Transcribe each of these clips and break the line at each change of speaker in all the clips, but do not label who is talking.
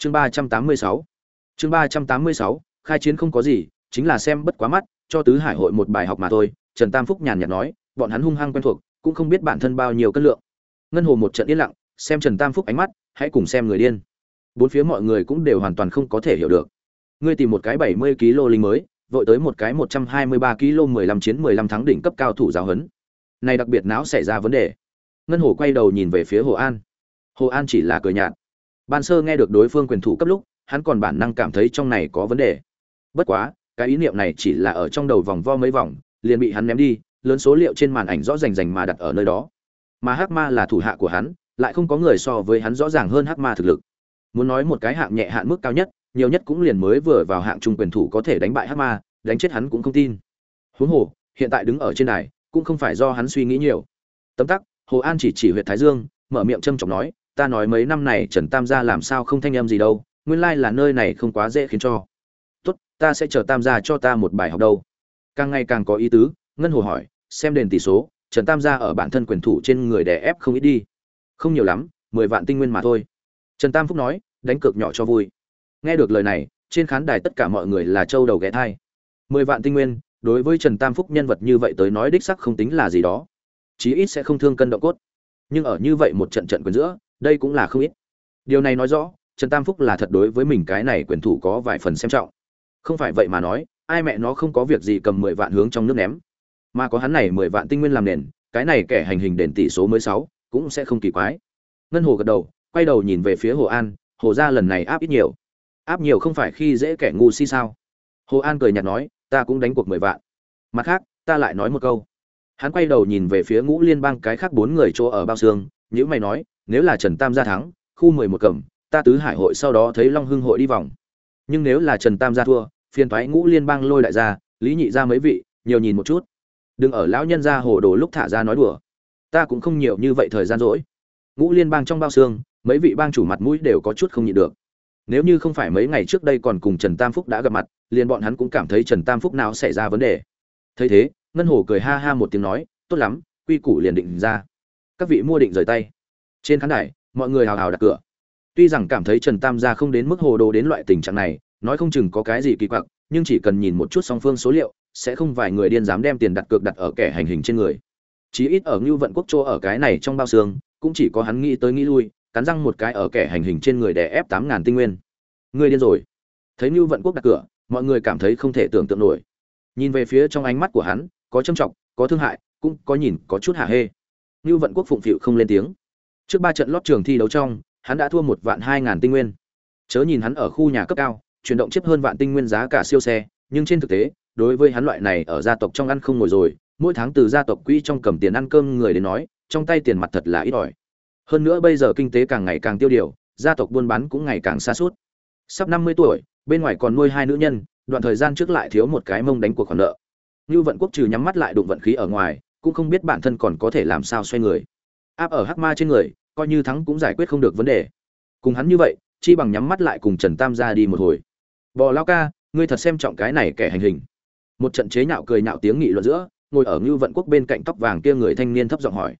chương ba trăm tám mươi sáu. Chương ba trăm tám mươi sáu, khai chiến không có gì, chính là xem bất quá mắt, cho tứ hải hội một bài học mà thôi. Trần tam phúc nhàn nhạt nói, bọn hắn hung hăng quen thuộc, cũng không biết bản thân bao nhiêu cân lượng. Ngân hồ một trận yên lặng, xem trần tam phúc ánh mắt, hãy cùng xem người điên. Bốn phía mọi người cũng đều hoàn toàn không có thể hiểu được. Ngươi tìm một cái bảy mươi kg linh mới, vội tới một cái một trăm hai mươi ba kg mười lăm chiến mười lăm tháng đỉnh cấp cao thủ giáo huấn. Này đặc biệt não xảy ra vấn đề. Ngân hồ quay đầu nhìn về phía hồ an. Hồ an chỉ là cười nhạt ban sơ nghe được đối phương quyền thủ cấp lúc, hắn còn bản năng cảm thấy trong này có vấn đề. Bất quá, cái ý niệm này chỉ là ở trong đầu vòng vo mấy vòng, liền bị hắn ném đi, lớn số liệu trên màn ảnh rõ rành rành mà đặt ở nơi đó. Mà hắc ma là thủ hạ của hắn, lại không có người so với hắn rõ ràng hơn hắc ma thực lực. Muốn nói một cái hạng nhẹ hạn mức cao nhất, nhiều nhất cũng liền mới vừa vào hạng trung quyền thủ có thể đánh bại hắc ma, đánh chết hắn cũng không tin. Huống hồ, hiện tại đứng ở trên này cũng không phải do hắn suy nghĩ nhiều. Tấm tắc, hồ an chỉ chỉ huyện thái dương, mở miệng châm chọc nói ta nói mấy năm này trần tam gia làm sao không thanh âm gì đâu, nguyên lai là nơi này không quá dễ khiến cho. Tốt, ta sẽ chờ tam gia cho ta một bài học đâu. Càng ngày càng có ý tứ, ngân hồ hỏi, xem đền tỷ số, trần tam gia ở bản thân quyền thủ trên người đè ép không ít đi. Không nhiều lắm, mười vạn tinh nguyên mà thôi. Trần tam phúc nói, đánh cược nhỏ cho vui. Nghe được lời này, trên khán đài tất cả mọi người là châu đầu ghé thai. Mười vạn tinh nguyên, đối với trần tam phúc nhân vật như vậy tới nói đích sắc không tính là gì đó. Chí ít sẽ không thương cân động cốt. Nhưng ở như vậy một trận trận quyền giữa đây cũng là không ít. Điều này nói rõ, trần tam phúc là thật đối với mình cái này quyền thủ có vài phần xem trọng. Không phải vậy mà nói, ai mẹ nó không có việc gì cầm mười vạn hướng trong nước ném. Mà có hắn này mười vạn tinh nguyên làm nền, cái này kẻ hành hình đền tỷ số mới sáu, cũng sẽ không kỳ quái. Ngân hồ gật đầu, quay đầu nhìn về phía hồ an, hồ gia lần này áp ít nhiều. Áp nhiều không phải khi dễ kẻ ngu si sao? Hồ an cười nhạt nói, ta cũng đánh cuộc mười vạn. Mặt khác, ta lại nói một câu. Hắn quay đầu nhìn về phía ngũ liên bang cái khác bốn người chỗ ở bao xương nhữ mày nói nếu là trần tam gia thắng, khu mười một cẩm ta tứ hải hội sau đó thấy long hưng hội đi vòng. Nhưng nếu là trần tam gia thua, phiền toái ngũ liên bang lôi đại gia, lý nhị gia mấy vị, nhiều nhìn một chút. Đừng ở lão nhân gia hồ đồ lúc thả ra nói đùa. Ta cũng không nhiều như vậy thời gian rỗi. Ngũ liên bang trong bao xương, mấy vị bang chủ mặt mũi đều có chút không nhịn được. Nếu như không phải mấy ngày trước đây còn cùng trần tam phúc đã gặp mặt, liền bọn hắn cũng cảm thấy trần tam phúc nào xảy ra vấn đề. Thấy thế, ngân hồ cười ha ha một tiếng nói, tốt lắm, quy củ liền định ra. Các vị mua định rời tay trên khán đài, mọi người hào hào đặt cửa. Tuy rằng cảm thấy trần tam gia không đến mức hồ đồ đến loại tình trạng này, nói không chừng có cái gì kỳ quặc, nhưng chỉ cần nhìn một chút song phương số liệu, sẽ không vài người điên dám đem tiền đặt cược đặt ở kẻ hành hình trên người. Chí ít ở ngưu vận quốc chỗ ở cái này trong bao xương, cũng chỉ có hắn nghĩ tới nghĩ lui, cắn răng một cái ở kẻ hành hình trên người đè ép tám ngàn tinh nguyên. Người điên rồi. Thấy ngưu vận quốc đặt cửa, mọi người cảm thấy không thể tưởng tượng nổi. Nhìn về phía trong ánh mắt của hắn, có trâm trọng, có thương hại, cũng có nhìn, có chút hả hê. Ngưu vận quốc phụng phịu không lên tiếng trước ba trận lót trường thi đấu trong, hắn đã thua một vạn hai ngàn tinh nguyên. Chớ nhìn hắn ở khu nhà cấp cao, chuyển động chiếc hơn vạn tinh nguyên giá cả siêu xe, nhưng trên thực tế, đối với hắn loại này ở gia tộc trong ăn không ngồi rồi, mỗi tháng từ gia tộc quỹ trong cầm tiền ăn cơm người đến nói, trong tay tiền mặt thật là ít ỏi. Hơn nữa bây giờ kinh tế càng ngày càng tiêu điều, gia tộc buôn bán cũng ngày càng xa suốt. Sắp năm mươi tuổi, bên ngoài còn nuôi hai nữ nhân, đoạn thời gian trước lại thiếu một cái mông đánh cuộc khoản nợ. Như vận quốc trừ nhắm mắt lại đụng vận khí ở ngoài, cũng không biết bản thân còn có thể làm sao xoay người áp ở hắc ma trên người, coi như thắng cũng giải quyết không được vấn đề. Cùng hắn như vậy, chi bằng nhắm mắt lại cùng trần tam ra đi một hồi. Bò lao ca, ngươi thật xem trọng cái này kẻ hành hình. Một trận chế nhạo cười nhạo tiếng nghị luận giữa, ngồi ở ngưu vận quốc bên cạnh tóc vàng kia người thanh niên thấp giọng hỏi.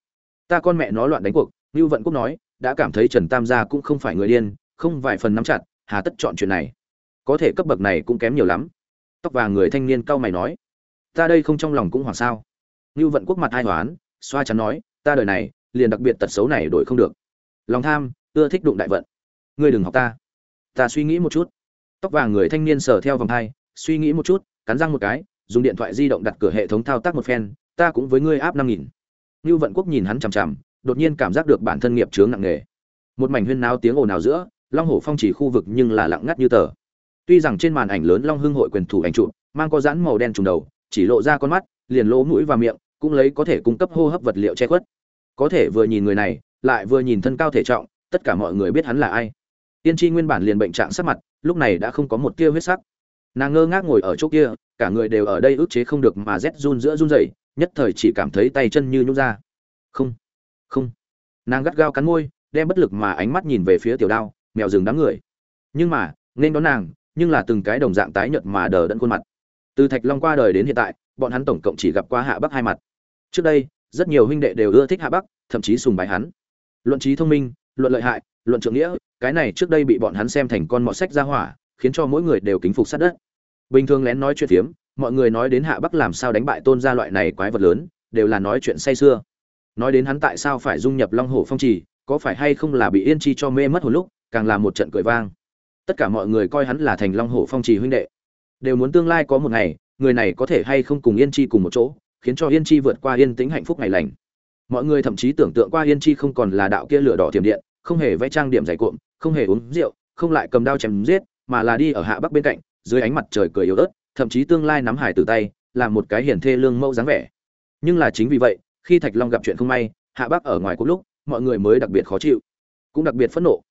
Ta con mẹ nó loạn đánh cuộc, ngưu vận quốc nói, đã cảm thấy trần tam gia cũng không phải người điên, không vài phần nắm chặt, hà tất chọn chuyện này. Có thể cấp bậc này cũng kém nhiều lắm. Tóc vàng người thanh niên cau mày nói. Ta đây không trong lòng cũng hoảng sao. Ngưu vận quốc mặt hai hoán, xoa chắn nói, ta đời này liền đặc biệt tật xấu này đổi không được. Lòng tham, ưa thích đụng đại vận. Ngươi đừng học ta. Ta suy nghĩ một chút. Tóc vàng người thanh niên sờ theo vòng hai, suy nghĩ một chút, cắn răng một cái, dùng điện thoại di động đặt cửa hệ thống thao tác một phen, ta cũng với ngươi áp năm nghìn. Như vận quốc nhìn hắn chằm chằm, đột nhiên cảm giác được bản thân nghiệp chướng nặng nề. Một mảnh huyên náo tiếng ồn nào giữa, long hổ phong chỉ khu vực nhưng là lặng ngắt như tờ. Tuy rằng trên màn ảnh lớn long hưng hội quyền thủ ảnh trụ mang có dãn màu đen trùng đầu, chỉ lộ ra con mắt, liền lỗ mũi và miệng, cũng lấy có thể cung cấp hô hấp vật liệu che khuất có thể vừa nhìn người này, lại vừa nhìn thân cao thể trọng, tất cả mọi người biết hắn là ai. Tiên tri nguyên bản liền bệnh trạng sắc mặt, lúc này đã không có một tia huyết sắc. Nàng ngơ ngác ngồi ở chỗ kia, cả người đều ở đây ức chế không được mà rét run giữa run rẩy, nhất thời chỉ cảm thấy tay chân như nhút ra. Không không. Nàng gắt gao cắn môi, đem bất lực mà ánh mắt nhìn về phía tiểu đao, mèo rừng đám người. Nhưng mà, nên đón nàng, nhưng là từng cái đồng dạng tái nhợt mà đờ đẫn khuôn mặt. Từ thạch long qua đời đến hiện tại, bọn hắn tổng cộng chỉ gặp qua hạ bắc hai mặt. Trước đây rất nhiều huynh đệ đều ưa thích hạ bắc, thậm chí sùng bái hắn. Luận trí thông minh, luận lợi hại, luận trượng nghĩa, cái này trước đây bị bọn hắn xem thành con mọt sách ra hỏa, khiến cho mỗi người đều kính phục sát đất. Bình thường lén nói chuyện phiếm, mọi người nói đến hạ bắc làm sao đánh bại tôn gia loại này quái vật lớn, đều là nói chuyện say xưa nói đến hắn tại sao phải dung nhập long hổ phong trì, có phải hay không là bị yên chi cho mê mất hồi lúc, càng là một trận cười vang. Tất cả mọi người coi hắn là thành long hổ phong trì huynh đệ. Đều muốn tương lai có một ngày, người này có thể hay không cùng yên chi cùng một chỗ khiến cho yên chi vượt qua yên tĩnh hạnh phúc ngày lành. Mọi người thậm chí tưởng tượng qua yên chi không còn là đạo kia lửa đỏ tiềm điện, không hề vẽ trang điểm dày cuộn, không hề uống rượu, không lại cầm đao chém giết, mà là đi ở hạ bắc bên cạnh, dưới ánh mặt trời cười yếu ớt, thậm chí tương lai nắm hải từ tay là một cái hiển thê lương mẫu dáng vẻ. Nhưng là chính vì vậy, khi thạch long gặp chuyện không may, hạ bắc ở ngoài cùng lúc, mọi người mới đặc biệt khó chịu, cũng đặc biệt phẫn nộ.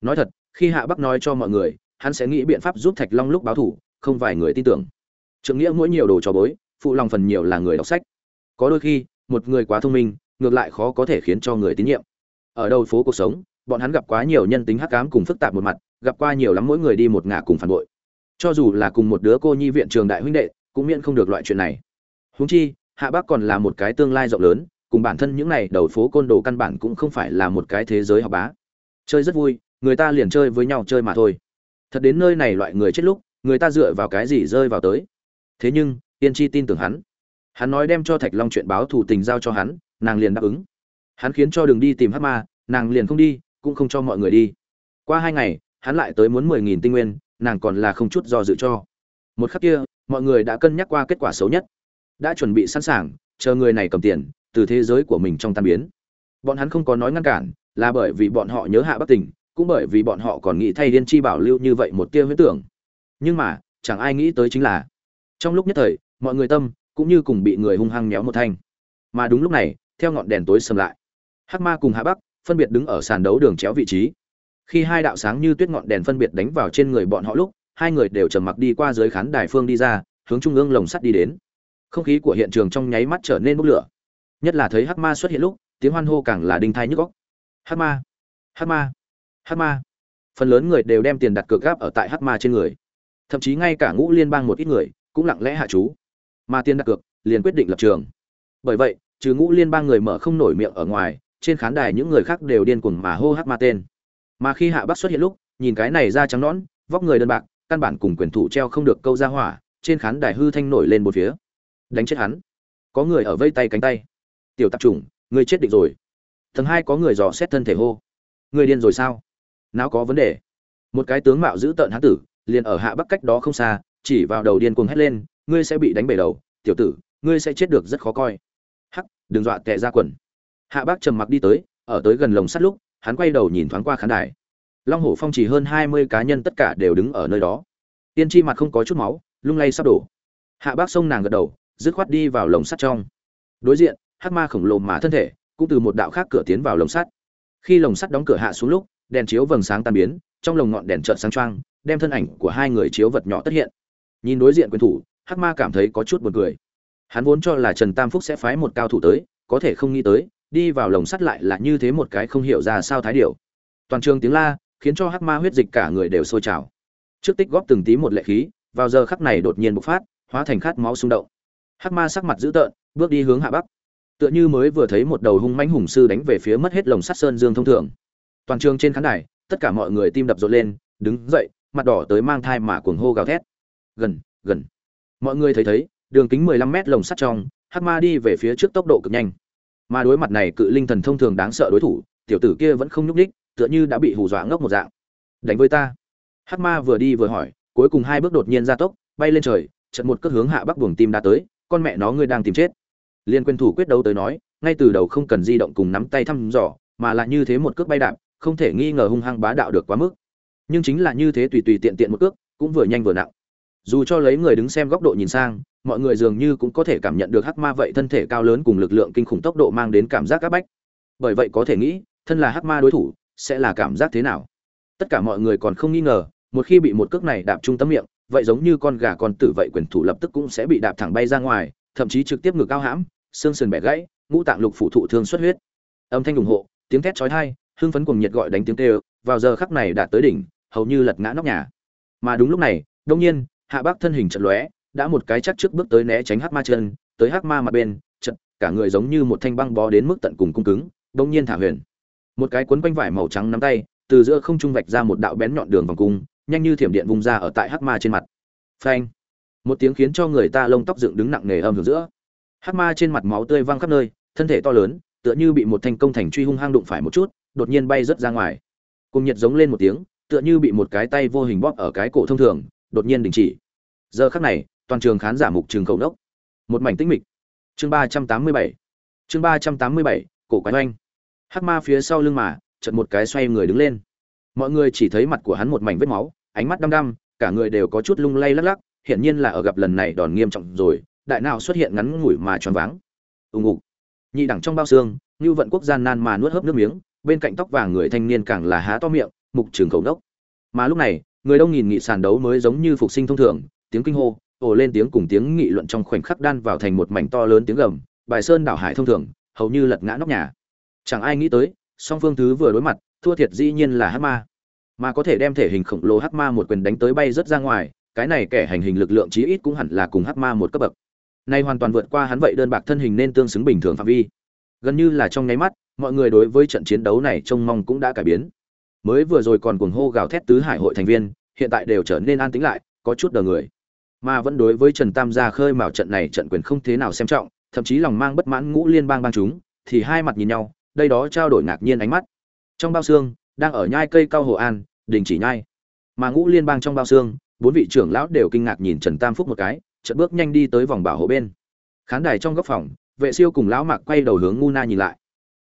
Nói thật, khi hạ bắc nói cho mọi người, hắn sẽ nghĩ biện pháp giúp thạch long lúc báo thủ, không vài người tin tưởng. Trượng nghĩa mỗi nhiều đồ cho bối phụ lòng phần nhiều là người đọc sách. Có đôi khi, một người quá thông minh, ngược lại khó có thể khiến cho người tín nhiệm. Ở đầu phố cuộc sống, bọn hắn gặp quá nhiều nhân tính hắc ám cùng phức tạp một mặt, gặp qua nhiều lắm mỗi người đi một ngả cùng phản bội. Cho dù là cùng một đứa cô nhi viện trường đại huynh đệ, cũng miễn không được loại chuyện này. Huống chi, hạ bác còn là một cái tương lai rộng lớn, cùng bản thân những này đầu phố côn đồ căn bản cũng không phải là một cái thế giới học bá. Chơi rất vui, người ta liền chơi với nhau chơi mà thôi. Thật đến nơi này loại người chết lúc, người ta dựa vào cái gì rơi vào tới? Thế nhưng tiên tri tin tưởng hắn. Hắn nói đem cho thạch long chuyện báo thủ tình giao cho hắn, nàng liền đáp ứng. Hắn khiến cho đường đi tìm hát ma, nàng liền không đi, cũng không cho mọi người đi. Qua hai ngày, hắn lại tới muốn mười nghìn tinh nguyên, nàng còn là không chút do dự cho. Một khắc kia, mọi người đã cân nhắc qua kết quả xấu nhất. Đã chuẩn bị sẵn sàng, chờ người này cầm tiền, từ thế giới của mình trong tan biến. Bọn hắn không có nói ngăn cản, là bởi vì bọn họ nhớ hạ bắc tình cũng bởi vì bọn họ còn nghĩ thay liên chi bảo lưu như vậy một tia huyết tưởng. Nhưng mà, chẳng ai nghĩ tới chính là, trong lúc nhất thời mọi người tâm cũng như cùng bị người hung hăng nhéo một thanh. Mà đúng lúc này, theo ngọn đèn tối sầm lại, hắc ma cùng hạ bắc phân biệt đứng ở sàn đấu đường chéo vị trí. Khi hai đạo sáng như tuyết ngọn đèn phân biệt đánh vào trên người bọn họ lúc, hai người đều trầm mặc đi qua dưới khán đài phương đi ra, hướng trung ương lồng sắt đi đến. Không khí của hiện trường trong nháy mắt trở nên bốc lửa. Nhất là thấy hắc ma xuất hiện lúc, tiếng hoan hô càng là đinh thai nhức góc hắc ma hắc ma hắc ma. Phần lớn người đều đem tiền đặt cược gáp ở tại hắc ma trên người. Thậm chí ngay cả ngũ liên bang một ít người cũng lặng lẽ hạ chú mà tiền đặt cược, liền quyết định lập trường. Bởi vậy, trừ ngũ liên bang người mở không nổi miệng ở ngoài, trên khán đài những người khác đều điên cuồng mà hô hát ma tên. Mà khi hạ bắc xuất hiện lúc, nhìn cái này ra trắng nõn, vóc người đơn bạc, căn bản cùng quyền thủ treo không được câu ra hỏa, trên khán đài hư thanh nổi lên một phía. Đánh chết hắn. Có người ở vây tay cánh tay. Tiểu tạp chủng, người chết định rồi. Tầng hai có người dò xét thân thể hô. Người điên rồi sao? Não có vấn đề. Một cái tướng mạo giữ tợn hán tử, liền ở hạ bắc cách đó không xa chỉ vào đầu điên cuồng hét lên, ngươi sẽ bị đánh bể đầu, tiểu tử, ngươi sẽ chết được rất khó coi. Hắc, đừng dọa tệ ra quần. Hạ bác trầm mặc đi tới, ở tới gần lồng sắt lúc, hắn quay đầu nhìn thoáng qua khán đài. Long hổ phong chỉ hơn hai mươi cá nhân tất cả đều đứng ở nơi đó. Tiên tri mặt không có chút máu, lung lay sắp đổ. Hạ bác sông nàng gật đầu, dứt khoát đi vào lồng sắt trong. Đối diện, hắc ma khổng lồ mà thân thể, cũng từ một đạo khác cửa tiến vào lồng sắt. Khi lồng sắt đóng cửa hạ xuống lúc, đèn chiếu vầng sáng tan biến, trong lồng ngọn đèn trợn sáng choang, đem thân ảnh của hai người chiếu vật nhỏ tất hiện nhìn đối diện quyền thủ, hắc ma cảm thấy có chút buồn cười. Hắn vốn cho là trần tam phúc sẽ phái một cao thủ tới, có thể không nghĩ tới, đi vào lồng sắt lại là như thế một cái không hiểu ra sao thái điệu toàn trường tiếng la, khiến cho hắc ma huyết dịch cả người đều sôi trào. Trước tích góp từng tí một lệ khí, vào giờ khắc này đột nhiên bộc phát, hóa thành khát máu xung động. Hắc ma sắc mặt dữ tợn, bước đi hướng hạ bắc. Tựa như mới vừa thấy một đầu hung mãnh hùng sư đánh về phía mất hết lồng sắt sơn dương thông thường. Toàn trường trên khán đài, tất cả mọi người tim đập rộn lên, đứng dậy, mặt đỏ tới mang thai mà cuồng hô gào thét gần gần. Mọi người thấy thấy đường kính mười lăm mét lồng sắt trong hắc ma đi về phía trước tốc độ cực nhanh. Mà đối mặt này cự linh thần thông thường đáng sợ đối thủ tiểu tử kia vẫn không nhúc nhích, tựa như đã bị hù dọa ngốc một dạng. Đánh với ta. Hắc ma vừa đi vừa hỏi cuối cùng hai bước đột nhiên ra tốc bay lên trời chợt một cước hướng hạ bắc buồng tim đã tới con mẹ nó ngươi đang tìm chết. Liên quyền thủ quyết đấu tới nói ngay từ đầu không cần di động cùng nắm tay thăm dò mà là như thế một cước bay đạp không thể nghi ngờ hung hăng bá đạo được quá mức. Nhưng chính là như thế tùy tùy tiện tiện một cước cũng vừa nhanh vừa nặng dù cho lấy người đứng xem góc độ nhìn sang, mọi người dường như cũng có thể cảm nhận được hắc ma vậy thân thể cao lớn cùng lực lượng kinh khủng tốc độ mang đến cảm giác áp bách. Bởi vậy có thể nghĩ, thân là hắc ma đối thủ, sẽ là cảm giác thế nào? Tất cả mọi người còn không nghi ngờ, một khi bị một cước này đạp trung tâm miệng, vậy giống như con gà con tử vậy quyền thủ lập tức cũng sẽ bị đạp thẳng bay ra ngoài, thậm chí trực tiếp ngực cao hãm, xương sườn bẻ gãy, ngũ tạng lục phủ thụ thương xuất huyết. Âm thanh ủng hộ, tiếng thét chói tai, hưng phấn cùng nhiệt gọi đánh tiếng kêu, vào giờ khắc này đạt tới đỉnh, hầu như lật ngã nóc nhà. Mà đúng lúc này, đông nhiên hạ bác thân hình chật lóe, đã một cái chắc trước bước tới né tránh hắc ma chân tới hắc ma mặt bên chật cả người giống như một thanh băng bó đến mức tận cùng cung cứng đông nhiên thả huyền. Một cái cuốn quanh vải màu trắng nắm tay, từ giữa không trung vạch ra một đạo bén nhọn đường vòng cung, nhanh như thiểm điện vung ra ở tại hắc ma trên mặt. Phanh! Một tiếng khiến cho người ta lông tóc dựng đứng nặng nề âm hưởng giữa. Hắc ma trên mặt máu tươi văng khắp nơi, thân thể to lớn, tựa như bị một thanh công thành truy hung hăng đụng phải một chút, đột nhiên bay rớt ra ngoài. Cùng nhiệt giống lên một tiếng, tựa như bị một cái tay vô hình bóp ở cái cổ thông thường đột nhiên đình chỉ. Giờ khắc này, toàn trường khán giả mục trường khẩu đốc một mảnh tĩnh mịch. Chương ba trăm tám mươi bảy. Chương ba trăm tám mươi bảy, cổ quái oanh. Hắc ma phía sau lưng mà, chợt một cái xoay người đứng lên. Mọi người chỉ thấy mặt của hắn một mảnh vết máu, ánh mắt đăm đăm, cả người đều có chút lung lay lắc lắc, hiển nhiên là ở gặp lần này đòn nghiêm trọng rồi, đại nào xuất hiện ngắn ngủi mà choáng váng. Ùng ục. Nhị đẳng trong bao xương như vận quốc gian nan mà nuốt hớp nước miếng, bên cạnh tóc vàng người thanh niên càng là há to miệng, mục trường khẩu đốc mà lúc này người đông nghìn nghị sàn đấu mới giống như phục sinh thông thường, tiếng kinh hô, ồ lên tiếng cùng tiếng nghị luận trong khoảnh khắc đan vào thành một mảnh to lớn tiếng gầm, bài sơn đảo hải thông thường, hầu như lật ngã nóc nhà. Chẳng ai nghĩ tới, song phương thứ vừa đối mặt, thua thiệt dĩ nhiên là hát ma. Mà có thể đem thể hình khổng lồ hát ma một quyền đánh tới bay rất ra ngoài, cái này kẻ hành hình lực lượng chí ít cũng hẳn là cùng hát ma một cấp bậc. Nay hoàn toàn vượt qua hắn vậy đơn bạc thân hình nên tương xứng bình thường phạm vi. Gần như là trong nháy mắt, mọi người đối với trận chiến đấu này trông mong cũng đã cải biến mới vừa rồi còn cuồng hô gào thét tứ hải hội thành viên, hiện tại đều trở nên an tĩnh lại, có chút đờ người. Mà vẫn đối với trần tam gia khơi mào trận này trận quyền không thế nào xem trọng, thậm chí lòng mang bất mãn ngũ liên bang bang chúng, thì hai mặt nhìn nhau, đây đó trao đổi ngạc nhiên ánh mắt. Trong bao xương, đang ở nhai cây cao hồ an, đình chỉ nhai. Mà ngũ liên bang trong bao xương, bốn vị trưởng lão đều kinh ngạc nhìn trần tam phúc một cái, chợt bước nhanh đi tới vòng bảo hộ bên. Khán đài trong góc phòng, vệ siêu cùng lão mạc quay đầu hướng ngu na nhìn lại.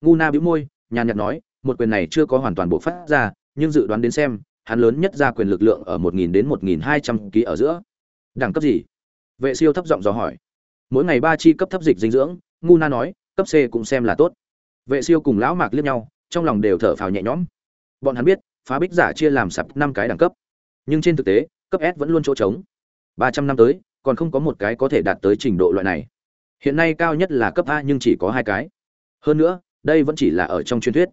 Ngu na bĩu môi, nhàn nhạt nói một quyền này chưa có hoàn toàn bộ phát ra, nhưng dự đoán đến xem, hắn lớn nhất ra quyền lực lượng ở một nghìn đến một nghìn hai trăm ký ở giữa. Đẳng cấp gì? Vệ siêu thấp giọng dò hỏi. Mỗi ngày ba chi cấp thấp dịch dinh dưỡng, ngu na nói, cấp c cũng xem là tốt. Vệ siêu cùng lão mạc liếc nhau, trong lòng đều thở phào nhẹ nhõm. Bọn hắn biết, phá bích giả chia làm sập năm cái đẳng cấp. Nhưng trên thực tế, cấp s vẫn luôn chỗ trống. Ba trăm năm tới, còn không có một cái có thể đạt tới trình độ loại này. Hiện nay cao nhất là cấp a nhưng chỉ có hai cái. Hơn nữa, đây vẫn chỉ là ở trong truyền thuyết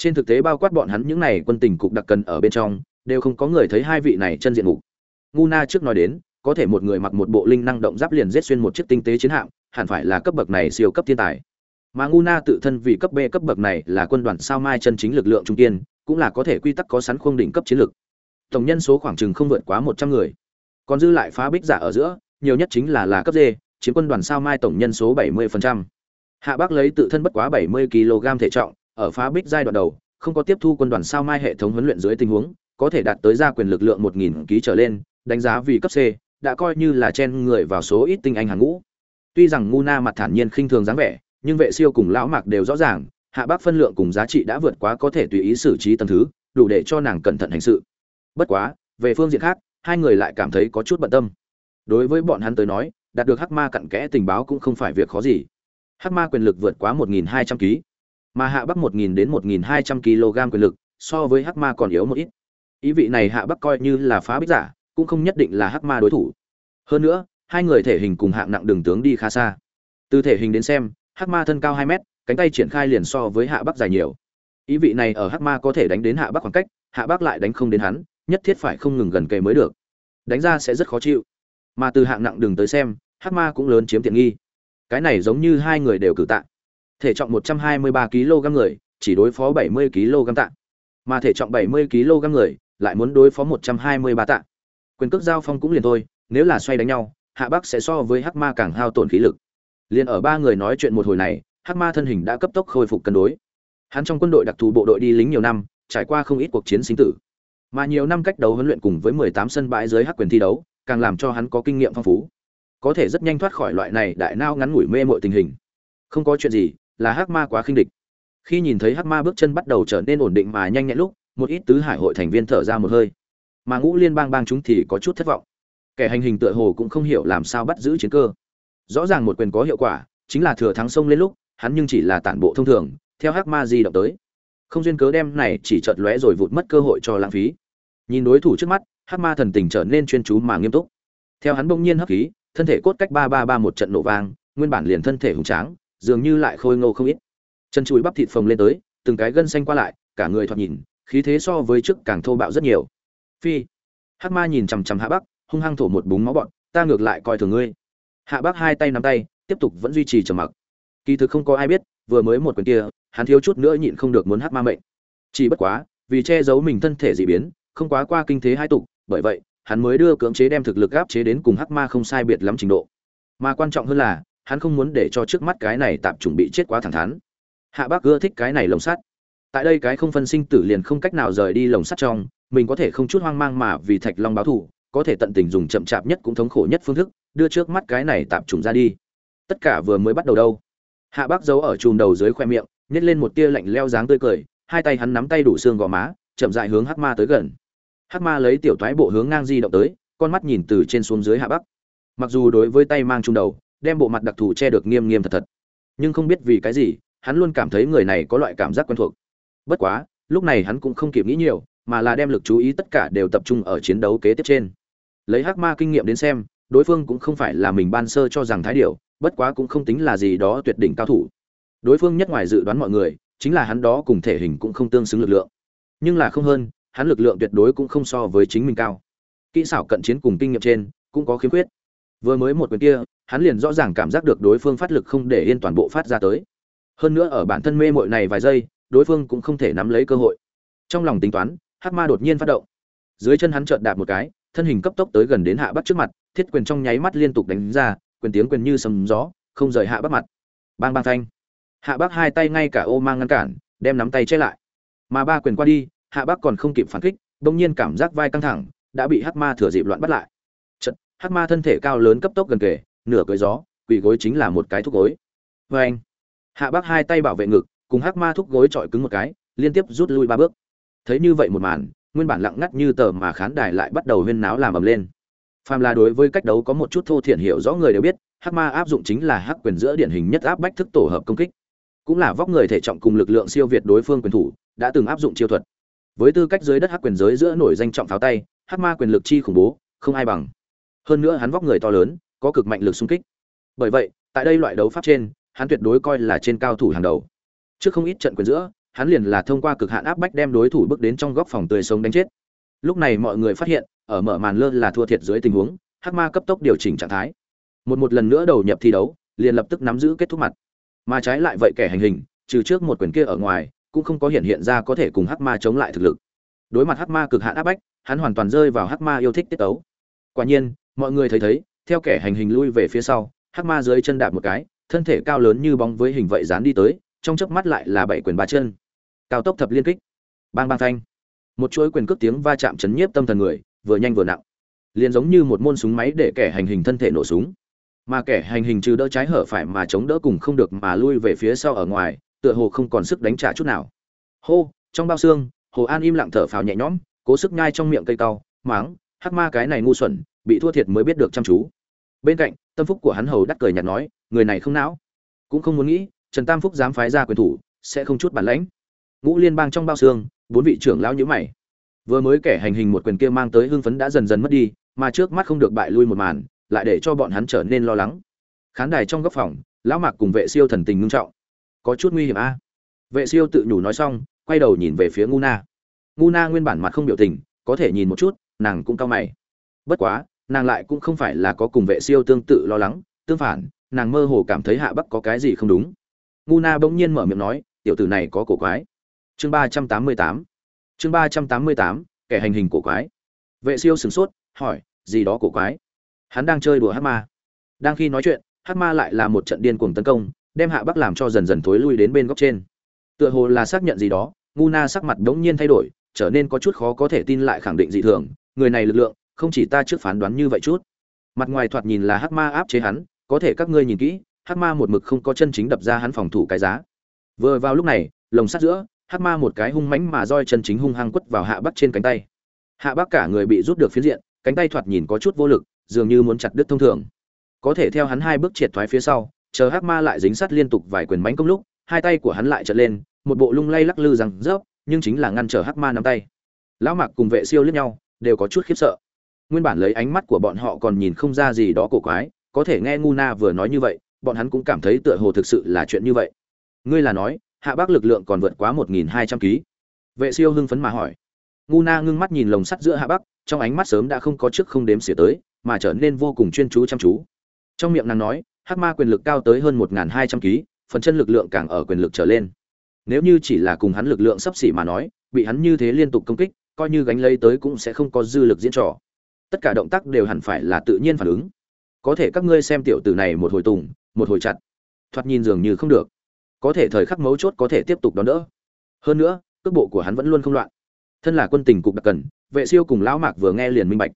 trên thực tế bao quát bọn hắn những này quân tình cục đặc cần ở bên trong, đều không có người thấy hai vị này chân diện mục. Ngu na trước nói đến, có thể một người mặc một bộ linh năng động giáp liền giết xuyên một chiếc tinh tế chiến hạm, hẳn phải là cấp bậc này siêu cấp thiên tài. Mà ngu na tự thân vì cấp b cấp bậc này là quân đoàn sao mai chân chính lực lượng trung kiên, cũng là có thể quy tắc có sắn khuôn đỉnh cấp chiến lực. Tổng nhân số khoảng chừng không vượt quá một trăm người. Còn dư lại phá bích giả ở giữa, nhiều nhất chính là là cấp d chiếm quân đoàn sao mai tổng nhân số bảy mươi hạ bác lấy tự thân bất quá bảy mươi kg thể trọng ở phá bích giai đoạn đầu không có tiếp thu quân đoàn sao mai hệ thống huấn luyện dưới tình huống có thể đạt tới gia quyền lực lượng một nghìn ký trở lên đánh giá vì cấp c đã coi như là chen người vào số ít tinh anh hàng ngũ. Tuy rằng ngu na mặt thản nhiên khinh thường dáng vẻ nhưng vệ siêu cùng lão mạc đều rõ ràng hạ bác phân lượng cùng giá trị đã vượt quá có thể tùy ý xử trí tầng thứ đủ để cho nàng cẩn thận hành sự. Bất quá về phương diện khác hai người lại cảm thấy có chút bận tâm. Đối với bọn hắn tới nói đạt được hắc ma cặn kẽ tình báo cũng không phải việc khó gì. Hắc ma quyền lực vượt quá 1200 ký, mà hạ bắc 1.000 đến 1.200 kg quyền lực, so với hắc ma còn yếu một ít. Ý vị này hạ bắc coi như là phá bích giả, cũng không nhất định là hắc ma đối thủ. Hơn nữa, hai người thể hình cùng hạng nặng đường tướng đi khá xa. Từ thể hình đến xem, hắc ma thân cao hai mét, cánh tay triển khai liền so với hạ bắc dài nhiều. Ý vị này ở hắc ma có thể đánh đến hạ bắc khoảng cách, hạ bắc lại đánh không đến hắn, nhất thiết phải không ngừng gần kề mới được. Đánh ra sẽ rất khó chịu. Mà từ hạng nặng đường tới xem, hắc ma cũng lớn chiếm tiện nghi. Cái này giống như hai người đều cử tạ thể trọng 123 kg người, chỉ đối phó 70 kg tạ. Mà thể trọng 70 kg người, lại muốn đối phó 123 tạ. Quyền cước giao phong cũng liền thôi, nếu là xoay đánh nhau, hạ bắc sẽ so với hắc ma càng hao tổn khí lực. Liền ở ba người nói chuyện một hồi này, hắc ma thân hình đã cấp tốc khôi phục cân đối. Hắn trong quân đội đặc thù bộ đội đi lính nhiều năm, trải qua không ít cuộc chiến sinh tử. Mà nhiều năm cách đấu huấn luyện cùng với 18 sân bãi dưới hắc quyền thi đấu, càng làm cho hắn có kinh nghiệm phong phú. Có thể rất nhanh thoát khỏi loại này đại nao ngắn ngủi mê mội tình hình. Không có chuyện gì là hắc ma quá khinh địch. Khi nhìn thấy hắc ma bước chân bắt đầu trở nên ổn định mà nhanh nhẹn lúc, một ít tứ hải hội thành viên thở ra một hơi. Mà ngũ liên bang bang chúng thì có chút thất vọng. Kẻ hành hình tựa hồ cũng không hiểu làm sao bắt giữ chiến cơ. Rõ ràng một quyền có hiệu quả, chính là thừa thắng sông lên lúc, hắn nhưng chỉ là tản bộ thông thường, theo hắc ma di động tới. Không duyên cớ đem này chỉ chợt lóe rồi vụt mất cơ hội cho lãng phí. Nhìn đối thủ trước mắt, hắc ma thần tình trở nên chuyên chú mà nghiêm túc. Theo hắn bỗng nhiên hấp khí, thân thể cốt cách ba ba ba một trận nổ vang, nguyên bản liền thân thể hùng tráng dường như lại khôi ngô không ít. Chân chùi bắp thịt phồng lên tới, từng cái gân xanh qua lại, cả người thoạt nhìn, khí thế so với trước càng thô bạo rất nhiều. Phi. Hắc ma nhìn chằm chằm hạ bắc, hung hăng thổ một búng máu bọn, ta ngược lại coi thường ngươi. Hạ bắc hai tay nắm tay, tiếp tục vẫn duy trì trầm mặc. Kỳ thực không có ai biết, vừa mới một quyền kia, hắn thiếu chút nữa nhịn không được muốn hắc ma mệnh. Chỉ bất quá, vì che giấu mình thân thể dị biến, không quá qua kinh thế hai tục, bởi vậy, hắn mới đưa cưỡng chế đem thực lực áp chế đến cùng hắc ma không sai biệt lắm trình độ. Mà quan trọng hơn là hắn không muốn để cho trước mắt cái này tạm chuẩn bị chết quá thẳng thắn. Hạ bác ưa thích cái này lồng sắt. Tại đây cái không phân sinh tử liền không cách nào rời đi lồng sắt trong, mình có thể không chút hoang mang mà vì thạch long báo thù, có thể tận tình dùng chậm chạp nhất cũng thống khổ nhất phương thức, đưa trước mắt cái này tạm trùng ra đi. Tất cả vừa mới bắt đầu đâu. Hạ bác giấu ở chùm đầu dưới khoe miệng nhét lên một tia lạnh leo dáng tươi cười, hai tay hắn nắm tay đủ xương gò má, chậm dại hướng hắc ma tới gần. Hắc ma lấy tiểu thoái bộ hướng ngang di động tới, con mắt nhìn từ trên xuống dưới hạ bắc. Mặc dù đối với tay mang trung đầu đem bộ mặt đặc thù che được nghiêm nghiêm thật thật. Nhưng không biết vì cái gì, hắn luôn cảm thấy người này có loại cảm giác quen thuộc. Bất quá, lúc này hắn cũng không kịp nghĩ nhiều, mà là đem lực chú ý tất cả đều tập trung ở chiến đấu kế tiếp trên. Lấy hắc ma kinh nghiệm đến xem, đối phương cũng không phải là mình ban sơ cho rằng thái điệu bất quá cũng không tính là gì đó tuyệt đỉnh cao thủ. Đối phương nhất ngoài dự đoán mọi người, chính là hắn đó cùng thể hình cũng không tương xứng lực lượng. Nhưng là không hơn, hắn lực lượng tuyệt đối cũng không so với chính mình cao. Kỹ xảo cận chiến cùng kinh nghiệm trên, cũng có khiếm khuyết vừa mới một quyền kia, hắn liền rõ ràng cảm giác được đối phương phát lực không để yên toàn bộ phát ra tới. Hơn nữa ở bản thân mê mội này vài giây, đối phương cũng không thể nắm lấy cơ hội. Trong lòng tính toán, hắc ma đột nhiên phát động. Dưới chân hắn chợt đạp một cái, thân hình cấp tốc tới gần đến hạ bắc trước mặt, thiết quyền trong nháy mắt liên tục đánh ra, quyền tiếng quyền như sầm gió, không rời hạ bắc mặt. Bang bang thanh hạ bắc hai tay ngay cả ô mang ngăn cản, đem nắm tay che lại. Mà ba quyền qua đi, hạ bắc còn không kịp phản kích, bỗng nhiên cảm giác vai căng thẳng, đã bị hắc ma thừa dịp loạn bắt lại hắc ma thân thể cao lớn cấp tốc gần kề, nửa cưỡi gió, quỳ gối chính là một cái thúc gối. Vê anh, hạ bắc hai tay bảo vệ ngực, cùng hắc ma thúc gối trọi cứng một cái, liên tiếp rút lui ba bước. Thấy như vậy một màn, nguyên bản lặng ngắt như tờ mà khán đài lại bắt đầu huyên náo làm ầm lên. Phàm là đối với cách đấu có một chút thô thiển hiểu rõ người đều biết, hắc ma áp dụng chính là hắc quyền giữa điển hình nhất áp bách thức tổ hợp công kích. Cũng là vóc người thể trọng cùng lực lượng siêu việt đối phương quyền thủ, đã từng áp dụng chiêu thuật. Với tư cách dưới đất hắc quyền giới giữa nổi danh trọng pháo tay, hắc ma quyền lực chi khủng bố, không ai bằng hơn nữa hắn vóc người to lớn, có cực mạnh lực xung kích. Bởi vậy, tại đây loại đấu pháp trên, hắn tuyệt đối coi là trên cao thủ hàng đầu. Trước không ít trận quyền giữa, hắn liền là thông qua cực hạn áp bách đem đối thủ bước đến trong góc phòng tươi sống đánh chết. Lúc này mọi người phát hiện, ở mở màn lơ là thua thiệt dưới tình huống, hắc ma cấp tốc điều chỉnh trạng thái. Một một lần nữa đầu nhập thi đấu, liền lập tức nắm giữ kết thúc mặt. Mà trái lại vậy kẻ hành hình, trừ trước một quyền kia ở ngoài, cũng không có hiện hiện ra có thể cùng hắc ma chống lại thực lực. Đối mặt hắc ma cực hạn áp bách, hắn hoàn toàn rơi vào hắc ma yêu thích tiết tấu. Quả nhiên mọi người thấy thấy, theo kẻ hành hình lui về phía sau, hắc ma dưới chân đạp một cái, thân thể cao lớn như bóng với hình vậy dán đi tới, trong chớp mắt lại là bảy quyền ba chân. Cao tốc thập liên kích. Bang bang thanh. Một chuỗi quyền cước tiếng va chạm chấn nhiếp tâm thần người, vừa nhanh vừa nặng. Liền giống như một môn súng máy để kẻ hành hình thân thể nổ súng. Mà kẻ hành hình trừ đỡ trái hở phải mà chống đỡ cùng không được mà lui về phía sau ở ngoài, tựa hồ không còn sức đánh trả chút nào. Hô, trong bao xương, hồ an im lặng thở phào nhẹ nhõm, cố sức nhai trong miệng cây tàu máng, hắc ma cái này ngu xuẩn bị thua thiệt mới biết được chăm chú. Bên cạnh, tâm phúc của hắn hầu đắc cười nhạt nói, người này không não. Cũng không muốn nghĩ, trần tam phúc dám phái ra quyền thủ, sẽ không chút bản lãnh. Ngũ liên bang trong bao xương, bốn vị trưởng lão nhữ mày. Vừa mới kẻ hành hình một quyền kia mang tới hưng phấn đã dần dần mất đi, mà trước mắt không được bại lui một màn, lại để cho bọn hắn trở nên lo lắng. Khán đài trong góc phòng, lão mạc cùng vệ siêu thần tình ngưng trọng. Có chút nguy hiểm a. Vệ siêu tự nhủ nói xong, quay đầu nhìn về phía ngu na. Ngu na nguyên bản mặt không biểu tình, có thể nhìn một chút, nàng cũng cao mày. Bất quá nàng lại cũng không phải là có cùng vệ siêu tương tự lo lắng, tương phản, nàng mơ hồ cảm thấy hạ bắc có cái gì không đúng. Ngu na bỗng nhiên mở miệng nói, tiểu tử này có cổ quái. Chương ba trăm tám mươi tám. Chương ba trăm tám mươi tám, kẻ hành hình cổ quái. Vệ siêu sửng sốt, hỏi, gì đó cổ quái? Hắn đang chơi đùa hát ma. Đang khi nói chuyện hát ma lại là một trận điên cuồng tấn công, đem hạ bắc làm cho dần dần thối lui đến bên góc trên. Tựa hồ là xác nhận gì đó, ngu na sắc mặt đống nhiên thay đổi, trở nên có chút khó có thể tin lại khẳng định dị thường. Người này lực lượng không chỉ ta trước phán đoán như vậy chút. Mặt ngoài thoạt nhìn là hắc ma áp chế hắn, có thể các ngươi nhìn kỹ, hắc ma một mực không có chân chính đập ra hắn phòng thủ cái giá. Vừa vào lúc này, lồng sắt giữa, hắc ma một cái hung mãnh mà roi chân chính hung hăng quất vào hạ bắc trên cánh tay. Hạ bắc cả người bị rút được phiến diện, cánh tay thoạt nhìn có chút vô lực, dường như muốn chặt đứt thông thường. Có thể theo hắn hai bước triệt thoái phía sau, chờ hắc ma lại dính sát liên tục vài quyền bánh công lúc, hai tay của hắn lại trật lên, một bộ lung lay lắc lư rằng, rớp! nhưng chính là ngăn trở hắc ma nắm tay. Lão mạc cùng vệ siêu liếc nhau, đều có chút khiếp sợ nguyên bản lấy ánh mắt của bọn họ còn nhìn không ra gì đó cổ quái, có thể nghe ngu na vừa nói như vậy, bọn hắn cũng cảm thấy tựa hồ thực sự là chuyện như vậy. Ngươi là nói, hạ bác lực lượng còn vượt quá một nghìn hai trăm ký. Vệ siêu hưng phấn mà hỏi. Ngu na ngưng mắt nhìn lồng sắt giữa hạ bắc trong ánh mắt sớm đã không có trước không đếm xỉa tới, mà trở nên vô cùng chuyên chú chăm chú. Trong miệng nàng nói, hắc ma quyền lực cao tới hơn một nghìn hai trăm ký, phần chân lực lượng càng ở quyền lực trở lên. Nếu như chỉ là cùng hắn lực lượng sắp xỉ mà nói, bị hắn như thế liên tục công kích, coi như gánh lấy tới cũng sẽ không có dư lực diễn trò tất cả động tác đều hẳn phải là tự nhiên phản ứng. Có thể các ngươi xem tiểu tử này một hồi tùng một hồi chặt. Thoạt nhìn dường như không được. Có thể thời khắc mấu chốt có thể tiếp tục đón đỡ. Hơn nữa cước bộ của hắn vẫn luôn không loạn. Thân là quân tình cục đặc cần vệ siêu cùng lão mạc vừa nghe liền minh bạch.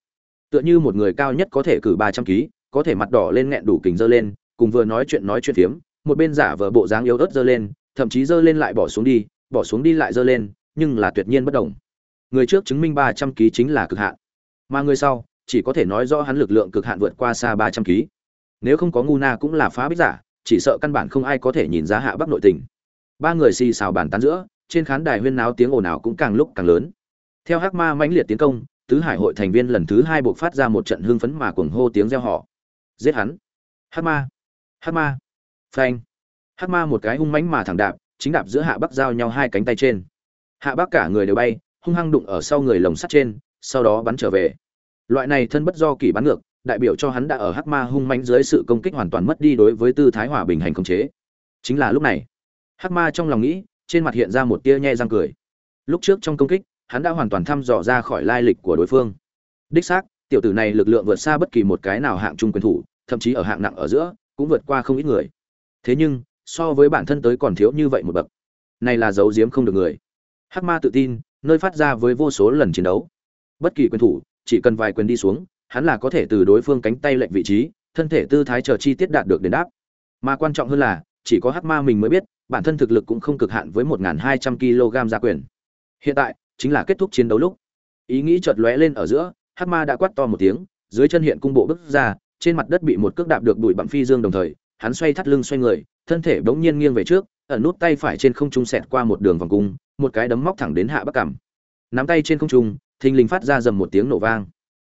Tựa như một người cao nhất có thể cử ba trăm ký, có thể mặt đỏ lên nghẹn đủ kính dơ lên cùng vừa nói chuyện nói chuyện phiếm một bên giả vờ bộ dáng yếu ớt dơ lên thậm chí dơ lên lại bỏ xuống đi bỏ xuống đi lại dơ lên nhưng là tuyệt nhiên bất đồng người trước chứng minh ba trăm ký chính là cực hạn mà người sau, chỉ có thể nói rõ hắn lực lượng cực hạn vượt qua xa ba trăm kg nếu không có ngu na cũng là phá bích giả, chỉ sợ căn bản không ai có thể nhìn ra hạ bắc nội tình. Ba người xì xào bàn tán giữa, trên khán đài huyên náo tiếng ồn ào cũng càng lúc càng lớn. Theo hắc ma mãnh liệt tiến công, tứ hải hội thành viên lần thứ hai buộc phát ra một trận hưng phấn mà cuồng hô tiếng reo họ giết hắn! Hắc ma! Hắc ma! Phanh! Hắc ma một cái hung mãnh mà thẳng đạp, chính đạp giữa hạ bắc giao nhau hai cánh tay trên. Hạ bắc cả người đều bay, hung hăng đụng ở sau người lồng sắt trên sau đó bắn trở về. Loại này thân bất do kỳ bắn ngược, đại biểu cho hắn đã ở hắc ma hung mãnh dưới sự công kích hoàn toàn mất đi đối với tư thái hòa bình hành khống chế. Chính là lúc này, hắc ma trong lòng nghĩ, trên mặt hiện ra một tia nhe răng cười. Lúc trước trong công kích, hắn đã hoàn toàn thăm dò ra khỏi lai lịch của đối phương. Đích xác, tiểu tử này lực lượng vượt xa bất kỳ một cái nào hạng trung quyền thủ, thậm chí ở hạng nặng ở giữa, cũng vượt qua không ít người. Thế nhưng, so với bản thân tới còn thiếu như vậy một bậc. Này là dấu diếm không được người. Hắc ma tự tin, nơi phát ra với vô số lần chiến đấu bất kỳ quyền thủ, chỉ cần vài quyền đi xuống, hắn là có thể từ đối phương cánh tay lệnh vị trí, thân thể tư thái chờ chi tiết đạt được đền đáp. Mà quan trọng hơn là, chỉ có hắc ma mình mới biết, bản thân thực lực cũng không cực hạn với một hai trăm kg gia quyền. Hiện tại, chính là kết thúc chiến đấu lúc. Ý nghĩ chợt lóe lên ở giữa, hắc ma đã quát to một tiếng, dưới chân hiện cung bộ bước ra, trên mặt đất bị một cước đạp được bụi bặm phi dương đồng thời, hắn xoay thắt lưng xoay người, thân thể bỗng nhiên nghiêng về trước, ẩn nút tay phải trên không trung sẹt qua một đường vòng cung, một cái đấm móc thẳng đến hạ bắc cảm nắm tay trên không trung thình lình phát ra dầm một tiếng nổ vang.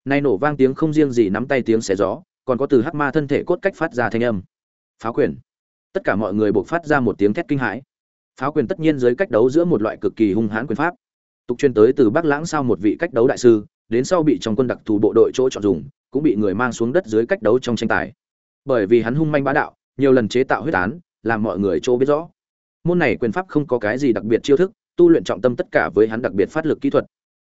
Nay nổ vang tiếng không riêng gì nắm tay tiếng xé gió, còn có từ hắc ma thân thể cốt cách phát ra thanh âm. Pháo quyền. Tất cả mọi người buộc phát ra một tiếng thét kinh hãi. Pháo quyền tất nhiên dưới cách đấu giữa một loại cực kỳ hung hãn quyền pháp. Tục truyền tới từ bắc lãng sau một vị cách đấu đại sư, đến sau bị trong quân đặc thù bộ đội chỗ chọn dùng, cũng bị người mang xuống đất dưới cách đấu trong tranh tài. Bởi vì hắn hung manh bá đạo, nhiều lần chế tạo huyết án, làm mọi người chỗ biết rõ. Môn này quyền pháp không có cái gì đặc biệt chiêu thức, tu luyện trọng tâm tất cả với hắn đặc biệt phát lực kỹ thuật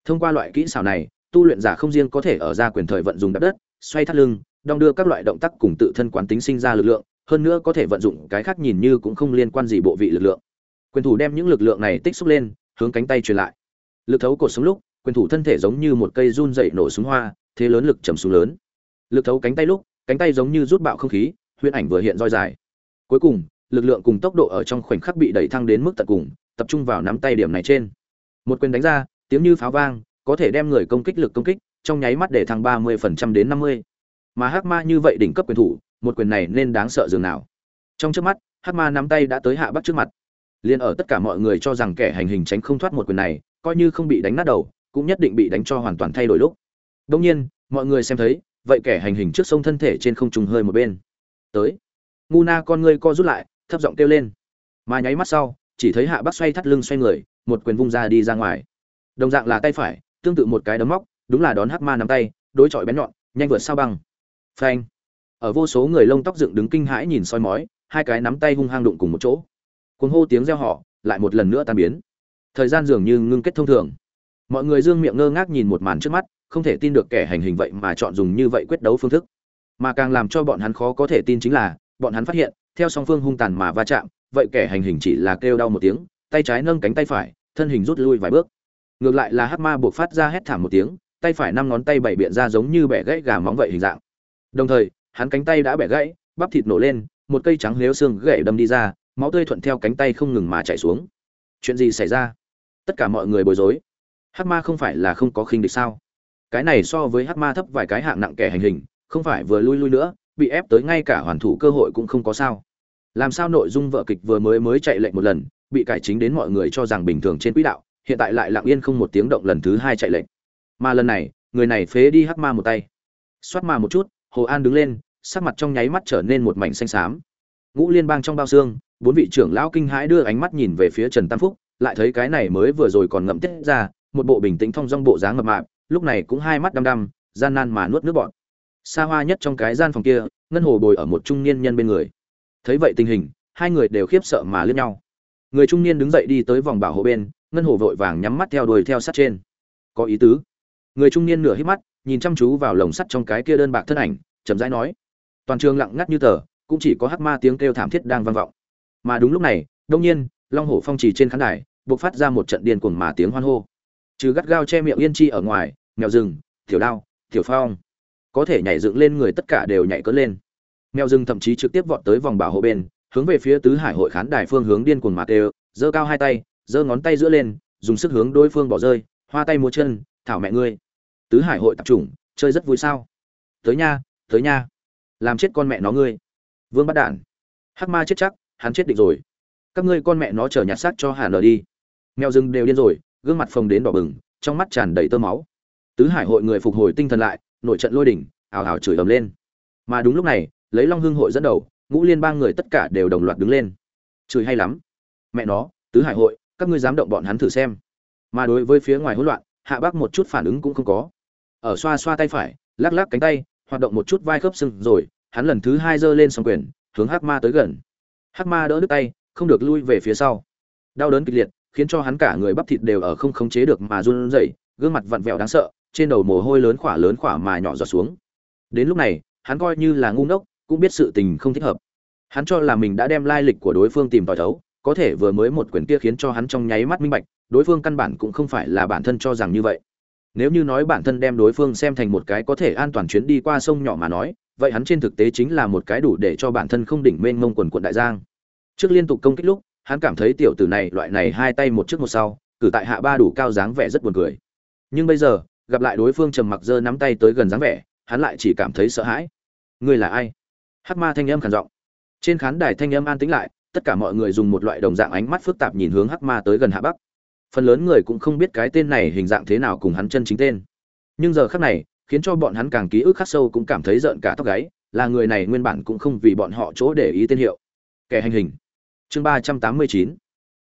thông qua loại kỹ xảo này, tu luyện giả không riêng có thể ở ra quyền thời vận dùng đạp đất, xoay thắt lưng, đong đưa các loại động tác cùng tự thân quán tính sinh ra lực lượng, hơn nữa có thể vận dụng cái khác nhìn như cũng không liên quan gì bộ vị lực lượng. Quyền thủ đem những lực lượng này tích xúc lên, hướng cánh tay truyền lại. Lực thấu cột xuống lúc, quyền thủ thân thể giống như một cây run dậy nổ súng hoa, thế lớn lực trầm xuống lớn. Lực thấu cánh tay lúc, cánh tay giống như rút bạo không khí, huyễn ảnh vừa hiện roi dài. Cuối cùng, lực lượng cùng tốc độ ở trong khoảnh khắc bị đẩy thăng đến mức tận cùng, tập trung vào nắm tay điểm này trên. Một quyền đánh ra tiếng như pháo vang, có thể đem người công kích lực công kích, trong nháy mắt để thăng ba mươi phần trăm đến năm mươi. Mà hắc ma như vậy đỉnh cấp quyền thủ, một quyền này nên đáng sợ dường nào. Trong trước mắt, hắc ma nắm tay đã tới hạ bắc trước mặt. Liền ở tất cả mọi người cho rằng kẻ hành hình tránh không thoát một quyền này, coi như không bị đánh nát đầu, cũng nhất định bị đánh cho hoàn toàn thay đổi lúc. Đương nhiên, mọi người xem thấy, vậy kẻ hành hình trước sông thân thể trên không trùng hơi một bên. Tới. Ngu na con ngươi co rút lại, thấp giọng kêu lên. Mà nháy mắt sau, chỉ thấy hạ bắc xoay thắt lưng xoay người, một quyền vung ra đi ra ngoài đồng dạng là tay phải, tương tự một cái đấm móc, đúng là đón hắc ma nắm tay, đối chọi bén nhọn, nhanh vượt sao băng. Phanh. Ở vô số người lông tóc dựng đứng kinh hãi nhìn soi mói, hai cái nắm tay hung hang đụng cùng một chỗ. Cuồng hô tiếng reo họ lại một lần nữa tan biến. Thời gian dường như ngưng kết thông thường. Mọi người dương miệng ngơ ngác nhìn một màn trước mắt, không thể tin được kẻ hành hình vậy mà chọn dùng như vậy quyết đấu phương thức. Mà càng làm cho bọn hắn khó có thể tin chính là, bọn hắn phát hiện, theo song phương hung tàn mà va chạm, vậy kẻ hành hình chỉ là kêu đau một tiếng, tay trái nâng cánh tay phải, thân hình rút lui vài bước ngược lại là hắc ma buộc phát ra hét thảm một tiếng, tay phải năm ngón tay bảy biện ra giống như bẻ gãy gà móng vậy hình dạng. Đồng thời, hắn cánh tay đã bẻ gãy, bắp thịt nổ lên, một cây trắng lếu xương gãy đâm đi ra, máu tươi thuận theo cánh tay không ngừng mà chảy xuống. Chuyện gì xảy ra? Tất cả mọi người bối rối. Hắc ma không phải là không có khinh địch sao? Cái này so với hắc ma thấp vài cái hạng nặng kẻ hành hình, không phải vừa lui lui nữa, bị ép tới ngay cả hoàn thủ cơ hội cũng không có sao. Làm sao nội dung vợ kịch vừa mới mới chạy lệnh một lần, bị cải chính đến mọi người cho rằng bình thường trên quỹ đạo hiện tại lại lặng yên không một tiếng động lần thứ hai chạy lệnh. Mà lần này, người này phế đi hắc ma một tay. Xoát ma một chút, hồ an đứng lên, sắc mặt trong nháy mắt trở nên một mảnh xanh xám. Ngũ liên bang trong bao xương, bốn vị trưởng lão kinh hãi đưa ánh mắt nhìn về phía trần tam phúc, lại thấy cái này mới vừa rồi còn ngậm tiết ra, một bộ bình tĩnh thong dong bộ dáng ngập mạp, lúc này cũng hai mắt đăm đăm, gian nan mà nuốt nước bọt. Xa hoa nhất trong cái gian phòng kia, ngân hồ bồi ở một trung niên nhân bên người. Thấy vậy tình hình, hai người đều khiếp sợ mà liếc nhau. Người trung niên đứng dậy đi tới vòng bảo hộ bên ngân hồ vội vàng nhắm mắt theo đuôi theo sát trên. Có ý tứ. Người trung niên nửa hít mắt, nhìn chăm chú vào lồng sắt trong cái kia đơn bạc thân ảnh, chậm rãi nói. Toàn trường lặng ngắt như tờ, cũng chỉ có hắc ma tiếng kêu thảm thiết đang vang vọng. Mà đúng lúc này, đông nhiên, long hổ phong trì trên khán đài buộc phát ra một trận điên cuồng mà tiếng hoan hô. Trừ gắt gao che miệng yên chi ở ngoài, mèo rừng, tiểu đao, tiểu phong. Có thể nhảy dựng lên người tất cả đều nhảy cất lên. Mèo rừng thậm chí trực tiếp vọt tới vòng bảo hộ bên, hướng về phía tứ hải hội khán đài phương hướng điên cuồng mà kêu, giơ cao hai tay giơ ngón tay giữa lên, dùng sức hướng đối phương bỏ rơi, hoa tay múa chân, thảo mẹ ngươi, tứ hải hội tập trung chơi rất vui sao? Tới nha tới nha, làm chết con mẹ nó ngươi. Vương bắt đản. Hắc ma chết chắc, hắn chết định rồi. Các ngươi con mẹ nó chờ nhặt xác cho hà nở đi. Mèo rừng đều điên rồi, gương mặt phồng đến đỏ bừng, trong mắt tràn đầy tơ máu. Tứ hải hội người phục hồi tinh thần lại, nội trận lôi đỉnh, ào ào chửi ầm lên. Mà đúng lúc này, lấy long hưng hội dẫn đầu, ngũ liên bang người tất cả đều đồng loạt đứng lên. Chửi hay lắm. Mẹ nó, tứ hải hội các ngươi dám động bọn hắn thử xem. Mà đối với phía ngoài hỗn loạn hạ bác một chút phản ứng cũng không có. Ở xoa xoa tay phải lắc lắc cánh tay hoạt động một chút vai khớp xương, rồi hắn lần thứ hai giơ lên song quyền hướng hắc ma tới gần. Hắc ma đỡ đứt tay không được lui về phía sau. Đau đớn kịch liệt khiến cho hắn cả người bắp thịt đều ở không khống chế được mà run rẩy gương mặt vặn vẹo đáng sợ trên đầu mồ hôi lớn khỏa lớn khỏa mà nhỏ giọt xuống. Đến lúc này hắn coi như là ngu ngốc cũng biết sự tình không thích hợp. Hắn cho là mình đã đem lai lịch của đối phương tìm tòi thấu có thể vừa mới một quyền kia khiến cho hắn trong nháy mắt minh bạch, đối phương căn bản cũng không phải là bản thân cho rằng như vậy. Nếu như nói bản thân đem đối phương xem thành một cái có thể an toàn chuyến đi qua sông nhỏ mà nói, vậy hắn trên thực tế chính là một cái đủ để cho bản thân không đỉnh mênh mông quần quần đại giang. Trước liên tục công kích lúc, hắn cảm thấy tiểu tử này loại này hai tay một trước một sau, cử tại hạ ba đủ cao dáng vẻ rất buồn cười. Nhưng bây giờ, gặp lại đối phương trầm mặc giơ nắm tay tới gần dáng vẻ, hắn lại chỉ cảm thấy sợ hãi. Ngươi là ai? Hắc ma thanh âm khàn giọng. Trên khán đài thanh âm an tĩnh lại tất cả mọi người dùng một loại đồng dạng ánh mắt phức tạp nhìn hướng hắc ma tới gần hạ bắc. Phần lớn người cũng không biết cái tên này hình dạng thế nào cùng hắn chân chính tên. Nhưng giờ khắc này, khiến cho bọn hắn càng ký ức khắc sâu cũng cảm thấy rợn cả tóc gáy, là người này nguyên bản cũng không vì bọn họ chỗ để ý tên hiệu. Kẻ hành hình. Chương ba trăm tám mươi chín.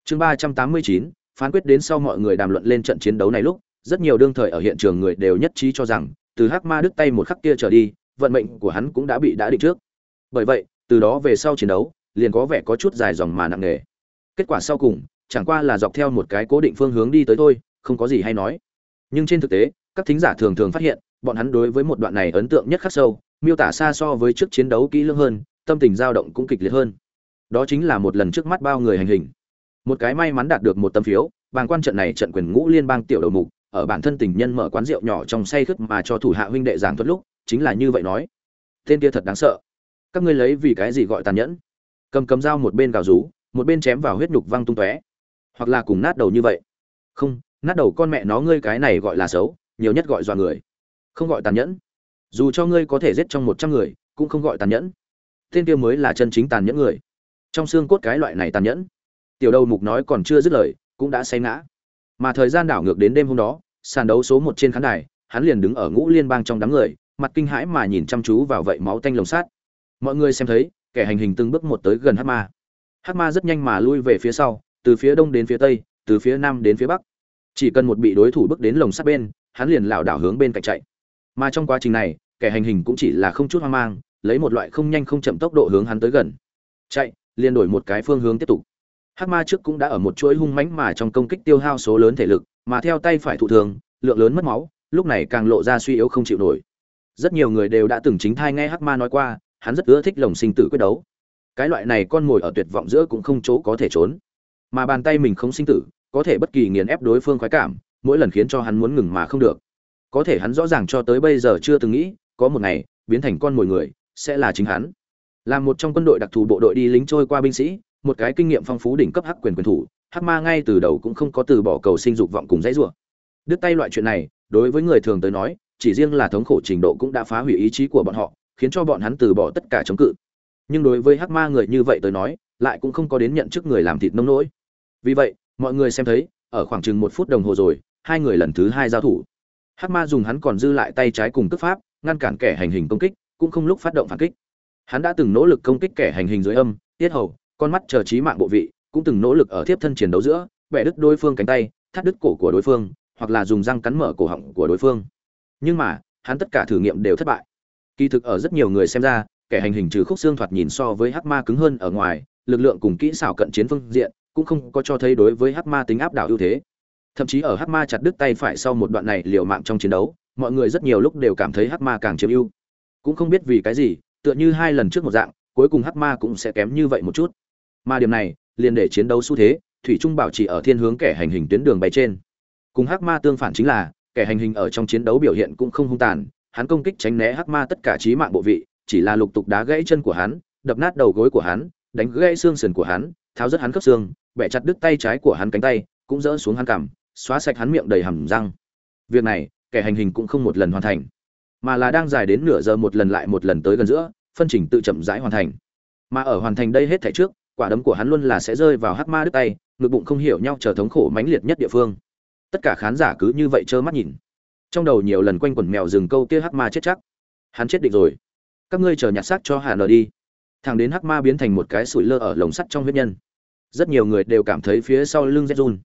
Chương ba trăm tám mươi chín, phán quyết đến sau mọi người đàm luận lên trận chiến đấu này lúc, rất nhiều đương thời ở hiện trường người đều nhất trí cho rằng, từ hắc ma đứt tay một khắc kia trở đi, vận mệnh của hắn cũng đã bị đã định trước. Bởi vậy, từ đó về sau chiến đấu liền có vẻ có chút dài dòng mà nặng nề. Kết quả sau cùng, chẳng qua là dọc theo một cái cố định phương hướng đi tới thôi, không có gì hay nói. Nhưng trên thực tế, các thính giả thường thường phát hiện, bọn hắn đối với một đoạn này ấn tượng nhất khắc sâu, miêu tả xa so với trước chiến đấu kỹ lưỡng hơn, tâm tình dao động cũng kịch liệt hơn. Đó chính là một lần trước mắt bao người hành hình. Một cái may mắn đạt được một tấm phiếu, bàng quan trận này trận quyền ngũ liên bang tiểu đầu mục, ở bản thân tình nhân mở quán rượu nhỏ trong say khướt mà cho thủ hạ huynh đệ giảng thuật lúc, chính là như vậy nói. Tên kia thật đáng sợ. Các ngươi lấy vì cái gì gọi tàn nhẫn? Cầm cầm dao một bên gào rú, một bên chém vào huyết nhục văng tung tóe. Hoặc là cùng nát đầu như vậy. Không, nát đầu con mẹ nó ngươi cái này gọi là xấu, nhiều nhất gọi dọa người. Không gọi tàn nhẫn. Dù cho ngươi có thể giết trong một trăm người, cũng không gọi tàn nhẫn. Tên kia mới là chân chính tàn nhẫn người. Trong xương cốt cái loại này tàn nhẫn. Tiểu đầu mục nói còn chưa dứt lời, cũng đã say ngã. Mà thời gian đảo ngược đến đêm hôm đó, sàn đấu số một trên khán đài, hắn liền đứng ở ngũ liên bang trong đám người, mặt kinh hãi mà nhìn chăm chú vào vậy máu tanh lồng sát mọi người xem thấy kẻ hành hình từng bước một tới gần hắc ma. Hắc ma rất nhanh mà lui về phía sau, từ phía đông đến phía tây, từ phía nam đến phía bắc. Chỉ cần một bị đối thủ bước đến lồng sắt bên, hắn liền lảo đảo hướng bên cạnh chạy. Mà trong quá trình này, kẻ hành hình cũng chỉ là không chút hoang mang, lấy một loại không nhanh không chậm tốc độ hướng hắn tới gần. Chạy, liền đổi một cái phương hướng tiếp tục. Hắc ma trước cũng đã ở một chuỗi hung mãnh mà trong công kích tiêu hao số lớn thể lực, mà theo tay phải thụ thường lượng lớn mất máu, lúc này càng lộ ra suy yếu không chịu nổi. Rất nhiều người đều đã từng chính thai nghe hắc ma nói qua hắn rất ưa thích lồng sinh tử quyết đấu. Cái loại này con ngồi ở tuyệt vọng giữa cũng không chỗ có thể trốn. Mà bàn tay mình không sinh tử, có thể bất kỳ nghiền ép đối phương khoái cảm, mỗi lần khiến cho hắn muốn ngừng mà không được. Có thể hắn rõ ràng cho tới bây giờ chưa từng nghĩ, có một ngày, biến thành con mồi người, sẽ là chính hắn. Là một trong quân đội đặc thù bộ đội đi lính trôi qua binh sĩ, một cái kinh nghiệm phong phú đỉnh cấp hắc quyền quyền thủ, hắc ma ngay từ đầu cũng không có từ bỏ cầu sinh dục vọng cùng dãy rủa. Đứt tay loại chuyện này, đối với người thường tới nói, chỉ riêng là thống khổ trình độ cũng đã phá hủy ý chí của bọn họ khiến cho bọn hắn từ bỏ tất cả chống cự. Nhưng đối với hắc ma người như vậy tới nói, lại cũng không có đến nhận chức người làm thịt nông nỗi. Vì vậy, mọi người xem thấy, ở khoảng chừng một phút đồng hồ rồi, hai người lần thứ hai giao thủ. Hắc ma dùng hắn còn dư lại tay trái cùng cướp pháp, ngăn cản kẻ hành hình công kích, cũng không lúc phát động phản kích. Hắn đã từng nỗ lực công kích kẻ hành hình dưới âm, tiết hầu, con mắt chờ trí mạng bộ vị, cũng từng nỗ lực ở tiếp thân chiến đấu giữa, bẻ đứt đối phương cánh tay, thắt đứt cổ của đối phương, hoặc là dùng răng cắn mở cổ họng của đối phương. Nhưng mà, hắn tất cả thử nghiệm đều thất bại kỳ thực ở rất nhiều người xem ra, kẻ hành hình trừ khúc xương thoạt nhìn so với hắc ma cứng hơn ở ngoài, lực lượng cùng kỹ xảo cận chiến phương diện, cũng không có cho thấy đối với hắc ma tính áp đảo ưu thế. Thậm chí ở hắc ma chặt đứt tay phải sau một đoạn này liều mạng trong chiến đấu, mọi người rất nhiều lúc đều cảm thấy hắc ma càng chiếm ưu. Cũng không biết vì cái gì, tựa như hai lần trước một dạng, cuối cùng hắc ma cũng sẽ kém như vậy một chút. Mà điểm này, liền để chiến đấu xu thế, thủy trung bảo trì ở thiên hướng kẻ hành hình tuyến đường bay trên. Cùng hắc ma tương phản chính là, kẻ hành hình ở trong chiến đấu biểu hiện cũng không hung tàn hắn công kích tránh né hắc ma tất cả trí mạng bộ vị, chỉ là lục tục đá gãy chân của hắn, đập nát đầu gối của hắn, đánh gãy xương sườn của hắn, tháo rớt hắn khớp xương, bẻ chặt đứt tay trái của hắn cánh tay, cũng rỡ xuống hắn cằm, xóa sạch hắn miệng đầy hầm răng. Việc này, kẻ hành hình cũng không một lần hoàn thành, mà là đang dài đến nửa giờ một lần lại một lần tới gần giữa, phân trình tự chậm rãi hoàn thành. Mà ở hoàn thành đây hết thảy trước, quả đấm của hắn luôn là sẽ rơi vào hắc ma đứt tay, ngực bụng không hiểu nhau chờ thống khổ mãnh liệt nhất địa phương. Tất cả khán giả cứ như vậy trơ mắt nhìn trong đầu nhiều lần quanh quẩn mèo rừng câu kia hắc ma chết chắc. Hắn chết định rồi. Các ngươi chờ nhặt xác cho hà nờ đi. Thằng đến hắc ma biến thành một cái sủi lơ ở lồng sắt trong huyết nhân. Rất nhiều người đều cảm thấy phía sau lưng rét run.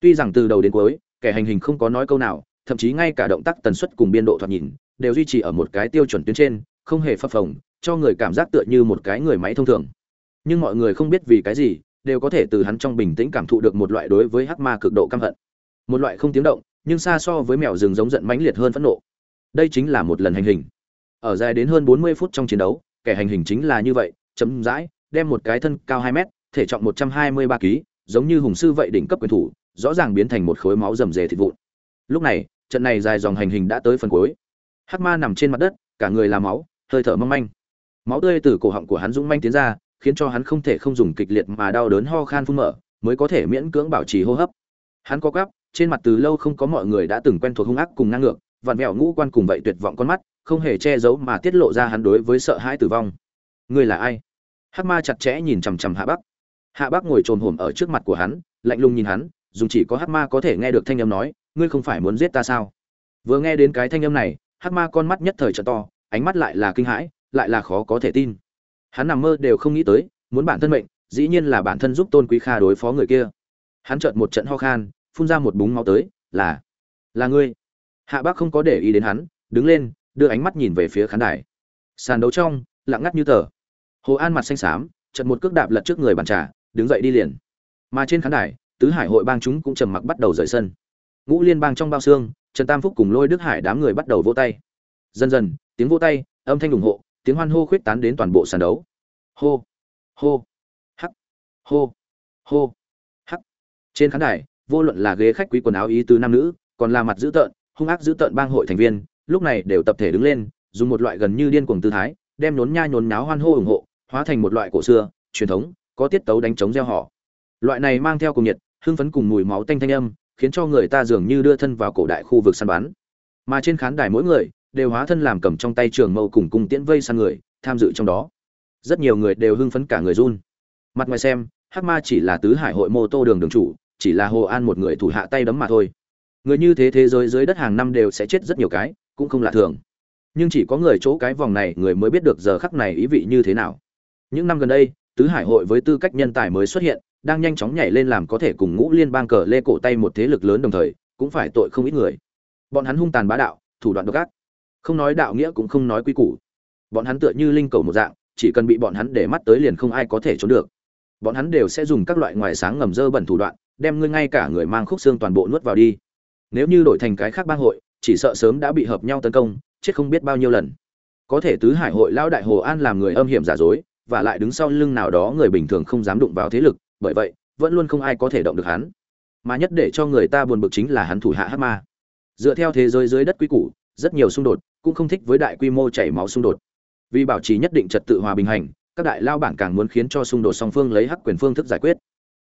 Tuy rằng từ đầu đến cuối, kẻ hành hình không có nói câu nào, thậm chí ngay cả động tác tần suất cùng biên độ thoạt nhìn, đều duy trì ở một cái tiêu chuẩn tuyến trên, không hề phập phồng, cho người cảm giác tựa như một cái người máy thông thường. Nhưng mọi người không biết vì cái gì, đều có thể từ hắn trong bình tĩnh cảm thụ được một loại đối với hắc ma cực độ căm hận. Một loại không tiếng động nhưng xa so với mèo rừng giống giận mãnh liệt hơn phẫn nộ. Đây chính là một lần hành hình. Ở dài đến hơn 40 phút trong chiến đấu, kẻ hành hình chính là như vậy chấm dãi đem một cái thân cao 2 mét, thể trọng 123 kg giống như hùng sư vậy đỉnh cấp quyền thủ, rõ ràng biến thành một khối máu rầm rề thịt vụn. Lúc này, trận này dài dòng hành hình đã tới phần cuối. Hắc ma nằm trên mặt đất, cả người là máu, hơi thở mong manh. Máu tươi từ cổ họng của hắn dũng manh tiến ra, khiến cho hắn không thể không dùng kịch liệt mà đau đớn ho khan phun mở, mới có thể miễn cưỡng bảo trì hô hấp. Hắn có gắp trên mặt từ lâu không có mọi người đã từng quen thuộc hung ác cùng ngang ngược, vặn vẹo ngũ quan cùng vậy tuyệt vọng con mắt, không hề che giấu mà tiết lộ ra hắn đối với sợ hãi tử vong. Ngươi là ai? Hắc ma chặt chẽ nhìn chằm chằm hạ bắc. Hạ bắc ngồi trồm hổm ở trước mặt của hắn, lạnh lùng nhìn hắn dùng chỉ có hắc ma có thể nghe được thanh âm nói, ngươi không phải muốn giết ta sao? Vừa nghe đến cái thanh âm này, hắc ma con mắt nhất thời trợ to, ánh mắt lại là kinh hãi, lại là khó có thể tin. Hắn nằm mơ đều không nghĩ tới, muốn bản thân mệnh, dĩ nhiên là bản thân giúp tôn quý kha đối phó người kia. Hắn chợt một trận ho khan phun ra một búng máu tới, là là ngươi. Hạ bác không có để ý đến hắn, đứng lên, đưa ánh mắt nhìn về phía khán đài. Sàn đấu trong, lặng ngắt như tờ. Hồ an mặt xanh xám, chợt một cước đạp lật trước người bàn trà, đứng dậy đi liền. Mà trên khán đài, tứ hải hội bang chúng cũng trầm mặc bắt đầu rời sân. Ngũ liên bang trong bao xương, trần tam phúc cùng lôi đức hải đám người bắt đầu vỗ tay. Dần dần, tiếng vỗ tay, âm thanh ủng hộ, tiếng hoan hô khuyết tán đến toàn bộ sàn đấu. Hô hô, hắc, hô hô, hắc. Trên khán đài vô luận là ghế khách quý quần áo ý tứ nam nữ, còn là mặt dữ tợn, hung ác dữ tợn bang hội thành viên, lúc này đều tập thể đứng lên, dùng một loại gần như điên cuồng tư thái, đem nhốn nha nhốn náo hoan hô ủng hộ, hóa thành một loại cổ xưa, truyền thống, có tiết tấu đánh trống reo hò. loại này mang theo cùng nhiệt, hưng phấn cùng mùi máu tanh thanh âm, khiến cho người ta dường như đưa thân vào cổ đại khu vực săn bắn. Mà trên khán đài mỗi người, đều hóa thân làm cầm trong tay trường mâu cùng cung tiễn vây săn người, tham dự trong đó. Rất nhiều người đều hưng phấn cả người run. Mặt ngoài xem, hắc ma chỉ là tứ hải hội mô tô đường đường chủ chỉ là hồ an một người thủ hạ tay đấm mà thôi. Người như thế thế giới dưới đất hàng năm đều sẽ chết rất nhiều cái, cũng không lạ thường. Nhưng chỉ có người chỗ cái vòng này người mới biết được giờ khắc này ý vị như thế nào. Những năm gần đây, tứ hải hội với tư cách nhân tài mới xuất hiện, đang nhanh chóng nhảy lên làm có thể cùng ngũ liên bang cờ lê cổ tay một thế lực lớn đồng thời, cũng phải tội không ít người. Bọn hắn hung tàn bá đạo, thủ đoạn độc ác. Không nói đạo nghĩa cũng không nói quy củ. Bọn hắn tựa như linh cầu một dạng, chỉ cần bị bọn hắn để mắt tới liền không ai có thể trốn được. Bọn hắn đều sẽ dùng các loại ngoài sáng ngầm dơ bẩn thủ đoạn đem ngươi ngay cả người mang khúc xương toàn bộ nuốt vào đi. Nếu như đổi thành cái khác bang hội, chỉ sợ sớm đã bị hợp nhau tấn công, chết không biết bao nhiêu lần. Có thể tứ hải hội lão đại hồ an làm người âm hiểm giả dối, và lại đứng sau lưng nào đó người bình thường không dám đụng vào thế lực, bởi vậy, vẫn luôn không ai có thể động được hắn. Mà nhất để cho người ta buồn bực chính là hắn thủ hạ hắc ma. Dựa theo thế giới dưới đất quy củ, rất nhiều xung đột cũng không thích với đại quy mô chảy máu xung đột. Vì bảo trì nhất định trật tự hòa bình hành, các đại lao bản càng muốn khiến cho xung đột song phương lấy hắc quyền phương thức giải quyết.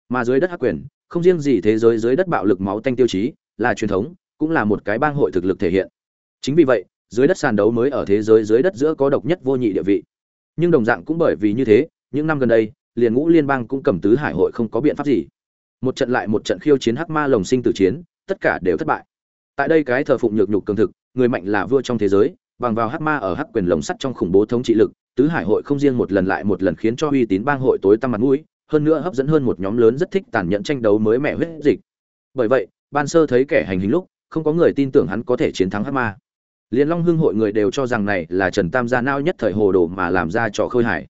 Mà dưới đất hắc quyền không riêng gì thế giới dưới đất bạo lực máu tanh tiêu chí, là truyền thống, cũng là một cái bang hội thực lực thể hiện. Chính vì vậy, dưới đất sàn đấu mới ở thế giới dưới đất giữa có độc nhất vô nhị địa vị. Nhưng đồng dạng cũng bởi vì như thế, những năm gần đây, liền ngũ liên bang cũng cầm tứ hải hội không có biện pháp gì. Một trận lại một trận khiêu chiến hắc ma lồng sinh tử chiến, tất cả đều thất bại. Tại đây cái thờ phụng nhược nhục cường thực, người mạnh là vua trong thế giới, bằng vào hắc ma ở hắc quyền lồng sắt trong khủng bố thống trị lực, tứ hải hội không riêng một lần lại một lần khiến cho uy tín bang hội tối tăm mặt mũi hơn nữa hấp dẫn hơn một nhóm lớn rất thích tàn nhẫn tranh đấu mới mẻ huyết dịch. Bởi vậy, ban sơ thấy kẻ hành hình lúc, không có người tin tưởng hắn có thể chiến thắng hắc ma. Liên long hưng hội người đều cho rằng này là trần tam gia nao nhất thời hồ đồ mà làm ra trò khơi hải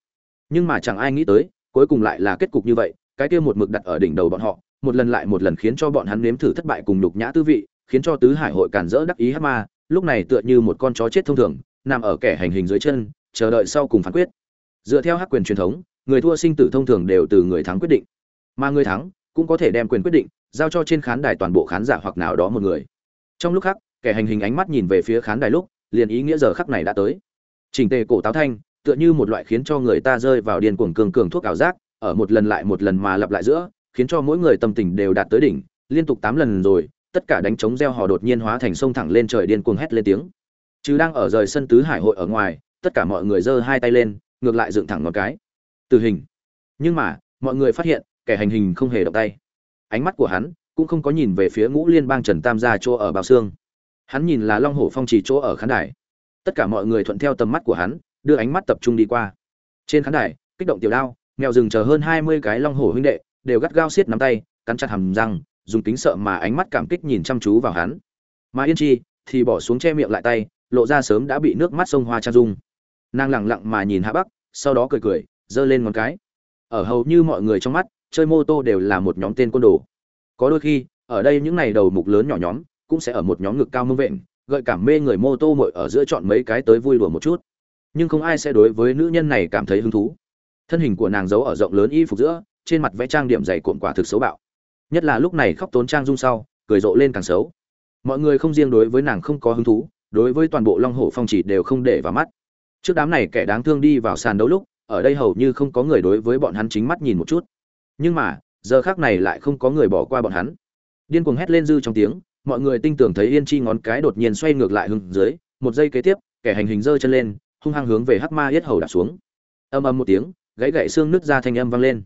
nhưng mà chẳng ai nghĩ tới, cuối cùng lại là kết cục như vậy, cái kia một mực đặt ở đỉnh đầu bọn họ, một lần lại một lần khiến cho bọn hắn nếm thử thất bại cùng nhục nhã tư vị, khiến cho tứ hải hội cản rỡ đắc ý hát ma, lúc này tựa như một con chó chết thông thường, nằm ở kẻ hành hình dưới chân, chờ đợi sau cùng phán quyết. Dựa theo hắc quyền truyền thống người thua sinh tử thông thường đều từ người thắng quyết định. Mà người thắng cũng có thể đem quyền quyết định giao cho trên khán đài toàn bộ khán giả hoặc nào đó một người. Trong lúc khác kẻ hành hình ánh mắt nhìn về phía khán đài lúc, liền ý nghĩa giờ khắc này đã tới. Chỉnh tề cổ táo thanh, tựa như một loại khiến cho người ta rơi vào điên cuồng cường cường thuốc ảo giác, ở một lần lại một lần mà lặp lại giữa, khiến cho mỗi người tâm tình đều đạt tới đỉnh, liên tục tám lần rồi, tất cả đánh trống reo hò đột nhiên hóa thành sông thẳng lên trời điên cuồng hét lên tiếng. Chứ đang ở rời sân tứ hải hội ở ngoài, tất cả mọi người giơ hai tay lên, ngược lại dựng thẳng ngón cái tử hình. Nhưng mà, mọi người phát hiện, kẻ hành hình không hề động tay. Ánh mắt của hắn cũng không có nhìn về phía ngũ liên bang trần tam gia chỗ ở bào xương hắn nhìn là long hổ phong chỉ chỗ ở khán đài. Tất cả mọi người thuận theo tầm mắt của hắn, đưa ánh mắt tập trung đi qua. Trên khán đài, kích động tiểu đao, mèo rừng chờ hơn hai mươi cái long hổ huynh đệ, đều gắt gao xiết nắm tay, cắn chặt hầm răng, dùng tính sợ mà ánh mắt cảm kích nhìn chăm chú vào hắn. Mà yên chi thì bỏ xuống che miệng lại tay, lộ ra sớm đã bị nước mắt sông hoa trang dung. Nàng lẳng lặng mà nhìn hạ bắc, sau đó cười cười giơ lên ngón cái. Ở hầu như mọi người trong mắt, chơi mô tô đều là một nhóm tên côn đồ. Có đôi khi, ở đây những này đầu mục lớn nhỏ nhóm, cũng sẽ ở một nhóm ngực cao mông vện, gợi cảm mê người mô tô mội ở giữa chọn mấy cái tới vui đùa một chút. Nhưng không ai sẽ đối với nữ nhân này cảm thấy hứng thú. Thân hình của nàng giấu ở rộng lớn y phục giữa, trên mặt vẽ trang điểm dày cuộn quả thực xấu bạo. Nhất là lúc này khóc tốn trang dung sau, cười rộ lên càng xấu. Mọi người không riêng đối với nàng không có hứng thú, đối với toàn bộ long hổ phong chỉ đều không để vào mắt. Trước đám này kẻ đáng thương đi vào sàn đấu lúc ở đây hầu như không có người đối với bọn hắn chính mắt nhìn một chút. Nhưng mà giờ khác này lại không có người bỏ qua bọn hắn. Điên cuồng hét lên dư trong tiếng mọi người tinh tưởng thấy yên chi ngón cái đột nhiên xoay ngược lại hướng dưới một giây kế tiếp kẻ hành hình giơ chân lên hung hăng hướng về hắc ma yết hầu đạp xuống. Âm âm một tiếng gãy gãy xương nứt ra thanh âm vang lên.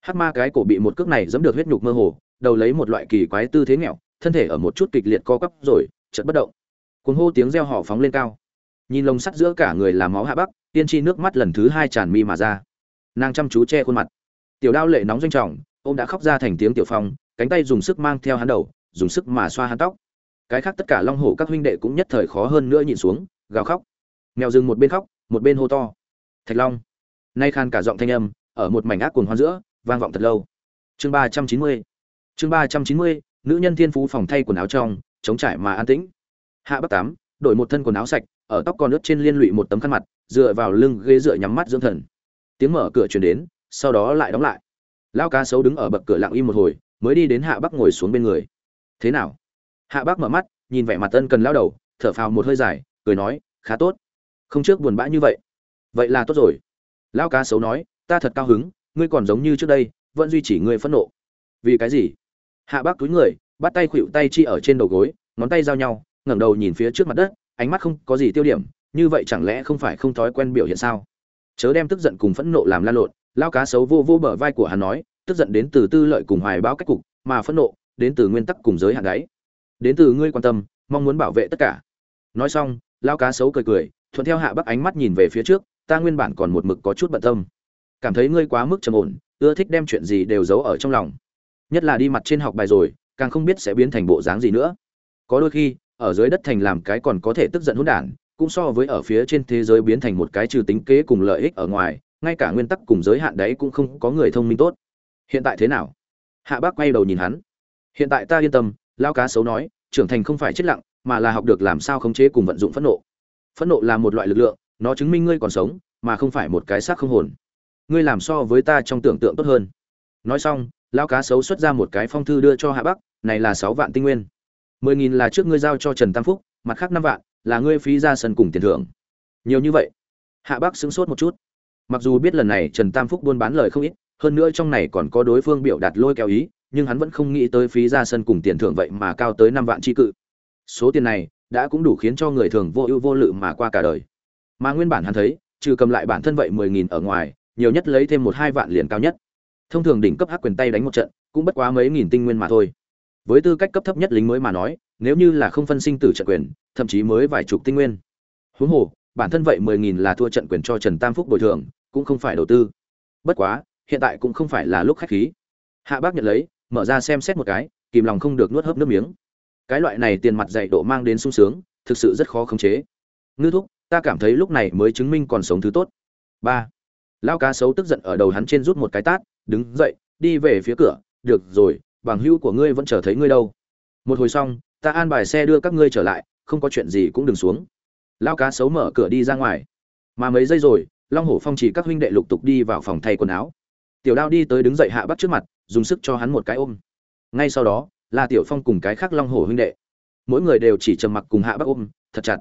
Hắc ma cái cổ bị một cước này giẫm được huyết nhục mơ hồ đầu lấy một loại kỳ quái tư thế nghèo, thân thể ở một chút kịch liệt co quắp rồi chợt bất động. Cuồng hô tiếng reo hò phóng lên cao. Nhìn lồng sắt giữa cả người làm máu hạ bắc tiên chi nước mắt lần thứ hai tràn mi mà ra. Nàng chăm chú che khuôn mặt. Tiểu đao lệ nóng doanh trọng ông đã khóc ra thành tiếng tiểu phong, cánh tay dùng sức mang theo hắn đầu, dùng sức mà xoa hắn tóc. Cái khác tất cả long hổ các huynh đệ cũng nhất thời khó hơn nữa nhìn xuống, gào khóc. Mèo rừng một bên khóc, một bên hô to. Thạch long. Nay khan cả giọng thanh âm, ở một mảnh ác cồn hoan giữa, vang vọng thật lâu. Chương ba trăm chín mươi. Chương ba trăm chín mươi, nữ nhân thiên phú phòng thay quần áo trong, chống trải mà an tĩnh. Hạ bắc tám, đổi một thân quần áo sạch, ở tóc còn ướt trên liên lụy một tấm khăn mặt dựa vào lưng ghế dựa nhắm mắt dưỡng thần. Tiếng mở cửa chuyển đến, sau đó lại đóng lại. Lao cá sấu đứng ở bậc cửa lặng im một hồi, mới đi đến hạ bắc ngồi xuống bên người. Thế nào? Hạ bắc mở mắt, nhìn vẻ mặt tân cần lao đầu, thở phào một hơi dài, cười nói, khá tốt. Không trước buồn bã như vậy. Vậy là tốt rồi. Lao cá sấu nói, ta thật cao hứng, ngươi còn giống như trước đây, vẫn duy trì ngươi phẫn nộ. Vì cái gì? Hạ bác túi người, bắt tay khuỵu tay chi ở trên đầu gối, ngón tay giao nhau, ngẩng đầu nhìn phía trước mặt đất, ánh mắt không có gì tiêu điểm như vậy chẳng lẽ không phải không thói quen biểu hiện sao? Chớ đem tức giận cùng phẫn nộ làm la lộn, lao cá sấu vô vô bờ vai của hắn nói, tức giận đến từ tư lợi cùng hoài báo cách cục, mà phẫn nộ đến từ nguyên tắc cùng giới hạn đáy đến từ ngươi quan tâm, mong muốn bảo vệ tất cả. Nói xong, lao cá sấu cười cười, thuận theo hạ bắc ánh mắt nhìn về phía trước, ta nguyên bản còn một mực có chút bận tâm. Cảm thấy ngươi quá mức trầm ổn, ưa thích đem chuyện gì đều giấu ở trong lòng. Nhất là đi mặt trên học bài rồi, càng không biết sẽ biến thành bộ dáng gì nữa. Có đôi khi, ở dưới đất thành làm cái còn có thể tức giận hỗn đản cũng so với ở phía trên thế giới biến thành một cái trừ tính kế cùng lợi ích ở ngoài, ngay cả nguyên tắc cùng giới hạn đấy cũng không có người thông minh tốt. Hiện tại thế nào? Hạ bác quay đầu nhìn hắn. Hiện tại ta yên tâm lao cá xấu nói, trưởng thành không phải chết lặng, mà là học được làm sao khống chế cùng vận dụng phẫn nộ. Phẫn nộ là một loại lực lượng, nó chứng minh ngươi còn sống, mà không phải một cái xác không hồn. Ngươi làm so với ta trong tưởng tượng tốt hơn. Nói xong lao cá xấu xuất ra một cái phong thư đưa cho hạ bắc này là sáu vạn tinh nguyên. Mười nghìn là trước ngươi giao cho trần tam phúc, mặt khác năm vạn là ngươi phí ra sân cùng tiền thưởng. Nhiều như vậy. Hạ bắc sững sốt một chút. Mặc dù biết lần này trần tam phúc buôn bán lời không ít, hơn nữa trong này còn có đối phương biểu đạt lôi kéo ý, nhưng hắn vẫn không nghĩ tới phí ra sân cùng tiền thưởng vậy mà cao tới năm vạn tri cự. Số tiền này đã cũng đủ khiến cho người thường vô ưu vô lự mà qua cả đời. Mà nguyên bản hắn thấy, trừ cầm lại bản thân vậy mười nghìn ở ngoài, nhiều nhất lấy thêm một hai vạn liền cao nhất. Thông thường đỉnh cấp hắc quyền tay đánh một trận, cũng bất quá mấy nghìn tinh nguyên mà thôi với tư cách cấp thấp nhất lính mới mà nói, nếu như là không phân sinh tử trận quyền, thậm chí mới vài chục tinh nguyên. Huống hồ, bản thân vậy mười nghìn là thua trận quyền cho trần tam phúc bồi thường, cũng không phải đầu tư. Bất quá, hiện tại cũng không phải là lúc khách khí. Hạ bác nhận lấy, mở ra xem xét một cái, kìm lòng không được nuốt hớp nước miếng. Cái loại này tiền mặt dạy độ mang đến sung sướng, thực sự rất khó khống chế. Ngư thúc, ta cảm thấy lúc này mới chứng minh còn sống thứ tốt. Ba. Lao cá sấu tức giận ở đầu hắn trên rút một cái tát, đứng dậy, đi về phía cửa, được rồi bằng hữu của ngươi vẫn chờ thấy ngươi đâu. Một hồi xong, ta an bài xe đưa các ngươi trở lại, không có chuyện gì cũng đừng xuống. Lao cá sấu mở cửa đi ra ngoài. Mà mấy giây rồi, long hổ phong chỉ các huynh đệ lục tục đi vào phòng thay quần áo. Tiểu đao đi tới đứng dậy hạ bắt trước mặt, dùng sức cho hắn một cái ôm. Ngay sau đó, là tiểu phong cùng cái khác long hổ huynh đệ. Mỗi người đều chỉ trầm mặc cùng hạ bắc ôm, thật chặt.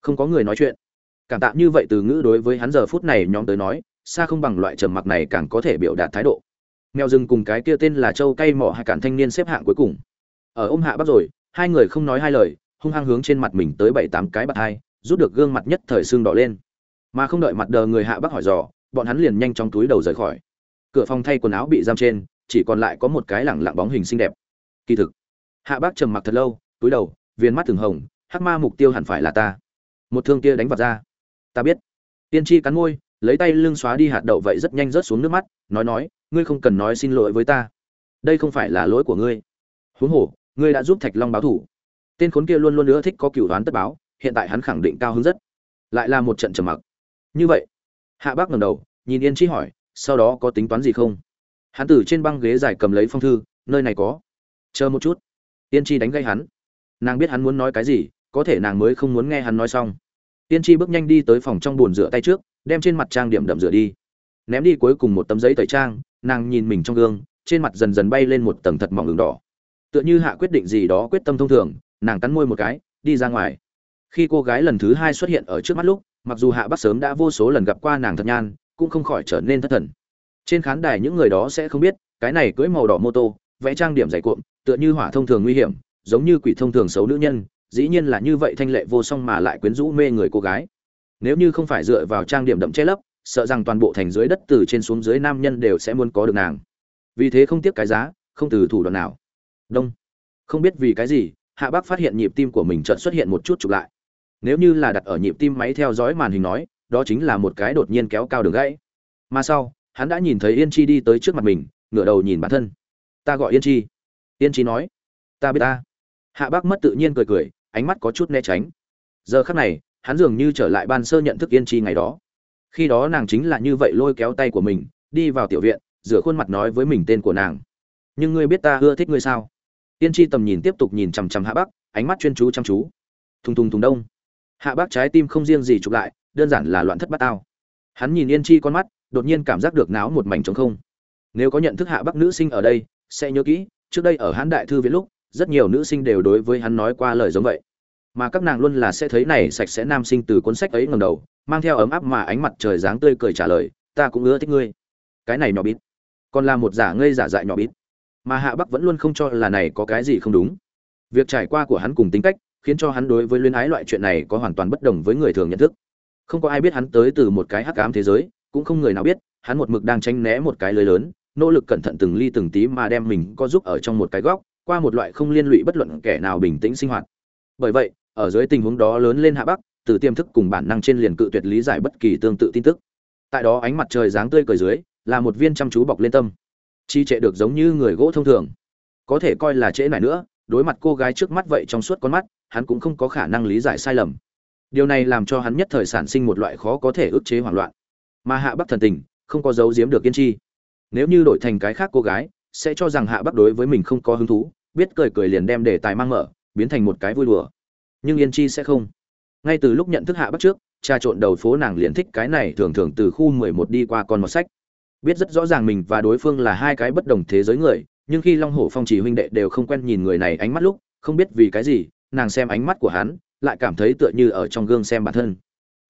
Không có người nói chuyện. Cảm tạ như vậy từ ngữ đối với hắn giờ phút này nhóm tới nói, xa không bằng loại trầm mặc này càng có thể biểu đạt thái độ mèo rừng cùng cái kia tên là châu cây mỏ hai cản thanh niên xếp hạng cuối cùng. Ở ôm hạ bắc rồi, hai người không nói hai lời, hung hăng hướng trên mặt mình tới bảy tám cái bạc hai, rút được gương mặt nhất thời xương đỏ lên. Mà không đợi mặt đờ người hạ bắc hỏi dò, bọn hắn liền nhanh trong túi đầu rời khỏi. Cửa phòng thay quần áo bị giam trên, chỉ còn lại có một cái lẳng lặng bóng hình xinh đẹp. Kỳ thực, hạ bác trầm mặc thật lâu, túi đầu viên mắt thường hồng, hắc ma mục tiêu hẳn phải là ta. Một thương kia đánh vào ra. Ta biết. Tiên tri cắn môi, lấy tay lưng xóa đi hạt đậu vậy rất nhanh rớt xuống nước mắt, nói nói ngươi không cần nói xin lỗi với ta. Đây không phải là lỗi của ngươi. Huống hồ, ngươi đã giúp thạch long báo thủ. Tên khốn kia luôn luôn nữa thích có cựu đoán tất báo, hiện tại hắn khẳng định cao hứng rất. Lại là một trận trầm mặc. Như vậy, hạ bác ngẩng đầu, nhìn yên chi hỏi, sau đó có tính toán gì không? Hắn từ trên băng ghế dài cầm lấy phong thư, nơi này có. Chờ một chút. Yên chi đánh gây hắn. Nàng biết hắn muốn nói cái gì, có thể nàng mới không muốn nghe hắn nói xong. Yên chi bước nhanh đi tới phòng trong bồn rửa tay trước, đem trên mặt trang điểm đậm rửa đi. Ném đi cuối cùng một tấm giấy tẩy trang nàng nhìn mình trong gương, trên mặt dần dần bay lên một tầng thật mỏng đường đỏ. Tựa như hạ quyết định gì đó quyết tâm thông thường, nàng cắn môi một cái, đi ra ngoài. Khi cô gái lần thứ hai xuất hiện ở trước mắt lúc, mặc dù hạ bắc sớm đã vô số lần gặp qua nàng thật nhan, cũng không khỏi trở nên thất thần. Trên khán đài những người đó sẽ không biết, cái này cưỡi màu đỏ mô tô, vẽ trang điểm dày cuộn, tựa như hỏa thông thường nguy hiểm, giống như quỷ thông thường xấu nữ nhân, dĩ nhiên là như vậy thanh lệ vô song mà lại quyến rũ mê người cô gái. Nếu như không phải dựa vào trang điểm đậm che lấp sợ rằng toàn bộ thành dưới đất từ trên xuống dưới nam nhân đều sẽ muốn có được nàng. Vì thế không tiếc cái giá, không từ thủ đoạn nào. Đông. Không biết vì cái gì, hạ bác phát hiện nhịp tim của mình chợt xuất hiện một chút chụp lại. Nếu như là đặt ở nhịp tim máy theo dõi màn hình nói, đó chính là một cái đột nhiên kéo cao đường gãy. Mà sau, hắn đã nhìn thấy yên chi đi tới trước mặt mình, ngửa đầu nhìn bản thân. Ta gọi yên chi. Yên chi nói. Ta biết ta. Hạ bác mất tự nhiên cười cười, ánh mắt có chút né tránh. Giờ khắc này, hắn dường như trở lại ban sơ nhận thức yên chi ngày đó khi đó nàng chính là như vậy lôi kéo tay của mình, đi vào tiểu viện, rửa khuôn mặt nói với mình tên của nàng. Nhưng ngươi biết ta ưa thích ngươi sao? Tiên chi tầm nhìn tiếp tục nhìn chằm chằm hạ Bắc, ánh mắt chuyên chú chăm chú. Thùng thùng thùng đông. Hạ Bắc trái tim không riêng gì chụp lại, đơn giản là loạn thất bát tao. Hắn nhìn yên chi con mắt, đột nhiên cảm giác được náo một mảnh trống không. Nếu có nhận thức hạ bắc nữ sinh ở đây, sẽ nhớ kỹ, trước đây ở hán đại thư viện lúc, rất nhiều nữ sinh đều đối với hắn nói qua lời giống vậy. Mà các nàng luôn là sẽ thấy này sạch sẽ nam sinh từ cuốn sách ấy ngầm đầu mang theo ấm áp mà ánh mặt trời dáng tươi cười trả lời, ta cũng ưa thích ngươi. Cái này nhỏ bít, còn là một giả ngây giả dại nhỏ bít. Mà hạ bắc vẫn luôn không cho là này có cái gì không đúng. Việc trải qua của hắn cùng tính cách, khiến cho hắn đối với luyến ái loại chuyện này có hoàn toàn bất đồng với người thường nhận thức. Không có ai biết hắn tới từ một cái hắc ám thế giới, cũng không người nào biết, hắn một mực đang tránh né một cái lưới lớn, nỗ lực cẩn thận từng ly từng tí mà đem mình có giúp ở trong một cái góc, qua một loại không liên lụy bất luận kẻ nào bình tĩnh sinh hoạt. Bởi vậy, ở dưới tình huống đó lớn lên hạ bắc từ tiềm thức cùng bản năng trên liền cự tuyệt lý giải bất kỳ tương tự tin tức. Tại đó ánh mặt trời dáng tươi cười dưới, là một viên chăm chú bọc lên tâm. Chi trệ được giống như người gỗ thông thường. Có thể coi là trễ này nữa, đối mặt cô gái trước mắt vậy trong suốt con mắt, hắn cũng không có khả năng lý giải sai lầm. Điều này làm cho hắn nhất thời sản sinh một loại khó có thể ức chế hoảng loạn. Mà hạ bắc thần tình, không có giấu giếm được kiên chi nếu như đổi thành cái khác cô gái, sẽ cho rằng hạ bắc đối với mình không có hứng thú, biết cười cười liền đem đề tài mang mở, biến thành một cái vui đùa. Nhưng yên chi sẽ không ngay từ lúc nhận thức hạ bắc trước trà trộn đầu phố nàng liền thích cái này thường thường từ khu mười một đi qua con một sách. Biết rất rõ ràng mình và đối phương là hai cái bất đồng thế giới người, nhưng khi long hổ phong chỉ huynh đệ đều không quen nhìn người này ánh mắt lúc, không biết vì cái gì, nàng xem ánh mắt của hắn, lại cảm thấy tựa như ở trong gương xem bản thân.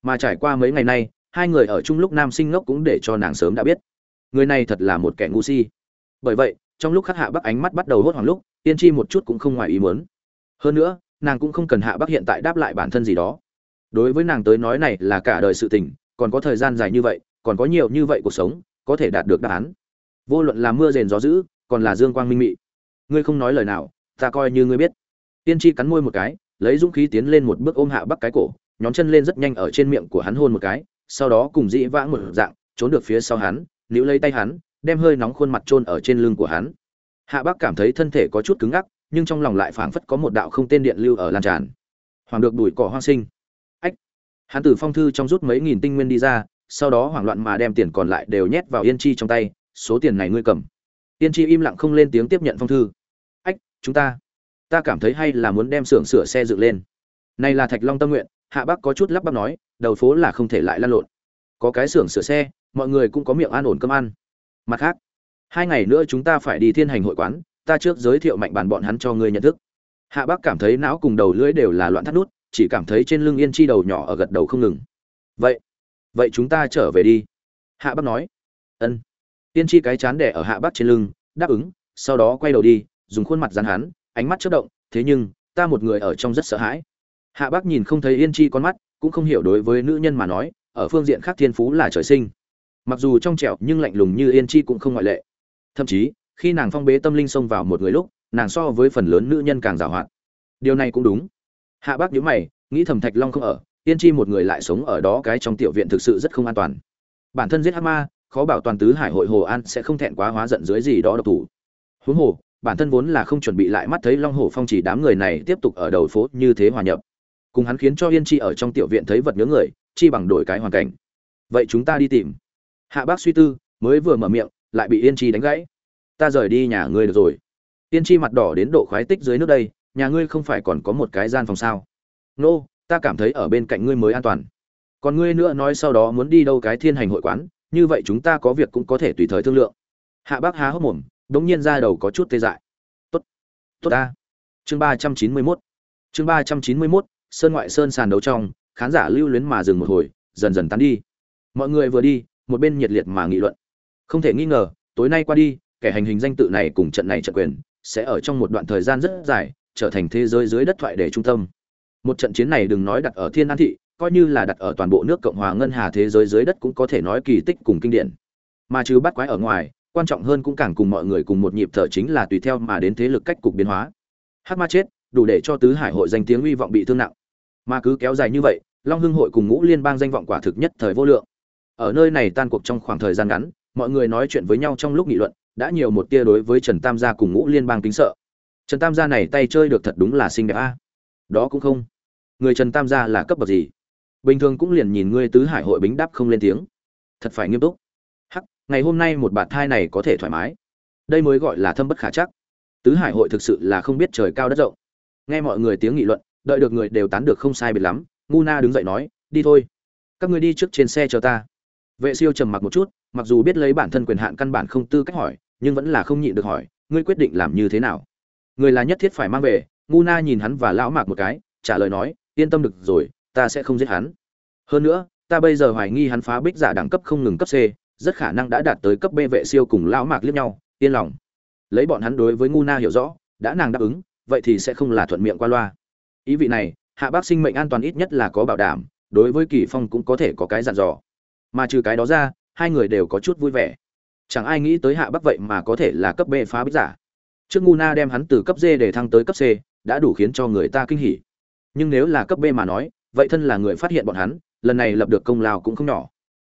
Mà trải qua mấy ngày nay, hai người ở chung lúc nam sinh ngốc cũng để cho nàng sớm đã biết. Người này thật là một kẻ ngu si. Bởi vậy, trong lúc khắc hạ bắc ánh mắt bắt đầu hốt hoảng lúc tiên tri một chút cũng không ngoài ý muốn. Hơn nữa, nàng cũng không cần hạ bắc hiện tại đáp lại bản thân gì đó đối với nàng tới nói này là cả đời sự tình, còn có thời gian dài như vậy, còn có nhiều như vậy cuộc sống, có thể đạt được đáp án. Vô luận là mưa rền gió dữ, còn là dương quang minh mị. Ngươi không nói lời nào, ta coi như ngươi biết. Tiên tri cắn môi một cái, lấy dũng khí tiến lên một bước ôm hạ bắc cái cổ, nhón chân lên rất nhanh ở trên miệng của hắn hôn một cái, sau đó cùng dĩ vãng một dạng, trốn được phía sau hắn, níu lấy tay hắn, đem hơi nóng khuôn mặt chôn ở trên lưng của hắn. Hạ bắc cảm thấy thân thể có chút cứng ngắc, nhưng trong lòng lại phảng phất có một đạo không tên điện lưu ở lan tràn. Hoàng được đuổi cỏ hoang sinh hắn từ phong thư trong rút mấy nghìn tinh nguyên đi ra sau đó hoảng loạn mà đem tiền còn lại đều nhét vào yên chi trong tay số tiền này ngươi cầm. Yên chi im lặng không lên tiếng tiếp nhận phong thư. Ách, chúng ta ta cảm thấy hay là muốn đem xưởng sửa xe dựng lên. Này là thạch long tâm nguyện hạ bác có chút lắp bắp nói đầu phố là không thể lại lăn lộn. Có cái xưởng sửa xe mọi người cũng có miệng an ổn cơm ăn. Mặt khác hai ngày nữa chúng ta phải đi thiên hành hội quán ta trước giới thiệu mạnh bàn bọn hắn cho ngươi nhận thức. Hạ bác cảm thấy não cùng đầu lưỡi đều là loạn thắt nút chỉ cảm thấy trên lưng yên chi đầu nhỏ ở gật đầu không ngừng. Vậy vậy chúng ta trở về đi. Hạ bác nói. Ân. Yên chi cái chán đẻ ở hạ bác trên lưng, đáp ứng, sau đó quay đầu đi, dùng khuôn mặt rắn hắn, ánh mắt chớp động, thế nhưng, ta một người ở trong rất sợ hãi. Hạ bác nhìn không thấy yên chi con mắt, cũng không hiểu đối với nữ nhân mà nói, ở phương diện khác thiên phú là trời sinh. Mặc dù trong trẻo nhưng lạnh lùng như yên chi cũng không ngoại lệ. Thậm chí, khi nàng phong bế tâm linh xông vào một người lúc, nàng so với phần lớn nữ nhân càng giàu hoạt. Điều này cũng đúng hạ bác nhíu mày, nghĩ thầm thạch long không ở, yên chi một người lại sống ở đó cái trong tiểu viện thực sự rất không an toàn. Bản thân giết hắc ma, khó bảo toàn tứ hải hội hồ an sẽ không thẹn quá hóa giận dưới gì đó độc thủ. Huống hồ, bản thân vốn là không chuẩn bị lại mắt thấy long hổ phong chỉ đám người này tiếp tục ở đầu phố như thế hòa nhập. Cùng hắn khiến cho yên chi ở trong tiểu viện thấy vật nhớ người, chi bằng đổi cái hoàn cảnh. Vậy chúng ta đi tìm. Hạ bác suy tư, mới vừa mở miệng, lại bị yên chi đánh gãy. Ta rời đi nhà ngươi được rồi. Yên chi mặt đỏ đến độ khoái tích dưới nước đây nhà ngươi không phải còn có một cái gian phòng sao? Nô、no, ta cảm thấy ở bên cạnh ngươi mới an toàn. Còn ngươi nữa nói sau đó muốn đi đâu cái thiên hành hội quán như vậy chúng ta có việc cũng có thể tùy thời thương lượng. Hạ bác há hốc mồm đ ố n g nhiên ra đầu có chút tê dại. Tốt tốt ta. Chương ba trăm chín mươi mốt. Chương ba trăm chín mươi mốt sơn ngoại sơn sàn đấu trong khán giả lưu luyến mà dừng một hồi dần dần tán đi. Mọi người vừa đi một bên nhiệt liệt mà nghị luận. Không thể nghi ngờ tối nay qua đi kẻ hành hình danh tự này cùng trận này trận quyền sẽ ở trong một đoạn thời gian rất dài trở thành thế giới dưới đất thoại để trung tâm. Một trận chiến này đừng nói đặt ở thiên an thị, coi như là đặt ở toàn bộ nước cộng hòa ngân hà thế giới dưới đất cũng có thể nói kỳ tích cùng kinh điển. Mà trừ bắt quái ở ngoài, quan trọng hơn cũng càng cùng mọi người cùng một nhịp thở chính là tùy theo mà đến thế lực cách cục biến hóa. Hát ma chết, đủ để cho tứ hải hội danh tiếng uy vọng bị thương nặng. Mà cứ kéo dài như vậy, long hưng hội cùng ngũ liên bang danh vọng quả thực nhất thời vô lượng. Ở nơi này tan cuộc trong khoảng thời gian ngắn, mọi người nói chuyện với nhau trong lúc nghị luận, đã nhiều một tia đối với trần tam gia cùng ngũ liên bang kính sợ trần tam gia này tay chơi được thật đúng là xinh đẹp a. À? Đó cũng không. Người trần tam gia là cấp bậc gì? Bình thường cũng liền nhìn ngươi tứ hải hội bính đáp không lên tiếng. Thật phải nghiêm túc. Hắc, ngày hôm nay một bạt thai này có thể thoải mái. Đây mới gọi là thâm bất khả chắc. Tứ hải hội thực sự là không biết trời cao đất rộng. Nghe mọi người tiếng nghị luận, đợi được người đều tán được không sai biệt lắm, ngu na đứng dậy nói, đi thôi. Các người đi trước trên xe chờ ta. Vệ siêu trầm mặc một chút, mặc dù biết lấy bản thân quyền hạn căn bản không tư cách hỏi, nhưng vẫn là không nhịn được hỏi, ngươi quyết định làm như thế nào? Người là nhất thiết phải mang về, ngu na nhìn hắn và lão mạc một cái, trả lời nói, yên tâm được rồi, ta sẽ không giết hắn. Hơn nữa, ta bây giờ hoài nghi hắn phá bích giả đẳng cấp không ngừng cấp c, rất khả năng đã đạt tới cấp b vệ siêu cùng lão mạc liếc nhau, yên lòng. Lấy bọn hắn đối với ngu na hiểu rõ, đã nàng đáp ứng, vậy thì sẽ không là thuận miệng qua loa. Ý vị này, hạ bác sinh mệnh an toàn ít nhất là có bảo đảm, đối với kỳ phong cũng có thể có cái dặn dò. Mà trừ cái đó ra, hai người đều có chút vui vẻ. Chẳng ai nghĩ tới hạ bắc vậy mà có thể là cấp b phá bích giả trước ngu na đem hắn từ cấp d để thăng tới cấp c, đã đủ khiến cho người ta kinh hỉ. Nhưng nếu là cấp b mà nói, vậy thân là người phát hiện bọn hắn, lần này lập được công lao cũng không nhỏ.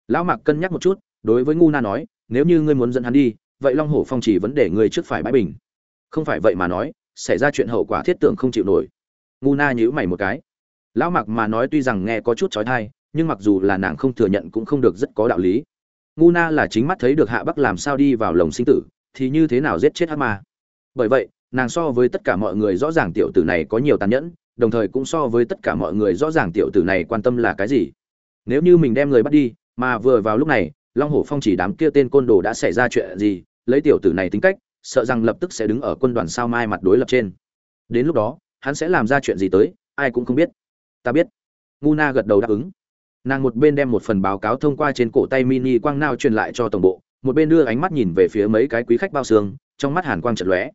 Lão mạc cân nhắc một chút, đối với ngu na nói, nếu như ngươi muốn dẫn hắn đi, vậy long hổ phong chỉ vấn đề ngươi trước phải bãi bình. Không phải vậy mà nói, xảy ra chuyện hậu quả thiết tưởng không chịu nổi. Ngu na nhíu mày một cái. Lão mạc mà nói tuy rằng nghe có chút trói thai nhưng mặc dù là nàng không thừa nhận cũng không được rất có đạo lý. Ngu na là chính mắt thấy được hạ bắc làm sao đi vào lồng sinh tử, thì như thế nào giết chết hát ma? Bởi vậy, nàng so với tất cả mọi người rõ ràng tiểu tử này có nhiều tàn nhẫn, đồng thời cũng so với tất cả mọi người rõ ràng tiểu tử này quan tâm là cái gì. Nếu như mình đem người bắt đi, mà vừa vào lúc này, long hổ phong chỉ đám kia tên côn đồ đã xảy ra chuyện gì, lấy tiểu tử này tính cách, sợ rằng lập tức sẽ đứng ở quân đoàn sao mai mặt đối lập trên. Đến lúc đó, hắn sẽ làm ra chuyện gì tới, ai cũng không biết. Ta biết. Ngu na gật đầu đáp ứng. Nàng một bên đem một phần báo cáo thông qua trên cổ tay mini quang nao truyền lại cho tổng bộ, một bên đưa ánh mắt nhìn về phía mấy cái quý khách bao xương, trong mắt hàn quang chật lóe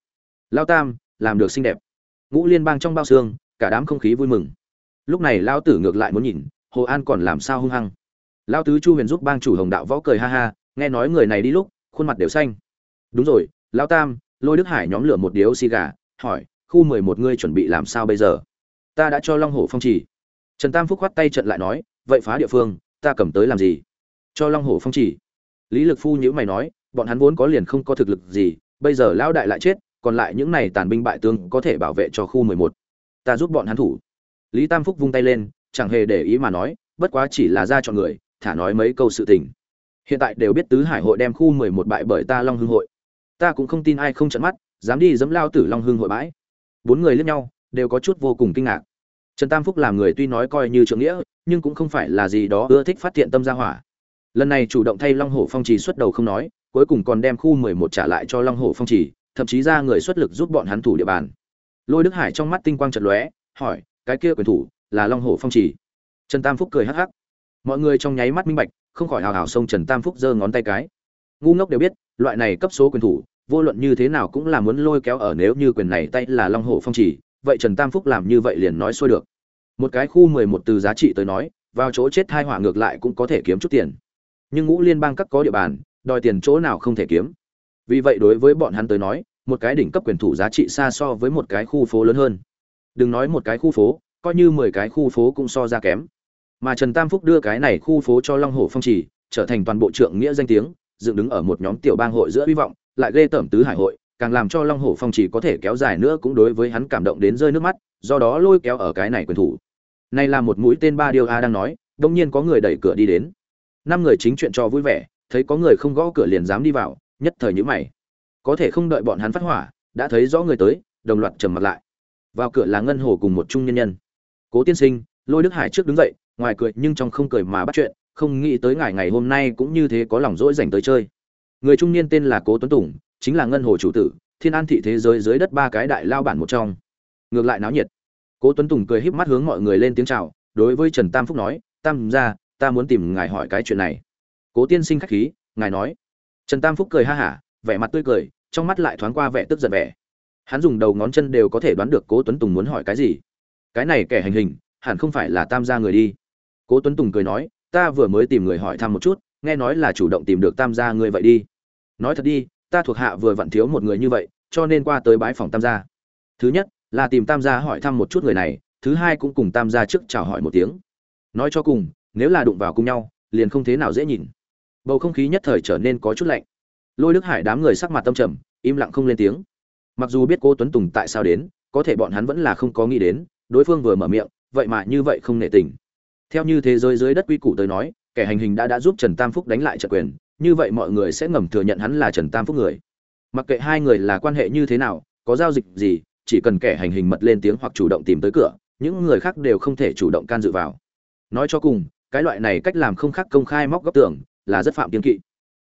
lao tam, làm được xinh đẹp. Ngũ liên bang trong bao xương, cả đám không khí vui mừng. Lúc này lao tử ngược lại muốn nhìn, hồ an còn làm sao hung hăng. Lao tứ chu huyền giúp bang chủ hồng đạo võ cười ha ha, nghe nói người này đi lúc, khuôn mặt đều xanh. Đúng rồi lao tam, lôi đức hải nhóm lửa một điếu xì gà, hỏi, khu mười một ngươi chuẩn bị làm sao bây giờ? Ta đã cho long hổ phong chỉ trần tam phúc khoát tay trận lại nói, vậy phá địa phương, ta cầm tới làm gì? Cho long hổ phong chỉ lý lực phu nhữ mày nói, bọn hắn vốn có liền không có thực lực gì, bây giờ lão đại lại chết còn lại những này tàn binh bại tướng có thể bảo vệ cho khu mười một. Ta giúp bọn hắn thủ. Lý tam phúc vung tay lên, chẳng hề để ý mà nói, bất quá chỉ là ra chọn người, thả nói mấy câu sự tình. Hiện tại đều biết tứ hải hội đem khu mười một bại bởi ta long hưng hội. Ta cũng không tin ai không trợn mắt, dám đi dẫm lao tử long hưng hội bãi. Bốn người liếc nhau, đều có chút vô cùng kinh ngạc. Trần tam phúc làm người tuy nói coi như trưởng nghĩa, nhưng cũng không phải là gì đó ưa thích phát tiện tâm gia hỏa. Lần này chủ động thay long hổ phong trì xuất đầu không nói, cuối cùng còn đem khu mười một trả lại cho long hổ phong trì thậm chí ra người xuất lực giúp bọn hắn thủ địa bàn. Lôi đức hải trong mắt tinh quang chợt lóe hỏi cái kia quyền thủ là long hổ phong Chỉ. trần tam phúc cười hắc hắc. Mọi người trong nháy mắt minh bạch không khỏi hào hào xông trần tam phúc giơ ngón tay cái. Ngu ngốc đều biết loại này cấp số quyền thủ vô luận như thế nào cũng là muốn lôi kéo ở nếu như quyền này tay là long hổ phong Chỉ, vậy trần tam phúc làm như vậy liền nói xuôi được. Một cái khu mười một từ giá trị tới nói vào chỗ chết hai hỏa ngược lại cũng có thể kiếm chút tiền. Nhưng ngũ liên bang các có địa bàn đòi tiền chỗ nào không thể kiếm vì vậy đối với bọn hắn tới nói, một cái đỉnh cấp quyền thủ giá trị xa so với một cái khu phố lớn hơn. Đừng nói một cái khu phố, coi như mười cái khu phố cũng so ra kém. Mà trần tam phúc đưa cái này khu phố cho long Hổ phong trì, trở thành toàn bộ trượng nghĩa danh tiếng, dựng đứng ở một nhóm tiểu bang hội giữa hy vọng, lại ghê tởm tứ hải hội, càng làm cho long Hổ phong trì có thể kéo dài nữa cũng đối với hắn cảm động đến rơi nước mắt, do đó lôi kéo ở cái này quyền thủ. Này là một mũi tên ba điều a đang nói, đông nhiên có người đẩy cửa đi đến. Năm người chính chuyện cho vui vẻ, thấy có người không gõ cửa liền dám đi vào nhất thời nhữ mày. Có thể không đợi bọn hắn phát hỏa, đã thấy rõ người tới, đồng loạt trầm mặt lại. Vào cửa là ngân hồ cùng một trung nhân nhân. Cố tiên sinh, lôi đức hải trước đứng dậy, ngoài cười nhưng trong không cười mà bắt chuyện, không nghĩ tới ngài ngày hôm nay cũng như thế có lòng dỗi dành tới chơi. Người trung niên tên là cố tuấn tùng, chính là ngân hồ chủ tử, thiên an thị thế giới dưới đất ba cái đại lao bản một trong. Ngược lại náo nhiệt. Cố tuấn tùng cười híp mắt hướng mọi người lên tiếng chào, đối với trần tam phúc nói, tam ra ta muốn tìm ngài hỏi cái chuyện này. Cố tiên sinh khách khí, ngài nói trần tam phúc cười ha hả, vẻ mặt tươi cười, trong mắt lại thoáng qua vẻ tức giận vẻ. Hắn dùng đầu ngón chân đều có thể đoán được cố tuấn tùng muốn hỏi cái gì. Cái này kẻ hành hình, hẳn không phải là tam gia người đi. Cố tuấn tùng cười nói, ta vừa mới tìm người hỏi thăm một chút, nghe nói là chủ động tìm được tam gia người vậy đi. Nói thật đi, ta thuộc hạ vừa vặn thiếu một người như vậy, cho nên qua tới bái phòng tam gia. Thứ nhất, là tìm tam gia hỏi thăm một chút người này, thứ hai cũng cùng tam gia trước chào hỏi một tiếng. Nói cho cùng, nếu là đụng vào cùng nhau, liền không thế nào dễ nhìn bầu không khí nhất thời trở nên có chút lạnh. Lôi đức hải đám người sắc mặt tâm trầm, im lặng không lên tiếng. Mặc dù biết cô tuấn tùng tại sao đến, có thể bọn hắn vẫn là không có nghĩ đến, đối phương vừa mở miệng, vậy mà như vậy không nể tình. Theo như thế giới dưới đất quy củ tới nói, kẻ hành hình đã đã giúp trần tam phúc đánh lại trận quyền, như vậy mọi người sẽ ngầm thừa nhận hắn là trần tam phúc người. Mặc kệ hai người là quan hệ như thế nào, có giao dịch gì, chỉ cần kẻ hành hình mật lên tiếng hoặc chủ động tìm tới cửa, những người khác đều không thể chủ động can dự vào. Nói cho cùng, cái loại này cách làm không khác công khai móc góc tưởng là rất phạm kiên kỵ.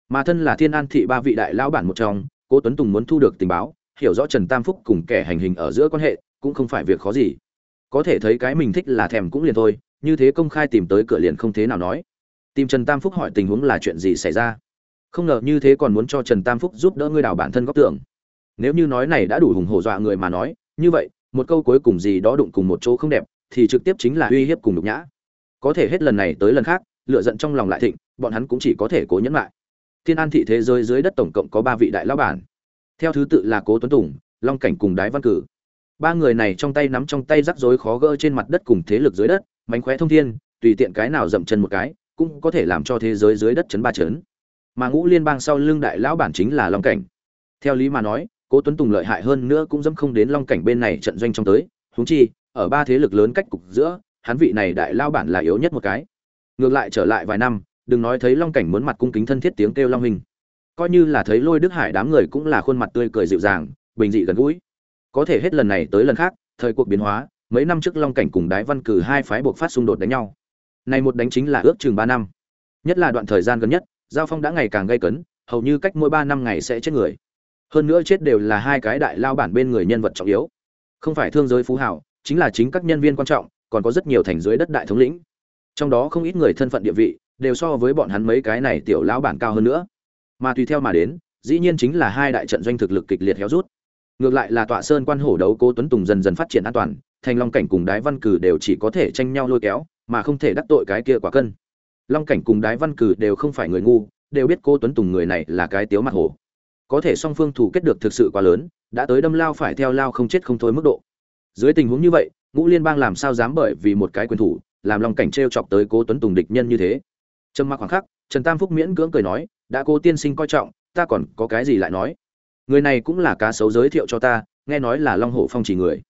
Mà thân là thiên an thị ba vị đại lão bản một trong, cố tuấn tùng muốn thu được tình báo, hiểu rõ trần tam phúc cùng kẻ hành hình ở giữa quan hệ, cũng không phải việc khó gì. Có thể thấy cái mình thích là thèm cũng liền thôi, như thế công khai tìm tới cửa liền không thế nào nói. Tìm trần tam phúc hỏi tình huống là chuyện gì xảy ra? Không ngờ như thế còn muốn cho trần tam phúc giúp đỡ ngươi đào bản thân góc tưởng nếu như nói này đã đủ hùng hổ dọa người mà nói, như vậy, một câu cuối cùng gì đó đụng cùng một chỗ không đẹp, thì trực tiếp chính là uy hiếp cùng nhục nhã. Có thể hết lần này tới lần khác lựa giận trong lòng lại thịnh, bọn hắn cũng chỉ có thể cố nhẫn lại. Thiên an thị thế giới dưới đất tổng cộng có ba vị đại lão bản. Theo thứ tự là cố tuấn tùng, long cảnh cùng đái văn cử. Ba người này trong tay nắm trong tay rắc rối khó gỡ trên mặt đất cùng thế lực dưới đất, mánh khóe thông thiên, tùy tiện cái nào dậm chân một cái, cũng có thể làm cho thế giới dưới đất chấn ba chấn. Mà ngũ liên bang sau lưng đại lão bản chính là long cảnh. Theo lý mà nói, cố tuấn tùng lợi hại hơn nữa cũng dẫm không đến long cảnh bên này trận doanh trong tới. Huống chi, ở ba thế lực lớn cách cục giữa, hắn vị này đại lao bản là yếu nhất một cái ngược lại trở lại vài năm, đừng nói thấy long cảnh muốn mặt cung kính thân thiết tiếng kêu long hình coi như là thấy lôi đức hải đám người cũng là khuôn mặt tươi cười dịu dàng, bình dị gần gũi. Có thể hết lần này tới lần khác, thời cuộc biến hóa, mấy năm trước long cảnh cùng đái văn cử hai phái buộc phát xung đột đánh nhau. Này một đánh chính là ước chừng ba năm. Nhất là đoạn thời gian gần nhất, giao phong đã ngày càng gây cấn, hầu như cách mỗi ba năm ngày sẽ chết người. Hơn nữa chết đều là hai cái đại lao bản bên người nhân vật trọng yếu. Không phải thương giới phú hảo, chính là chính các nhân viên quan trọng, còn có rất nhiều thành dưới đất đại thống lĩnh trong đó không ít người thân phận địa vị, đều so với bọn hắn mấy cái này tiểu lão bản cao hơn nữa. Mà tùy theo mà đến, dĩ nhiên chính là hai đại trận doanh thực lực kịch liệt héo rút. Ngược lại là tọa sơn quan hổ đấu cố tuấn tùng dần dần phát triển an toàn, thành long cảnh cùng đái văn cử đều chỉ có thể tranh nhau lôi kéo, mà không thể đắc tội cái kia quả cân. Long cảnh cùng đái văn cử đều không phải người ngu, đều biết cô tuấn tùng người này là cái tiếu mặt hổ. Có thể song phương thủ kết được thực sự quá lớn, đã tới đâm lao phải theo lao không chết không thôi mức độ. Dưới tình huống như vậy, ngũ liên bang làm sao dám bởi vì một cái quyền thủ làm long cảnh t r e o chọc tới cố tuấn tùng địch nhân như thế. Trầm mặc khoảng khắc, trần tam phúc miễn cưỡng cười nói, đã cố tiên sinh coi trọng, ta còn có cái gì lại nói? Người này cũng là cá sấu giới thiệu cho ta, nghe nói là long hổ phong chỉ người.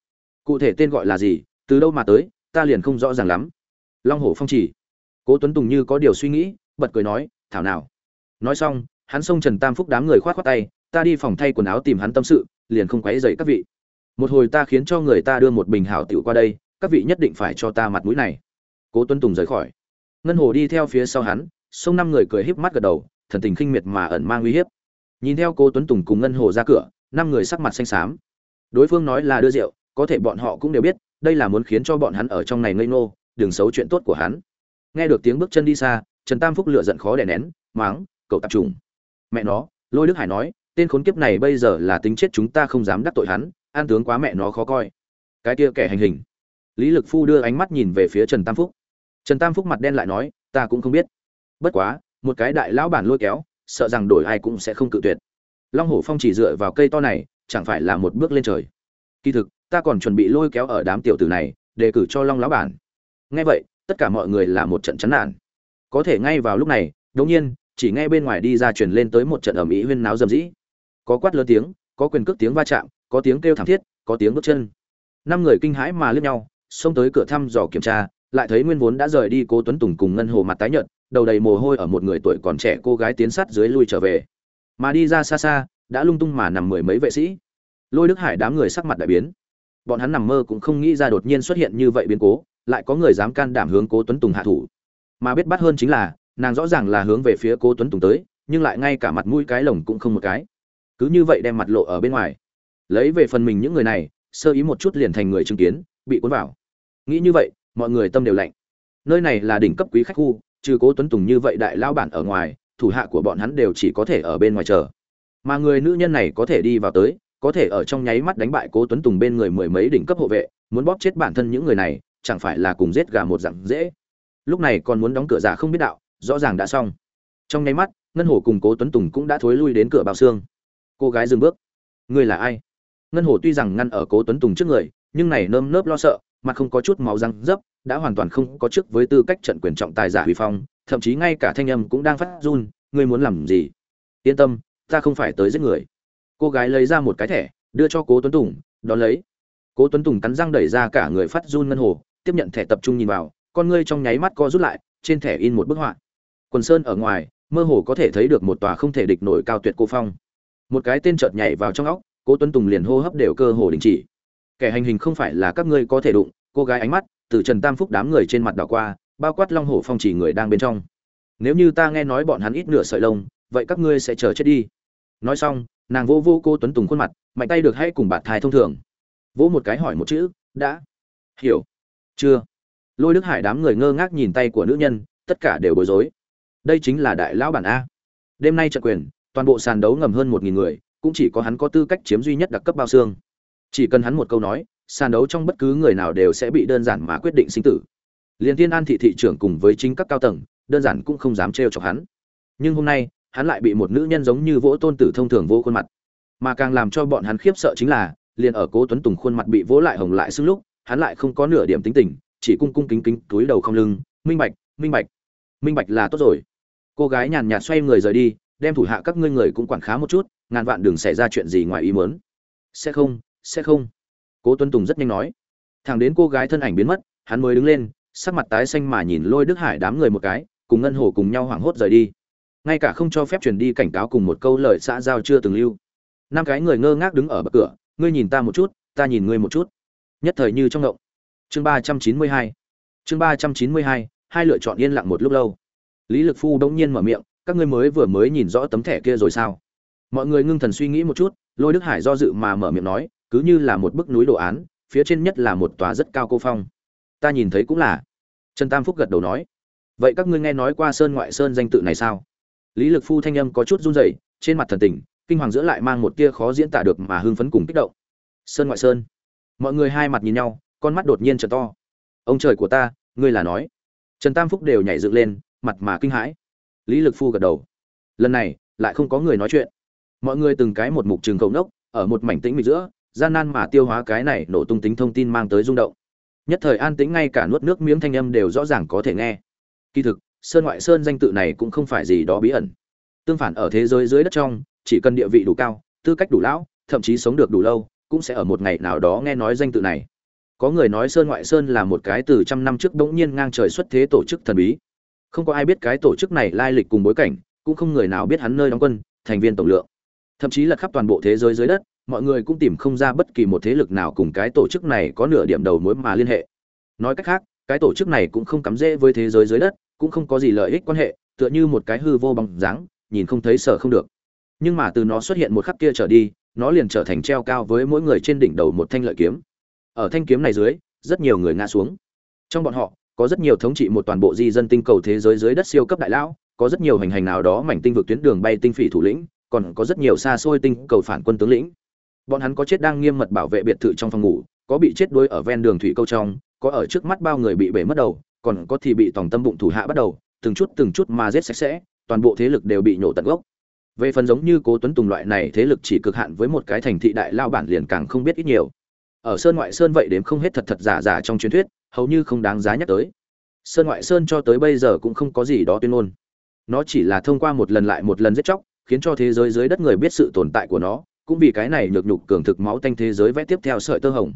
Cụ thể tên gọi là gì, từ đâu mà tới, ta liền không rõ ràng lắm. Long hổ phong chỉ. Cố tuấn tùng như có điều suy nghĩ, bật cười nói, thảo nào. Nói xong, hắn xông trần tam phúc đám người khoát khoát tay, ta đi phòng thay quần áo tìm hắn tâm sự, liền không quấy dậy các vị. Một hồi ta khiến cho người ta đưa một bình hảo tiểu qua đây, các vị nhất định phải cho ta mặt mũi này cố tuấn tùng rời khỏi. Ngân hồ đi theo phía sau hắn sông năm người cười híp mắt gật đầu, thần tình khinh miệt mà ẩn mang uy hiếp. Nhìn theo cố tuấn tùng cùng ngân hồ ra cửa, năm người sắc mặt xanh xám. Đối phương nói là đưa rượu, có thể bọn họ cũng đều biết, đây là muốn khiến cho bọn hắn ở trong này ngây ngô, đừng xấu chuyện tốt của hắn. Nghe được tiếng bước chân đi xa, trần tam phúc lựa giận khó đè nén, máng, cậu tập trung mẹ nó, lôi đức hải nói, tên khốn kiếp này bây giờ là tính chết chúng ta không dám đắc tội hắn, an tướng quá mẹ nó khó coi. Cái kia kẻ hành hình. Lý lực phu đưa ánh mắt nhìn về phía trần tam phúc trần tam phúc mặt đen lại nói, ta cũng không biết. Bất quá, một cái đại lão bản lôi kéo, sợ rằng đổi ai cũng sẽ không cự tuyệt. Long hổ phong chỉ dựa vào cây to này, chẳng phải là một bước lên trời. Kỳ thực, ta còn chuẩn bị lôi kéo ở đám tiểu tử này, đề cử cho long lão bản. Nghe vậy, tất cả mọi người là một trận chán nản. Có thể ngay vào lúc này, đột nhiên, chỉ nghe bên ngoài đi ra truyền lên tới một trận ầm ĩ huyên náo rầm rĩ. Có quát lớn tiếng, có quyền cước tiếng va chạm, có tiếng kêu thảm thiết, có tiếng bước chân. Năm người kinh hãi mà liếc nhau, xông tới cửa thăm dò kiểm tra lại thấy nguyên vốn đã rời đi cố tuấn tùng cùng ngân hồ mặt tái nhợt, đầu đầy mồ hôi ở một người tuổi còn trẻ cô gái tiến sát dưới lui trở về. Mà đi ra xa xa, đã lung tung mà nằm mười mấy vệ sĩ. Lôi đức hải đám người sắc mặt đại biến. Bọn hắn nằm mơ cũng không nghĩ ra đột nhiên xuất hiện như vậy biến cố, lại có người dám can đảm hướng cố tuấn tùng hạ thủ. Mà biết bắt hơn chính là, nàng rõ ràng là hướng về phía cố tuấn tùng tới, nhưng lại ngay cả mặt mũi cái lồng cũng không một cái. Cứ như vậy đem mặt lộ ở bên ngoài. Lấy về phần mình những người này, sơ ý một chút liền thành người chứng kiến, bị cuốn vào. Nghĩ như vậy mọi người tâm đều lạnh. Nơi này là đỉnh cấp quý khách khu, trừ cố tuấn tùng như vậy đại lao bản ở ngoài, thủ hạ của bọn hắn đều chỉ có thể ở bên ngoài chờ. Mà người nữ nhân này có thể đi vào tới, có thể ở trong nháy mắt đánh bại cố tuấn tùng bên người mười mấy đỉnh cấp hộ vệ, muốn bóp chết bản thân những người này, chẳng phải là cùng giết gà một dạng dễ. Lúc này còn muốn đóng cửa giả không biết đạo, rõ ràng đã xong. Trong nháy mắt, ngân hồ cùng cố tuấn tùng cũng đã thối lui đến cửa bao xương. Cô gái dừng bước. Ngươi là ai? Ngân hồ tuy rằng ngăn ở cố tuấn tùng trước người, nhưng này nơm nớp lo sợ mặt không có chút máu răng dấp, đã hoàn toàn không có chức với tư cách trận quyền trọng tài giả huy phong, thậm chí ngay cả thanh âm cũng đang phát run, ngươi muốn làm gì? Yên tâm, ta không phải tới giết người. Cô gái lấy ra một cái thẻ, đưa cho cố tuấn tùng, đón lấy. Cố tuấn tùng cắn răng đẩy ra cả người phát run ngân hồ, tiếp nhận thẻ tập trung nhìn vào, con ngươi trong nháy mắt co rút lại, trên thẻ in một bức họa. Quần sơn ở ngoài, mơ hồ có thể thấy được một tòa không thể địch nổi cao tuyệt cô phong. Một cái tên chợt nhảy vào trong óc, cố tuấn tùng liền hô hấp đều cơ hồ đình chỉ kẻ hành hình không phải là các ngươi có thể đụng, cô gái ánh mắt, từ trần tam phúc đám người trên mặt đảo qua, bao quát long hổ phong chỉ người đang bên trong. Nếu như ta nghe nói bọn hắn ít nửa sợi lông, vậy các ngươi sẽ chờ chết đi. Nói xong, nàng vô vô cô tuấn tùng khuôn mặt, mạnh tay được hay cùng bạt thai thông thường. Vỗ một cái hỏi một chữ, đã. Hiểu. Chưa. Lôi đức hải đám người ngơ ngác nhìn tay của nữ nhân, tất cả đều bối rối. Đây chính là đại lão bản a. Đêm nay trận quyền, toàn bộ sàn đấu ngầm hơn một nghìn người, cũng chỉ có hắn có tư cách chiếm duy nhất đặc cấp bao xương chỉ cần hắn một câu nói, sàn đấu trong bất cứ người nào đều sẽ bị đơn giản mà quyết định sinh tử. Liền thiên an thị thị trưởng cùng với chính các cao tầng, đơn giản cũng không dám trêu chọc hắn. Nhưng hôm nay, hắn lại bị một nữ nhân giống như vỗ tôn tử thông thường vô khuôn mặt. Mà càng làm cho bọn hắn khiếp sợ chính là, liền ở cố tuấn tùng khuôn mặt bị vỗ lại hồng lại sưng lúc, hắn lại không có nửa điểm tính tình, chỉ cung cung kính kính túi đầu không lưng, minh bạch minh bạch minh bạch là tốt rồi. Cô gái nhàn nhạt xoay người rời đi, đem thủ hạ các ngươi người cũng quản khá một chút, ngàn vạn đừng xảy ra chuyện gì ngoài ý muốn. Sẽ không sẽ không. Cố tuấn tùng rất nhanh nói. Thằng đến cô gái thân ảnh biến mất, hắn mới đứng lên, sắc mặt tái xanh mà nhìn lôi đức hải đám người một cái, cùng ngân hồ cùng nhau hoảng hốt rời đi. Ngay cả không cho phép truyền đi cảnh cáo cùng một câu lời xã giao chưa từng lưu. Năm cái người ngơ ngác đứng ở bậc cửa, ngươi nhìn ta một chút, ta nhìn ngươi một chút. Nhất thời như trong ngộng. Chương ba trăm chín mươi hai. Chương ba trăm chín mươi hai hai lựa chọn yên lặng một lúc lâu. Lý lực phu đông nhiên mở miệng, các ngươi mới vừa mới nhìn rõ tấm thẻ kia rồi sao? Mọi người ngưng thần suy nghĩ một chút, lôi đức hải do dự mà mở miệng nói cứ như là một bức núi đồ án, phía trên nhất là một tòa rất cao cô phong. Ta nhìn thấy cũng là. Trần tam phúc gật đầu nói. Vậy các ngươi nghe nói qua sơn ngoại sơn danh tự này sao? Lý lực phu thanh âm có chút run rẩy, trên mặt thần tình, kinh hoàng giữa lại mang một tia khó diễn tả được mà hưng phấn cùng kích động. Sơn ngoại sơn. Mọi người hai mặt nhìn nhau, con mắt đột nhiên trở to. Ông trời của ta, ngươi là nói. Trần tam phúc đều nhảy dựng lên, mặt mà kinh hãi. Lý lực phu gật đầu. Lần này, lại không có người nói chuyện. Mọi người từng cái một mục trường cầu nốc, ở một mảnh tĩnh mịch giữa gian nan mà tiêu hóa cái này nổ tung tính thông tin mang tới rung động. Nhất thời an tĩnh ngay cả nuốt nước miếng thanh âm đều rõ ràng có thể nghe. Kỳ thực, sơn ngoại sơn danh tự này cũng không phải gì đó bí ẩn. Tương phản ở thế giới dưới đất trong, chỉ cần địa vị đủ cao, tư cách đủ lão, thậm chí sống được đủ lâu, cũng sẽ ở một ngày nào đó nghe nói danh tự này. Có người nói sơn ngoại sơn là một cái từ trăm năm trước bỗng nhiên ngang trời xuất thế tổ chức thần bí. Không có ai biết cái tổ chức này lai lịch cùng bối cảnh, cũng không người nào biết hắn nơi đóng quân, thành viên tổng lượng. Thậm chí là khắp toàn bộ thế giới dưới đất mọi người cũng tìm không ra bất kỳ một thế lực nào cùng cái tổ chức này có nửa điểm đầu mối mà liên hệ. Nói cách khác, cái tổ chức này cũng không cắm rễ với thế giới dưới đất, cũng không có gì lợi ích quan hệ, tựa như một cái hư vô bằng dáng, nhìn không thấy sợ không được. Nhưng mà từ nó xuất hiện một khắc kia trở đi, nó liền trở thành treo cao với mỗi người trên đỉnh đầu một thanh lợi kiếm. Ở thanh kiếm này dưới, rất nhiều người ngã xuống. Trong bọn họ, có rất nhiều thống trị một toàn bộ di dân tinh cầu thế giới dưới đất siêu cấp đại lão, có rất nhiều hành hành nào đó mảnh tinh vực tuyến đường bay tinh phỉ thủ lĩnh, còn có rất nhiều xa xôi tinh cầu phản quân tướng lĩnh bọn hắn có chết đang nghiêm mật bảo vệ biệt thự trong phòng ngủ, có bị chết đuối ở ven đường thủy câu trong, có ở trước mắt bao người bị bể mất đầu, còn có thì bị tổng tâm bụng thủ hạ bắt đầu, từng chút từng chút mà giết sạch sẽ, toàn bộ thế lực đều bị nhổ tận gốc. Về phần giống như cố tuấn tùng loại này thế lực chỉ cực hạn với một cái thành thị đại lao bản liền càng không biết ít nhiều. Ở sơn ngoại sơn vậy đến không hết thật thật giả giả trong truyền thuyết, hầu như không đáng giá nhắc tới. Sơn ngoại sơn cho tới bây giờ cũng không có gì đó tuyên ngôn. Nó chỉ là thông qua một lần lại một lần giết chóc, khiến cho thế giới dưới đất người biết sự tồn tại của nó cũng vì cái này nhược nhục cường thực máu tanh thế giới vẽ tiếp theo sợi tơ hồng.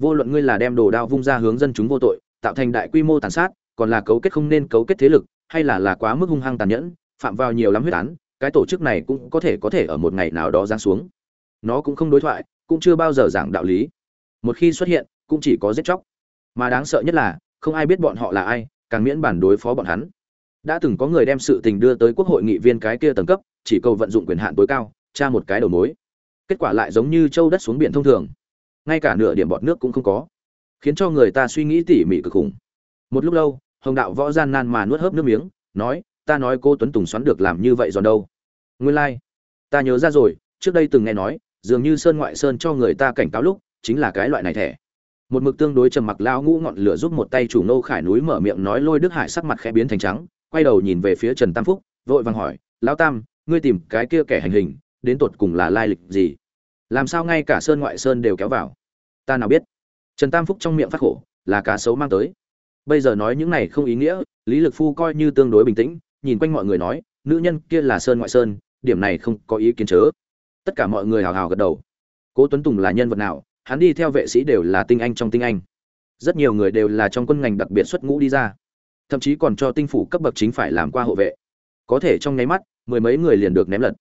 Vô luận ngươi là đem đồ đao vung ra hướng dân chúng vô tội, tạo thành đại quy mô tàn sát, còn là cấu kết không nên cấu kết thế lực, hay là là quá mức hung hăng tàn nhẫn, phạm vào nhiều lắm huyết án, cái tổ chức này cũng có thể có thể ở một ngày nào đó giáng xuống. Nó cũng không đối thoại, cũng chưa bao giờ giảng đạo lý. Một khi xuất hiện, cũng chỉ có giết chóc. Mà đáng sợ nhất là, không ai biết bọn họ là ai, càng miễn bản đối phó bọn hắn. Đã từng có người đem sự tình đưa tới quốc hội nghị viên cái kia tầng cấp, chỉ cầu vận dụng quyền hạn tối cao, tra một cái đầu mối kết quả lại giống như châu đất xuống biển thông thường. Ngay cả nửa điểm bọt nước cũng không có, khiến cho người ta suy nghĩ tỉ mỉ cực khủng. Một lúc lâu, hồng đạo võ gian nan mà nuốt hớp nước miếng, nói, ta nói cô tuấn tùng xoắn được làm như vậy giòn đâu? Nguyên lai、like. ta nhớ ra rồi, trước đây từng nghe nói, dường như sơn ngoại sơn cho người ta cảnh cáo lúc, chính là cái loại này thẻ. Một mực tương đối trầm mặc lao ngũ ngọn lửa giúp một tay chủ nô khải núi mở miệng nói lôi đức hải sắc mặt khẽ biến thành trắng, quay đầu nhìn về phía trần tam phúc, vội vàng hỏi, lão tam, ngươi tìm cái kia kẻ hành hình đến tột cùng là lai lịch gì? Làm sao ngay cả sơn ngoại sơn đều kéo vào? Ta nào biết. Trần tam phúc trong miệng phát khổ, là cá sấu mang tới. Bây giờ nói những này không ý nghĩa, lý lực phu coi như tương đối bình tĩnh, nhìn quanh mọi người nói, nữ nhân kia là sơn ngoại sơn, điểm này không có ý kiến chớ. Tất cả mọi người hào hào gật đầu. Cố tuấn tùng là nhân vật nào, hắn đi theo vệ sĩ đều là tinh anh trong tinh anh. Rất nhiều người đều là trong quân ngành đặc biệt xuất ngũ đi ra. Thậm chí còn cho tinh phủ cấp bậc chính phải làm qua hộ vệ. Có thể trong nháy mắt, mười mấy người liền được ném lật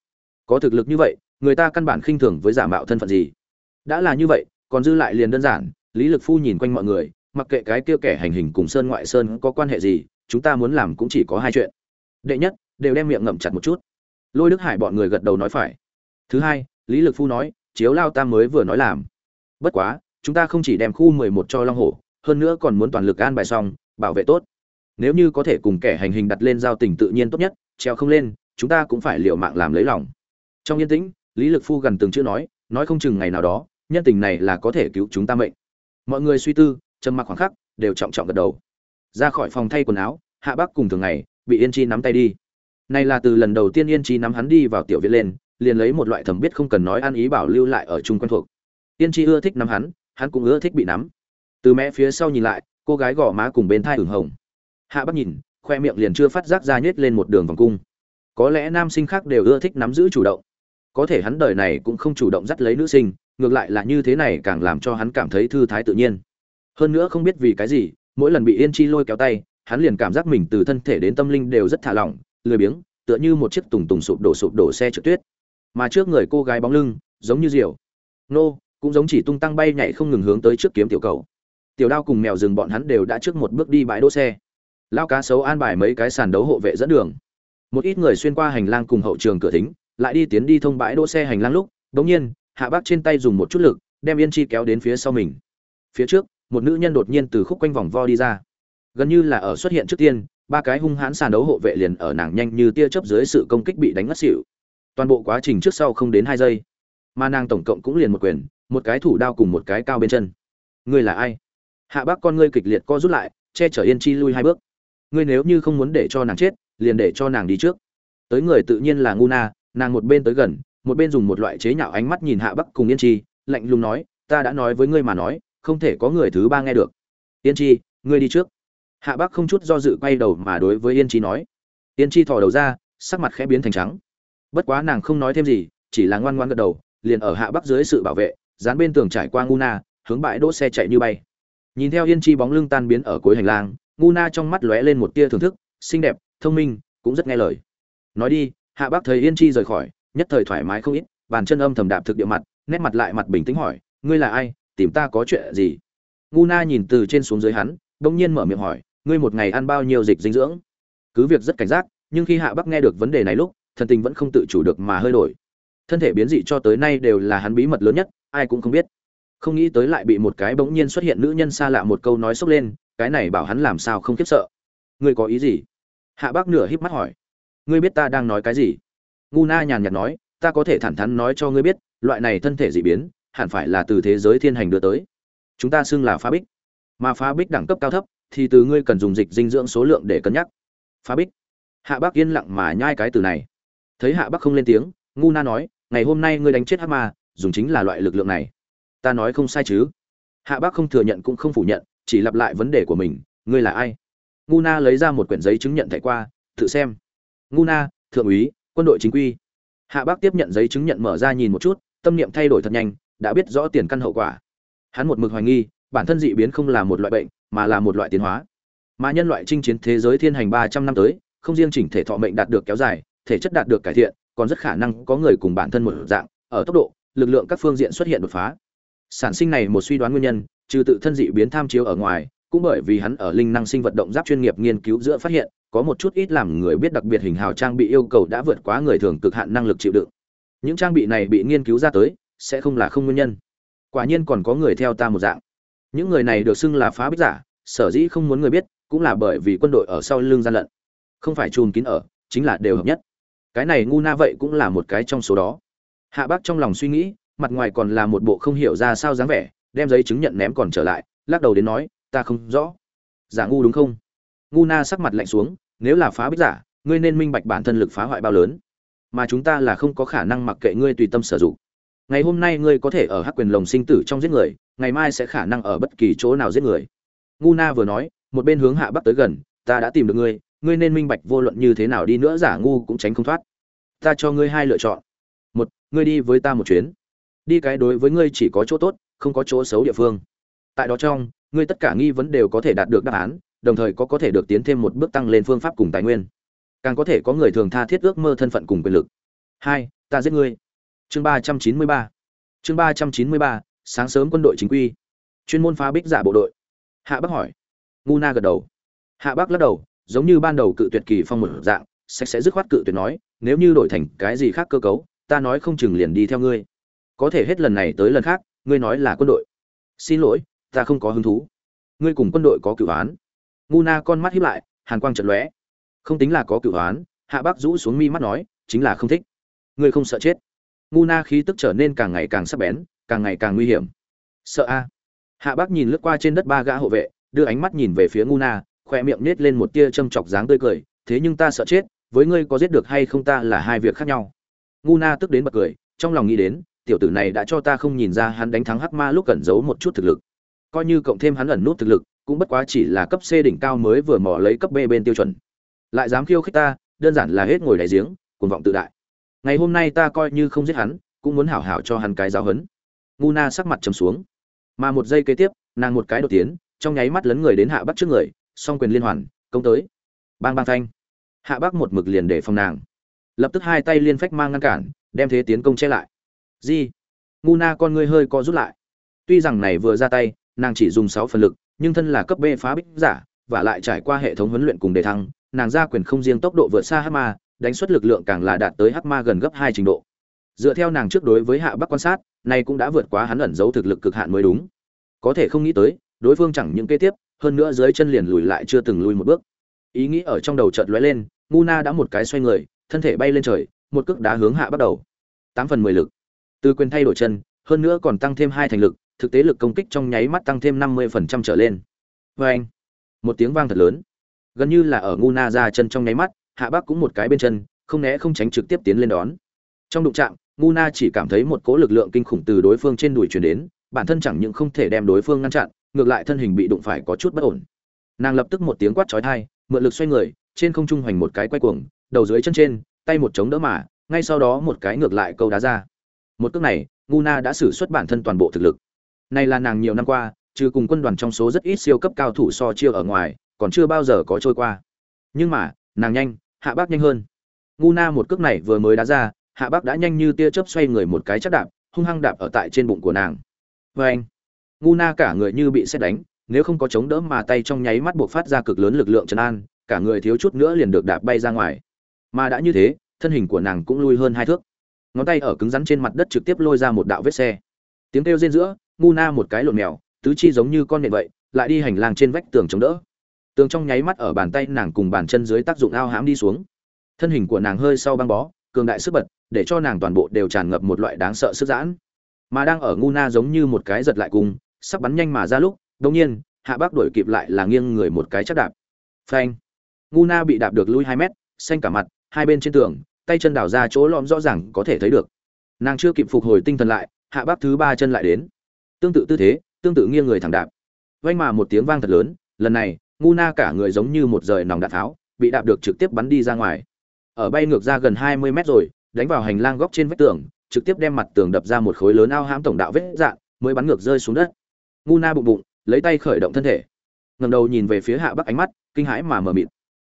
có thực lực như vậy, người ta căn bản khinh thường với giả mạo thân phận gì. Đã là như vậy, còn dư lại liền đơn giản, lý lực phu nhìn quanh mọi người, mặc kệ cái kia kẻ hành hình cùng sơn ngoại sơn có quan hệ gì, chúng ta muốn làm cũng chỉ có hai chuyện. Đệ nhất, đều đem miệng ngậm chặt một chút. Lôi đức hải bọn người gật đầu nói phải. Thứ hai, lý lực phu nói, chiếu lao tam mới vừa nói làm. Bất quá, chúng ta không chỉ đem khu mười một cho long hổ, hơn nữa còn muốn toàn lực an bài xong, bảo vệ tốt. Nếu như có thể cùng kẻ hành hình đặt lên giao tình tự nhiên tốt nhất, treo không lên, chúng ta cũng phải liều mạng làm lấy lòng trong yên tĩnh, lý lực phu gần từng chữ nói nói không chừng ngày nào đó, nhân tình này là có thể cứu chúng ta mệnh. Mọi người suy tư, trầm mặc khoảng khắc, đều trọng trọng gật đầu. Ra khỏi phòng thay quần áo, hạ bác cùng thường ngày, bị yên chi nắm tay đi. Này là từ lần đầu tiên yên chi nắm hắn đi vào tiểu viện lên, liền lấy một loại thẩm biết không cần nói ăn ý bảo lưu lại ở chung quen thuộc. Yên chi ưa thích nắm hắn hắn cũng ưa thích bị nắm. Từ mẹ phía sau nhìn lại, cô gái gò má cùng bên thai ửng hồng. Hạ bác nhìn, khoe miệng liền chưa phát giác ra nhếch lên một đường vòng cung. Có lẽ nam sinh khác đều ưa thích nắm giữ chủ động có thể hắn đời này cũng không chủ động dắt lấy nữ sinh, ngược lại là như thế này càng làm cho hắn cảm thấy thư thái tự nhiên. Hơn nữa không biết vì cái gì, mỗi lần bị yên chi lôi kéo tay, hắn liền cảm giác mình từ thân thể đến tâm linh đều rất thả lỏng, lười biếng, tựa như một chiếc tùng tùng sụp đổ sụp đổ xe trượt tuyết. Mà trước người cô gái bóng lưng, giống như diều. Nô, cũng giống chỉ tung tăng bay nhảy không ngừng hướng tới trước kiếm tiểu cầu. Tiểu đao cùng mèo rừng bọn hắn đều đã trước một bước đi bãi đỗ xe. Lao cá sấu an bài mấy cái sàn đấu hộ vệ dẫn đường. Một ít người xuyên qua hành lang cùng hậu trường cửa thính lại đi tiến đi thông bãi đỗ xe hành lang lúc đ ỗ n g nhiên, hạ bác trên tay dùng một chút lực, đem yên chi kéo đến phía sau mình. Phía trước, một nữ nhân đột nhiên từ khúc quanh vòng vo đi ra. Gần như là ở xuất hiện trước tiên, ba cái hung hãn sàn đấu hộ vệ liền ở nàng nhanh như tia chớp dưới sự công kích bị đánh ngất xỉu. Toàn bộ quá trình trước sau không đến hai giây, mà nàng tổng cộng cũng liền một quyền, một cái thủ đao cùng một cái cao bên chân. Ngươi là ai? Hạ bác con ngươi kịch liệt co rút lại, che chở yên chi lui hai bước. Ngươi nếu như không muốn để cho nàng chết, liền để cho nàng đi trước. Tới người tự nhiên là ngu na nàng một bên tới gần, một bên dùng một loại chế nhạo ánh mắt nhìn hạ bắc cùng yên chi, lạnh lùng nói, ta đã nói với ngươi mà nói, không thể có người thứ ba nghe được. Yên chi, ngươi đi trước. Hạ bắc không chút do dự quay đầu mà đối với yên chi nói. Yên chi thò đầu ra, sắc mặt khẽ biến thành trắng. Bất quá nàng không nói thêm gì, chỉ là ngoan ngoan gật đầu, liền ở hạ bắc dưới sự bảo vệ, dán bên tường trải qua ngu na, hướng bãi đỗ xe chạy như bay. Nhìn theo yên chi bóng lưng tan biến ở cuối hành lang, ngu na trong mắt lóe lên một tia thưởng thức, xinh đẹp, thông minh, cũng rất nghe lời. Nói đi hạ Bác thấy yên chi rời khỏi, nhất thời thoải mái không ít, bàn chân âm thầm đạp thực địa mặt, nét mặt lại mặt bình tĩnh hỏi, ngươi là ai? Tìm ta có chuyện gì? Ngu na nhìn từ trên xuống dưới hắn đông nhiên mở miệng hỏi, ngươi một ngày ăn bao nhiêu dịch dinh dưỡng? Cứ việc rất cảnh giác, nhưng khi hạ bắc nghe được vấn đề này lúc, thần tình vẫn không tự chủ được mà hơi đổi. Thân thể biến dị cho tới nay đều là hắn bí mật lớn nhất, ai cũng không biết. Không nghĩ tới lại bị một cái bỗng nhiên xuất hiện nữ nhân xa lạ một câu nói sốc lên, cái này bảo hắn làm sao không khiếp sợ. Ngươi có ý gì? Hạ bác nửa híp mắt hỏi ngươi biết ta đang nói cái gì? Ngu na nhàn nhạt nói, ta có thể thẳng thắn nói cho ngươi biết, loại này thân thể dị biến, hẳn phải là từ thế giới thiên hành đưa tới. Chúng ta xưng là phá bích. Mà phá bích đẳng cấp cao thấp, thì từ ngươi cần dùng dịch dinh dưỡng số lượng để cân nhắc. Phá bích. Hạ bác yên lặng mà nhai cái từ này. Thấy hạ bác không lên tiếng, ngu na nói, ngày hôm nay ngươi đánh chết hát ma, dùng chính là loại lực lượng này. Ta nói không sai chứ? Hạ bác không thừa nhận cũng không phủ nhận, chỉ lặp lại vấn đề của mình, ngươi là ai? Ngu na lấy ra một quyển giấy chứng nhận thẻ qua tự xem ngu na, thượng úy, quân đội chính quy. Hạ bác tiếp nhận giấy chứng nhận mở ra nhìn một chút, tâm niệm thay đổi thật nhanh, đã biết rõ tiền căn hậu quả. Hắn một mực hoài nghi, bản thân dị biến không là một loại bệnh, mà là một loại tiến hóa. Mà nhân loại chinh chiến thế giới thiên hành ba trăm năm tới, không riêng chỉnh thể thọ mệnh đạt được kéo dài, thể chất đạt được cải thiện, còn rất khả năng có người cùng bản thân một dạng, ở tốc độ, lực lượng các phương diện xuất hiện đột phá. Sản sinh này một suy đoán nguyên nhân, trừ tự thân dị biến tham chiếu ở ngoài cũng bởi vì hắn ở linh năng sinh vật động giáp chuyên nghiệp nghiên cứu giữa phát hiện, có một chút ít làm người biết đặc biệt hình hào trang bị yêu cầu đã vượt quá người thường cực hạn năng lực chịu đựng. Những trang bị này bị nghiên cứu ra tới, sẽ không là không nguyên nhân. Quả nhiên còn có người theo ta một dạng. Những người này được xưng là phá bích giả, sở dĩ không muốn người biết, cũng là bởi vì quân đội ở sau lưng gian lận. Không phải chùm kín ở, chính là đều hợp nhất. Cái này ngu na vậy cũng là một cái trong số đó. Hạ bác trong lòng suy nghĩ, mặt ngoài còn là một bộ không hiểu ra sao dáng vẻ, đem giấy chứng nhận ném còn trở lại, lắc đầu đến nói ta không rõ. Giả ngu đúng không? Ngu na sắc mặt lạnh xuống, nếu là phá bích giả, ngươi nên minh bạch bản thân lực phá hoại bao lớn. Mà chúng ta là không có khả năng mặc kệ ngươi tùy tâm sử dụng. Ngày hôm nay ngươi có thể ở hắc quyền lồng sinh tử trong giết người, ngày mai sẽ khả năng ở bất kỳ chỗ nào giết người. Ngu na vừa nói, một bên hướng hạ bắc tới gần, ta đã tìm được ngươi ngươi nên minh bạch vô luận như thế nào đi nữa giả ngu cũng tránh không thoát. Ta cho ngươi hai lựa chọn. Một, ngươi đi với ta một chuyến. Đi cái đối với ngươi chỉ có chỗ tốt, không có chỗ xấu địa phương. Tại đó trong ngươi tất cả nghi vấn đều có thể đạt được đáp án, đồng thời có có thể được tiến thêm một bước tăng lên phương pháp cùng tài nguyên. Càng có thể có người thường tha thiết ước mơ thân phận cùng quyền lực. Hai, ta giết ngươi. Chương ba trăm chín mươi ba. Chương ba trăm chín mươi ba, sáng sớm quân đội chính quy. Chuyên môn phá bích giả bộ đội. Hạ bắc hỏi. Ngu na gật đầu. Hạ bắc lắc đầu, giống như ban đầu cự tuyệt kỳ phong một dạng, sẽ sẽ dứt khoát cự tuyệt nói, nếu như đổi thành cái gì khác cơ cấu, ta nói không chừng liền đi theo ngươi. Có thể hết lần này tới lần khác, ngươi nói là quân đội. Xin lỗi ta không có hứng thú. Ngươi cùng quân đội có cửu án ngu na con mắt hiếp lại, hàn quang trận lóe. Không tính là có cửu án hạ bác rũ xuống mi mắt nói, chính là không thích. Ngươi không sợ chết. Ngu na khí tức trở nên càng ngày càng sắc bén, càng ngày càng nguy hiểm. Sợ a. Hạ bác nhìn lướt qua trên đất ba gã hộ vệ, đưa ánh mắt nhìn về phía ngu na, khoe miệng nết lên một tia châm chọc dáng tươi cười, thế nhưng ta sợ chết, với ngươi có giết được hay không ta là hai việc khác nhau. Ngu na tức đến bật cười, trong lòng nghĩ đến, tiểu tử này đã cho ta không nhìn ra hắn đánh thắng hắc ma lúc cẩn giấu một chút thực lực coi như cộng thêm hắn ẩn nút thực lực, cũng bất quá chỉ là cấp c đỉnh cao mới vừa mò lấy cấp b bên tiêu chuẩn. Lại dám khiêu khích ta, đơn giản là hết ngồi đại giếng, cuồng vọng tự đại. Ngày hôm nay ta coi như không giết hắn, cũng muốn hảo hảo cho hắn cái giáo hấn ngu na sắc mặt trầm xuống. Mà một giây kế tiếp, nàng một cái đột tiến, trong nháy mắt lấn người đến hạ bắc trước người, song quyền liên hoàn, công tới. Bang bang thanh. Hạ bắc một mực liền để phòng nàng. Lập tức hai tay liên phách mang ngăn cản, đem thế tiến công che lại. Di. Ngu na con ngươi hơi co rút lại. Tuy rằng này vừa ra tay nàng chỉ dùng sáu phần lực, nhưng thân là cấp b phá bích giả, và lại trải qua hệ thống huấn luyện cùng đề thăng, nàng ra quyền không riêng tốc độ vượt xa hắc ma, đánh xuất lực lượng càng là đạt tới hắc ma gần gấp hai trình độ. Dựa theo nàng trước đối với hạ bắc quan sát, này cũng đã vượt quá hắn ẩn giấu thực lực cực hạn mới đúng. Có thể không nghĩ tới, đối phương chẳng những kế tiếp, hơn nữa dưới chân liền lùi lại chưa từng lùi một bước. Ý nghĩ ở trong đầu chợt lóe lên, ngu đã một cái xoay người, thân thể bay lên trời, một cước đá hướng hạ bắt đầu. Tám phần mười lực. Từ quyền thay đổi chân, hơn nữa còn tăng thêm hai thành lực thực tế lực công kích trong nháy mắt tăng thêm năm mươi phần trăm trở lên. Oeng! anh, một tiếng vang thật lớn. Gần như là ở ngu na ra chân trong nháy mắt, hạ bắc cũng một cái bên chân, không né không tránh trực tiếp tiến lên đón. Trong đụng chạm, ngu na chỉ cảm thấy một cỗ lực lượng kinh khủng từ đối phương trên đùi truyền đến, bản thân chẳng những không thể đem đối phương ngăn chặn, ngược lại thân hình bị đụng phải có chút bất ổn. Nàng lập tức một tiếng quát chói tai, mượn lực xoay người, trên không trung hoành một cái quay cuồng, đầu dưới chân trên, tay một chống đỡ mà, ngay sau đó một cái ngược lại câu đá ra. Một cước này, ngu na đã sử xuất bản thân toàn bộ thực lực này là nàng nhiều năm qua, trừ cùng quân đoàn trong số rất ít siêu cấp cao thủ so chiêu ở ngoài, còn chưa bao giờ có trôi qua. Nhưng mà, nàng nhanh, hạ bác nhanh hơn. Ngu na một cước này vừa mới đá ra, hạ bác đã nhanh như tia chớp xoay người một cái chắc đạp, hung hăng đạp ở tại trên bụng của nàng. Vê anh, ngu na cả người như bị sét đánh, nếu không có chống đỡ mà tay trong nháy mắt buộc phát ra cực lớn lực lượng trấn an, cả người thiếu chút nữa liền được đạp bay ra ngoài. Mà đã như thế, thân hình của nàng cũng lui hơn hai thước. Ngón tay ở cứng rắn trên mặt đất trực tiếp lôi ra một đạo vết xe. Tiếng kêu rên giữa ngu na một cái lộn mèo, tứ chi giống như con nện vậy, lại đi hành lang trên vách tường chống đỡ. Tường trong nháy mắt ở bàn tay nàng cùng bàn chân dưới tác dụng ao hãm đi xuống. Thân hình của nàng hơi sau băng bó, cường đại sức bật, để cho nàng toàn bộ đều tràn ngập một loại đáng sợ sức giãn. Mà đang ở ngu na giống như một cái giật lại cùng, sắp bắn nhanh mà ra lúc đông nhiên, hạ bác đuổi kịp lại là nghiêng người một cái chắc đạp. Phanh! Ngu na bị đạp được lui hai mét, xanh cả mặt, hai bên trên tường, tay chân đảo ra chỗ lõm rõ ràng có thể thấy được. Nàng chưa kịp phục hồi tinh thần lại, hạ bác thứ ba chân lại đến tương tự tư thế, tương tự nghiêng người thẳng đạp. Vanh mà một tiếng vang thật lớn, lần này, ngu na cả người giống như một rời nòng đạn tháo, bị đạp được trực tiếp bắn đi ra ngoài. Ở bay ngược ra gần hai mươi mét rồi, đánh vào hành lang góc trên vách tường, trực tiếp đem mặt tường đập ra một khối lớn ao hãm tổng đạo vết dạn, mới bắn ngược rơi xuống đất. Ngu na bụng bụng, lấy tay khởi động thân thể. Ngầm đầu nhìn về phía hạ bắc ánh mắt, kinh hãi mà mờ mịt.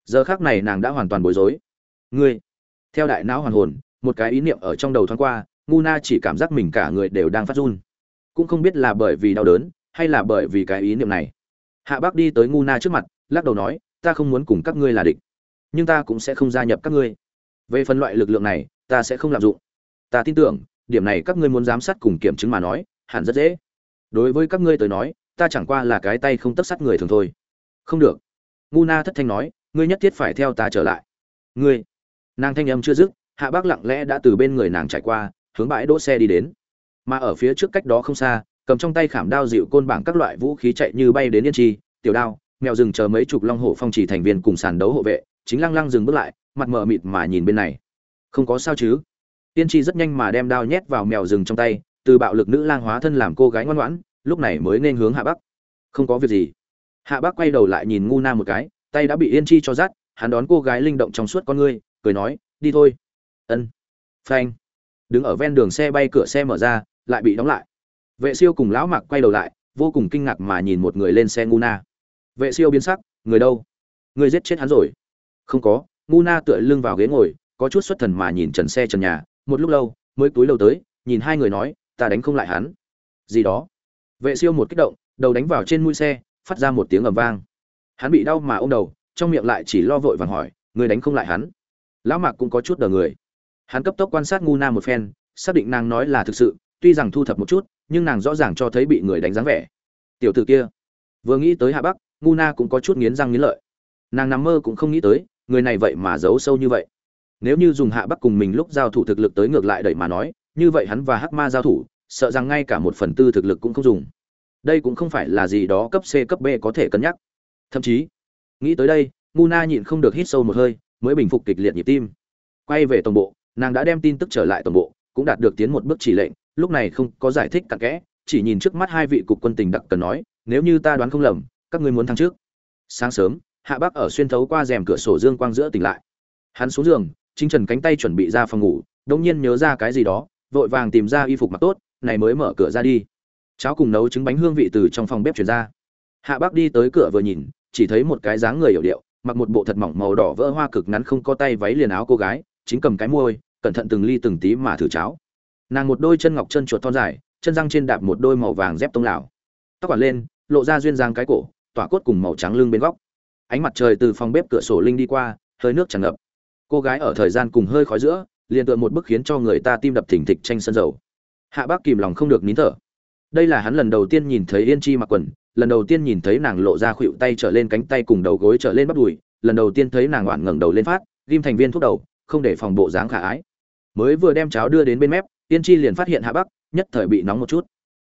Giờ khác này nàng đã hoàn toàn bối rối. Ngươi, theo đại não hoàn hồn, một cái ý niệm ở trong đầu thoáng qua, ngu na chỉ cảm giác mình cả người đều đang phát run cũng không biết là bởi vì đau đớn, hay là bởi vì cái ý niệm này. Hạ bác đi tới ngu na trước mặt, lắc đầu nói, ta không muốn cùng các ngươi là địch, nhưng ta cũng sẽ không gia nhập các ngươi. Về phần loại lực lượng này, ta sẽ không lạm dụng. Ta tin tưởng, điểm này các ngươi muốn giám sát cùng kiểm chứng mà nói, hẳn rất dễ. Đối với các ngươi tới nói, ta chẳng qua là cái tay không tất sát người thường thôi. Không được. Ngu na thất thanh nói, ngươi nhất thiết phải theo ta trở lại. Ngươi? Nàng thanh âm chưa dứt, hạ bác lặng lẽ đã từ bên người nàng trải qua, hướng bãi đỗ xe đi đến mà ở phía trước cách đó không xa, cầm trong tay khảm đao dịu côn bảng các loại vũ khí chạy như bay đến yên chi, tiểu đao, mèo rừng chờ mấy chục long hổ phong chỉ thành viên cùng sàn đấu hộ vệ, chính lăng lăng dừng bước lại, mặt mờ mịt mà nhìn bên này. Không có sao chứ? Yên tri rất nhanh mà đem đao nhét vào mèo rừng trong tay, từ bạo lực nữ lang hóa thân làm cô gái ngoan ngoãn, lúc này mới nên hướng hạ bắc. Không có việc gì. Hạ bắc quay đầu lại nhìn ngu na một cái, tay đã bị yên chi cho rát, hắn đón cô gái linh động trong suốt con ngươi, cười nói, đi thôi. Ân. Phanh. Đứng ở ven đường xe bay cửa xe mở ra lại bị đóng lại. Vệ siêu cùng lão mạc quay đầu lại, vô cùng kinh ngạc mà nhìn một người lên xe ngu na vệ siêu biến sắc, người đâu? Người giết chết hắn rồi. Không có. Ngu na tựa lưng vào ghế ngồi, có chút xuất thần mà nhìn trần xe trần nhà. Một lúc lâu, mới túi lâu tới, nhìn hai người nói, ta đánh không lại hắn. Gì đó? Vệ siêu một kích động, đầu đánh vào trên mũi xe, phát ra một tiếng ầm vang. Hắn bị đau mà ôm đầu, trong miệng lại chỉ lo vội vàng hỏi, người đánh không lại hắn? Lão mạc cũng có chút đờ người. Hắn cấp tốc quan sát ngu na một phen, xác định nàng nói là thực sự tuy rằng thu thập một chút, nhưng nàng rõ ràng cho thấy bị người đánh dáng vẻ. Tiểu t ử kia, vừa nghĩ tới hạ bắc, ngu na cũng có chút nghiến răng nghiến lợi. Nàng nằm mơ cũng không nghĩ tới, người này vậy mà giấu sâu như vậy. Nếu như dùng hạ bắc cùng mình lúc giao thủ thực lực tới ngược lại đẩy mà nói, như vậy hắn và hắc ma giao thủ, sợ rằng ngay cả một phần tư thực lực cũng không dùng. Đây cũng không phải là gì đó cấp c, cấp b có thể cân nhắc. Thậm chí, nghĩ tới đây, ngu na nhịn không được hít sâu một hơi, mới bình phục kịch liệt nhịp tim. Quay về tổng bộ, nàng đã đem tin tức trở lại tổng bộ, cũng đạt được tiến một bước chỉ lệnh lúc này không có giải thích cặn kẽ, chỉ nhìn trước mắt hai vị cục quân tình đặc cần nói, nếu như ta đoán không lầm, các ngươi muốn thăng trước sáng sớm, hạ bác ở xuyên thấu qua rèm cửa sổ dương quang giữa tỉnh lại. Hắn xuống giường, chính trần cánh tay chuẩn bị ra phòng ngủ đung nhiên nhớ ra cái gì đó, vội vàng tìm ra y phục mặc tốt, này mới mở cửa ra đi. Cháo cùng nấu trứng bánh hương vị từ trong phòng bếp chuyển ra. Hạ bác đi tới cửa vừa nhìn, chỉ thấy một cái dáng người hiểu điệu, mặc một bộ thật mỏng màu đỏ vỡ hoa cực ngắn không có tay váy liền áo cô gái, chính cầm cái môi, cẩn thận từng ly từng tí mà thử cháo nàng một đôi chân ngọc chân chuột thon dài, chân răng trên đạp một đôi màu vàng dép tông lào. Tóc quản lên, lộ ra duyên dáng cái cổ, tỏa cốt cùng màu trắng lưng bên góc. Ánh mặt trời từ phòng bếp cửa sổ linh đi qua, hơi nước tràn ngập. Cô gái ở thời gian cùng hơi khói giữa, liền tựa một bức khiến cho người ta tim đập thình thịch tranh sân dầu. Hạ bác kìm lòng không được nín thở. Đây là hắn lần đầu tiên nhìn thấy yên chi mặc quần, lần đầu tiên nhìn thấy nàng lộ ra khuỵu tay trở lên cánh tay cùng đầu gối trở lên bắp đùi, lần đầu tiên thấy nàng oản ngẩng đầu lên phát, ghim thành viên thuốc đầu, không để phòng bộ dáng khả ái. Mới vừa đem cháo đưa đến bên mép yên chi liền phát hiện hạ bắc, nhất thời bị nóng một chút.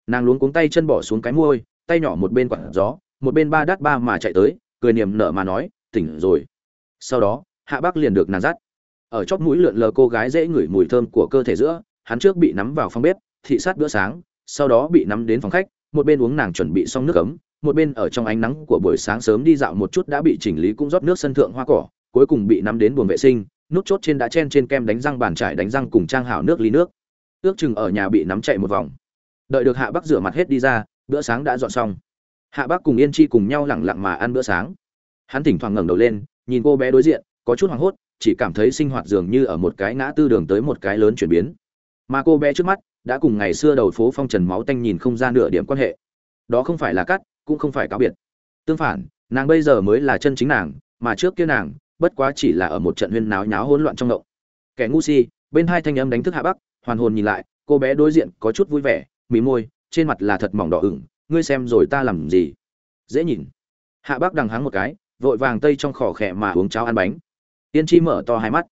Nàng luống cuống tay chân bỏ xuống cái môi tay nhỏ một bên quặn gió, một bên ba đắt ba mà chạy tới, cười niềm nở mà nói, tỉnh rồi. Sau đó, hạ bắc liền được nàng dắt. Ở chóp mũi lượn lờ cô gái dễ ngửi mùi thơm của cơ thể giữa, hắn trước bị nắm vào phòng bếp, thị sát bữa sáng, sau đó bị nắm đến phòng khách, một bên uống nàng chuẩn bị xong nước ấm, một bên ở trong ánh nắng của buổi sáng sớm đi dạo một chút đã bị chỉnh lý cũng rót nước sân thượng hoa cỏ, cuối cùng bị nắm đến buồng vệ sinh, nút chốt trên đã chen trên kem đánh răng bàn trải đánh răng cùng trang hảo nước ly nước ước chừng ở nhà bị nắm chạy một vòng. Đợi được hạ bắc rửa mặt hết đi ra, bữa sáng đã dọn xong. Hạ bắc cùng yên chi cùng nhau lẳng lặng mà ăn bữa sáng. Hắn thỉnh thoảng ngẩng đầu lên, nhìn cô bé đối diện, có chút hoảng hốt, chỉ cảm thấy sinh hoạt dường như ở một cái ngã tư đường tới một cái lớn chuyển biến. Mà cô bé trước mắt, đã cùng ngày xưa đầu phố phong trần máu tanh nhìn không ra nửa điểm quan hệ. Đó không phải là cắt, cũng không phải cáo biệt. Tương phản, nàng bây giờ mới là chân chính nàng, mà trước kia nàng, bất quá chỉ là ở một trận huyên náo nháo hỗn loạn trong động kẻ ngu si, bên hai thanh âm đánh thức hạ bắc hoàn hồn nhìn lại, cô bé đối diện có chút vui vẻ, mí môi, trên mặt là thật mỏng đỏ ửng, ngươi xem rồi ta làm gì? Dễ nhìn. Hạ bắc đằng háng một cái, vội vàng tây trong khỏ khẽ mà uống cháo ăn bánh. Tiên tri mở to hai mắt.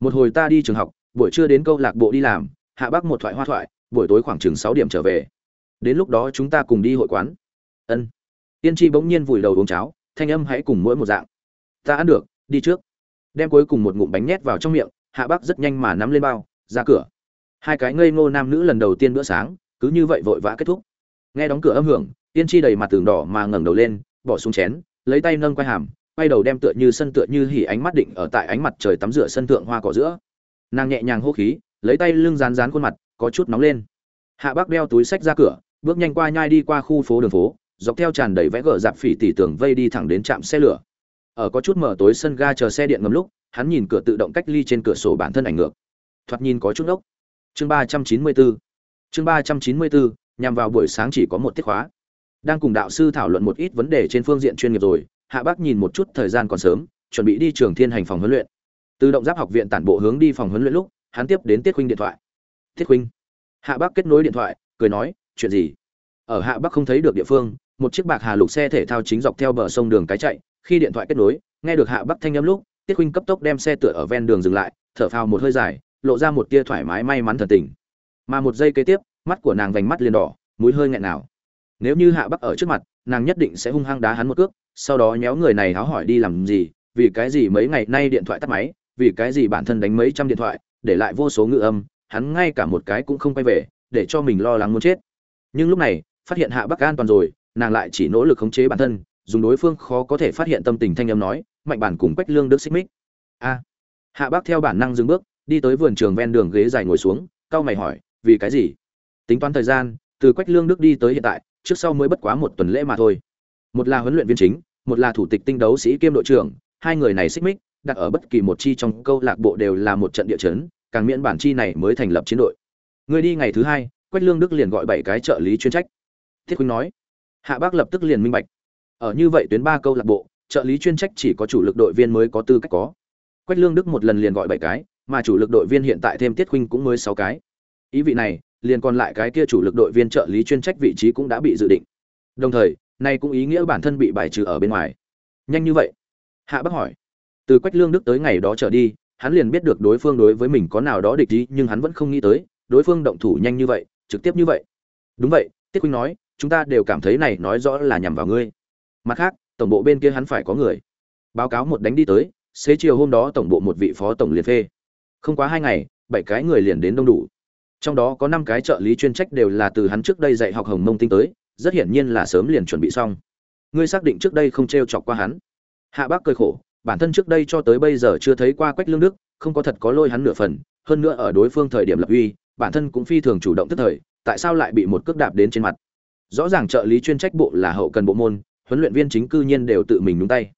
Một hồi ta đi trường học, buổi trưa đến câu lạc bộ đi làm. Hạ bắc một thoại hoa thoại, buổi tối khoảng chừng sáu điểm trở về. Đến lúc đó chúng ta cùng đi hội quán. Ân. Tiên tri bỗng nhiên vùi đầu uống cháo, thanh âm hãy cùng mỗi một dạng. Ta ăn được, đi trước. Đem cuối cùng một ngụm bánh nhét vào trong miệng, hạ bắc rất nhanh mà nắm lên bao, ra cửa hai cái ngây ngô nam nữ lần đầu tiên bữa sáng, cứ như vậy vội vã kết thúc. Nghe đóng cửa âm hưởng tiên tri đầy mặt tường đỏ mà ngẩng đầu lên, bỏ xuống chén, lấy tay nâng quai hàm, quay đầu đem tựa như sân tựa như hỉ ánh mắt định ở tại ánh mặt trời tắm rửa sân thượng hoa cỏ giữa. Nàng nhẹ nhàng hô khí, lấy tay lưng rán rán khuôn mặt, có chút nóng lên. Hạ bác đeo túi sách ra cửa, bước nhanh qua nhai đi qua khu phố đường phố, dọc theo tràn đầy vẽ gở dạp phỉ tỉ tường vây đi thẳng đến trạm xe lửa. Ở có chút mở tối sân ga chờ xe điện ngầm lúc, hắn nhìn cửa tự động cách ly trên cửa sổ bản thân ảnh ngược. Thoạt nhìn có chút ốc chương ba trăm chín mươi bốn. Chương ba trăm chín mươi bốn, nhằm vào buổi sáng chỉ có một tiết khóa. Đang cùng đạo sư thảo luận một ít vấn đề trên phương diện chuyên nghiệp rồi, hạ bác nhìn một chút thời gian còn sớm, chuẩn bị đi trường thiên hành phòng huấn luyện. Từ động giáp học viện tản bộ hướng đi phòng huấn luyện lúc, hắn tiếp đến tiết huynh điện thoại. Tiết huynh hạ bác kết nối điện thoại, cười nói, chuyện gì? Ở hạ bắc không thấy được địa phương, một chiếc bạc hà lục xe thể thao chính dọc theo bờ sông đường cái chạy, khi điện thoại kết nối, nghe được hạ bắc thanh âm lúc, tiết huynh cấp tốc đem xe tựa ở ven đường dừng lại, thở phào một hơi dài lộ ra một tia thoải mái may mắn thần tình. Mà một giây kế tiếp, mắt của nàng vành mắt liền đỏ, mũi hơi nghẹn nào. Nếu như hạ bắc ở trước mặt, nàng nhất định sẽ hung hăng đá hắn một cước, sau đó nhéo người này háo hỏi đi làm gì, vì cái gì mấy ngày nay điện thoại tắt máy, vì cái gì bản thân đánh mấy trăm điện thoại, để lại vô số ngữ âm, hắn ngay cả một cái cũng không quay về, để cho mình lo lắng muốn chết. Nhưng lúc này, phát hiện hạ bắc an toàn rồi, nàng lại chỉ nỗ lực khống chế bản thân, dùng đối phương khó có thể phát hiện tâm tình thanh âm nói, mạnh bản cùng quách lương đức xích mích. A. Hạ bắc theo bản năng dừng bước đi tới vườn trường ven đường ghế dài ngồi xuống, cau mày hỏi, vì cái gì? Tính toán thời gian, từ quách lương đức đi tới hiện tại, trước sau mới bất quá một tuần lễ mà thôi. Một là huấn luyện viên chính, một là thủ tịch tinh đấu sĩ kiêm đội trưởng, hai người này xích mích, đặt ở bất kỳ một chi trong câu lạc bộ đều là một trận địa chấn, càng miễn bản chi này mới thành lập chiến đội. Người đi ngày thứ hai, quách lương đức liền gọi bảy cái trợ lý chuyên trách. Thiết huynh nói, hạ bác lập tức liền minh bạch. Ở như vậy tuyến ba câu lạc bộ, trợ lý chuyên trách chỉ có chủ lực đội viên mới có tư cách có. Quách lương đức một lần liền gọi bảy cái mà chủ lực đội viên hiện tại thêm tiết khuynh cũng mới sáu cái. Ý vị này, liền còn lại cái kia chủ lực đội viên trợ lý chuyên trách vị trí cũng đã bị dự định. Đồng thời, nay cũng ý nghĩa bản thân bị bài trừ ở bên ngoài. Nhanh như vậy? Hạ bác hỏi. Từ quách lương đức tới ngày đó trở đi, hắn liền biết được đối phương đối với mình có nào đó địch ý, nhưng hắn vẫn không nghĩ tới, đối phương động thủ nhanh như vậy, trực tiếp như vậy. Đúng vậy, tiết khuynh nói, chúng ta đều cảm thấy này nói rõ là nhằm vào ngươi. Mặt khác, tổng bộ bên kia hắn phải có người. Báo cáo một đánh đi tới, xế chiều hôm đó tổng bộ một vị phó tổng liệt phê không quá hai ngày, bảy cái người liền đến đông đủ. Trong đó có năm cái trợ lý chuyên trách đều là từ hắn trước đây dạy học hồng mông tinh tới, rất hiển nhiên là sớm liền chuẩn bị xong. Ngươi xác định trước đây không t r e o chọc qua hắn. Hạ bác cười khổ, bản thân trước đây cho tới bây giờ chưa thấy qua quách lương đức, không có thật có lôi hắn nửa phần, hơn nữa ở đối phương thời điểm lập uy, bản thân cũng phi thường chủ động tức thời, tại sao lại bị một cước đạp đến trên mặt? Rõ ràng trợ lý chuyên trách bộ là hậu cần bộ môn, huấn luyện viên chính cư nhiên đều tự mình nhúng tay.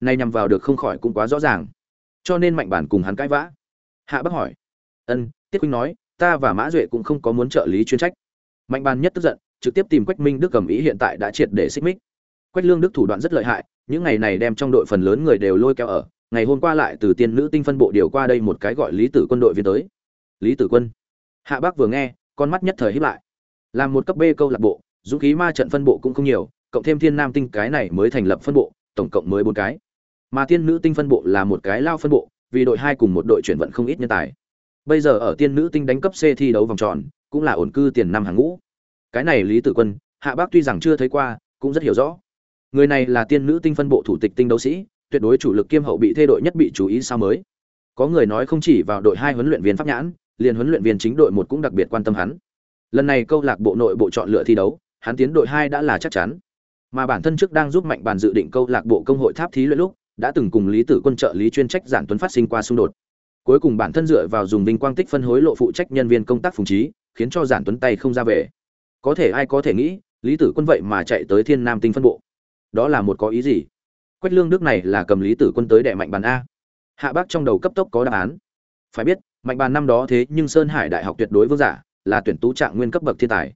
Nay nhằm vào được không khỏi cũng quá rõ ràng. Cho nên mạnh bản cùng hắn cãi vã hạ bác hỏi. Ân, tiết huynh nói, ta và mã duệ cũng không có muốn trợ lý chuyên trách. Mạnh bàn nhất tức giận, trực tiếp tìm quách minh đức cầm ý hiện tại đã triệt để xích mích. Quách lương đức thủ đoạn rất lợi hại, những ngày này đem trong đội phần lớn người đều lôi kéo ở, ngày hôm qua lại từ tiên nữ tinh phân bộ điều qua đây một cái gọi lý tử quân đội viên tới. Lý tử quân? Hạ bác vừa nghe, con mắt nhất thời híp lại. Làm một cấp b câu lạc bộ, dũng khí ma trận phân bộ cũng không nhiều, cộng thêm thiên nam tinh cái này mới thành lập phân bộ, tổng cộng mới bốn cái. Mà tiên nữ tinh phân bộ là một cái lao phân bộ vì đội hai cùng một đội chuyển vận không ít nhân tài. Bây giờ ở tiên nữ tinh đánh cấp c thi đấu vòng tròn, cũng là ổn cư tiền năm hàng ngũ. Cái này lý tử quân, hạ bác tuy rằng chưa thấy qua, cũng rất hiểu rõ. Người này là tiên nữ tinh phân bộ thủ tịch tinh đấu sĩ, tuyệt đối chủ lực kiêm hậu bị thay đội nhất bị chú ý sao mới. Có người nói không chỉ vào đội hai huấn luyện viên pháp nhãn, liền huấn luyện viên chính đội một cũng đặc biệt quan tâm hắn. Lần này câu lạc bộ nội bộ chọn lựa thi đấu, hắn tiến đội hai đã là chắc chắn. Mà bản thân trước đang giúp mạnh bàn dự định câu lạc bộ công hội tháp thí luyện lúc đã từng cùng lý tử quân trợ lý chuyên trách giản tuấn phát sinh qua xung đột. Cuối cùng bản thân dựa vào dùng vinh quang tích phân hối lộ phụ trách nhân viên công tác phùng trí, khiến cho giản tuấn tay không ra về. Có thể ai có thể nghĩ, lý tử quân vậy mà chạy tới thiên nam tinh phân bộ. Đó là một có ý gì? Quách lương đức này là cầm lý tử quân tới đệ mạnh bàn a. Hạ bác trong đầu cấp tốc có đáp án. Phải biết, mạnh bàn năm đó thế nhưng sơn hải đại học tuyệt đối vương giả, là tuyển tú trạng nguyên cấp bậc thiên tài.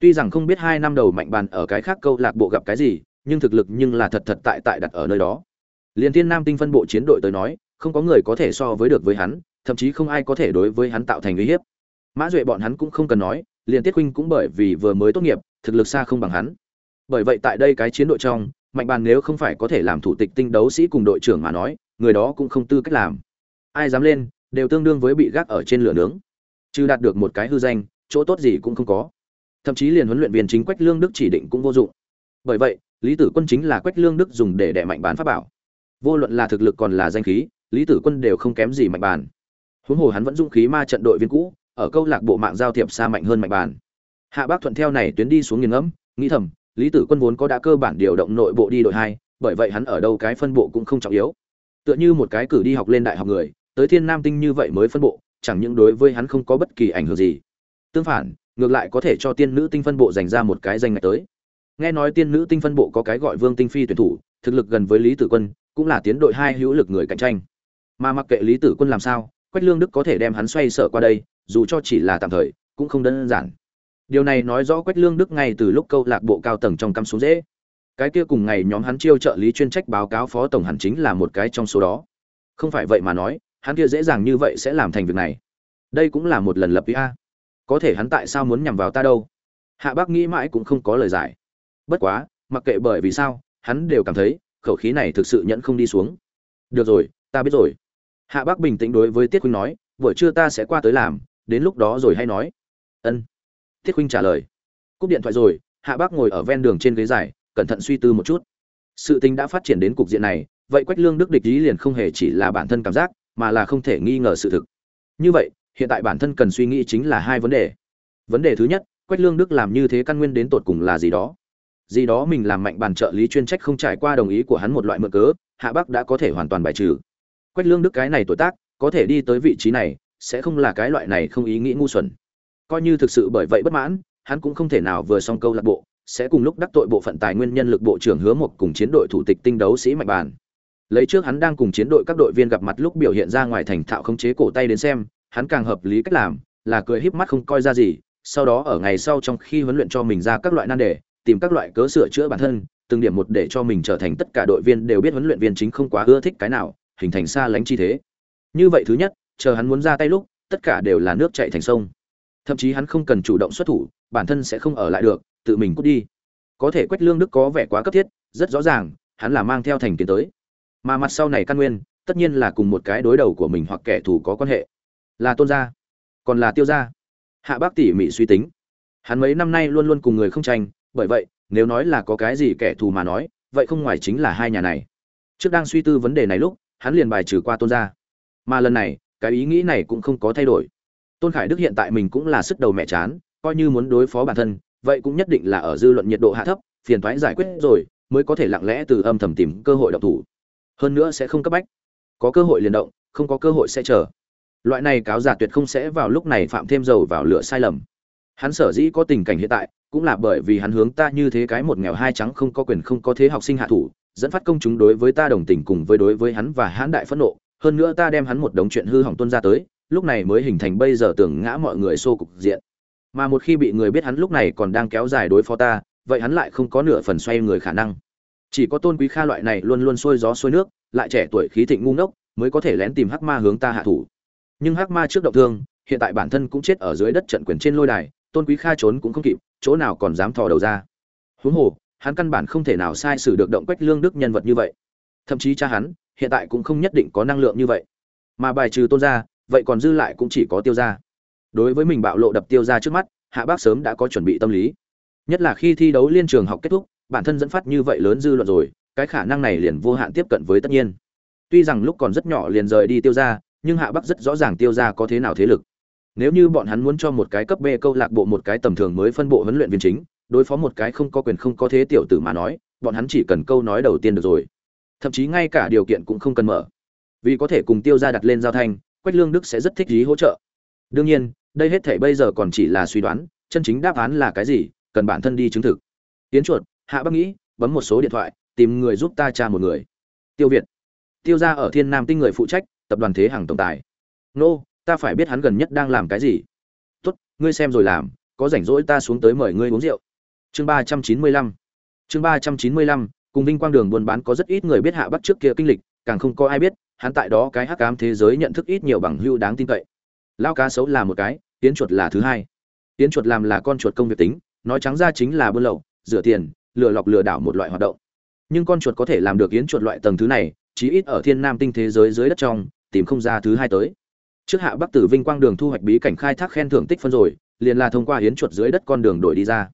Tuy rằng không biết hai năm đầu mạnh bàn ở cái khác câu lạc bộ gặp cái gì, nhưng thực lực nhưng là thật thật tại tại đặt ở nơi đó liên thiên nam tinh phân bộ chiến đội tới nói, không có người có thể so với được với hắn, thậm chí không ai có thể đối với hắn tạo thành uy hiếp. Mã duệ bọn hắn cũng không cần nói liền tiết huynh cũng bởi vì vừa mới tốt nghiệp, thực lực xa không bằng hắn. Bởi vậy tại đây cái chiến đội trong, mạnh bàn nếu không phải có thể làm thủ tịch tinh đấu sĩ cùng đội trưởng mà nói, người đó cũng không tư cách làm. Ai dám lên, đều tương đương với bị gác ở trên lửa nướng. Chứ đạt được một cái hư danh, chỗ tốt gì cũng không có. Thậm chí liền huấn luyện viên chính quách lương đức chỉ định cũng vô dụng. Bởi vậy, lý tử quân chính là quách lương đức dùng để đẻ mạnh bán pháp bảo vô luận là thực lực còn là danh khí, lý tử quân đều không kém gì mạnh bàn. Huống hồ hắn vẫn dung khí ma trận đội viên cũ, ở câu lạc bộ mạng giao thiệp xa mạnh hơn mạnh bàn. Hạ bác thuận theo này tuyến đi xuống nghiền ngẫm, nghĩ thầm, lý tử quân vốn có đã cơ bản điều động nội bộ đi đội hai, bởi vậy hắn ở đâu cái phân bộ cũng không trọng yếu. Tựa như một cái cử đi học lên đại học người, tới thiên nam tinh như vậy mới phân bộ, chẳng những đối với hắn không có bất kỳ ảnh hưởng gì. Tương phản, ngược lại có thể cho tiên nữ tinh phân bộ dành ra một cái danh ngạch tới. Nghe nói tiên nữ tinh phân bộ có cái gọi vương tinh phi tuyển thủ, thực lực gần với lý tử quân cũng là tiến đội hai hữu lực người cạnh tranh. Mà mặc kệ lý tử quân làm sao, quách lương đức có thể đem hắn xoay sở qua đây, dù cho chỉ là tạm thời, cũng không đơn giản. Điều này nói rõ quách lương đức ngay từ lúc câu lạc bộ cao tầng trong căm xuống dễ. Cái kia cùng ngày nhóm hắn chiêu trợ lý chuyên trách báo cáo phó tổng hẳn chính là một cái trong số đó. Không phải vậy mà nói, hắn kia dễ dàng như vậy sẽ làm thành việc này. Đây cũng là một lần lập ý a. Có thể hắn tại sao muốn nhằm vào ta đâu? Hạ bác nghĩ mãi cũng không có lời giải. Bất quá, mặc kệ bởi vì sao, hắn đều cảm thấy khẩu khí này thực sự nhẫn không đi xuống. Được rồi, ta biết rồi. Hạ bác bình tĩnh đối với tiết huynh nói, buổi trưa ta sẽ qua tới làm, đến lúc đó rồi hay nói. Ân. Tiết huynh trả lời. Cúp điện thoại rồi, hạ bác ngồi ở ven đường trên ghế dài, cẩn thận suy tư một chút. Sự tình đã phát triển đến cục diện này, vậy quách lương đức địch ý liền không hề chỉ là bản thân cảm giác, mà là không thể nghi ngờ sự thực. Như vậy, hiện tại bản thân cần suy nghĩ chính là hai vấn đề. Vấn đề thứ nhất, quách lương đức làm như thế căn nguyên đến tột cùng là gì đó? Gì đó mình làm mạnh bàn trợ lý chuyên trách không trải qua đồng ý của hắn một loại mượn cớ, hạ bắc đã có thể hoàn toàn bài trừ. Quách lương đức cái này tuổi tác, có thể đi tới vị trí này, sẽ không là cái loại này không ý nghĩ ngu xuẩn. Coi như thực sự bởi vậy bất mãn, hắn cũng không thể nào vừa xong câu lạc bộ, sẽ cùng lúc đắc tội bộ phận tài nguyên nhân lực bộ trưởng hứa một cùng chiến đội thủ tịch tinh đấu sĩ mạnh bàn. Lấy trước hắn đang cùng chiến đội các đội viên gặp mặt lúc biểu hiện ra ngoài thành thạo khống chế cổ tay đến xem, hắn càng hợp lý cách làm, là cười híp mắt không coi ra gì, sau đó ở ngày sau trong khi huấn luyện cho mình ra các loại nan đề tìm các loại cớ sửa chữa bản thân, từng điểm một để cho mình trở thành tất cả đội viên đều biết huấn luyện viên chính không quá ưa thích cái nào, hình thành xa lánh chi thế. Như vậy thứ nhất, chờ hắn muốn ra tay lúc, tất cả đều là nước chảy thành sông. Thậm chí hắn không cần chủ động xuất thủ, bản thân sẽ không ở lại được, tự mình cút đi. Có thể quách lương đức có vẻ quá cấp thiết, rất rõ ràng, hắn là mang theo thành kiến tới. Mà mặt sau này căn nguyên, tất nhiên là cùng một cái đối đầu của mình hoặc kẻ thù có quan hệ. Là tôn gia, còn là tiêu gia. Hạ bác tỉ mỉ suy tính. Hắn mấy năm nay luôn luôn cùng người không tranh bởi vậy, nếu nói là có cái gì kẻ thù mà nói, vậy không ngoài chính là hai nhà này. Trước đang suy tư vấn đề này lúc, hắn liền bài trừ qua tôn gia. Mà lần này, cái ý nghĩ này cũng không có thay đổi. Tôn khải đức hiện tại mình cũng là sức đầu mẹ chán, coi như muốn đối phó bản thân, vậy cũng nhất định là ở dư luận nhiệt độ hạ thấp, phiền thoái giải quyết rồi, mới có thể lặng lẽ từ âm thầm tìm cơ hội động thủ. Hơn nữa sẽ không cấp bách. Có cơ hội liền động, không có cơ hội sẽ chờ. Loại này cáo giả tuyệt không sẽ vào lúc này phạm thêm dầu vào lửa sai lầm. Hắn sở dĩ có tình cảnh hiện tại cũng là bởi vì hắn hướng ta như thế cái một nghèo hai trắng không có quyền không có thế học sinh hạ thủ, dẫn phát công chúng đối với ta đồng tình cùng với đối với hắn và hãn đại phẫn nộ. Hơn nữa ta đem hắn một đống chuyện hư hỏng tuân ra tới, lúc này mới hình thành bây giờ tưởng ngã mọi người xô cục diện. Mà một khi bị người biết hắn lúc này còn đang kéo dài đối phó ta, vậy hắn lại không có nửa phần xoay người khả năng. Chỉ có tôn quý kha loại này luôn luôn sôi gió sôi nước, lại trẻ tuổi khí thịnh ngu ngốc, mới có thể lén tìm hắc ma hướng ta hạ thủ. Nhưng hắc ma trước động thương, hiện tại bản thân cũng chết ở dưới đất trận quyền trên lôi đài tôn quý kha trốn cũng không kịp, chỗ nào còn dám thò đầu ra. Huống hồ, hắn căn bản không thể nào sai sử được động quách lương đức nhân vật như vậy. Thậm chí cha hắn, hiện tại cũng không nhất định có năng lượng như vậy. Mà bài trừ tôn gia, vậy còn dư lại cũng chỉ có tiêu gia. Đối với mình bạo lộ đập tiêu gia trước mắt, hạ bác sớm đã có chuẩn bị tâm lý. Nhất là khi thi đấu liên trường học kết thúc, bản thân dẫn phát như vậy lớn dư luận rồi, cái khả năng này liền vô hạn tiếp cận với tất nhiên. Tuy rằng lúc còn rất nhỏ liền rời đi tiêu gia, nhưng hạ bắc rất rõ ràng tiêu gia có thế nào thế lực nếu như bọn hắn muốn cho một cái cấp b câu lạc bộ một cái tầm thường mới phân bộ huấn luyện viên chính, đối phó một cái không có quyền không có thế tiểu tử mà nói, bọn hắn chỉ cần câu nói đầu tiên được rồi. Thậm chí ngay cả điều kiện cũng không cần mở. Vì có thể cùng tiêu gia đặt lên giao thanh, quách lương đức sẽ rất thích ý hỗ trợ. Đương nhiên, đây hết thể bây giờ còn chỉ là suy đoán, chân chính đáp án là cái gì, cần bản thân đi chứng thực. Tiến chuột, hạ bắc nghĩ, bấm một số điện thoại, tìm người giúp ta tra một người. Tiêu việt. Tiêu gia ở thiên nam tinh người phụ trách, tập đoàn thế hàng tổng tài. Nô ta phải biết hắn gần nhất đang làm cái gì. Tốt, ngươi xem rồi làm, có rảnh rỗi ta xuống tới mời ngươi uống rượu. Chương ba trăm chín mươi lăm. Chương ba trăm chín mươi lăm, cùng vinh quang đường buôn bán có rất ít người biết hạ bắc trước kia kinh lịch, càng không có ai biết, hắn tại đó cái hắc ám thế giới nhận thức ít nhiều bằng hưu đáng tin cậy. Lao cá xấu là một cái, tiến chuột là thứ hai. Tiến chuột làm là con chuột công việc tính, nói trắng ra chính là buôn lậu, rửa tiền, lừa lọc lừa đảo một loại hoạt động. Nhưng con chuột có thể làm được yến chuột loại tầng thứ này, chí ít ở thiên nam tinh thế giới dưới đất trong, tìm không ra thứ hai tới trước hạ bắc tử vinh quang đường thu hoạch bí cảnh khai thác khen thưởng tích phân rồi, liền là thông qua yến chuột dưới đất con đường đổi đi ra.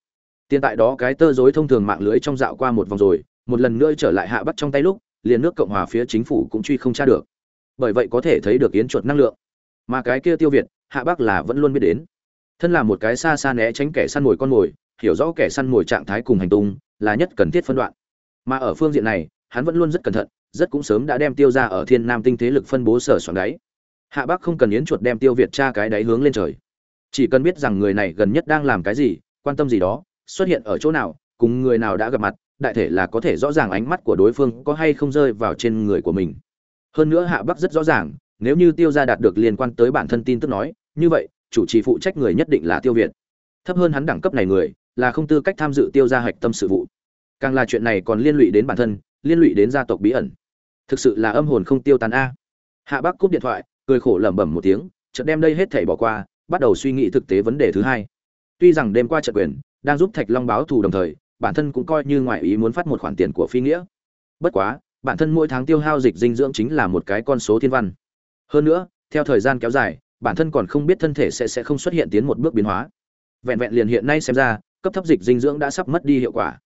Tiền tại đó cái tơ dối thông thường mạng lưới trong dạo qua một vòng rồi, một lần nữa trở lại hạ bắc trong tay lúc, liền nước cộng hòa phía chính phủ cũng truy không tra được. Bởi vậy có thể thấy được yến chuột năng lượng. Mà cái kia tiêu việt, hạ bắc là vẫn luôn biết đến. Thân là một cái xa xa né tránh kẻ săn mồi con mồi, hiểu rõ kẻ săn mồi trạng thái cùng hành tung, là nhất cần thiết phân đoạn. Mà ở phương diện này, hắn vẫn luôn rất cẩn thận, rất cũng sớm đã đem tiêu ra ở thiên nam tinh thế lực phân bố sở soạn đáy hạ bắc không cần yến chuột đem tiêu việt tra cái đáy hướng lên trời. Chỉ cần biết rằng người này gần nhất đang làm cái gì, quan tâm gì đó, xuất hiện ở chỗ nào, cùng người nào đã gặp mặt, đại thể là có thể rõ ràng ánh mắt của đối phương có hay không rơi vào trên người của mình. Hơn nữa hạ bắc rất rõ ràng, nếu như tiêu gia đạt được liên quan tới bản thân tin tức nói, như vậy, chủ trì phụ trách người nhất định là tiêu việt. Thấp hơn hắn đẳng cấp này người, là không tư cách tham dự tiêu gia hạch tâm sự vụ. Càng là chuyện này còn liên lụy đến bản thân, liên lụy đến gia tộc bí ẩn. Thực sự là âm hồn không tiêu tán a. Hạ bắc cúp điện thoại cười khổ lẩm bẩm một tiếng, chợt đem đây hết thảy bỏ qua, bắt đầu suy nghĩ thực tế vấn đề thứ hai. Tuy rằng đêm qua trận quyền đang giúp thạch long báo thù đồng thời, bản thân cũng coi như ngoại ý muốn phát một khoản tiền của phi nghĩa. Bất quá, bản thân mỗi tháng tiêu hao dịch dinh dưỡng chính là một cái con số thiên văn. Hơn nữa, theo thời gian kéo dài, bản thân còn không biết thân thể sẽ sẽ không xuất hiện tiến một bước biến hóa. Vẹn vẹn liền hiện nay xem ra, cấp thấp dịch dinh dưỡng đã sắp mất đi hiệu quả.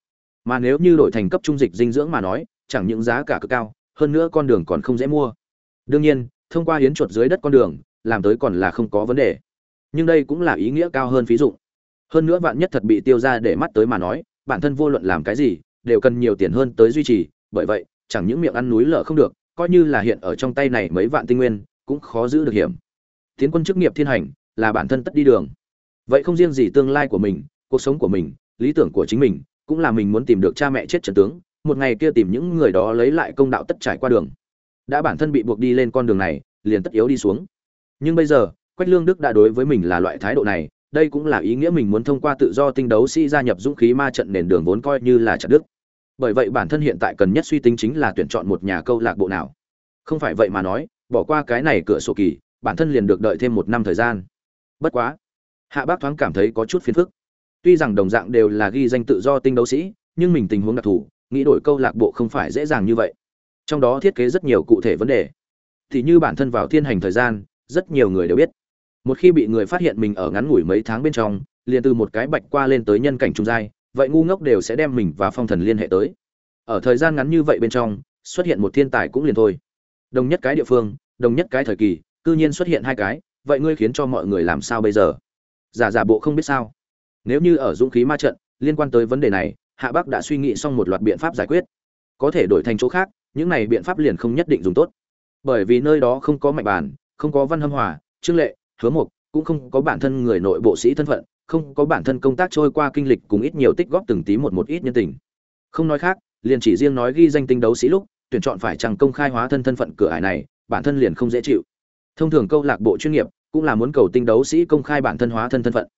Mà nếu như đổi thành cấp trung dịch dinh dưỡng mà nói, chẳng những giá cả cực cao, hơn nữa con đường còn không dễ mua. Đương nhiên thông qua hiến chuột dưới đất con đường, làm tới còn là không có vấn đề. Nhưng đây cũng là ý nghĩa cao hơn phí dụng. Hơn nữa vạn nhất thật bị tiêu ra để mắt tới mà nói, bản thân vô luận làm cái gì, đều cần nhiều tiền hơn tới duy trì, bởi vậy, chẳng những miệng ăn núi lở không được, coi như là hiện ở trong tay này mấy vạn tinh nguyên, cũng khó giữ được hiểm. Tiến quân chức nghiệp thiên hành, là bản thân tất đi đường. Vậy không riêng gì tương lai của mình, cuộc sống của mình, lý tưởng của chính mình, cũng là mình muốn tìm được cha mẹ chết trận tướng, một ngày kia tìm những người đó lấy lại công đạo tất trải qua đường đã bản thân bị buộc đi lên con đường này, liền tất yếu đi xuống. Nhưng bây giờ, quách lương đức đã đối với mình là loại thái độ này, đây cũng là ý nghĩa mình muốn thông qua tự do tinh đấu sĩ gia nhập dũng khí ma trận nền đường vốn coi như là chặt đức bởi vậy bản thân hiện tại cần nhất suy tính chính là tuyển chọn một nhà câu lạc bộ nào. Không phải vậy mà nói, bỏ qua cái này cửa sổ kỳ, bản thân liền được đợi thêm một năm thời gian. Bất quá, hạ bác thoáng cảm thấy có chút phiền phức. Tuy rằng đồng dạng đều là ghi danh tự do tinh đấu sĩ, nhưng mình tình huống đặc thù, nghĩ đổi câu lạc bộ không phải dễ dàng như vậy trong đó thiết kế rất nhiều cụ thể vấn đề. Thì như bản thân vào thiên hành thời gian, rất nhiều người đều biết. Một khi bị người phát hiện mình ở ngắn ngủi mấy tháng bên trong, liền từ một cái bạch qua lên tới nhân cảnh trung giai, vậy ngu ngốc đều sẽ đem mình và phong thần liên hệ tới. Ở thời gian ngắn như vậy bên trong, xuất hiện một thiên tài cũng liền thôi. Đồng nhất cái địa phương, đồng nhất cái thời kỳ, cư nhiên xuất hiện hai cái, vậy ngươi khiến cho mọi người làm sao bây giờ? Giả giả bộ không biết sao. Nếu như ở dũng khí ma trận, liên quan tới vấn đề này, hạ bắc đã suy nghĩ xong một loạt biện pháp giải quyết. Có thể đổi thành chỗ khác những này biện pháp liền không nhất định dùng tốt. Bởi vì nơi đó không có mạnh bản không có văn hâm hòa, trương lệ, hứa mục, cũng không có bản thân người nội bộ sĩ thân phận, không có bản thân công tác trôi qua kinh lịch cùng ít nhiều tích góp từng tí một một ít nhân tình. Không nói khác, liền chỉ riêng nói ghi danh tinh đấu sĩ lúc, tuyển chọn phải chẳng công khai hóa thân thân phận cửa ải này, bản thân liền không dễ chịu. Thông thường câu lạc bộ chuyên nghiệp cũng là muốn cầu tinh đấu sĩ công khai bản thân hóa thân thân phận.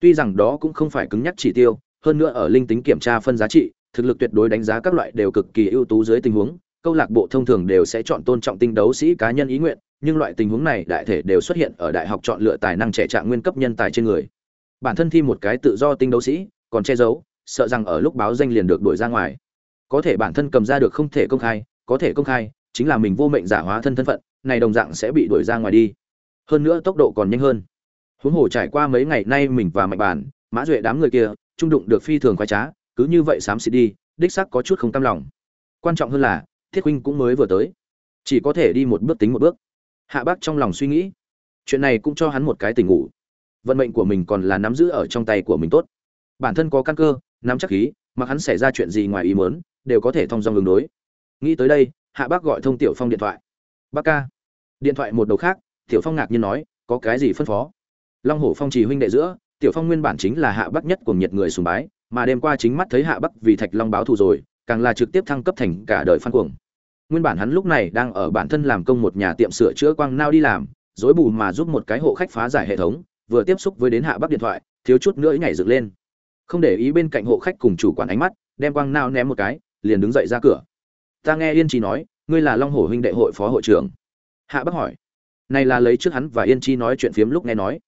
Tuy rằng đó cũng không phải cứng nhắc chỉ tiêu, hơn nữa ở linh tính kiểm tra phân giá trị, thực lực tuyệt đối đánh giá các loại đều cực kỳ ưu tú dưới tình huống câu lạc bộ thông thường đều sẽ chọn tôn trọng tinh đấu sĩ cá nhân ý nguyện, nhưng loại tình huống này đại thể đều xuất hiện ở đại học chọn lựa tài năng trẻ trạng nguyên cấp nhân tài trên người. Bản thân thi một cái tự do tinh đấu sĩ, còn che giấu, sợ rằng ở lúc báo danh liền được đuổi ra ngoài. Có thể bản thân cầm ra được không thể công khai, có thể công khai, chính là mình vô mệnh giả hóa thân thân phận, này đồng dạng sẽ bị đuổi ra ngoài đi. Hơn nữa tốc độ còn nhanh hơn. Huống hồ trải qua mấy ngày nay mình và mạnh bản, mã duệ đám người kia trung đụng được phi thường khoái trá, cứ như vậy xám xịt đi, đích xác có chút không cam lòng. Quan trọng hơn là thiết huynh cũng mới vừa tới. Chỉ có thể đi một bước tính một bước. Hạ bác trong lòng suy nghĩ. Chuyện này cũng cho hắn một cái tình ngủ. Vận mệnh của mình còn là nắm giữ ở trong tay của mình tốt. Bản thân có căn cơ, nắm chắc khí, mà hắn xảy ra chuyện gì ngoài ý muốn, đều có thể thông dong đường đối. Nghĩ tới đây, hạ bác gọi thông tiểu phong điện thoại. Bác ca. Điện thoại một đầu khác, tiểu phong ngạc nhiên nói, có cái gì phân phó? Long hổ phong chỉ huynh đệ giữa, tiểu phong nguyên bản chính là hạ bắc nhất của nhiệt người sùng bái, mà đêm qua chính mắt thấy hạ bắc vì thạch long báo thù rồi càng là trực tiếp thăng cấp thành cả đời phan cuồng. Nguyên bản hắn lúc này đang ở bản thân làm công một nhà tiệm sửa chữa quang nao đi làm dối bù mà giúp một cái hộ khách phá giải hệ thống, vừa tiếp xúc với đến hạ bắc điện thoại, thiếu chút nữa nhảy dựng lên. Không để ý bên cạnh hộ khách cùng chủ quản ánh mắt, đem quang nao ném một cái, liền đứng dậy ra cửa. Ta nghe yên chi nói, ngươi là long hổ huynh đệ hội phó hội trưởng. Hạ bắc hỏi. Này là lấy trước hắn và yên chi nói chuyện phiếm lúc nghe nói.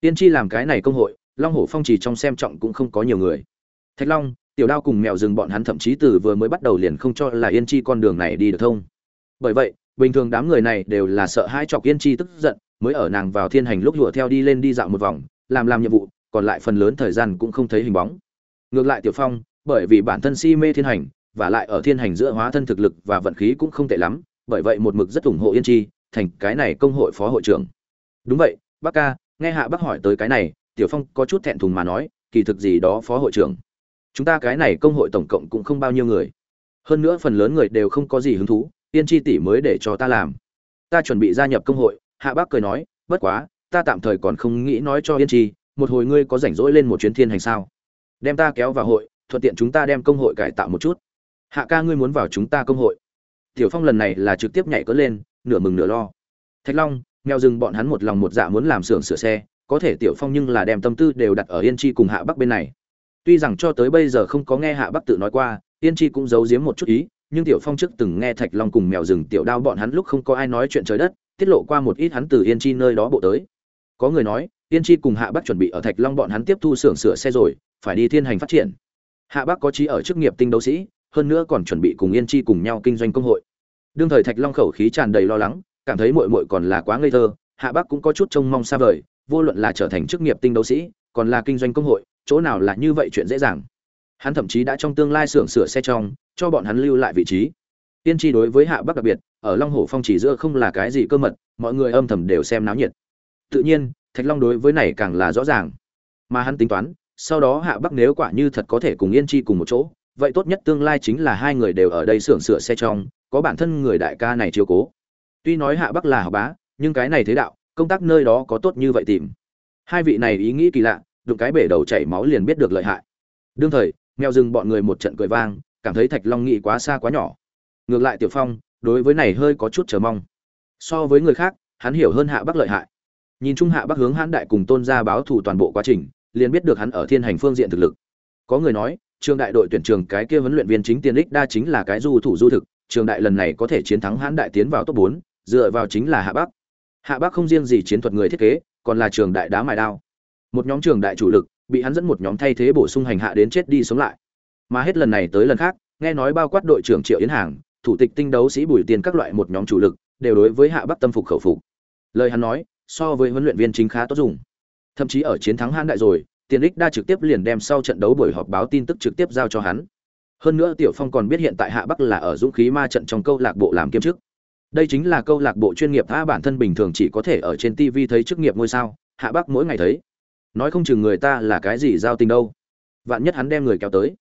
Yên chi làm cái này công hội, long hổ phong trì trong xem trọng cũng không có nhiều người. Thạch long tiểu đao cùng mèo rừng bọn hắn thậm chí từ vừa mới bắt đầu liền không cho là yên chi con đường này đi được thông. Bởi vậy, bình thường đám người này đều là sợ hai chọc yên chi tức giận, mới ở nàng vào thiên hành lúc lụa theo đi lên đi dạo một vòng, làm làm nhiệm vụ, còn lại phần lớn thời gian cũng không thấy hình bóng. Ngược lại tiểu phong, bởi vì bản thân si mê thiên hành, và lại ở thiên hành giữa hóa thân thực lực và vận khí cũng không tệ lắm, bởi vậy một mực rất ủng hộ yên chi, thành cái này công hội phó hội trưởng. Đúng vậy, bác ca, nghe hạ bác hỏi tới cái này, tiểu phong có chút thẹn thùng mà nói, kỳ thực gì đó phó hội trưởng? Chúng ta cái này công hội tổng cộng cũng không bao nhiêu người. Hơn nữa phần lớn người đều không có gì hứng thú yên tri tỷ mới để cho ta làm. Ta chuẩn bị gia nhập công hội hạ bác cười nói bất quá ta tạm thời còn không nghĩ nói cho yên tri, một hồi ngươi có rảnh rỗi lên một chuyến thiên hành sao? Đem ta kéo vào hội thuận tiện chúng ta đem công hội cải tạo một chút. Hạ ca ngươi muốn vào chúng ta công hội. Tiểu phong lần này là trực tiếp nhảy cỡ lên nửa mừng nửa lo. Thạch long nghèo rừng bọn hắn một lòng một dạ muốn làm xưởng sửa xe có thể tiểu phong nhưng là đem tâm tư đều đặt ở yên chi cùng hạ bắc bên này tuy rằng cho tới bây giờ không có nghe hạ bắc tự nói qua, yên chi cũng giấu giếm một chút ý, nhưng tiểu phong trước từng nghe thạch long cùng mèo rừng tiểu đao bọn hắn lúc không có ai nói chuyện trời đất, tiết lộ qua một ít hắn từ yên chi nơi đó bộ tới. Có người nói, yên chi cùng hạ bắc chuẩn bị ở thạch long bọn hắn tiếp thu xưởng sửa xe rồi, phải đi thiên hành phát triển. Hạ bắc có trí ở chức nghiệp tinh đấu sĩ, hơn nữa còn chuẩn bị cùng yên chi cùng nhau kinh doanh công hội. Đương thời thạch long khẩu khí tràn đầy lo lắng, cảm thấy muội muội còn là quá ngây thơ, hạ bắc cũng có chút trông mong xa vời, vô luận là trở thành chức nghiệp tinh đấu sĩ còn là kinh doanh công hội, chỗ nào là như vậy chuyện dễ dàng. Hắn thậm chí đã trong tương lai xưởng sửa xe trong, cho bọn hắn lưu lại vị trí. Tiên tri đối với hạ bắc đặc biệt, ở long hồ phong chỉ giữa không là cái gì cơ mật, mọi người âm thầm đều xem náo nhiệt. Tự nhiên, thạch long đối với này càng là rõ ràng. Mà hắn tính toán, sau đó hạ bắc nếu quả như thật có thể cùng yên chi cùng một chỗ, vậy tốt nhất tương lai chính là hai người đều ở đây xưởng sửa xe trong, có bản thân người đại ca này chiếu cố. Tuy nói hạ bắc là học bá, nhưng cái này thế đạo, công tác nơi đó có tốt như vậy tìm. Hai vị này ý nghĩ kỳ lạ đụng cái bể đầu chảy máu liền biết được lợi hại. Đương thời, mèo rừng bọn người một trận cười vang, cảm thấy thạch long nghĩ quá xa quá nhỏ. Ngược lại tiểu phong, đối với này hơi có chút chờ mong. So với người khác, hắn hiểu hơn hạ bắc lợi hại. Nhìn chung hạ bắc hướng hãn đại cùng tôn gia báo thù toàn bộ quá trình, liền biết được hắn ở thiên hành phương diện thực lực. Có người nói, trường đại đội tuyển trường cái kia huấn luyện viên chính tiền đích đa chính là cái du thủ du thực, trường đại lần này có thể chiến thắng hãn đại tiến vào top bốn, dựa vào chính là hạ bắc. Hạ bắc không riêng gì chiến thuật người thiết kế, còn là trường đại đá mài đao một nhóm trường đại chủ lực, bị hắn dẫn một nhóm thay thế bổ sung hành hạ đến chết đi sống lại. Mà hết lần này tới lần khác, nghe nói bao quát đội trưởng triệu yến hàng, thủ tịch tinh đấu sĩ bùi tiền các loại một nhóm chủ lực, đều đối với hạ bắc tâm phục khẩu phục. Lời hắn nói, so với huấn luyện viên chính khá tốt dùng. Thậm chí ở chiến thắng hãn đại rồi, tiền ích đa trực tiếp liền đem sau trận đấu buổi họp báo tin tức trực tiếp giao cho hắn. Hơn nữa tiểu phong còn biết hiện tại hạ bắc là ở dũng khí ma trận trong câu lạc bộ làm kiêm chức. Đây chính là câu lạc bộ chuyên nghiệp a bản thân bình thường chỉ có thể ở trên tv thấy chức nghiệp ngôi sao, hạ bắc mỗi ngày thấy nói không chừng người ta là cái gì giao tình đâu. Vạn nhất hắn đem người kéo tới.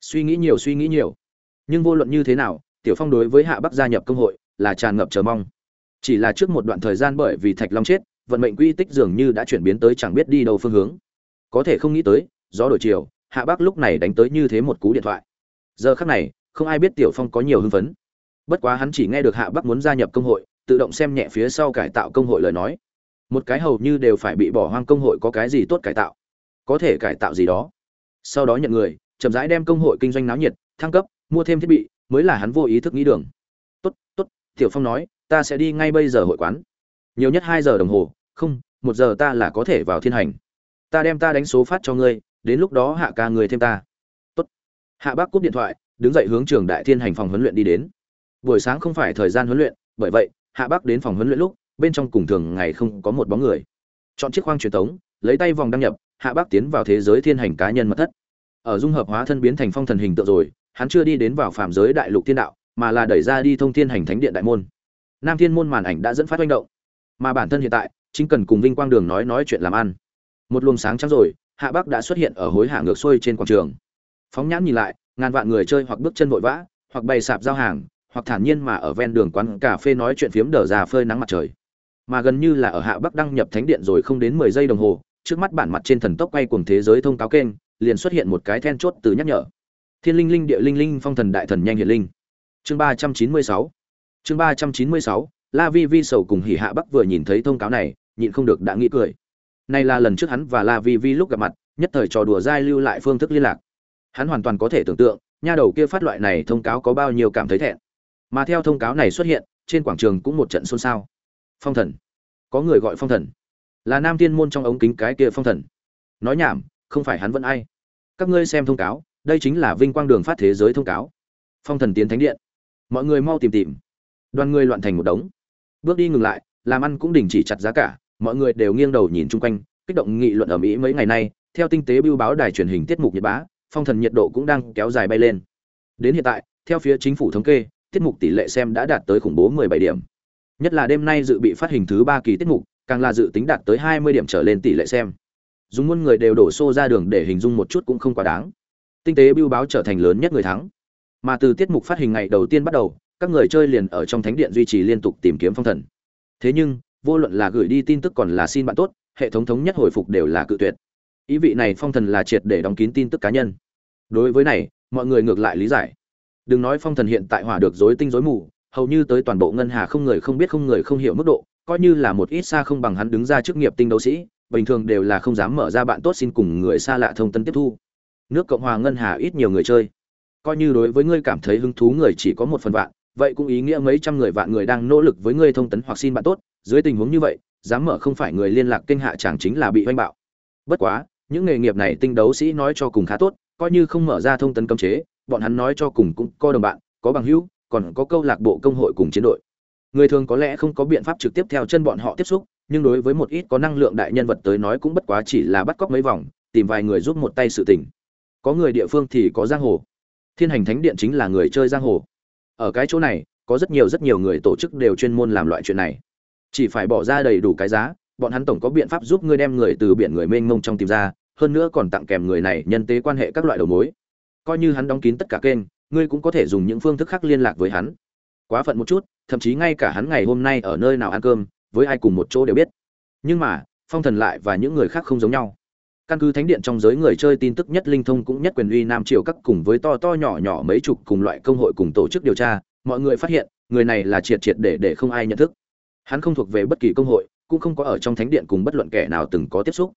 Suy nghĩ nhiều, suy nghĩ nhiều. Nhưng vô luận như thế nào, tiểu phong đối với hạ bắc gia nhập công hội là tràn ngập chờ mong. Chỉ là trước một đoạn thời gian bởi vì thạch long chết, vận mệnh quy tích dường như đã chuyển biến tới chẳng biết đi đâu phương hướng. Có thể không nghĩ tới, gió đổi chiều, hạ bắc lúc này đánh tới như thế một cú điện thoại. Giờ khắc này, không ai biết tiểu phong có nhiều hưng phấn. Bất quá hắn chỉ nghe được hạ bắc muốn gia nhập công hội, tự động xem nhẹ phía sau cải tạo công hội lời nói một cái hầu như đều phải bị bỏ hoang công hội có cái gì tốt cải tạo. Có thể cải tạo gì đó. Sau đó nhận người, chậm rãi đem công hội kinh doanh náo nhiệt, thăng cấp, mua thêm thiết bị, mới là hắn vô ý thức nghĩ đường. Tốt tốt, tiểu phong nói, ta sẽ đi ngay bây giờ hội quán. Nhiều nhất hai giờ đồng hồ, không, một giờ ta là có thể vào thiên hành. Ta đem ta đánh số phát cho ngươi, đến lúc đó hạ ca người thêm ta. Tốt. Hạ bác cúp điện thoại, đứng dậy hướng trường đại thiên hành phòng huấn luyện đi đến. Buổi sáng không phải thời gian huấn luyện, bởi vậy, hạ bác đến phòng huấn luyện lúc bên trong cùng thường ngày không có một bóng người. Chọn chiếc khoang truyền thống, lấy tay vòng đăng nhập, hạ bác tiến vào thế giới thiên hành cá nhân mật thất. Ở dung hợp hóa thân biến thành phong thần hình tượng rồi, hắn chưa đi đến vào phạm giới đại lục thiên đạo, mà là đẩy ra đi thông thiên hành thánh điện đại môn. Nam thiên môn màn ảnh đã dẫn phát manh động. Mà bản thân hiện tại, chính cần cùng vinh quang đường nói nói chuyện làm ăn. Một luồng sáng trắng rồi, hạ bắc đã xuất hiện ở hối hạ ngược xuôi trên quảng trường. Phóng nhãn nhìn lại, ngàn vạn người chơi hoặc bước chân vội vã, hoặc bày sạp giao hàng, hoặc thản nhiên mà ở ven đường quán cà phê nói chuyện phiếm đờ già phơi nắng mặt trời mà gần như là ở hạ bắc đăng nhập thánh điện rồi không đến mười giây đồng hồ trước mắt bản mặt trên thần tốc quay cuồng thế giới thông cáo kênh liền xuất hiện một cái then chốt từ nhắc nhở thiên linh linh địa linh linh phong thần đại thần nhanh hiện linh chương ba trăm chín mươi sáu chương ba trăm chín mươi sáu la vi vi sầu cùng hỉ hạ bắc vừa nhìn thấy thông cáo này nhịn không được đã nghĩ cười Này là lần trước hắn và La Vi Vi lúc gặp mặt, nhất thời trò đùa dai lưu lại phương thức liên lạc. Hắn hoàn toàn có thể tưởng tượng, nha đầu kia phát loại này thông cáo có bao nhiêu cảm thấy thẹn. Mà theo thông cáo này xuất hiện, trên quảng trường cũng một trận xôn xao. Phong thần, có người gọi Phong thần, là Nam Tiên môn trong ống kính cái kia Phong thần. Nói nhảm, không phải hắn vẫn ai. Các ngươi xem thông cáo, đây chính là vinh quang đường phát thế giới thông cáo. Phong thần tiến thánh điện. Mọi người mau tìm tìm. Đoàn người loạn thành một đống. Bước đi ngừng lại, làm ăn cũng đình chỉ chặt giá cả, mọi người đều nghiêng đầu nhìn chung quanh, kích động nghị luận ở Mỹ mấy ngày nay, theo tinh tế bưu báo đài truyền hình tiết mục nhiệt bá, phong thần nhiệt độ cũng đang kéo dài bay lên. Đến hiện tại, theo phía chính phủ thống kê, tiết mục tỷ lệ xem đã đạt tới khủng bố 17 điểm. Nhất là đêm nay dự bị phát hình thứ ba kỳ tiết mục, càng là dự tính đạt tới 20 điểm trở lên tỷ lệ xem. Dùng muôn người đều đổ xô ra đường để hình dung một chút cũng không quá đáng. Tinh tế biêu báo trở thành lớn nhất người thắng. Mà từ tiết mục phát hình ngày đầu tiên bắt đầu, các người chơi liền ở trong thánh điện duy trì liên tục tìm kiếm phong thần. Thế nhưng, vô luận là gửi đi tin tức còn là xin bạn tốt, hệ thống thống nhất hồi phục đều là cự tuyệt. Ý vị này phong thần là triệt để đóng kín tin tức cá nhân. Đối với này, mọi người ngược lại lý giải. Đừng nói phong thần hiện tại hỏa được rối tinh rối mù, hầu như tới toàn bộ ngân hà không người không biết không người không hiểu mức độ, coi như là một ít xa không bằng hắn đứng ra chức nghiệp tinh đấu sĩ, bình thường đều là không dám mở ra bạn tốt xin cùng người xa lạ thông tân tiếp thu. Nước Cộng hòa ngân hà ít nhiều người chơi. Coi như đối với ngươi cảm thấy hứng thú người chỉ có một phần vạn, vậy cũng ý nghĩa mấy trăm người vạn người đang nỗ lực với ngươi thông tấn hoặc xin bạn tốt, dưới tình huống như vậy, dám mở không phải người liên lạc kênh hạ chẳng chính là bị oanh bạo. Bất quá, những nghề nghiệp này tinh đấu sĩ nói cho cùng khá tốt, coi như không mở ra thông tấn cấm chế, bọn hắn nói cho cùng cũng có đồng bạn, có bằng hữu, còn có câu lạc bộ công hội cùng chiến đội. Người thường có lẽ không có biện pháp trực tiếp theo chân bọn họ tiếp xúc, nhưng đối với một ít có năng lượng đại nhân vật tới nói cũng bất quá chỉ là bắt cóc mấy vòng, tìm vài người giúp một tay sự tình. Có người địa phương thì có giang hồ. Thiên hành thánh điện chính là người chơi giang hồ. Ở cái chỗ này, có rất nhiều rất nhiều người tổ chức đều chuyên môn làm loại chuyện này. Chỉ phải bỏ ra đầy đủ cái giá, bọn hắn tổng có biện pháp giúp ngươi đem người từ biển người mênh mông trong tìm ra, hơn nữa còn tặng kèm người này nhân tế quan hệ các loại đầu mối coi như hắn đóng kín tất cả kênh ngươi cũng có thể dùng những phương thức khác liên lạc với hắn. Quá phận một chút, thậm chí ngay cả hắn ngày hôm nay ở nơi nào ăn cơm, với ai cùng một chỗ đều biết. Nhưng mà, phong thần lại và những người khác không giống nhau. Căn cứ thánh điện trong giới người chơi tin tức nhất linh thông cũng nhất quyền uy nam triều các cùng với to to nhỏ nhỏ mấy chục cùng loại công hội cùng tổ chức điều tra, mọi người phát hiện, người này là triệt triệt để để không ai nhận thức. Hắn không thuộc về bất kỳ công hội, cũng không có ở trong thánh điện cùng bất luận kẻ nào từng có tiếp xúc.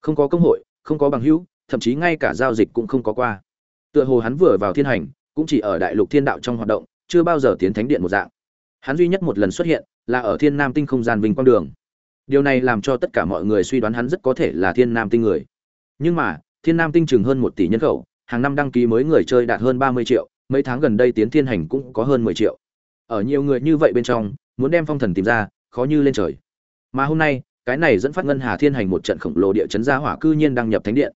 Không có công hội, không có bằng hữu, thậm chí ngay cả giao dịch cũng không có qua. Tựa hồ hắn vừa vào thiên hành cũng chỉ ở đại lục thiên đạo trong hoạt động, chưa bao giờ tiến thánh điện một dạng. Hắn duy nhất một lần xuất hiện là ở thiên nam tinh không gian vinh quang đường. Điều này làm cho tất cả mọi người suy đoán hắn rất có thể là thiên nam tinh người. Nhưng mà, thiên nam tinh chừng hơn một tỷ nhân khẩu, hàng năm đăng ký mới người chơi đạt hơn ba mươi triệu, mấy tháng gần đây tiến thiên hành cũng có hơn mười triệu. Ở nhiều người như vậy bên trong, muốn đem phong thần tìm ra, khó như lên trời. Mà hôm nay, cái này dẫn phát ngân hà thiên hành một trận khổng lồ địa chấn gia hỏa cư nhiên đăng nhập thánh điện.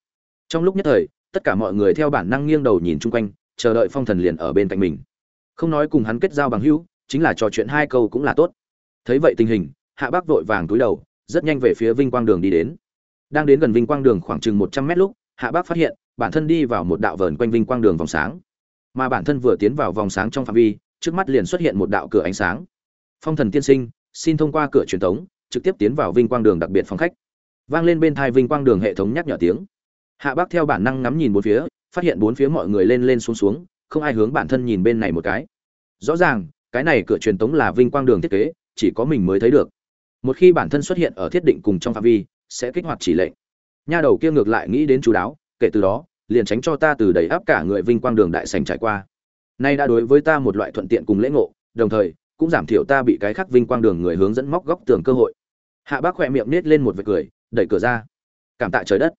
Trong lúc nhất thời, tất cả mọi người theo bản năng nghiêng đầu nhìn chung quanh chờ đợi phong thần liền ở bên cạnh mình. Không nói cùng hắn kết giao bằng hữu, chính là trò chuyện hai câu cũng là tốt. Thấy vậy tình hình, hạ bác vội vàng túi đầu, rất nhanh về phía vinh quang đường đi đến. Đang đến gần vinh quang đường khoảng chừng một trăm mét lúc, hạ bác phát hiện, bản thân đi vào một đạo vờn quanh vinh quang đường vòng sáng. Mà bản thân vừa tiến vào vòng sáng trong phạm vi, trước mắt liền xuất hiện một đạo cửa ánh sáng. Phong thần tiên sinh, xin thông qua cửa truyền thống trực tiếp tiến vào vinh quang đường đặc biệt phòng khách. Vang lên bên thai vinh quang đường hệ thống nhắc nhở tiếng. Hạ bác theo bản năng ngắm nhìn bốn phía phát hiện bốn phía mọi người lên lên xuống xuống, không ai hướng bản thân nhìn bên này một cái. Rõ ràng, cái này cửa truyền tống là vinh quang đường thiết kế, chỉ có mình mới thấy được. Một khi bản thân xuất hiện ở thiết định cùng trong phạm vi, sẽ kích hoạt chỉ lệnh. Nha đầu kia ngược lại nghĩ đến chú đáo, kể từ đó, liền tránh cho ta từ đầy áp cả người vinh quang đường đại sành trải qua. Nay đã đối với ta một loại thuận tiện cùng lễ ngộ, đồng thời, cũng giảm thiểu ta bị cái khác vinh quang đường người hướng dẫn móc góc tường cơ hội. Hạ bác khỏe miệng nết lên một vệt cười, đẩy cửa ra. Cảm tạ trời đất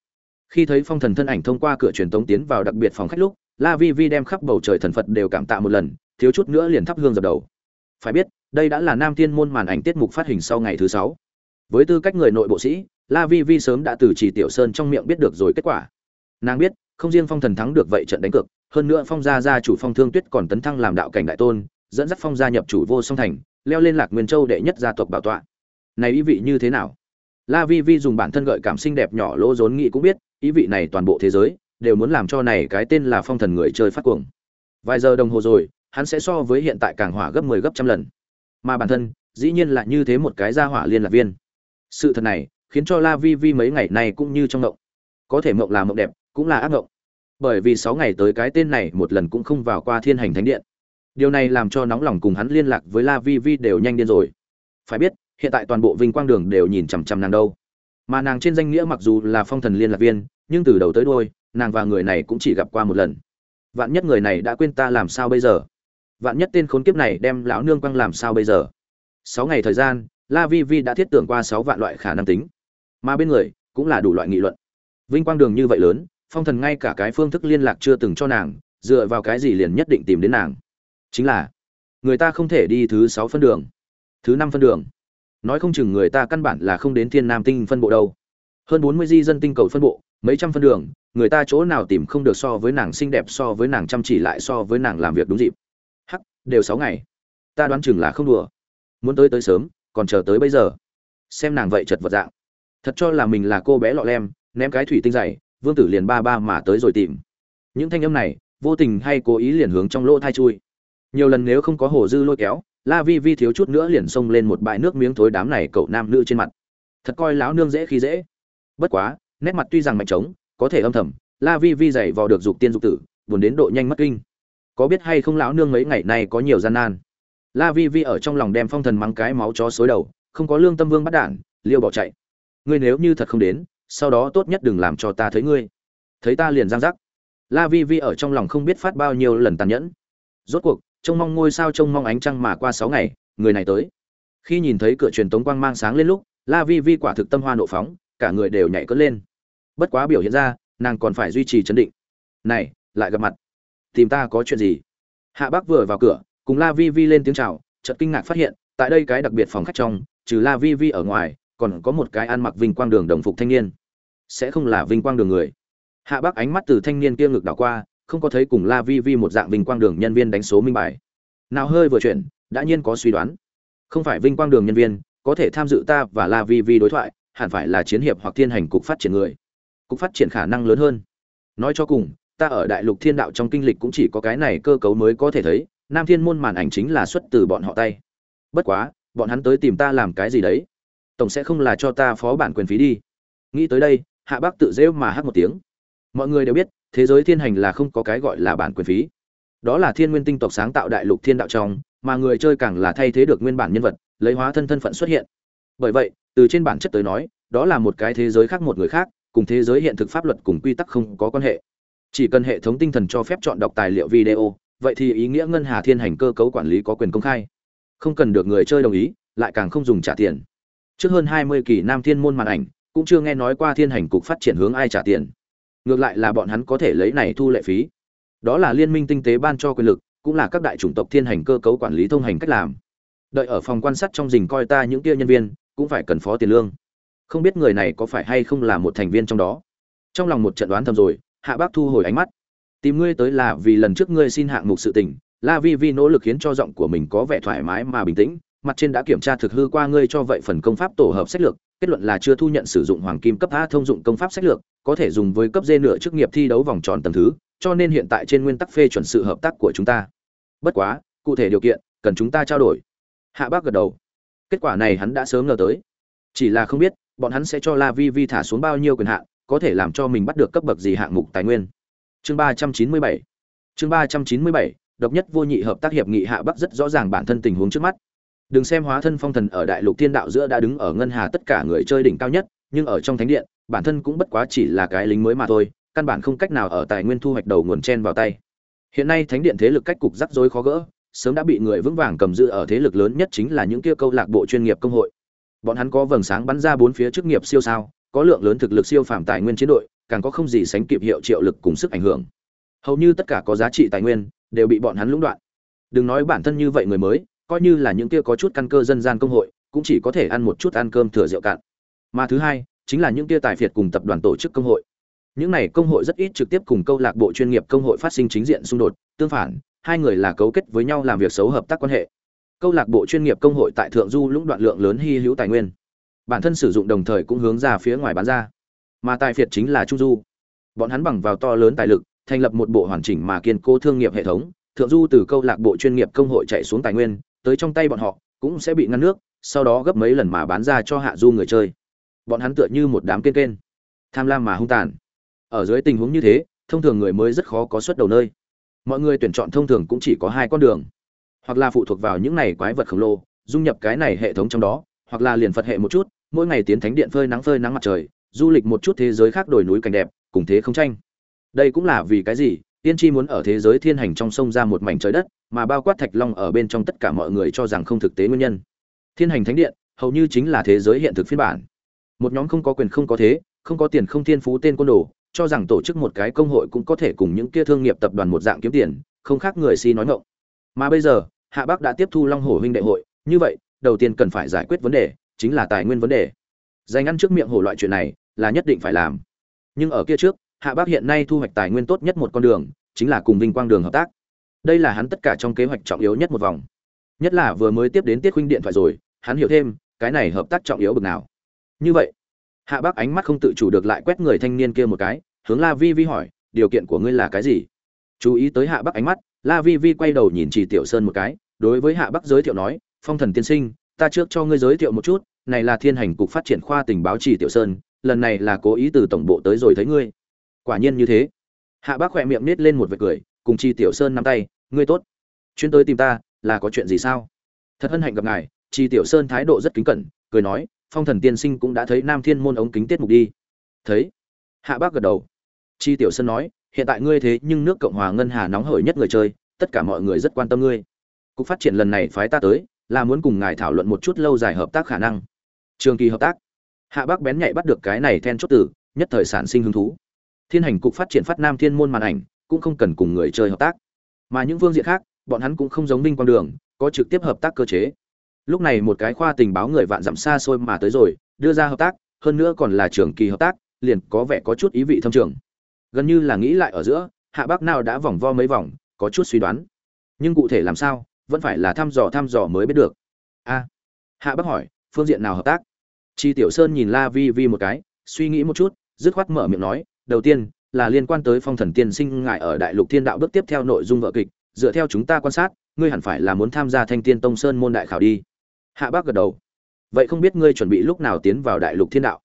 khi thấy phong thần thân ảnh thông qua cửa truyền tống tiến vào đặc biệt phòng khách lúc, la vi vi đem khắp bầu trời thần phật đều cảm tạ một lần, thiếu chút nữa liền thắp hương dập đầu. Phải biết, đây đã là nam thiên môn màn ảnh tiết mục phát hình sau ngày thứ sáu. Với tư cách người nội bộ sĩ, la vi vi sớm đã từ chỉ tiểu sơn trong miệng biết được rồi kết quả. Nàng biết, không riêng phong thần thắng được vậy trận đánh cược, hơn nữa phong gia gia chủ phong thương tuyết còn tấn thăng làm đạo cảnh đại tôn, dẫn dắt phong gia nhập chủ vô song thành, leo lên lạc nguyên châu đệ nhất gia tộc bảo tọa. Này ý vị như thế nào? La vi vi dùng bản thân gợi cảm xinh đẹp nhỏ lỗ rốn nghĩ cũng biết ý vị này toàn bộ thế giới đều muốn làm cho này cái tên là phong thần người chơi phát cuồng. Vài giờ đồng hồ rồi, hắn sẽ so với hiện tại càng hỏa gấp 10 gấp trăm lần. Mà bản thân, dĩ nhiên là như thế một cái gia hỏa liên lạc viên. Sự thật này, khiến cho la vi vi mấy ngày này cũng như trong ngộng. Có thể mộng là mộng đẹp, cũng là ác ngộng. Bởi vì 6 ngày tới cái tên này một lần cũng không vào qua thiên hành thánh điện. Điều này làm cho nóng lòng cùng hắn liên lạc với la vi vi đều nhanh điên rồi. Phải biết, hiện tại toàn bộ vinh quang đường đều nhìn chằm chằm nàng đâu mà nàng trên danh nghĩa mặc dù là phong thần liên lạc viên, nhưng từ đầu tới đôi nàng và người này cũng chỉ gặp qua một lần. Vạn nhất người này đã quên ta làm sao bây giờ? Vạn nhất tên khốn kiếp này đem lão nương quăng làm sao bây giờ? Sáu ngày thời gian, la vi vi đã thiết tưởng qua sáu vạn loại khả năng tính. Mà bên người, cũng là đủ loại nghị luận. Vinh quang đường như vậy lớn, phong thần ngay cả cái phương thức liên lạc chưa từng cho nàng, dựa vào cái gì liền nhất định tìm đến nàng? Chính là, người ta không thể đi thứ sáu phân đường. Thứ năm phân đường nói không chừng người ta căn bản là không đến thiên nam tinh phân bộ đâu. Hơn bốn mươi di dân tinh cầu phân bộ, mấy trăm phân đường, người ta chỗ nào tìm không được so với nàng xinh đẹp, so với nàng chăm chỉ lại, so với nàng làm việc đúng dịp. Hắc, đều sáu ngày. Ta đoán chừng là không đùa. Muốn tới tới sớm, còn chờ tới bây giờ. Xem nàng vậy chật vật dạng. Thật cho là mình là cô bé lọ lem, ném cái thủy tinh dày, vương tử liền ba ba mà tới rồi tìm. Những thanh âm này, vô tình hay cố ý liền hướng trong lỗ thai chui. Nhiều lần nếu không có hồ dư lôi kéo la vi vi thiếu chút nữa liền xông lên một bãi nước miếng thối đám này cậu nam nữ trên mặt. Thật coi lão nương dễ khi dễ. Bất quá, nét mặt tuy rằng mạnh trống, có thể âm thầm, la vi vi dày vò được dục tiên dục tử, buồn đến độ nhanh mất kinh. Có biết hay không lão nương mấy ngày nay có nhiều gian nan? La vi vi ở trong lòng đem phong thần mắng cái máu chó xối đầu, không có lương tâm vương bắt đản liêu bỏ chạy. Ngươi nếu như thật không đến, sau đó tốt nhất đừng làm cho ta thấy ngươi. Thấy ta liền giang giác. La vi vi ở trong lòng không biết phát bao nhiêu lần tàn nhẫn. Rốt cuộc trông mong ngôi sao trông mong ánh trăng mà qua sáu ngày, người này tới. Khi nhìn thấy cửa truyền tống quang mang sáng lên lúc, la vi vi quả thực tâm hoa nộ phóng, cả người đều nhảy cất lên. Bất quá biểu hiện ra, nàng còn phải duy trì chấn định. Này, lại gặp mặt. Tìm ta có chuyện gì? Hạ bác vừa vào cửa, cùng la vi vi lên tiếng chào, chợt kinh ngạc phát hiện, tại đây cái đặc biệt phòng khách trong, trừ la vi vi ở ngoài, còn có một cái ăn mặc vinh quang đường đồng phục thanh niên. Sẽ không là vinh quang đường người. Hạ bác ánh mắt từ thanh niên kia ngực đảo qua không có thấy cùng la vi vi một dạng vinh quang đường nhân viên đánh số minh bài. Nào hơi vừa chuyển, đã nhiên có suy đoán. Không phải vinh quang đường nhân viên, có thể tham dự ta và la vi vi đối thoại, hẳn phải là chiến hiệp hoặc thiên hành cục phát triển người. Cục phát triển khả năng lớn hơn. Nói cho cùng, ta ở đại lục thiên đạo trong kinh lịch cũng chỉ có cái này cơ cấu mới có thể thấy, nam thiên môn màn ảnh chính là xuất từ bọn họ tay. Bất quá, bọn hắn tới tìm ta làm cái gì đấy? Tổng sẽ không là cho ta phó bản quyền phí đi. Nghĩ tới đây, hạ bác tự rêu mà hát một tiếng. Mọi người đều biết thế giới thiên hành là không có cái gọi là bản quyền phí. Đó là thiên nguyên tinh tộc sáng tạo đại lục thiên đạo trong, mà người chơi càng là thay thế được nguyên bản nhân vật, lấy hóa thân thân phận xuất hiện. Bởi vậy, từ trên bản chất tới nói, đó là một cái thế giới khác một người khác, cùng thế giới hiện thực pháp luật cùng quy tắc không có quan hệ. Chỉ cần hệ thống tinh thần cho phép chọn đọc tài liệu video, vậy thì ý nghĩa ngân hà thiên hành cơ cấu quản lý có quyền công khai. Không cần được người chơi đồng ý, lại càng không dùng trả tiền. Trước hơn hai mươi kỳ nam thiên môn màn ảnh, cũng chưa nghe nói qua thiên hành cục phát triển hướng ai trả tiền ngược lại là bọn hắn có thể lấy này thu lệ phí. Đó là liên minh tinh tế ban cho quyền lực, cũng là các đại chủng tộc thiên hành cơ cấu quản lý thông hành cách làm. Đợi ở phòng quan sát trong rình coi ta những kia nhân viên, cũng phải cần phó tiền lương. Không biết người này có phải hay không là một thành viên trong đó. Trong lòng một trận đoán thầm rồi, hạ bác thu hồi ánh mắt. Tìm ngươi tới là vì lần trước ngươi xin hạng mục sự tình, la vi vi nỗ lực khiến cho giọng của mình có vẻ thoải mái mà bình tĩnh, mặt trên đã kiểm tra thực hư qua ngươi cho vậy phần công pháp tổ hợp sách lược kết luận là chưa thu nhận sử dụng hoàng kim cấp a thông dụng công pháp sách lược, có thể dùng với cấp d nửa chức nghiệp thi đấu vòng tròn tầng thứ, cho nên hiện tại trên nguyên tắc phê chuẩn sự hợp tác của chúng ta. Bất quá, cụ thể điều kiện, cần chúng ta trao đổi. Hạ bác gật đầu. Kết quả này hắn đã sớm ngờ tới. Chỉ là không biết, bọn hắn sẽ cho la vi vi thả xuống bao nhiêu quyền hạn, có thể làm cho mình bắt được cấp bậc gì hạng mục tài nguyên. Chương ba trăm chín mươi bảy. Chương ba trăm chín mươi bảy, độc nhất vô nhị hợp tác hiệp nghị hạ bắc rất rõ ràng bản thân tình huống trước mắt đừng xem hóa thân phong thần ở đại lục thiên đạo giữa đã đứng ở ngân hà tất cả người chơi đỉnh cao nhất, nhưng ở trong thánh điện, bản thân cũng bất quá chỉ là cái lính mới mà thôi, căn bản không cách nào ở tài nguyên thu hoạch đầu nguồn chen vào tay. Hiện nay thánh điện thế lực cách cục rắc rối khó gỡ, sớm đã bị người vững vàng cầm giữ ở thế lực lớn nhất chính là những kia câu lạc bộ chuyên nghiệp công hội. Bọn hắn có vầng sáng bắn ra bốn phía chức nghiệp siêu sao, có lượng lớn thực lực siêu phàm tài nguyên chiến đội, càng có không gì sánh kịp hiệu triệu lực cùng sức ảnh hưởng. Hầu như tất cả có giá trị tài nguyên, đều bị bọn hắn lũng đoạn. Đừng nói bản thân như vậy người mới coi như là những kia có chút căn cơ dân gian công hội, cũng chỉ có thể ăn một chút ăn cơm thừa rượu cạn. Mà thứ hai, chính là những kia tài phiệt cùng tập đoàn tổ chức công hội. Những này công hội rất ít trực tiếp cùng câu lạc bộ chuyên nghiệp công hội phát sinh chính diện xung đột, tương phản, hai người là cấu kết với nhau làm việc xấu hợp tác quan hệ. Câu lạc bộ chuyên nghiệp công hội tại thượng du lũng đoạn lượng lớn hy hữu tài nguyên. Bản thân sử dụng đồng thời cũng hướng ra phía ngoài bán ra. Mà tài phiệt chính là trung du. Bọn hắn bằng vào to lớn tài lực, thành lập một bộ hoàn chỉnh mà kiên cố thương nghiệp hệ thống. Thượng du từ câu lạc bộ chuyên nghiệp công hội chạy xuống tài nguyên tới trong tay bọn họ, cũng sẽ bị ngăn nước, sau đó gấp mấy lần mà bán ra cho hạ du người chơi. Bọn hắn tựa như một đám kên kên. Tham lam mà hung tàn. Ở dưới tình huống như thế, thông thường người mới rất khó có suất đầu nơi. Mọi người tuyển chọn thông thường cũng chỉ có hai con đường. Hoặc là phụ thuộc vào những này quái vật khổng lồ, dung nhập cái này hệ thống trong đó, hoặc là liền phật hệ một chút, mỗi ngày tiến thánh điện phơi nắng phơi nắng mặt trời, du lịch một chút thế giới khác đồi núi cảnh đẹp, cùng thế không tranh. Đây cũng là vì cái gì? Tiên tri muốn ở thế giới thiên hành trong sông ra một mảnh trời đất, mà bao quát thạch long ở bên trong tất cả mọi người cho rằng không thực tế nguyên nhân. Thiên hành thánh điện, hầu như chính là thế giới hiện thực phiên bản. Một nhóm không có quyền không có thế, không có tiền không thiên phú tên côn đồ, cho rằng tổ chức một cái công hội cũng có thể cùng những kia thương nghiệp tập đoàn một dạng kiếm tiền, không khác người si nói ngộng mà bây giờ, hạ bắc đã tiếp thu long hổ huynh đệ hội, như vậy, đầu tiên cần phải giải quyết vấn đề, chính là tài nguyên vấn đề. Dành ăn trước miệng hổ loại chuyện này là nhất định phải làm. Nhưng ở kia trước hạ Bác hiện nay thu hoạch tài nguyên tốt nhất một con đường, chính là cùng vinh quang đường hợp tác. Đây là hắn tất cả trong kế hoạch trọng yếu nhất một vòng. Nhất là vừa mới tiếp đến tiết huynh điện thoại rồi, hắn hiểu thêm, cái này hợp tác trọng yếu bực nào. Như vậy, hạ bác ánh mắt không tự chủ được lại quét người thanh niên kia một cái, hướng la vi vi hỏi, điều kiện của ngươi là cái gì? Chú ý tới hạ Bác ánh mắt, la vi vi quay đầu nhìn chỉ tiểu sơn một cái, đối với hạ Bác giới thiệu nói, phong thần tiên sinh, ta trước cho ngươi giới thiệu một chút, này là thiên hành cục phát triển khoa tình báo chỉ tiểu sơn, lần này là cố ý từ tổng bộ tới rồi thấy ngươi quả nhiên như thế. Hạ bác khỏe miệng nết lên một vệt cười, cùng chi tiểu sơn nắm tay, ngươi tốt. Chuyên tới tìm ta, là có chuyện gì sao? Thật hân hạnh gặp ngài. Chi tiểu sơn thái độ rất kính cẩn, cười nói, phong thần tiên sinh cũng đã thấy nam thiên môn ống kính tiết mục đi. Thấy. Hạ bác gật đầu. Chi tiểu sơn nói, hiện tại ngươi thế nhưng nước cộng hòa ngân hà nóng hổi nhất người chơi, tất cả mọi người rất quan tâm ngươi. Cục phát triển lần này phái ta tới, là muốn cùng ngài thảo luận một chút lâu dài hợp tác khả năng. Trường kỳ hợp tác. Hạ bác bén nhạy bắt được cái này then chốt tử nhất thời sản sinh hứng thú thiên hành cục phát triển phát nam thiên môn màn ảnh, cũng không cần cùng người chơi hợp tác. Mà những phương diện khác, bọn hắn cũng không giống minh quang đường, có trực tiếp hợp tác cơ chế. Lúc này một cái khoa tình báo người vạn dặm xa xôi mà tới rồi, đưa ra hợp tác, hơn nữa còn là trường kỳ hợp tác, liền có vẻ có chút ý vị thâm trường. Gần như là nghĩ lại ở giữa, hạ bác nào đã vòng vo mấy vòng, có chút suy đoán. Nhưng cụ thể làm sao, vẫn phải là thăm dò thăm dò mới biết được. A, hạ bác hỏi, phương diện nào hợp tác? Chi tiểu sơn nhìn la vi vi một cái, suy nghĩ một chút, dứt khoát mở miệng nói đầu tiên, là liên quan tới phong thần tiên sinh ngại ở đại lục thiên đạo bước tiếp theo nội dung vợ kịch, dựa theo chúng ta quan sát, ngươi hẳn phải là muốn tham gia thanh tiên tông sơn môn đại khảo đi. Hạ bác gật đầu. Vậy không biết ngươi chuẩn bị lúc nào tiến vào đại lục thiên đạo?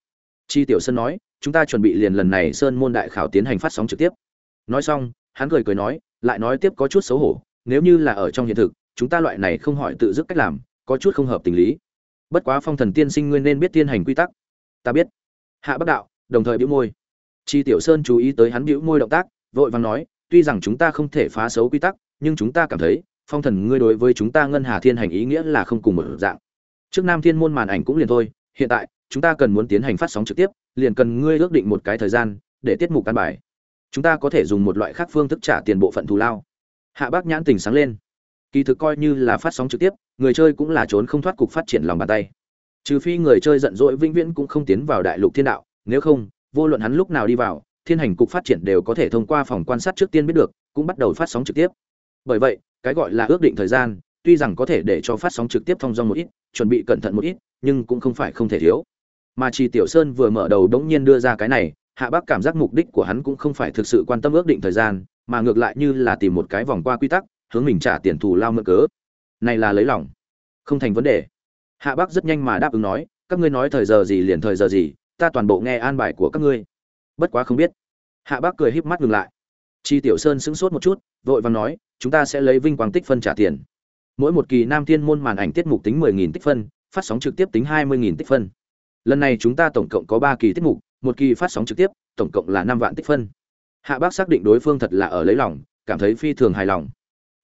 Chi tiểu sơn nói, chúng ta chuẩn bị liền lần này sơn môn đại khảo tiến hành phát sóng trực tiếp. Nói xong, hắn cười cười nói, lại nói tiếp có chút xấu hổ, nếu như là ở trong hiện thực, chúng ta loại này không hỏi tự dứt cách làm, có chút không hợp tình lý. Bất quá phong thần tiên sinh ngươi nên biết tiên hành quy tắc. Ta biết. Hạ bác đạo, đồng thời bĩu môi chi tiểu sơn chú ý tới hắn bĩu môi động tác, vội vàng nói, tuy rằng chúng ta không thể phá xấu quy tắc, nhưng chúng ta cảm thấy, phong thần ngươi đối với chúng ta ngân hà thiên hành ý nghĩa là không cùng một dạng. Trước nam thiên môn màn ảnh cũng liền thôi, hiện tại, chúng ta cần muốn tiến hành phát sóng trực tiếp, liền cần ngươi ước định một cái thời gian, để tiết mục căn bài. Chúng ta có thể dùng một loại khác phương thức trả tiền bộ phận thù lao. Hạ bác nhãn tình sáng lên. Kỳ thực coi như là phát sóng trực tiếp, người chơi cũng là trốn không thoát cục phát triển lòng bàn tay. Trừ phi người chơi giận dỗi vĩnh viễn cũng không tiến vào đại lục thiên đạo, nếu không vô luận hắn lúc nào đi vào, thiên hành cục phát triển đều có thể thông qua phòng quan sát trước tiên biết được, cũng bắt đầu phát sóng trực tiếp. Bởi vậy, cái gọi là ước định thời gian, tuy rằng có thể để cho phát sóng trực tiếp thông dong một ít, chuẩn bị cẩn thận một ít, nhưng cũng không phải không thể thiếu. Mà trì tiểu sơn vừa mở đầu đống nhiên đưa ra cái này, hạ bác cảm giác mục đích của hắn cũng không phải thực sự quan tâm ước định thời gian, mà ngược lại như là tìm một cái vòng qua quy tắc, hướng mình trả tiền thù lao mượn cớ. Này là lấy lòng. Không thành vấn đề. Hạ bác rất nhanh mà đáp ứng nói, các ngươi nói thời giờ gì liền thời giờ gì ta toàn bộ nghe an bài của các ngươi. Bất quá không biết. Hạ bác cười híp mắt ngừng lại. Chi tiểu sơn sững sốt một chút, vội vàng nói, chúng ta sẽ lấy vinh quang tích phân trả tiền. Mỗi một kỳ nam thiên môn màn ảnh tiết mục tính mười nghìn tích phân, phát sóng trực tiếp tính hai mươi nghìn tích phân. Lần này chúng ta tổng cộng có ba kỳ tiết mục, một kỳ phát sóng trực tiếp, tổng cộng là năm vạn tích phân. Hạ bác xác định đối phương thật là ở lấy lòng, cảm thấy phi thường hài lòng.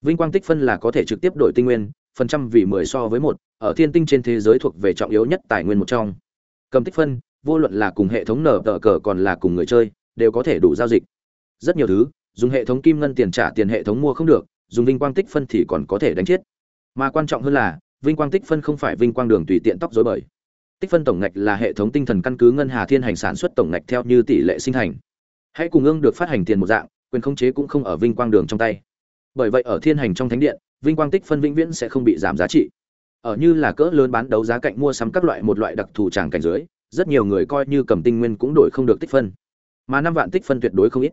Vinh quang tích phân là có thể trực tiếp đổi tinh nguyên, phần trăm vì mười so với một, ở thiên tinh trên thế giới thuộc về trọng yếu nhất tài nguyên một trong. Cầm tích phân vô luận là cùng hệ thống nở tờ cờ còn là cùng người chơi, đều có thể đủ giao dịch. Rất nhiều thứ, dùng hệ thống kim ngân tiền trả tiền hệ thống mua không được, dùng vinh quang tích phân thì còn có thể đánh chết. Mà quan trọng hơn là, vinh quang tích phân không phải vinh quang đường tùy tiện tóc dối bời. Tích phân tổng ngạch là hệ thống tinh thần căn cứ ngân hà thiên hành sản xuất tổng ngạch theo như tỷ lệ sinh thành. Hãy cùng ương được phát hành tiền một dạng, quyền khống chế cũng không ở vinh quang đường trong tay. Bởi vậy ở thiên hành trong thánh điện, vinh quang tích phân vĩnh viễn sẽ không bị giảm giá trị. Ở như là cỡ lớn bán đấu giá cạnh mua sắm các loại một loại đặc thù tràng cảnh dưới rất nhiều người coi như cầm tinh nguyên cũng đổi không được tích phân. Mà năm vạn tích phân tuyệt đối không ít.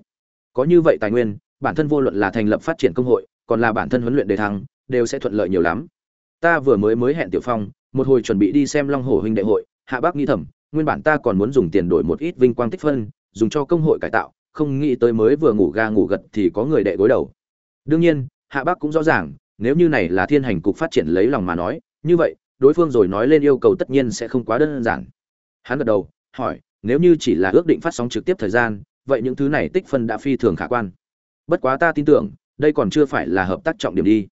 Có như vậy tài nguyên, bản thân vô luận là thành lập phát triển công hội, còn là bản thân huấn luyện đề thăng, đều sẽ thuận lợi nhiều lắm. Ta vừa mới mới hẹn tiểu phong, một hồi chuẩn bị đi xem long hồ huynh đệ hội, hạ bác nghĩ thầm, nguyên bản ta còn muốn dùng tiền đổi một ít vinh quang tích phân, dùng cho công hội cải tạo, không nghĩ tới mới vừa ngủ ga ngủ gật thì có người đệ gối đầu. Đương nhiên, hạ bác cũng rõ ràng, nếu như này là thiên hành cục phát triển lấy lòng mà nói, như vậy, đối phương rồi nói lên yêu cầu tất nhiên sẽ không quá đơn giản hắn gật đầu, hỏi, nếu như chỉ là ước định phát sóng trực tiếp thời gian, vậy những thứ này tích phân đã phi thường khả quan. Bất quá ta tin tưởng, đây còn chưa phải là hợp tác trọng điểm đi.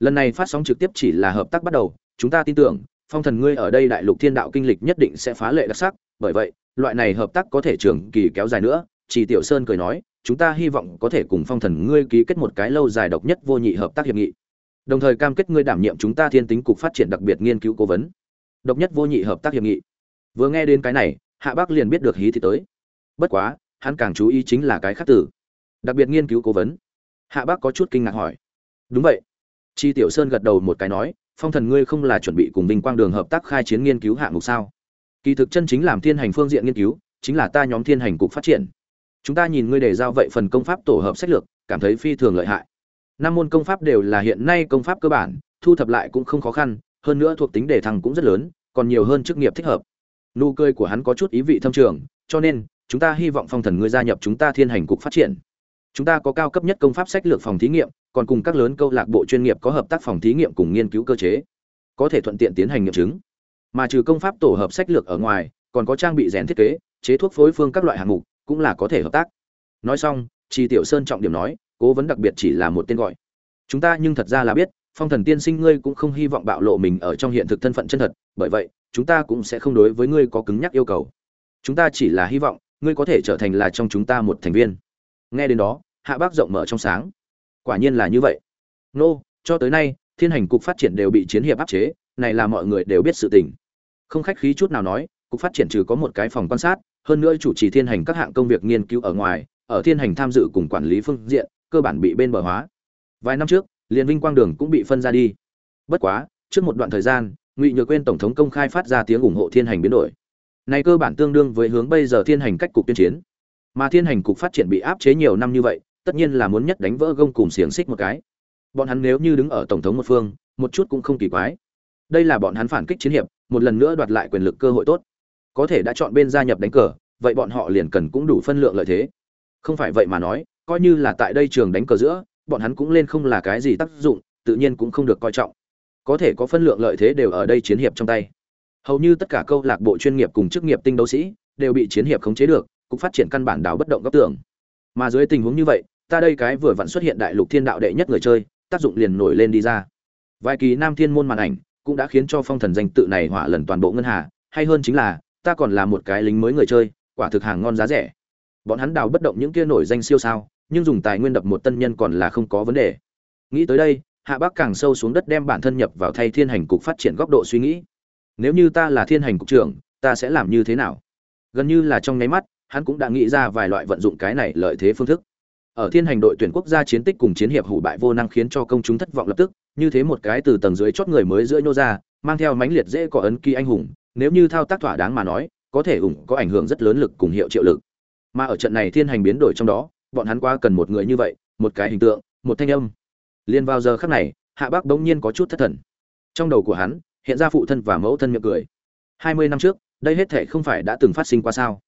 Lần này phát sóng trực tiếp chỉ là hợp tác bắt đầu, chúng ta tin tưởng, phong thần ngươi ở đây đại lục thiên đạo kinh lịch nhất định sẽ phá lệ đặc sắc, bởi vậy, loại này hợp tác có thể trường kỳ kéo dài nữa, chỉ tiểu sơn cười nói, chúng ta hy vọng có thể cùng phong thần ngươi ký kết một cái lâu dài độc nhất vô nhị hợp tác hiệp nghị. Đồng thời cam kết ngươi đảm nhiệm chúng ta thiên tính cục phát triển đặc biệt nghiên cứu cố vấn. Độc nhất vô nhị hợp tác hiệp nghị vừa nghe đến cái này, hạ bác liền biết được hí thì tới. Bất quá, hắn càng chú ý chính là cái khác tử đặc biệt nghiên cứu cố vấn. Hạ bác có chút kinh ngạc hỏi. Đúng vậy. Chi tiểu sơn gật đầu một cái nói, phong thần ngươi không là chuẩn bị cùng vinh quang đường hợp tác khai chiến nghiên cứu hạng mục sao? Kỳ thực chân chính làm thiên hành phương diện nghiên cứu, chính là ta nhóm thiên hành cục phát triển. Chúng ta nhìn ngươi để giao vậy phần công pháp tổ hợp sách lược, cảm thấy phi thường lợi hại. Năm môn công pháp đều là hiện nay công pháp cơ bản, thu thập lại cũng không khó khăn, hơn nữa thuộc tính đề thăng cũng rất lớn, còn nhiều hơn chức nghiệp thích hợp nụ cười của hắn có chút ý vị thâm trường, cho nên, chúng ta hy vọng phong thần ngươi gia nhập chúng ta thiên hành cục phát triển. Chúng ta có cao cấp nhất công pháp sách lược phòng thí nghiệm, còn cùng các lớn câu lạc bộ chuyên nghiệp có hợp tác phòng thí nghiệm cùng nghiên cứu cơ chế. Có thể thuận tiện tiến hành nghiệm chứng. Mà trừ công pháp tổ hợp sách lược ở ngoài, còn có trang bị rèn thiết kế, chế thuốc phối phương các loại hạng mục, cũng là có thể hợp tác. Nói xong chi tiểu sơn trọng điểm nói, cố vấn đặc biệt chỉ là một tên gọi. Chúng ta nhưng thật ra là biết, phong thần tiên sinh ngươi cũng không hy vọng bạo lộ mình ở trong hiện thực thân phận chân thật, bởi vậy chúng ta cũng sẽ không đối với ngươi có cứng nhắc yêu cầu. Chúng ta chỉ là hy vọng, ngươi có thể trở thành là trong chúng ta một thành viên. Nghe đến đó, hạ bác rộng mở trong sáng. Quả nhiên là như vậy. Nô, cho tới nay, thiên hành cục phát triển đều bị chiến hiệp áp chế, này là mọi người đều biết sự tình. Không khách khí chút nào nói, cục phát triển trừ có một cái phòng quan sát, hơn nữa chủ trì thiên hành các hạng công việc nghiên cứu ở ngoài, ở thiên hành tham dự cùng quản lý phương diện, cơ bản bị bên bờ hóa. Vài năm trước liên vinh quang đường cũng bị phân ra đi. Bất quá, trước một đoạn thời gian ngụy nhược quên tổng thống công khai phát ra tiếng ủng hộ thiên hành biến đổi này cơ bản tương đương với hướng bây giờ thiên hành cách cục tuyên chiến mà thiên hành cục phát triển bị áp chế nhiều năm như vậy tất nhiên là muốn nhất đánh vỡ gông cùng xiềng xích một cái bọn hắn nếu như đứng ở tổng thống một phương một chút cũng không kỳ quái đây là bọn hắn phản kích chiến hiệp một lần nữa đoạt lại quyền lực cơ hội tốt có thể đã chọn bên gia nhập đánh cờ vậy bọn họ liền cần cũng đủ phân lượng lợi thế không phải vậy mà nói coi như là tại đây trường đánh cờ giữa bọn hắn cũng lên không là cái gì tác dụng tự nhiên cũng không được coi trọng có thể có phân lượng lợi thế đều ở đây chiến hiệp trong tay. Hầu như tất cả câu lạc bộ chuyên nghiệp cùng chức nghiệp tinh đấu sĩ đều bị chiến hiệp khống chế được cũng phát triển căn bản đảo bất động góc tưởng mà dưới tình huống như vậy, ta đây cái vừa vặn xuất hiện đại lục thiên đạo đệ nhất người chơi, tác dụng liền nổi lên đi ra. Vài kỳ nam thiên môn màn ảnh cũng đã khiến cho phong thần danh tự này hỏa lần toàn bộ ngân hà, hay hơn chính là, ta còn là một cái lính mới người chơi, quả thực hàng ngon giá rẻ. Bọn hắn đào bất động những kia nổi danh siêu sao, nhưng dùng tài nguyên đập một tân nhân còn là không có vấn đề. Nghĩ tới đây hạ bác càng sâu xuống đất đem bản thân nhập vào thay thiên hành cục phát triển góc độ suy nghĩ. Nếu như ta là thiên hành cục trưởng, ta sẽ làm như thế nào? Gần như là trong nháy mắt, hắn cũng đã nghĩ ra vài loại vận dụng cái này lợi thế phương thức. Ở thiên hành đội tuyển quốc gia chiến tích cùng chiến hiệp hủ bại vô năng khiến cho công chúng thất vọng lập tức, như thế một cái từ tầng dưới chót người mới giữa nhô ra, mang theo mãnh liệt dễ có ấn ký anh hùng, nếu như thao tác thỏa đáng mà nói, có thể ủng có ảnh hưởng rất lớn lực cùng hiệu triệu lực. Mà ở trận này thiên hành biến đổi trong đó, bọn hắn qua cần một người như vậy, một cái hình tượng, một thanh âm liên vào giờ khắc này, hạ bác bỗng nhiên có chút thất thần. Trong đầu của hắn, hiện ra phụ thân và mẫu thân miệng cười. Hai mươi năm trước, đây hết thể không phải đã từng phát sinh qua sao?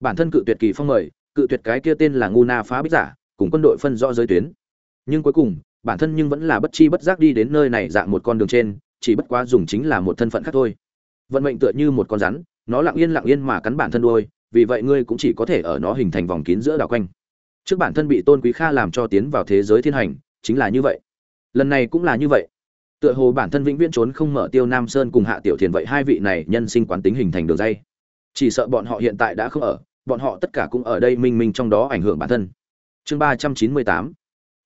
Bản thân cự tuyệt kỳ phong mời, cự tuyệt cái kia tên là ngu na phá bích giả, cùng quân đội phân rõ giới tuyến. Nhưng cuối cùng, bản thân nhưng vẫn là bất chi bất giác đi đến nơi này dạng một con đường trên, chỉ bất quá dùng chính là một thân phận khác thôi. Vận mệnh tựa như một con rắn, nó lặng yên lặng yên mà cắn bản thân đuôi, vì vậy ngươi cũng chỉ có thể ở nó hình thành vòng kín giữa đảo quanh. Trước bản thân bị tôn quý kha làm cho tiến vào thế giới thiên hành chính là như vậy. Lần này cũng là như vậy. Tựa hồ bản thân vĩnh viễn trốn không mở tiêu nam sơn cùng hạ tiểu thiền vậy hai vị này nhân sinh quán tính hình thành đường dây. Chỉ sợ bọn họ hiện tại đã không ở, bọn họ tất cả cũng ở đây minh minh trong đó ảnh hưởng bản thân. Chương ba trăm chín mươi tám.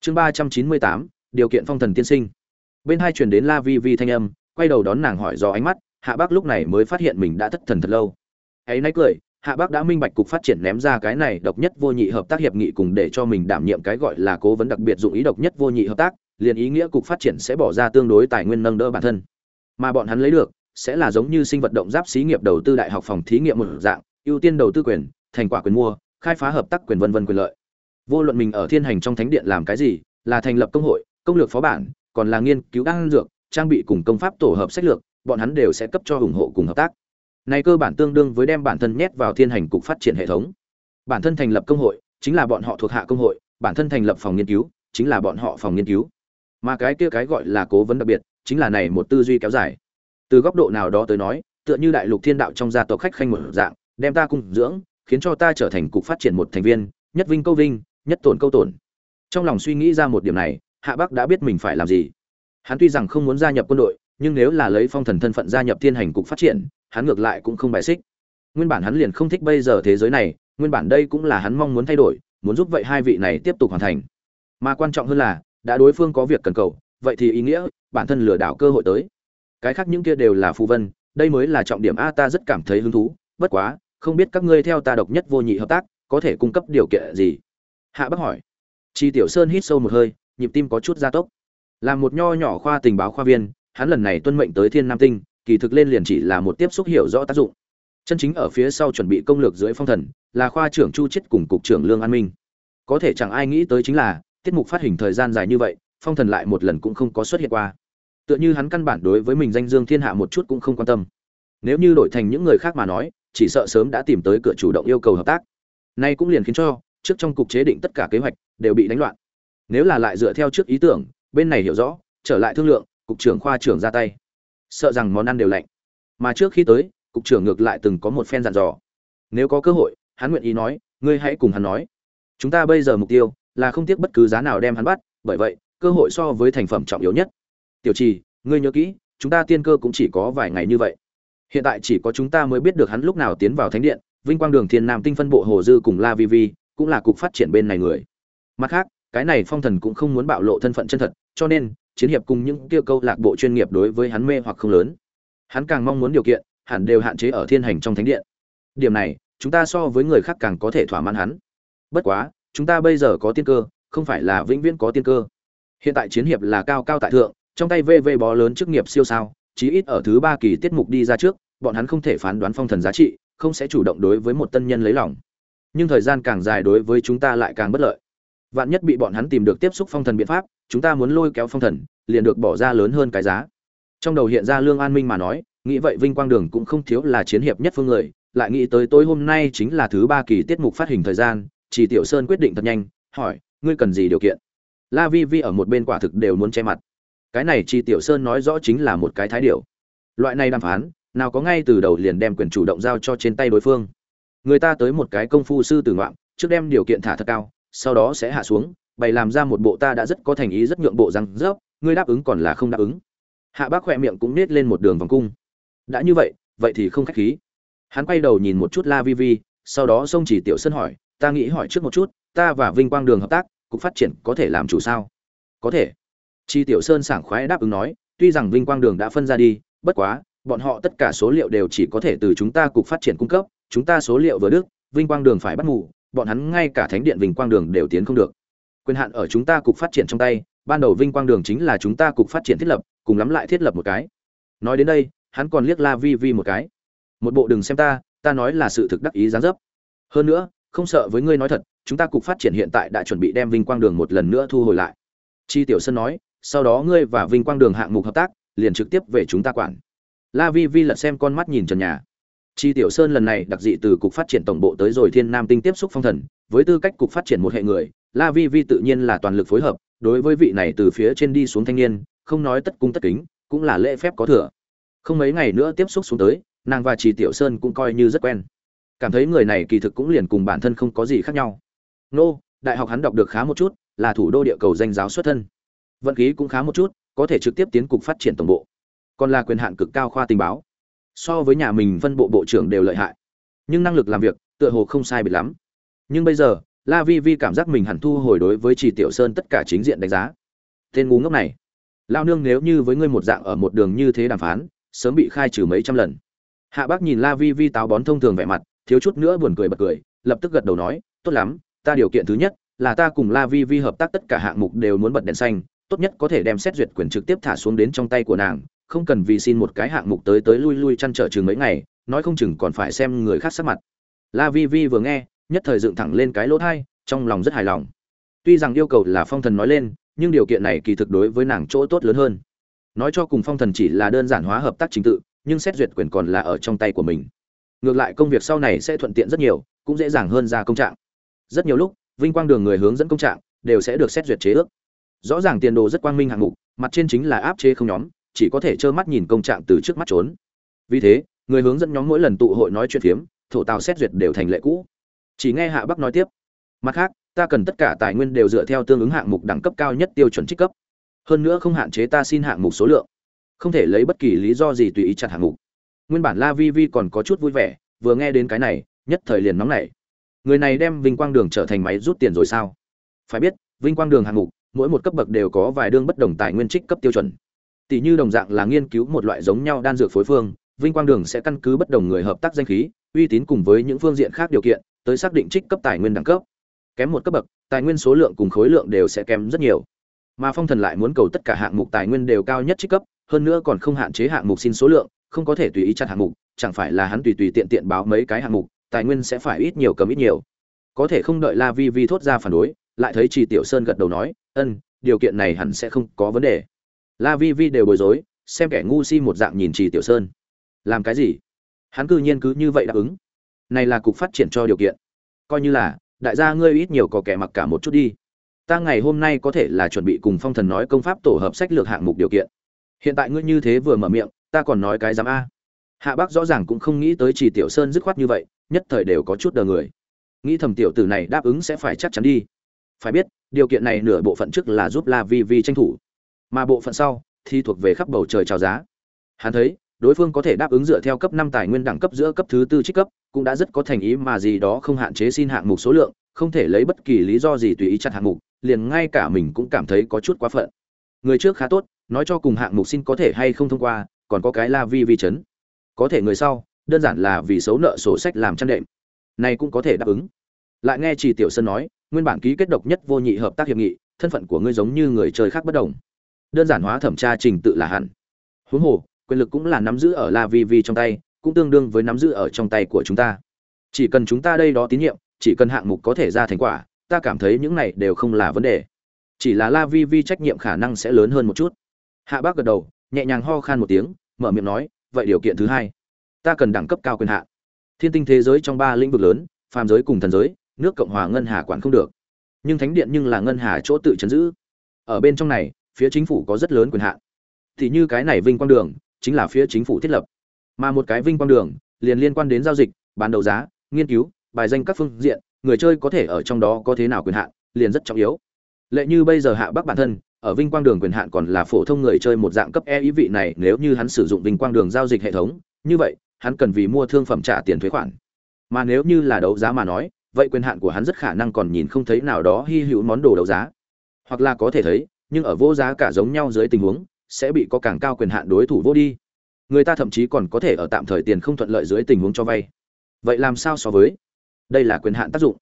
Chương ba trăm chín mươi tám, điều kiện phong thần tiên sinh. Bên hai truyền đến la vi vi thanh âm, quay đầu đón nàng hỏi do ánh mắt, hạ bác lúc này mới phát hiện mình đã thất thần thật lâu. Ấy nay cười hạ bác đã minh bạch cục phát triển ném ra cái này độc nhất vô nhị hợp tác hiệp nghị cùng để cho mình đảm nhiệm cái gọi là cố vấn đặc biệt dụng ý độc nhất vô nhị hợp tác, liền ý nghĩa cục phát triển sẽ bỏ ra tương đối tài nguyên nâng đỡ bản thân. Mà bọn hắn lấy được, sẽ là giống như sinh vật động giáp xí nghiệp đầu tư đại học phòng thí nghiệm một dạng, ưu tiên đầu tư quyền, thành quả quyền mua, khai phá hợp tác quyền vân vân quyền lợi. Vô luận mình ở thiên hành trong thánh điện làm cái gì, là thành lập công hội, công lược phó bản, còn là nghiên cứu đan dược, trang bị cùng công pháp tổ hợp sách lược, bọn hắn đều sẽ cấp cho ủng hộ cùng hợp tác này cơ bản tương đương với đem bản thân nhét vào thiên hành cục phát triển hệ thống. Bản thân thành lập công hội, chính là bọn họ thuộc hạ công hội, bản thân thành lập phòng nghiên cứu, chính là bọn họ phòng nghiên cứu. Mà cái kia cái gọi là cố vấn đặc biệt, chính là này một tư duy kéo dài. Từ góc độ nào đó tới nói, tựa như đại lục thiên đạo trong gia tộc khách khanh một dạng, đem ta cung dưỡng, khiến cho ta trở thành cục phát triển một thành viên, nhất vinh câu vinh, nhất tổn câu tổn. Trong lòng suy nghĩ ra một điểm này, hạ bắc đã biết mình phải làm gì. Hắn tuy rằng không muốn gia nhập quân đội, nhưng nếu là lấy phong thần thân phận gia nhập thiên hành cục phát triển hắn ngược lại cũng không bài xích. Nguyên bản hắn liền không thích bây giờ thế giới này, nguyên bản đây cũng là hắn mong muốn thay đổi, muốn giúp vậy hai vị này tiếp tục hoàn thành. Mà quan trọng hơn là, đã đối phương có việc cần cầu, vậy thì ý nghĩa, bản thân lừa đảo cơ hội tới. Cái khác những kia đều là phù vân, đây mới là trọng điểm a, ta rất cảm thấy hứng thú, bất quá, không biết các ngươi theo ta độc nhất vô nhị hợp tác, có thể cung cấp điều kiện gì? Hạ bác hỏi. Chi tiểu sơn hít sâu một hơi, nhịp tim có chút gia tốc. Làm một nho nhỏ khoa tình báo khoa viên, hắn lần này tuân mệnh tới thiên nam tinh kỳ thực lên liền chỉ là một tiếp xúc hiểu rõ tác dụng. Chân chính ở phía sau chuẩn bị công lược dưới phong thần, là khoa trưởng chu chết cùng cục trưởng lương an minh. Có thể chẳng ai nghĩ tới chính là, tiết mục phát hình thời gian dài như vậy, phong thần lại một lần cũng không có xuất hiện qua. Tựa như hắn căn bản đối với mình danh dương thiên hạ một chút cũng không quan tâm. Nếu như đổi thành những người khác mà nói, chỉ sợ sớm đã tìm tới cửa chủ động yêu cầu hợp tác. Nay cũng liền khiến cho, trước trong cục chế định tất cả kế hoạch đều bị đánh loạn. Nếu là lại dựa theo trước ý tưởng, bên này hiểu rõ, trở lại thương lượng, cục trưởng khoa trưởng ra tay sợ rằng món ăn đều lạnh. Mà trước khi tới, cục trưởng ngược lại từng có một phen dặn dò. Nếu có cơ hội, hắn nguyện ý nói, ngươi hãy cùng hắn nói. Chúng ta bây giờ mục tiêu là không tiếc bất cứ giá nào đem hắn bắt, bởi vậy, cơ hội so với thành phẩm trọng yếu nhất. Tiểu trì, ngươi nhớ kỹ, chúng ta tiên cơ cũng chỉ có vài ngày như vậy. Hiện tại chỉ có chúng ta mới biết được hắn lúc nào tiến vào thánh điện, vinh quang đường thiên nam tinh phân bộ hồ dư cùng la vi vi cũng là cục phát triển bên này người. Mặt khác, cái này phong thần cũng không muốn bạo lộ thân phận chân thật, cho nên chiến hiệp cùng những kia câu lạc bộ chuyên nghiệp đối với hắn mê hoặc không lớn. Hắn càng mong muốn điều kiện, hẳn đều hạn chế ở thiên hành trong thánh điện. Điểm này, chúng ta so với người khác càng có thể thỏa mãn hắn. Bất quá, chúng ta bây giờ có tiên cơ, không phải là vĩnh viễn có tiên cơ. Hiện tại chiến hiệp là cao cao tại thượng, trong tay vv bó lớn chức nghiệp siêu sao, chí ít ở thứ ba kỳ tiết mục đi ra trước, bọn hắn không thể phán đoán phong thần giá trị, không sẽ chủ động đối với một tân nhân lấy lòng. Nhưng thời gian càng dài đối với chúng ta lại càng bất lợi. Vạn nhất bị bọn hắn tìm được tiếp xúc phong thần biện pháp chúng ta muốn lôi kéo phong thần, liền được bỏ ra lớn hơn cái giá. Trong đầu hiện ra lương an minh mà nói, nghĩ vậy vinh quang đường cũng không thiếu là chiến hiệp nhất phương người, lại nghĩ tới tối hôm nay chính là thứ ba kỳ tiết mục phát hình thời gian, chỉ tiểu sơn quyết định thật nhanh, hỏi, ngươi cần gì điều kiện? La vi vi ở một bên quả thực đều muốn che mặt. Cái này chỉ tiểu sơn nói rõ chính là một cái thái điệu loại này đàm phán, nào có ngay từ đầu liền đem quyền chủ động giao cho trên tay đối phương. Người ta tới một cái công phu sư tử ngoạn, trước đem điều kiện thả thật cao, sau đó sẽ hạ xuống bày làm ra một bộ ta đã rất có thành ý rất nhượng bộ rằng dốc ngươi đáp ứng còn là không đáp ứng. Hạ bác khỏe miệng cũng nết lên một đường vòng cung. Đã như vậy vậy thì không khách khí. Hắn quay đầu nhìn một chút la vi vi, sau đó xông chỉ tiểu sân hỏi, ta nghĩ hỏi trước một chút, ta và vinh quang đường hợp tác, cục phát triển có thể làm chủ sao? Có thể. Chi tiểu sơn sảng khoái đáp ứng nói, tuy rằng vinh quang đường đã phân ra đi, bất quá, bọn họ tất cả số liệu đều chỉ có thể từ chúng ta cục phát triển cung cấp, chúng ta số liệu vừa đức, vinh quang đường phải bắt mù, bọn hắn ngay cả thánh điện vinh quang đường đều tiến không được quyền hạn ở chúng ta cục phát triển trong tay, ban đầu vinh quang đường chính là chúng ta cục phát triển thiết lập, cùng lắm lại thiết lập một cái. Nói đến đây, hắn còn liếc la vi vi một cái. Một bộ đừng xem ta ta nói là sự thực đắc ý gián dấp. Hơn nữa, không sợ với ngươi nói thật, chúng ta cục phát triển hiện tại đã chuẩn bị đem vinh quang đường một lần nữa thu hồi lại. Chi tiểu sơn nói, sau đó ngươi và vinh quang đường hạng mục hợp tác, liền trực tiếp về chúng ta quản. La vi vi lật xem con mắt nhìn trần nhà. Chi tiểu sơn lần này đặc dị từ cục phát triển tổng bộ tới rồi thiên nam tinh tiếp xúc phong thần, với tư cách cục phát triển một hệ người la vi vi tự nhiên là toàn lực phối hợp đối với vị này từ phía trên đi xuống thanh niên không nói tất cung tất kính cũng là lễ phép có thừa không mấy ngày nữa tiếp xúc xuống tới nàng và Trì Tiểu Sơn cũng coi như rất quen. Cảm thấy người này kỳ thực cũng liền cùng bản thân không có gì khác nhau. Nô, đại học hắn đọc được khá một chút, là thủ đô địa cầu danh giáo xuất thân. Vận khí cũng khá một chút, có thể trực tiếp tiến cục phát triển tổng bộ. Còn là quyền hạn cực cao khoa tình báo. So với nhà mình phân bộ bộ trưởng đều lợi hại. Nhưng năng lực làm việc, tựa hồ không sai biệt lắm. Nhưng bây giờ, La Vi Vi cảm giác mình hẳn thu hồi đối với Trì Tiểu Sơn tất cả chính diện đánh giá. Tên ngu ngốc này, lao nương nếu như với ngươi một dạng ở một đường như thế đàm phán, sớm bị khai trừ mấy trăm lần. Hạ bác nhìn la vi vi táo bón thông thường vẻ mặt thiếu chút nữa buồn cười bật cười lập tức gật đầu nói tốt lắm ta điều kiện thứ nhất là ta cùng la vi vi hợp tác tất cả hạng mục đều muốn bật đèn xanh tốt nhất có thể đem xét duyệt quyền trực tiếp thả xuống đến trong tay của nàng không cần vì xin một cái hạng mục tới tới lui lui chăn trở chừng mấy ngày nói không chừng còn phải xem người khác sắc mặt. La vi vi vừa nghe nhất thời dựng thẳng lên cái lỗ thai, trong lòng rất hài lòng. Tuy rằng yêu cầu là phong thần nói lên, nhưng điều kiện này kỳ thực đối với nàng chỗ tốt lớn hơn. Nói cho cùng phong thần chỉ là đơn giản hóa hợp tác chính tự, nhưng xét duyệt quyền còn là ở trong tay của mình. Ngược lại công việc sau này sẽ thuận tiện rất nhiều, cũng dễ dàng hơn ra công trạng. Rất nhiều lúc, vinh quang đường người hướng dẫn công trạng, đều sẽ được xét duyệt chế ước. Rõ ràng tiền đồ rất quang minh hạng mục, mặt trên chính là áp chế không nhóm, chỉ có thể trơ mắt nhìn công trạng từ trước mắt trốn. Vì thế, người hướng dẫn nhóm mỗi lần tụ hội nói chuyện phiếm, thổ tào xét duyệt đều thành lệ cũ chỉ nghe hạ bắc nói tiếp. Mặt khác, ta cần tất cả tài nguyên đều dựa theo tương ứng hạng mục đẳng cấp cao nhất tiêu chuẩn trích cấp. Hơn nữa không hạn chế ta xin hạng mục số lượng. Không thể lấy bất kỳ lý do gì tùy ý chặt hạng mục. Nguyên bản la vi vi còn có chút vui vẻ, vừa nghe đến cái này, nhất thời liền nóng nảy. Người này đem vinh quang đường trở thành máy rút tiền rồi sao? Phải biết, vinh quang đường hạng mục, mỗi một cấp bậc đều có vài đương bất đồng tài nguyên trích cấp tiêu chuẩn. Tỷ như đồng dạng là nghiên cứu một loại giống nhau đan dược phối phương, vinh quang đường sẽ căn cứ bất đồng người hợp tác danh khí, uy tín cùng với những phương diện khác điều kiện tới xác định trích cấp tài nguyên đẳng cấp. Kém một cấp bậc, tài nguyên số lượng cùng khối lượng đều sẽ kém rất nhiều. Mà phong thần lại muốn cầu tất cả hạng mục tài nguyên đều cao nhất trích cấp, hơn nữa còn không hạn chế hạng mục xin số lượng, không có thể tùy ý chặt hạng mục, chẳng phải là hắn tùy tùy tiện tiện báo mấy cái hạng mục, tài nguyên sẽ phải ít nhiều cầm ít nhiều. Có thể không đợi la vi vi thốt ra phản đối, lại thấy chỉ tiểu sơn gật đầu nói, ân, điều kiện này hẳn sẽ không có vấn đề. La vi vi đều bối rối, xem kẻ ngu si một dạng nhìn trì tiểu sơn. Làm cái gì? Hắn cư nhiên cứ như vậy đáp ứng này là cục phát triển cho điều kiện. Coi như là, đại gia ngươi ít nhiều có kẻ mặc cả một chút đi. Ta ngày hôm nay có thể là chuẩn bị cùng phong thần nói công pháp tổ hợp sách lược hạng mục điều kiện. Hiện tại ngươi như thế vừa mở miệng, ta còn nói cái dám a. Hạ bác rõ ràng cũng không nghĩ tới chỉ tiểu sơn dứt khoát như vậy, nhất thời đều có chút đờ người. Nghĩ thầm tiểu tử này đáp ứng sẽ phải chắc chắn đi. Phải biết, điều kiện này nửa bộ phận trước là giúp la vi vi tranh thủ. Mà bộ phận sau, thì thuộc về khắp bầu trời chào giá. Hắn thấy, đối phương có thể đáp ứng dựa theo cấp năm tài nguyên đẳng cấp giữa cấp thứ tư trích cấp cũng đã rất có thành ý mà gì đó không hạn chế xin hạng mục số lượng, không thể lấy bất kỳ lý do gì tùy ý chặt hạng mục, liền ngay cả mình cũng cảm thấy có chút quá phận. Người trước khá tốt, nói cho cùng hạng mục xin có thể hay không thông qua, còn có cái la vi vi chấn. Có thể người sau, đơn giản là vì xấu nợ sổ sách làm chăn đệm. Này cũng có thể đáp ứng. Lại nghe chỉ tiểu sơn nói, nguyên bản ký kết độc nhất vô nhị hợp tác hiệp nghị, thân phận của ngươi giống như người chơi khác bất đồng. Đơn giản hóa thẩm tra trình tự là hẳn. Huống hồ, quyền lực cũng là nắm giữ ở la vi vi trong tay cũng tương đương với nắm giữ ở trong tay của chúng ta. Chỉ cần chúng ta đây đó tín nhiệm, chỉ cần hạng mục có thể ra thành quả, ta cảm thấy những này đều không là vấn đề. Chỉ là la vi vi trách nhiệm khả năng sẽ lớn hơn một chút. Hạ bác gật đầu, nhẹ nhàng ho khan một tiếng, mở miệng nói, vậy điều kiện thứ hai. Ta cần đẳng cấp cao quyền hạn thiên tinh thế giới trong ba lĩnh vực lớn, phàm giới cùng thần giới, nước cộng hòa ngân hà quản không được. Nhưng thánh điện nhưng là ngân hà chỗ tự chấn giữ. Ở bên trong này, phía chính phủ có rất lớn quyền hạn thì như cái này vinh quang đường, chính là phía chính phủ thiết lập mà một cái vinh quang đường, liền liên quan đến giao dịch, bán đấu giá, nghiên cứu, bài danh các phương diện, người chơi có thể ở trong đó có thế nào quyền hạn, liền rất trọng yếu. Lệ như bây giờ hạ bắc bản thân, ở vinh quang đường quyền hạn còn là phổ thông người chơi một dạng cấp e ý vị này, nếu như hắn sử dụng vinh quang đường giao dịch hệ thống, như vậy, hắn cần vì mua thương phẩm trả tiền thuế khoản. Mà nếu như là đấu giá mà nói, vậy quyền hạn của hắn rất khả năng còn nhìn không thấy nào đó hy hữu món đồ đấu giá. Hoặc là có thể thấy, nhưng ở vô giá cả giống nhau dưới tình huống, sẽ bị có càng cao quyền hạn đối thủ vô đi người ta thậm chí còn có thể ở tạm thời tiền không thuận lợi dưới tình huống cho vay. Vậy làm sao so với? Đây là quyền hạn tác dụng.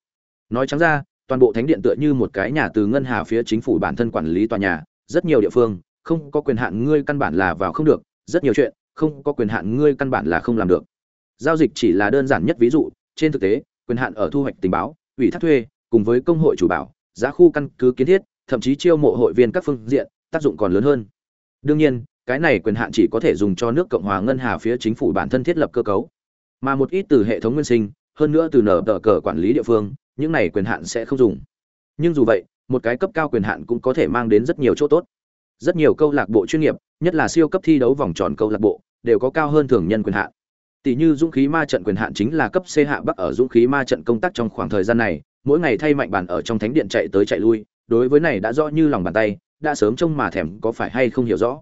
Nói trắng ra, toàn bộ thánh điện tựa như một cái nhà từ ngân hà phía chính phủ bản thân quản lý tòa nhà, rất nhiều địa phương, không có quyền hạn ngươi căn bản là vào không được, rất nhiều chuyện, không có quyền hạn ngươi căn bản là không làm được. Giao dịch chỉ là đơn giản nhất ví dụ, trên thực tế, quyền hạn ở thu hoạch tình báo, ủy thác thuê, cùng với công hội chủ bảo, giá khu căn cứ kiến thiết, thậm chí chiêu mộ hội viên các phương diện, tác dụng còn lớn hơn. Đương nhiên cái này quyền hạn chỉ có thể dùng cho nước cộng hòa ngân hà phía chính phủ bản thân thiết lập cơ cấu. Mà một ít từ hệ thống nguyên sinh, hơn nữa từ nở tờ cờ quản lý địa phương, những này quyền hạn sẽ không dùng. Nhưng dù vậy, một cái cấp cao quyền hạn cũng có thể mang đến rất nhiều chỗ tốt. Rất nhiều câu lạc bộ chuyên nghiệp, nhất là siêu cấp thi đấu vòng tròn câu lạc bộ, đều có cao hơn thường nhân quyền hạn. Tỷ như dũng khí ma trận quyền hạn chính là cấp c hạ bắc ở dũng khí ma trận công tác trong khoảng thời gian này, mỗi ngày thay mạnh bàn ở trong thánh điện chạy tới chạy lui, đối với này đã rõ như lòng bàn tay, đã sớm trông mà thèm có phải hay không hiểu rõ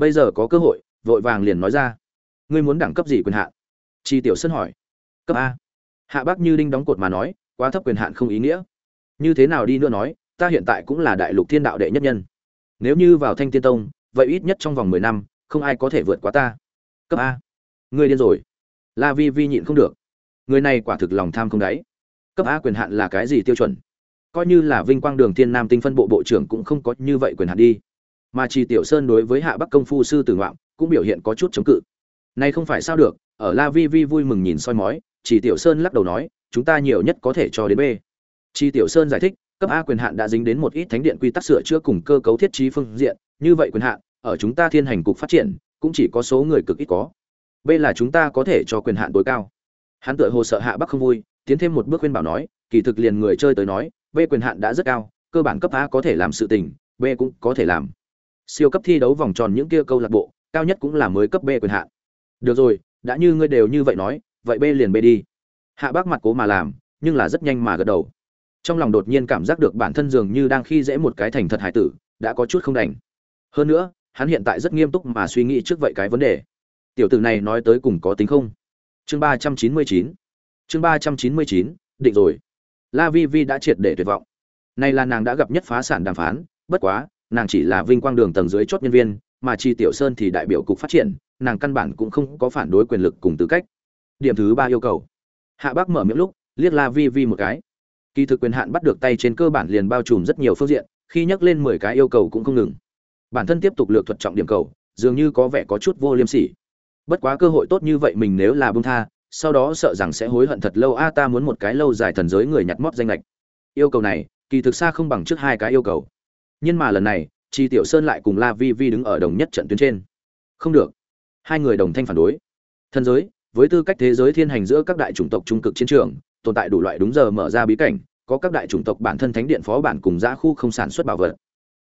bây giờ có cơ hội, vội vàng liền nói ra. Ngươi muốn đẳng cấp gì quyền hạn? Chi tiểu sơn hỏi. Cấp a. Hạ bác như đinh đóng cột mà nói, quá thấp quyền hạn không ý nghĩa. Như thế nào đi nữa nói, ta hiện tại cũng là đại lục thiên đạo đệ nhất nhân. Nếu như vào thanh tiên tông, vậy ít nhất trong vòng mười năm, không ai có thể vượt qua ta. Cấp a. Ngươi điên rồi. La vi vi nhịn không được. Người này quả thực lòng tham không đáy. Cấp a quyền hạn là cái gì tiêu chuẩn? Coi như là vinh quang đường thiên nam tinh phân bộ bộ trưởng cũng không có như vậy quyền hạn đi mà chi tiểu sơn đối với hạ bắc công phu sư tử ngoạm cũng biểu hiện có chút chống cự. Nay không phải sao được, ở la vi vi vui mừng nhìn soi mói chỉ tiểu sơn lắc đầu nói, chúng ta nhiều nhất có thể cho đến b. Chi tiểu sơn giải thích, cấp a quyền hạn đã dính đến một ít thánh điện quy tắc sửa chữa cùng cơ cấu thiết trí phương diện, như vậy quyền hạn, ở chúng ta thiên hành cục phát triển, cũng chỉ có số người cực ít có. B là chúng ta có thể cho quyền hạn tối cao. Hắn tựa hồ sợ hạ bắc không vui, tiến thêm một bước khuyên bảo nói, kỳ thực liền người chơi tới nói, b quyền hạn đã rất cao, cơ bản cấp a có thể làm sự tình, b cũng có thể làm siêu cấp thi đấu vòng tròn những kia câu lạc bộ, cao nhất cũng là mới cấp b quyền hạn. Được rồi, đã như ngươi đều như vậy nói, vậy B liền B đi. Hạ bác mặt cố mà làm, nhưng là rất nhanh mà gật đầu. Trong lòng đột nhiên cảm giác được bản thân dường như đang khi dễ một cái thành thật hải tử, đã có chút không đành. Hơn nữa, hắn hiện tại rất nghiêm túc mà suy nghĩ trước vậy cái vấn đề. Tiểu tử này nói tới cùng có tính không? Chương ba trăm chín mươi chín. Chương ba trăm chín mươi chín, định rồi. La vi vi đã triệt để tuyệt vọng. Này là nàng đã gặp nhất phá sản đàm phán, bất quá nàng chỉ là vinh quang đường tầng dưới chốt nhân viên, mà chi tiểu sơn thì đại biểu cục phát triển, nàng căn bản cũng không có phản đối quyền lực cùng tư cách. Điểm thứ ba yêu cầu. Hạ bác mở miệng lúc, liếc la vi vi một cái. Kỳ thực quyền hạn bắt được tay trên cơ bản liền bao trùm rất nhiều phương diện, khi nhắc lên mười cái yêu cầu cũng không ngừng. Bản thân tiếp tục lược thuật trọng điểm cầu, dường như có vẻ có chút vô liêm sỉ. Bất quá cơ hội tốt như vậy mình nếu là buông tha, sau đó sợ rằng sẽ hối hận thật lâu, a, ta muốn một cái lâu dài thần giới người nhặt mót danh lệch. Yêu cầu này, kỳ thực xa không bằng trước hai cái yêu cầu nhưng mà lần này, chi tiểu sơn lại cùng la vi vi đứng ở đồng nhất trận tuyến trên. Không được. Hai người đồng thanh phản đối. Thần giới, với tư cách thế giới thiên hành giữa các đại chủng tộc trung cực chiến trường, tồn tại đủ loại đúng giờ mở ra bí cảnh, có các đại chủng tộc bản thân thánh điện phó bản cùng giã khu không sản xuất bảo vật.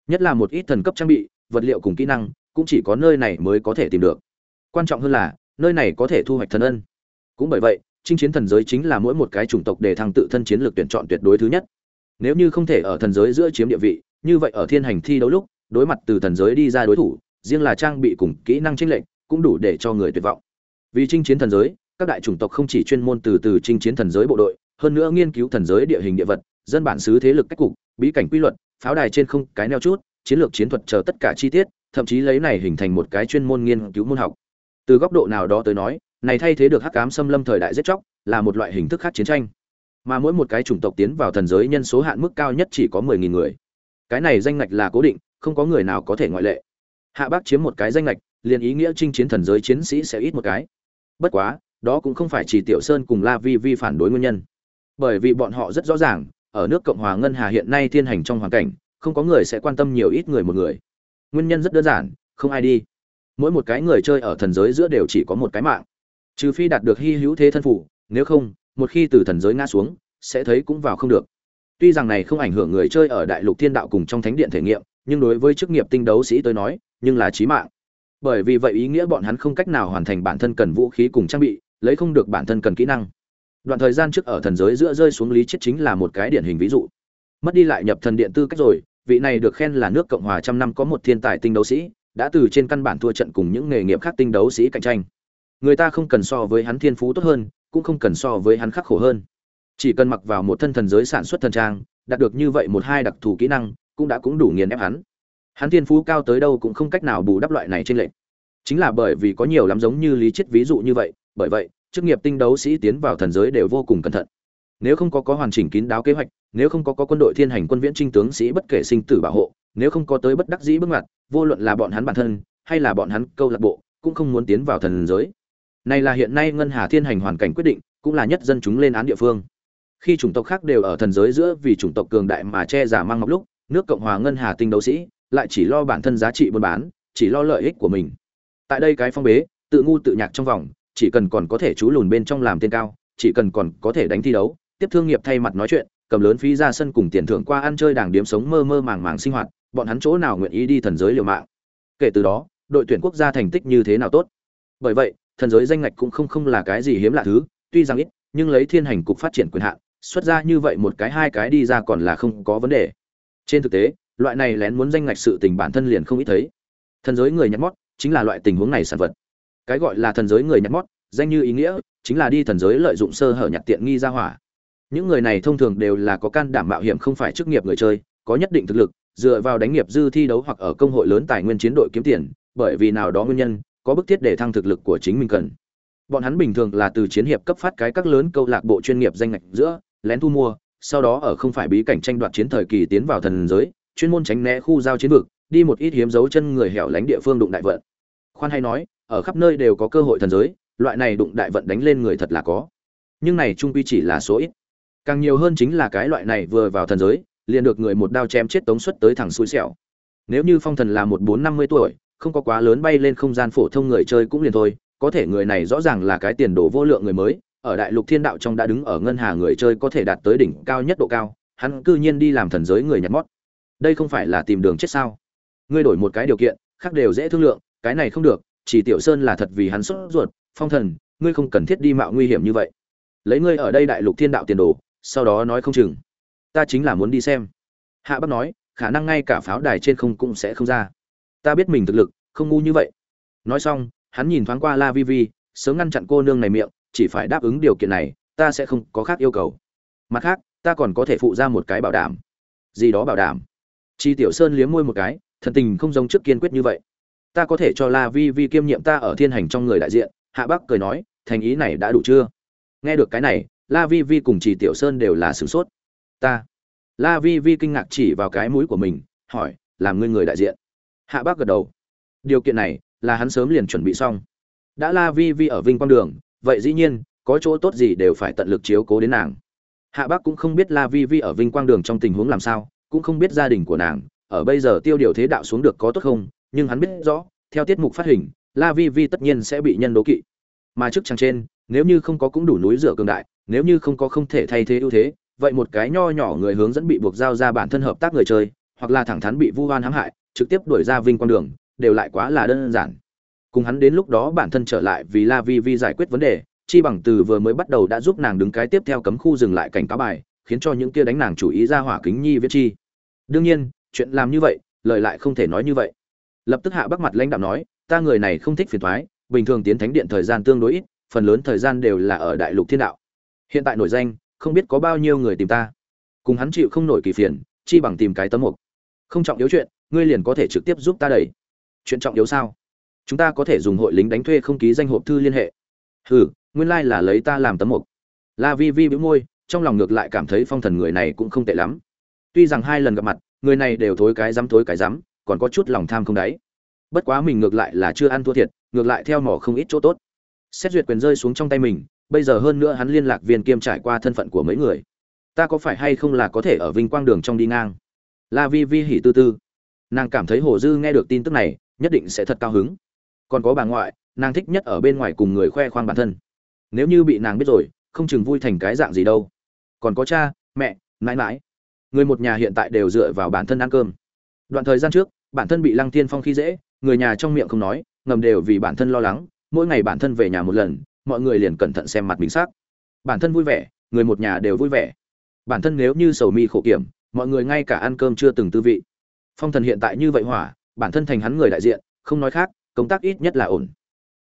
Nhất là một ít thần cấp trang bị, vật liệu cùng kỹ năng, cũng chỉ có nơi này mới có thể tìm được. Quan trọng hơn là, nơi này có thể thu hoạch thần ân. Cũng bởi vậy, chinh chiến thần giới chính là mỗi một cái chủng tộc để thăng tự thân chiến lược tuyển chọn tuyệt đối thứ nhất. Nếu như không thể ở thần giới giữa chiếm địa vị như vậy ở thiên hành thi đấu lúc, đối mặt từ thần giới đi ra đối thủ, riêng là trang bị cùng kỹ năng chênh lệch cũng đủ để cho người tuyệt vọng. Vì chinh chiến thần giới, các đại chủng tộc không chỉ chuyên môn từ từ chinh chiến thần giới bộ đội, hơn nữa nghiên cứu thần giới địa hình địa vật, dân bản xứ thế lực cách cục, bí cảnh quy luật, pháo đài trên không cái neo chút, chiến lược chiến thuật chờ tất cả chi tiết, thậm chí lấy này hình thành một cái chuyên môn nghiên cứu môn học. Từ góc độ nào đó tới nói, này thay thế được hắc ám xâm lâm thời đại giết chóc, là một loại hình thức khác chiến tranh. Mà mỗi một cái chủng tộc tiến vào thần giới nhân số hạn mức cao nhất chỉ có mười nghìn người cái này danh ngạch là cố định, không có người nào có thể ngoại lệ. Hạ bác chiếm một cái danh ngạch, liền ý nghĩa chinh chiến thần giới chiến sĩ sẽ ít một cái. Bất quá, đó cũng không phải chỉ tiểu sơn cùng la vi vi phản đối nguyên nhân. Bởi vì bọn họ rất rõ ràng, ở nước cộng hòa ngân hà hiện nay thiên hành trong hoàn cảnh, không có người sẽ quan tâm nhiều ít người một người. Nguyên nhân rất đơn giản, không ai đi. Mỗi một cái người chơi ở thần giới giữa đều chỉ có một cái mạng. Trừ phi đạt được hy hữu thế thân phủ nếu không, một khi từ thần giới ngã xuống, sẽ thấy cũng vào không được tuy rằng này không ảnh hưởng người chơi ở đại lục thiên đạo cùng trong thánh điện thể nghiệm, nhưng đối với chức nghiệp tinh đấu sĩ tới nói, nhưng là chí mạng. Bởi vì vậy ý nghĩa bọn hắn không cách nào hoàn thành bản thân cần vũ khí cùng trang bị, lấy không được bản thân cần kỹ năng. Đoạn thời gian trước ở thần giới giữa rơi xuống lý chết chính là một cái điển hình ví dụ. Mất đi lại nhập thần điện tư cách rồi, vị này được khen là nước cộng hòa trăm năm có một thiên tài tinh đấu sĩ, đã từ trên căn bản thua trận cùng những nghề nghiệp khác tinh đấu sĩ cạnh tranh. Người ta không cần so với hắn thiên phú tốt hơn, cũng không cần so với hắn khắc khổ hơn chỉ cần mặc vào một thân thần giới sản xuất thần trang, đạt được như vậy một hai đặc thù kỹ năng, cũng đã cũng đủ nghiền ép hắn. Hắn thiên phú cao tới đâu cũng không cách nào bù đắp loại này trên lệnh chính là bởi vì có nhiều lắm giống như lý chết ví dụ như vậy, bởi vậy, chức nghiệp tinh đấu sĩ tiến vào thần giới đều vô cùng cẩn thận. Nếu không có có hoàn chỉnh kín đáo kế hoạch, nếu không có có quân đội thiên hành quân viễn trinh tướng sĩ bất kể sinh tử bảo hộ, nếu không có tới bất đắc dĩ bước ngoặt, vô luận là bọn hắn bản thân, hay là bọn hắn câu lạc bộ, cũng không muốn tiến vào thần giới. Này là hiện nay ngân hà thiên hành hoàn cảnh quyết định, cũng là nhất dân chúng lên án địa phương khi chủng tộc khác đều ở thần giới giữa vì chủng tộc cường đại mà che giả mang ngọc lúc, nước cộng hòa ngân hà tinh đấu sĩ lại chỉ lo bản thân giá trị buôn bán, chỉ lo lợi ích của mình. Tại đây cái phong bế, tự ngu tự nhạc trong vòng, chỉ cần còn có thể chú lùn bên trong làm tên cao, chỉ cần còn có thể đánh thi đấu, tiếp thương nghiệp thay mặt nói chuyện, cầm lớn phí ra sân cùng tiền thưởng qua ăn chơi đàng điếm sống mơ mơ màng màng sinh hoạt, bọn hắn chỗ nào nguyện ý đi thần giới liều mạng? Kể từ đó, đội tuyển quốc gia thành tích như thế nào tốt? Bởi vậy, thần giới danh ngạch cũng không không là cái gì hiếm lạ thứ, tuy rằng ít, nhưng lấy thiên hành cục phát triển quyền hạn xuất ra như vậy một cái, hai cái đi ra còn là không có vấn đề. Trên thực tế, loại này lén muốn danh ngạch sự tình bản thân liền không ít thấy. Thần giới người nhặt mót chính là loại tình huống này sản vật. Cái gọi là thần giới người nhặt mót danh như ý nghĩa, chính là đi thần giới lợi dụng sơ hở nhặt tiện nghi ra hỏa. Những người này thông thường đều là có can đảm mạo hiểm không phải chức nghiệp người chơi, có nhất định thực lực, dựa vào đánh nghiệp dư thi đấu hoặc ở công hội lớn tài nguyên chiến đội kiếm tiền, bởi vì nào đó nguyên nhân, có bức thiết để thăng thực lực của chính mình cần. Bọn hắn bình thường là từ chiến hiệp cấp phát cái các lớn câu lạc bộ chuyên nghiệp danh ngạch giữa lén thu mua, sau đó ở không phải bí cảnh tranh đoạt chiến thời kỳ tiến vào thần giới, chuyên môn tránh né khu giao chiến vực, đi một ít hiếm dấu chân người hẻo lánh địa phương đụng đại vận. Khoan hay nói, ở khắp nơi đều có cơ hội thần giới, loại này đụng đại vận đánh lên người thật là có. Nhưng này trung quy chỉ là số ít. Càng nhiều hơn chính là cái loại này vừa vào thần giới, liền được người một đao chém chết tống xuất tới thẳng xui xẻo. Nếu như phong thần là một bốn năm mươi tuổi, không có quá lớn bay lên không gian phổ thông người chơi cũng liền thôi, có thể người này rõ ràng là cái tiền đồ vô lượng người mới ở đại lục thiên đạo trong đã đứng ở ngân hà người chơi có thể đạt tới đỉnh cao nhất độ cao, hắn cư nhiên đi làm thần giới người nhặt mót đây không phải là tìm đường chết sao? Ngươi đổi một cái điều kiện, khác đều dễ thương lượng, cái này không được, chỉ tiểu sơn là thật vì hắn sốt ruột, phong thần, ngươi không cần thiết đi mạo nguy hiểm như vậy. Lấy ngươi ở đây đại lục thiên đạo tiền đồ, sau đó nói không chừng. Ta chính là muốn đi xem. Hạ bắc nói, khả năng ngay cả pháo đài trên không cũng sẽ không ra. Ta biết mình thực lực, không ngu như vậy. Nói xong, hắn nhìn thoáng qua la vi vi, sớm ngăn chặn cô nương này miệng chỉ phải đáp ứng điều kiện này, ta sẽ không có khác yêu cầu. Mặt khác, ta còn có thể phụ ra một cái bảo đảm. Gì đó bảo đảm? Chi tiểu sơn liếm môi một cái, thần tình không giống trước kiên quyết như vậy. Ta có thể cho la vi vi kiêm nhiệm ta ở thiên hành trong người đại diện, hạ bắc cười nói, thành ý này đã đủ chưa? Nghe được cái này, la vi vi cùng chỉ tiểu sơn đều là sửng sốt. Ta. La vi vi kinh ngạc chỉ vào cái mũi của mình, hỏi, làm ngươi người đại diện? Hạ bác gật đầu. Điều kiện này là hắn sớm liền chuẩn bị xong. Đã la vi vi ở vinh quang đường vậy dĩ nhiên, có chỗ tốt gì đều phải tận lực chiếu cố đến nàng. Hạ bác cũng không biết la vi vi ở vinh quang đường trong tình huống làm sao, cũng không biết gia đình của nàng, ở bây giờ tiêu điều thế đạo xuống được có tốt không, nhưng hắn biết rõ, theo tiết mục phát hình, la vi vi tất nhiên sẽ bị nhân đố kỵ. Mà trước chàng trên, nếu như không có cũng đủ núi rửa cường đại, nếu như không có không thể thay thế ưu thế, vậy một cái nho nhỏ người hướng dẫn bị buộc giao ra bản thân hợp tác người chơi, hoặc là thẳng thắn bị vu oan hãm hại, trực tiếp đuổi ra vinh quang đường, đều lại quá là đơn giản cùng hắn đến lúc đó bản thân trở lại vì la vi vi giải quyết vấn đề, chi bằng từ vừa mới bắt đầu đã giúp nàng đứng cái tiếp theo cấm khu dừng lại cảnh cáo bài, khiến cho những kia đánh nàng chủ ý ra hỏa kính nhi viết chi. Đương nhiên, chuyện làm như vậy, lời lại không thể nói như vậy. Lập tức hạ bắc mặt lãnh đạo nói, ta người này không thích phiền thoái, bình thường tiến thánh điện thời gian tương đối ít, phần lớn thời gian đều là ở đại lục thiên đạo. Hiện tại nổi danh, không biết có bao nhiêu người tìm ta. Cùng hắn chịu không nổi kỳ phiền, chi bằng tìm cái tấm mục. Không trọng yếu chuyện, ngươi liền có thể trực tiếp giúp ta đẩy. Chuyện trọng yếu sao? Chúng ta có thể dùng hội lính đánh thuê không ký danh hộp thư liên hệ. Hừ, nguyên lai là lấy ta làm tấm mục. La vi vi bĩu môi, trong lòng ngược lại cảm thấy phong thần người này cũng không tệ lắm. Tuy rằng hai lần gặp mặt, người này đều thối cái dám thối cái dám còn có chút lòng tham không đáy. Bất quá mình ngược lại là chưa ăn thua thiệt, ngược lại theo mỏ không ít chỗ tốt. Xét duyệt quyền rơi xuống trong tay mình, bây giờ hơn nữa hắn liên lạc viên kiêm trải qua thân phận của mấy người. Ta có phải hay không là có thể ở vinh quang đường trong đi ngang? La vi vi hỉ tư tư. Nàng cảm thấy hồ dư nghe được tin tức này, nhất định sẽ thật cao hứng còn có bà ngoại, nàng thích nhất ở bên ngoài cùng người khoe khoang bản thân. Nếu như bị nàng biết rồi, không chừng vui thành cái dạng gì đâu. Còn có cha, mẹ mãi mãi người một nhà hiện tại đều dựa vào bản thân ăn cơm. Đoạn thời gian trước, bản thân bị lăng tiên phong khi dễ, người nhà trong miệng không nói, ngầm đều vì bản thân lo lắng, mỗi ngày bản thân về nhà một lần, mọi người liền cẩn thận xem mặt mình xác. Bản thân vui vẻ, người một nhà đều vui vẻ. Bản thân nếu như sầu mi khổ kiểm, mọi người ngay cả ăn cơm chưa từng tư vị. Phong thần hiện tại như vậy hỏa, bản thân thành hắn người đại diện, không nói khác công tác ít nhất là ổn.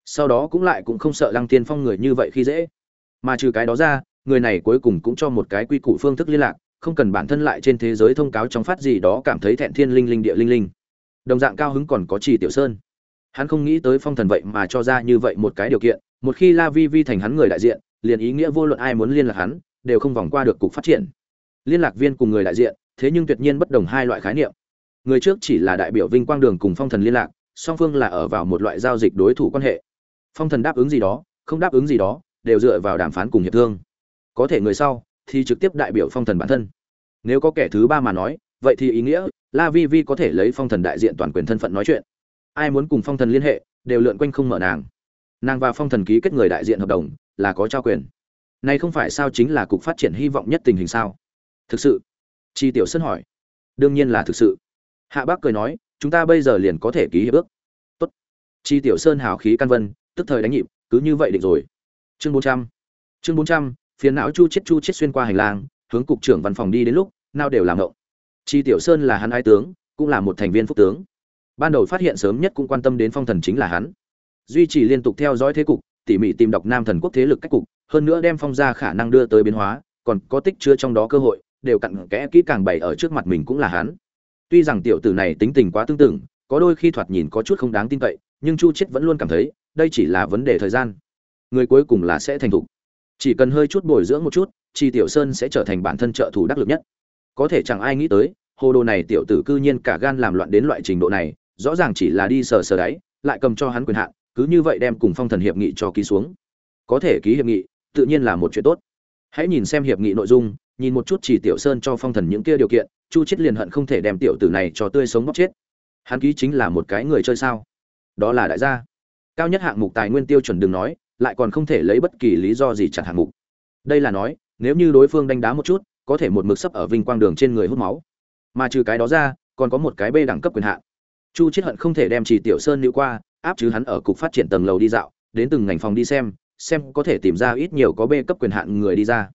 Sau đó cũng lại cũng không sợ lăng tiên phong người như vậy khi dễ. Mà trừ cái đó ra, người này cuối cùng cũng cho một cái quy củ phương thức liên lạc, không cần bản thân lại trên thế giới thông cáo trong phát gì đó cảm thấy thẹn thiên linh linh địa linh linh. Đồng dạng cao hứng còn có chỉ tiểu sơn. Hắn không nghĩ tới phong thần vậy mà cho ra như vậy một cái điều kiện, một khi la vi vi thành hắn người đại diện, liền ý nghĩa vô luận ai muốn liên lạc hắn, đều không vòng qua được cục phát triển. Liên lạc viên cùng người đại diện, thế nhưng tuyệt nhiên bất đồng hai loại khái niệm. Người trước chỉ là đại biểu vinh quang đường cùng phong thần liên lạc song phương là ở vào một loại giao dịch đối thủ quan hệ. Phong thần đáp ứng gì đó, không đáp ứng gì đó, đều dựa vào đàm phán cùng hiệp thương. Có thể người sau thì trực tiếp đại biểu phong thần bản thân. Nếu có kẻ thứ ba mà nói, vậy thì ý nghĩa la vi vi có thể lấy phong thần đại diện toàn quyền thân phận nói chuyện. Ai muốn cùng phong thần liên hệ, đều lượn quanh không mở nàng. Nàng và phong thần ký kết người đại diện hợp đồng là có trao quyền. Này không phải sao chính là cục phát triển hy vọng nhất tình hình sao? Thực sự? Chi tiểu sân hỏi. Đương nhiên là thực sự. Hạ bác cười nói chúng ta bây giờ liền có thể ký hiệp ước. Tốt. Chi tiểu sơn hào khí căn vân, tức thời đánh nhịp, cứ như vậy định rồi. Chương bốn trăm. Chương bốn trăm, phiền não chu chết chu chết xuyên qua hành lang, hướng cục trưởng văn phòng đi đến lúc, nào đều làm ngộng. Chi tiểu sơn là hắn hai tướng, cũng là một thành viên phúc tướng. Ban đầu phát hiện sớm nhất cũng quan tâm đến phong thần chính là hắn. Duy trì liên tục theo dõi thế cục, tỉ mỉ tìm đọc nam thần quốc thế lực cách cục, hơn nữa đem phong ra khả năng đưa tới biến hóa, còn có tích chứa trong đó cơ hội, đều cặn kẽ kỹ càng bày ở trước mặt mình cũng là hắn tuy rằng tiểu tử này tính tình quá tương tự, có đôi khi thoạt nhìn có chút không đáng tin cậy, nhưng chu Triết vẫn luôn cảm thấy, đây chỉ là vấn đề thời gian. Người cuối cùng là sẽ thành thục. Chỉ cần hơi chút bồi dưỡng một chút Tri tiểu sơn sẽ trở thành bản thân trợ thủ đắc lực nhất. Có thể chẳng ai nghĩ tới, hồ đồ này tiểu tử cư nhiên cả gan làm loạn đến loại trình độ này, rõ ràng chỉ là đi sờ sờ đáy, lại cầm cho hắn quyền hạn, cứ như vậy đem cùng phong thần hiệp nghị cho ký xuống. Có thể ký hiệp nghị, tự nhiên là một chuyện tốt. Hãy nhìn xem hiệp nghị nội dung nhìn một chút chỉ tiểu sơn cho phong thần những kia điều kiện, chu chết liền hận không thể đem tiểu tử này cho tươi sống bóc chết. Hắn ký chính là một cái người chơi sao? Đó là đại gia. Cao nhất hạng mục tài nguyên tiêu chuẩn đừng nói, lại còn không thể lấy bất kỳ lý do gì chặt hạng mục. Đây là nói, nếu như đối phương đánh đá một chút, có thể một mực sấp ở vinh quang đường trên người hút máu. Mà trừ cái đó ra, còn có một cái b đẳng cấp quyền hạn. Chu chết hận không thể đem chỉ tiểu sơn nữ qua, áp chứ hắn ở cục phát triển tầng lầu đi dạo, đến từng ngành phòng đi xem xem có thể tìm ra ít nhiều có b cấp quyền hạn người đi ra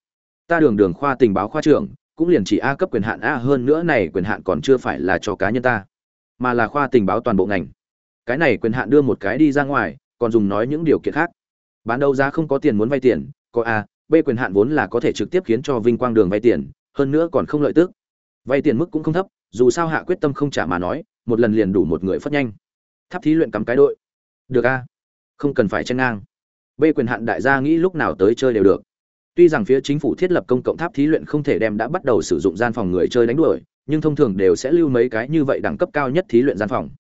ta đường đường khoa tình báo khoa trưởng, cũng liền chỉ a cấp quyền hạn a hơn nữa này quyền hạn còn chưa phải là cho cá nhân ta, mà là khoa tình báo toàn bộ ngành. Cái này quyền hạn đưa một cái đi ra ngoài, còn dùng nói những điều kiện khác. Bán đấu giá không có tiền muốn vay tiền, có a, b quyền hạn vốn là có thể trực tiếp khiến cho vinh quang đường vay tiền, hơn nữa còn không lợi tức. Vay tiền mức cũng không thấp, dù sao hạ quyết tâm không trả mà nói, một lần liền đủ một người phất nhanh. Tháp thí luyện cắm cái đội. Được a. Không cần phải chen ngang. B quyền hạn đại gia nghĩ lúc nào tới chơi đều được tuy rằng phía chính phủ thiết lập công cộng tháp thí luyện không thể đem đã bắt đầu sử dụng gian phòng người chơi đánh đuổi, nhưng thông thường đều sẽ lưu mấy cái như vậy đẳng cấp cao nhất thí luyện gian phòng.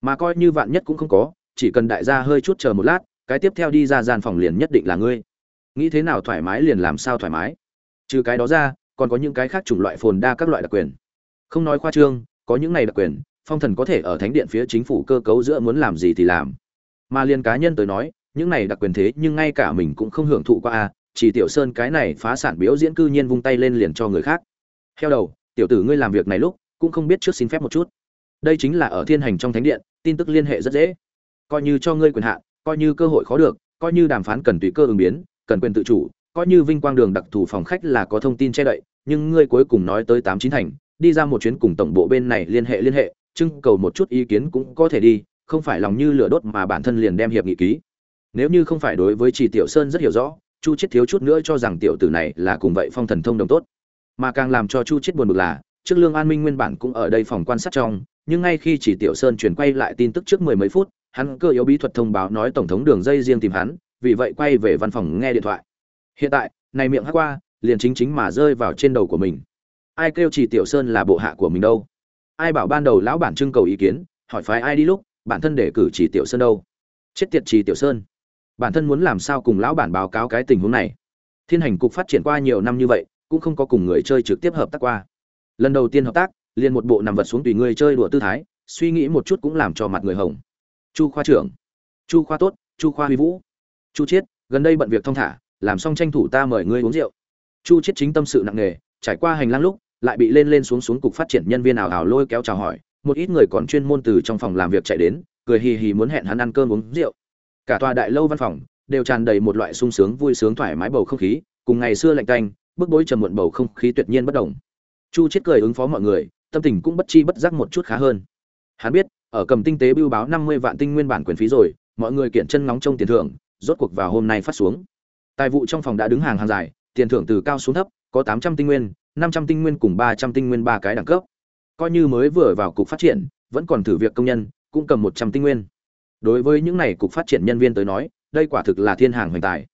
Mà coi như vạn nhất cũng không có, chỉ cần đại gia hơi chút chờ một lát, cái tiếp theo đi ra gian phòng liền nhất định là ngươi. Nghĩ thế nào thoải mái liền làm sao thoải mái. Trừ cái đó ra, còn có những cái khác chủng loại phồn đa các loại đặc quyền. Không nói khoa trương, có những này đặc quyền, phong thần có thể ở thánh điện phía chính phủ cơ cấu giữa muốn làm gì thì làm. Mà liên cá nhân tới nói, những này đặc quyền thế nhưng ngay cả mình cũng không hưởng thụ qua a chỉ tiểu sơn cái này phá sản biểu diễn cư nhiên vung tay lên liền cho người khác. Theo đầu, tiểu tử ngươi làm việc này lúc, cũng không biết trước xin phép một chút. Đây chính là ở thiên hành trong thánh điện, tin tức liên hệ rất dễ. Coi như cho ngươi quyền hạn, coi như cơ hội khó được, coi như đàm phán cần tùy cơ ứng biến, cần quyền tự chủ, coi như vinh quang đường đặc thù phòng khách là có thông tin che đậy, nhưng ngươi cuối cùng nói tới tám chín thành, đi ra một chuyến cùng tổng bộ bên này liên hệ liên hệ, trưng cầu một chút ý kiến cũng có thể đi, không phải lòng như lửa đốt mà bản thân liền đem hiệp nghị ký. Nếu như không phải đối với chỉ tiểu sơn rất hiểu rõ chu chết thiếu chút nữa cho rằng tiểu tử này là cùng vậy phong thần thông đồng tốt. Mà càng làm cho chu chết buồn bực là trước lương an minh nguyên bản cũng ở đây phòng quan sát trong, nhưng ngay khi chỉ tiểu sơn chuyển quay lại tin tức trước mười mấy phút, hắn cơ yếu bí thuật thông báo nói tổng thống đường dây riêng tìm hắn, vì vậy quay về văn phòng nghe điện thoại. Hiện tại, này miệng hát qua, liền chính chính mà rơi vào trên đầu của mình. Ai kêu chỉ tiểu sơn là bộ hạ của mình đâu? Ai bảo ban đầu lão bản trưng cầu ý kiến, hỏi phái ai đi lúc, bản thân để cử chỉ tiểu sơn đâu? Chết tiệt chỉ tiểu sơn bản thân muốn làm sao cùng lão bản báo cáo cái tình huống này. Thiên hành cục phát triển qua nhiều năm như vậy, cũng không có cùng người chơi trực tiếp hợp tác qua. Lần đầu tiên hợp tác, liền một bộ nằm vật xuống tùy người chơi đùa tư thái, suy nghĩ một chút cũng làm cho mặt người hồng. Chu khoa trưởng. Chu khoa tốt, chu khoa huy vũ. Chu chiết, gần đây bận việc thong thả, làm xong tranh thủ ta mời ngươi uống rượu. Chu chiết chính tâm sự nặng nề, trải qua hành lang lúc, lại bị lên lên xuống xuống cục phát triển nhân viên ảo ảo lôi kéo chào hỏi, một ít người còn chuyên môn từ trong phòng làm việc chạy đến, cười hì hì muốn hẹn hắn ăn cơm uống rượu cả tòa đại lâu văn phòng đều tràn đầy một loại sung sướng vui sướng thoải mái bầu không khí, cùng ngày xưa lạnh tanh, bức bối trầm muộn bầu không khí tuyệt nhiên bất động chu chết cười ứng phó mọi người, tâm tình cũng bất chi bất giác một chút khá hơn. Hắn biết, ở cầm tinh tế bưu báo năm mươi vạn tinh nguyên bản quyền phí rồi, mọi người kiện chân ngóng trông tiền thưởng, rốt cuộc vào hôm nay phát xuống. Tài vụ trong phòng đã đứng hàng hàng dài, tiền thưởng từ cao xuống thấp, có tám trăm tinh nguyên, năm trăm tinh nguyên cùng ba trăm tinh nguyên ba cái đẳng cấp. Coi như mới vừa vào cục phát triển, vẫn còn thử việc công nhân, cũng cầm một trăm tinh nguyên đối với những này cục phát triển nhân viên tới nói, đây quả thực là thiên hàng hoành tài.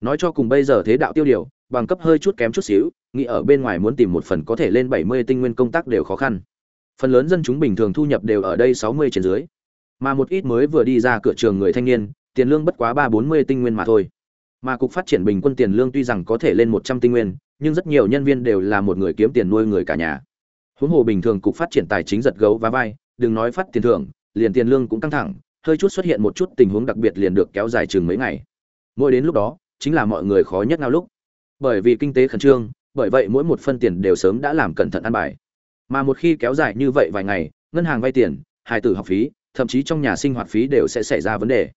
Nói cho cùng bây giờ thế đạo tiêu điều, bằng cấp hơi chút kém chút xíu, nghĩ ở bên ngoài muốn tìm một phần có thể lên bảy mươi tinh nguyên công tác đều khó khăn. Phần lớn dân chúng bình thường thu nhập đều ở đây sáu mươi trên dưới. Mà một ít mới vừa đi ra cửa trường người thanh niên, tiền lương bất quá ba bốn mươi tinh nguyên mà thôi. Mà cục phát triển bình quân tiền lương tuy rằng có thể lên một trăm tinh nguyên, nhưng rất nhiều nhân viên đều là một người kiếm tiền nuôi người cả nhà. Huống hồ bình thường cục phát triển tài chính giật gấu và vai, đừng nói phát tiền thưởng, liền tiền lương cũng căng thẳng hơi chút xuất hiện một chút tình huống đặc biệt liền được kéo dài chừng mấy ngày. Mỗi đến lúc đó, chính là mọi người khó nhất ngao lúc. Bởi vì kinh tế khẩn trương, bởi vậy mỗi một phân tiền đều sớm đã làm cẩn thận ăn bài. Mà một khi kéo dài như vậy vài ngày, ngân hàng vay tiền, hài tử học phí, thậm chí trong nhà sinh hoạt phí đều sẽ xảy ra vấn đề.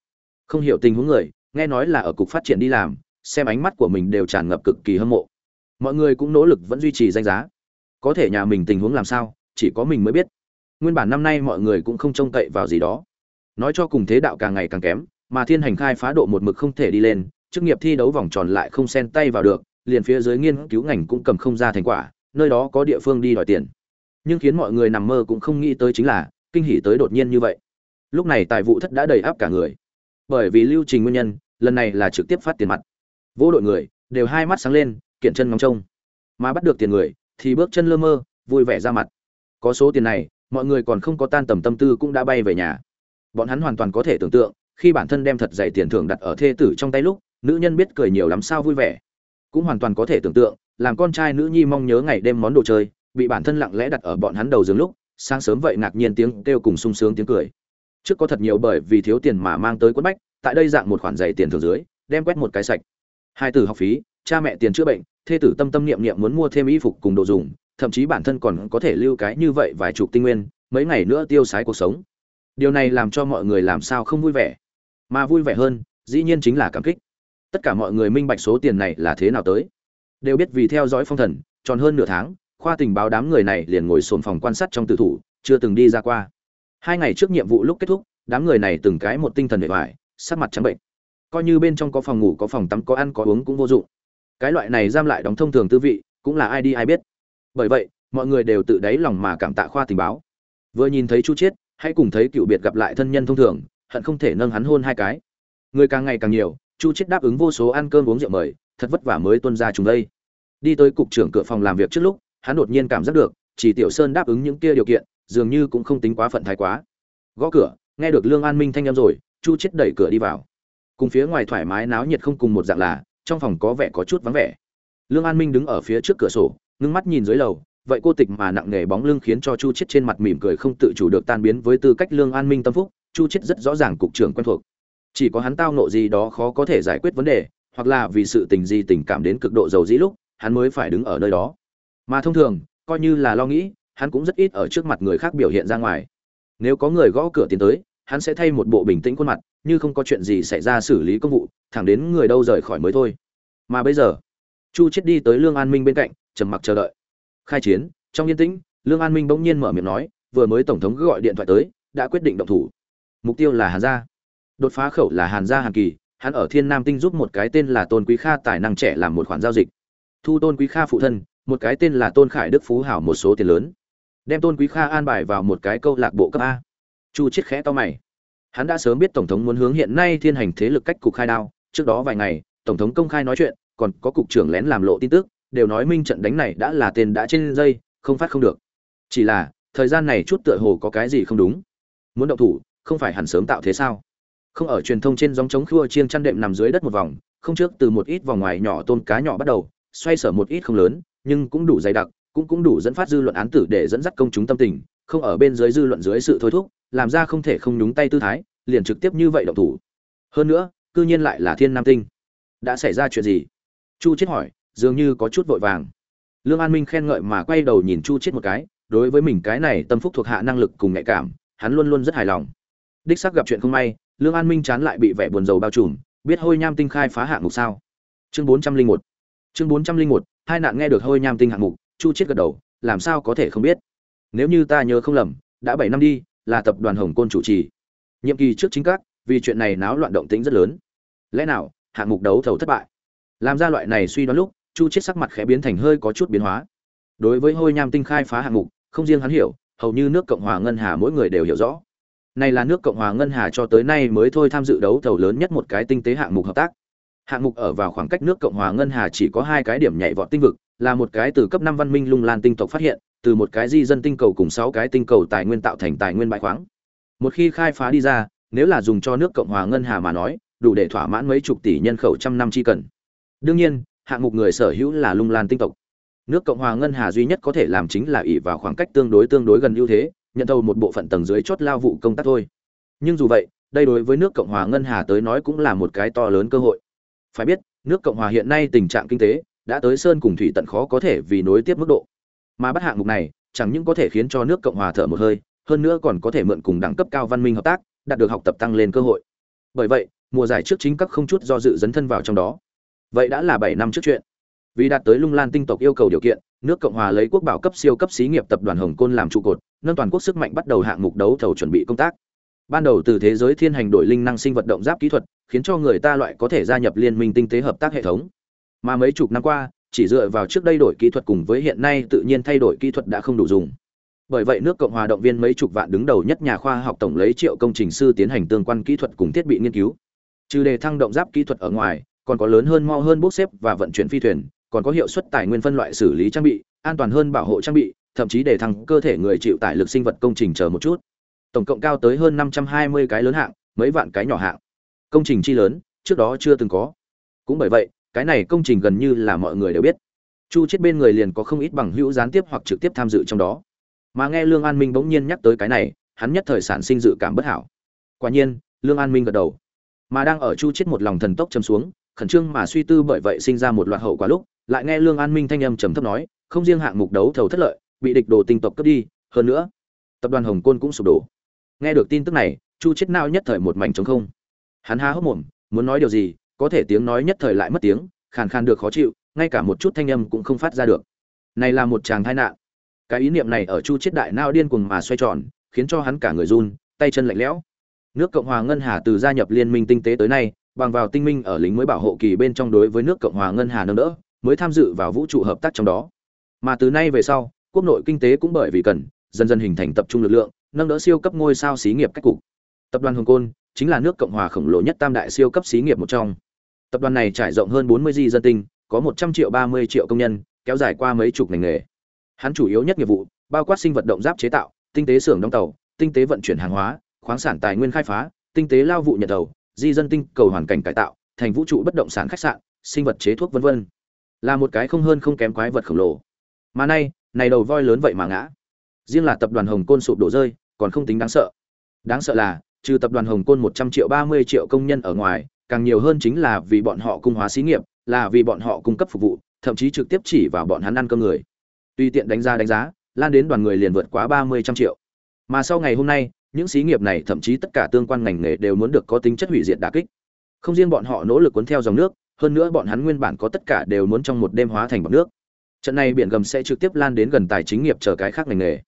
Không hiểu tình huống người, nghe nói là ở cục phát triển đi làm, xem ánh mắt của mình đều tràn ngập cực kỳ hâm mộ. Mọi người cũng nỗ lực vẫn duy trì danh giá. Có thể nhà mình tình huống làm sao, chỉ có mình mới biết. Nguyên bản năm nay mọi người cũng không trông cậy vào gì đó nói cho cùng thế đạo càng ngày càng kém, mà thiên hành khai phá độ một mực không thể đi lên, chức nghiệp thi đấu vòng tròn lại không xen tay vào được, liền phía dưới nghiên cứu ngành cũng cầm không ra thành quả, nơi đó có địa phương đi đòi tiền. Nhưng khiến mọi người nằm mơ cũng không nghĩ tới chính là, kinh hỉ tới đột nhiên như vậy. Lúc này tài vụ thất đã đầy áp cả người. Bởi vì lưu trình nguyên nhân, lần này là trực tiếp phát tiền mặt. Vô đội người, đều hai mắt sáng lên, kiện chân ngóng trông. Mà bắt được tiền người, thì bước chân lơ mơ, vui vẻ ra mặt. Có số tiền này, mọi người còn không có tan tầm tâm tư cũng đã bay về nhà bọn hắn hoàn toàn có thể tưởng tượng, khi bản thân đem thật dày tiền thưởng đặt ở thê tử trong tay lúc, nữ nhân biết cười nhiều lắm sao vui vẻ. Cũng hoàn toàn có thể tưởng tượng, làm con trai nữ nhi mong nhớ ngày đêm món đồ chơi, bị bản thân lặng lẽ đặt ở bọn hắn đầu giường lúc, sáng sớm vậy ngạc nhiên tiếng kêu cùng sung sướng tiếng cười. Trước có thật nhiều bởi vì thiếu tiền mà mang tới quất bách, tại đây dạng một khoản dày tiền thường dưới, đem quét một cái sạch. Hai tử học phí, cha mẹ tiền chữa bệnh, thê tử tâm tâm niệm niệm muốn mua thêm y phục cùng đồ dùng, thậm chí bản thân còn có thể lưu cái như vậy vài chục tinh nguyên, mấy ngày nữa tiêu sái cuộc sống điều này làm cho mọi người làm sao không vui vẻ. Mà vui vẻ hơn, dĩ nhiên chính là cảm kích. Tất cả mọi người minh bạch số tiền này là thế nào tới. Đều biết vì theo dõi phong thần, tròn hơn nửa tháng, khoa tình báo đám người này liền ngồi sồn phòng quan sát trong tử thủ, chưa từng đi ra qua. Hai ngày trước nhiệm vụ lúc kết thúc, đám người này từng cái một tinh thần bề ngoài sắc mặt trắng bệnh. Coi như bên trong có phòng ngủ, có phòng tắm, có ăn, có uống cũng vô dụng. Cái loại này giam lại đóng thông thường tư vị, cũng là ai đi ai biết. Bởi vậy, mọi người đều tự đáy lòng mà cảm tạ khoa tình báo. Vừa nhìn thấy chu chiết hãy cùng thấy cựu biệt gặp lại thân nhân thông thường, hận không thể nâng hắn hôn hai cái. Người càng ngày càng nhiều, chu chết đáp ứng vô số ăn cơm uống rượu mời, thật vất vả mới tuân ra chúng đây. Đi tới cục trưởng cửa phòng làm việc trước lúc, hắn đột nhiên cảm giác được, chỉ tiểu sơn đáp ứng những kia điều kiện, dường như cũng không tính quá phận thái quá. Gõ cửa, nghe được lương an minh thanh âm rồi, chu chết đẩy cửa đi vào. Cùng phía ngoài thoải mái náo nhiệt không cùng một dạng là, trong phòng có vẻ có chút vắng vẻ. Lương an minh đứng ở phía trước cửa sổ, ngưng mắt nhìn dưới lầu vậy cô tịch mà nặng nề bóng lưng khiến cho chu chết trên mặt mỉm cười không tự chủ được tan biến với tư cách lương an minh tâm phúc, chu chết rất rõ ràng cục trưởng quen thuộc. Chỉ có hắn tao nộ gì đó khó có thể giải quyết vấn đề, hoặc là vì sự tình gì tình cảm đến cực độ giàu dĩ lúc, hắn mới phải đứng ở nơi đó. Mà thông thường, coi như là lo nghĩ, hắn cũng rất ít ở trước mặt người khác biểu hiện ra ngoài. Nếu có người gõ cửa tiến tới, hắn sẽ thay một bộ bình tĩnh khuôn mặt, như không có chuyện gì xảy ra xử lý công vụ, thẳng đến người đâu rời khỏi mới thôi. Mà bây giờ, chu chết đi tới lương an minh bên cạnh, trầm mặc chờ đợi khai chiến, trong yên tĩnh, lương an minh bỗng nhiên mở miệng nói, vừa mới tổng thống gọi điện thoại tới, đã quyết định động thủ. Mục tiêu là hàn gia. Đột phá khẩu là hàn gia hàn kỳ, hắn ở thiên nam tinh giúp một cái tên là tôn quý kha tài năng trẻ làm một khoản giao dịch. Thu tôn quý kha phụ thân, một cái tên là tôn khải đức phú hảo một số tiền lớn. Đem tôn quý kha an bài vào một cái câu lạc bộ cấp a. Chu chết khẽ to mày. Hắn đã sớm biết tổng thống muốn hướng hiện nay thiên hành thế lực cách cục khai đao, trước đó vài ngày, tổng thống công khai nói chuyện, còn có cục trưởng lén làm lộ tin tức đều nói minh trận đánh này đã là tên đã trên dây, không phát không được. Chỉ là, thời gian này chút tựa hồ có cái gì không đúng. Muốn động thủ, không phải hẳn sớm tạo thế sao? Không ở truyền thông trên dòng chống khua chiêng chăn đệm nằm dưới đất một vòng, không trước từ một ít vòng ngoài nhỏ tôn cá nhỏ bắt đầu, xoay sở một ít không lớn, nhưng cũng đủ dày đặc, cũng cũng đủ dẫn phát dư luận án tử để dẫn dắt công chúng tâm tình, không ở bên dưới dư luận dưới sự thôi thúc, làm ra không thể không nhúng tay tư thái, liền trực tiếp như vậy động thủ. Hơn nữa, cư nhiên lại là thiên nam tinh. Đã xảy ra chuyện gì? Chu chết hỏi dường như có chút vội vàng. Lương an minh khen ngợi mà quay đầu nhìn chu chết một cái, đối với mình cái này tâm phúc thuộc hạ năng lực cùng nhạy cảm, hắn luôn luôn rất hài lòng. Đích xác gặp chuyện không may, lương an minh chán lại bị vẻ buồn rầu bao trùm, biết hôi nham tinh khai phá hạng mục sao? Chương bốn trăm linh một. Chương bốn trăm linh một, hai nạn nghe được hôi nham tinh hạng mục, chu chết gật đầu, làm sao có thể không biết? Nếu như ta nhớ không lầm, đã bảy năm đi, là tập đoàn hồng côn chủ trì. Nhiệm kỳ trước chính các, vì chuyện này náo loạn động tĩnh rất lớn. Lẽ nào, hạng mục đấu thầu thất bại? Làm ra loại này suy đoán lúc chu chết sắc mặt khẽ biến thành hơi có chút biến hóa. Đối với hôi nham tinh khai phá hạng mục, không riêng hắn hiểu, hầu như nước cộng hòa ngân hà mỗi người đều hiểu rõ. Này là nước cộng hòa ngân hà cho tới nay mới thôi tham dự đấu thầu lớn nhất một cái tinh tế hạng mục hợp tác. Hạng mục ở vào khoảng cách nước cộng hòa ngân hà chỉ có hai cái điểm nhảy vọt tinh vực, là một cái từ cấp năm văn minh lung lan tinh tộc phát hiện, từ một cái di dân tinh cầu cùng sáu cái tinh cầu tài nguyên tạo thành tài nguyên bãi khoáng. Một khi khai phá đi ra, nếu là dùng cho nước cộng hòa ngân hà mà nói, đủ để thỏa mãn mấy chục tỷ nhân khẩu trăm năm chi cần. Đương nhiên hạng mục người sở hữu là lung lan tinh tộc. Nước cộng hòa ngân hà duy nhất có thể làm chính là ỷ vào khoảng cách tương đối tương đối gần ưu thế, nhận thầu một bộ phận tầng dưới chốt lao vụ công tác thôi. Nhưng dù vậy, đây đối với nước cộng hòa ngân hà tới nói cũng là một cái to lớn cơ hội. Phải biết, nước cộng hòa hiện nay tình trạng kinh tế đã tới sơn cùng thủy tận khó có thể vì nối tiếp mức độ. Mà bắt hạng mục này, chẳng những có thể khiến cho nước cộng hòa thở một hơi, hơn nữa còn có thể mượn cùng đẳng cấp cao văn minh hợp tác, đạt được học tập tăng lên cơ hội. Bởi vậy, mùa giải trước chính các không chút do dự dấn thân vào trong đó vậy đã là bảy năm trước chuyện. Vì đạt tới lung lan tinh tộc yêu cầu điều kiện, nước cộng hòa lấy quốc bảo cấp siêu cấp xí nghiệp tập đoàn hồng côn làm trụ cột, nâng toàn quốc sức mạnh bắt đầu hạng mục đấu thầu chuẩn bị công tác. Ban đầu từ thế giới thiên hành đổi linh năng sinh vật động giáp kỹ thuật, khiến cho người ta loại có thể gia nhập liên minh tinh tế hợp tác hệ thống. Mà mấy chục năm qua, chỉ dựa vào trước đây đổi kỹ thuật cùng với hiện nay tự nhiên thay đổi kỹ thuật đã không đủ dùng. Bởi vậy nước cộng hòa động viên mấy chục vạn đứng đầu nhất nhà khoa học tổng lấy triệu công trình sư tiến hành tương quan kỹ thuật cùng thiết bị nghiên cứu. Trừ đề thăng động giáp kỹ thuật ở ngoài còn có lớn hơn mo hơn bốc xếp và vận chuyển phi thuyền, còn có hiệu suất tài nguyên phân loại xử lý trang bị, an toàn hơn bảo hộ trang bị, thậm chí để thăng cơ thể người chịu tải lực sinh vật công trình chờ một chút. Tổng cộng cao tới hơn năm trăm hai mươi cái lớn hạng, mấy vạn cái nhỏ hạng. Công trình chi lớn, trước đó chưa từng có. Cũng bởi vậy, cái này công trình gần như là mọi người đều biết. Chu chết bên người liền có không ít bằng hữu gián tiếp hoặc trực tiếp tham dự trong đó. Mà nghe lương an minh bỗng nhiên nhắc tới cái này, hắn nhất thời sản sinh dự cảm bất hảo. Quả nhiên, lương an minh gật đầu. Mà đang ở chu chết một lòng thần tốc châm xuống khẩn trương mà suy tư bởi vậy sinh ra một loạt hậu quả lúc, lại nghe lương an minh thanh âm trầm thấp nói, không riêng hạng mục đấu thầu thất lợi, bị địch đồ tinh tộc cướp đi, hơn nữa, tập đoàn hồng côn cũng sụp đổ. Nghe được tin tức này, chu chết nao nhất thời một mảnh trống không. Hắn há hốc mồm, muốn nói điều gì, có thể tiếng nói nhất thời lại mất tiếng, khàn khàn được khó chịu, ngay cả một chút thanh âm cũng không phát ra được. Này là một chàng tai nạn. Cái ý niệm này ở chu chết đại nao điên cuồng mà xoay tròn, khiến cho hắn cả người run, tay chân lạnh lẽo. Nước cộng hòa ngân hà từ gia nhập liên minh tinh tế tới nay bằng vào tinh minh ở lính mới bảo hộ kỳ bên trong đối với nước cộng hòa ngân hà nâng đỡ, mới tham dự vào vũ trụ hợp tác trong đó. Mà từ nay về sau, quốc nội kinh tế cũng bởi vì cần, dần dần hình thành tập trung lực lượng, nâng đỡ siêu cấp ngôi sao xí nghiệp cách cục. Tập đoàn hồng côn chính là nước cộng hòa khổng lồ nhất tam đại siêu cấp xí nghiệp một trong. Tập đoàn này trải rộng hơn 40 di dân tinh, có 100 triệu 30 triệu công nhân, kéo dài qua mấy chục ngành nghề. Hắn chủ yếu nhất nghiệp vụ, bao quát sinh vật động giáp chế tạo, tinh tế xưởng đóng tàu, tinh tế vận chuyển hàng hóa, khoáng sản tài nguyên khai phá, tinh tế lao vụ nhận tàu di dân tinh cầu hoàn cảnh cải tạo, thành vũ trụ bất động sản khách sạn, sinh vật chế thuốc vân vân. Là một cái không hơn không kém quái vật khổng lồ. Mà nay, này đầu voi lớn vậy mà ngã. Riêng là tập đoàn hồng côn sụp đổ rơi, còn không tính đáng sợ. Đáng sợ là, trừ tập đoàn hồng côn một trăm triệu ba mươi triệu công nhân ở ngoài, càng nhiều hơn chính là vì bọn họ cung hóa xí nghiệp, là vì bọn họ cung cấp phục vụ, thậm chí trực tiếp chỉ vào bọn hắn ăn cơm người. Tùy tiện đánh giá đánh giá, lan đến đoàn người liền vượt quá ba mươi trăm triệu. Mà sau ngày hôm nay những xí nghiệp này thậm chí tất cả tương quan ngành nghề đều muốn được có tính chất hủy diệt đả kích. Không riêng bọn họ nỗ lực cuốn theo dòng nước, hơn nữa bọn hắn nguyên bản có tất cả đều muốn trong một đêm hóa thành bọt nước. Trận này biển gầm sẽ trực tiếp lan đến gần tài chính nghiệp chờ cái khác ngành nghề.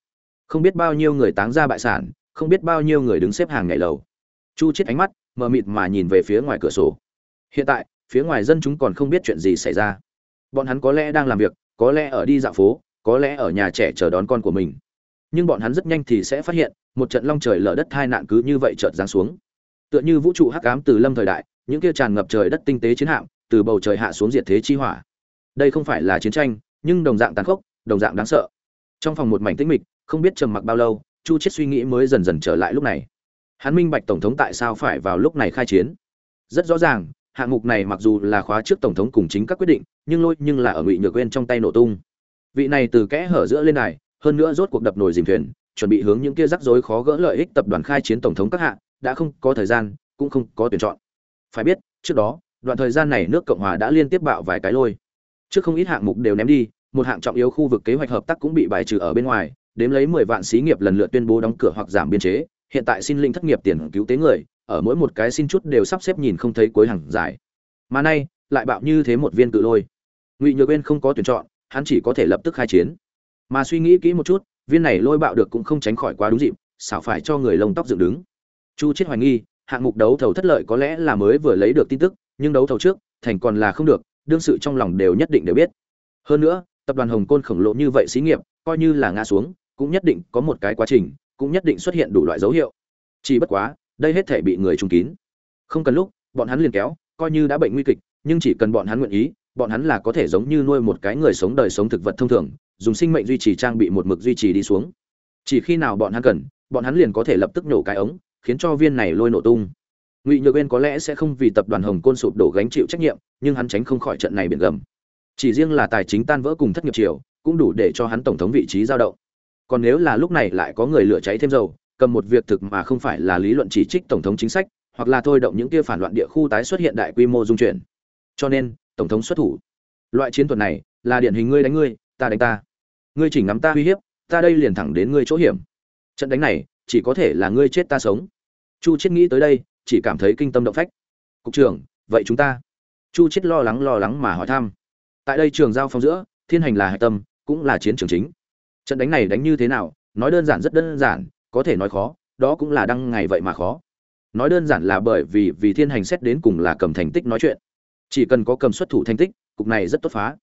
Không biết bao nhiêu người táng ra bại sản, không biết bao nhiêu người đứng xếp hàng ngày lầu. Chu chết ánh mắt mờ mịt mà nhìn về phía ngoài cửa sổ. Hiện tại, phía ngoài dân chúng còn không biết chuyện gì xảy ra. Bọn hắn có lẽ đang làm việc, có lẽ ở đi dạo phố, có lẽ ở nhà trẻ chờ đón con của mình nhưng bọn hắn rất nhanh thì sẽ phát hiện, một trận long trời lở đất hai nạn cứ như vậy chợt giáng xuống. Tựa như vũ trụ hắc ám từ lâm thời đại, những kia tràn ngập trời đất tinh tế chiến hạm, từ bầu trời hạ xuống diệt thế chi hỏa. Đây không phải là chiến tranh, nhưng đồng dạng tàn khốc, đồng dạng đáng sợ. Trong phòng một mảnh tĩnh mịch, không biết trầm mặc bao lâu, chu chết suy nghĩ mới dần dần trở lại lúc này. Hắn minh bạch tổng thống tại sao phải vào lúc này khai chiến. Rất rõ ràng, hạng mục này mặc dù là khóa trước tổng thống cùng chính các quyết định, nhưng lôi nhưng là ở ngụy nhược quên trong tay nổ tung. Vị này từ kẽ hở giữa lên này hơn nữa rốt cuộc đập nồi dìm thuyền, chuẩn bị hướng những kia rắc rối khó gỡ lợi ích tập đoàn khai chiến tổng thống các hạ, đã không có thời gian, cũng không có tuyển chọn. Phải biết, trước đó, đoạn thời gian này nước cộng hòa đã liên tiếp bạo vài cái lôi. Trước không ít hạng mục đều ném đi, một hạng trọng yếu khu vực kế hoạch hợp tác cũng bị bài trừ ở bên ngoài, đếm lấy mười vạn xí nghiệp lần lượt tuyên bố đóng cửa hoặc giảm biên chế, hiện tại xin linh thất nghiệp tiền cứu tế người, ở mỗi một cái xin chút đều sắp xếp nhìn không thấy cuối hàng dài. Mà nay, lại bạo như thế một viên cự lôi. Ngụy nhược bên không có tuyển chọn, hắn chỉ có thể lập tức khai chiến mà suy nghĩ kỹ một chút, viên này lôi bạo được cũng không tránh khỏi quá đúng dịp, xảo phải cho người lông tóc dựng đứng. Chu chết hoài nghi, hạng mục đấu thầu thất lợi có lẽ là mới vừa lấy được tin tức, nhưng đấu thầu trước, thành còn là không được, đương sự trong lòng đều nhất định đều biết. Hơn nữa, tập đoàn hồng côn khổng lồ như vậy xí nghiệp, coi như là ngã xuống, cũng nhất định có một cái quá trình, cũng nhất định xuất hiện đủ loại dấu hiệu. Chỉ bất quá, đây hết thể bị người trùng kín. Không cần lúc, bọn hắn liền kéo, coi như đã bệnh nguy kịch, nhưng chỉ cần bọn hắn nguyện ý, bọn hắn là có thể giống như nuôi một cái người sống đời sống thực vật thông thường dùng sinh mệnh duy trì trang bị một mực duy trì đi xuống. Chỉ khi nào bọn hắn cần, bọn hắn liền có thể lập tức nổ cái ống, khiến cho viên này lôi nổ tung. Ngụy nhược bên có lẽ sẽ không vì tập đoàn hồng côn sụp đổ gánh chịu trách nhiệm, nhưng hắn tránh không khỏi trận này biển gầm. Chỉ riêng là tài chính tan vỡ cùng thất nghiệp triều, cũng đủ để cho hắn tổng thống vị trí giao động. Còn nếu là lúc này lại có người lửa cháy thêm dầu, cầm một việc thực mà không phải là lý luận chỉ trích tổng thống chính sách, hoặc là thôi động những kia phản loạn địa khu tái xuất hiện đại quy mô dung chuyển. Cho nên, tổng thống xuất thủ. Loại chiến thuật này là điển hình ngươi đánh ngươi ta đánh ta. Ngươi chỉ ngắm ta uy hiếp, ta đây liền thẳng đến ngươi chỗ hiểm. Trận đánh này, chỉ có thể là ngươi chết ta sống. Chu chết nghĩ tới đây, chỉ cảm thấy kinh tâm động phách. Cục trưởng, vậy chúng ta? Chu chết lo lắng lo lắng mà hỏi thăm. Tại đây trường giao phong giữa, thiên hành là hạch tâm, cũng là chiến trường chính. Trận đánh này đánh như thế nào, nói đơn giản rất đơn giản, có thể nói khó, đó cũng là đăng ngày vậy mà khó. Nói đơn giản là bởi vì vì thiên hành xét đến cùng là cầm thành tích nói chuyện. Chỉ cần có cầm xuất thủ thành tích, cục này rất tốt phá.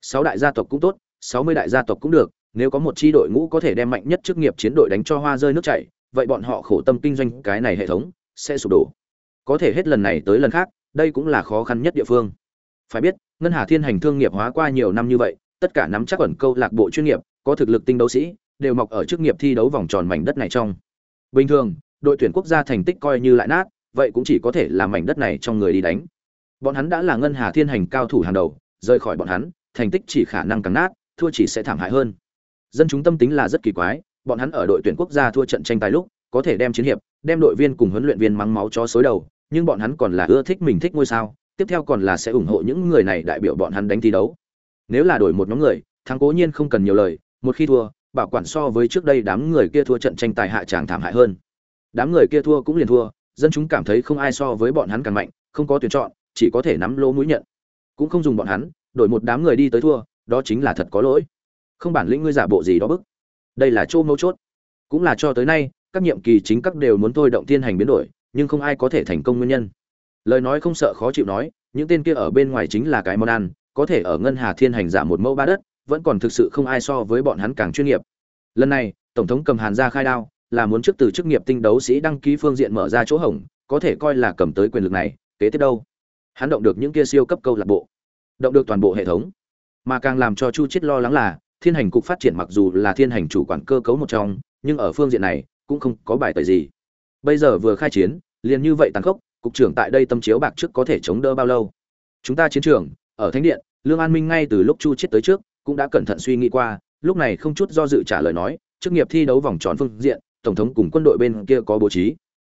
Sáu đại gia tộc cũng tốt sáu mươi đại gia tộc cũng được, nếu có một chi đội ngũ có thể đem mạnh nhất chức nghiệp chiến đội đánh cho hoa rơi nước chảy, vậy bọn họ khổ tâm kinh doanh cái này hệ thống sẽ sụp đổ. Có thể hết lần này tới lần khác, đây cũng là khó khăn nhất địa phương. Phải biết, ngân hà thiên hành thương nghiệp hóa qua nhiều năm như vậy, tất cả nắm chắc ẩn câu lạc bộ chuyên nghiệp, có thực lực tinh đấu sĩ, đều mọc ở chức nghiệp thi đấu vòng tròn mảnh đất này trong. Bình thường, đội tuyển quốc gia thành tích coi như lại nát, vậy cũng chỉ có thể làm mảnh đất này trong người đi đánh. Bọn hắn đã là ngân hà thiên hành cao thủ hàng đầu, rời khỏi bọn hắn, thành tích chỉ khả năng càng nát thua chỉ sẽ thảm hại hơn. Dân chúng tâm tính là rất kỳ quái, bọn hắn ở đội tuyển quốc gia thua trận tranh tài lúc, có thể đem chiến hiệp, đem đội viên cùng huấn luyện viên mắng máu chó xối đầu, nhưng bọn hắn còn là ưa thích mình thích ngôi sao, tiếp theo còn là sẽ ủng hộ những người này đại biểu bọn hắn đánh thi đấu. Nếu là đổi một nhóm người, thắng cố nhiên không cần nhiều lời, một khi thua, bảo quản so với trước đây đám người kia thua trận tranh tài hạ tràng thảm hại hơn. Đám người kia thua cũng liền thua, dân chúng cảm thấy không ai so với bọn hắn càng mạnh, không có tuyển chọn, chỉ có thể nắm lỗ mũi nhận. Cũng không dùng bọn hắn, đổi một đám người đi tới thua đó chính là thật có lỗi. Không bản lĩnh ngươi giả bộ gì đó bức. Đây là chỗ mấu chốt. Cũng là cho tới nay, các nhiệm kỳ chính các đều muốn thôi động tiên hành biến đổi, nhưng không ai có thể thành công nguyên nhân. Lời nói không sợ khó chịu nói, những tên kia ở bên ngoài chính là cái món ăn, có thể ở ngân hà thiên hành giả một mẫu ba đất, vẫn còn thực sự không ai so với bọn hắn càng chuyên nghiệp. Lần này, tổng thống cầm hàn ra khai đao, là muốn trước từ chức nghiệp tinh đấu sĩ đăng ký phương diện mở ra chỗ hổng, có thể coi là cầm tới quyền lực này, kế tiếp đâu? Hắn động được những kia siêu cấp câu lạc bộ, động được toàn bộ hệ thống mà càng làm cho chu chết lo lắng là, thiên hành cục phát triển mặc dù là thiên hành chủ quản cơ cấu một trong, nhưng ở phương diện này, cũng không có bài tời gì. Bây giờ vừa khai chiến, liền như vậy tàn khốc, cục trưởng tại đây tâm chiếu bạc trước có thể chống đỡ bao lâu? Chúng ta chiến trường, ở thánh điện, lương an minh ngay từ lúc chu chết tới trước, cũng đã cẩn thận suy nghĩ qua, lúc này không chút do dự trả lời nói, chức nghiệp thi đấu vòng tròn phương diện, tổng thống cùng quân đội bên kia có bố trí.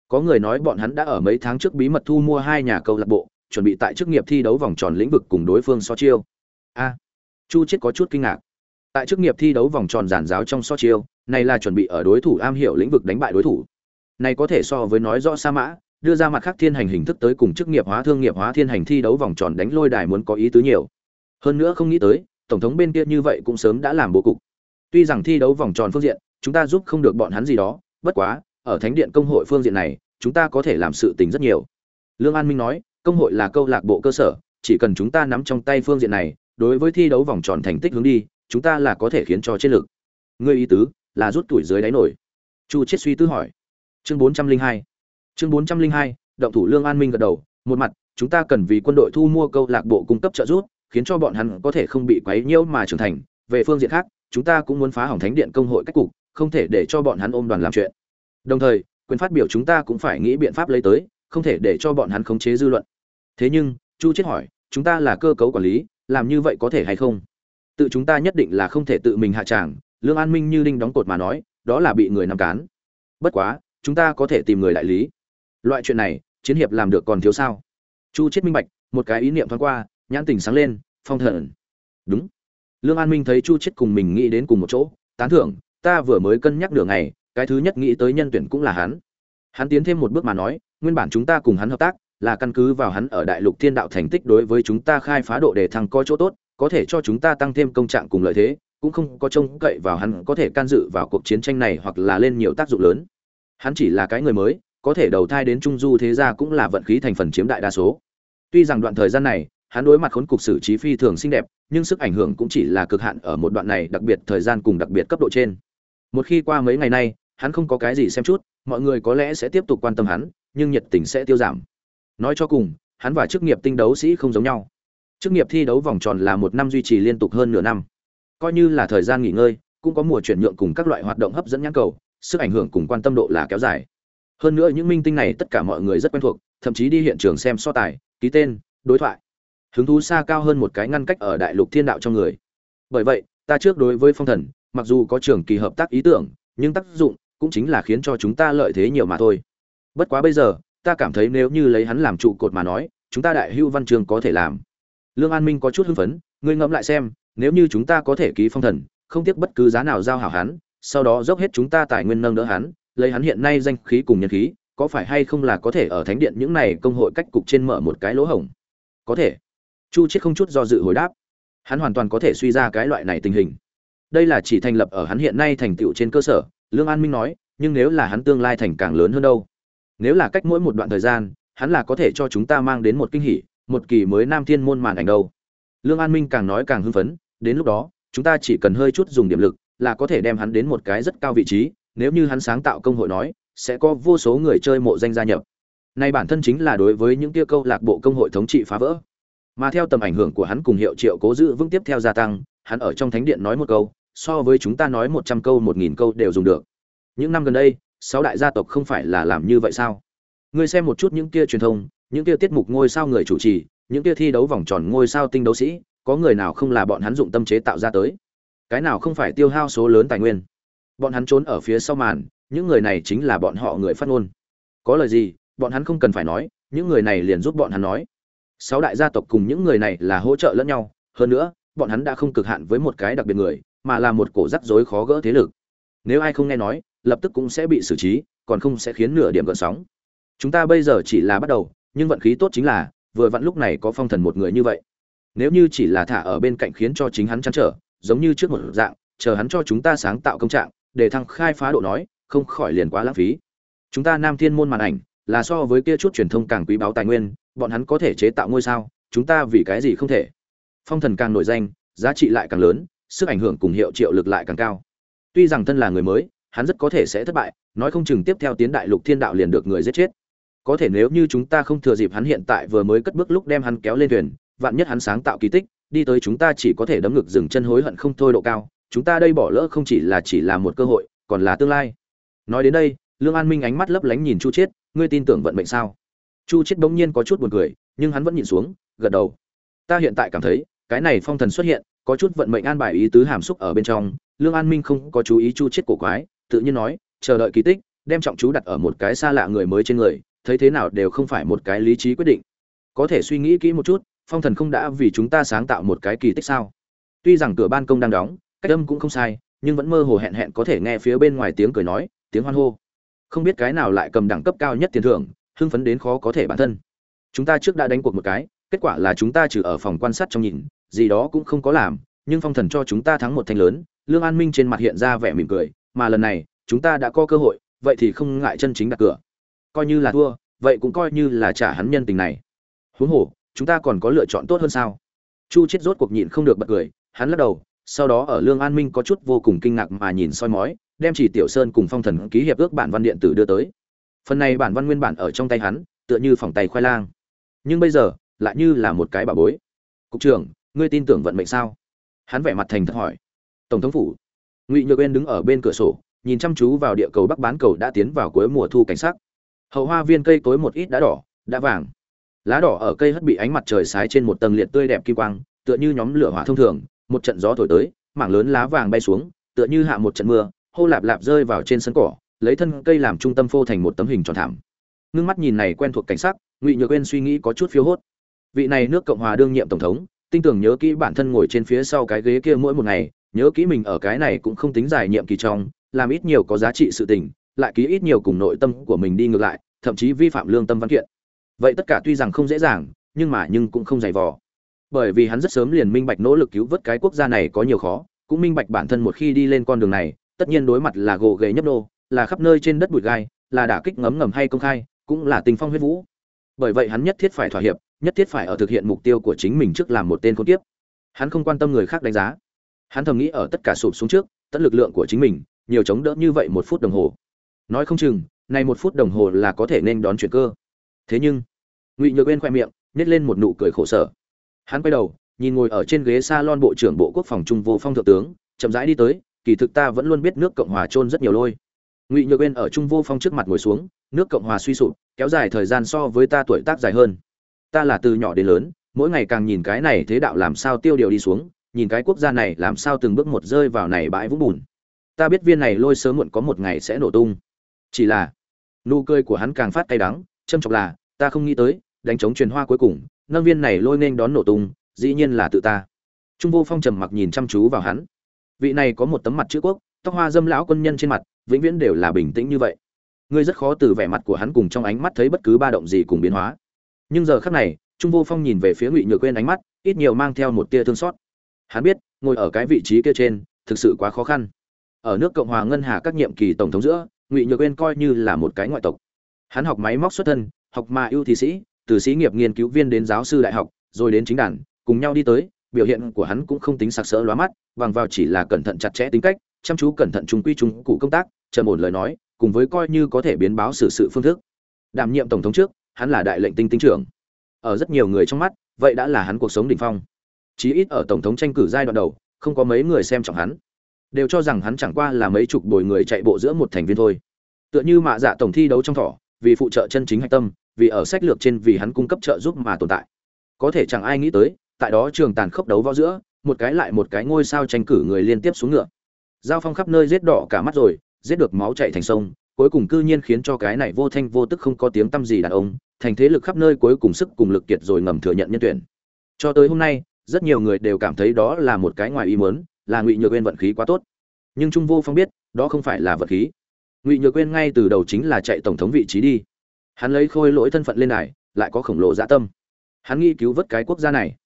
Có người nói bọn hắn đã ở mấy tháng trước bí mật thu mua hai nhà câu lạc bộ, chuẩn bị tại chức nghiệp thi đấu vòng tròn lĩnh vực cùng đối phương so chiêu. A chu chết có chút kinh ngạc. Tại chức nghiệp thi đấu vòng tròn giản giáo trong so chiêu, này là chuẩn bị ở đối thủ am hiểu lĩnh vực đánh bại đối thủ. Này có thể so với nói rõ sa mã, đưa ra mặt khác thiên hành hình thức tới cùng chức nghiệp hóa thương nghiệp hóa thiên hành thi đấu vòng tròn đánh lôi đài muốn có ý tứ nhiều. Hơn nữa không nghĩ tới, tổng thống bên kia như vậy cũng sớm đã làm bố cục. Tuy rằng thi đấu vòng tròn phương diện, chúng ta giúp không được bọn hắn gì đó, bất quá, ở thánh điện công hội phương diện này, chúng ta có thể làm sự tình rất nhiều. Lương an minh nói, công hội là câu lạc bộ cơ sở, chỉ cần chúng ta nắm trong tay phương diện này đối với thi đấu vòng tròn thành tích hướng đi, chúng ta là có thể khiến cho chiến lực ngươi ý tứ là rút tuổi dưới đáy nổi. Chu chiết suy tư hỏi. Chương bốn trăm linh hai. Chương bốn trăm linh hai, động thủ lương an minh gật đầu, một mặt, chúng ta cần vì quân đội thu mua câu lạc bộ cung cấp trợ giúp, khiến cho bọn hắn có thể không bị quấy nhiễu mà trưởng thành. Về phương diện khác, chúng ta cũng muốn phá hỏng thánh điện công hội cách cục, không thể để cho bọn hắn ôm đoàn làm chuyện. Đồng thời, quyền phát biểu chúng ta cũng phải nghĩ biện pháp lấy tới, không thể để cho bọn hắn khống chế dư luận. Thế nhưng, chu chết hỏi, chúng ta là cơ cấu quản lý làm như vậy có thể hay không? Tự chúng ta nhất định là không thể tự mình hạ tràng, lương an minh như đinh đóng cột mà nói, đó là bị người nằm cán. Bất quá, chúng ta có thể tìm người đại lý. Loại chuyện này, chiến hiệp làm được còn thiếu sao? Chu chết minh bạch, một cái ý niệm thoáng qua, nhãn tình sáng lên, phong thần. Đúng. Lương an minh thấy chu chết cùng mình nghĩ đến cùng một chỗ, tán thưởng, ta vừa mới cân nhắc nửa ngày, cái thứ nhất nghĩ tới nhân tuyển cũng là hắn. Hắn tiến thêm một bước mà nói, nguyên bản chúng ta cùng hắn hợp tác là căn cứ vào hắn ở đại lục thiên đạo thành tích đối với chúng ta khai phá độ để thăng có chỗ tốt, có thể cho chúng ta tăng thêm công trạng cùng lợi thế, cũng không có trông cậy vào hắn có thể can dự vào cuộc chiến tranh này hoặc là lên nhiều tác dụng lớn. Hắn chỉ là cái người mới, có thể đầu thai đến trung du thế gia cũng là vận khí thành phần chiếm đại đa số. Tuy rằng đoạn thời gian này, hắn đối mặt khốn cục xử trí phi thường xinh đẹp, nhưng sức ảnh hưởng cũng chỉ là cực hạn ở một đoạn này đặc biệt thời gian cùng đặc biệt cấp độ trên. Một khi qua mấy ngày nay, hắn không có cái gì xem chút, mọi người có lẽ sẽ tiếp tục quan tâm hắn, nhưng nhiệt tình sẽ tiêu giảm nói cho cùng, hắn và chức nghiệp tinh đấu sĩ không giống nhau. Chức nghiệp thi đấu vòng tròn là một năm duy trì liên tục hơn nửa năm. Coi như là thời gian nghỉ ngơi, cũng có mùa chuyển nhượng cùng các loại hoạt động hấp dẫn nhãn cầu, sức ảnh hưởng cùng quan tâm độ là kéo dài. Hơn nữa những minh tinh này tất cả mọi người rất quen thuộc, thậm chí đi hiện trường xem so tài, ký tên, đối thoại. Hứng thú xa cao hơn một cái ngăn cách ở đại lục thiên đạo trong người. Bởi vậy, ta trước đối với phong thần, mặc dù có trường kỳ hợp tác ý tưởng, nhưng tác dụng cũng chính là khiến cho chúng ta lợi thế nhiều mà thôi. Bất quá bây giờ ta cảm thấy nếu như lấy hắn làm trụ cột mà nói, chúng ta đại hưu văn trường có thể làm. Lương an minh có chút hưng phấn, ngươi ngẫm lại xem, nếu như chúng ta có thể ký phong thần, không tiếc bất cứ giá nào giao hảo hắn, sau đó dốc hết chúng ta tài nguyên nâng đỡ hắn, lấy hắn hiện nay danh khí cùng nhân khí, có phải hay không là có thể ở thánh điện những này công hội cách cục trên mở một cái lỗ hổng? Có thể. Chu chết không chút do dự hồi đáp. Hắn hoàn toàn có thể suy ra cái loại này tình hình. Đây là chỉ thành lập ở hắn hiện nay thành tựu trên cơ sở, lương an minh nói, nhưng nếu là hắn tương lai thành càng lớn hơn đâu? Nếu là cách mỗi một đoạn thời gian, hắn là có thể cho chúng ta mang đến một kinh hỷ một kỳ mới nam thiên môn màn ảnh đâu. Lương an minh càng nói càng hưng phấn, đến lúc đó, chúng ta chỉ cần hơi chút dùng điểm lực, là có thể đem hắn đến một cái rất cao vị trí, nếu như hắn sáng tạo công hội nói, sẽ có vô số người chơi mộ danh gia nhập. Nay bản thân chính là đối với những kia câu lạc bộ công hội thống trị phá vỡ. Mà theo tầm ảnh hưởng của hắn cùng hiệu triệu cố giữ vững tiếp theo gia tăng, hắn ở trong thánh điện nói một câu, so với chúng ta nói một trăm câu, một nghìn câu đều dùng được. Những năm gần đây sáu đại gia tộc không phải là làm như vậy sao? Ngươi xem một chút những kia truyền thông, những kia tiết mục ngôi sao người chủ trì, những kia thi đấu vòng tròn ngôi sao tinh đấu sĩ, có người nào không là bọn hắn dụng tâm chế tạo ra tới? Cái nào không phải tiêu hao số lớn tài nguyên? Bọn hắn trốn ở phía sau màn, những người này chính là bọn họ người phát ngôn. Có lời gì? Bọn hắn không cần phải nói, những người này liền giúp bọn hắn nói. Sáu đại gia tộc cùng những người này là hỗ trợ lẫn nhau, hơn nữa, bọn hắn đã không cực hạn với một cái đặc biệt người, mà là một cổ rắc rối khó gỡ thế lực. Nếu ai không nghe nói lập tức cũng sẽ bị xử trí, còn không sẽ khiến nửa điểm gợn sóng. Chúng ta bây giờ chỉ là bắt đầu, nhưng vận khí tốt chính là, vừa vặn lúc này có phong thần một người như vậy. Nếu như chỉ là thả ở bên cạnh khiến cho chính hắn chăn trở, giống như trước một dạng, chờ hắn cho chúng ta sáng tạo công trạng, để thăng khai phá độ nói, không khỏi liền quá lãng phí. Chúng ta nam thiên môn màn ảnh, là so với kia chút truyền thông càng quý báu tài nguyên, bọn hắn có thể chế tạo ngôi sao, chúng ta vì cái gì không thể? Phong thần càng nổi danh, giá trị lại càng lớn, sức ảnh hưởng cùng hiệu triệu lực lại càng cao. Tuy rằng thân là người mới hắn rất có thể sẽ thất bại, nói không chừng tiếp theo tiến đại lục thiên đạo liền được người giết chết. Có thể nếu như chúng ta không thừa dịp hắn hiện tại vừa mới cất bước lúc đem hắn kéo lên thuyền, vạn nhất hắn sáng tạo kỳ tích, đi tới chúng ta chỉ có thể đấm ngực dừng chân hối hận không thôi độ cao, chúng ta đây bỏ lỡ không chỉ là chỉ là một cơ hội, còn là tương lai. Nói đến đây, lương an minh ánh mắt lấp lánh nhìn chu chiết, ngươi tin tưởng vận mệnh sao? Chu chiết bỗng nhiên có chút buồn cười, nhưng hắn vẫn nhìn xuống, gật đầu. Ta hiện tại cảm thấy, cái này phong thần xuất hiện, có chút vận mệnh an bài ý tứ hàm xúc ở bên trong, lương an minh không có chú ý chu chiết cổ quái tự nhiên nói, chờ đợi kỳ tích, đem trọng chú đặt ở một cái xa lạ người mới trên người, thấy thế nào đều không phải một cái lý trí quyết định. Có thể suy nghĩ kỹ một chút, phong thần không đã vì chúng ta sáng tạo một cái kỳ tích sao? Tuy rằng cửa ban công đang đóng, cách âm cũng không sai, nhưng vẫn mơ hồ hẹn hẹn có thể nghe phía bên ngoài tiếng cười nói, tiếng hoan hô. Không biết cái nào lại cầm đẳng cấp cao nhất tiền thưởng, hưng phấn đến khó có thể bản thân. Chúng ta trước đã đánh cuộc một cái, kết quả là chúng ta trừ ở phòng quan sát trong nhìn, gì đó cũng không có làm, nhưng phong thần cho chúng ta thắng một thanh lớn, lương an minh trên mặt hiện ra vẻ mỉm cười mà lần này, chúng ta đã có cơ hội, vậy thì không ngại chân chính đặt cửa. Coi như là thua, vậy cũng coi như là trả hắn nhân tình này. Huống hồ, chúng ta còn có lựa chọn tốt hơn sao? Chu chết rốt cuộc nhịn không được bật cười, hắn lắc đầu, sau đó ở lương an minh có chút vô cùng kinh ngạc mà nhìn soi mói, đem chỉ tiểu sơn cùng phong thần ký hiệp ước bản văn điện tử đưa tới. Phần này bản văn nguyên bản ở trong tay hắn, tựa như phòng tay khoai lang. Nhưng bây giờ, lại như là một cái bà bối. Cục trưởng, ngươi tin tưởng vận mệnh sao? Hắn vẻ mặt thành thật hỏi. Tổng thống phủ ngụy nhược uyên đứng ở bên cửa sổ nhìn chăm chú vào địa cầu bắc bán cầu đã tiến vào cuối mùa thu cảnh sắc hậu hoa viên cây cối một ít đã đỏ đã vàng lá đỏ ở cây hất bị ánh mặt trời sái trên một tầng liệt tươi đẹp kim quang tựa như nhóm lửa hỏa thông thường một trận gió thổi tới mảng lớn lá vàng bay xuống tựa như hạ một trận mưa hô lạp lạp rơi vào trên sân cỏ lấy thân cây làm trung tâm phô thành một tấm hình tròn thảm ngưng mắt nhìn này quen thuộc cảnh sắc ngụy nhược quên suy nghĩ có chút phiếu hốt vị này nước cộng hòa đương nhiệm tổng thống tinh tưởng nhớ kỹ bản thân ngồi trên phía sau cái ghế kia mỗi một ngày nhớ kỹ mình ở cái này cũng không tính dài nhiệm kỳ trong, làm ít nhiều có giá trị sự tình, lại ký ít nhiều cùng nội tâm của mình đi ngược lại, thậm chí vi phạm lương tâm văn kiện. Vậy tất cả tuy rằng không dễ dàng, nhưng mà nhưng cũng không dày vò. Bởi vì hắn rất sớm liền minh bạch nỗ lực cứu vớt cái quốc gia này có nhiều khó, cũng minh bạch bản thân một khi đi lên con đường này, tất nhiên đối mặt là gồ ghề nhấp nô, là khắp nơi trên đất bụi gai, là đả kích ngấm ngầm hay công khai, cũng là tình phong huyết vũ. Bởi vậy hắn nhất thiết phải thỏa hiệp, nhất thiết phải ở thực hiện mục tiêu của chính mình trước làm một tên khốn kiếp. Hắn không quan tâm người khác đánh giá hắn thầm nghĩ ở tất cả sụp xuống trước tất lực lượng của chính mình, nhiều chống đỡ như vậy một phút đồng hồ. Nói không chừng, này một phút đồng hồ là có thể nên đón chuyện cơ. Thế nhưng, ngụy nhược bên khoe miệng nhét lên một nụ cười khổ sở. Hắn quay đầu, nhìn ngồi ở trên ghế salon bộ trưởng bộ quốc phòng trung vô phong thượng tướng, chậm rãi đi tới, kỳ thực ta vẫn luôn biết nước cộng hòa trôn rất nhiều lôi. Ngụy nhược bên ở trung vô phong trước mặt ngồi xuống, nước cộng hòa suy sụp, kéo dài thời gian so với ta tuổi tác dài hơn. Ta là từ nhỏ đến lớn, mỗi ngày càng nhìn cái này thế đạo làm sao tiêu điều đi xuống nhìn cái quốc gia này làm sao từng bước một rơi vào này bãi vũng bùn. Ta biết viên này lôi sớm muộn có một ngày sẽ nổ tung. Chỉ là, nụ cười của hắn càng phát cay đắng, châm chọc là, ta không nghĩ tới, đánh chống truyền hoa cuối cùng, nâng viên này lôi nên đón nổ tung, dĩ nhiên là tự ta. Trung vô phong trầm mặc nhìn chăm chú vào hắn. Vị này có một tấm mặt chữ quốc, tóc hoa dâm lão quân nhân trên mặt, vĩnh viễn đều là bình tĩnh như vậy. Ngươi rất khó từ vẻ mặt của hắn cùng trong ánh mắt thấy bất cứ ba động gì cùng biến hóa. Nhưng giờ khắc này, trung vô phong nhìn về phía ngụy nhược quên ánh mắt, ít nhiều mang theo một tia thương xót hắn biết, ngồi ở cái vị trí kia trên, thực sự quá khó khăn. Ở nước cộng hòa ngân hà các nhiệm kỳ tổng thống giữa, ngụy nhược Uyên coi như là một cái ngoại tộc. Hắn học máy móc xuất thân, học mà ưu thị sĩ, từ sĩ nghiệp nghiên cứu viên đến giáo sư đại học, rồi đến chính đàn cùng nhau đi tới, biểu hiện của hắn cũng không tính sặc sỡ lóa mắt, bằng vào chỉ là cẩn thận chặt chẽ tính cách, chăm chú cẩn thận trung quy trung cụ công tác, trầm ổn lời nói, cùng với coi như có thể biến báo xử sự phương thức. Đảm nhiệm tổng thống trước, hắn là đại lệnh tinh tinh trưởng. Ở rất nhiều người trong mắt, vậy đã là hắn cuộc sống đỉnh phong chí ít ở tổng thống tranh cử giai đoạn đầu, không có mấy người xem trọng hắn. Đều cho rằng hắn chẳng qua là mấy chục bồi người chạy bộ giữa một thành viên thôi. Tựa như mạ dạ tổng thi đấu trong thỏ, vì phụ trợ chân chính hạch tâm, vì ở sách lược trên vì hắn cung cấp trợ giúp mà tồn tại. Có thể chẳng ai nghĩ tới, tại đó trường tàn khốc đấu võ giữa, một cái lại một cái ngôi sao tranh cử người liên tiếp xuống ngựa. Giao phong khắp nơi giết đỏ cả mắt rồi, giết được máu chảy thành sông, cuối cùng cư nhiên khiến cho cái này vô thanh vô tức không có tiếng tăm gì đàn ông, thành thế lực khắp nơi cuối cùng sức cùng lực kiệt rồi ngầm thừa nhận nhân tuyển. Cho tới hôm nay rất nhiều người đều cảm thấy đó là một cái ngoài ý muốn, là ngụy nhược Uyên vận khí quá tốt. Nhưng trung vô phong biết, đó không phải là vận khí. Ngụy nhược Uyên ngay từ đầu chính là chạy tổng thống vị trí đi. Hắn lấy khôi lỗi thân phận lên này lại có khổng lồ dạ tâm. Hắn nghĩ cứu vớt cái quốc gia này.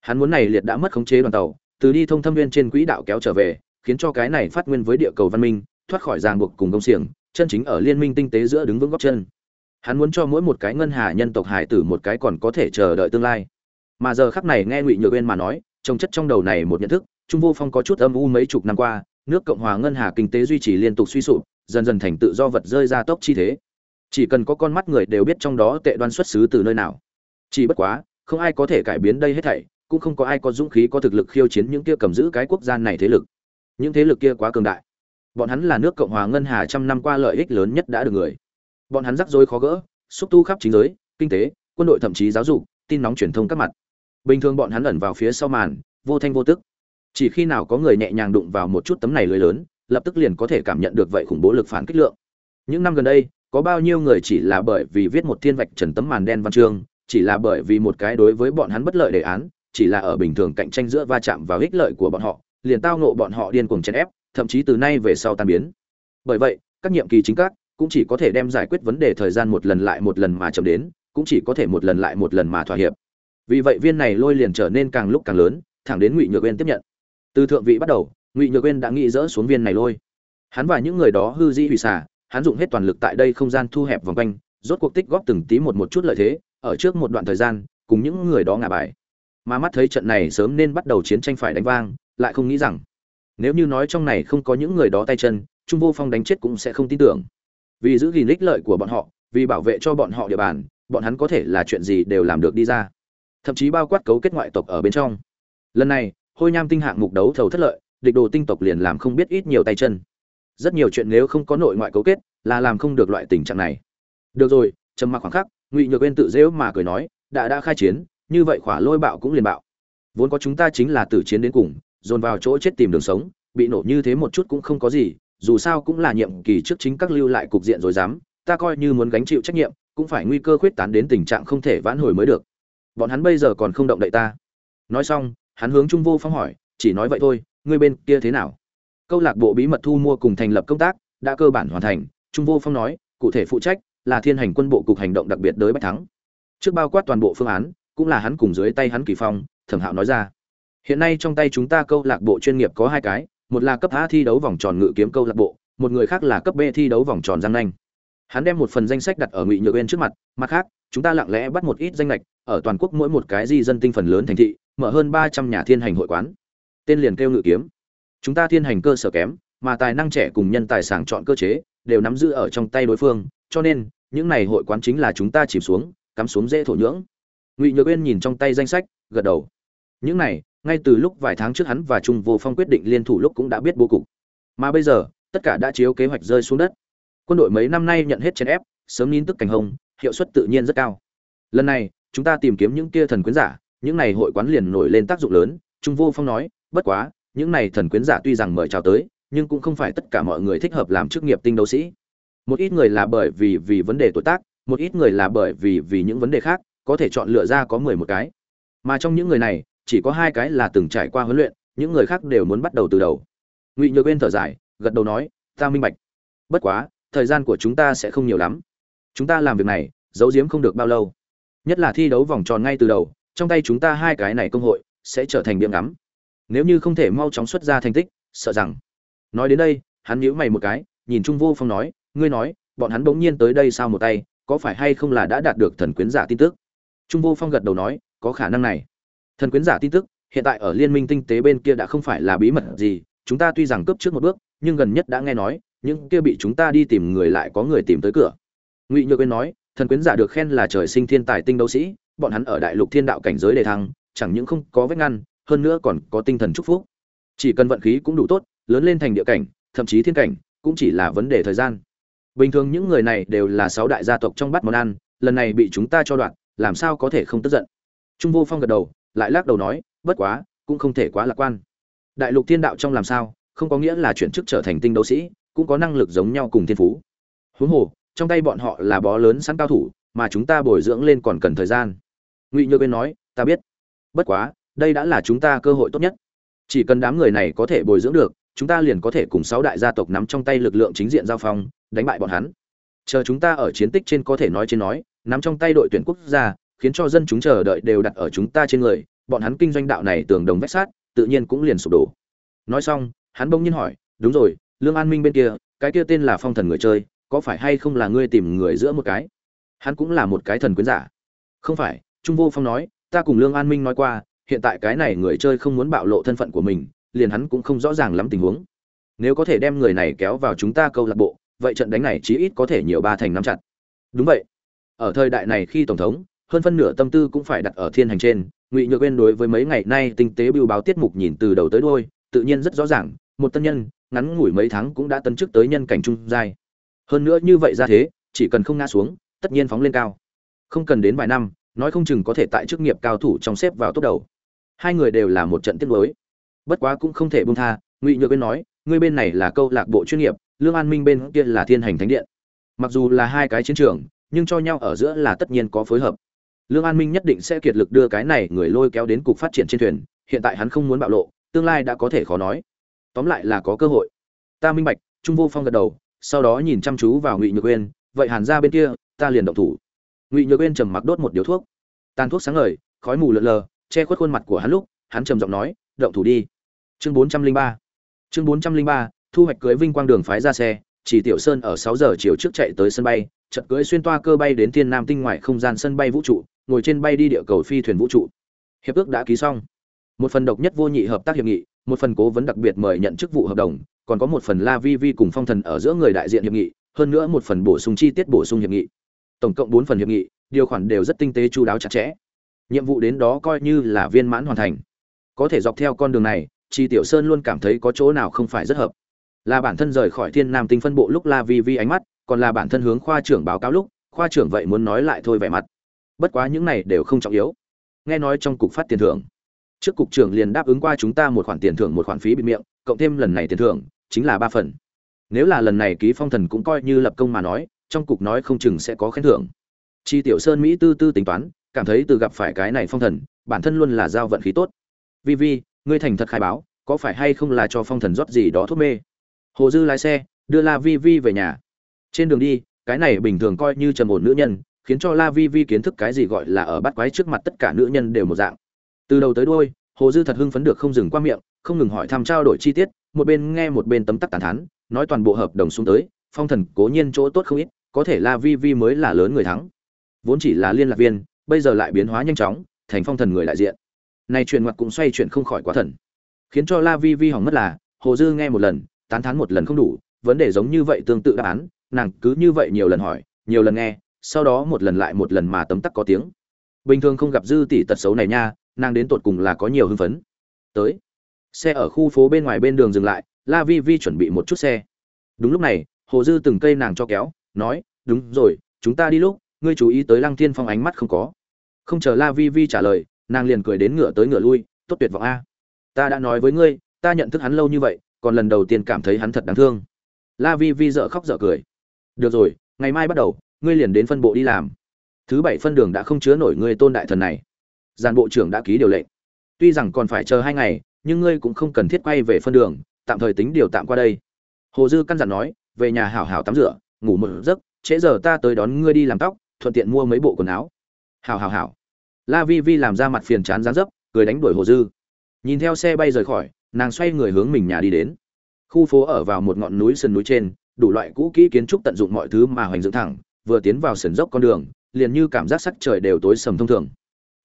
Hắn muốn này liệt đã mất khống chế đoàn tàu, từ đi thông thâm viên trên quỹ đạo kéo trở về, khiến cho cái này phát nguyên với địa cầu văn minh, thoát khỏi ràng buộc cùng công xiềng, chân chính ở liên minh tinh tế giữa đứng vững gót chân. Hắn muốn cho mỗi một cái ngân hà nhân tộc hải tử một cái còn có thể chờ đợi tương lai mà giờ khắc này nghe ngụy nhược uyên mà nói, trồng chất trong đầu này một nhận thức, trung vô phong có chút âm u mấy chục năm qua, nước cộng hòa ngân hà kinh tế duy trì liên tục suy sụp, dần dần thành tự do vật rơi ra tốc chi thế. Chỉ cần có con mắt người đều biết trong đó tệ đoan xuất xứ từ nơi nào. Chỉ bất quá, không ai có thể cải biến đây hết thảy, cũng không có ai có dũng khí có thực lực khiêu chiến những kia cầm giữ cái quốc gia này thế lực. Những thế lực kia quá cường đại. Bọn hắn là nước cộng hòa ngân hà trăm năm qua lợi ích lớn nhất đã được người. Bọn hắn rắc rối khó gỡ, xúc tu khắp chính giới, kinh tế, quân đội thậm chí giáo dục, tin nóng truyền thông các mặt bình thường bọn hắn ẩn vào phía sau màn, vô thanh vô tức. Chỉ khi nào có người nhẹ nhàng đụng vào một chút tấm này lưới lớn, lập tức liền có thể cảm nhận được vậy khủng bố lực phản kích lượng. Những năm gần đây, có bao nhiêu người chỉ là bởi vì viết một thiên vạch trần tấm màn đen văn chương, chỉ là bởi vì một cái đối với bọn hắn bất lợi đề án, chỉ là ở bình thường cạnh tranh giữa va chạm vào ích lợi của bọn họ, liền tao nộ bọn họ điên cuồng chèn ép, thậm chí từ nay về sau tan biến. Bởi vậy, các nhiệm kỳ chính các cũng chỉ có thể đem giải quyết vấn đề thời gian một lần lại một lần mà chậm đến, cũng chỉ có thể một lần lại một lần mà thỏa hiệp vì vậy viên này lôi liền trở nên càng lúc càng lớn, thẳng đến ngụy nhược uyên tiếp nhận. Từ thượng vị bắt đầu, ngụy nhược uyên đã nghĩ dỡ xuống viên này lôi. Hắn và những người đó hư di hủy xả, hắn dùng hết toàn lực tại đây không gian thu hẹp vòng quanh, rốt cuộc tích góp từng tí một một chút lợi thế, ở trước một đoạn thời gian, cùng những người đó ngả bài. Mà mắt thấy trận này sớm nên bắt đầu chiến tranh phải đánh vang, lại không nghĩ rằng, nếu như nói trong này không có những người đó tay chân, trung vô phong đánh chết cũng sẽ không tin tưởng. Vì giữ gìn ích lợi của bọn họ, vì bảo vệ cho bọn họ địa bàn, bọn hắn có thể là chuyện gì đều làm được đi ra thậm chí bao quát cấu kết ngoại tộc ở bên trong. Lần này, hôi nham tinh hạng mục đấu thầu thất lợi, địch đồ tinh tộc liền làm không biết ít nhiều tay chân. Rất nhiều chuyện nếu không có nội ngoại cấu kết, là làm không được loại tình trạng này. Được rồi, trầm mặc khoảng khắc, ngụy nhược bên tự dễu mà cười nói, đã đã khai chiến, như vậy khỏa lôi bạo cũng liền bạo. Vốn có chúng ta chính là tử chiến đến cùng, dồn vào chỗ chết tìm đường sống, bị nổ như thế một chút cũng không có gì, dù sao cũng là nhiệm kỳ trước chính các lưu lại cục diện rồi dám, ta coi như muốn gánh chịu trách nhiệm, cũng phải nguy cơ khuyết tán đến tình trạng không thể vãn hồi mới được bọn hắn bây giờ còn không động đậy ta. Nói xong, hắn hướng trung vô phong hỏi, chỉ nói vậy thôi, ngươi bên kia thế nào? Câu lạc bộ bí mật thu mua cùng thành lập công tác đã cơ bản hoàn thành, trung vô phong nói, cụ thể phụ trách là thiên hành quân bộ cục hành động đặc biệt đới bách thắng. Trước bao quát toàn bộ phương án, cũng là hắn cùng dưới tay hắn kỳ phong, thẩm hạo nói ra. Hiện nay trong tay chúng ta câu lạc bộ chuyên nghiệp có hai cái, một là cấp a thi đấu vòng tròn ngự kiếm câu lạc bộ, một người khác là cấp b thi đấu vòng tròn giang nanh. Hắn đem một phần danh sách đặt ở ngụy nhược bên trước mặt mặt khác, chúng ta lặng lẽ bắt một ít danh lệch ở toàn quốc mỗi một cái di dân tinh phần lớn thành thị, mở hơn ba trăm nhà thiên hành hội quán. Tên liền kêu ngự kiếm. Chúng ta thiên hành cơ sở kém, mà tài năng trẻ cùng nhân tài sàng chọn cơ chế, đều nắm giữ ở trong tay đối phương, cho nên, những này hội quán chính là chúng ta chìm xuống, cắm xuống dễ thổ nhưỡng. Ngụy nhược uyên nhìn trong tay danh sách, gật đầu. Những này, ngay từ lúc vài tháng trước hắn và trung vô phong quyết định liên thủ lúc cũng đã biết bố cục. Mà bây giờ, tất cả đã chiếu kế hoạch rơi xuống đất. Quân đội mấy năm nay nhận hết chèn ép, sớm nín tức cảnh hồng, hiệu suất tự nhiên rất cao. Lần này chúng ta tìm kiếm những kia thần quyến giả, những này hội quán liền nổi lên tác dụng lớn. Trung vô phong nói, bất quá, những này thần quyến giả tuy rằng mời chào tới, nhưng cũng không phải tất cả mọi người thích hợp làm chức nghiệp tinh đấu sĩ. Một ít người là bởi vì vì vấn đề tuổi tác, một ít người là bởi vì vì những vấn đề khác, có thể chọn lựa ra có mười một cái. Mà trong những người này, chỉ có hai cái là từng trải qua huấn luyện, những người khác đều muốn bắt đầu từ đầu. Ngụy nhược bên thở dài, gật đầu nói, ta minh bạch. Bất quá, thời gian của chúng ta sẽ không nhiều lắm. Chúng ta làm việc này, giấu giếm không được bao lâu nhất là thi đấu vòng tròn ngay từ đầu, trong tay chúng ta hai cái này công hội sẽ trở thành điểm ngắm. Nếu như không thể mau chóng xuất ra thành tích, sợ rằng. Nói đến đây, hắn nhíu mày một cái, nhìn trung vô phong nói, ngươi nói, bọn hắn bỗng nhiên tới đây sao một tay, có phải hay không là đã đạt được thần quyến giả tin tức? Trung vô phong gật đầu nói, có khả năng này. Thần quyến giả tin tức, hiện tại ở liên minh tinh tế bên kia đã không phải là bí mật gì, chúng ta tuy rằng cướp trước một bước, nhưng gần nhất đã nghe nói, những kia bị chúng ta đi tìm người lại có người tìm tới cửa. Ngụy nhược uyên nói thần quyến giả được khen là trời sinh thiên tài tinh đấu sĩ, bọn hắn ở đại lục thiên đạo cảnh giới đề thăng, chẳng những không có vết ngăn, hơn nữa còn có tinh thần chúc phúc. Chỉ cần vận khí cũng đủ tốt, lớn lên thành địa cảnh, thậm chí thiên cảnh, cũng chỉ là vấn đề thời gian. Bình thường những người này đều là sáu đại gia tộc trong bắt món ăn, lần này bị chúng ta cho đoạn, làm sao có thể không tức giận? Trung vô phong gật đầu, lại lắc đầu nói, bất quá, cũng không thể quá lạc quan. Đại lục thiên đạo trong làm sao, không có nghĩa là chuyển chức trở thành tinh đấu sĩ, cũng có năng lực giống nhau cùng thiên phú. Huống hồ trong tay bọn họ là bó lớn sẵn cao thủ, mà chúng ta bồi dưỡng lên còn cần thời gian. Ngụy nhược bên nói, ta biết. Bất quá, đây đã là chúng ta cơ hội tốt nhất. Chỉ cần đám người này có thể bồi dưỡng được, chúng ta liền có thể cùng sáu đại gia tộc nắm trong tay lực lượng chính diện giao phong, đánh bại bọn hắn. Chờ chúng ta ở chiến tích trên có thể nói trên nói, nắm trong tay đội tuyển quốc gia, khiến cho dân chúng chờ đợi đều đặt ở chúng ta trên người, bọn hắn kinh doanh đạo này tường đồng vách sát tự nhiên cũng liền sụp đổ. Nói xong, hắn bỗng nhiên hỏi, đúng rồi, lương an minh bên kia, cái kia tên là phong thần người chơi có phải hay không là ngươi tìm người giữa một cái? Hắn cũng là một cái thần quyến giả. Không phải, trung vô phong nói, ta cùng lương an minh nói qua, hiện tại cái này người chơi không muốn bạo lộ thân phận của mình, liền hắn cũng không rõ ràng lắm tình huống. Nếu có thể đem người này kéo vào chúng ta câu lạc bộ, vậy trận đánh này chí ít có thể nhiều ba thành năm chặt. Đúng vậy. Ở thời đại này khi tổng thống, hơn phân nửa tâm tư cũng phải đặt ở thiên hành trên, ngụy nhược quên đối với mấy ngày nay tinh tế bưu báo tiết mục nhìn từ đầu tới đôi tự nhiên rất rõ ràng, một tân nhân, ngắn ngủi mấy tháng cũng đã tấn chức tới nhân cảnh trung giai hơn nữa như vậy ra thế, chỉ cần không ngã xuống, tất nhiên phóng lên cao. Không cần đến vài năm, nói không chừng có thể tại chức nghiệp cao thủ trong xếp vào top đầu. Hai người đều là một trận tiết mới bất quá cũng không thể buông tha, ngụy nhược bên nói, ngươi bên này là câu lạc bộ chuyên nghiệp, lương an minh bên kia là thiên hành thánh điện. Mặc dù là hai cái chiến trường, nhưng cho nhau ở giữa là tất nhiên có phối hợp. Lương an minh nhất định sẽ kiệt lực đưa cái này người lôi kéo đến cục phát triển trên thuyền, hiện tại hắn không muốn bạo lộ, tương lai đã có thể khó nói. Tóm lại là có cơ hội. Ta minh bạch, trung vô phong gật đầu sau đó nhìn chăm chú vào ngụy nhược uyên, vậy hàn ra bên kia, ta liền động thủ. Ngụy nhược uyên trầm mặc đốt một điếu thuốc. Tàn thuốc sáng ngời, khói mù lợn lờ, che khuất khuôn mặt của hắn lúc, hắn trầm giọng nói, động thủ đi. Chương bốn trăm linh ba. Chương bốn trăm linh ba, thu hoạch cưới vinh quang đường phái ra xe, chỉ tiểu sơn ở sáu giờ chiều trước chạy tới sân bay, chợt cưới xuyên toa cơ bay đến thiên nam tinh ngoại không gian sân bay vũ trụ, ngồi trên bay đi địa cầu phi thuyền vũ trụ. Hiệp ước đã ký xong. Một phần độc nhất vô nhị hợp tác hiệp nghị một phần cố vấn đặc biệt mời nhận chức vụ hợp đồng, còn có một phần la vi vi cùng phong thần ở giữa người đại diện hiệp nghị, hơn nữa một phần bổ sung chi tiết bổ sung hiệp nghị. Tổng cộng bốn phần hiệp nghị, điều khoản đều rất tinh tế chu đáo chặt chẽ. Nhiệm vụ đến đó coi như là viên mãn hoàn thành. Có thể dọc theo con đường này, chi tiểu sơn luôn cảm thấy có chỗ nào không phải rất hợp. Là bản thân rời khỏi thiên nam tinh phân bộ lúc la vi vi ánh mắt, còn là bản thân hướng khoa trưởng báo cáo lúc, khoa trưởng vậy muốn nói lại thôi vẻ mặt. Bất quá những này đều không trọng yếu. Nghe nói trong cục phát tiền thưởng trước cục trưởng liền đáp ứng qua chúng ta một khoản tiền thưởng, một khoản phí bị miệng, cộng thêm lần này tiền thưởng, chính là ba phần. Nếu là lần này ký phong thần cũng coi như lập công mà nói, trong cục nói không chừng sẽ có khen thưởng. Chi tiểu sơn mỹ tư tư tính toán, cảm thấy từ gặp phải cái này phong thần, bản thân luôn là giao vận khí tốt. Vi vi, ngươi thành thật khai báo, có phải hay không là cho phong thần rót gì đó thuốc mê? Hồ dư lái xe, đưa la vi vi về nhà. Trên đường đi, cái này bình thường coi như trầm ổn nữ nhân, khiến cho la vi vi kiến thức cái gì gọi là ở bắt quái trước mặt tất cả nữ nhân đều một dạng từ đầu tới đuôi, hồ dư thật hưng phấn được không dừng qua miệng, không ngừng hỏi thăm trao đổi chi tiết, một bên nghe một bên tấm tắc tàn thán, nói toàn bộ hợp đồng xuống tới, phong thần cố nhiên chỗ tốt không ít, có thể la vi vi mới là lớn người thắng. Vốn chỉ là liên lạc viên, bây giờ lại biến hóa nhanh chóng, thành phong thần người đại diện. Này chuyện ngoặt cũng xoay chuyển không khỏi quá thần. Khiến cho la vi vi hỏng mất là, hồ dư nghe một lần, tán thán một lần không đủ, vấn đề giống như vậy tương tự đáp án, nàng cứ như vậy nhiều lần hỏi, nhiều lần nghe, sau đó một lần lại một lần mà tấm tắc có tiếng. Bình thường không gặp dư tỷ tật xấu này nha nàng đến tột cùng là có nhiều hưng phấn. Tới, xe ở khu phố bên ngoài bên đường dừng lại, la vi vi chuẩn bị một chút xe. Đúng lúc này, hồ dư từng cây nàng cho kéo, nói, đúng rồi, chúng ta đi lúc, ngươi chú ý tới lăng thiên phong ánh mắt không có. Không chờ la vi vi trả lời, nàng liền cười đến ngựa tới ngựa lui, tốt tuyệt vọng a. Ta đã nói với ngươi, ta nhận thức hắn lâu như vậy, còn lần đầu tiên cảm thấy hắn thật đáng thương. La vi vi dợ khóc dợ cười. Được rồi, ngày mai bắt đầu, ngươi liền đến phân bộ đi làm. Thứ bảy phân đường đã không chứa nổi ngươi tôn đại thần này giàn bộ trưởng đã ký điều lệnh. Tuy rằng còn phải chờ hai ngày, nhưng ngươi cũng không cần thiết quay về phân đường, tạm thời tính điều tạm qua đây. Hồ dư căn dặn nói, về nhà hảo hảo tắm rửa, ngủ một giấc, trễ giờ ta tới đón ngươi đi làm tóc, thuận tiện mua mấy bộ quần áo. Hảo hảo hảo. La vi vi làm ra mặt phiền chán dáng dấp, cười đánh đuổi hồ dư. Nhìn theo xe bay rời khỏi, nàng xoay người hướng mình nhà đi đến. Khu phố ở vào một ngọn núi sườn núi trên, đủ loại cũ kỹ kiến trúc tận dụng mọi thứ mà hoành dựng thẳng, vừa tiến vào sườn dốc con đường, liền như cảm giác sắc trời đều tối sầm thông thường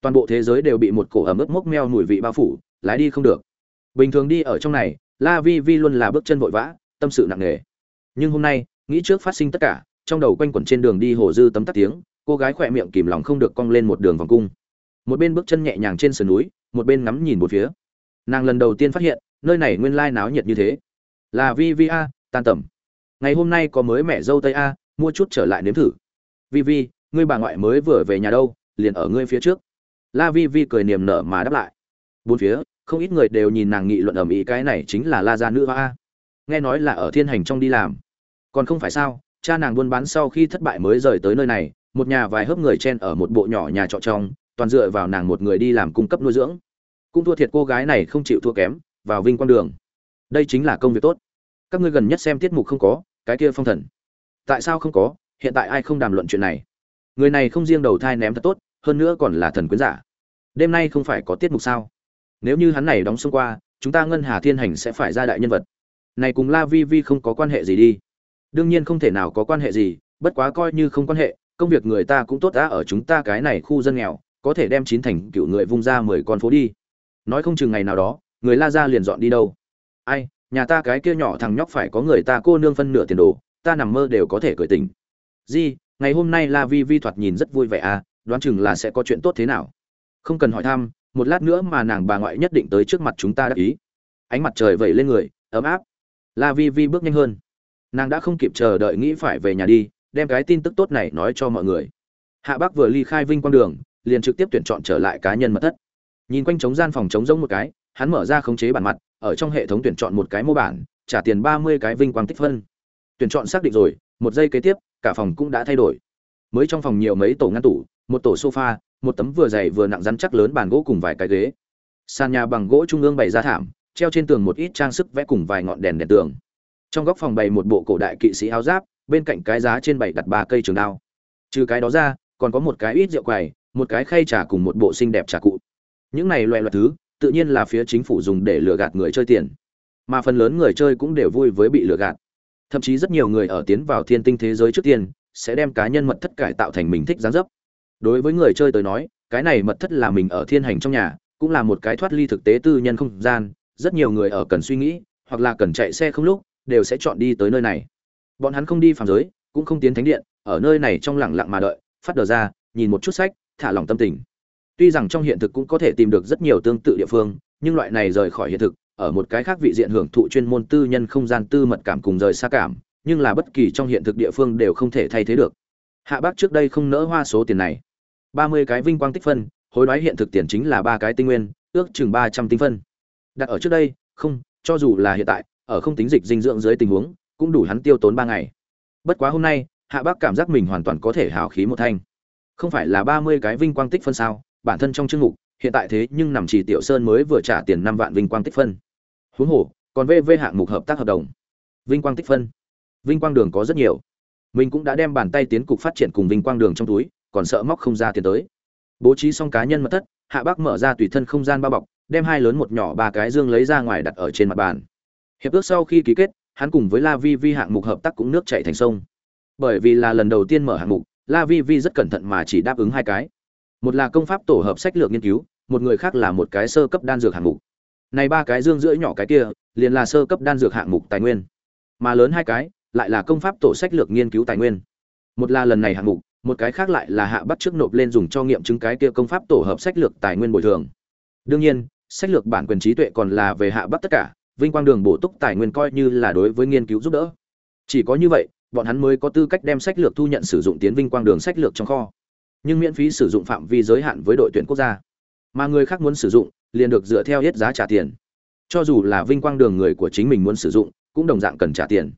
toàn bộ thế giới đều bị một cổ ẩm ướt mốc meo mùi vị bao phủ, lái đi không được. Bình thường đi ở trong này, la vi vi luôn là bước chân vội vã, tâm sự nặng nề. Nhưng hôm nay, nghĩ trước phát sinh tất cả, trong đầu quanh quẩn trên đường đi hồ dư tấm tắt tiếng, cô gái khỏe miệng kìm lòng không được cong lên một đường vòng cung. Một bên bước chân nhẹ nhàng trên sườn núi, một bên ngắm nhìn một phía. Nàng lần đầu tiên phát hiện, nơi này nguyên lai náo nhiệt như thế. Là vi vi a, tan tầm. Ngày hôm nay có mới mẹ dâu tây a, mua chút trở lại nếm thử. Vi vi, ngươi bà ngoại mới vừa về nhà đâu, liền ở ngươi phía trước la vi vi cười niềm nở mà đáp lại. Bốn phía, không ít người đều nhìn nàng nghị luận ầm ĩ cái này chính là la gia nữ hoa. Nghe nói là ở thiên hành trong đi làm. Còn không phải sao, cha nàng buôn bán sau khi thất bại mới rời tới nơi này, một nhà vài hớp người chen ở một bộ nhỏ nhà trọ trong, toàn dựa vào nàng một người đi làm cung cấp nuôi dưỡng. Cũng thua thiệt cô gái này không chịu thua kém, vào vinh quang đường. Đây chính là công việc tốt. Các ngươi gần nhất xem tiết mục không có, cái kia phong thần. Tại sao không có, hiện tại ai không đàm luận chuyện này? Người này không riêng đầu thai ném thật tốt hơn nữa còn là thần quyến giả. Đêm nay không phải có tiết mục sao? Nếu như hắn này đóng xông qua, chúng ta ngân hà thiên hành sẽ phải ra đại nhân vật. Này cùng la vi vi không có quan hệ gì đi. Đương nhiên không thể nào có quan hệ gì, bất quá coi như không quan hệ, công việc người ta cũng tốt đã ở chúng ta cái này khu dân nghèo, có thể đem chín thành cựu người vung ra mười con phố đi. Nói không chừng ngày nào đó, người la ra liền dọn đi đâu. Ai, nhà ta cái kia nhỏ thằng nhóc phải có người ta cô nương phân nửa tiền đồ, ta nằm mơ đều có thể cởi tình di, ngày hôm nay la vi vi thoạt nhìn rất vui vẻ à đoán chừng là sẽ có chuyện tốt thế nào. Không cần hỏi thăm, một lát nữa mà nàng bà ngoại nhất định tới trước mặt chúng ta đã ý. Ánh mặt trời vẩy lên người, ấm áp. La vi vi bước nhanh hơn. Nàng đã không kịp chờ đợi nghĩ phải về nhà đi, đem cái tin tức tốt này nói cho mọi người. Hạ bác vừa ly khai vinh quang đường, liền trực tiếp tuyển chọn trở lại cá nhân mật thất. Nhìn quanh trống gian phòng trống rỗng một cái, hắn mở ra khống chế bản mặt, ở trong hệ thống tuyển chọn một cái mô bản, trả tiền ba mươi cái vinh quang tích phân. Tuyển chọn xác định rồi, một giây kế tiếp, cả phòng cũng đã thay đổi. Mới trong phòng nhiều mấy tổ ngăn tủ một tổ sofa, một tấm vừa dày vừa nặng rắn chắc lớn bàn gỗ cùng vài cái ghế. Sàn nhà bằng gỗ trung ương bày ra thảm, treo trên tường một ít trang sức vẽ cùng vài ngọn đèn đèn tường. Trong góc phòng bày một bộ cổ đại kỵ sĩ áo giáp, bên cạnh cái giá trên bày đặt ba cây trường đao. Trừ cái đó ra, còn có một cái ít rượu quầy, một cái khay trà cùng một bộ xinh đẹp trà cụ. Những này loại loại thứ, tự nhiên là phía chính phủ dùng để lừa gạt người chơi tiền. Mà phần lớn người chơi cũng đều vui với bị lừa gạt. Thậm chí rất nhiều người ở tiến vào thiên tinh thế giới trước tiên, sẽ đem cá nhân mật thất cải tạo thành mình thích dáng dấp đối với người chơi tới nói, cái này mật thất là mình ở thiên hành trong nhà, cũng là một cái thoát ly thực tế tư nhân không gian, rất nhiều người ở cần suy nghĩ, hoặc là cần chạy xe không lúc, đều sẽ chọn đi tới nơi này. Bọn hắn không đi phàm giới, cũng không tiến thánh điện, ở nơi này trong lặng lặng mà đợi, phát đờ ra, nhìn một chút sách, thả lòng tâm tình. Tuy rằng trong hiện thực cũng có thể tìm được rất nhiều tương tự địa phương, nhưng loại này rời khỏi hiện thực, ở một cái khác vị diện hưởng thụ chuyên môn tư nhân không gian tư mật cảm cùng rời xa cảm, nhưng là bất kỳ trong hiện thực địa phương đều không thể thay thế được. Hạ bác trước đây không nỡ hoa số tiền này ba mươi cái vinh quang tích phân, hối đoái hiện thực tiền chính là ba cái tinh nguyên, ước chừng ba trăm tinh phân. Đặt ở trước đây, không, cho dù là hiện tại, ở không tính dịch dinh dưỡng dưới tình huống, cũng đủ hắn tiêu tốn ba ngày. Bất quá hôm nay, hạ bác cảm giác mình hoàn toàn có thể hào khí một thanh. Không phải là ba mươi cái vinh quang tích phân sao, bản thân trong chương mục, hiện tại thế nhưng nằm chỉ tiểu sơn mới vừa trả tiền năm vạn vinh quang tích phân. Huống hồ, còn vv hạng mục hợp tác hợp đồng. Vinh quang tích phân. Vinh quang đường có rất nhiều. Mình cũng đã đem bàn tay tiến cục phát triển cùng vinh quang đường trong túi còn sợ móc không ra tiền tới. Bố trí xong cá nhân mật thất, hạ bác mở ra tùy thân không gian bao bọc, đem hai lớn một nhỏ ba cái dương lấy ra ngoài đặt ở trên mặt bàn. Hiệp ước sau khi ký kết, hắn cùng với la vi vi hạng mục hợp tác cũng nước chảy thành sông. Bởi vì là lần đầu tiên mở hạng mục, la vi vi rất cẩn thận mà chỉ đáp ứng hai cái. Một là công pháp tổ hợp sách lược nghiên cứu, một người khác là một cái sơ cấp đan dược hạng mục. Này ba cái dương giữa nhỏ cái kia, liền là sơ cấp đan dược hạng mục tài nguyên. Mà lớn hai cái, lại là công pháp tổ sách lược nghiên cứu tài nguyên. Một là lần này hạng mục một cái khác lại là hạ bắt trước nộp lên dùng cho nghiệm chứng cái kia công pháp tổ hợp sách lược tài nguyên bồi thường. Đương nhiên, sách lược bản quyền trí tuệ còn là về hạ bắt tất cả, vinh quang đường bổ túc tài nguyên coi như là đối với nghiên cứu giúp đỡ. Chỉ có như vậy, bọn hắn mới có tư cách đem sách lược thu nhận sử dụng tiến vinh quang đường sách lược trong kho. Nhưng miễn phí sử dụng phạm vi giới hạn với đội tuyển quốc gia. Mà người khác muốn sử dụng, liền được dựa theo hết giá trả tiền. Cho dù là vinh quang đường người của chính mình muốn sử dụng, cũng đồng dạng cần trả tiền.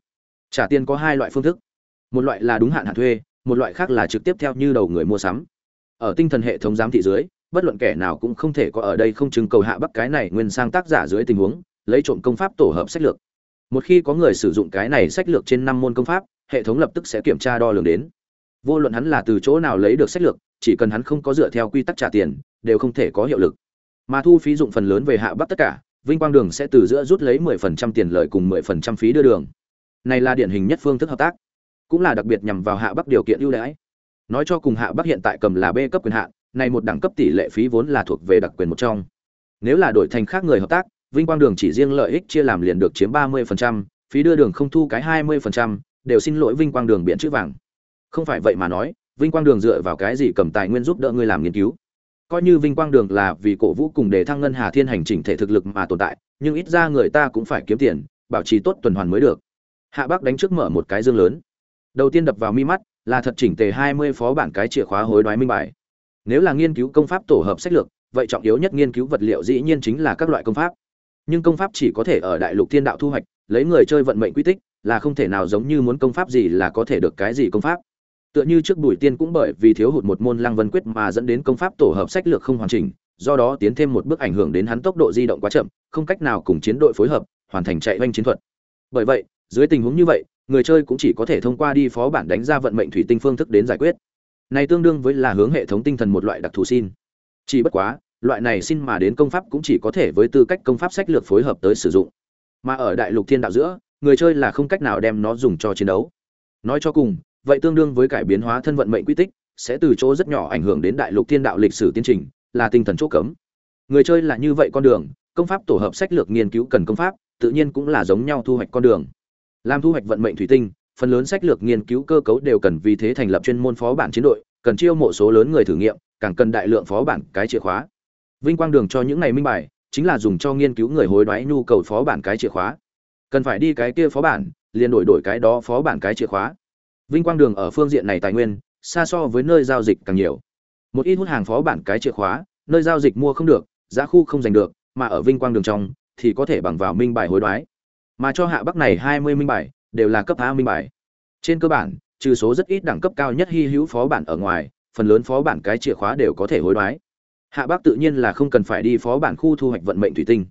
Trả tiền có hai loại phương thức. Một loại là đúng hạn hạn thuê một loại khác là trực tiếp theo như đầu người mua sắm. Ở tinh thần hệ thống giám thị dưới, bất luận kẻ nào cũng không thể có ở đây không chứng cầu hạ bắc cái này nguyên sang tác giả dưới tình huống, lấy trộm công pháp tổ hợp sách lược. Một khi có người sử dụng cái này sách lược trên năm môn công pháp, hệ thống lập tức sẽ kiểm tra đo lường đến. Vô luận hắn là từ chỗ nào lấy được sách lược, chỉ cần hắn không có dựa theo quy tắc trả tiền, đều không thể có hiệu lực. Mà thu phí dụng phần lớn về hạ bắc tất cả, vinh quang đường sẽ từ giữa rút lấy 10% tiền lợi cùng 10% phí đưa đường. Này là điển hình nhất phương thức hợp tác cũng là đặc biệt nhằm vào hạ bắc điều kiện ưu đãi. Nói cho cùng hạ bắc hiện tại cầm là b cấp quyền hạn này một đẳng cấp tỷ lệ phí vốn là thuộc về đặc quyền một trong. Nếu là đổi thành khác người hợp tác vinh quang đường chỉ riêng lợi ích chia làm liền được chiếm 30%, phí đưa đường không thu cái 20%, đều xin lỗi vinh quang đường biển chữ vàng. Không phải vậy mà nói vinh quang đường dựa vào cái gì cầm tài nguyên giúp đỡ ngươi làm nghiên cứu? Coi như vinh quang đường là vì cổ vũ cùng để thăng ngân hà thiên hành chỉnh thể thực lực mà tồn tại nhưng ít ra người ta cũng phải kiếm tiền bảo trì tốt tuần hoàn mới được. Hạ bắc đánh trước mở một cái dương lớn đầu tiên đập vào mi mắt, là thật chỉnh tề hai mươi phó bản cái chìa khóa hối đoái minh bài. Nếu là nghiên cứu công pháp tổ hợp sách lược, vậy trọng yếu nhất nghiên cứu vật liệu dĩ nhiên chính là các loại công pháp. Nhưng công pháp chỉ có thể ở đại lục thiên đạo thu hoạch, lấy người chơi vận mệnh quy tích, là không thể nào giống như muốn công pháp gì là có thể được cái gì công pháp. Tựa như trước bùi tiên cũng bởi vì thiếu hụt một môn lăng vân quyết mà dẫn đến công pháp tổ hợp sách lược không hoàn chỉnh, do đó tiến thêm một bước ảnh hưởng đến hắn tốc độ di động quá chậm, không cách nào cùng chiến đội phối hợp, hoàn thành chạy oanh chiến thuật. Bởi vậy, dưới tình huống như vậy người chơi cũng chỉ có thể thông qua đi phó bản đánh ra vận mệnh thủy tinh phương thức đến giải quyết. Này tương đương với là hướng hệ thống tinh thần một loại đặc thù xin. Chỉ bất quá, loại này xin mà đến công pháp cũng chỉ có thể với tư cách công pháp sách lược phối hợp tới sử dụng. Mà ở đại lục thiên đạo giữa, người chơi là không cách nào đem nó dùng cho chiến đấu. Nói cho cùng, vậy tương đương với cải biến hóa thân vận mệnh quy tích, sẽ từ chỗ rất nhỏ ảnh hưởng đến đại lục thiên đạo lịch sử tiến trình, là tinh thần chỗ cấm. Người chơi là như vậy con đường, công pháp tổ hợp sách lược nghiên cứu cần công pháp, tự nhiên cũng là giống nhau thu hoạch con đường làm thu hoạch vận mệnh thủy tinh, phần lớn sách lược nghiên cứu cơ cấu đều cần vì thế thành lập chuyên môn phó bản chiến đội, cần chiêu mộ số lớn người thử nghiệm, càng cần đại lượng phó bản cái chìa khóa. Vinh quang đường cho những ngày minh bài, chính là dùng cho nghiên cứu người hối đoái nhu cầu phó bản cái chìa khóa. Cần phải đi cái kia phó bản, liền đổi đổi cái đó phó bản cái chìa khóa. Vinh quang đường ở phương diện này tài nguyên, xa so với nơi giao dịch càng nhiều. Một ít hút hàng phó bản cái chìa khóa, nơi giao dịch mua không được, giá khu không giành được, mà ở vinh quang đường trong, thì có thể bằng vào minh bài hối đoái mà cho hạ bắc này hai mươi minh bài, đều là cấp a minh bài. Trên cơ bản, trừ số rất ít đẳng cấp cao nhất hy hữu phó bản ở ngoài, phần lớn phó bản cái chìa khóa đều có thể hối đoái. Hạ bắc tự nhiên là không cần phải đi phó bản khu thu hoạch vận mệnh thủy tinh.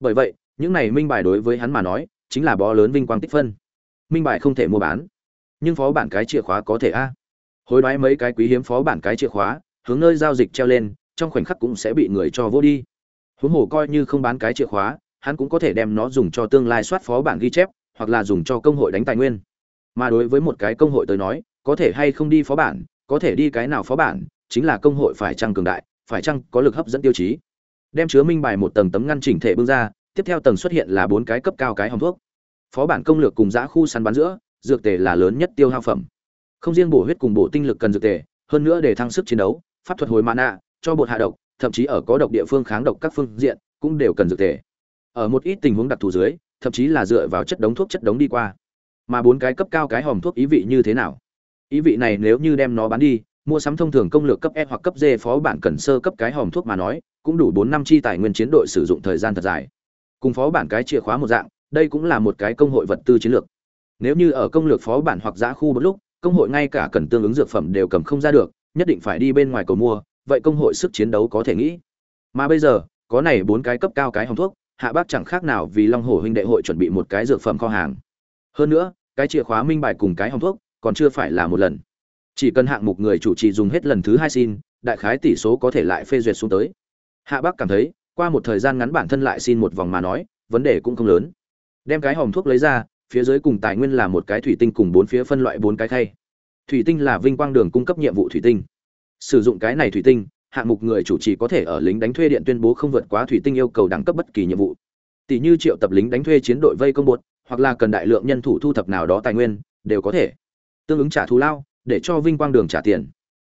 Bởi vậy, những này minh bài đối với hắn mà nói, chính là bó lớn vinh quang tích phân. Minh bài không thể mua bán, nhưng phó bản cái chìa khóa có thể a. Hối đoái mấy cái quý hiếm phó bản cái chìa khóa, hướng nơi giao dịch treo lên, trong khoảnh khắc cũng sẽ bị người cho vô đi. Huống hồ coi như không bán cái chìa khóa hắn cũng có thể đem nó dùng cho tương lai soát phó bản ghi chép, hoặc là dùng cho công hội đánh tài nguyên. Mà đối với một cái công hội tới nói, có thể hay không đi phó bản có thể đi cái nào phó bản chính là công hội phải chăng cường đại, phải chăng có lực hấp dẫn tiêu chí. Đem chứa minh bài một tầng tấm ngăn chỉnh thể bưng ra, tiếp theo tầng xuất hiện là bốn cái cấp cao cái hòm thuốc. Phó bản công lược cùng giã khu săn bắn giữa, dược tề là lớn nhất tiêu hao phẩm. Không riêng bổ huyết cùng bổ tinh lực cần dược tề, hơn nữa để thăng sức chiến đấu, pháp thuật hồi mã nạ, cho bột hạ độc, thậm chí ở có độc địa phương kháng độc các phương diện cũng đều cần dược tề ở một ít tình huống đặc thù dưới thậm chí là dựa vào chất đống thuốc chất đống đi qua mà bốn cái cấp cao cái hòm thuốc ý vị như thế nào ý vị này nếu như đem nó bán đi mua sắm thông thường công lược cấp E hoặc cấp D phó bản cần sơ cấp cái hòm thuốc mà nói, cũng đủ bốn năm chi tài nguyên chiến đội sử dụng thời gian thật dài. Cùng phó bản cái chìa khóa một dạng, đây cũng là một cái công hội vật tư chiến lược. Nếu như ở công lược phó bản hoặc giã khu một lúc, công hội ngay cả cần tương ứng dược phẩm đều cầm không ra được, nhất định phải đi bên ngoài cầu mua, vậy công hội sức chiến đấu có thể nghĩ. Mà bây giờ, có này bốn cái cấp cao cái hòm thuốc, hạ bác chẳng khác nào vì Long Hổ huynh đệ hội chuẩn bị một cái dược phẩm kho hàng. Hơn nữa, cái chìa khóa minh bài cùng cái hòm thuốc, còn chưa phải là một lần. Chỉ cần hạng mục người chủ trì dùng hết lần thứ hai xin đại khái tỷ số có thể lại phê duyệt xuống tới. Hạ bác cảm thấy qua một thời gian ngắn bản thân lại xin một vòng mà nói vấn đề cũng không lớn. Đem cái hòm thuốc lấy ra phía dưới cùng tài nguyên là một cái thủy tinh cùng bốn phía phân loại bốn cái khay. Thủy tinh là vinh quang đường cung cấp nhiệm vụ thủy tinh. Sử dụng cái này thủy tinh hạng mục người chủ trì có thể ở lính đánh thuê điện tuyên bố không vượt quá thủy tinh yêu cầu đẳng cấp bất kỳ nhiệm vụ. Tỷ như triệu tập lính đánh thuê chiến đội vây công bột, hoặc là cần đại lượng nhân thủ thu thập nào đó tài nguyên, đều có thể. Tương ứng trả thù lao, để cho vinh quang đường trả tiền.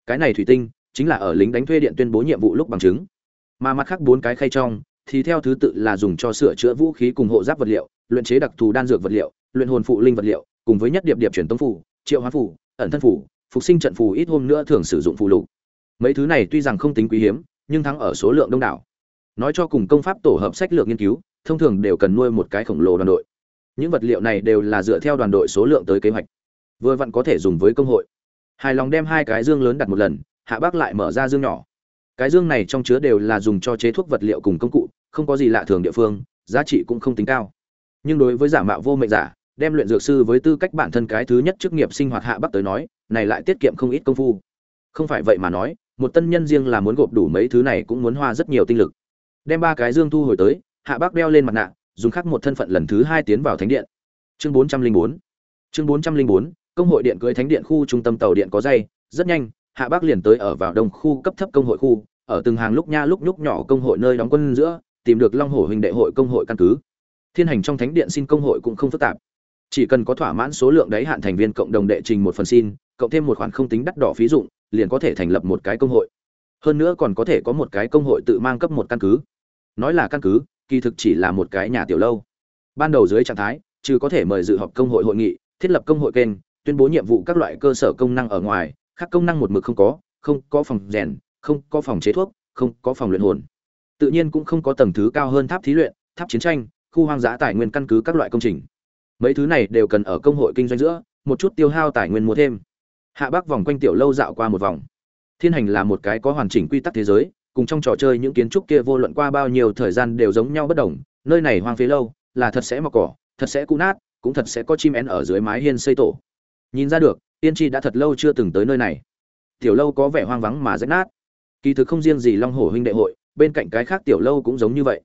Cái này thủy tinh, chính là ở lính đánh thuê điện tuyên bố nhiệm vụ lúc bằng chứng. Mà mặt khác bốn cái khay trong, thì theo thứ tự là dùng cho sửa chữa vũ khí cùng hộ giáp vật liệu, luyện chế đặc thù đan dược vật liệu, luyện hồn phụ linh vật liệu, cùng với nhất điệp điệp truyền tống phủ, triệu hóa phủ, ẩn thân phủ, phục sinh trận phù ít hôm nữa thường sử dụng phù lục mấy thứ này tuy rằng không tính quý hiếm, nhưng thắng ở số lượng đông đảo. Nói cho cùng công pháp tổ hợp sách lược nghiên cứu, thông thường đều cần nuôi một cái khổng lồ đoàn đội. Những vật liệu này đều là dựa theo đoàn đội số lượng tới kế hoạch. Vừa vặn có thể dùng với công hội. Hài lòng đem hai cái dương lớn đặt một lần, hạ bác lại mở ra dương nhỏ. Cái dương này trong chứa đều là dùng cho chế thuốc vật liệu cùng công cụ, không có gì lạ thường địa phương, giá trị cũng không tính cao. Nhưng đối với giả mạo vô mệnh giả, đem luyện dược sư với tư cách bản thân cái thứ nhất chức nghiệp sinh hoạt hạ bắc tới nói, này lại tiết kiệm không ít công phu. Không phải vậy mà nói một tân nhân riêng là muốn gộp đủ mấy thứ này cũng muốn hoa rất nhiều tinh lực. Đem ba cái dương thu hồi tới, hạ bắc đeo lên mặt nạ, dùng khắc một thân phận lần thứ hai tiến vào thánh điện. Chương bốn trăm linh bốn. Chương bốn trăm linh bốn, công hội điện cưới thánh điện khu trung tâm tàu điện có dây. Rất nhanh, hạ bác liền tới ở vào đông khu cấp thấp công hội khu, ở từng hàng lúc nha lúc nhúc nhỏ công hội nơi đóng quân giữa, tìm được long hổ huynh đệ hội công hội căn cứ. Thiên hành trong thánh điện xin công hội cũng không phức tạp. Chỉ cần có thỏa mãn số lượng đấy, hạn thành viên cộng đồng đệ trình một phần xin, cộng thêm một khoản không tính đắt đỏ phí dụng liền có thể thành lập một cái công hội. Hơn nữa còn có thể có một cái công hội tự mang cấp một căn cứ. Nói là căn cứ, kỳ thực chỉ là một cái nhà tiểu lâu. Ban đầu dưới trạng thái chứ có thể mời dự họp công hội hội nghị, thiết lập công hội kênh, tuyên bố nhiệm vụ các loại cơ sở công năng ở ngoài, khác công năng một mực không có không có phòng rèn, không có phòng chế thuốc, không có phòng luyện hồn. Tự nhiên cũng không có tầng thứ cao hơn tháp thí luyện, tháp chiến tranh, khu hoang dã tài nguyên căn cứ các loại công trình. Mấy thứ này đều cần ở công hội kinh doanh giữa, một chút tiêu hao tài nguyên mua thêm hạ bắc vòng quanh tiểu lâu dạo qua một vòng. Thiên hành là một cái có hoàn chỉnh quy tắc thế giới, cùng trong trò chơi những kiến trúc kia vô luận qua bao nhiêu thời gian đều giống nhau bất đồng, nơi này hoang phế lâu, là thật sẽ mọc cỏ, thật sẽ cũ nát, cũng thật sẽ có chim én ở dưới mái hiên xây tổ. Nhìn ra được tiên tri đã thật lâu chưa từng tới nơi này. Tiểu lâu có vẻ hoang vắng mà rách nát. Kỳ thực không riêng gì long hổ huynh đệ hội, bên cạnh cái khác tiểu lâu cũng giống như vậy.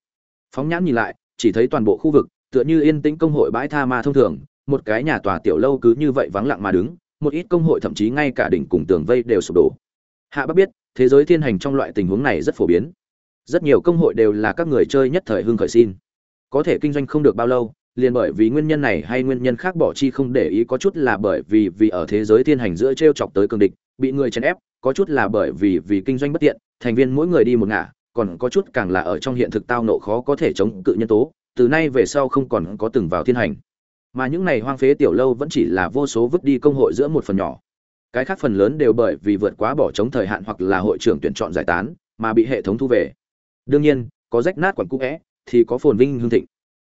Phóng nhãn nhìn lại, chỉ thấy toàn bộ khu vực, tựa như yên tĩnh công hội bãi tha ma thông thường, một cái nhà tòa tiểu lâu cứ như vậy vắng lặng mà đứng một ít công hội thậm chí ngay cả đỉnh cùng tường vây đều sụp đổ. Hạ bắc biết, thế giới thiên hành trong loại tình huống này rất phổ biến. Rất nhiều công hội đều là các người chơi nhất thời hưng khởi xin. Có thể kinh doanh không được bao lâu, liền bởi vì nguyên nhân này hay nguyên nhân khác bỏ chi không để ý, có chút là bởi vì vì ở thế giới thiên hành giữa t r e o chọc tới cường địch, bị người chèn ép, có chút là bởi vì vì kinh doanh bất tiện, thành viên mỗi người đi một ngả, còn có chút càng là ở trong hiện thực tao nộ khó có thể chống cự nhân tố, từ nay về sau không còn có từng vào thiên hành mà những này hoang phế tiểu lâu vẫn chỉ là vô số vứt đi công hội giữa một phần nhỏ. Cái khác phần lớn đều bởi vì vượt quá bỏ chống thời hạn hoặc là hội trưởng tuyển chọn giải tán, mà bị hệ thống thu về. Đương nhiên, có rách nát quặn cũ vẽ thì có phồn vinh hương thịnh.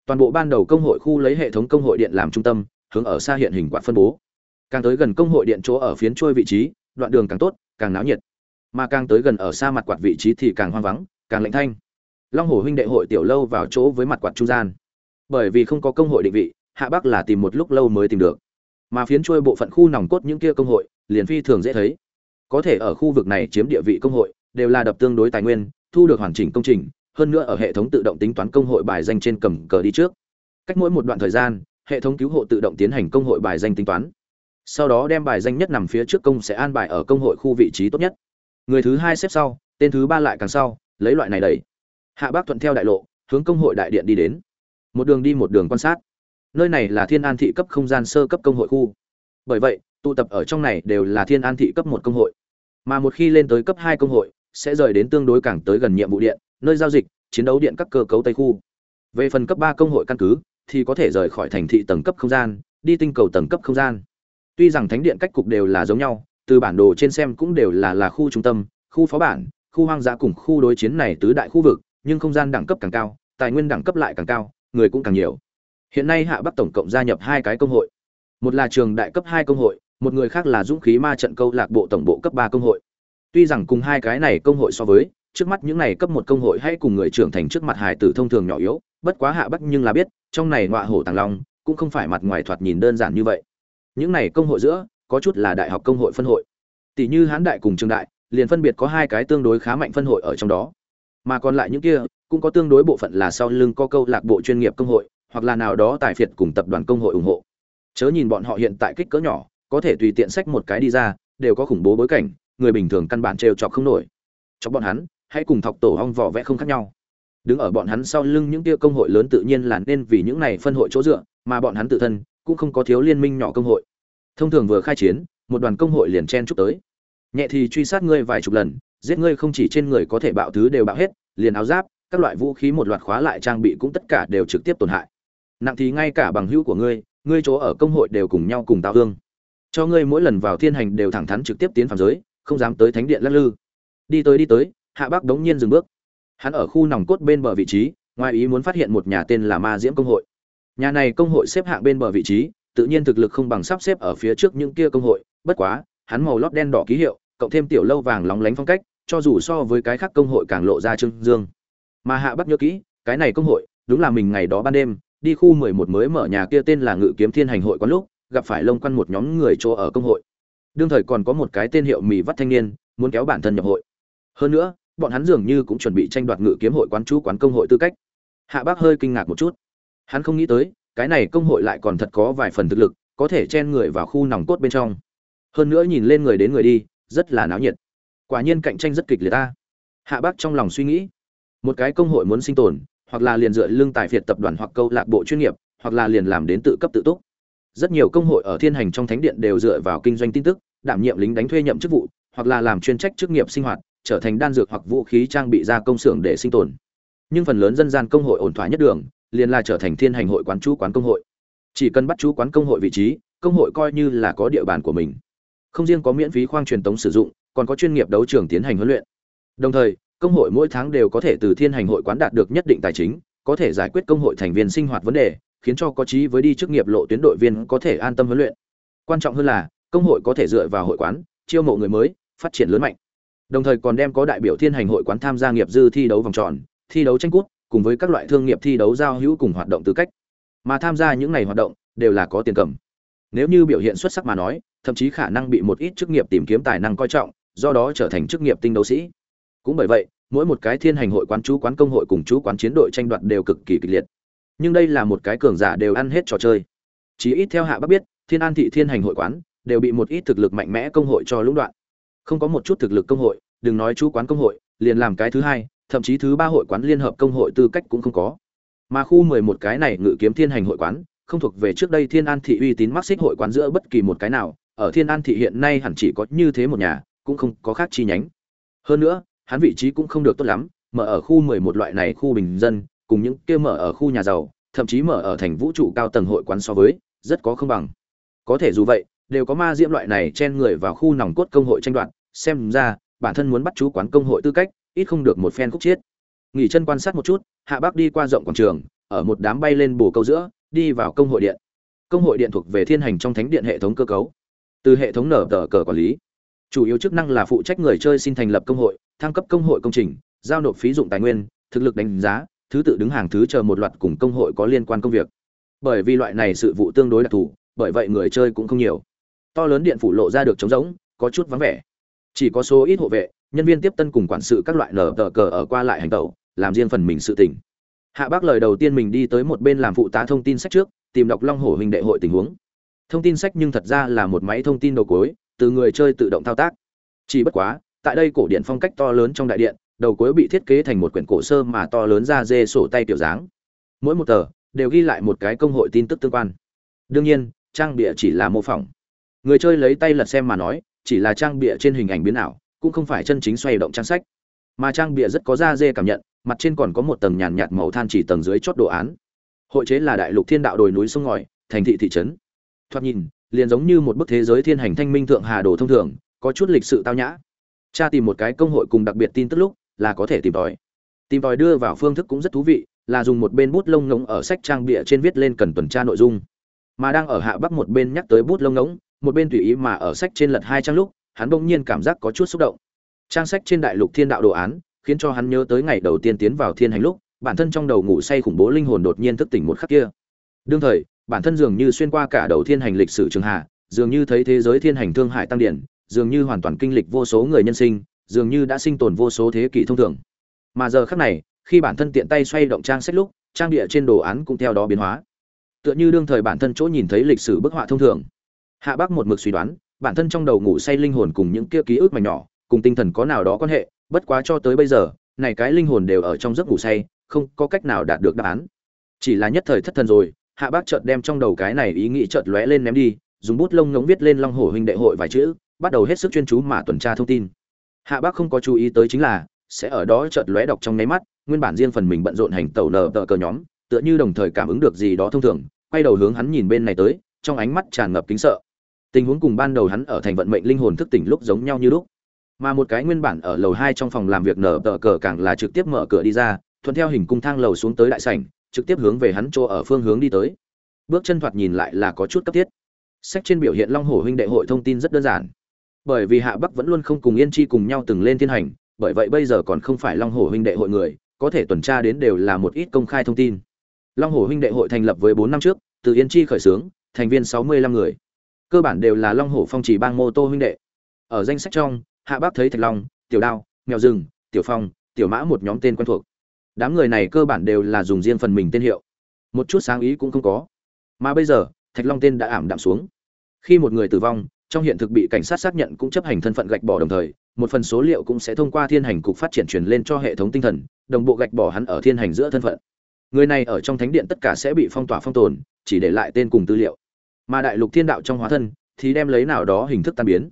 Toàn bộ ban đầu công hội khu lấy hệ thống công hội điện làm trung tâm, hướng ở xa hiện hình quạt phân bố. Càng tới gần công hội điện chỗ ở phiến trôi vị trí, đoạn đường càng tốt, càng náo nhiệt. Mà càng tới gần ở xa mặt quạt vị trí thì càng hoang vắng, càng lạnh thanh. Long hồ huynh đệ hội tiểu lâu vào chỗ với mặt quạt trung gian. Bởi vì không có công hội định vị hạ bắc là tìm một lúc lâu mới tìm được. Mà phiến trôi bộ phận khu nòng cốt những kia công hội, liền phi thường dễ thấy. Có thể ở khu vực này chiếm địa vị công hội, đều là đập tương đối tài nguyên, thu được hoàn chỉnh công trình, hơn nữa ở hệ thống tự động tính toán công hội bài danh trên cầm cờ đi trước. Cách mỗi một đoạn thời gian, hệ thống cứu hộ tự động tiến hành công hội bài danh tính toán. Sau đó đem bài danh nhất nằm phía trước công sẽ an bài ở công hội khu vị trí tốt nhất. Người thứ hai xếp sau, tên thứ ba lại càng sau, lấy loại này đẩy. Hạ bác thuận theo đại lộ, hướng công hội đại điện đi đến. Một đường đi một đường quan sát nơi này là thiên an thị cấp không gian sơ cấp công hội khu. Bởi vậy, tụ tập ở trong này đều là thiên an thị cấp một công hội. Mà một khi lên tới cấp hai công hội, sẽ rời đến tương đối càng tới gần nhiệm vụ điện, nơi giao dịch, chiến đấu điện các cơ cấu tây khu. Về phần cấp ba công hội căn cứ, thì có thể rời khỏi thành thị tầng cấp không gian, đi tinh cầu tầng cấp không gian. Tuy rằng thánh điện cách cục đều là giống nhau, từ bản đồ trên xem cũng đều là là khu trung tâm, khu phó bản, khu hoang dã cùng khu đối chiến này tứ đại khu vực, nhưng không gian đẳng cấp càng cao, tài nguyên đẳng cấp lại càng cao, người cũng càng nhiều hiện nay hạ bắc tổng cộng gia nhập hai cái công hội. Một là trường đại cấp hai công hội, một người khác là dũng khí ma trận câu lạc bộ tổng bộ cấp ba công hội. Tuy rằng cùng hai cái này công hội so với, trước mắt những này cấp một công hội hay cùng người trưởng thành trước mặt hài tử thông thường nhỏ yếu, bất quá hạ bắc nhưng là biết, trong này ngọa hổ tàng long, cũng không phải mặt ngoài thoạt nhìn đơn giản như vậy. Những này công hội giữa, có chút là đại học công hội phân hội. Tỷ như hán đại cùng trường đại, liền phân biệt có hai cái tương đối khá mạnh phân hội ở trong đó. Mà còn lại những kia, cũng có tương đối bộ phận là sau lưng có câu lạc bộ chuyên nghiệp công hội hoặc là nào đó tài phiệt cùng tập đoàn công hội ủng hộ. Chớ nhìn bọn họ hiện tại kích cỡ nhỏ, có thể tùy tiện sách một cái đi ra, đều có khủng bố bối cảnh, người bình thường căn bản trêu chọc không nổi. Cho bọn hắn, hãy cùng thọc tổ hong vỏ vẽ không khác nhau. Đứng ở bọn hắn sau lưng những tia công hội lớn tự nhiên là nên vì những này phân hội chỗ dựa, mà bọn hắn tự thân cũng không có thiếu liên minh nhỏ công hội. Thông thường vừa khai chiến, một đoàn công hội liền chen chúc tới. Nhẹ thì truy sát ngươi vài chục lần, giết ngươi không chỉ trên người có thể bạo thứ đều bạo hết, liền áo giáp, các loại vũ khí một loạt khóa lại trang bị cũng tất cả đều trực tiếp tổn hại nặng thì ngay cả bằng hữu của ngươi ngươi chỗ ở công hội đều cùng nhau cùng tao hương cho ngươi mỗi lần vào thiên hành đều thẳng thắn trực tiếp tiến phạm giới, không dám tới thánh điện lắc lư. Đi tới đi tới, hạ bác đống nhiên dừng bước. Hắn ở khu nòng cốt bên bờ vị trí, ngoài ý muốn phát hiện một nhà tên là ma diễm công hội. Nhà này công hội xếp hạng bên bờ vị trí, tự nhiên thực lực không bằng sắp xếp ở phía trước những kia công hội, bất quá, hắn màu lót đen đỏ ký hiệu, cộng thêm tiểu lâu vàng lóng lánh phong cách, cho dù so với cái khác công hội càng lộ ra trưng dương. Mà hạ bắc nhớ kỹ, cái này công hội, đúng là mình ngày đó ban đêm đi khu mười một mới mở nhà kia tên là ngự kiếm thiên hành hội quán lúc, gặp phải lông quan một nhóm người chỗ ở công hội. Đương thời còn có một cái tên hiệu mì vắt thanh niên, muốn kéo bản thân nhập hội. Hơn nữa, bọn hắn dường như cũng chuẩn bị tranh đoạt ngự kiếm hội quán chú quán công hội tư cách. Hạ bác hơi kinh ngạc một chút. Hắn không nghĩ tới, cái này công hội lại còn thật có vài phần thực lực, có thể chen người vào khu nòng cốt bên trong. Hơn nữa nhìn lên người đến người đi, rất là náo nhiệt. Quả nhiên cạnh tranh rất kịch liệt ta. Hạ bác trong lòng suy nghĩ, một cái công hội muốn sinh tồn hoặc là liền dựa lương tài phiệt tập đoàn hoặc câu lạc bộ chuyên nghiệp, hoặc là liền làm đến tự cấp tự túc. Rất nhiều công hội ở thiên hành trong thánh điện đều dựa vào kinh doanh tin tức, đảm nhiệm lính đánh thuê nhậm chức vụ, hoặc là làm chuyên trách chức nghiệp sinh hoạt, trở thành đan dược hoặc vũ khí trang bị ra công xưởng để sinh tồn. Nhưng phần lớn dân gian công hội ổn thỏa nhất đường, liền là trở thành thiên hành hội quán chú quán công hội. Chỉ cần bắt chú quán công hội vị trí, công hội coi như là có địa bàn của mình. Không riêng có miễn phí khoang truyền tống sử dụng, còn có chuyên nghiệp đấu trường tiến hành huấn luyện. Đồng thời công hội mỗi tháng đều có thể từ thiên hành hội quán đạt được nhất định tài chính, có thể giải quyết công hội thành viên sinh hoạt vấn đề, khiến cho có chí với đi chức nghiệp lộ tuyến đội viên có thể an tâm huấn luyện. Quan trọng hơn là, công hội có thể dựa vào hội quán, chiêu mộ người mới, phát triển lớn mạnh. Đồng thời còn đem có đại biểu thiên hành hội quán tham gia nghiệp dư thi đấu vòng tròn, thi đấu tranh cút, cùng với các loại thương nghiệp thi đấu giao hữu cùng hoạt động tư cách. Mà tham gia những ngày hoạt động, đều là có tiền cầm. Nếu như biểu hiện xuất sắc mà nói, thậm chí khả năng bị một ít chức nghiệp tìm kiếm tài năng coi trọng, do đó trở thành chức nghiệp tinh đấu sĩ cũng bởi vậy, mỗi một cái thiên hành hội quán, chú quán công hội cùng chú quán chiến đội tranh đoạt đều cực kỳ kịch liệt. Nhưng đây là một cái cường giả đều ăn hết trò chơi. Chỉ ít theo hạ bắc biết, thiên an thị thiên hành hội quán đều bị một ít thực lực mạnh mẽ công hội cho lũng đoạn. Không có một chút thực lực công hội, đừng nói chú quán công hội, liền làm cái thứ hai, thậm chí thứ ba hội quán liên hợp công hội tư cách cũng không có. Mà khu mười một cái này ngự kiếm thiên hành hội quán, không thuộc về trước đây thiên an thị uy tín mắc xích hội quán giữa bất kỳ một cái nào, ở thiên an thị hiện nay hẳn chỉ có như thế một nhà, cũng không có khác chi nhánh. Hơn nữa hắn vị trí cũng không được tốt lắm, mở ở khu mười một loại này khu bình dân, cùng những kia mở ở khu nhà giàu, thậm chí mở ở thành vũ trụ cao tầng hội quán so với, rất có không bằng. Có thể dù vậy, đều có ma diễm loại này chen người vào khu nòng cốt công hội tranh đoạt, xem ra, bản thân muốn bắt chú quán công hội tư cách, ít không được một phen khúc chiết. Nghỉ chân quan sát một chút, hạ bác đi qua rộng quảng trường, ở một đám bay lên bổ câu giữa, đi vào công hội điện. Công hội điện thuộc về thiên hành trong thánh điện hệ thống cơ cấu. Từ hệ thống nở tờ cờ quản lý, chủ yếu chức năng là phụ trách người chơi xin thành lập công hội thăng cấp công hội công trình, giao nộp phí dụng tài nguyên, thực lực đánh giá, thứ tự đứng hàng thứ chờ một loạt cùng công hội có liên quan công việc. Bởi vì loại này sự vụ tương đối đặc thù, bởi vậy người chơi cũng không nhiều. To lớn điện phủ lộ ra được trống rỗng, có chút vắng vẻ. Chỉ có số ít hộ vệ, nhân viên tiếp tân cùng quản sự các loại nở tờ cờ ở qua lại hành tẩu, làm riêng phần mình sự tỉnh hạ bác lời đầu tiên mình đi tới một bên làm phụ tá thông tin sách trước, tìm đọc long hổ hình đệ hội tình huống. Thông tin sách nhưng thật ra là một máy thông tin đầu cuối, từ người chơi tự động thao tác. Chỉ bất quá tại đây cổ điện phong cách to lớn trong đại điện, đầu cuối bị thiết kế thành một quyển cổ sơ mà to lớn ra dê sổ tay kiểu dáng. Mỗi một tờ đều ghi lại một cái công hội tin tức tương quan. Đương nhiên, trang bịa chỉ là mô phỏng. Người chơi lấy tay lật xem mà nói, chỉ là trang bịa trên hình ảnh biến ảo, cũng không phải chân chính xoay động trang sách. Mà trang bịa rất có da dê cảm nhận, mặt trên còn có một tầng nhàn nhạt màu than chỉ tầng dưới chót đồ án. Hội chế là đại lục thiên đạo đồi núi sông ngòi, thành thị thị trấn. Thoạt nhìn, liền giống như một bức thế giới thiên hành thanh minh thượng hà đồ thông thường, có chút lịch sự tao nhã cha tìm một cái công hội cùng đặc biệt tin tức lúc, là có thể tìm tòi. Tìm tòi đưa vào phương thức cũng rất thú vị, là dùng một bên bút lông ngỗng ở sách trang bịa trên viết lên cần tuần tra nội dung. Mà đang ở hạ bắc một bên nhắc tới bút lông ngỗng, một bên tùy ý mà ở sách trên lật hai trang lúc, hắn bỗng nhiên cảm giác có chút xúc động. Trang sách trên đại lục thiên đạo đồ án, khiến cho hắn nhớ tới ngày đầu tiên tiến vào thiên hành lúc, bản thân trong đầu ngủ say khủng bố linh hồn đột nhiên thức tỉnh một khắc kia. Đương thời, bản thân dường như xuyên qua cả đầu thiên hành lịch sử trường hạ, dường như thấy thế giới thiên hành thương hải tăng điển dường như hoàn toàn kinh lịch vô số người nhân sinh, dường như đã sinh tồn vô số thế kỷ thông thường. Mà giờ khắc này, khi bản thân tiện tay xoay động trang sách lúc, trang địa trên đồ án cũng theo đó biến hóa. Tựa như đương thời bản thân chỗ nhìn thấy lịch sử bức họa thông thường. Hạ bác một mực suy đoán, bản thân trong đầu ngủ say linh hồn cùng những kia ký ức mảnh nhỏ, cùng tinh thần có nào đó quan hệ, bất quá cho tới bây giờ, này cái linh hồn đều ở trong giấc ngủ say, không có cách nào đạt được đáp án. Chỉ là nhất thời thất thần rồi, hạ bác chợt đem trong đầu cái này ý nghĩ chợt lóe lên ném đi, dùng bút lông ngống viết lên long hổ huynh đệ hội vài chữ bắt đầu hết sức chuyên chú mà tuần tra thông tin. Hạ bác không có chú ý tới chính là, sẽ ở đó chợt lóe đọc trong nháy mắt, nguyên bản riêng phần mình bận rộn hành tẩu nở tờ cờ nhóm, tựa như đồng thời cảm ứng được gì đó thông thường, quay đầu hướng hắn nhìn bên này tới, trong ánh mắt tràn ngập kính sợ. Tình huống cùng ban đầu hắn ở thành vận mệnh linh hồn thức tỉnh lúc giống nhau như lúc. Mà một cái nguyên bản ở lầu hai trong phòng làm việc nở tờ cờ càng là trực tiếp mở cửa đi ra, thuận theo hình cung thang lầu xuống tới đại sảnh, trực tiếp hướng về hắn chỗ ở phương hướng đi tới. Bước chân thoạt nhìn lại là có chút cấp thiết. Sách trên biểu hiện long hồ huynh đệ hội thông tin rất đơn giản bởi vì hạ bắc vẫn luôn không cùng yên chi cùng nhau từng lên thiên hành, bởi vậy bây giờ còn không phải long hồ huynh đệ hội người, có thể tuần tra đến đều là một ít công khai thông tin. Long hồ huynh đệ hội thành lập với bốn năm trước, từ yên chi khởi xướng, thành viên sáu mươi lăm người. Cơ bản đều là long hồ phong trì bang mô tô huynh đệ. Ở danh sách trong, hạ bắc thấy thạch long, tiểu đao, mèo rừng, tiểu phong, tiểu mã một nhóm tên quen thuộc. Đám người này cơ bản đều là dùng riêng phần mình tên hiệu. Một chút sáng ý cũng không có. Mà bây giờ, thạch long tên đã ảm đạm xuống. Khi một người tử vong trong hiện thực bị cảnh sát xác nhận cũng chấp hành thân phận gạch bỏ đồng thời, một phần số liệu cũng sẽ thông qua thiên hành cục phát triển truyền lên cho hệ thống tinh thần, đồng bộ gạch bỏ hắn ở thiên hành giữa thân phận. Người này ở trong thánh điện tất cả sẽ bị phong tỏa phong tồn, chỉ để lại tên cùng tư liệu. Mà đại lục thiên đạo trong hóa thân, thì đem lấy nào đó hình thức tan biến.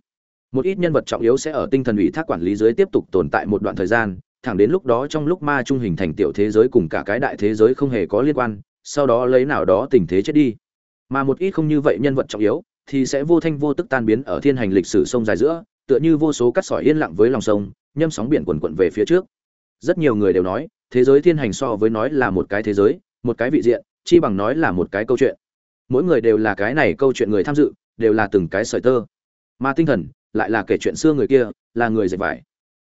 Một ít nhân vật trọng yếu sẽ ở tinh thần ủy thác quản lý dưới tiếp tục tồn tại một đoạn thời gian, thẳng đến lúc đó trong lúc ma trung hình thành tiểu thế giới cùng cả cái đại thế giới không hề có liên quan, sau đó lấy nào đó tình thế chết đi. Mà một ít không như vậy nhân vật trọng yếu thì sẽ vô thanh vô tức tan biến ở thiên hành lịch sử sông dài giữa, tựa như vô số cát sỏi yên lặng với lòng sông, nhâm sóng biển quần quần về phía trước. Rất nhiều người đều nói, thế giới thiên hành so với nói là một cái thế giới, một cái vị diện, chi bằng nói là một cái câu chuyện. Mỗi người đều là cái này câu chuyện người tham dự, đều là từng cái sợi tơ. Mà tinh thần, lại là kể chuyện xưa người kia, là người dệt vải.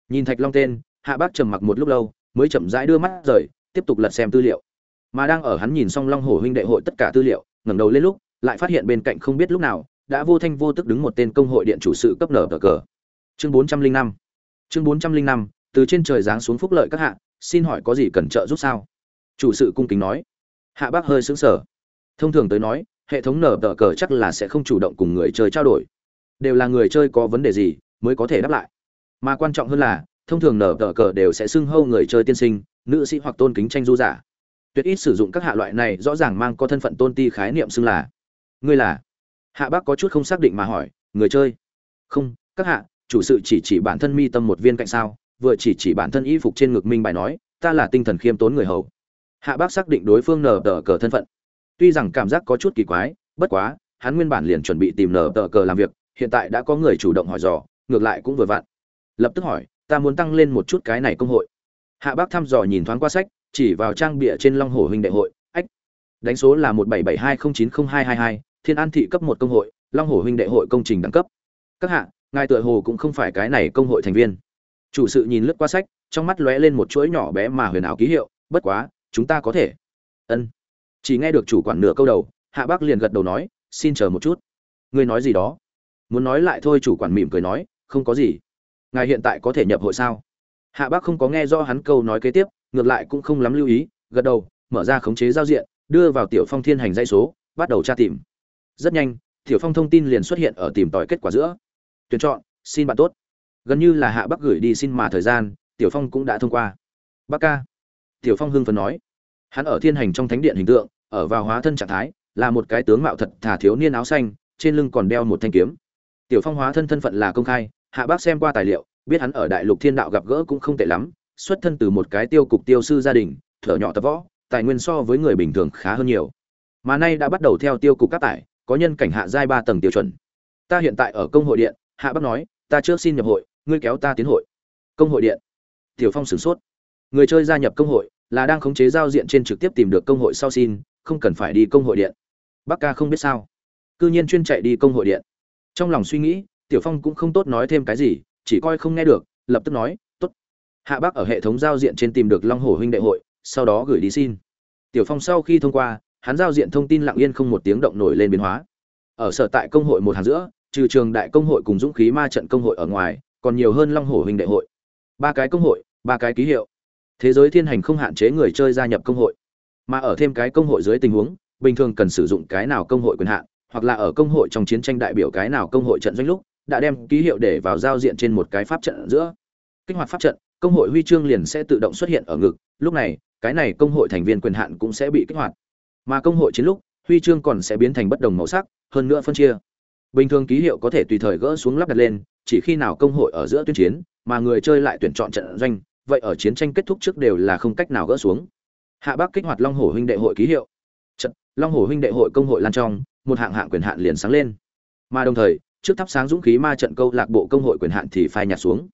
Nhìn thạch long tên, hạ bác trầm mặc một lúc lâu, mới chậm rãi đưa mắt rời, tiếp tục lật xem tư liệu. Mà đang ở hắn nhìn xong long hổ huynh đệ hội tất cả tư liệu, ngẩng đầu lên lúc, lại phát hiện bên cạnh không biết lúc nào đã vô thanh vô tức đứng một tên công hội điện chủ sự cấp nở cờ. Cờ chương bốn trăm linh năm. Chương bốn trăm linh năm, từ trên trời giáng xuống phúc lợi các hạ, xin hỏi có gì cần trợ giúp sao? Chủ sự cung kính nói. Hạ bác hơi sững sờ. Thông thường tới nói, hệ thống nở tờ cờ chắc là sẽ không chủ động cùng người chơi trao đổi. Đều là người chơi có vấn đề gì mới có thể đáp lại. Mà quan trọng hơn là, thông thường nở tờ cờ đều sẽ xưng hâu người chơi tiên sinh, nữ sĩ hoặc tôn kính tranh du giả. Tuyệt ít sử dụng các hạ loại này rõ ràng mang có thân phận tôn ti khái niệm xưng là. Ngươi là? Hạ bác có chút không xác định mà hỏi, người chơi? Không, các hạ, chủ sự chỉ chỉ bản thân mi tâm một viên cạnh sao, vừa chỉ chỉ bản thân y phục trên ngực minh bài nói, ta là tinh thần khiêm tốn người hầu. Hạ bác xác định đối phương nở tờ cờ thân phận. Tuy rằng cảm giác có chút kỳ quái, bất quá, hắn nguyên bản liền chuẩn bị tìm nở tờ cờ làm việc, hiện tại đã có người chủ động hỏi dò, ngược lại cũng vừa vặn. Lập tức hỏi, ta muốn tăng lên một chút cái này công hội. Hạ bác thăm dò nhìn thoáng qua sách, chỉ vào trang bìa trên long hồ huynh đệ hội, ách, đánh số là một bảy bảy hai không chín không hai hai hai thiên an thị cấp một công hội, long hồ huynh đệ hội công trình đẳng cấp. Các hạ, ngài tựa hồ cũng không phải cái này công hội thành viên. Chủ sự nhìn lướt qua sách, trong mắt lóe lên một chuỗi nhỏ bé mà huyền ảo ký hiệu, bất quá, chúng ta có thể. Ân. Chỉ nghe được chủ quản nửa câu đầu, hạ bác liền gật đầu nói, xin chờ một chút. Ngươi nói gì đó? Muốn nói lại thôi, chủ quản mỉm cười nói, không có gì. Ngài hiện tại có thể nhập hội sao? Hạ bác không có nghe rõ hắn câu nói kế tiếp, ngược lại cũng không lắm lưu ý, gật đầu, mở ra khống chế giao diện, đưa vào tiểu phong thiên hành dây số, bắt đầu tra tìm rất nhanh, tiểu phong thông tin liền xuất hiện ở tìm tòi kết quả giữa. Tuyển chọn, xin bạn tốt. Gần như là hạ bắc gửi đi xin mà thời gian, tiểu phong cũng đã thông qua. Bắc ca. Tiểu phong hưng phấn nói. Hắn ở thiên hành trong thánh điện hình tượng, ở vào hóa thân trạng thái, là một cái tướng mạo thật thà thiếu niên áo xanh, trên lưng còn đeo một thanh kiếm. Tiểu phong hóa thân thân phận là công khai, hạ bác xem qua tài liệu, biết hắn ở đại lục thiên đạo gặp gỡ cũng không tệ lắm, xuất thân từ một cái tiêu cục tiêu sư gia đình, thở nhỏ tập võ, tài nguyên so với người bình thường khá hơn nhiều. Mà nay đã bắt đầu theo tiêu cục các tải có nhân cảnh hạ giai ba tầng tiêu chuẩn. Ta hiện tại ở công hội điện, hạ bác nói, ta trước xin nhập hội, ngươi kéo ta tiến hội. Công hội điện. Tiểu phong sửng sốt. Người chơi gia nhập công hội, là đang khống chế giao diện trên trực tiếp tìm được công hội sau xin, không cần phải đi công hội điện. Bắc ca không biết sao. Cư nhiên chuyên chạy đi công hội điện. Trong lòng suy nghĩ, tiểu phong cũng không tốt nói thêm cái gì, chỉ coi không nghe được, lập tức nói, tốt. Hạ bác ở hệ thống giao diện trên tìm được long hồ huynh đệ hội, sau đó gửi đi xin. Tiểu phong sau khi thông qua hắn giao diện thông tin lặng yên không một tiếng động nổi lên biến hóa. Ở sở tại công hội một hàng giữa, trừ trường đại công hội cùng dũng khí ma trận công hội ở ngoài, còn nhiều hơn long hồ huynh đệ hội. Ba cái công hội, ba cái ký hiệu. Thế giới thiên hành không hạn chế người chơi gia nhập công hội. Mà ở thêm cái công hội dưới tình huống, bình thường cần sử dụng cái nào công hội quyền hạn, hoặc là ở công hội trong chiến tranh đại biểu cái nào công hội trận doanh lúc, đã đem ký hiệu để vào giao diện trên một cái pháp trận ở giữa. Kích hoạt pháp trận, công hội huy chương liền sẽ tự động xuất hiện ở ngực, lúc này, cái này công hội thành viên quyền hạn cũng sẽ bị kích hoạt mà công hội chiến lúc, huy chương còn sẽ biến thành bất đồng màu sắc, hơn nữa phân chia. Bình thường ký hiệu có thể tùy thời gỡ xuống lắp đặt lên, chỉ khi nào công hội ở giữa tuyên chiến, mà người chơi lại tuyển chọn trận doanh, vậy ở chiến tranh kết thúc trước đều là không cách nào gỡ xuống. Hạ bắc kích hoạt long hồ huynh đệ hội ký hiệu. Trận long hồ huynh đệ hội công hội lan trong, một hạng hạng quyền hạn liền sáng lên. Mà đồng thời, trước thắp sáng dũng khí ma trận câu lạc bộ công hội quyền hạn thì phai nhạt xuống.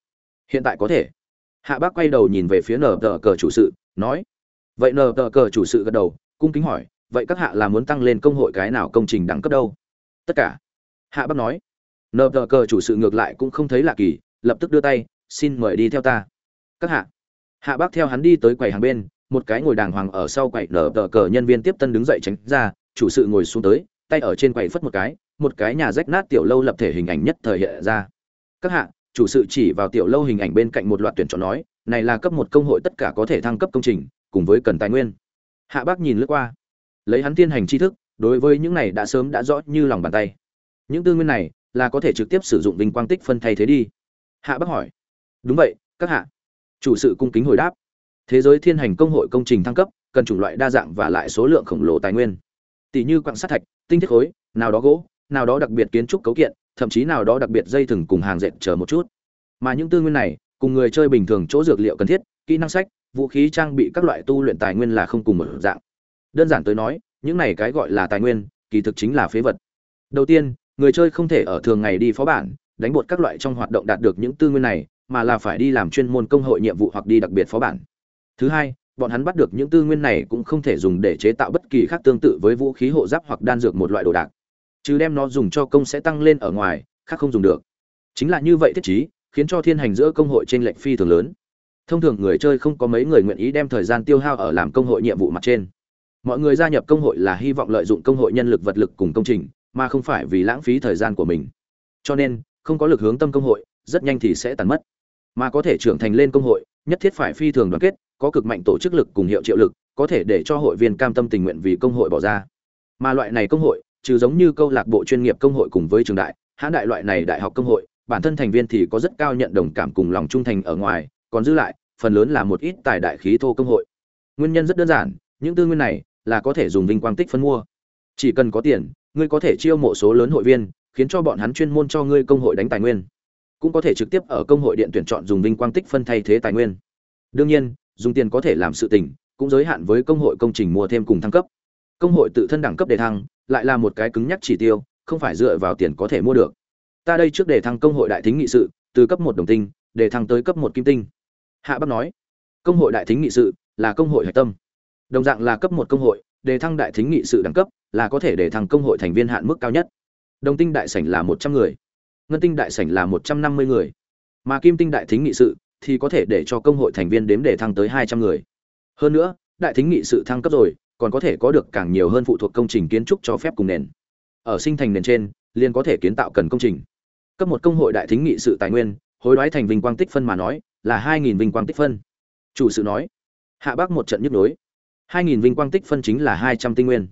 Hiện tại có thể. Hạ bác quay đầu nhìn về phía nờ tờ cờ chủ sự, nói. Vậy nờ tờ cờ chủ sự gật đầu, cung kính hỏi vậy các hạ là muốn tăng lên công hội cái nào công trình đẳng cấp đâu? Tất cả. Hạ bắc nói. Nờ tờ cờ chủ sự ngược lại cũng không thấy lạ kỳ, lập tức đưa tay, xin mời đi theo ta. Các hạ. Hạ bắc theo hắn đi tới quầy hàng bên, một cái ngồi đàng hoàng ở sau quầy nở tờ cờ nhân viên tiếp tân đứng dậy tránh ra, chủ sự ngồi xuống tới, tay ở trên quầy phất một cái một cái nhà rách nát tiểu lâu lập thể hình ảnh nhất thời hiện ra. Các hạ, chủ sự chỉ vào tiểu lâu hình ảnh bên cạnh một loạt tuyển chọn nói, này là cấp một công hội tất cả có thể thăng cấp công trình, cùng với cần tài nguyên. Hạ bác nhìn lướt qua lấy hắn tiên hành tri thức, đối với những này đã sớm đã rõ như lòng bàn tay. Những tư nguyên này là có thể trực tiếp sử dụng vinh quang tích phân thay thế đi. Hạ bác hỏi. Đúng vậy, các hạ. Chủ sự cung kính hồi đáp. Thế giới thiên hành công hội công trình thăng cấp, cần chủng loại đa dạng và lại số lượng khổng lồ tài nguyên. Tỷ như quặng sắt thạch, tinh thiết khối, nào đó gỗ, nào đó đặc biệt kiến trúc cấu kiện, thậm chí nào đó đặc biệt dây thừng cùng hàng dệt chờ một chút. Mà những tư nguyên này, cùng người chơi bình thường chỗ dược liệu cần thiết, kỹ năng sách, vũ khí trang bị các loại tu luyện tài nguyên là không cùng một dạng đơn giản tới nói, những này cái gọi là tài nguyên, kỳ thực chính là phế vật. Đầu tiên, người chơi không thể ở thường ngày đi phó bản, đánh bột các loại trong hoạt động đạt được những tư nguyên này, mà là phải đi làm chuyên môn công hội nhiệm vụ hoặc đi đặc biệt phó bản. Thứ hai, bọn hắn bắt được những tư nguyên này cũng không thể dùng để chế tạo bất kỳ khác tương tự với vũ khí hộ giáp hoặc đan dược một loại đồ đạc. Chứ đem nó dùng cho công sẽ tăng lên ở ngoài, khác không dùng được. Chính là như vậy thiết chí khiến cho thiên hành giữa công hội trên lệnh phi thường lớn. Thông thường người chơi không có mấy người nguyện ý đem thời gian tiêu hao ở làm công hội nhiệm vụ mặt trên mọi người gia nhập công hội là hy vọng lợi dụng công hội nhân lực vật lực cùng công trình, mà không phải vì lãng phí thời gian của mình. Cho nên, không có lực hướng tâm công hội, rất nhanh thì sẽ tàn mất. Mà có thể trưởng thành lên công hội, nhất thiết phải phi thường đoàn kết, có cực mạnh tổ chức lực cùng hiệu triệu lực, có thể để cho hội viên cam tâm tình nguyện vì công hội bỏ ra. Mà loại này công hội, trừ giống như câu lạc bộ chuyên nghiệp công hội cùng với trường đại hãn đại loại này đại học công hội, bản thân thành viên thì có rất cao nhận đồng cảm cùng lòng trung thành ở ngoài, còn giữ lại, phần lớn là một ít tài đại khí thô công hội. Nguyên nhân rất đơn giản những tư nguyên này là có thể dùng vinh quang tích phân mua. Chỉ cần có tiền, ngươi có thể chiêu mộ số lớn hội viên, khiến cho bọn hắn chuyên môn cho ngươi công hội đánh tài nguyên. Cũng có thể trực tiếp ở công hội điện tuyển chọn dùng vinh quang tích phân thay thế tài nguyên. Đương nhiên, dùng tiền có thể làm sự tình, cũng giới hạn với công hội công trình mua thêm cùng thăng cấp. Công hội tự thân đẳng cấp đề thăng, lại là một cái cứng nhắc chỉ tiêu, không phải dựa vào tiền có thể mua được. Ta đây trước đề thăng công hội đại thính nghị sự, từ cấp một đồng tinh, đề thăng tới cấp một kim tinh. Hạ bắc nói, công hội đại thính nghị sự là công hội hạch tâm đồng dạng là cấp một công hội, đề thăng đại thính nghị sự đẳng cấp, là có thể đề thăng công hội thành viên hạn mức cao nhất. Đồng tinh đại sảnh là một trăm người. Ngân tinh đại sảnh là một trăm năm mươi người. Mà kim tinh đại thính nghị sự thì có thể để cho công hội thành viên đếm để thăng tới hai trăm người. Hơn nữa, đại thính nghị sự thăng cấp rồi, còn có thể có được càng nhiều hơn phụ thuộc công trình kiến trúc cho phép cùng nền. Ở sinh thành nền trên, liền có thể kiến tạo cần công trình. Cấp một công hội đại thính nghị sự tài nguyên, hối đoái thành vinh quang tích phân mà nói là hai nghìn vinh quang tích phân. Chủ sự nói, hạ bác một trận nhức nhối hai nghìn vinh quang tích phân chính là hai trăm tinh nguyên.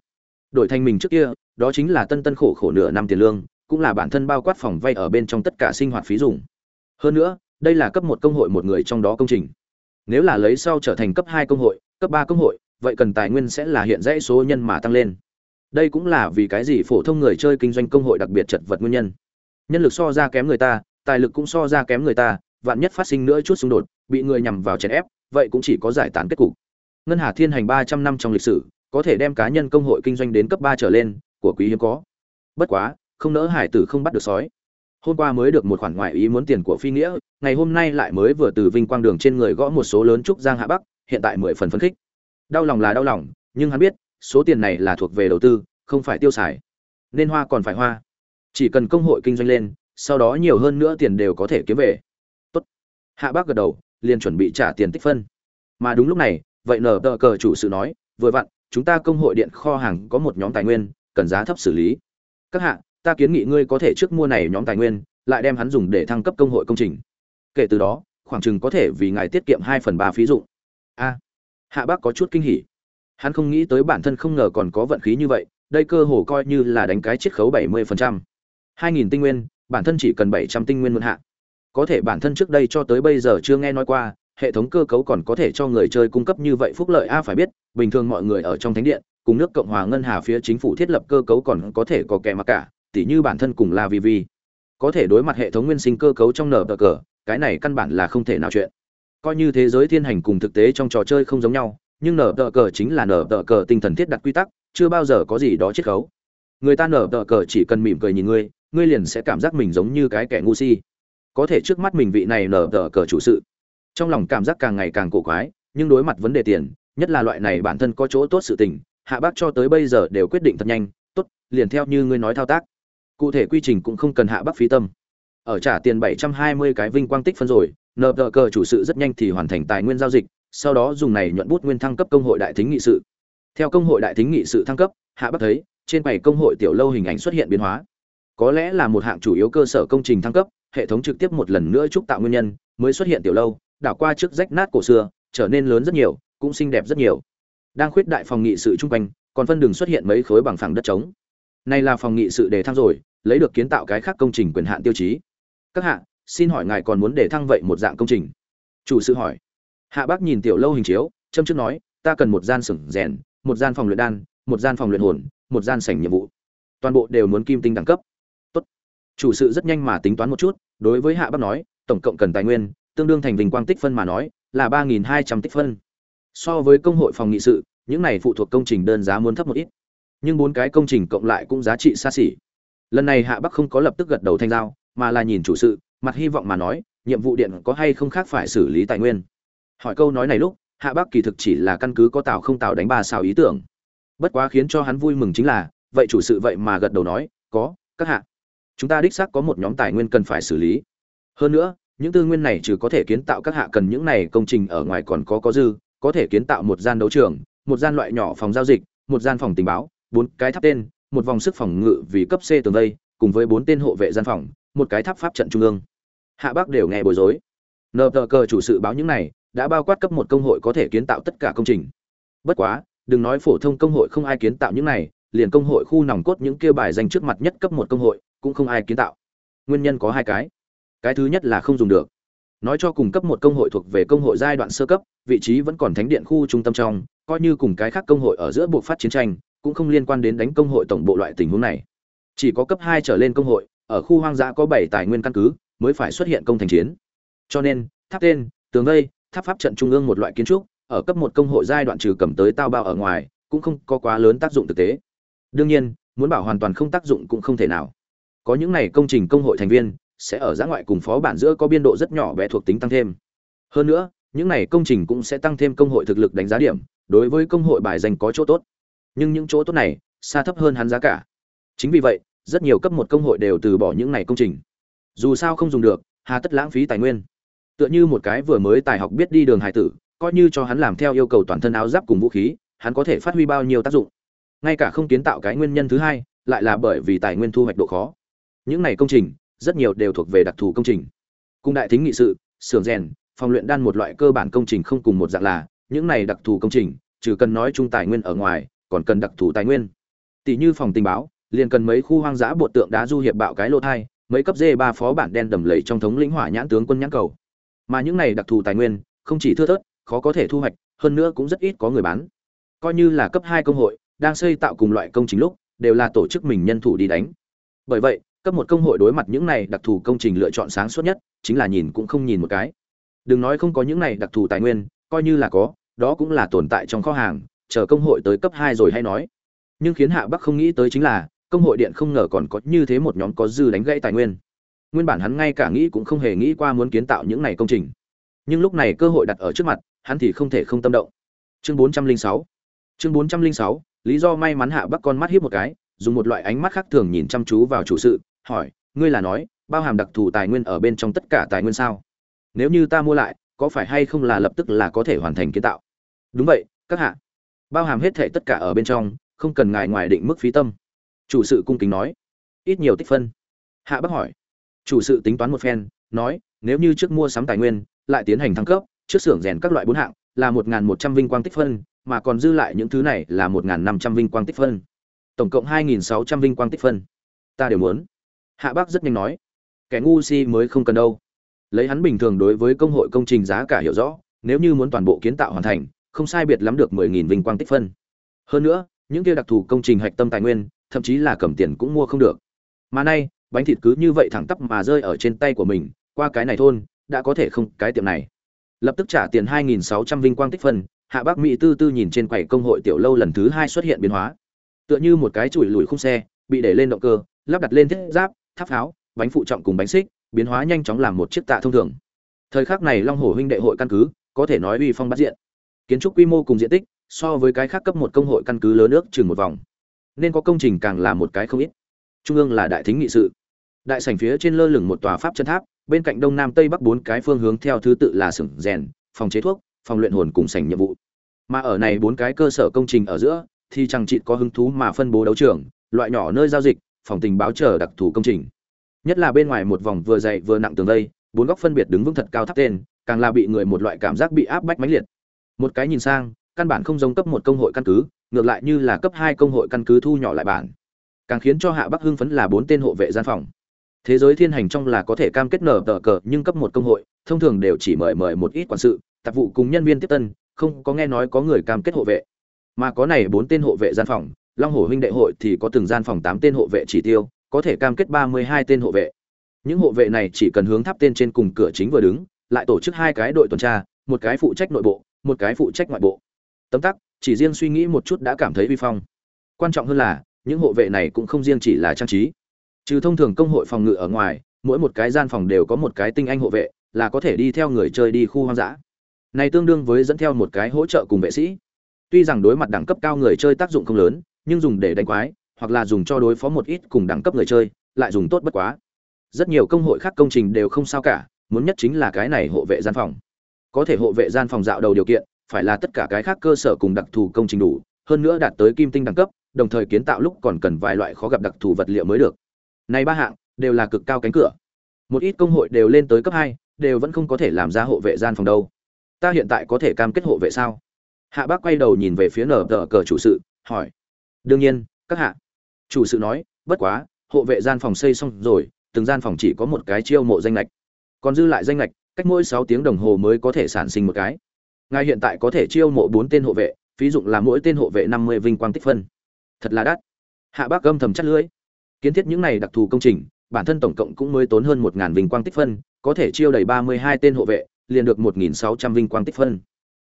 Đổi thành mình trước kia, đó chính là tân tân khổ khổ nửa năm tiền lương, cũng là bản thân bao quát phòng vay ở bên trong tất cả sinh hoạt phí dùng. Hơn nữa, đây là cấp một công hội một người trong đó công trình. Nếu là lấy sau trở thành cấp hai công hội, cấp ba công hội, vậy cần tài nguyên sẽ là hiện dãy số nhân mà tăng lên. Đây cũng là vì cái gì phổ thông người chơi kinh doanh công hội đặc biệt chật vật nguyên nhân. Nhân lực so ra kém người ta, tài lực cũng so ra kém người ta, vạn nhất phát sinh nữa chút xung đột, bị người nhằm vào chèn ép, vậy cũng chỉ có giải tán kết cục ngân hà thiên hành ba trăm năm trong lịch sử, có thể đem cá nhân công hội kinh doanh đến cấp ba trở lên, của quý hiếm có. Bất quá, không nỡ hải tử không bắt được sói. Hôm qua mới được một khoản ngoại ý muốn tiền của phi nghĩa, ngày hôm nay lại mới vừa từ vinh quang đường trên người gõ một số lớn trúc giang hạ bắc, hiện tại mười phần phấn khích. Đau lòng là đau lòng, nhưng hắn biết, số tiền này là thuộc về đầu tư, không phải tiêu xài. Nên hoa còn phải hoa. Chỉ cần công hội kinh doanh lên, sau đó nhiều hơn nữa tiền đều có thể kiếm về. Tốt. Hạ bác gật đầu, liền chuẩn bị trả tiền tích phân. Mà đúng lúc này vậy nở tờ cờ chủ sự nói, vừa vặn, chúng ta công hội điện kho hàng có một nhóm tài nguyên, cần giá thấp xử lý. Các hạ, ta kiến nghị ngươi có thể trước mua này nhóm tài nguyên, lại đem hắn dùng để thăng cấp công hội công trình. Kể từ đó, khoảng chừng có thể vì ngài tiết kiệm hai phần ba phí dụng. A, hạ bác có chút kinh hỉ. Hắn không nghĩ tới bản thân không ngờ còn có vận khí như vậy, đây cơ hồ coi như là đánh cái chiết khấu bảy mươi phần trăm. Hai nghìn tinh nguyên, bản thân chỉ cần bảy trăm tinh nguyên mượn hạ. Có thể bản thân trước đây cho tới bây giờ chưa nghe nói qua hệ thống cơ cấu còn có thể cho người chơi cung cấp như vậy phúc lợi a, phải biết, bình thường mọi người ở trong thánh điện, cùng nước cộng hòa ngân hà phía chính phủ thiết lập cơ cấu còn có thể có kẻ mặc cả, tỉ như bản thân cùng là vì vì có thể đối mặt hệ thống nguyên sinh cơ cấu trong nở tờ cờ, cái này căn bản là không thể nào chuyện. Coi như thế giới thiên hành cùng thực tế trong trò chơi không giống nhau, nhưng nở tờ cờ chính là nở tờ cờ tinh thần thiết đặt quy tắc, chưa bao giờ có gì đó chiết khấu. Người ta nở tờ cờ chỉ cần mỉm cười nhìn ngươi ngươi liền sẽ cảm giác mình giống như cái kẻ ngu si. Có thể trước mắt mình vị này nở tờ cờ chủ sự trong lòng cảm giác càng ngày càng cổ quái, nhưng đối mặt vấn đề tiền, nhất là loại này bản thân có chỗ tốt sự tình, hạ bác cho tới bây giờ đều quyết định thật nhanh, tốt, liền theo như ngươi nói thao tác. Cụ thể quy trình cũng không cần hạ bác phí tâm. Ở trả tiền 720 cái vinh quang tích phân rồi, nợ đỡ cờ chủ sự rất nhanh thì hoàn thành tài nguyên giao dịch, sau đó dùng này nhuận bút nguyên thăng cấp công hội đại thính nghị sự. Theo công hội đại thính nghị sự thăng cấp, hạ bác thấy, trên bảy công hội tiểu lâu hình ảnh xuất hiện biến hóa. Có lẽ là một hạng chủ yếu cơ sở công trình thăng cấp, hệ thống trực tiếp một lần nữa trúc tạo nguyên nhân, mới xuất hiện tiểu lâu đảo qua trước rách nát cổ xưa, trở nên lớn rất nhiều, cũng xinh đẹp rất nhiều. Đang khuyết đại phòng nghị sự trung quanh, còn phân đường xuất hiện mấy khối bằng phẳng đất trống. Này là phòng nghị sự để thăng rồi, lấy được kiến tạo cái khác công trình quyền hạn tiêu chí. Các hạ, xin hỏi ngài còn muốn để thăng vậy một dạng công trình? Chủ sự hỏi. Hạ bác nhìn tiểu lâu hình chiếu, châm trước nói, ta cần một gian sửng rèn, một gian phòng luyện đan, một gian phòng luyện hồn, một gian sảnh nhiệm vụ. Toàn bộ đều muốn kim tinh đẳng cấp. Tốt. Chủ sự rất nhanh mà tính toán một chút, đối với hạ bác nói, tổng cộng cần tài nguyên tương đương thành vinh quang tích phân mà nói, là ba nghìn hai trăm tích phân. So với công hội phòng nghị sự, những này phụ thuộc công trình đơn giá muốn thấp một ít. Nhưng bốn cái công trình cộng lại cũng giá trị xa xỉ. Lần này hạ bắc không có lập tức gật đầu thanh giao, mà là nhìn chủ sự, mặt hy vọng mà nói, nhiệm vụ điện có hay không khác phải xử lý tài nguyên. Hỏi câu nói này lúc, hạ bắc kỳ thực chỉ là căn cứ có tạo không tạo đánh ba xào ý tưởng. Bất quá khiến cho hắn vui mừng chính là, vậy chủ sự vậy mà gật đầu nói, có, các hạ. Chúng ta đích xác có một nhóm tài nguyên cần phải xử lý. Hơn nữa những tư nguyên này trừ có thể kiến tạo các hạ cần những này công trình ở ngoài còn có có dư, có thể kiến tạo một gian đấu trường, một gian loại nhỏ phòng giao dịch, một gian phòng tình báo, bốn cái tháp tên, một vòng sức phòng ngự vì cấp c tường vây, cùng với bốn tên hộ vệ gian phòng, một cái tháp pháp trận trung ương. Hạ bắc đều nghe bối rối. Nợ tờ cờ chủ sự báo những này, đã bao quát cấp một công hội có thể kiến tạo tất cả công trình. Bất quá, đừng nói phổ thông công hội không ai kiến tạo những này, liền công hội khu nòng cốt những kia bài danh trước mặt nhất cấp một công hội cũng không ai kiến tạo. Nguyên nhân có hai cái cái thứ nhất là không dùng được. Nói cho cùng cấp một công hội thuộc về công hội giai đoạn sơ cấp, vị trí vẫn còn thánh điện khu trung tâm trong, coi như cùng cái khác công hội ở giữa buộc phát chiến tranh, cũng không liên quan đến đánh công hội tổng bộ loại tình huống này. Chỉ có cấp hai trở lên công hội, ở khu hoang dã có bảy tài nguyên căn cứ, mới phải xuất hiện công thành chiến. Cho nên, tháp tên, tường vây, tháp pháp trận trung ương một loại kiến trúc, ở cấp một công hội giai đoạn trừ cầm tới tao bao ở ngoài, cũng không có quá lớn tác dụng thực tế. Đương nhiên, muốn bảo hoàn toàn không tác dụng cũng không thể nào. Có những này công trình công hội thành viên sẽ ở giã ngoại cùng phó bản giữa có biên độ rất nhỏ bé thuộc tính tăng thêm. Hơn nữa, những này công trình cũng sẽ tăng thêm công hội thực lực đánh giá điểm, đối với công hội bài danh có chỗ tốt. Nhưng những chỗ tốt này, xa thấp hơn hắn giá cả. Chính vì vậy, rất nhiều cấp một công hội đều từ bỏ những này công trình. Dù sao không dùng được, hà tất lãng phí tài nguyên. Tựa như một cái vừa mới tài học biết đi đường hải tử, coi như cho hắn làm theo yêu cầu toàn thân áo giáp cùng vũ khí, hắn có thể phát huy bao nhiêu tác dụng. Ngay cả không kiến tạo cái nguyên nhân thứ hai, lại là bởi vì tài nguyên thu hoạch độ khó. Những này công trình rất nhiều đều thuộc về đặc thù công trình. Cung đại thính nghị sự, xưởng rèn, phòng luyện đan một loại cơ bản công trình không cùng một dạng là, những này đặc thù công trình, trừ cần nói chung tài nguyên ở ngoài, còn cần đặc thù tài nguyên. Tỷ như phòng tình báo, liền cần mấy khu hoang dã bột tượng đá du hiệp bạo cái lô thai, mấy cấp dê ba phó bản đen đầm lầy trong thống lĩnh hỏa nhãn tướng quân nhãn cầu. Mà những này đặc thù tài nguyên, không chỉ thưa thớt, khó có thể thu hoạch, hơn nữa cũng rất ít có người bán. Coi như là cấp hai công hội, đang xây tạo cùng loại công trình lúc, đều là tổ chức mình nhân thủ đi đánh. Bởi vậy cấp một công hội đối mặt những này đặc thù công trình lựa chọn sáng suốt nhất, chính là nhìn cũng không nhìn một cái. Đừng nói không có những này đặc thù tài nguyên, coi như là có, đó cũng là tồn tại trong kho hàng, chờ công hội tới cấp hai rồi hay nói. Nhưng khiến hạ bắc không nghĩ tới chính là, công hội điện không ngờ còn có như thế một nhóm có dư đánh gãy tài nguyên. Nguyên bản hắn ngay cả nghĩ cũng không hề nghĩ qua muốn kiến tạo những này công trình. Nhưng lúc này cơ hội đặt ở trước mặt, hắn thì không thể không tâm động. Chương bốn trăm linh sáu. Chương bốn trăm linh sáu, lý do may mắn hạ bắc con mắt hiếp một cái, dùng một loại ánh mắt khác thường nhìn chăm chú vào chủ sự hỏi, ngươi là nói, bao hàm đặc thù tài nguyên ở bên trong tất cả tài nguyên sao? Nếu như ta mua lại, có phải hay không là lập tức là có thể hoàn thành kiến tạo? Đúng vậy, các hạ. Bao hàm hết thể tất cả ở bên trong, không cần ngại ngoài định mức phí tâm. Chủ sự cung kính nói. Ít nhiều tích phân. Hạ bác hỏi. Chủ sự tính toán một phen, nói, nếu như trước mua sắm tài nguyên, lại tiến hành thăng cấp, trước xưởng rèn các loại bốn hạng, là một một trăm vinh quang tích phân, mà còn dư lại những thứ này là một năm trăm vinh quang tích phân. Tổng cộng hai sáu trăm vinh quang tích phân. Ta đều muốn hạ bác rất nhanh nói, kẻ ngu si mới không cần đâu. Lấy hắn bình thường đối với công hội công trình giá cả hiểu rõ, nếu như muốn toàn bộ kiến tạo hoàn thành, không sai biệt lắm được mười nghìn vinh quang tích phân. Hơn nữa, những kia đặc thù công trình hạch tâm tài nguyên, thậm chí là cầm tiền cũng mua không được. Mà nay, bánh thịt cứ như vậy thẳng tắp mà rơi ở trên tay của mình, qua cái này thôn, đã có thể không cái tiệm này. Lập tức trả tiền hai nghìn sáu trăm vinh quang tích phân, hạ bác mỹ tư tư nhìn trên quầy công hội tiểu lâu lần thứ hai xuất hiện biến hóa. Tựa như một cái chùi lùi khung xe, bị để lên động cơ, lắp đặt lên thiết giáp tháp pháo, bánh phụ trọng cùng bánh xích, biến hóa nhanh chóng làm một chiếc tạ thông thường. Thời khắc này long hồ huynh đệ hội căn cứ, có thể nói uy phong bắt diện. Kiến trúc quy mô cùng diện tích, so với cái khác cấp một công hội căn cứ lớn nước chừng một vòng. Nên có công trình càng là một cái không ít. Trung ương là đại thính nghị sự. Đại sảnh phía trên lơ lửng một tòa pháp chân tháp, bên cạnh đông nam tây bắc bốn cái phương hướng theo thứ tự là xưởng rèn, phòng chế thuốc, phòng luyện hồn cùng sảnh nhiệm vụ. Mà ở này bốn cái cơ sở công trình ở giữa, thì chẳng chị có hứng thú mà phân bố đấu trường, loại nhỏ nơi giao dịch phòng tình báo chờ đặc thù công trình. Nhất là bên ngoài một vòng vừa dày vừa nặng tường đây bốn góc phân biệt đứng vững thật cao tháp tên, càng là bị người một loại cảm giác bị áp bách mãnh liệt. Một cái nhìn sang, căn bản không giống cấp một công hội căn cứ, ngược lại như là cấp hai công hội căn cứ thu nhỏ lại bản. Càng khiến cho hạ bắc hưng phấn là bốn tên hộ vệ gian phòng. Thế giới thiên hành trong là có thể cam kết nở tờ cờ, nhưng cấp một công hội, thông thường đều chỉ mời mời một ít quản sự, tạp vụ cùng nhân viên tiếp tân, không có nghe nói có người cam kết hộ vệ. Mà có này bốn tên hộ vệ gian phòng long hồ huynh đệ hội thì có từng gian phòng tám tên hộ vệ chỉ tiêu, có thể cam kết ba mươi hai tên hộ vệ. Những hộ vệ này chỉ cần hướng tháp tên trên cùng cửa chính vừa đứng, lại tổ chức hai cái đội tuần tra, một cái phụ trách nội bộ, một cái phụ trách ngoại bộ. Tấm tắc, chỉ riêng suy nghĩ một chút đã cảm thấy vi phong. Quan trọng hơn là, những hộ vệ này cũng không riêng chỉ là trang trí. Trừ thông thường công hội phòng ngự ở ngoài, mỗi một cái gian phòng đều có một cái tinh anh hộ vệ, là có thể đi theo người chơi đi khu hoang dã. Này tương đương với dẫn theo một cái hỗ trợ cùng vệ sĩ. Tuy rằng đối mặt đẳng cấp cao người chơi tác dụng không lớn nhưng dùng để đánh quái, hoặc là dùng cho đối phó một ít cùng đẳng cấp người chơi, lại dùng tốt bất quá. Rất nhiều công hội khác công trình đều không sao cả, muốn nhất chính là cái này hộ vệ gian phòng. Có thể hộ vệ gian phòng dạo đầu điều kiện, phải là tất cả cái khác cơ sở cùng đặc thù công trình đủ, hơn nữa đạt tới kim tinh đẳng cấp, đồng thời kiến tạo lúc còn cần vài loại khó gặp đặc thù vật liệu mới được. Này ba hạng, đều là cực cao cánh cửa. Một ít công hội đều lên tới cấp hai, đều vẫn không có thể làm ra hộ vệ gian phòng đâu. Ta hiện tại có thể cam kết hộ vệ sao? Hạ bác quay đầu nhìn về phía nở tờ cờ chủ sự, hỏi đương nhiên, các hạ. Chủ sự nói, bất quá, hộ vệ gian phòng xây xong rồi, từng gian phòng chỉ có một cái chiêu mộ danh lệch. Còn dư lại danh lệch, cách mỗi sáu tiếng đồng hồ mới có thể sản sinh một cái. Ngài hiện tại có thể chiêu mộ bốn tên hộ vệ ví dụ là mỗi tên hộ vệ năm mươi vinh quang tích phân. Thật là đắt. Hạ bác gâm thầm chắt lưỡi. Kiến thiết những này đặc thù công trình, bản thân tổng cộng cũng mới tốn hơn một ngàn vinh quang tích phân, có thể chiêu đầy ba mươi hai tên hộ vệ, liền được một nghìn sáu trăm vinh quang tích phân.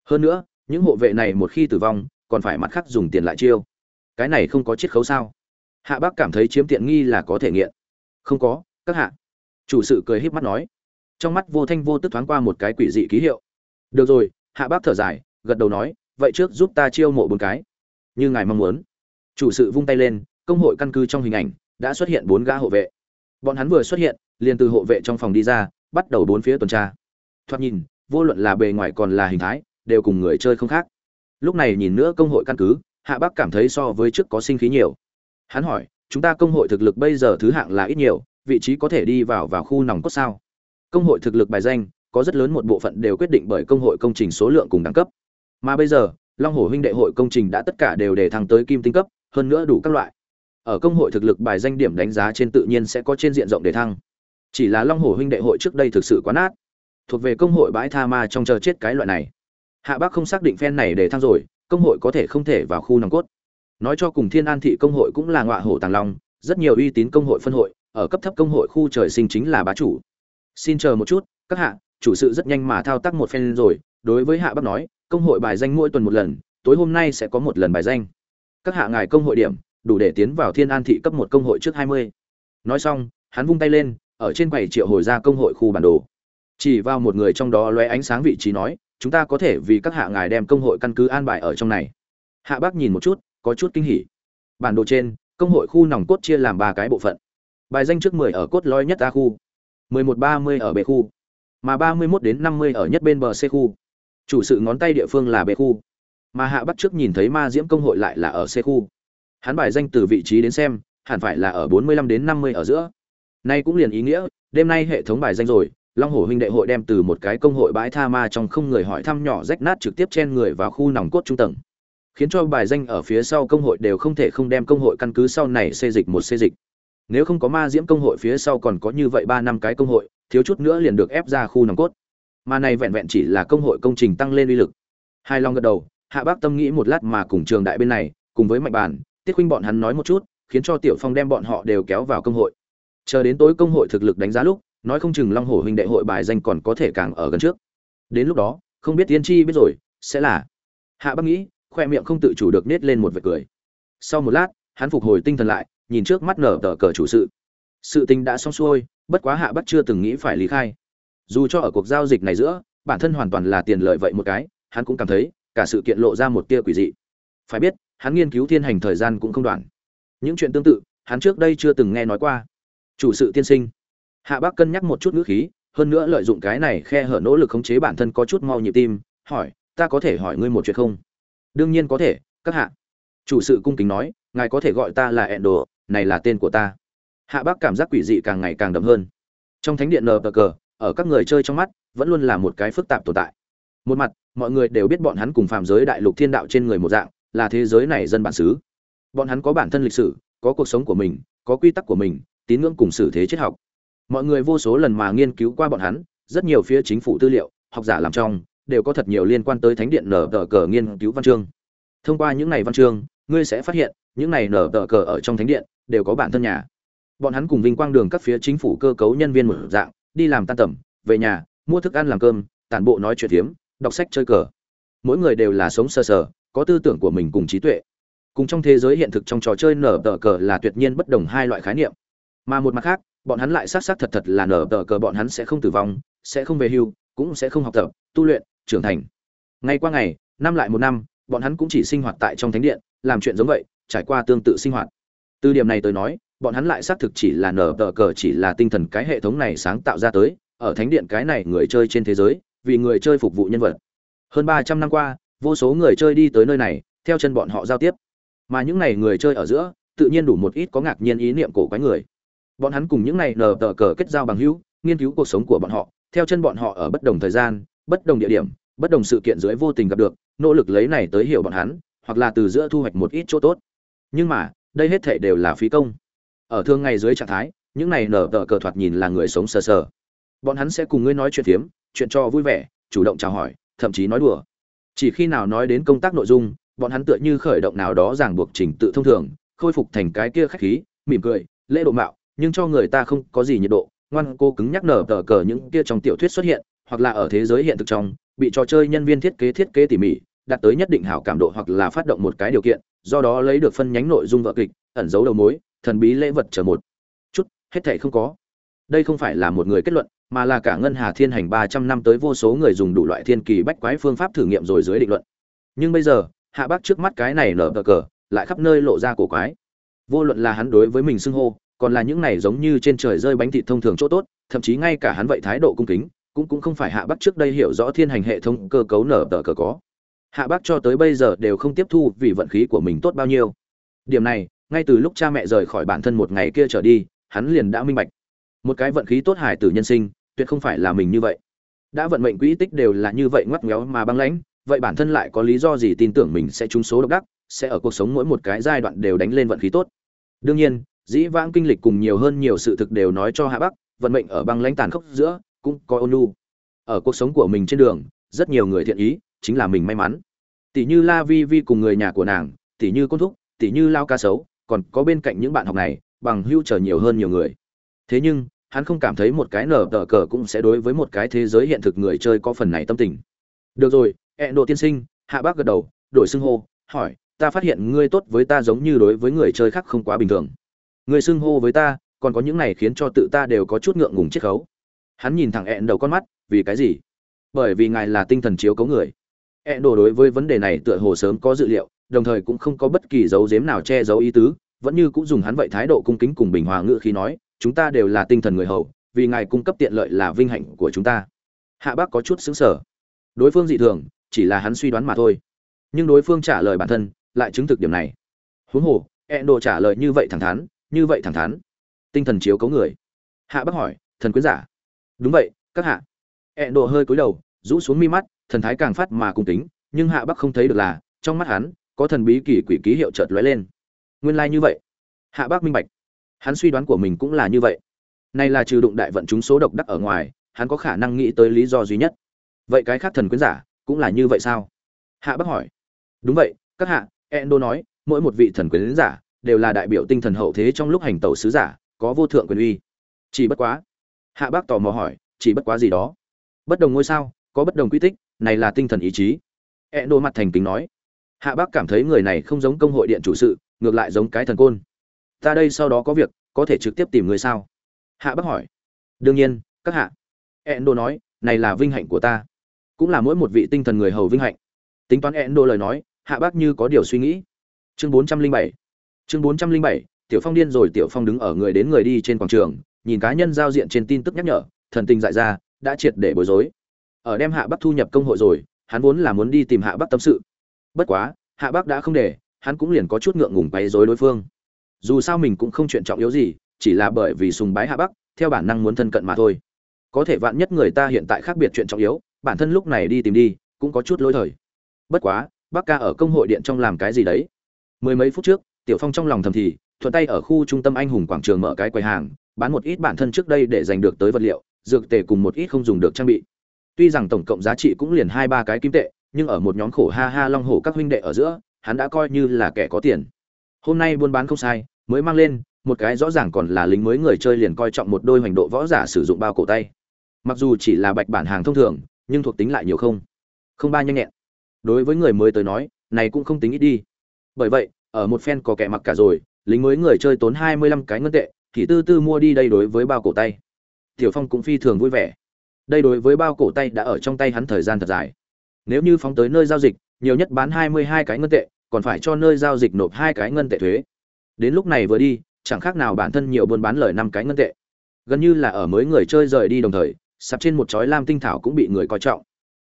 Hơn nữa, những hộ vệ này một khi tử vong, còn phải mặt khác dùng tiền lại chiêu cái này không có chiết khấu sao? Hạ bác cảm thấy chiếm tiện nghi là có thể nghiện. Không có, các hạ. Chủ sự cười híp mắt nói. Trong mắt vô thanh vô tức thoáng qua một cái quỷ dị ký hiệu. Được rồi, hạ bác thở dài, gật đầu nói, vậy trước giúp ta chiêu mộ bốn cái. Như ngài mong muốn. Chủ sự vung tay lên, công hội căn cứ trong hình ảnh, đã xuất hiện bốn gã hộ vệ. Bọn hắn vừa xuất hiện, liền từ hộ vệ trong phòng đi ra, bắt đầu bốn phía tuần tra. Thoạt nhìn, vô luận là bề ngoài còn là hình thái, đều cùng người chơi không khác. Lúc này nhìn nữa công hội căn cứ hạ bác cảm thấy so với trước có sinh khí nhiều. Hắn hỏi, chúng ta công hội thực lực bây giờ thứ hạng là ít nhiều, vị trí có thể đi vào vào khu nòng cốt sao? Công hội thực lực bài danh, có rất lớn một bộ phận đều quyết định bởi công hội công trình số lượng cùng đẳng cấp. Mà bây giờ, long hồ huynh đệ hội công trình đã tất cả đều để thăng tới kim tinh cấp, hơn nữa đủ các loại. Ở công hội thực lực bài danh điểm đánh giá trên tự nhiên sẽ có trên diện rộng để thăng. Chỉ là long hồ huynh đệ hội trước đây thực sự quá nát. Thuộc về công hội bãi tha ma trong chờ chết cái loại này. Hạ bác không xác định phen này để thăng rồi công hội có thể không thể vào khu nòng cốt. Nói cho cùng thiên an thị công hội cũng là ngọa hổ tàng long, rất nhiều uy tín công hội phân hội, ở cấp thấp công hội khu trời sinh chính là bá chủ. Xin chờ một chút, các hạ, chủ sự rất nhanh mà thao tác một phen rồi, đối với hạ bác nói, công hội bài danh mỗi tuần một lần, tối hôm nay sẽ có một lần bài danh. Các hạ ngài công hội điểm, đủ để tiến vào thiên an thị cấp một công hội trước hai mươi. Nói xong, hắn vung tay lên, ở trên quầy triệu hồi ra công hội khu bản đồ. Chỉ vào một người trong đó lóe ánh sáng vị trí nói chúng ta có thể vì các hạ ngài đem công hội căn cứ an bài ở trong này. Hạ bác nhìn một chút, có chút kinh hỉ. Bản đồ trên, công hội khu nòng cốt chia làm ba cái bộ phận. Bài danh trước mười ở cốt lõi nhất a khu, mười một ba mươi ở b khu, mà ba mươi 31 đến năm mươi ở nhất bên bờ c khu. Chủ sự ngón tay địa phương là b khu, mà hạ bắt trước nhìn thấy ma diễm công hội lại là ở c khu. Hắn bài danh từ vị trí đến xem, hẳn phải là ở bốn mươi lăm đến năm mươi ở giữa. Nay cũng liền ý nghĩa, đêm nay hệ thống bài danh rồi long hồ huynh đệ hội đem từ một cái công hội bãi tha ma trong không người hỏi thăm nhỏ rách nát trực tiếp chen người vào khu nòng cốt trung tầng. Khiến cho bài danh ở phía sau công hội đều không thể không đem công hội căn cứ sau này xê dịch một xê dịch. Nếu không có ma diễm công hội phía sau còn có như vậy ba năm cái công hội, thiếu chút nữa liền được ép ra khu nòng cốt. Mà này vẹn vẹn chỉ là công hội công trình tăng lên uy lực. Hai long gật đầu, hạ bác tâm nghĩ một lát mà cùng trường đại bên này, cùng với mạnh bản tiết huynh bọn hắn nói một chút, khiến cho tiểu phong đem bọn họ đều kéo vào công hội. Chờ đến tối công hội thực lực đánh giá lúc nói không chừng long hổ huynh đệ hội bài danh còn có thể càng ở gần trước. Đến lúc đó, không biết tiên tri biết rồi, sẽ là. Hạ bác nghĩ, khoe miệng không tự chủ được nết lên một vệt cười. Sau một lát, hắn phục hồi tinh thần lại, nhìn trước mắt nở tờ cờ chủ sự. Sự tình đã xong xuôi, bất quá hạ bắc chưa từng nghĩ phải lý khai. Dù cho ở cuộc giao dịch này giữa, bản thân hoàn toàn là tiền lợi vậy một cái, hắn cũng cảm thấy, cả sự kiện lộ ra một tia quỷ dị. Phải biết, hắn nghiên cứu thiên hành thời gian cũng không đoạn. Những chuyện tương tự, hắn trước đây chưa từng nghe nói qua. Chủ sự tiên sinh hạ bác cân nhắc một chút ngữ khí, hơn nữa lợi dụng cái này khe hở nỗ lực khống chế bản thân có chút mau nhịp tim, hỏi, ta có thể hỏi ngươi một chuyện không? Đương nhiên có thể, các hạ. Chủ sự cung kính nói, ngài có thể gọi ta là ẹn đồ này là tên của ta. Hạ bác cảm giác quỷ dị càng ngày càng đậm hơn. Trong thánh điện nờ cờ ở các người chơi trong mắt, vẫn luôn là một cái phức tạp tồn tại. Một mặt, mọi người đều biết bọn hắn cùng phàm giới đại lục thiên đạo trên người một dạng, là thế giới này dân bản xứ. Bọn hắn có bản thân lịch sử, có cuộc sống của mình, có quy tắc của mình, tín ngưỡng cùng xử thế triết học mọi người vô số lần mà nghiên cứu qua bọn hắn rất nhiều phía chính phủ tư liệu học giả làm trong đều có thật nhiều liên quan tới thánh điện nở tờ cờ nghiên cứu văn chương. Thông qua những này văn chương ngươi sẽ phát hiện những này nở tờ cờ ở trong thánh điện đều có bản thân nhà. Bọn hắn cùng vinh quang đường các phía chính phủ cơ cấu nhân viên một dạng đi làm tan tầm về nhà mua thức ăn làm cơm tản bộ nói chuyện hiếm, đọc sách chơi cờ. Mỗi người đều là sống sơ sờ, sờ có tư tưởng của mình cùng trí tuệ. Cùng trong thế giới hiện thực trong trò chơi nở tờ cờ là tuyệt nhiên bất đồng hai loại khái niệm. Mà một mặt khác bọn hắn lại xác xác thật thật là nở tờ cờ bọn hắn sẽ không tử vong, sẽ không về hưu, cũng sẽ không học tập, tu luyện, trưởng thành. Ngày qua ngày, năm lại một năm, bọn hắn cũng chỉ sinh hoạt tại trong thánh điện, làm chuyện giống vậy, trải qua tương tự sinh hoạt. Từ điểm này tới nói, bọn hắn lại xác thực chỉ là nở tờ cờ chỉ là tinh thần cái hệ thống này sáng tạo ra tới, ở thánh điện cái này người chơi trên thế giới, vì người chơi phục vụ nhân vật. Hơn ba trăm năm qua, vô số người chơi đi tới nơi này, theo chân bọn họ giao tiếp. Mà những này người chơi ở giữa, tự nhiên đủ một ít có ngạc nhiên ý niệm cổ quái người bọn hắn cùng những này nở tờ cờ kết giao bằng hữu, nghiên cứu cuộc sống của bọn họ, theo chân bọn họ ở bất đồng thời gian, bất đồng địa điểm, bất đồng sự kiện dưới vô tình gặp được, nỗ lực lấy này tới hiểu bọn hắn, hoặc là từ giữa thu hoạch một ít chỗ tốt. Nhưng mà, đây hết thể đều là phí công. Ở thương ngày dưới trạng thái, những này nở tờ cờ thoạt nhìn là người sống sờ sờ. Bọn hắn sẽ cùng ngươi nói chuyện phiếm, chuyện cho vui vẻ, chủ động chào hỏi, thậm chí nói đùa. Chỉ khi nào nói đến công tác nội dung, bọn hắn tựa như khởi động nào đó ràng buộc trình tự thông thường, khôi phục thành cái kia khách khí, mỉm cười, lễ độ mạo nhưng cho người ta không có gì nhiệt độ, ngoan cô cứng nhắc nở tờ cờ những kia trong tiểu thuyết xuất hiện, hoặc là ở thế giới hiện thực trong, bị trò chơi nhân viên thiết kế thiết kế tỉ mỉ, đạt tới nhất định hảo cảm độ hoặc là phát động một cái điều kiện, do đó lấy được phân nhánh nội dung vợ kịch, ẩn giấu đầu mối, thần bí lễ vật chờ một chút, hết thảy không có. Đây không phải là một người kết luận, mà là cả ngân hà thiên hành ba trăm năm tới vô số người dùng đủ loại thiên kỳ bách quái phương pháp thử nghiệm rồi dưới định luận. Nhưng bây giờ, hạ bác trước mắt cái này nở cờ cờ, lại khắp nơi lộ ra cổ quái. Vô luận là hắn đối với mình xưng hô còn là những này giống như trên trời rơi bánh thịt thông thường chỗ tốt, thậm chí ngay cả hắn vậy thái độ cung kính, cũng cũng không phải hạ bác trước đây hiểu rõ thiên hành hệ thống cơ cấu nở tờ cờ có. Hạ bác cho tới bây giờ đều không tiếp thu vì vận khí của mình tốt bao nhiêu. Điểm này, ngay từ lúc cha mẹ rời khỏi bản thân một ngày kia trở đi, hắn liền đã minh bạch. Một cái vận khí tốt hải tử nhân sinh, tuyệt không phải là mình như vậy. Đã vận mệnh quỹ tích đều là như vậy ngoắc ngéo mà băng lãnh, vậy bản thân lại có lý do gì tin tưởng mình sẽ trúng số độc đắc, sẽ ở cuộc sống mỗi một cái giai đoạn đều đánh lên vận khí tốt? Đương nhiên dĩ vãng kinh lịch cùng nhiều hơn nhiều sự thực đều nói cho hạ bắc, vận mệnh ở băng lãnh tàn khốc giữa cũng có ôn nhu. Ở cuộc sống của mình trên đường, rất nhiều người thiện ý, chính là mình may mắn. Tỷ như la vi vi cùng người nhà của nàng, tỷ như côn thúc, tỷ như lao ca sấu, còn có bên cạnh những bạn học này, bằng hưu trở nhiều hơn nhiều người. Thế nhưng, hắn không cảm thấy một cái nở tờ cờ cũng sẽ đối với một cái thế giới hiện thực người chơi có phần này tâm tình. Được rồi, ẹ độ tiên sinh, hạ bác gật đầu, đổi xưng hô, hỏi, ta phát hiện ngươi tốt với ta giống như đối với người chơi khác không quá bình thường người xưng hô với ta, còn có những này khiến cho tự ta đều có chút ngượng ngùng chiết khấu. Hắn nhìn thẳng ẹn đầu con mắt, vì cái gì? Bởi vì ngài là tinh thần chiếu cấu người. Ẹn đồ đối với vấn đề này tựa hồ sớm có dự liệu, đồng thời cũng không có bất kỳ dấu dếm nào che giấu ý tứ, vẫn như cũng dùng hắn vậy thái độ cung kính cùng bình hòa ngữ khi nói, chúng ta đều là tinh thần người hầu, vì ngài cung cấp tiện lợi là vinh hạnh của chúng ta. Hạ bác có chút xứng sở đối phương dị thường, chỉ là hắn suy đoán mà thôi. Nhưng đối phương trả lời bản thân, lại chứng thực điểm này. Huống hồ, ẹn đồ trả lời như vậy thẳng thắn như vậy thẳng thắn. Tinh thần chiếu cấu người. Hạ bác hỏi, thần quyến giả? Đúng vậy, các hạ. E Ẹn đồ hơi cúi đầu, rũ xuống mi mắt, thần thái càng phát mà cung tính. nhưng hạ bắc không thấy được là, trong mắt hắn, có thần bí kỳ quỷ ký hiệu chợt lóe lên. Nguyên lai như vậy. Hạ bắc minh bạch. Hắn suy đoán của mình cũng là như vậy. Này là trừ đụng đại vận chúng số độc đắc ở ngoài, hắn có khả năng nghĩ tới lý do duy nhất. Vậy cái khác thần quyến giả, cũng là như vậy sao? Hạ bắc hỏi. Đúng vậy, các hạ, endo nói, mỗi một vị thần quyến giả đều là đại biểu tinh thần hậu thế trong lúc hành tẩu sứ giả, có vô thượng quyền uy. Chỉ bất quá, hạ bác tò mò hỏi, chỉ bất quá gì đó? Bất đồng ngôi sao, có bất đồng quy tích, này là tinh thần ý chí. E đô mặt thành kính nói, hạ bác cảm thấy người này không giống công hội điện chủ sự, ngược lại giống cái thần côn. Ta đây sau đó có việc, có thể trực tiếp tìm người sao? Hạ bác hỏi. Đương nhiên, các hạ. E đô nói, này là vinh hạnh của ta. Cũng là mỗi một vị tinh thần người hầu vinh hạnh. Tính toán e đô lời nói, hạ bác như có điều suy nghĩ. Chương bốn trăm linh bảy chương bốn trăm linh bảy, tiểu phong điên rồi, tiểu phong đứng ở người đến người đi trên quảng trường, nhìn cá nhân giao diện trên tin tức nhắc nhở, thần tình dại ra, đã triệt để bối rối. Ở đem hạ bắc thu nhập công hội rồi, hắn vốn là muốn đi tìm hạ bắc tâm sự. Bất quá, hạ bắc đã không để, hắn cũng liền có chút ngượng ngùng bày rối đối phương. Dù sao mình cũng không chuyện trọng yếu gì, chỉ là bởi vì sùng bái hạ bắc, theo bản năng muốn thân cận mà thôi. Có thể vạn nhất người ta hiện tại khác biệt chuyện trọng yếu, bản thân lúc này đi tìm đi, cũng có chút lỗi thời. Bất quá bác ca ở công hội điện trong làm cái gì đấy? Mười mấy phút trước tiểu phong trong lòng thầm thì, thuận tay ở khu trung tâm anh hùng quảng trường mở cái quầy hàng, bán một ít bản thân trước đây để giành được tới vật liệu, dược tề cùng một ít không dùng được trang bị. Tuy rằng tổng cộng giá trị cũng liền hai ba cái kim tệ, nhưng ở một nhóm khổ ha ha long hổ các huynh đệ ở giữa, hắn đã coi như là kẻ có tiền. Hôm nay buôn bán không sai, mới mang lên, một cái rõ ràng còn là lính mới người chơi liền coi trọng một đôi hoành độ võ giả sử dụng bao cổ tay. Mặc dù chỉ là bạch bản hàng thông thường, nhưng thuộc tính lại nhiều không? Không ba nhanh nhẹn. Đối với người mới tới nói, này cũng không tính ít đi. Bởi vậy ở một phen có kẻ mặc cả rồi, lính mới người chơi tốn hai mươi lăm cái ngân tệ, thì tư tư mua đi đây đối với bao cổ tay. Tiểu phong cũng phi thường vui vẻ. Đây đối với bao cổ tay đã ở trong tay hắn thời gian thật dài. Nếu như phóng tới nơi giao dịch, nhiều nhất bán hai mươi hai cái ngân tệ, còn phải cho nơi giao dịch nộp hai cái ngân tệ thuế. Đến lúc này vừa đi, chẳng khác nào bản thân nhiều buôn bán lời năm cái ngân tệ. Gần như là ở mới người chơi rời đi đồng thời, sạp trên một chói lam tinh thảo cũng bị người coi trọng.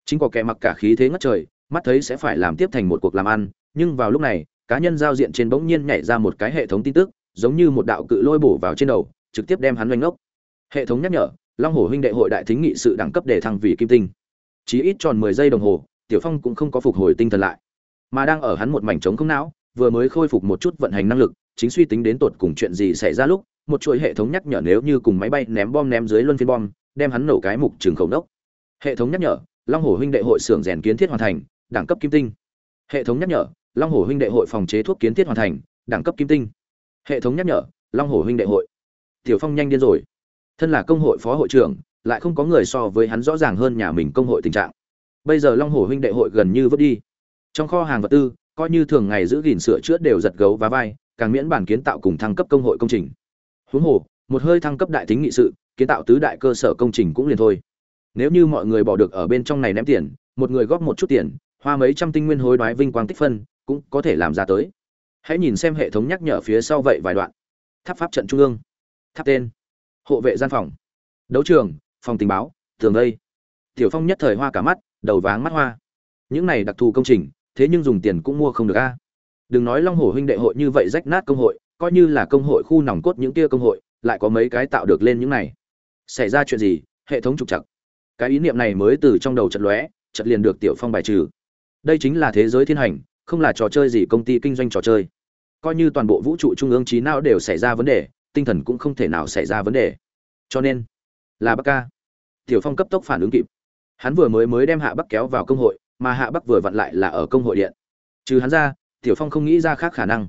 Chính có kẻ mặc cả khí thế ngất trời, mắt thấy sẽ phải làm tiếp thành một cuộc làm ăn, nhưng vào lúc này cá nhân giao diện trên bỗng nhiên nhảy ra một cái hệ thống tin tức, giống như một đạo cự lôi bổ vào trên đầu, trực tiếp đem hắn oanh ngốc. Hệ thống nhắc nhở, long Hổ huynh đệ hội đại thính nghị sự đẳng cấp để thăng vì kim tinh. Chỉ ít tròn mười giây đồng hồ, tiểu phong cũng không có phục hồi tinh thần lại. Mà đang ở hắn một mảnh trống không não, vừa mới khôi phục một chút vận hành năng lực, chính suy tính đến tột cùng chuyện gì xảy ra lúc, một chuỗi hệ thống nhắc nhở nếu như cùng máy bay ném bom ném dưới luân phiên bom, đem hắn nổ cái mục trường khẩu đốc hệ thống nhắc nhở, long Hổ huynh đệ hội xưởng rèn kiến thiết hoàn thành, đẳng cấp kim tinh. Hệ thống nhắc nhở long hồ huynh đệ hội phòng chế thuốc kiến thiết hoàn thành, đẳng cấp kim tinh. Hệ thống nhắc nhở, long hồ huynh đệ hội. Tiểu phong nhanh điên rồi. Thân là công hội phó hội trưởng, lại không có người so với hắn rõ ràng hơn nhà mình công hội tình trạng. Bây giờ long hồ huynh đệ hội gần như vứt đi. Trong kho hàng vật tư, coi như thường ngày giữ gìn sửa chữa đều giật gấu và vai, càng miễn bản kiến tạo cùng thăng cấp công hội công trình. Huống hồ, một hơi thăng cấp đại tính nghị sự, kiến tạo tứ đại cơ sở công trình cũng liền thôi. Nếu như mọi người bỏ được ở bên trong này ném tiền, một người góp một chút tiền, hoa mấy trăm tinh nguyên hối đoái vinh quang tích phân cũng có thể làm ra tới. Hãy nhìn xem hệ thống nhắc nhở phía sau vậy vài đoạn. Tháp pháp trận trung ương. Tháp tên. Hộ vệ gian phòng. Đấu trường, phòng tình báo, tường đây tiểu phong nhất thời hoa cả mắt, đầu váng mắt hoa. Những này đặc thù công trình, thế nhưng dùng tiền cũng mua không được a. Đừng nói long hồ huynh đệ hội như vậy rách nát công hội, coi như là công hội khu nòng cốt những kia công hội, lại có mấy cái tạo được lên những này. Xảy ra chuyện gì, hệ thống trục chặt cái ý niệm này mới từ trong đầu chật lóe chật liền được tiểu phong bài trừ. Đây chính là thế giới thiên hành không là trò chơi gì, công ty kinh doanh trò chơi. Coi như toàn bộ vũ trụ trung ương trí não đều xảy ra vấn đề, tinh thần cũng không thể nào xảy ra vấn đề. Cho nên, là bắc ca. Tiểu phong cấp tốc phản ứng kịp. Hắn vừa mới mới đem hạ bắc kéo vào công hội, mà hạ bắc vừa vặn lại là ở công hội điện. Trừ hắn ra, tiểu phong không nghĩ ra khác khả năng.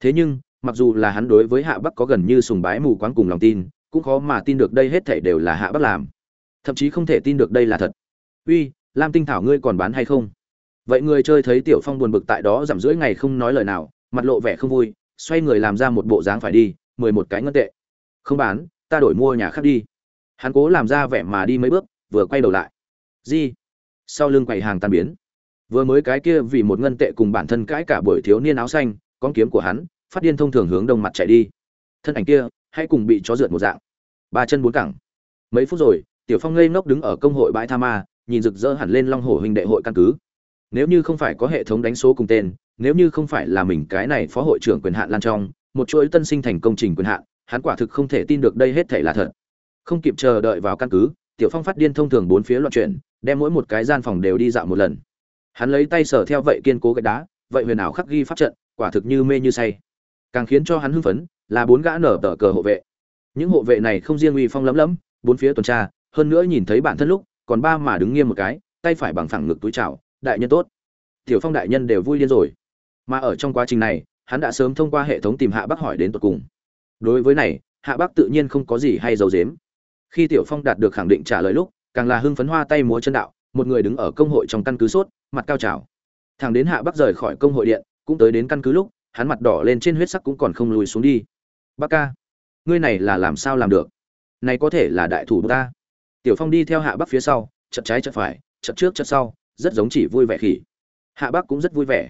Thế nhưng, mặc dù là hắn đối với hạ bắc có gần như sùng bái mù quáng cùng lòng tin, cũng khó mà tin được đây hết thảy đều là hạ bắc làm. Thậm chí không thể tin được đây là thật. Uy, lam tinh thảo ngươi còn bán hay không? Vậy người chơi thấy tiểu phong buồn bực tại đó giảm rưỡi ngày không nói lời nào, mặt lộ vẻ không vui, xoay người làm ra một bộ dáng phải đi, mười một cái ngân tệ. Không bán, ta đổi mua nhà khác đi. Hắn cố làm ra vẻ mà đi mấy bước, vừa quay đầu lại. Di sau lưng quầy hàng tan biến. Vừa mới cái kia vì một ngân tệ cùng bản thân cãi cả buổi thiếu niên áo xanh, con kiếm của hắn, phát điên thông thường hướng đông mặt chạy đi. Thân ảnh kia, hãy cùng bị chó rượt một dạng. Ba chân bốn cẳng. Mấy phút rồi, tiểu phong ngây ngốc đứng ở công hội bãi tha ma, nhìn rực rỡ hẳn lên long hồ huynh đệ hội căn cứ nếu như không phải có hệ thống đánh số cùng tên, nếu như không phải là mình cái này phó hội trưởng quyền hạn lan trong, một chuỗi tân sinh thành công trình quyền hạn, hắn quả thực không thể tin được đây hết thể là thật. Không kịp chờ đợi vào căn cứ, tiểu phong phát điên thông thường bốn phía loạn chuyển, đem mỗi một cái gian phòng đều đi dạo một lần. Hắn lấy tay sở theo vậy kiên cố gạch đá, vậy huyền ảo khắc ghi pháp trận, quả thực như mê như say. Càng khiến cho hắn hưng phấn là bốn gã nở tờ cờ hộ vệ. Những hộ vệ này không riêng uy phong lấm lấm bốn phía tuần tra, hơn nữa nhìn thấy bản thân lúc, còn ba mà đứng nghiêm một cái, tay phải bằng phẳng ngực túi chảo đại nhân tốt. Tiểu phong đại nhân đều vui điên rồi. Mà ở trong quá trình này, hắn đã sớm thông qua hệ thống tìm hạ Bác hỏi đến tột cùng. Đối với này, hạ Bác tự nhiên không có gì hay giấu dếm khi tiểu phong đạt được khẳng định trả lời lúc, càng là hưng phấn hoa tay múa chân đạo, một người đứng ở công hội trong căn cứ sốt, mặt cao trào. Thằng đến hạ Bác rời khỏi công hội điện, cũng tới đến căn cứ lúc, hắn mặt đỏ lên trên huyết sắc cũng còn không lùi xuống đi. Bác ca, ngươi này là làm sao làm được? Này có thể là đại thủ ta. Tiểu phong đi theo hạ Bác phía sau chật trái chật phải chật trước chật sau rất giống chỉ vui vẻ khỉ. Hạ bắc cũng rất vui vẻ.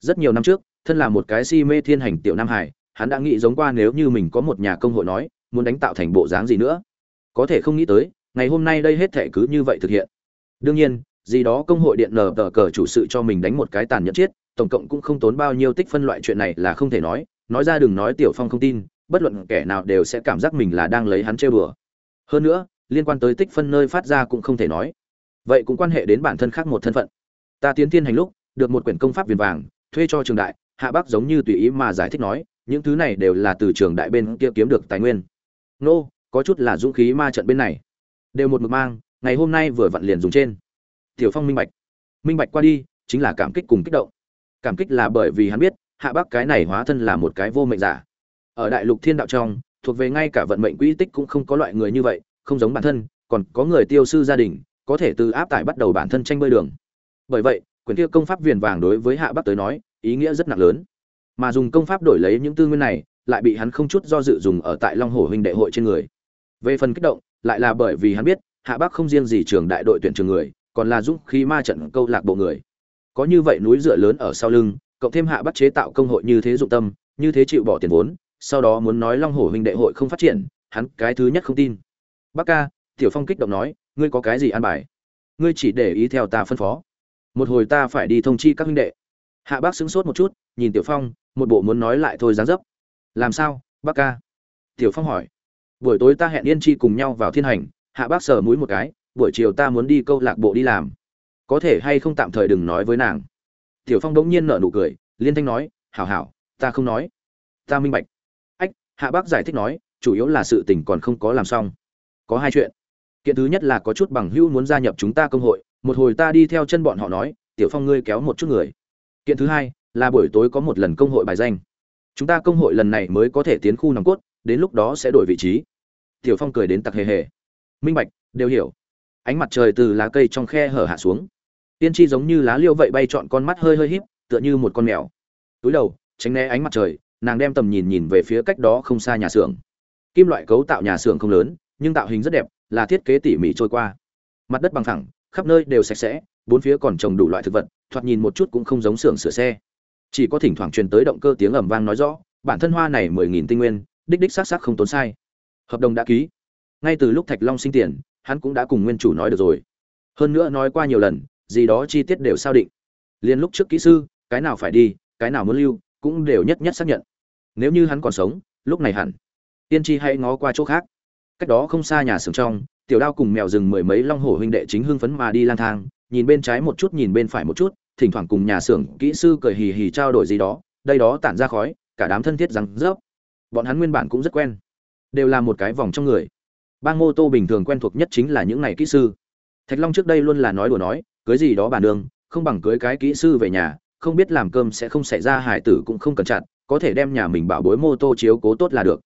Rất nhiều năm trước, thân là một cái si mê thiên hành tiểu nam hải, hắn đã nghĩ giống qua nếu như mình có một nhà công hội nói, muốn đánh tạo thành bộ dáng gì nữa. Có thể không nghĩ tới, ngày hôm nay đây hết thể cứ như vậy thực hiện. Đương nhiên, gì đó công hội điện nở tờ cờ chủ sự cho mình đánh một cái tàn nhẫn chết, tổng cộng cũng không tốn bao nhiêu tích phân loại chuyện này là không thể nói. Nói ra đừng nói tiểu phong không tin, bất luận kẻ nào đều sẽ cảm giác mình là đang lấy hắn chơi bừa. Hơn nữa, liên quan tới tích phân nơi phát ra cũng không thể nói vậy cũng quan hệ đến bản thân khác một thân phận. Ta tiến tiên hành lúc, được một quyển công pháp viền vàng, thuê cho trường đại, hạ bác giống như tùy ý mà giải thích nói, những thứ này đều là từ trường đại bên kia kiếm được tài nguyên. Nô, có chút là dũng khí ma trận bên này. Đều một mực mang, ngày hôm nay vừa vặn liền dùng trên. Tiểu phong minh bạch. Minh bạch qua đi, chính là cảm kích cùng kích động. Cảm kích là bởi vì hắn biết, hạ bắc cái này hóa thân là một cái vô mệnh giả. Ở đại lục thiên đạo trong, thuộc về ngay cả vận mệnh quỹ tích cũng không có loại người như vậy, không giống bản thân, còn có người tiêu sư gia đình có thể từ áp tải bắt đầu bản thân tranh bơi đường. Bởi vậy, quyển kia công pháp viền vàng đối với hạ bắc tới nói, ý nghĩa rất nặng lớn. Mà dùng công pháp đổi lấy những tư nguyên này, lại bị hắn không chút do dự dùng ở tại long hồ huynh đệ hội trên người. Về phần kích động, lại là bởi vì hắn biết, hạ bắc không riêng gì trường đại đội tuyển trường người, còn là dũng khí ma trận câu lạc bộ người. Có như vậy núi dựa lớn ở sau lưng, cộng thêm hạ bắc chế tạo công hội như thế dụng tâm, như thế chịu bỏ tiền vốn, sau đó muốn nói long hồ huynh đệ hội không phát triển, hắn cái thứ nhất không tin. Bắc ca, tiểu phong kích động nói ngươi có cái gì an bài? Ngươi chỉ để ý theo ta phân phó. Một hồi ta phải đi thông chi các huynh đệ. Hạ bác sững sốt một chút, nhìn tiểu phong, một bộ muốn nói lại thôi dáng dấp. Làm sao, bác ca? Tiểu phong hỏi. Buổi tối ta hẹn yên chi cùng nhau vào thiên hành, hạ bác sờ mũi một cái, buổi chiều ta muốn đi câu lạc bộ đi làm. Có thể hay không tạm thời đừng nói với nàng. Tiểu phong đống nhiên nở nụ cười, liên thanh nói, hảo hảo, ta không nói. Ta minh bạch. Ách, hạ bác giải thích nói, chủ yếu là sự tình còn không có làm xong. Có hai chuyện kiện thứ nhất là có chút bằng hữu muốn gia nhập chúng ta công hội, một hồi ta đi theo chân bọn họ nói, tiểu phong ngươi kéo một chút người. Kiện thứ hai là buổi tối có một lần công hội bài danh. Chúng ta công hội lần này mới có thể tiến khu nòng cốt, đến lúc đó sẽ đổi vị trí. Tiểu phong cười đến tặc hề hề. Minh bạch, đều hiểu. Ánh mặt trời từ lá cây trong khe hở hạ xuống. Tiên tri giống như lá liêu vậy bay trọn con mắt hơi hơi híp, tựa như một con mèo. Túi đầu, tránh né ánh mặt trời, nàng đem tầm nhìn nhìn về phía cách đó không xa nhà xưởng. Kim loại cấu tạo nhà xưởng không lớn, nhưng tạo hình rất đẹp là thiết kế tỉ mỉ trôi qua. Mặt đất bằng thẳng khắp nơi đều sạch sẽ, bốn phía còn trồng đủ loại thực vật, thoạt nhìn một chút cũng không giống xưởng sửa xe. Chỉ có thỉnh thoảng truyền tới động cơ tiếng ầm vang nói rõ, bản thân hoa này mười nghìn tinh nguyên, đích đích xác xác không tốn sai. Hợp đồng đã ký. Ngay từ lúc thạch long sinh tiền, hắn cũng đã cùng nguyên chủ nói được rồi. Hơn nữa nói qua nhiều lần, gì đó chi tiết đều sao định. Liên lúc trước kỹ sư, cái nào phải đi, cái nào muốn lưu, cũng đều nhất nhất xác nhận. Nếu như hắn còn sống, lúc này hẳn. Tiên tri hãy ngó qua chỗ khác cách đó không xa nhà xưởng trong, tiểu đao cùng mèo rừng mười mấy long hổ huynh đệ chính hưng phấn mà đi lang thang, nhìn bên trái một chút nhìn bên phải một chút, thỉnh thoảng cùng nhà xưởng kỹ sư cười hì hì trao đổi gì đó, đây đó tản ra khói, cả đám thân thiết rằng rớp. Bọn hắn nguyên bản cũng rất quen, đều là một cái vòng trong người. Bang mô tô bình thường quen thuộc nhất chính là những này kỹ sư. Thạch long trước đây luôn là nói đùa nói, cưới gì đó bàn đường không bằng cưới cái kỹ sư về nhà, không biết làm cơm sẽ không xảy ra, hải tử cũng không cần chặn có thể đem nhà mình bảo bối mô tô chiếu cố tốt là được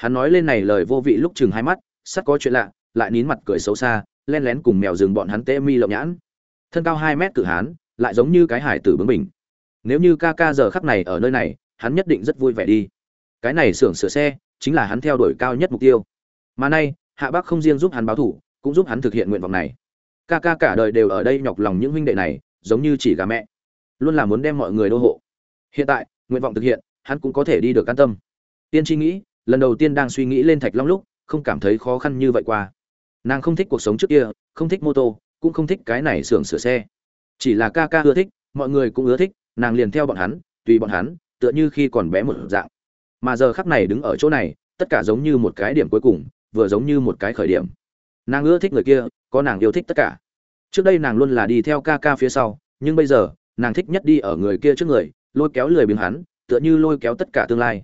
hắn nói lên này lời vô vị lúc chừng hai mắt sắp có chuyện lạ, lại nín mặt cười xấu xa, len lén cùng mèo rừng bọn hắn tê mi lộng nhãn. Thân cao hai mét cự hán, lại giống như cái hải tử bướng bình nếu như ca ca giờ khắc này ở nơi này, hắn nhất định rất vui vẻ đi. Cái này xưởng sửa xe, chính là hắn theo đuổi cao nhất mục tiêu. Mà nay, hạ bác không riêng giúp hắn báo thủ, cũng giúp hắn thực hiện nguyện vọng này. Ca ca cả đời đều ở đây nhọc lòng những huynh đệ này, giống như chỉ gà mẹ. Luôn là muốn đem mọi người đô hộ. Hiện tại, nguyện vọng thực hiện, hắn cũng có thể đi được an tâm. Tiên tri nghĩ lần đầu tiên đang suy nghĩ lên thạch long lúc, không cảm thấy khó khăn như vậy qua. Nàng không thích cuộc sống trước kia, không thích mô tô, cũng không thích cái này xưởng sửa xe. Chỉ là ca ca ưa thích, mọi người cũng ưa thích, nàng liền theo bọn hắn, tùy bọn hắn, tựa như khi còn bé một dạng. Mà giờ khắc này đứng ở chỗ này, tất cả giống như một cái điểm cuối cùng, vừa giống như một cái khởi điểm. Nàng ưa thích người kia, có nàng yêu thích tất cả. Trước đây nàng luôn là đi theo ca ca phía sau, nhưng bây giờ, nàng thích nhất đi ở người kia trước người, lôi kéo lười biếng hắn, tựa như lôi kéo tất cả tương lai.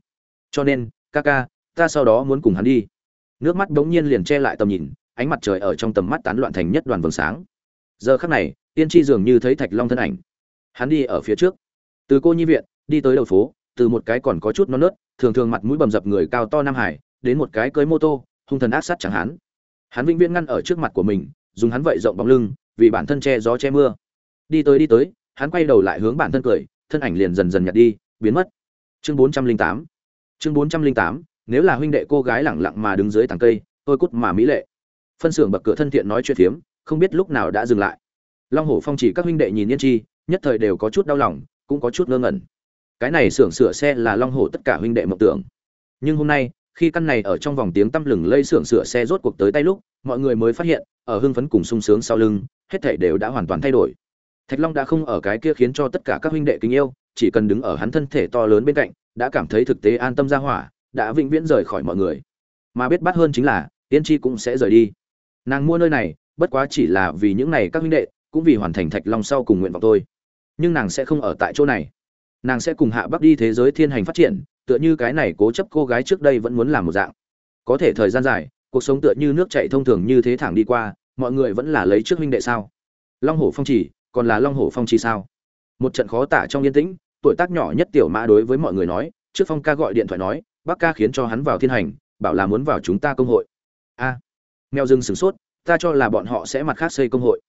Cho nên, ca ca ta sau đó muốn cùng hắn đi. Nước mắt bỗng nhiên liền che lại tầm nhìn, ánh mặt trời ở trong tầm mắt tán loạn thành nhất đoàn vầng sáng. Giờ khắc này, tiên tri dường như thấy thạch long thân ảnh. Hắn đi ở phía trước. Từ cô nhi viện, đi tới đầu phố, từ một cái còn có chút non nớt, thường thường mặt mũi bầm dập người cao to nam hải, đến một cái cưới mô tô, hung thần ác sát chẳng hắn. Hắn vĩnh viễn ngăn ở trước mặt của mình, dùng hắn vậy rộng bóng lưng, vì bản thân che gió che mưa. Đi tới đi tới, hắn quay đầu lại hướng bản thân cười, thân ảnh liền dần dần nhạt đi, biến mất. Chương bốn trăm linh tám. Chương bốn trăm linh tám nếu là huynh đệ cô gái lẳng lặng mà đứng dưới tàng cây, tôi cút mà mỹ lệ. Phân xưởng bậc cửa thân thiện nói chuyện phiếm, không biết lúc nào đã dừng lại. Long hổ phong chỉ các huynh đệ nhìn yên chi, nhất thời đều có chút đau lòng, cũng có chút ngơ ngẩn. Cái này xưởng sửa xe là long hổ tất cả huynh đệ mộng tưởng. Nhưng hôm nay, khi căn này ở trong vòng tiếng tăm lừng lây xưởng sửa xe rốt cuộc tới tay lúc, mọi người mới phát hiện, ở hưng phấn cùng sung sướng sau lưng, hết thảy đều đã hoàn toàn thay đổi. Thạch long đã không ở cái kia khiến cho tất cả các huynh đệ kính yêu, chỉ cần đứng ở hắn thân thể to lớn bên cạnh, đã cảm thấy thực tế an tâm ra hỏa đã vĩnh viễn rời khỏi mọi người. Mà biết bắt hơn chính là tiên tri cũng sẽ rời đi. Nàng mua nơi này, bất quá chỉ là vì những này các huynh đệ, cũng vì hoàn thành thạch long sau cùng nguyện vọng tôi nhưng nàng sẽ không ở tại chỗ này. Nàng sẽ cùng hạ bắc đi thế giới thiên hành phát triển, tựa như cái này cố chấp cô gái trước đây vẫn muốn làm một dạng. Có thể thời gian dài, cuộc sống tựa như nước chảy thông thường như thế thẳng đi qua, mọi người vẫn là lấy trước huynh đệ sao? Long hổ phong chỉ còn là long hổ phong trì sao? Một trận khó tả trong yên tĩnh, tuổi tác nhỏ nhất tiểu mã đối với mọi người nói, trước phong ca gọi điện thoại nói bác ca khiến cho hắn vào thiên hành bảo là muốn vào chúng ta công hội. A. À, mèo rừng sửng sốt ta cho là bọn họ sẽ mặt khác xây công hội.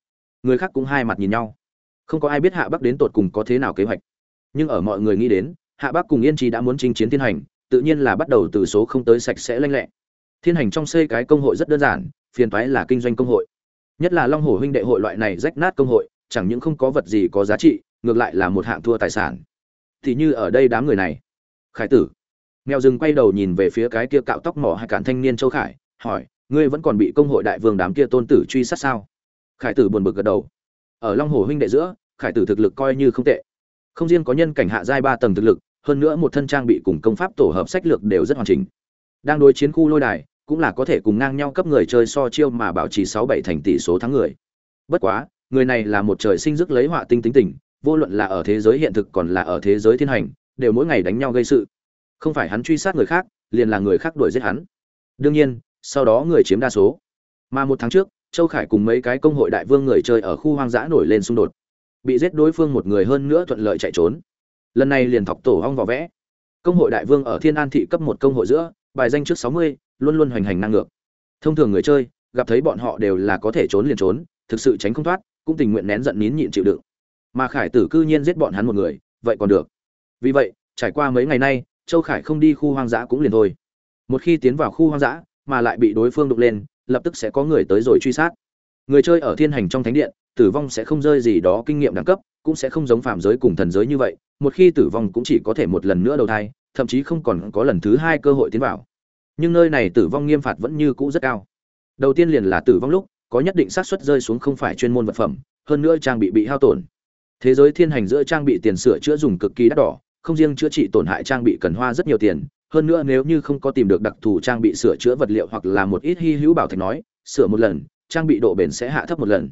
Người khác cũng hai mặt nhìn nhau. Không có ai biết hạ bắc đến tột cùng có thế nào kế hoạch. Nhưng ở mọi người nghĩ đến hạ bắc cùng yên trí đã muốn chinh chiến thiên hành tự nhiên là bắt đầu từ số không tới sạch sẽ lanh lẹ. Thiên hành trong xây cái công hội rất đơn giản phiền toái là kinh doanh công hội. Nhất là long hồ huynh đệ hội loại này rách nát công hội chẳng những không có vật gì có giá trị ngược lại là một hạng thua tài sản. Thì như ở đây đám người này. Khải tử mèo rừng quay đầu nhìn về phía cái kia cạo tóc mỏ hai cản thanh niên châu khải, hỏi, ngươi vẫn còn bị công hội đại vương đám kia tôn tử truy sát sao? Khải tử buồn bực gật đầu. Ở long hồ huynh đệ giữa, khải tử thực lực coi như không tệ. Không riêng có nhân cảnh hạ giai ba tầng thực lực, hơn nữa một thân trang bị cùng công pháp tổ hợp sách lược đều rất hoàn chỉnh. Đang đối chiến khu lôi đài, cũng là có thể cùng ngang nhau cấp người chơi so chiêu mà bảo trì sáu bảy thành tỷ số thắng người. Bất quá, người này là một trời sinh dứt lấy họa tinh tính tình, vô luận là ở thế giới hiện thực còn là ở thế giới thiên hành, đều mỗi ngày đánh nhau gây sự không phải hắn truy sát người khác, liền là người khác đuổi giết hắn. Đương nhiên, sau đó người chiếm đa số. Mà một tháng trước, châu khải cùng mấy cái công hội đại vương người chơi ở khu hoang dã nổi lên xung đột. Bị giết đối phương một người hơn nữa thuận lợi chạy trốn. Lần này liền thọc tổ hong vỏ vẽ. Công hội đại vương ở thiên an thị cấp một công hội giữa, bài danh trước sáu mươi, luôn luôn hoành hành năng ngược. Thông thường người chơi, gặp thấy bọn họ đều là có thể trốn liền trốn, thực sự tránh không thoát, cũng tình nguyện nén giận nín nhịn chịu đựng. Mà khải tử cư nhiên giết bọn hắn một người, vậy còn được. Vì vậy, trải qua mấy ngày nay châu khải không đi khu hoang dã cũng liền thôi. Một khi tiến vào khu hoang dã mà lại bị đối phương đục lên, lập tức sẽ có người tới rồi truy sát. Người chơi ở thiên hành trong thánh điện, tử vong sẽ không rơi gì đó kinh nghiệm đẳng cấp, cũng sẽ không giống phạm giới cùng thần giới như vậy, một khi tử vong cũng chỉ có thể một lần nữa đầu thai, thậm chí không còn có lần thứ hai cơ hội tiến vào. Nhưng nơi này tử vong nghiêm phạt vẫn như cũ rất cao. Đầu tiên liền là tử vong lúc, có nhất định xác suất rơi xuống không phải chuyên môn vật phẩm, hơn nữa trang bị bị hao tổn. Thế giới thiên hành giữa trang bị tiền sửa chữa dùng cực kỳ đắt đỏ không riêng chữa trị tổn hại trang bị cần hoa rất nhiều tiền, hơn nữa nếu như không có tìm được đặc thù trang bị sửa chữa vật liệu hoặc là một ít hy hữu bảo thạch nói, sửa một lần, trang bị độ bền sẽ hạ thấp một lần.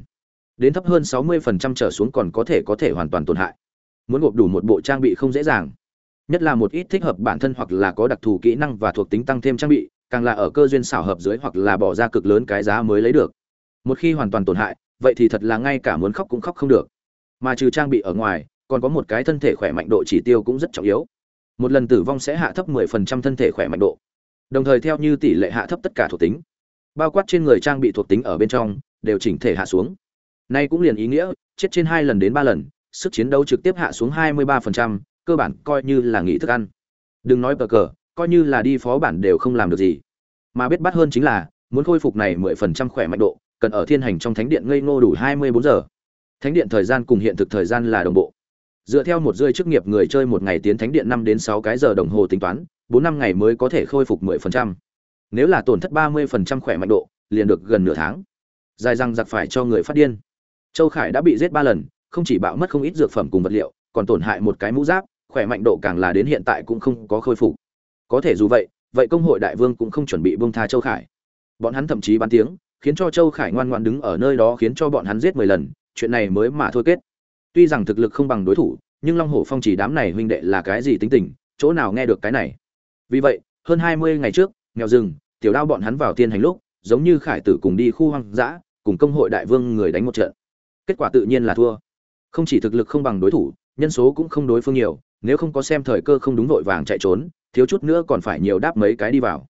Đến thấp hơn 60% trở xuống còn có thể có thể hoàn toàn tổn hại. Muốn gộp đủ một bộ trang bị không dễ dàng. Nhất là một ít thích hợp bản thân hoặc là có đặc thù kỹ năng và thuộc tính tăng thêm trang bị, càng là ở cơ duyên xảo hợp dưới hoặc là bỏ ra cực lớn cái giá mới lấy được. Một khi hoàn toàn tổn hại, vậy thì thật là ngay cả muốn khóc cũng khóc không được. Mà trừ trang bị ở ngoài còn có một cái thân thể khỏe mạnh độ chỉ tiêu cũng rất trọng yếu. Một lần tử vong sẽ hạ thấp 10% thân thể khỏe mạnh độ. Đồng thời theo như tỷ lệ hạ thấp tất cả thuộc tính bao quát trên người trang bị thuộc tính ở bên trong đều chỉnh thể hạ xuống. Nay cũng liền ý nghĩa chết trên hai lần đến ba lần sức chiến đấu trực tiếp hạ xuống 23%, cơ bản coi như là nghỉ thức ăn. Đừng nói bờ cờ coi như là đi phó bản đều không làm được gì. Mà biết bắt hơn chính là muốn khôi phục này 10% khỏe mạnh độ cần ở thiên hành trong thánh điện ngây ngô đủ 24 giờ. Thánh điện thời gian cùng hiện thực thời gian là đồng bộ dựa theo một rơi chức nghiệp người chơi một ngày tiến thánh điện năm đến sáu cái giờ đồng hồ tính toán, bốn năm ngày mới có thể khôi phục 10%. nếu là tổn thất 30% khỏe mạnh độ, liền được gần nửa tháng. Dài răng giặc phải cho người phát điên. Châu khải đã bị giết ba lần, không chỉ bạo mất không ít dược phẩm cùng vật liệu, còn tổn hại một cái mũ giáp, khỏe mạnh độ càng là đến hiện tại cũng không có khôi phục. Có thể dù vậy vậy công hội đại vương cũng không chuẩn bị buông tha châu khải. Bọn hắn thậm chí bán tiếng, khiến cho châu khải ngoan ngoan đứng ở nơi đó khiến cho bọn hắn giết mười lần, chuyện này mới mà thôi kết tuy rằng thực lực không bằng đối thủ, nhưng long hổ phong chỉ đám này huynh đệ là cái gì tính tình, chỗ nào nghe được cái này? Vì vậy, hơn hai mươi ngày trước, nghèo rừng, tiểu đao bọn hắn vào tiên hành lúc, giống như khải tử cùng đi khu hoang dã, cùng công hội đại vương người đánh một trận. Kết quả tự nhiên là thua. Không chỉ thực lực không bằng đối thủ, nhân số cũng không đối phương nhiều, nếu không có xem thời cơ không đúng vội vàng chạy trốn, thiếu chút nữa còn phải nhiều đáp mấy cái đi vào.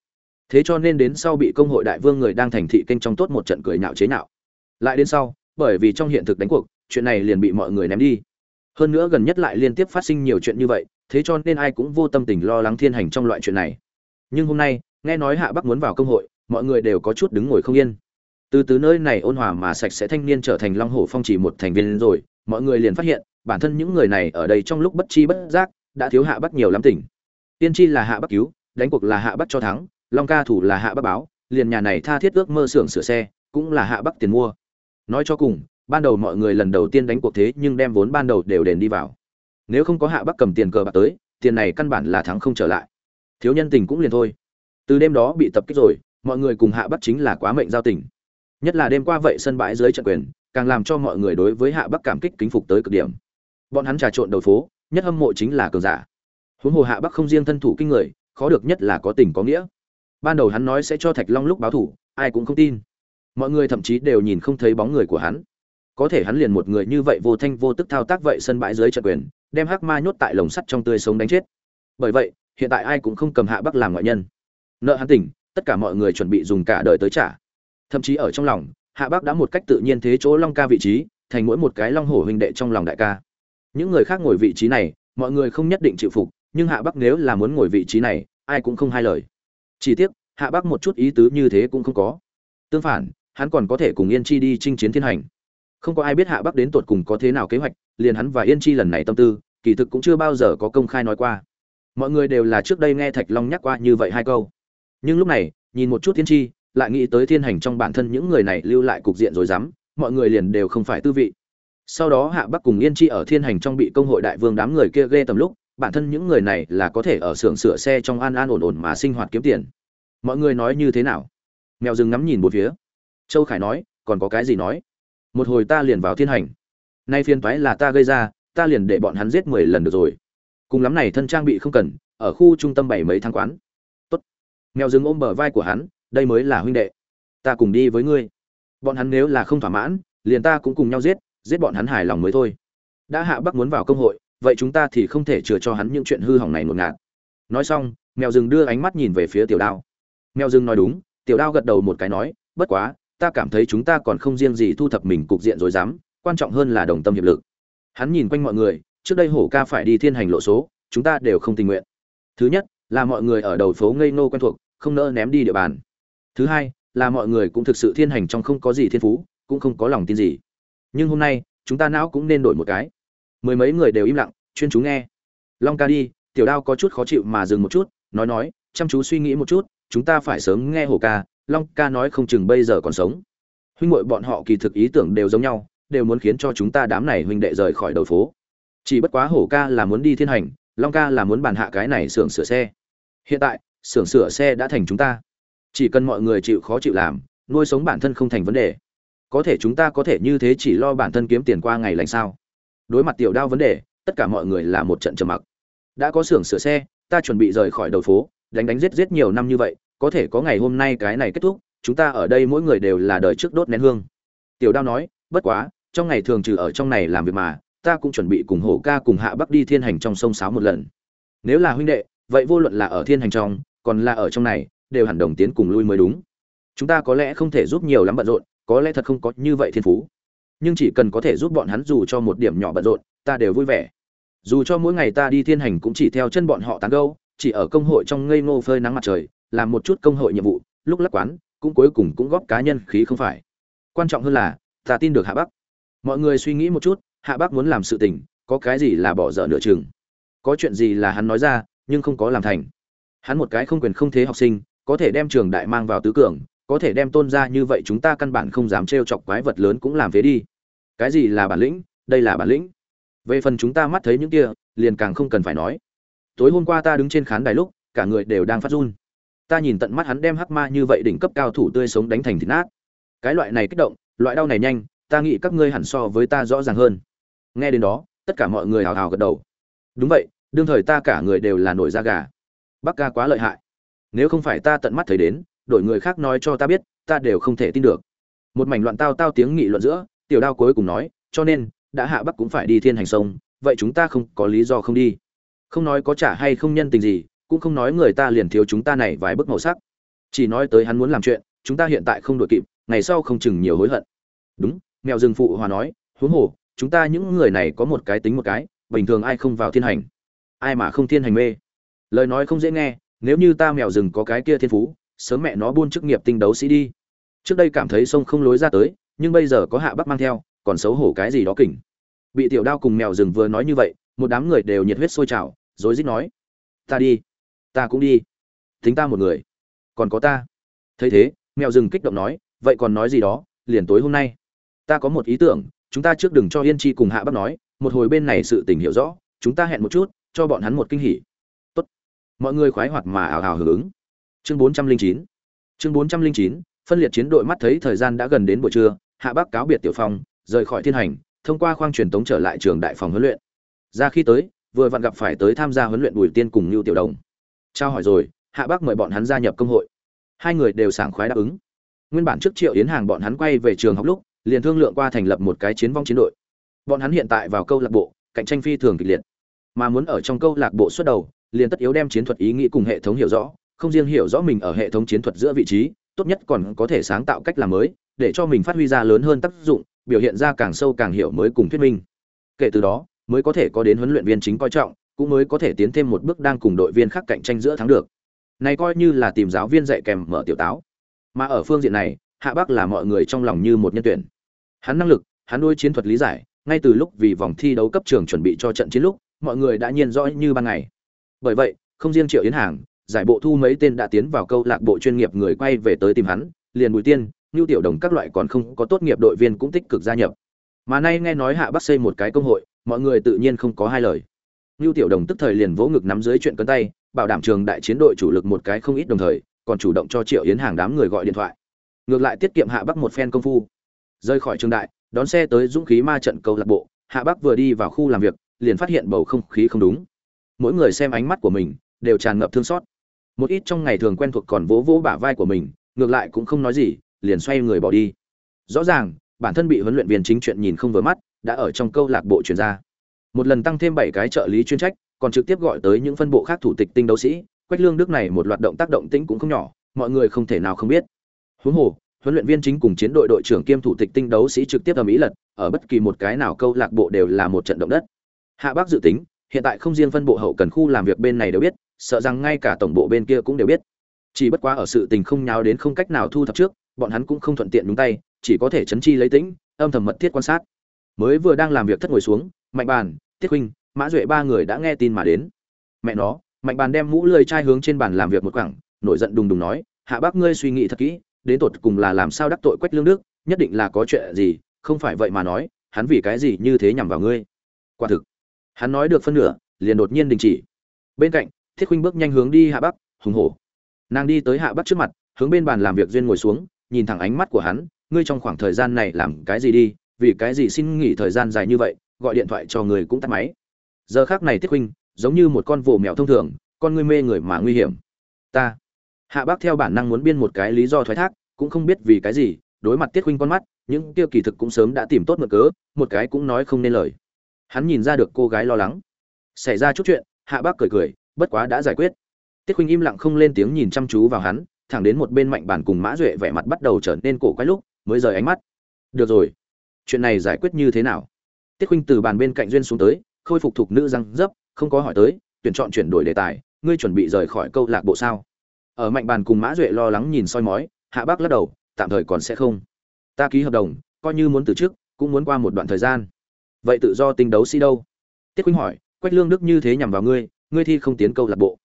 Thế cho nên đến sau bị công hội đại vương người đang thành thị kênh trong tốt một trận cười nhạo chế nhạo. Lại đến sau, bởi vì trong hiện thực đánh cuộc chuyện này liền bị mọi người ném đi. Hơn nữa gần nhất lại liên tiếp phát sinh nhiều chuyện như vậy, thế cho nên ai cũng vô tâm tình lo lắng thiên hành trong loại chuyện này. Nhưng hôm nay, nghe nói hạ bắc muốn vào công hội, mọi người đều có chút đứng ngồi không yên. Từ từ nơi này ôn hòa mà sạch sẽ thanh niên trở thành long hổ phong chỉ một thành viên rồi, mọi người liền phát hiện, bản thân những người này ở đây trong lúc bất chi bất giác, đã thiếu hạ bắc nhiều lắm tỉnh. Tiên tri là hạ bắc cứu, đánh cuộc là hạ bắc cho thắng, long ca thủ là hạ bắc báo, liền nhà này tha thiết ước mơ xưởng sửa xe, cũng là hạ bắc tiền mua. Nói cho cùng ban đầu mọi người lần đầu tiên đánh cuộc thế nhưng đem vốn ban đầu đều đền đi vào. Nếu không có hạ bắc cầm tiền cờ bạc tới, tiền này căn bản là thắng không trở lại. Thiếu nhân tình cũng liền thôi. Từ đêm đó bị tập kích rồi, mọi người cùng hạ bắc chính là quá mệnh giao tình. Nhất là đêm qua vậy sân bãi dưới trận quyền, càng làm cho mọi người đối với hạ bắc cảm kích kính phục tới cực điểm. Bọn hắn trà trộn đầu phố, nhất hâm mộ chính là cường giả. Huống hồ hạ bắc không riêng thân thủ kinh người, khó được nhất là có tình có nghĩa. Ban đầu hắn nói sẽ cho thạch long lúc báo thủ, ai cũng không tin. Mọi người thậm chí đều nhìn không thấy bóng người của hắn có thể hắn liền một người như vậy vô thanh vô tức thao tác vậy sân bãi dưới trận quyền, đem hắc ma nhốt tại lồng sắt trong tươi sống đánh chết. Bởi vậy, hiện tại ai cũng không cầm hạ bắc làm ngoại nhân. Nợ hắn tỉnh, tất cả mọi người chuẩn bị dùng cả đời tới trả. Thậm chí ở trong lòng, hạ bắc đã một cách tự nhiên thế chỗ long ca vị trí, thành mỗi một cái long hổ huynh đệ trong lòng đại ca. Những người khác ngồi vị trí này, mọi người không nhất định chịu phục, nhưng hạ bắc nếu là muốn ngồi vị trí này, ai cũng không hai lời. Chỉ tiếc, hạ bắc một chút ý tứ như thế cũng không có. Tương phản, hắn còn có thể cùng yên chi đi chinh chiến thiên hành không có ai biết hạ bắc đến tột cùng có thế nào kế hoạch, liền hắn và yên chi lần này tâm tư, kỳ thực cũng chưa bao giờ có công khai nói qua. Mọi người đều là trước đây nghe thạch long nhắc qua như vậy hai câu. Nhưng lúc này, nhìn một chút Thiên chi, lại nghĩ tới thiên hành trong bản thân những người này lưu lại cục diện rồi dám, mọi người liền đều không phải tư vị. Sau đó hạ bắc cùng yên chi ở thiên hành trong bị công hội đại vương đám người kia ghê tầm lúc, bản thân những người này là có thể ở xưởng sửa xe trong an an ổn ổn mà sinh hoạt kiếm tiền. Mọi người nói như thế nào? Mèo rừng ngắm nhìn một phía. Châu khải nói, còn có cái gì nói? Một hồi ta liền vào thiên hành. Nay phiên toái là ta gây ra, ta liền để bọn hắn giết mười lần được rồi. Cùng lắm này thân trang bị không cần, ở khu trung tâm bảy mấy tháng quán. Tốt. Mèo rừng ôm bờ vai của hắn, đây mới là huynh đệ. Ta cùng đi với ngươi. Bọn hắn nếu là không thỏa mãn, liền ta cũng cùng nhau giết giết bọn hắn hài lòng mới thôi. Đã hạ bắc muốn vào công hội, vậy chúng ta thì không thể chừa cho hắn những chuyện hư hỏng này ngột ngạt. Nói xong, mèo rừng đưa ánh mắt nhìn về phía tiểu đao. Mèo rừng nói đúng, tiểu đao gật đầu một cái nói, bất quá ta cảm thấy chúng ta còn không riêng gì thu thập mình cục diện rồi dám, quan trọng hơn là đồng tâm hiệp lực. Hắn nhìn quanh mọi người, trước đây hổ ca phải đi thiên hành lộ số, chúng ta đều không tình nguyện. Thứ nhất, là mọi người ở đầu phố ngây nô quen thuộc, không nỡ ném đi địa bàn. Thứ hai, là mọi người cũng thực sự thiên hành trong không có gì thiên phú, cũng không có lòng tin gì. Nhưng hôm nay, chúng ta não cũng nên đổi một cái. Mười mấy người đều im lặng, chuyên chú nghe. Long ca đi, tiểu đao có chút khó chịu mà dừng một chút, nói nói, chăm chú suy nghĩ một chút, chúng ta phải sớm nghe hổ ca long ca nói không chừng bây giờ còn sống. Huynh muội bọn họ kỳ thực ý tưởng đều giống nhau, đều muốn khiến cho chúng ta đám này huynh đệ rời khỏi đầu phố. Chỉ bất quá hổ ca là muốn đi thiên hành, long ca là muốn bàn hạ cái này xưởng sửa xe. Hiện tại, xưởng sửa xe đã thành chúng ta. Chỉ cần mọi người chịu khó chịu làm, nuôi sống bản thân không thành vấn đề. Có thể chúng ta có thể như thế chỉ lo bản thân kiếm tiền qua ngày lành sao? Đối mặt tiểu đao vấn đề, tất cả mọi người là một trận trầm mặc. Đã có xưởng sửa xe, ta chuẩn bị rời khỏi đầu phố, đánh đánh giết giết nhiều năm như vậy có thể có ngày hôm nay cái này kết thúc, chúng ta ở đây mỗi người đều là đời trước đốt nén hương. Tiểu đao nói, bất quá, trong ngày thường trừ ở trong này làm việc mà, ta cũng chuẩn bị cùng hổ ca cùng hạ bắc đi thiên hành trong sông sáo một lần. Nếu là huynh đệ, vậy vô luận là ở thiên hành trong, còn là ở trong này, đều hẳn đồng tiến cùng lui mới đúng. Chúng ta có lẽ không thể giúp nhiều lắm bận rộn, có lẽ thật không có như vậy thiên phú. Nhưng chỉ cần có thể giúp bọn hắn dù cho một điểm nhỏ bận rộn, ta đều vui vẻ. Dù cho mỗi ngày ta đi thiên hành cũng chỉ theo chân bọn họ tán gâu chỉ ở công hội trong ngây ngô phơi nắng mặt trời làm một chút công hội nhiệm vụ, lúc lắc quán, cũng cuối cùng cũng góp cá nhân khí không phải. Quan trọng hơn là, ta tin được hạ bắc. Mọi người suy nghĩ một chút, hạ bắc muốn làm sự tình, có cái gì là bỏ dở nửa chừng. Có chuyện gì là hắn nói ra, nhưng không có làm thành. Hắn một cái không quyền không thế học sinh, có thể đem trường đại mang vào tứ cường, có thể đem tôn ra như vậy chúng ta căn bản không dám trêu chọc quái vật lớn cũng làm phế đi. Cái gì là bản lĩnh, đây là bản lĩnh. Về phần chúng ta mắt thấy những kia, liền càng không cần phải nói. Tối hôm qua ta đứng trên khán đài lúc, cả người đều đang phát run ta nhìn tận mắt hắn đem hắc ma như vậy đỉnh cấp cao thủ tươi sống đánh thành thịt nát. Cái loại này kích động, loại đau này nhanh, ta nghĩ các ngươi hẳn so với ta rõ ràng hơn. Nghe đến đó, tất cả mọi người hào hào gật đầu. Đúng vậy, đương thời ta cả người đều là nổi da gà. Bắc ca quá lợi hại. Nếu không phải ta tận mắt thấy đến, đổi người khác nói cho ta biết, ta đều không thể tin được. Một mảnh loạn tao tao tiếng nghị luận giữa, tiểu đao cuối cùng nói, cho nên, đã hạ bắc cũng phải đi thiên hành sông, vậy chúng ta không có lý do không đi. Không nói có trả hay không nhân tình gì cũng không nói người ta liền thiếu chúng ta này vài bức màu sắc. Chỉ nói tới hắn muốn làm chuyện, chúng ta hiện tại không đội kịp, ngày sau không chừng nhiều hối hận. Đúng, mèo rừng phụ hòa nói, huống hồ, chúng ta những người này có một cái tính một cái, bình thường ai không vào thiên hành? Ai mà không thiên hành mê? Lời nói không dễ nghe, nếu như ta mèo rừng có cái kia thiên phú, sớm mẹ nó buôn chức nghiệp tinh đấu sĩ đi. Trước đây cảm thấy sông không lối ra tới, nhưng bây giờ có hạ bắc mang theo, còn xấu hổ cái gì đó kỉnh. Bị tiểu đao cùng mèo rừng vừa nói như vậy, một đám người đều nhiệt huyết sôi trào, rối rít nói, ta đi ta cũng đi. Tính ta một người. Còn có ta. Thấy thế mèo rừng kích động nói, vậy còn nói gì đó, liền tối hôm nay. Ta có một ý tưởng, chúng ta trước đừng cho yên chi cùng hạ bắc nói, một hồi bên này sự tình hiểu rõ, chúng ta hẹn một chút, cho bọn hắn một kinh hỉ. Tốt. Mọi người khoái hoạt mà ảo ảo hưởng ứng. Chương bốn trăm linh chín. Chương bốn trăm linh chín, phân liệt chiến đội mắt thấy thời gian đã gần đến buổi trưa, hạ bắc cáo biệt tiểu phong, rời khỏi thiên hành, thông qua khoang truyền tống trở lại trường đại phòng huấn luyện. Ra khi tới, vừa vặn gặp phải tới tham gia huấn luyện bùi tiên cùng lưu tiểu đồng trao hỏi rồi, hạ bắc mời bọn hắn gia nhập công hội. Hai người đều sảng khoái đáp ứng. Nguyên bản trước triệu yến hàng bọn hắn quay về trường học lúc, liền thương lượng qua thành lập một cái chiến vong chiến đội. Bọn hắn hiện tại vào câu lạc bộ, cạnh tranh phi thường kịch liệt. Mà muốn ở trong câu lạc bộ xuất đầu, liền tất yếu đem chiến thuật ý nghĩ cùng hệ thống hiểu rõ, không riêng hiểu rõ mình ở hệ thống chiến thuật giữa vị trí, tốt nhất còn có thể sáng tạo cách làm mới, để cho mình phát huy ra lớn hơn tác dụng, biểu hiện ra càng sâu càng hiểu mới cùng thuyết minh. Kể từ đó, mới có thể có đến huấn luyện viên chính coi trọng cũng mới có thể tiến thêm một bước đang cùng đội viên khác cạnh tranh giữa thắng được. Này coi như là tìm giáo viên dạy kèm mở tiểu táo. Mà ở phương diện này, hạ bắc là mọi người trong lòng như một nhân tuyển. Hắn năng lực, hắn đôi chiến thuật lý giải, ngay từ lúc vì vòng thi đấu cấp trường chuẩn bị cho trận chiến lúc, mọi người đã nhiên rõ như ban ngày. Bởi vậy, không riêng triệu yến hàng, giải bộ thu mấy tên đã tiến vào câu lạc bộ chuyên nghiệp người quay về tới tìm hắn, liền bùi tiên như tiểu đồng các loại còn không có tốt nghiệp đội viên cũng tích cực gia nhập. Mà nay nghe nói hạ bắc xây một cái công hội, mọi người tự nhiên không có hai lời. Nưu tiểu đồng tức thời liền vỗ ngực nắm dưới chuyện cấn tay, bảo đảm trường đại chiến đội chủ lực một cái không ít đồng thời, còn chủ động cho triệu yến hàng đám người gọi điện thoại. Ngược lại tiết kiệm hạ bắc một phen công phu. Rời khỏi trường đại, đón xe tới dũng khí ma trận câu lạc bộ, hạ bắc vừa đi vào khu làm việc, liền phát hiện bầu không khí không đúng. Mỗi người xem ánh mắt của mình, đều tràn ngập thương xót. Một ít trong ngày thường quen thuộc còn vỗ vỗ bả vai của mình, ngược lại cũng không nói gì, liền xoay người bỏ đi. Rõ ràng, bản thân bị huấn luyện viên chính chuyện nhìn không vừa mắt, đã ở trong câu lạc bộ chuyển ra một lần tăng thêm bảy cái trợ lý chuyên trách, còn trực tiếp gọi tới những phân bộ khác thủ tịch tinh đấu sĩ, quách lương đức này một loạt động tác động tĩnh cũng không nhỏ, mọi người không thể nào không biết. Huống hồ, huấn luyện viên chính cùng chiến đội đội trưởng kiêm thủ tịch tinh đấu sĩ trực tiếp ở mỹ lật, ở bất kỳ một cái nào câu lạc bộ đều là một trận động đất. Hạ bác dự tính, hiện tại không riêng phân bộ hậu cần khu làm việc bên này đều biết, sợ rằng ngay cả tổng bộ bên kia cũng đều biết. Chỉ bất quá ở sự tình không nháo đến không cách nào thu thập trước, bọn hắn cũng không thuận tiện nhúng tay, chỉ có thể chấn chi lấy tĩnh, âm thầm mật thiết quan sát. Mới vừa đang làm việc thất ngồi xuống, mạnh bàn tiết huynh, mã duệ ba người đã nghe tin mà đến. Mẹ nó, mạnh bàn đem mũ lơi chai hướng trên bàn làm việc một quẳng nổi giận đùng đùng nói, hạ bác ngươi suy nghĩ thật kỹ, đến tột cùng là làm sao đắc tội quách lương đức, nhất định là có chuyện gì, không phải vậy mà nói, hắn vì cái gì như thế nhằm vào ngươi? Quả thực, hắn nói được phân nửa, liền đột nhiên đình chỉ. Bên cạnh thiết huynh bước nhanh hướng đi hạ bắc, hùng hổ. Nàng đi tới hạ bắc trước mặt, hướng bên bàn làm việc duyên ngồi xuống, nhìn thẳng ánh mắt của hắn, ngươi trong khoảng thời gian này làm cái gì đi, vì cái gì xin nghỉ thời gian dài như vậy gọi điện thoại cho người cũng tắt máy. Giờ khác này tiết huynh, giống như một con vồ mèo thông thường, con ngươi mê người mà nguy hiểm. Ta. Hạ bác theo bản năng muốn biên một cái lý do thoái thác, cũng không biết vì cái gì, đối mặt tiết huynh con mắt, những tiêu kỳ thực cũng sớm đã tìm tốt mượn cớ, một cái cũng nói không nên lời. Hắn nhìn ra được cô gái lo lắng. Xảy ra chút chuyện, hạ bác cười cười, bất quá đã giải quyết. Tiết huynh im lặng không lên tiếng nhìn chăm chú vào hắn, thẳng đến một bên mạnh bản cùng mã duệ vẻ mặt bắt đầu trở nên cổ quái lúc, mới rời ánh mắt. Được rồi. Chuyện này giải quyết như thế nào? Tiết khuynh từ bàn bên cạnh duyên xuống tới, khôi phục thuộc nữ răng dấp, không có hỏi tới, tuyển chọn chuyển đổi đề tài, ngươi chuẩn bị rời khỏi câu lạc bộ sao? Ở mạnh bàn cùng mã duệ lo lắng nhìn soi mói, hạ bác lắc đầu, tạm thời còn sẽ không. Ta ký hợp đồng, coi như muốn từ chức, cũng muốn qua một đoạn thời gian. Vậy tự do tinh đấu si đâu? Tiết khuynh hỏi, quách lương đức như thế nhằm vào ngươi ngươi thi không tiến câu lạc bộ.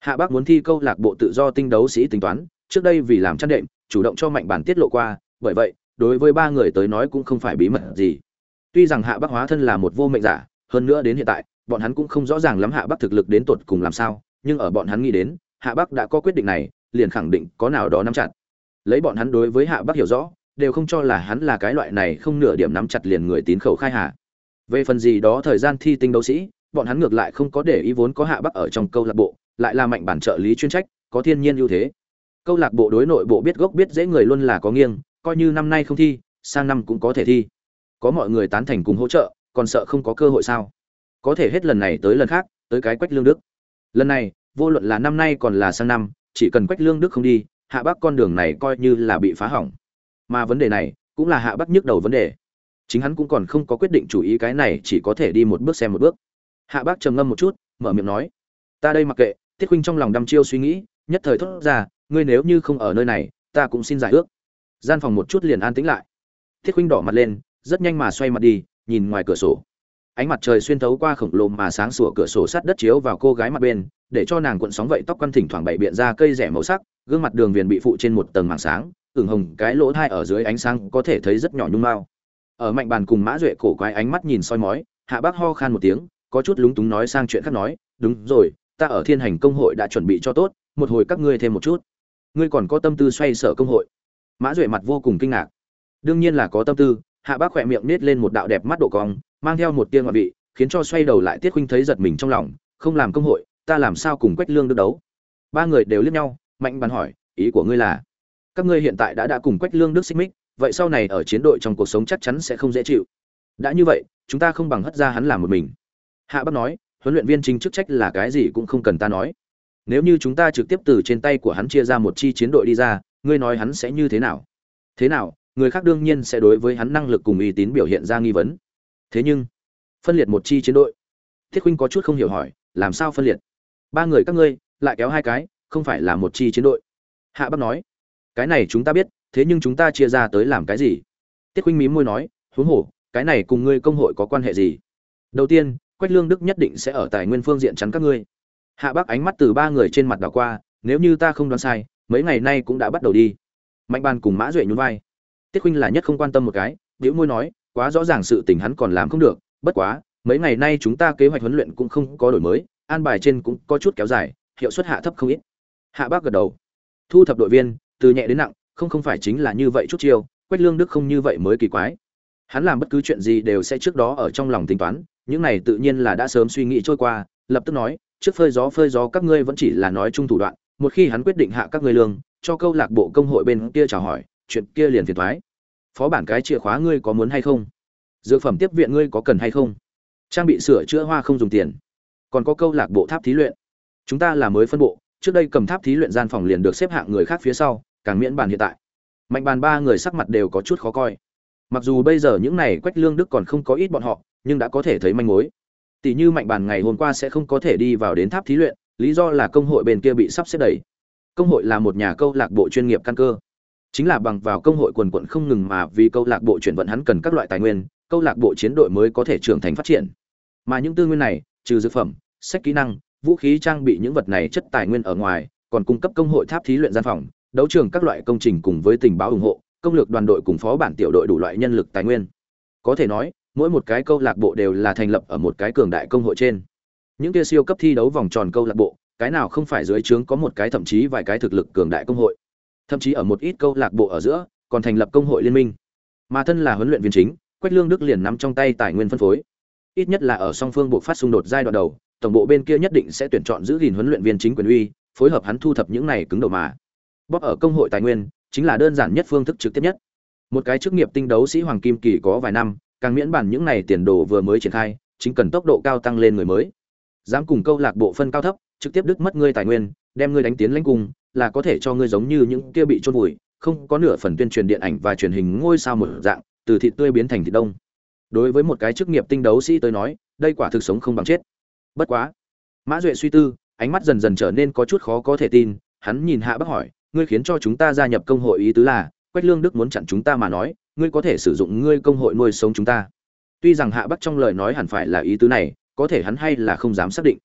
Hạ bác muốn thi câu lạc bộ tự do tinh đấu sĩ tính toán, trước đây vì làm chăn đệm, chủ động cho mạnh bản tiết lộ qua, bởi vậy, đối với ba người tới nói cũng không phải bí mật gì tuy rằng hạ bắc hóa thân là một vô mệnh giả, hơn nữa đến hiện tại, bọn hắn cũng không rõ ràng lắm hạ bắc thực lực đến tột cùng làm sao, nhưng ở bọn hắn nghĩ đến, hạ bắc đã có quyết định này, liền khẳng định có nào đó nắm chặt. Lấy bọn hắn đối với hạ bắc hiểu rõ, đều không cho là hắn là cái loại này không nửa điểm nắm chặt liền người tín khẩu khai hạ về phần gì đó thời gian thi tinh đấu sĩ, bọn hắn ngược lại không có để ý vốn có hạ bắc ở trong câu lạc bộ, lại là mạnh bản trợ lý chuyên trách, có thiên nhiên ưu thế. Câu lạc bộ đối nội bộ biết gốc biết dễ người luôn là có nghiêng, coi như năm nay không thi, sang năm cũng có thể thi có mọi người tán thành cùng hỗ trợ, còn sợ không có cơ hội sao? Có thể hết lần này tới lần khác, tới cái quách lương đức. Lần này, vô luận là năm nay còn là sang năm, chỉ cần quách lương đức không đi, hạ bắc con đường này coi như là bị phá hỏng. Mà vấn đề này cũng là hạ bắc nhức đầu vấn đề. Chính hắn cũng còn không có quyết định chủ ý cái này, chỉ có thể đi một bước xem một bước. Hạ bác trầm ngâm một chút, mở miệng nói, ta đây mặc kệ tiết huynh trong lòng đăm chiêu suy nghĩ, nhất thời thốt ra, ngươi nếu như không ở nơi này, ta cũng xin giải ước. Gian phòng một chút liền an tĩnh lại. Thiết huynh đỏ mặt lên rất nhanh mà xoay mặt đi, nhìn ngoài cửa sổ. Ánh mặt trời xuyên thấu qua khổng lồ mà sáng sủa cửa sổ sắt đất chiếu vào cô gái mặt bên, để cho nàng cuộn sóng vậy tóc quăn thỉnh thoảng bảy biện ra cây rẻ màu sắc, gương mặt đường viền bị phụ trên một tầng màng sáng, ửng hồng cái lỗ thai ở dưới ánh sáng có thể thấy rất nhỏ nhung mao. Ở mạnh bàn cùng mã duệ cổ quái ánh mắt nhìn soi mói, hạ bác ho khan một tiếng, có chút lúng túng nói sang chuyện khác nói, đúng rồi, ta ở thiên hành công hội đã chuẩn bị cho tốt, một hồi các ngươi thêm một chút. Ngươi còn có tâm tư xoay sở công hội? Mã duệ mặt vô cùng kinh ngạc. Đương nhiên là có tâm tư hạ bác khỏe miệng nết lên một đạo đẹp mắt độ cong, mang theo một tia ngoại vị, khiến cho xoay đầu lại tiết huynh thấy giật mình trong lòng, không làm công hội, ta làm sao cùng quách lương được đấu? Ba người đều liếc nhau, mạnh bàn hỏi, ý của ngươi là? Các ngươi hiện tại đã đã cùng quách lương đức xích mích, vậy sau này ở chiến đội trong cuộc sống chắc chắn sẽ không dễ chịu. Đã như vậy, chúng ta không bằng hất ra hắn làm một mình. Hạ bác nói, huấn luyện viên chính chức trách là cái gì cũng không cần ta nói. Nếu như chúng ta trực tiếp từ trên tay của hắn chia ra một chi chiến đội đi ra, ngươi nói hắn sẽ như thế nào? Thế nào? Người khác đương nhiên sẽ đối với hắn năng lực cùng uy tín biểu hiện ra nghi vấn. Thế nhưng, phân liệt một chi chiến đội. Thiết huynh có chút không hiểu hỏi, làm sao phân liệt? Ba người các ngươi, lại kéo hai cái, không phải là một chi chiến đội. Hạ bắc nói, cái này chúng ta biết, thế nhưng chúng ta chia ra tới làm cái gì? Tiết huynh mím môi nói, huống hồ, cái này cùng ngươi công hội có quan hệ gì? Đầu tiên, quách lương đức nhất định sẽ ở tài nguyên phương diện chắn các ngươi. Hạ bác ánh mắt từ ba người trên mặt đảo qua, nếu như ta không đoán sai, mấy ngày nay cũng đã bắt đầu đi. Mạnh bàn cùng mã duệ nhún vai tiết khuynh là nhất không quan tâm một cái biểu môi nói, quá rõ ràng sự tình hắn còn làm không được, bất quá, mấy ngày nay chúng ta kế hoạch huấn luyện cũng không có đổi mới, an bài trên cũng có chút kéo dài, hiệu suất hạ thấp không ít. Hạ bác gật đầu. Thu thập đội viên, từ nhẹ đến nặng, không không phải chính là như vậy chút chiêu, quách lương đức không như vậy mới kỳ quái. Hắn làm bất cứ chuyện gì đều sẽ trước đó ở trong lòng tính toán, những này tự nhiên là đã sớm suy nghĩ trôi qua, lập tức nói, trước phơi gió phơi gió, các ngươi vẫn chỉ là nói chung thủ đoạn, một khi hắn quyết định hạ các ngươi lương, cho câu lạc bộ công hội bên kia chào hỏi chuyện kia liền phiền thoái. Phó bản cái chìa khóa ngươi có muốn hay không? Dược phẩm tiếp viện ngươi có cần hay không? Trang bị sửa chữa hoa không dùng tiền. Còn có câu lạc bộ tháp thí luyện. Chúng ta là mới phân bộ, trước đây cầm tháp thí luyện gian phòng liền được xếp hạng người khác phía sau, càng miễn bàn hiện tại. Mạnh bàn ba người sắc mặt đều có chút khó coi. Mặc dù bây giờ những này quách lương đức còn không có ít bọn họ, nhưng đã có thể thấy manh mối. Tỷ như mạnh bàn ngày hôm qua sẽ không có thể đi vào đến tháp thí luyện, lý do là công hội bên kia bị sắp xếp đẩy công hội là một nhà câu lạc bộ chuyên nghiệp căn cơ chính là bằng vào công hội quần quận không ngừng mà vì câu lạc bộ chuyển vận hắn cần các loại tài nguyên, câu lạc bộ chiến đội mới có thể trưởng thành phát triển. Mà những tư nguyên này, trừ dược phẩm, sách kỹ năng, vũ khí trang bị những vật này chất tài nguyên ở ngoài, còn cung cấp công hội tháp thí luyện gian phòng, đấu trường các loại công trình cùng với tình báo ủng hộ, công lược đoàn đội cùng phó bản tiểu đội đủ loại nhân lực tài nguyên. Có thể nói, mỗi một cái câu lạc bộ đều là thành lập ở một cái cường đại công hội trên. Những kia siêu cấp thi đấu vòng tròn câu lạc bộ, cái nào không phải dưới trướng có một cái thậm chí vài cái thực lực cường đại công hội thậm chí ở một ít câu lạc bộ ở giữa, còn thành lập công hội liên minh. Mà thân là huấn luyện viên chính, quách lương đức liền nắm trong tay tài nguyên phân phối. Ít nhất là ở song phương buộc phát xung đột giai đoạn đầu, tổng bộ bên kia nhất định sẽ tuyển chọn giữ gìn huấn luyện viên chính quyền uy, phối hợp hắn thu thập những này cứng đầu mà. Bóp ở công hội tài nguyên, chính là đơn giản nhất phương thức trực tiếp nhất. Một cái chức nghiệp tinh đấu sĩ hoàng kim kỳ có vài năm, càng miễn bản những này tiền đồ vừa mới triển khai, chính cần tốc độ cao tăng lên người mới. Dám cùng câu lạc bộ phân cao thấp, trực tiếp đứt mất ngươi tài nguyên, đem ngươi đánh tiến lãnh cung là có thể cho ngươi giống như những kia bị chôn vùi, không có nửa phần tuyên truyền điện ảnh và truyền hình ngôi sao một dạng, từ thịt tươi biến thành thịt đông. Đối với một cái chức nghiệp tinh đấu sĩ tới nói, đây quả thực sống không bằng chết. Bất quá. Mã duệ suy tư, ánh mắt dần dần trở nên có chút khó có thể tin, hắn nhìn hạ bác hỏi, ngươi khiến cho chúng ta gia nhập công hội ý tứ là, quách lương đức muốn chặn chúng ta mà nói, ngươi có thể sử dụng ngươi công hội nuôi sống chúng ta? Tuy rằng hạ bắc trong lời nói hẳn phải là ý tứ này, có thể hắn hay là không dám xác định.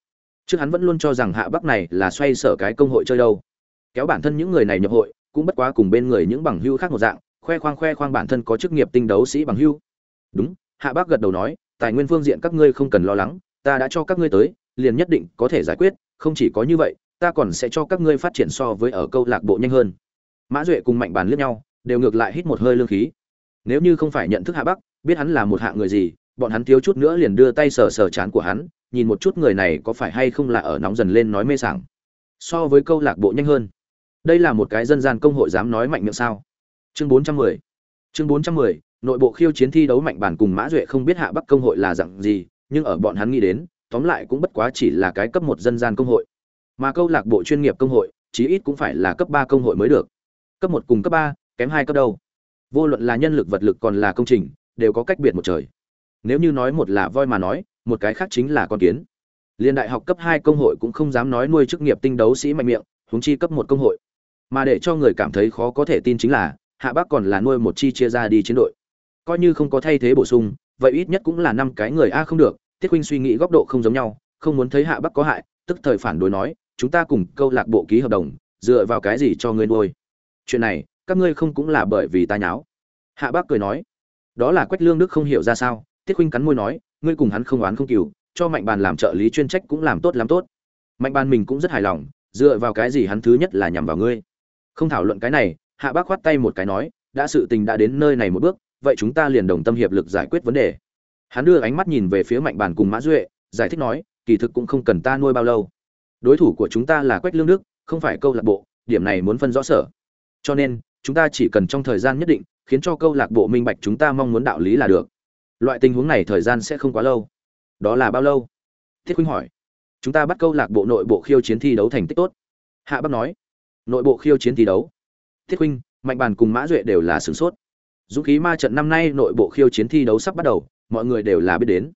Trước hắn vẫn luôn cho rằng hạ bắc này là xoay sở cái công hội chơi đâu kéo bản thân những người này nhập hội, cũng bất quá cùng bên người những bằng hưu khác một dạng, khoe khoang khoe khoang bản thân có chức nghiệp tinh đấu sĩ bằng hưu. Đúng, hạ bắc gật đầu nói, tài nguyên phương diện các ngươi không cần lo lắng, ta đã cho các ngươi tới, liền nhất định có thể giải quyết, không chỉ có như vậy, ta còn sẽ cho các ngươi phát triển so với ở câu lạc bộ nhanh hơn. Mã duệ cùng mạnh bàn liếc nhau, đều ngược lại hít một hơi lương khí. Nếu như không phải nhận thức hạ bắc biết hắn là một hạng người gì, bọn hắn thiếu chút nữa liền đưa tay sờ sờ chán của hắn, nhìn một chút người này có phải hay không là ở nóng dần lên nói mê sảng. So với câu lạc bộ nhanh hơn đây là một cái dân gian công hội dám nói mạnh miệng sao? Chương 410 chương 410 nội bộ khiêu chiến thi đấu mạnh bản cùng mã duệ không biết hạ bắc công hội là dạng gì, nhưng ở bọn hắn nghĩ đến, tóm lại cũng bất quá chỉ là cái cấp một dân gian công hội. Mà câu lạc bộ chuyên nghiệp công hội, chí ít cũng phải là cấp ba công hội mới được. Cấp một cùng cấp ba, kém hai cấp đâu. Vô luận là nhân lực vật lực còn là công trình, đều có cách biệt một trời. Nếu như nói một là voi mà nói, một cái khác chính là con kiến. Liên đại học cấp hai công hội cũng không dám nói nuôi chức nghiệp tinh đấu sĩ mạnh miệng, huống chi cấp một công hội mà để cho người cảm thấy khó có thể tin chính là, hạ bác còn là nuôi một chi chia ra đi chiến đội. Coi như không có thay thế bổ sung, vậy ít nhất cũng là năm cái người a không được tiết huynh suy nghĩ góc độ không giống nhau, không muốn thấy hạ bắc có hại, tức thời phản đối nói, chúng ta cùng câu lạc bộ ký hợp đồng, dựa vào cái gì cho ngươi nuôi? Chuyện này, các ngươi không cũng là bởi vì ta nháo? Hạ bác cười nói, đó là quách lương đức không hiểu ra sao. Tiết huynh cắn môi nói, ngươi cùng hắn không oán không cừu, cho mạnh bàn làm trợ lý chuyên trách cũng làm tốt lắm tốt. Mạnh bàn mình cũng rất hài lòng, dựa vào cái gì hắn thứ nhất là nhằm vào ngươi? Không thảo luận cái này, hạ bác khoát tay một cái nói, đã sự tình đã đến nơi này một bước, vậy chúng ta liền đồng tâm hiệp lực giải quyết vấn đề. Hắn đưa ánh mắt nhìn về phía mạnh bàn cùng mã duệ, giải thích nói, kỳ thực cũng không cần ta nuôi bao lâu. Đối thủ của chúng ta là quách lương đức, không phải câu lạc bộ, điểm này muốn phân rõ sở. Cho nên, chúng ta chỉ cần trong thời gian nhất định, khiến cho câu lạc bộ minh bạch chúng ta mong muốn đạo lý là được. Loại tình huống này thời gian sẽ không quá lâu. Đó là bao lâu? Thiết huynh hỏi. Chúng ta bắt câu lạc bộ nội bộ khiêu chiến thi đấu thành tích tốt. Hạ bắc nói nội bộ khiêu chiến thi đấu. Thiết huynh, mạnh bàn cùng mã duệ đều là sửng sốt. Dũng khí ma trận năm nay nội bộ khiêu chiến thi đấu sắp bắt đầu, mọi người đều là biết đến.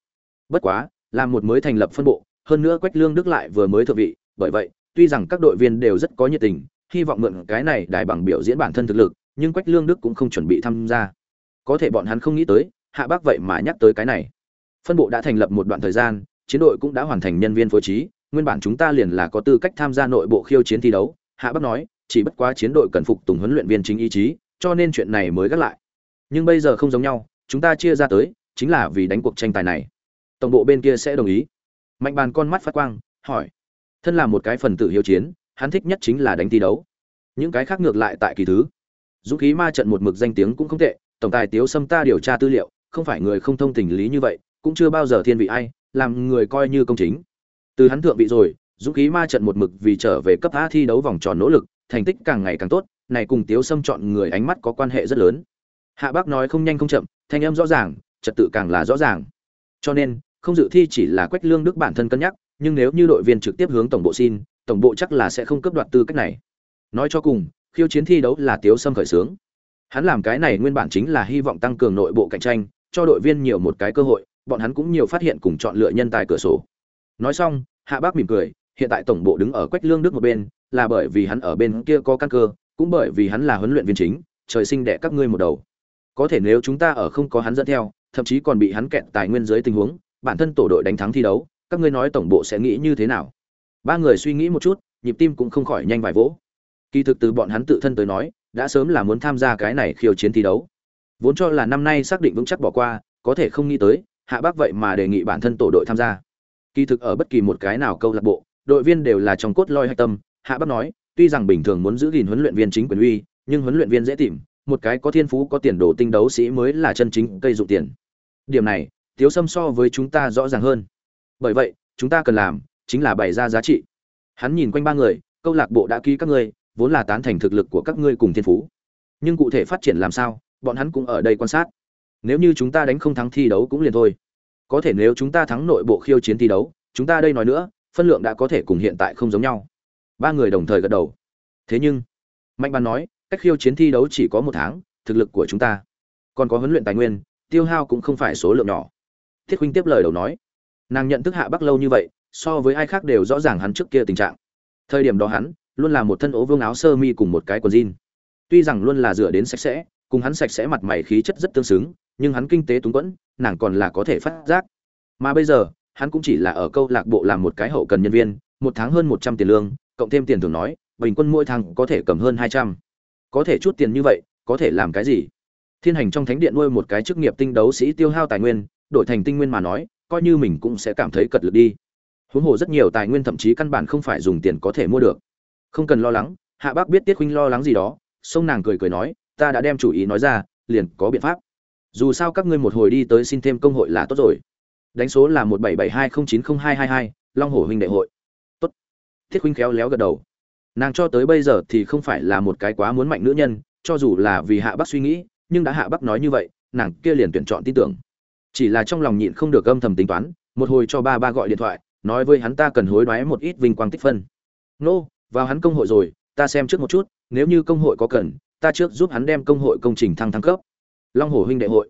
Bất quá, là một mới thành lập phân bộ, hơn nữa quách lương đức lại vừa mới thượng vị, bởi vậy, tuy rằng các đội viên đều rất có nhiệt tình, hy vọng mượn cái này đài bằng biểu diễn bản thân thực lực, nhưng quách lương đức cũng không chuẩn bị tham gia. Có thể bọn hắn không nghĩ tới, hạ bác vậy mà nhắc tới cái này. Phân bộ đã thành lập một đoạn thời gian, chiến đội cũng đã hoàn thành nhân viên phối trí, nguyên bản chúng ta liền là có tư cách tham gia nội bộ khiêu chiến thi đấu hạ bắc nói, chỉ bất quá chiến đội cần phục tùng huấn luyện viên chính ý chí, cho nên chuyện này mới gác lại. Nhưng bây giờ không giống nhau, chúng ta chia ra tới, chính là vì đánh cuộc tranh tài này. Tổng bộ bên kia sẽ đồng ý. Mạnh bàn con mắt phát quang, hỏi. Thân là một cái phần tử hiếu chiến, hắn thích nhất chính là đánh thi đấu. Những cái khác ngược lại tại kỳ thứ. Dũng khí ma trận một mực danh tiếng cũng không tệ, tổng tài tiếu xâm ta điều tra tư liệu, không phải người không thông tình lý như vậy, cũng chưa bao giờ thiên vị ai, làm người coi như công chính. Từ hắn thượng vị rồi dũng khí ma trận một mực vì trở về cấp a thi đấu vòng tròn nỗ lực, thành tích càng ngày càng tốt, này cùng tiếu xâm chọn người ánh mắt có quan hệ rất lớn. Hạ bác nói không nhanh không chậm, thanh âm rõ ràng, trật tự càng là rõ ràng. Cho nên, không dự thi chỉ là quách lương đức bản thân cân nhắc, nhưng nếu như đội viên trực tiếp hướng tổng bộ xin, tổng bộ chắc là sẽ không cấp đoạt tư cách này. Nói cho cùng, khiêu chiến thi đấu là tiếu sâm khởi sướng. hắn làm cái này nguyên bản chính là hy vọng tăng cường nội bộ cạnh tranh, cho đội viên nhiều một cái cơ hội, bọn hắn cũng nhiều phát hiện cùng chọn lựa nhân tài cửa sổ. Nói xong, hạ bác mỉm cười hiện tại tổng bộ đứng ở quách lương đức một bên, là bởi vì hắn ở bên kia có căn cơ, cũng bởi vì hắn là huấn luyện viên chính, trời sinh đẻ các ngươi một đầu. Có thể nếu chúng ta ở không có hắn dẫn theo, thậm chí còn bị hắn kẹt tài nguyên dưới tình huống, bản thân tổ đội đánh thắng thi đấu, các ngươi nói tổng bộ sẽ nghĩ như thế nào? Ba người suy nghĩ một chút, nhịp tim cũng không khỏi nhanh vài vỗ. Kỳ thực từ bọn hắn tự thân tới nói, đã sớm là muốn tham gia cái này khiêu chiến thi đấu. Vốn cho là năm nay xác định vững chắc bỏ qua, có thể không nghĩ tới, hạ bác vậy mà đề nghị bản thân tổ đội tham gia. Kỳ thực ở bất kỳ một cái nào câu lạc bộ đội viên đều là trong cốt loi hạch tâm. Hạ bác nói, tuy rằng bình thường muốn giữ gìn huấn luyện viên chính quyền uy, nhưng huấn luyện viên dễ tìm, một cái có thiên phú, có tiền đồ tinh đấu sĩ mới là chân chính cây dụng tiền. Điểm này, tiếu sâm so với chúng ta rõ ràng hơn. Bởi vậy, chúng ta cần làm chính là bày ra giá trị. Hắn nhìn quanh ba người, câu lạc bộ đã ký các ngươi, vốn là tán thành thực lực của các ngươi cùng thiên phú. Nhưng cụ thể phát triển làm sao, bọn hắn cũng ở đây quan sát. Nếu như chúng ta đánh không thắng thi đấu cũng liền thôi. Có thể nếu chúng ta thắng nội bộ khiêu chiến thi đấu, chúng ta đây nói nữa phân lượng đã có thể cùng hiện tại không giống nhau. Ba người đồng thời gật đầu. Thế nhưng, mạnh bàn nói, cách khiêu chiến thi đấu chỉ có một tháng, thực lực của chúng ta. Còn có huấn luyện tài nguyên, tiêu hao cũng không phải số lượng nhỏ. Thiết huynh tiếp lời đầu nói, nàng nhận thức hạ bắc lâu như vậy, so với ai khác đều rõ ràng hắn trước kia tình trạng. Thời điểm đó hắn, luôn là một thân ố vương áo sơ mi cùng một cái quần jean. Tuy rằng luôn là rửa đến sạch sẽ, cùng hắn sạch sẽ mặt mày khí chất rất tương xứng, nhưng hắn kinh tế túng quẫn, nàng còn là có thể phát giác. Mà bây giờ hắn cũng chỉ là ở câu lạc bộ làm một cái hậu cần nhân viên, một tháng hơn một trăm tiền lương, cộng thêm tiền thưởng nói, bình quân mỗi tháng có thể cầm hơn hai trăm. Có thể chút tiền như vậy, có thể làm cái gì? Thiên hành trong thánh điện nuôi một cái chức nghiệp tinh đấu sĩ tiêu hao tài nguyên, đổi thành tinh nguyên mà nói, coi như mình cũng sẽ cảm thấy cật lực đi. Huống hồ rất nhiều tài nguyên thậm chí căn bản không phải dùng tiền có thể mua được. Không cần lo lắng, hạ bác biết tiết huynh lo lắng gì đó, sông nàng cười cười nói, ta đã đem chủ ý nói ra, liền có biện pháp. Dù sao các ngươi một hồi đi tới xin thêm công hội là tốt rồi đánh số là một bảy bảy hai không chín không hai hai hai, long Hổ huynh đệ hội. Tốt. Thiết huynh khéo léo gật đầu. Nàng cho tới bây giờ thì không phải là một cái quá muốn mạnh nữ nhân, cho dù là vì hạ bắc suy nghĩ, nhưng đã hạ bắc nói như vậy, nàng kia liền tuyển chọn tin tưởng. Chỉ là trong lòng nhịn không được âm thầm tính toán, một hồi cho ba ba gọi điện thoại, nói với hắn ta cần hối đoái một ít vinh quang tích phân. Nô, vào hắn công hội rồi, ta xem trước một chút, nếu như công hội có cần, ta trước giúp hắn đem công hội công trình thăng thăng cấp. Long hồ huynh đệ hội.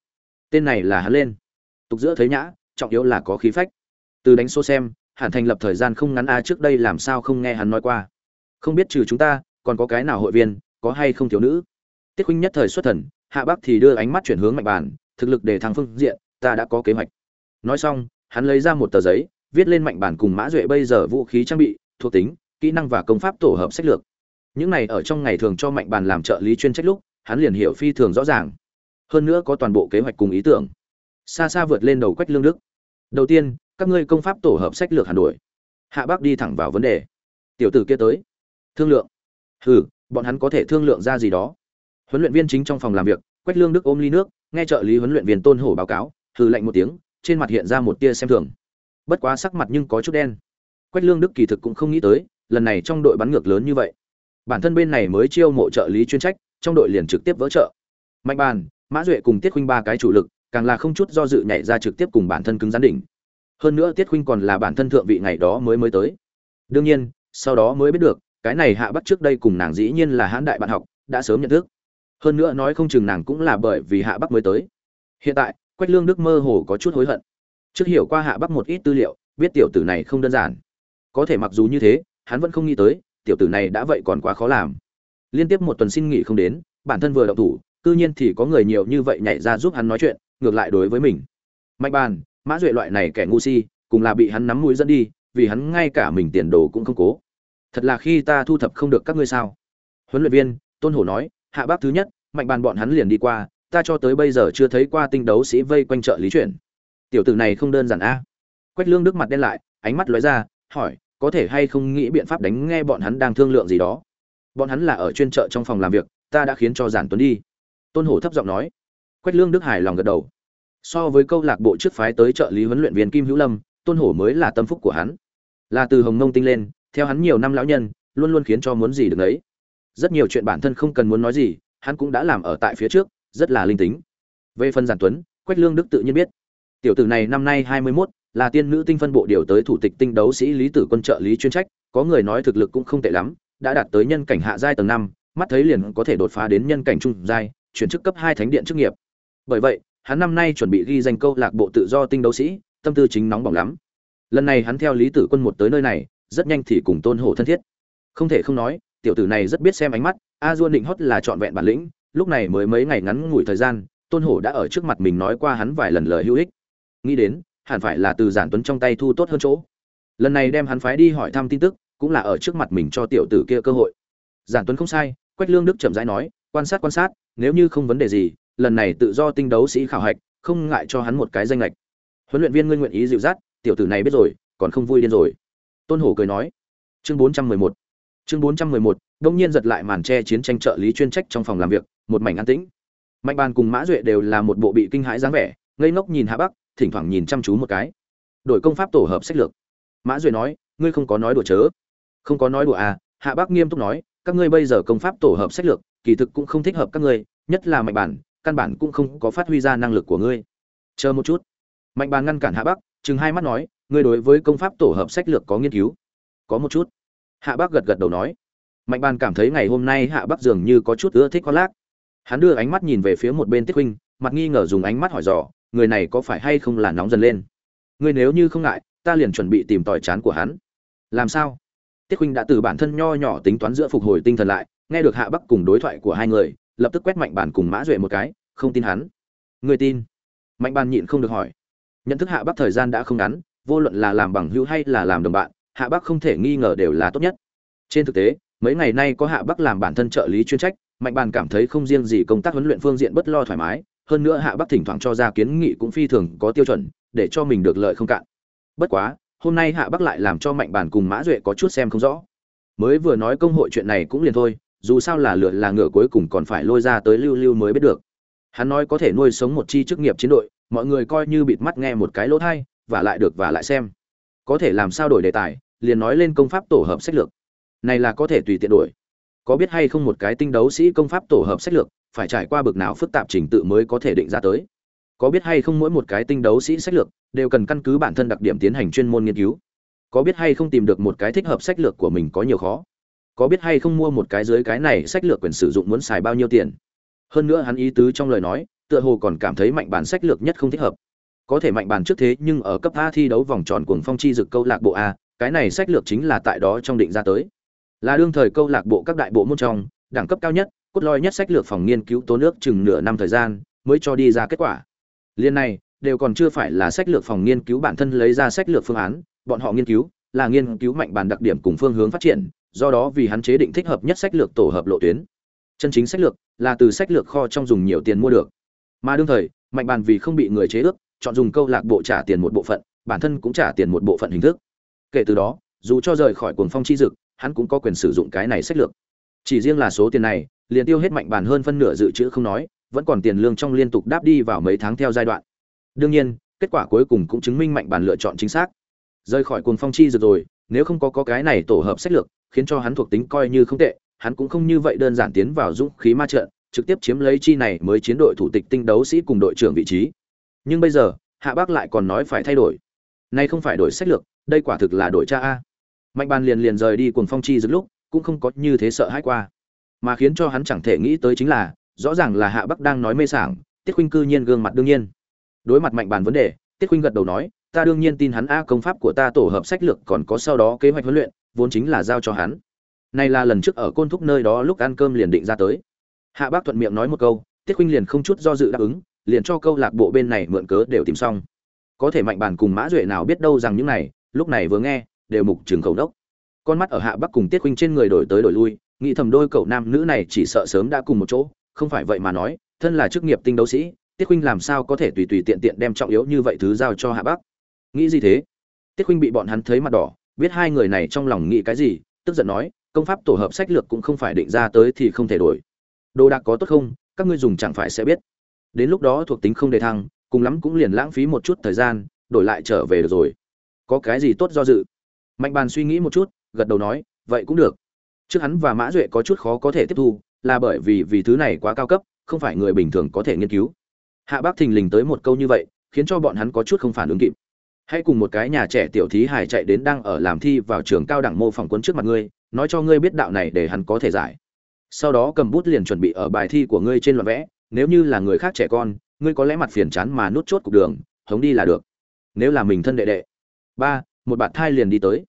Tên này là hắn lên. Tục giữa thấy nhã trọng yếu là có khí phách. Từ đánh số xem hẳn thành lập thời gian không ngắn, a, trước đây làm sao không nghe hắn nói qua. Không biết trừ chúng ta, còn có cái nào hội viên, có hay không thiếu nữ? Tiết huynh nhất thời xuất thần, hạ bắc thì đưa ánh mắt chuyển hướng mạnh bàn thực lực để thăng phương diện, ta đã có kế hoạch. Nói xong, hắn lấy ra một tờ giấy, viết lên mạnh bản cùng mã duệ bây giờ vũ khí trang bị, thuộc tính, kỹ năng và công pháp tổ hợp sách lược. Những này ở trong ngày thường cho mạnh bàn làm trợ lý chuyên trách lúc, hắn liền hiểu phi thường rõ ràng. Hơn nữa có toàn bộ kế hoạch cùng ý tưởng. Xa xa vượt lên đầu quách lương đức đầu tiên, các ngươi công pháp tổ hợp sách lược hàn đuổi. Hạ bác đi thẳng vào vấn đề. Tiểu tử kia tới. Thương lượng. Hừ, bọn hắn có thể thương lượng ra gì đó. Huấn luyện viên chính trong phòng làm việc, quách lương đức ôm ly nước, nghe trợ lý huấn luyện viên tôn hổ báo cáo, hừ lạnh một tiếng, trên mặt hiện ra một tia xem thường. Bất quá sắc mặt nhưng có chút đen. Quách lương đức kỳ thực cũng không nghĩ tới, lần này trong đội bắn ngược lớn như vậy. Bản thân bên này mới chiêu mộ trợ lý chuyên trách, trong đội liền trực tiếp vỡ trợ. Mạnh bàn, mã duệ cùng tiết huynh ba cái chủ lực càng là không chút do dự nhảy ra trực tiếp cùng bản thân cứng rắn đỉnh. Hơn nữa tiết khuynh còn là bản thân thượng vị ngày đó mới mới tới. Đương nhiên, sau đó mới biết được, cái này hạ bắt trước đây cùng nàng dĩ nhiên là hãn đại bạn học, đã sớm nhận thức. Hơn nữa nói không chừng nàng cũng là bởi vì hạ bắc mới tới. Hiện tại, quách lương đức mơ hồ có chút hối hận. Trước hiểu qua hạ bắc một ít tư liệu, biết tiểu tử này không đơn giản. Có thể mặc dù như thế, hắn vẫn không nghĩ tới, tiểu tử này đã vậy còn quá khó làm. Liên tiếp một tuần xin nghỉ không đến, bản thân vừa động thủ tự nhiên thì có người nhiều như vậy nhảy ra giúp hắn nói chuyện ngược lại đối với mình. Mạnh bàn, mã duệ loại này kẻ ngu si, cùng là bị hắn nắm mũi dẫn đi, vì hắn ngay cả mình tiền đồ cũng không cố. Thật là khi ta thu thập không được các ngươi sao? Huấn luyện viên, tôn hổ nói, hạ bác thứ nhất mạnh bàn bọn hắn liền đi qua, ta cho tới bây giờ chưa thấy qua tinh đấu sĩ vây quanh chợ lý chuyển. Tiểu tử này không đơn giản a. Quách lương đức mặt đen lại, ánh mắt lóe ra, hỏi, có thể hay không nghĩ biện pháp đánh nghe bọn hắn đang thương lượng gì đó? Bọn hắn là ở chuyên chợ trong phòng làm việc, ta đã khiến cho giản tuấn đi. Tôn hổ thấp giọng nói quách lương đức hài lòng gật đầu. So với câu lạc bộ trước phái tới trợ lý huấn luyện viên kim hữu lâm tôn hổ mới là tâm phúc của hắn. Là từ hồng mông tinh lên theo hắn nhiều năm lão nhân luôn luôn khiến cho muốn gì được ấy rất nhiều chuyện bản thân không cần muốn nói gì hắn cũng đã làm ở tại phía trước rất là linh tính. Về phần giản tuấn quách lương đức tự nhiên biết. Tiểu tử này năm nay hai mươi 21, là tiên nữ tinh phân bộ điều tới thủ tịch tinh đấu sĩ lý tử quân trợ lý chuyên trách có người nói thực lực cũng không tệ lắm đã đạt tới nhân cảnh hạ giai tầng năm mắt thấy liền có thể đột phá đến nhân cảnh trung giai chuyển chức cấp hai thánh điện chức nghiệp bởi vậy, hắn năm nay chuẩn bị ghi danh câu lạc bộ tự do tinh đấu sĩ, tâm tư chính nóng bỏng lắm. Lần này hắn theo lý tử quân một tới nơi này, rất nhanh thì cùng tôn hổ thân thiết. Không thể không nói, tiểu tử này rất biết xem ánh mắt, a duôn định hót là trọn vẹn bản lĩnh, lúc này mới mấy ngày ngắn ngủi thời gian, tôn hổ đã ở trước mặt mình nói qua hắn vài lần lời hữu ích. Nghĩ đến, hẳn phải là từ giản tuấn trong tay thu tốt hơn chỗ. Lần này đem hắn phái đi hỏi thăm tin tức, cũng là ở trước mặt mình cho tiểu tử kia cơ hội. Giản tuấn không sai, quách lương đức chậm rãi nói, quan sát quan sát, nếu như không vấn đề gì lần này tự do tinh đấu sĩ khảo hạch, không ngại cho hắn một cái danh lệch. Huấn luyện viên ngươi nguyện ý dịu dắt, tiểu tử này biết rồi, còn không vui điên rồi. Tôn hổ cười nói. Chương 411 chương 411 đông nhiên giật lại màn che chiến tranh trợ lý chuyên trách trong phòng làm việc, một mảnh an tĩnh. Mạnh bàn cùng mã duệ đều là một bộ bị kinh hãi dáng vẻ, ngây ngốc nhìn hạ bắc, thỉnh thoảng nhìn chăm chú một cái. Đổi công pháp tổ hợp sách lược. Mã duệ nói, ngươi không có nói đùa chớ. Không có nói đùa à? Hạ bắc nghiêm túc nói, các ngươi bây giờ công pháp tổ hợp sách lược, kỳ thực cũng không thích hợp các ngươi, nhất là mạnh bản căn bản cũng không có phát huy ra năng lực của ngươi. Chờ một chút. Mạnh bàn ngăn cản hạ bắc chừng hai mắt nói, ngươi đối với công pháp tổ hợp sách lược có nghiên cứu. Có một chút. Hạ bắc gật gật đầu nói. Mạnh bàn cảm thấy ngày hôm nay hạ bắc dường như có chút ưa thích khoác lác. Hắn đưa ánh mắt nhìn về phía một bên tiết huynh, mặt nghi ngờ dùng ánh mắt hỏi dò, người này có phải hay không là nóng dần lên? Ngươi nếu như không ngại, ta liền chuẩn bị tìm tòi chán của hắn. Làm sao? Tiết huynh đã từ bản thân nho nhỏ tính toán giữa phục hồi tinh thần lại, nghe được hạ bắc cùng đối thoại của hai người lập tức quét mạnh bản cùng mã duệ một cái, không tin hắn. Người tin. Mạnh bàn nhịn không được hỏi. Nhận thức hạ bắc thời gian đã không ngắn, vô luận là làm bằng hữu hay là làm đồng bạn, hạ bắc không thể nghi ngờ đều là tốt nhất. Trên thực tế, mấy ngày nay có hạ bắc làm bản thân trợ lý chuyên trách, mạnh bàn cảm thấy không riêng gì công tác huấn luyện phương diện bất lo thoải mái, hơn nữa hạ bắc thỉnh thoảng cho ra kiến nghị cũng phi thường có tiêu chuẩn, để cho mình được lợi không cạn. Bất quá, hôm nay hạ bắc lại làm cho mạnh bàn cùng mã duệ có chút xem không rõ. Mới vừa nói công hội chuyện này cũng liền thôi dù sao là lựa là ngựa cuối cùng còn phải lôi ra tới lưu lưu mới biết được. Hắn nói có thể nuôi sống một chi chức nghiệp chiến đội, mọi người coi như bịt mắt nghe một cái lỗ thai và lại được và lại xem. Có thể làm sao đổi đề tài, liền nói lên công pháp tổ hợp sách lược. Này là có thể tùy tiện đổi. Có biết hay không một cái tinh đấu sĩ công pháp tổ hợp sách lược, phải trải qua bực nào phức tạp trình tự mới có thể định ra tới? Có biết hay không mỗi một cái tinh đấu sĩ sách lược, đều cần căn cứ bản thân đặc điểm tiến hành chuyên môn nghiên cứu? Có biết hay không tìm được một cái thích hợp sách lược của mình có nhiều khó? Có biết hay không mua một cái dưới cái này sách lược quyền sử dụng muốn xài bao nhiêu tiền? Hơn nữa hắn ý tứ trong lời nói, tựa hồ còn cảm thấy mạnh bản sách lược nhất không thích hợp. Có thể mạnh bản trước thế nhưng ở cấp a thi đấu vòng tròn cuồng phong chi dực câu lạc bộ a, cái này sách lược chính là tại đó trong định ra tới. Là đương thời câu lạc bộ các đại bộ môn trong, đẳng cấp cao nhất, cốt lõi nhất sách lược phòng nghiên cứu tố nước chừng nửa năm thời gian mới cho đi ra kết quả. Liên này, đều còn chưa phải là sách lược phòng nghiên cứu bản thân lấy ra sách lược phương án, bọn họ nghiên cứu là nghiên cứu mạnh bản đặc điểm cùng phương hướng phát triển do đó vì hắn chế định thích hợp nhất sách lược tổ hợp lộ tuyến. Chân chính sách lược là từ sách lược kho trong dùng nhiều tiền mua được. Mà đương thời mạnh bàn vì không bị người chế ước chọn dùng câu lạc bộ trả tiền một bộ phận bản thân cũng trả tiền một bộ phận hình thức. Kể từ đó dù cho rời khỏi cuồng phong chi dực hắn cũng có quyền sử dụng cái này sách lược. Chỉ riêng là số tiền này liền tiêu hết mạnh bàn hơn phân nửa dự trữ không nói vẫn còn tiền lương trong liên tục đáp đi vào mấy tháng theo giai đoạn. Đương nhiên kết quả cuối cùng cũng chứng minh mạnh bàn lựa chọn chính xác. Rời khỏi cuồng phong chi dực rồi nếu không có, có cái này tổ hợp sách lược khiến cho hắn thuộc tính coi như không tệ, hắn cũng không như vậy đơn giản tiến vào dũng khí ma trận, trực tiếp chiếm lấy chi này mới chiến đội thủ tịch tinh đấu sĩ cùng đội trưởng vị trí. Nhưng bây giờ, hạ bác lại còn nói phải thay đổi. Nay không phải đổi sách lược, đây quả thực là đổi cha a. Mạnh bàn liền liền rời đi cuồng phong chi dứt lúc, cũng không có như thế sợ hãi qua. Mà khiến cho hắn chẳng thể nghĩ tới chính là, rõ ràng là hạ bắc đang nói mê sảng, tiết khuynh cư nhiên gương mặt đương nhiên. Đối mặt mạnh bàn vấn đề, tiết khuynh gật đầu nói ta đương nhiên tin hắn a công pháp của ta tổ hợp sách lược còn có sau đó kế hoạch huấn luyện, vốn chính là giao cho hắn. Này là lần trước ở côn thúc nơi đó lúc ăn cơm liền định ra tới. Hạ bác thuận miệng nói một câu, tiết huynh liền không chút do dự đáp ứng, liền cho câu lạc bộ bên này mượn cớ đều tìm xong. Có thể mạnh bản cùng mã duệ nào biết đâu rằng những này, lúc này vừa nghe, đều mục trường khẩu đốc. Con mắt ở hạ bắc cùng tiết huynh trên người đổi tới đổi lui, nghĩ thầm đôi cậu nam nữ này chỉ sợ sớm đã cùng một chỗ, không phải vậy mà nói, thân là chức nghiệp tinh đấu sĩ, tiết huynh làm sao có thể tùy tùy tiện tiện đem trọng yếu như vậy thứ giao cho hạ bắc nghĩ gì thế? Tiết khuynh bị bọn hắn thấy mặt đỏ, biết hai người này trong lòng nghĩ cái gì, tức giận nói, công pháp tổ hợp sách lược cũng không phải định ra tới thì không thể đổi. Đồ đạc có tốt không, các ngươi dùng chẳng phải sẽ biết. Đến lúc đó thuộc tính không đề thăng, cùng lắm cũng liền lãng phí một chút thời gian, đổi lại trở về được rồi. Có cái gì tốt do dự? Mạnh bàn suy nghĩ một chút, gật đầu nói, vậy cũng được. Trước hắn và mã duệ có chút khó có thể tiếp thu, là bởi vì vì thứ này quá cao cấp, không phải người bình thường có thể nghiên cứu. Hạ bác thình lình tới một câu như vậy, khiến cho bọn hắn có chút không phản ứng kịp hãy cùng một cái nhà trẻ tiểu thí hải chạy đến đang ở làm thi vào trường cao đẳng mô phỏng quân trước mặt ngươi, nói cho ngươi biết đạo này để hắn có thể giải. Sau đó cầm bút liền chuẩn bị ở bài thi của ngươi trên loạt vẽ, nếu như là người khác trẻ con, ngươi có lẽ mặt phiền chán mà nút chốt cục đường, hống đi là được. Nếu là mình thân đệ đệ. Ba, một bạn thai liền đi tới.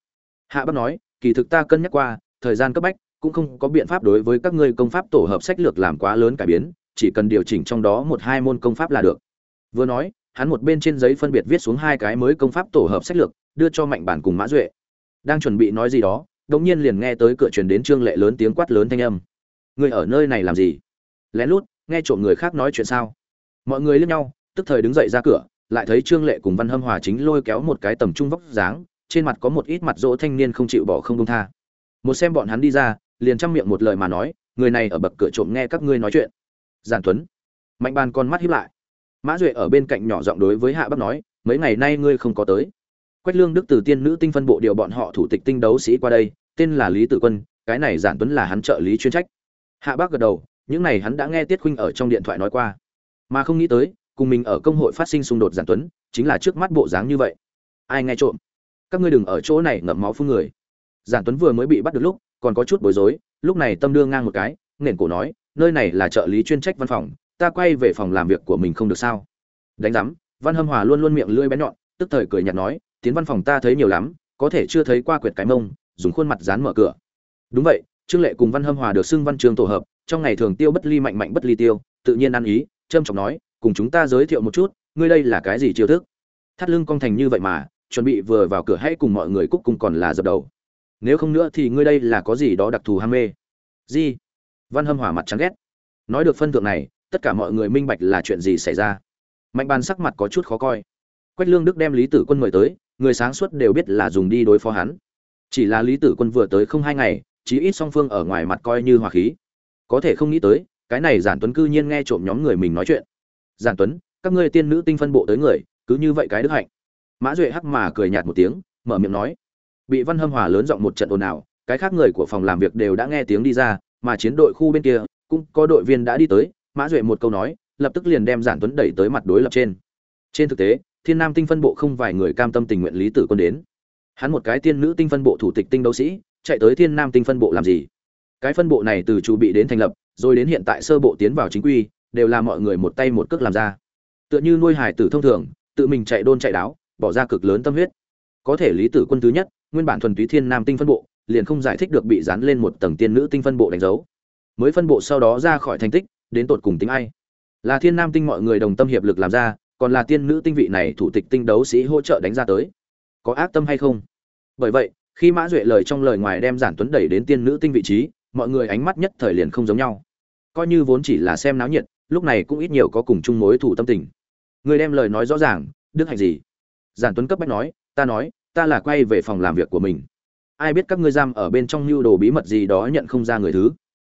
Hạ bác nói, kỳ thực ta cân nhắc qua, thời gian cấp bách, cũng không có biện pháp đối với các ngươi công pháp tổ hợp sách lược làm quá lớn cải biến, chỉ cần điều chỉnh trong đó một hai môn công pháp là được. Vừa nói hắn một bên trên giấy phân biệt viết xuống hai cái mới công pháp tổ hợp sách lược, đưa cho mạnh bản cùng mã duệ. Đang chuẩn bị nói gì đó, đột nhiên liền nghe tới cửa truyền đến trương lệ lớn tiếng quát lớn thanh âm. Người ở nơi này làm gì? Lén lút, nghe trộm người khác nói chuyện sao? Mọi người liếc nhau, tức thời đứng dậy ra cửa, lại thấy trương lệ cùng văn hâm hòa chính lôi kéo một cái tầm trung vóc dáng, trên mặt có một ít mặt dỗ thanh niên không chịu bỏ không công tha. Một xem bọn hắn đi ra, liền chăm miệng một lời mà nói, người này ở bậc cửa trộm nghe các ngươi nói chuyện. Giản tuấn. Mạnh bàn con mắt hiếp lại mã duệ ở bên cạnh nhỏ giọng đối với hạ bắc nói, mấy ngày nay ngươi không có tới. Quách lương đức từ tiên nữ tinh phân bộ điều bọn họ thủ tịch tinh đấu sĩ qua đây, tên là lý tử quân, cái này giản tuấn là hắn trợ lý chuyên trách. Hạ bác gật đầu, những này hắn đã nghe tiết khuynh ở trong điện thoại nói qua. Mà không nghĩ tới, cùng mình ở công hội phát sinh xung đột giản tuấn, chính là trước mắt bộ dáng như vậy. Ai nghe trộm? Các ngươi đừng ở chỗ này ngậm máu phun người. Giản tuấn vừa mới bị bắt được lúc, còn có chút bối rối, lúc này tâm đưa ngang một cái, nền cổ nói, nơi này là trợ lý chuyên trách văn phòng ta quay về phòng làm việc của mình không được sao? Đánh giám, văn hâm hòa luôn luôn miệng lưỡi bén nhọn, tức thời cười nhạt nói, tiến văn phòng ta thấy nhiều lắm, có thể chưa thấy qua quyệt cái mông, dùng khuôn mặt dán mở cửa. Đúng vậy, trương lệ cùng văn hâm hòa được xưng văn trường tổ hợp, trong ngày thường tiêu bất ly mạnh mạnh bất ly tiêu, tự nhiên ăn ý, trâm trọng nói, cùng chúng ta giới thiệu một chút, ngươi đây là cái gì chiêu thức? Thắt lưng cong thành như vậy mà, chuẩn bị vừa vào cửa hãy cùng mọi người cúc cùng còn là dập đầu. Nếu không nữa thì ngươi đây là có gì đó đặc thù ham mê? Gì? Văn hâm hỏa mặt trắng ghét. Nói được phân thượng này tất cả mọi người minh bạch là chuyện gì xảy ra. Mạnh bàn sắc mặt có chút khó coi. Quách lương đức đem lý tử quân mời tới, người sáng suốt đều biết là dùng đi đối phó hắn. Chỉ là lý tử quân vừa tới không hai ngày, chí ít song phương ở ngoài mặt coi như hòa khí. Có thể không nghĩ tới, cái này giản tuấn cư nhiên nghe trộm nhóm người mình nói chuyện. Giản tuấn, các ngươi tiên nữ tinh phân bộ tới người, cứ như vậy cái đức hạnh. Mã duệ hắc mà cười nhạt một tiếng, mở miệng nói. Bị văn hâm hòa lớn giọng một trận ồn ào, cái khác người của phòng làm việc đều đã nghe tiếng đi ra, mà chiến đội khu bên kia, cũng có đội viên đã đi tới mã duệ một câu nói, lập tức liền đem giản tuấn đẩy tới mặt đối lập trên. Trên thực tế, thiên nam tinh phân bộ không vài người cam tâm tình nguyện lý tử quân đến. Hắn một cái tiên nữ tinh phân bộ thủ tịch tinh đấu sĩ, chạy tới thiên nam tinh phân bộ làm gì? Cái phân bộ này từ chủ bị đến thành lập, rồi đến hiện tại sơ bộ tiến vào chính quy, đều là mọi người một tay một cước làm ra. Tựa như nuôi hải tử thông thường, tự mình chạy đôn chạy đáo, bỏ ra cực lớn tâm huyết. Có thể lý tử quân thứ nhất, nguyên bản thuần túy thiên nam tinh phân bộ, liền không giải thích được bị dán lên một tầng tiên nữ tinh phân bộ đánh dấu. Mới phân bộ sau đó ra khỏi thành tích đến tột cùng tính ai. Là thiên nam tinh mọi người đồng tâm hiệp lực làm ra, còn là tiên nữ tinh vị này thủ tịch tinh đấu sĩ hỗ trợ đánh ra tới. Có ác tâm hay không? Bởi vậy, khi mã duệ lời trong lời ngoài đem giản tuấn đẩy đến tiên nữ tinh vị trí, mọi người ánh mắt nhất thời liền không giống nhau. Coi như vốn chỉ là xem náo nhiệt, lúc này cũng ít nhiều có cùng chung mối thủ tâm tình. Người đem lời nói rõ ràng, đức hạnh gì? Giản tuấn cấp bách nói, ta nói, ta là quay về phòng làm việc của mình. Ai biết các ngươi giam ở bên trong mưu đồ bí mật gì đó nhận không ra người thứ.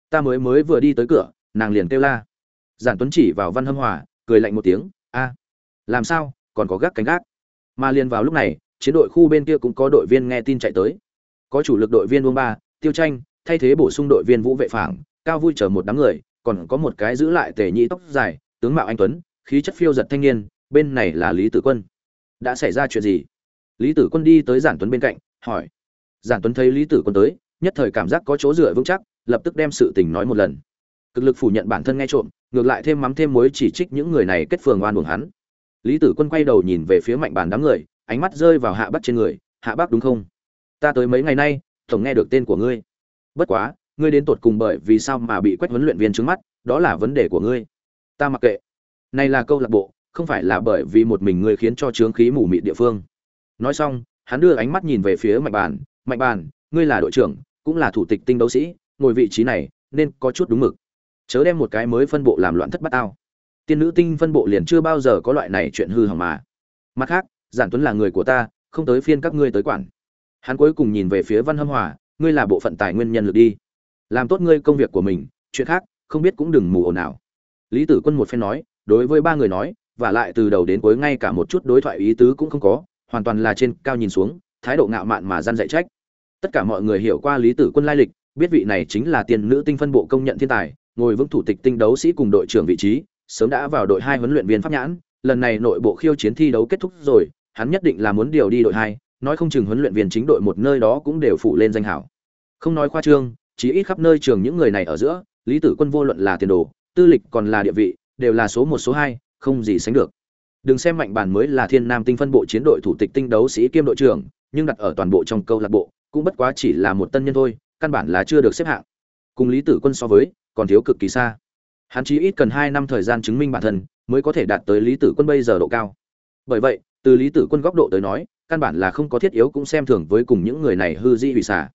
Ta mới mới vừa đi tới cửa nàng liền kêu la. Giản tuấn chỉ vào văn hâm hòa, cười lạnh một tiếng, a, làm sao, còn có gác cánh gác? Mà liền vào lúc này, chiến đội khu bên kia cũng có đội viên nghe tin chạy tới. Có chủ lực đội viên vương ba, tiêu tranh, thay thế bổ sung đội viên vũ vệ phảng, cao vui chờ một đám người, còn có một cái giữ lại tề nhị tóc dài, tướng mạo anh tuấn, khí chất phiêu giật thanh niên, bên này là lý tử quân. Đã xảy ra chuyện gì? Lý tử quân đi tới giản tuấn bên cạnh, hỏi. Giản tuấn thấy lý tử quân tới, nhất thời cảm giác có chỗ dựa vững chắc, lập tức đem sự tình nói một lần cực lực phủ nhận bản thân nghe trộm, ngược lại thêm mắm thêm muối chỉ trích những người này kết phường oan uổng hắn. Lý tử quân quay đầu nhìn về phía mạnh bàn đám người, ánh mắt rơi vào hạ bắc trên người, hạ bắc đúng không? Ta tới mấy ngày nay, tổng nghe được tên của ngươi. Bất quá, ngươi đến tột cùng bởi vì sao mà bị quét huấn luyện viên trước mắt, đó là vấn đề của ngươi. Ta mặc kệ. Này là câu lạc bộ, không phải là bởi vì một mình ngươi khiến cho trướng khí mù mịt địa phương. Nói xong, hắn đưa ánh mắt nhìn về phía mạnh bàn mạnh bàn ngươi là đội trưởng, cũng là thủ tịch tinh đấu sĩ, ngồi vị trí này, nên có chút đúng mực chớ đem một cái mới phân bộ làm loạn thất bát ao tiên nữ tinh phân bộ liền chưa bao giờ có loại này chuyện hư hỏng mà. Mặt khác, giản tuấn là người của ta, không tới phiên các ngươi tới quản. Hắn cuối cùng nhìn về phía văn hâm hòa, ngươi là bộ phận tài nguyên nhân lực đi. Làm tốt ngươi công việc của mình, chuyện khác, không biết cũng đừng mù ồn ào. Lý tử quân một phen nói, đối với ba người nói, và lại từ đầu đến cuối ngay cả một chút đối thoại ý tứ cũng không có, hoàn toàn là trên cao nhìn xuống, thái độ ngạo mạn mà gian dạy trách. Tất cả mọi người hiểu qua lý tử quân lai lịch, biết vị này chính là tiền nữ tinh phân bộ công nhận thiên tài ngồi vững thủ tịch tinh đấu sĩ cùng đội trưởng vị trí, sớm đã vào đội hai huấn luyện viên pháp nhãn. Lần này nội bộ khiêu chiến thi đấu kết thúc rồi, hắn nhất định là muốn điều đi đội hai, nói không chừng huấn luyện viên chính đội một nơi đó cũng đều phụ lên danh hảo. Không nói khoa trương chỉ ít khắp nơi trường những người này ở giữa, lý tử quân vô luận là tiền đồ, tư lịch còn là địa vị, đều là số một, số hai, không gì sánh được. Đừng xem mạnh bản mới là thiên nam tinh phân bộ chiến đội thủ tịch tinh đấu sĩ kiêm đội trưởng, nhưng đặt ở toàn bộ trong câu lạc bộ, cũng bất quá chỉ là một tân nhân thôi, căn bản là chưa được xếp hạng. Cùng lý tử quân so với còn thiếu cực kỳ xa. Hắn chỉ ít cần hai năm thời gian chứng minh bản thân mới có thể đạt tới lý tử quân bây giờ độ cao. Bởi vậy, từ lý tử quân góc độ tới nói, căn bản là không có thiết yếu cũng xem thường với cùng những người này hư di hủy xả.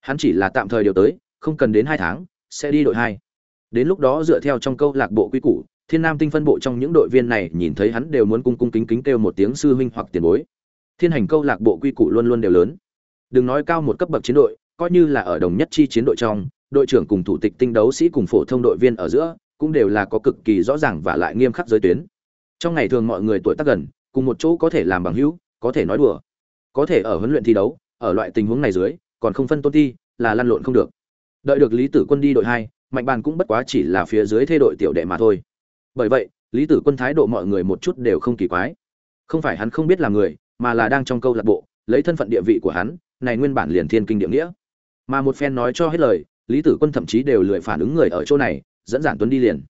Hắn chỉ là tạm thời điều tới, không cần đến hai tháng, sẽ đi đội hai. Đến lúc đó dựa theo trong câu lạc bộ quy củ, thiên nam tinh phân bộ trong những đội viên này nhìn thấy hắn đều muốn cung cung kính kính kêu một tiếng sư huynh hoặc tiền bối. Thiên hành câu lạc bộ quy củ luôn luôn đều lớn. Đừng nói cao một cấp bậc chiến đội, coi như là ở đồng nhất chi chiến đội trong đội trưởng cùng thủ tịch tinh đấu sĩ cùng phổ thông đội viên ở giữa cũng đều là có cực kỳ rõ ràng và lại nghiêm khắc giới tuyến. Trong ngày thường mọi người tuổi tác gần, cùng một chỗ có thể làm bằng hữu, có thể nói đùa. Có thể ở huấn luyện thi đấu, ở loại tình huống này dưới, còn không phân tôn ti, là lăn lộn không được. Đợi được lý tử quân đi đội hai, mạnh bàn cũng bất quá chỉ là phía dưới thê đội tiểu đệ mà thôi. Bởi vậy, lý tử quân thái độ mọi người một chút đều không kỳ quái. Không phải hắn không biết làm người, mà là đang trong câu lạc bộ, lấy thân phận địa vị của hắn, này nguyên bản liền thiên kinh địa nghĩa. Mà một phen nói cho hết lời lý tử quân thậm chí đều lười phản ứng người ở chỗ này, dẫn giản tuấn đi liền.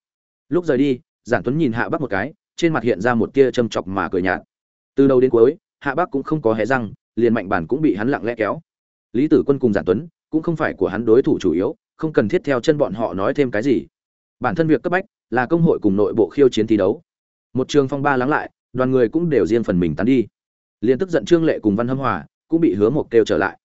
Lúc rời đi, giản tuấn nhìn hạ bắc một cái, trên mặt hiện ra một tia châm chọc mà cười nhạt. Từ đầu đến cuối, hạ bắc cũng không có hé răng, liền mạnh bản cũng bị hắn lặng lẽ kéo. Lý tử quân cùng giản tuấn cũng không phải của hắn đối thủ chủ yếu, không cần thiết theo chân bọn họ nói thêm cái gì. Bản thân việc cấp bách là công hội cùng nội bộ khiêu chiến thi đấu. Một trường phong ba lắng lại, đoàn người cũng đều riêng phần mình tán đi. Liền tức giận trương lệ cùng văn hâm hòa cũng bị hứa một kêu trở lại.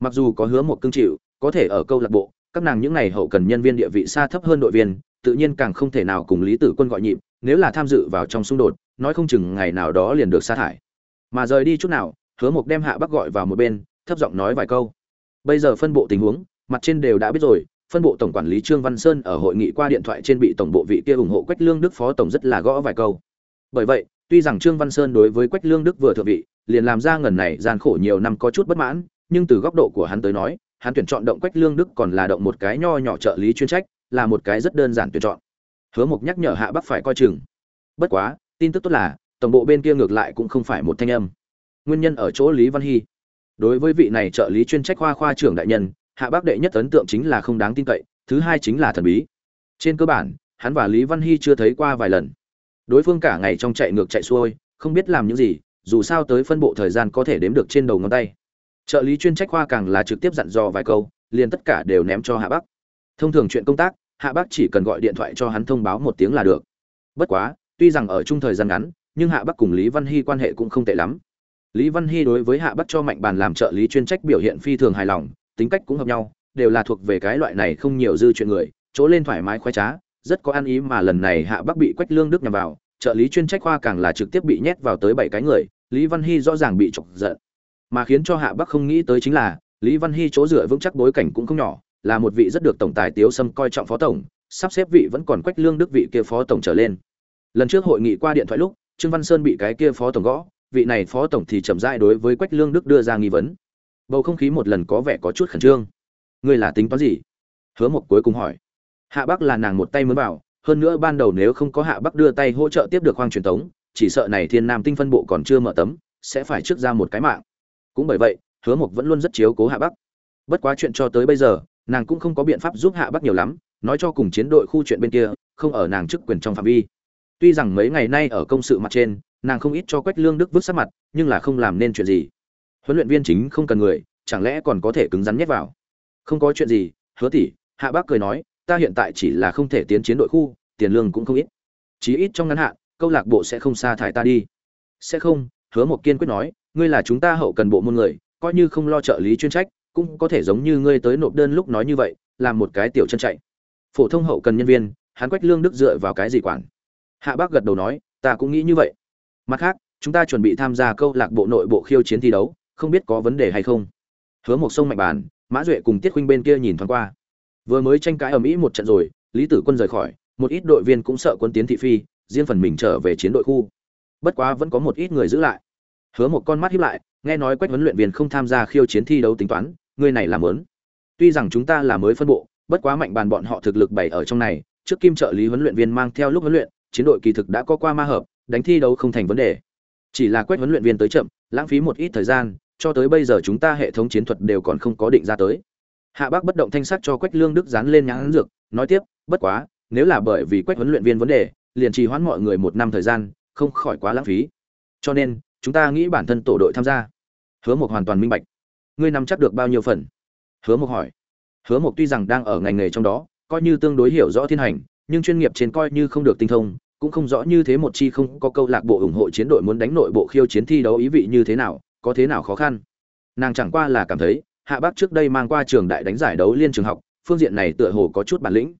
Mặc dù có hứa một cương chịu, có thể ở câu lạc bộ các nàng những ngày hậu cần nhân viên địa vị xa thấp hơn đội viên, tự nhiên càng không thể nào cùng lý tử quân gọi nhịp, nếu là tham dự vào trong xung đột, nói không chừng ngày nào đó liền được sa thải. Mà rời đi chút nào, hứa mộc đem hạ bắc gọi vào một bên, thấp giọng nói vài câu. Bây giờ phân bộ tình huống, mặt trên đều đã biết rồi, phân bộ tổng quản lý trương văn sơn ở hội nghị qua điện thoại trên bị tổng bộ vị kia ủng hộ quách lương đức phó tổng rất là gõ vài câu. Bởi vậy, tuy rằng trương văn sơn đối với quách lương đức vừa thượng vị, liền làm ra ngần này gian khổ nhiều năm có chút bất mãn, nhưng từ góc độ của hắn tới nói hắn tuyển chọn động quách lương đức còn là động một cái nho nhỏ trợ lý chuyên trách, là một cái rất đơn giản tuyển chọn. Hứa mục nhắc nhở hạ bắc phải coi chừng. Bất quá, tin tức tốt là, tổng bộ bên kia ngược lại cũng không phải một thanh âm. Nguyên nhân ở chỗ lý văn hy. Đối với vị này trợ lý chuyên trách khoa khoa trưởng đại nhân, hạ bắc đệ nhất ấn tượng chính là không đáng tin cậy, thứ hai chính là thần bí. Trên cơ bản, hắn và lý văn hy chưa thấy qua vài lần. Đối phương cả ngày trong chạy ngược chạy xuôi, không biết làm những gì, dù sao tới phân bộ thời gian có thể đếm được trên đầu ngón tay trợ lý chuyên trách khoa càng là trực tiếp dặn dò vài câu, liền tất cả đều ném cho hạ bắc. Thông thường chuyện công tác, hạ bắc chỉ cần gọi điện thoại cho hắn thông báo một tiếng là được. Bất quá, tuy rằng ở chung thời gian ngắn, nhưng hạ bắc cùng lý văn hy quan hệ cũng không tệ lắm. Lý văn hy đối với hạ bắc cho mạnh bàn làm trợ lý chuyên trách biểu hiện phi thường hài lòng, tính cách cũng hợp nhau, đều là thuộc về cái loại này không nhiều dư chuyện người, chỗ lên thoải mái khoái trá, rất có ăn ý mà lần này hạ bắc bị quách lương đức nhằm vào, trợ lý chuyên trách khoa càng là trực tiếp bị nhét vào tới bảy cái người, lý văn hy rõ ràng bị chọc giận mà khiến cho hạ bắc không nghĩ tới chính là, lý văn hy chỗ dựa vững chắc bối cảnh cũng không nhỏ, là một vị rất được tổng tài tiếu sâm coi trọng phó tổng, sắp xếp vị vẫn còn quách lương đức vị kia phó tổng trở lên. Lần trước hội nghị qua điện thoại lúc, trương văn sơn bị cái kia phó tổng gõ, vị này phó tổng thì chậm rãi đối với quách lương đức đưa ra nghi vấn. Bầu không khí một lần có vẻ có chút khẩn trương. Ngươi là tính toán gì? Hứa một cuối cùng hỏi. Hạ bắc là nàng một tay mới bảo hơn nữa ban đầu nếu không có hạ bắc đưa tay hỗ trợ tiếp được hoang truyền tống, chỉ sợ này thiên nam tinh phân bộ còn chưa mở tấm, sẽ phải trước ra một cái mạng cũng bởi vậy, hứa mộc vẫn luôn rất chiếu cố hạ bắc. Bất quá chuyện cho tới bây giờ, nàng cũng không có biện pháp giúp hạ bắc nhiều lắm, nói cho cùng chiến đội khu chuyện bên kia, không ở nàng chức quyền trong phạm vi. Tuy rằng mấy ngày nay ở công sự mặt trên, nàng không ít cho quách lương đức vứt sát mặt, nhưng là không làm nên chuyện gì. Huấn luyện viên chính không cần người, chẳng lẽ còn có thể cứng rắn nhét vào? Không có chuyện gì, hứa tỷ, hạ bác cười nói, ta hiện tại chỉ là không thể tiến chiến đội khu, tiền lương cũng không ít. Chí ít trong ngắn hạn, câu lạc bộ sẽ không sa thải ta đi. Sẽ không, hứa một kiên quyết nói ngươi là chúng ta hậu cần bộ môn người, coi như không lo trợ lý chuyên trách, cũng có thể giống như ngươi tới nộp đơn lúc nói như vậy, làm một cái tiểu chân chạy. Phổ thông hậu cần nhân viên, hắn quách lương đức dựa vào cái gì quản? Hạ bác gật đầu nói, ta cũng nghĩ như vậy. Mặt khác, chúng ta chuẩn bị tham gia câu lạc bộ nội bộ khiêu chiến thi đấu, không biết có vấn đề hay không? Hứa một sông mạnh bàn, mã duệ cùng tiết huynh bên kia nhìn thoáng qua. Vừa mới tranh cãi ở mỹ một trận rồi, lý tử quân rời khỏi, một ít đội viên cũng sợ quân tiến thị phi, riêng phần mình trở về chiến đội khu. Bất quá vẫn có một ít người giữ lại hứa một con mắt hiếp lại, nghe nói quách huấn luyện viên không tham gia khiêu chiến thi đấu tính toán người này làm lớn. Tuy rằng chúng ta là mới phân bộ, bất quá mạnh bàn bọn họ thực lực bày ở trong này, trước kim trợ lý huấn luyện viên mang theo lúc huấn luyện, chiến đội kỳ thực đã có qua ma hợp, đánh thi đấu không thành vấn đề. Chỉ là quách huấn luyện viên tới chậm, lãng phí một ít thời gian, cho tới bây giờ chúng ta hệ thống chiến thuật đều còn không có định ra tới. Hạ bác bất động thanh sắc cho quách lương đức dán lên nhãn dược, nói tiếp, bất quá, nếu là bởi vì quách huấn luyện viên vấn đề, liền trì hoãn mọi người một năm thời gian, không khỏi quá lãng phí. Cho nên chúng ta nghĩ bản thân tổ đội tham gia. Hứa mộc hoàn toàn minh bạch. Ngươi nắm chắc được bao nhiêu phần? Hứa mộc hỏi. Hứa mộc tuy rằng đang ở ngành nghề trong đó, coi như tương đối hiểu rõ thiên hành, nhưng chuyên nghiệp trên coi như không được tinh thông, cũng không rõ như thế một chi không có câu lạc bộ ủng hộ chiến đội muốn đánh nội bộ khiêu chiến thi đấu ý vị như thế nào, có thế nào khó khăn. Nàng chẳng qua là cảm thấy, hạ bác trước đây mang qua trường đại đánh giải đấu liên trường học, phương diện này tựa hồ có chút bản lĩnh.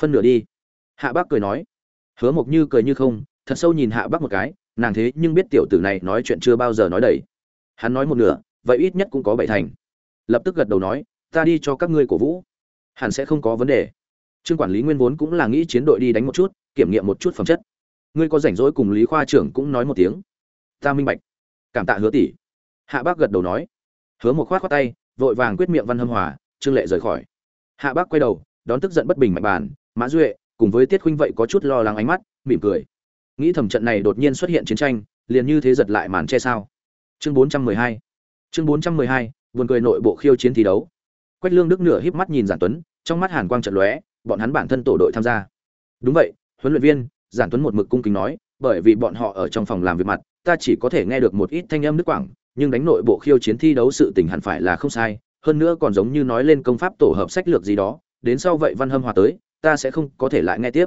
Phân nửa đi. Hạ bác cười nói. Hứa mộc như cười như không, thật sâu nhìn hạ bác một cái nàng thế nhưng biết tiểu tử này nói chuyện chưa bao giờ nói đầy. Hắn nói một nửa, vậy ít nhất cũng có bảy thành. Lập tức gật đầu nói, ta đi cho các ngươi cổ vũ. Hẳn sẽ không có vấn đề. Trương quản lý nguyên vốn cũng là nghĩ chiến đội đi đánh một chút, kiểm nghiệm một chút phẩm chất. Ngươi có rảnh rỗi cùng lý khoa trưởng cũng nói một tiếng. Ta minh bạch. Cảm tạ hứa tỷ. Hạ bác gật đầu nói. Hứa một khoát khoát tay, vội vàng quyết miệng văn hâm hòa, trương lệ rời khỏi. Hạ bác quay đầu, đón tức giận bất bình mạnh bàn, mã duệ, cùng với tiết huynh vậy có chút lo lắng ánh mắt, mỉm cười nghĩ thầm trận này đột nhiên xuất hiện chiến tranh, liền như thế giật lại màn che sao. Chương 412 chương 412 buồn cười nội bộ khiêu chiến thi đấu. Quách lương đức nửa híp mắt nhìn giản tuấn, trong mắt hàn quang trận lóe, bọn hắn bản thân tổ đội tham gia. Đúng vậy, huấn luyện viên, giản tuấn một mực cung kính nói, bởi vì bọn họ ở trong phòng làm việc mặt, ta chỉ có thể nghe được một ít thanh âm nước quảng, nhưng đánh nội bộ khiêu chiến thi đấu sự tình hẳn phải là không sai, hơn nữa còn giống như nói lên công pháp tổ hợp sách lược gì đó, đến sau vậy văn hâm hòa tới, ta sẽ không có thể lại nghe tiếp.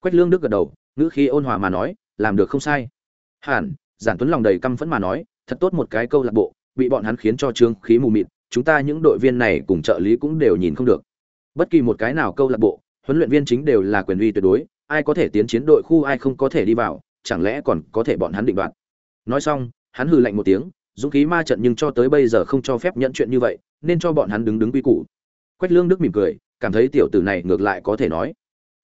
Quách lương đức gật đầu ngữ khí ôn hòa mà nói, làm được không sai. Hẳn, giản tuấn lòng đầy căm phẫn mà nói, thật tốt một cái câu lạc bộ, bị bọn hắn khiến cho trương khí mù mịt, chúng ta những đội viên này cùng trợ lý cũng đều nhìn không được. Bất kỳ một cái nào câu lạc bộ, huấn luyện viên chính đều là quyền uy tuyệt đối, ai có thể tiến chiến đội khu ai không có thể đi vào, chẳng lẽ còn có thể bọn hắn định đoạt? Nói xong, hắn hừ lạnh một tiếng, dũng khí ma trận nhưng cho tới bây giờ không cho phép nhận chuyện như vậy, nên cho bọn hắn đứng đứng quy củ. Quách lương đức mỉm cười, cảm thấy tiểu tử này ngược lại có thể nói.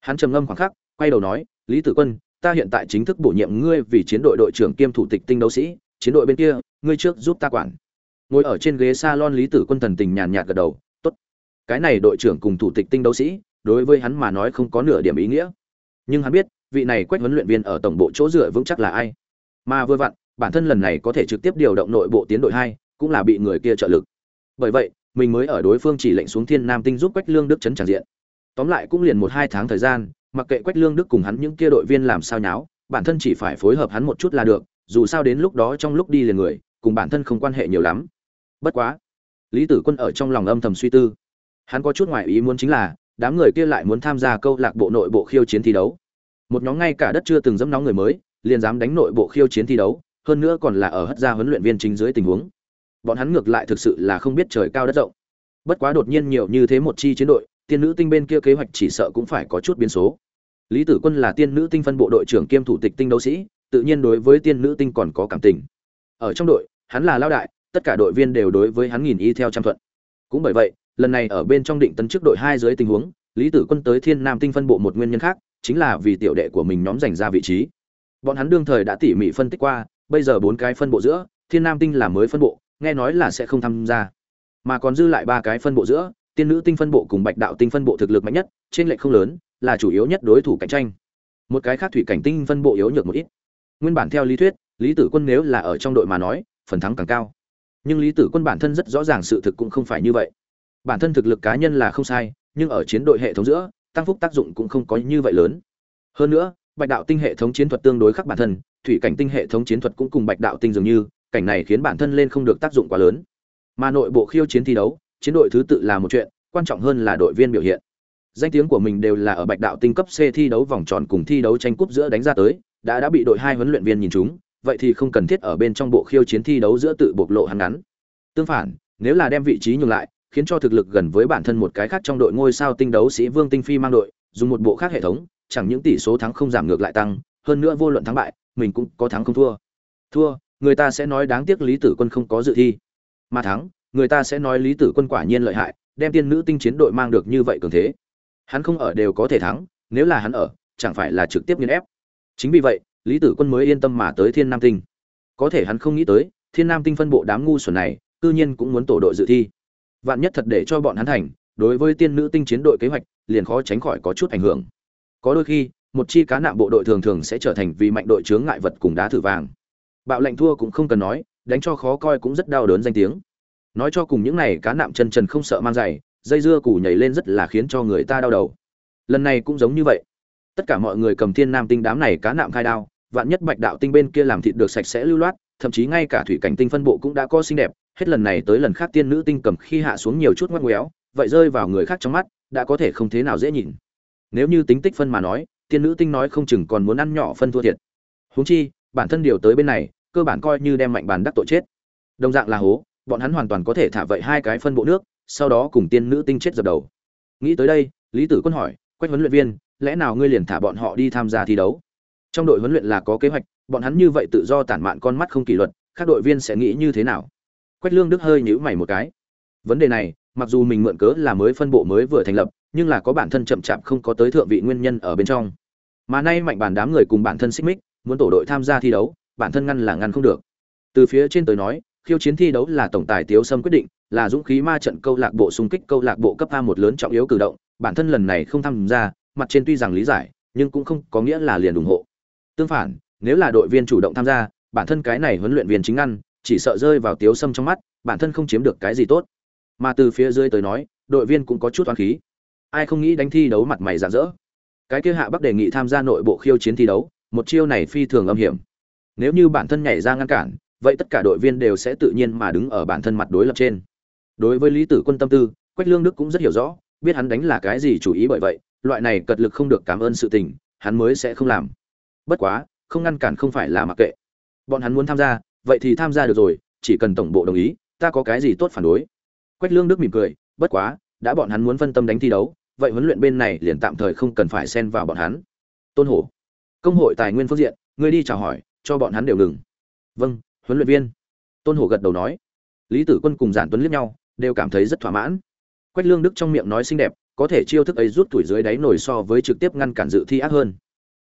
Hắn trầm ngâm khoảng khắc, quay đầu nói lý tử quân, ta hiện tại chính thức bổ nhiệm ngươi vì chiến đội đội trưởng kiêm thủ tịch tinh đấu sĩ, chiến đội bên kia, ngươi trước giúp ta quản. Ngồi ở trên ghế salon lý tử quân thần tình nhàn nhạt gật đầu, tốt. Cái này đội trưởng cùng thủ tịch tinh đấu sĩ, đối với hắn mà nói không có nửa điểm ý nghĩa. Nhưng hắn biết, vị này quét huấn luyện viên ở tổng bộ chỗ dựa vững chắc là ai. Mà vừa vặn, bản thân lần này có thể trực tiếp điều động nội bộ tiến đội hai, cũng là bị người kia trợ lực. Bởi vậy, mình mới ở đối phương chỉ lệnh xuống thiên nam tinh giúp quách lương đức chấn tràn diện. Tóm lại cũng liền một hai tháng thời gian mặc kệ quách lương đức cùng hắn những kia đội viên làm sao nháo, bản thân chỉ phải phối hợp hắn một chút là được, dù sao đến lúc đó trong lúc đi liền người, cùng bản thân không quan hệ nhiều lắm. Bất quá, lý tử quân ở trong lòng âm thầm suy tư. Hắn có chút ngoại ý muốn chính là, đám người kia lại muốn tham gia câu lạc bộ nội bộ khiêu chiến thi đấu. Một nhóm ngay cả đất chưa từng dẫm nóng người mới, liền dám đánh nội bộ khiêu chiến thi đấu, hơn nữa còn là ở hất ra huấn luyện viên chính dưới tình huống. Bọn hắn ngược lại thực sự là không biết trời cao đất rộng. Bất quá đột nhiên nhiều như thế một chi chiến đội tiên nữ tinh bên kia kế hoạch chỉ sợ cũng phải có chút biến số. Lý tử quân là tiên nữ tinh phân bộ đội trưởng kiêm thủ tịch tinh đấu sĩ, tự nhiên đối với tiên nữ tinh còn có cảm tình. Ở trong đội, hắn là lao đại, tất cả đội viên đều đối với hắn nghìn y theo trăm thuận. Cũng bởi vậy, lần này ở bên trong định tấn trước đội hai dưới tình huống, lý tử quân tới thiên nam tinh phân bộ một nguyên nhân khác, chính là vì tiểu đệ của mình nhóm giành ra vị trí. Bọn hắn đương thời đã tỉ mỉ phân tích qua, bây giờ bốn cái phân bộ giữa, thiên nam tinh là mới phân bộ, nghe nói là sẽ không tham gia. Mà còn dư lại ba cái phân bộ giữa tiên nữ tinh phân bộ cùng bạch đạo tinh phân bộ thực lực mạnh nhất, trên lệch không lớn, là chủ yếu nhất đối thủ cạnh tranh. Một cái khác thủy cảnh tinh phân bộ yếu nhược một ít. Nguyên bản theo lý thuyết, lý tử quân nếu là ở trong đội mà nói, phần thắng càng cao. Nhưng lý tử quân bản thân rất rõ ràng sự thực cũng không phải như vậy. Bản thân thực lực cá nhân là không sai, nhưng ở chiến đội hệ thống giữa, tăng phúc tác dụng cũng không có như vậy lớn. Hơn nữa, bạch đạo tinh hệ thống chiến thuật tương đối khác bản thân, thủy cảnh tinh hệ thống chiến thuật cũng cùng bạch đạo tinh dường như, cảnh này khiến bản thân lên không được tác dụng quá lớn. Mà nội bộ khiêu chiến thi đấu chiến đội thứ tự là một chuyện, quan trọng hơn là đội viên biểu hiện. Danh tiếng của mình đều là ở bạch đạo tinh cấp c thi đấu vòng tròn cùng thi đấu tranh cúp giữa đánh ra tới, đã đã bị đội hai huấn luyện viên nhìn chúng vậy thì không cần thiết ở bên trong bộ khiêu chiến thi đấu giữa tự bộc lộ hắn ngắn. Tương phản, nếu là đem vị trí nhường lại, khiến cho thực lực gần với bản thân một cái khác trong đội ngôi sao tinh đấu sĩ vương tinh phi mang đội, dùng một bộ khác hệ thống, chẳng những tỷ số thắng không giảm ngược lại tăng, hơn nữa vô luận thắng bại, mình cũng có thắng không thua. Thua, người ta sẽ nói đáng tiếc lý tử quân không có dự thi. Mà thắng người ta sẽ nói lý tử quân quả nhiên lợi hại, đem tiên nữ tinh chiến đội mang được như vậy cường thế. Hắn không ở đều có thể thắng, nếu là hắn ở, chẳng phải là trực tiếp nghiền ép. Chính vì vậy, lý tử quân mới yên tâm mà tới thiên nam tinh. Có thể hắn không nghĩ tới, thiên nam tinh phân bộ đám ngu xuẩn này, cư nhiên cũng muốn tổ đội dự thi. Vạn nhất thật để cho bọn hắn thành, đối với tiên nữ tinh chiến đội kế hoạch, liền khó tránh khỏi có chút ảnh hưởng. Có đôi khi, một chi cá nạm bộ đội thường thường sẽ trở thành vì mạnh đội chướng ngại vật cùng đá thử vàng. Bạo lệnh thua cũng không cần nói, đánh cho khó coi cũng rất đau đớn danh tiếng nói cho cùng những này cá nạm chân trần không sợ mang giày, dây dưa củ nhảy lên rất là khiến cho người ta đau đầu. Lần này cũng giống như vậy. Tất cả mọi người cầm thiên nam tinh đám này cá nạm khai đao, vạn nhất bạch đạo tinh bên kia làm thịt được sạch sẽ lưu loát, thậm chí ngay cả thủy cảnh tinh phân bộ cũng đã có xinh đẹp, hết lần này tới lần khác tiên nữ tinh cầm khi hạ xuống nhiều chút ngoắc ngoéo, vậy rơi vào người khác trong mắt, đã có thể không thế nào dễ nhìn. Nếu như tính tích phân mà nói, tiên nữ tinh nói không chừng còn muốn ăn nhỏ phân thua thiệt. Huống chi, bản thân điều tới bên này, cơ bản coi như đem mạnh bàn đắc tội chết. Đồng dạng là hố bọn hắn hoàn toàn có thể thả vậy hai cái phân bộ nước, sau đó cùng tiên nữ tinh chết dập đầu. Nghĩ tới đây, lý tử quân hỏi, quách huấn luyện viên, lẽ nào ngươi liền thả bọn họ đi tham gia thi đấu? Trong đội huấn luyện là có kế hoạch, bọn hắn như vậy tự do tản mạn con mắt không kỷ luật, các đội viên sẽ nghĩ như thế nào? Quách lương đức hơi nhíu mày một cái. Vấn đề này, mặc dù mình mượn cớ là mới phân bộ mới vừa thành lập, nhưng là có bản thân chậm chạp không có tới thượng vị nguyên nhân ở bên trong. Mà nay mạnh bản đám người cùng bản thân xích mích, muốn tổ đội tham gia thi đấu, bản thân ngăn là ngăn không được. Từ phía trên tới nói khiêu chiến thi đấu là tổng tài tiếu sâm quyết định là dũng khí ma trận câu lạc bộ xung kích câu lạc bộ cấp a một lớn trọng yếu cử động bản thân lần này không tham gia mặt trên tuy rằng lý giải nhưng cũng không có nghĩa là liền ủng hộ. Tương phản nếu là đội viên chủ động tham gia bản thân cái này huấn luyện viên chính ăn, chỉ sợ rơi vào tiếu sâm trong mắt bản thân không chiếm được cái gì tốt. Mà từ phía dưới tới nói đội viên cũng có chút toán khí. Ai không nghĩ đánh thi đấu mặt mày rạng rỡ. Cái kia hạ bắc đề nghị tham gia nội bộ khiêu chiến thi đấu một chiêu này phi thường âm hiểm. Nếu như bản thân nhảy ra ngăn cản vậy tất cả đội viên đều sẽ tự nhiên mà đứng ở bản thân mặt đối lập trên. Đối với lý tử quân tâm tư, quách lương đức cũng rất hiểu rõ, biết hắn đánh là cái gì chủ ý bởi vậy, loại này cật lực không được cảm ơn sự tình, hắn mới sẽ không làm. Bất quá, không ngăn cản không phải là mặc kệ. Bọn hắn muốn tham gia, vậy thì tham gia được rồi, chỉ cần tổng bộ đồng ý, ta có cái gì tốt phản đối. Quách lương đức mỉm cười, bất quá, đã bọn hắn muốn phân tâm đánh thi đấu, vậy huấn luyện bên này liền tạm thời không cần phải xen vào bọn hắn. Tôn hổ, công hội tài nguyên phương diện, ngươi đi chào hỏi, cho bọn hắn đều ngừng. Vâng huấn luyện viên. Tôn hổ gật đầu nói. Lý tử quân cùng giản tuấn liếc nhau, đều cảm thấy rất thỏa mãn. Quách lương đức trong miệng nói xinh đẹp, có thể chiêu thức ấy rút tuổi dưới đáy nổi so với trực tiếp ngăn cản dự thi ác hơn.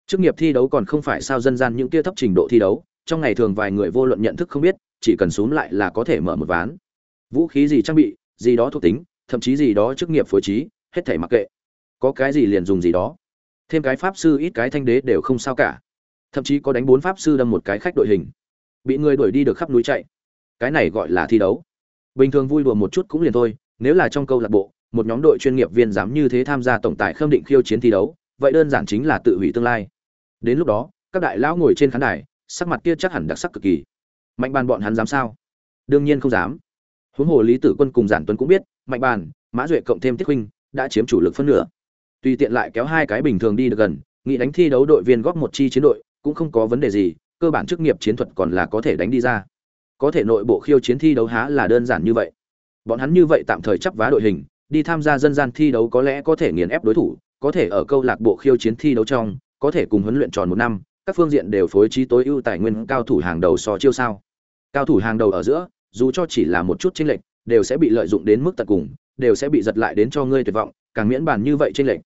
Chức nghiệp thi đấu còn không phải sao dân gian những kia thấp trình độ thi đấu, trong ngày thường vài người vô luận nhận thức không biết, chỉ cần xuống lại là có thể mở một ván. Vũ khí gì trang bị, gì đó thuộc tính, thậm chí gì đó chức nghiệp phối trí, hết thể mặc kệ. Có cái gì liền dùng gì đó. Thêm cái pháp sư ít cái thanh đế đều không sao cả. Thậm chí có đánh bốn pháp sư đâm một cái khách đội hình bị người đuổi đi được khắp núi chạy. Cái này gọi là thi đấu. Bình thường vui đùa một chút cũng liền thôi, nếu là trong câu lạc bộ, một nhóm đội chuyên nghiệp viên dám như thế tham gia tổng tài khâm định khiêu chiến thi đấu, vậy đơn giản chính là tự hủy tương lai. Đến lúc đó, các đại lão ngồi trên khán đài, sắc mặt kia chắc hẳn đặc sắc cực kỳ. Mạnh bàn bọn hắn dám sao? Đương nhiên không dám. Huống hồ lý tử quân cùng giản tuấn cũng biết, mạnh bàn, mã duệ cộng thêm tiết huynh đã chiếm chủ lực phân nửa. Tùy tiện lại kéo hai cái bình thường đi được gần, nghĩ đánh thi đấu đội viên góp một chi chiến đội cũng không có vấn đề gì cơ bản chức nghiệp chiến thuật còn là có thể đánh đi ra. Có thể nội bộ khiêu chiến thi đấu há là đơn giản như vậy. Bọn hắn như vậy tạm thời chấp vá đội hình, đi tham gia dân gian thi đấu có lẽ có thể nghiền ép đối thủ, có thể ở câu lạc bộ khiêu chiến thi đấu trong, có thể cùng huấn luyện tròn một năm, các phương diện đều phối trí tối ưu tài nguyên cao thủ hàng đầu so chiêu sao. Cao thủ hàng đầu ở giữa, dù cho chỉ là một chút chênh lệch, đều sẽ bị lợi dụng đến mức tận cùng, đều sẽ bị giật lại đến cho ngươi tuyệt vọng, càng miễn bàn như vậy chênh lệch.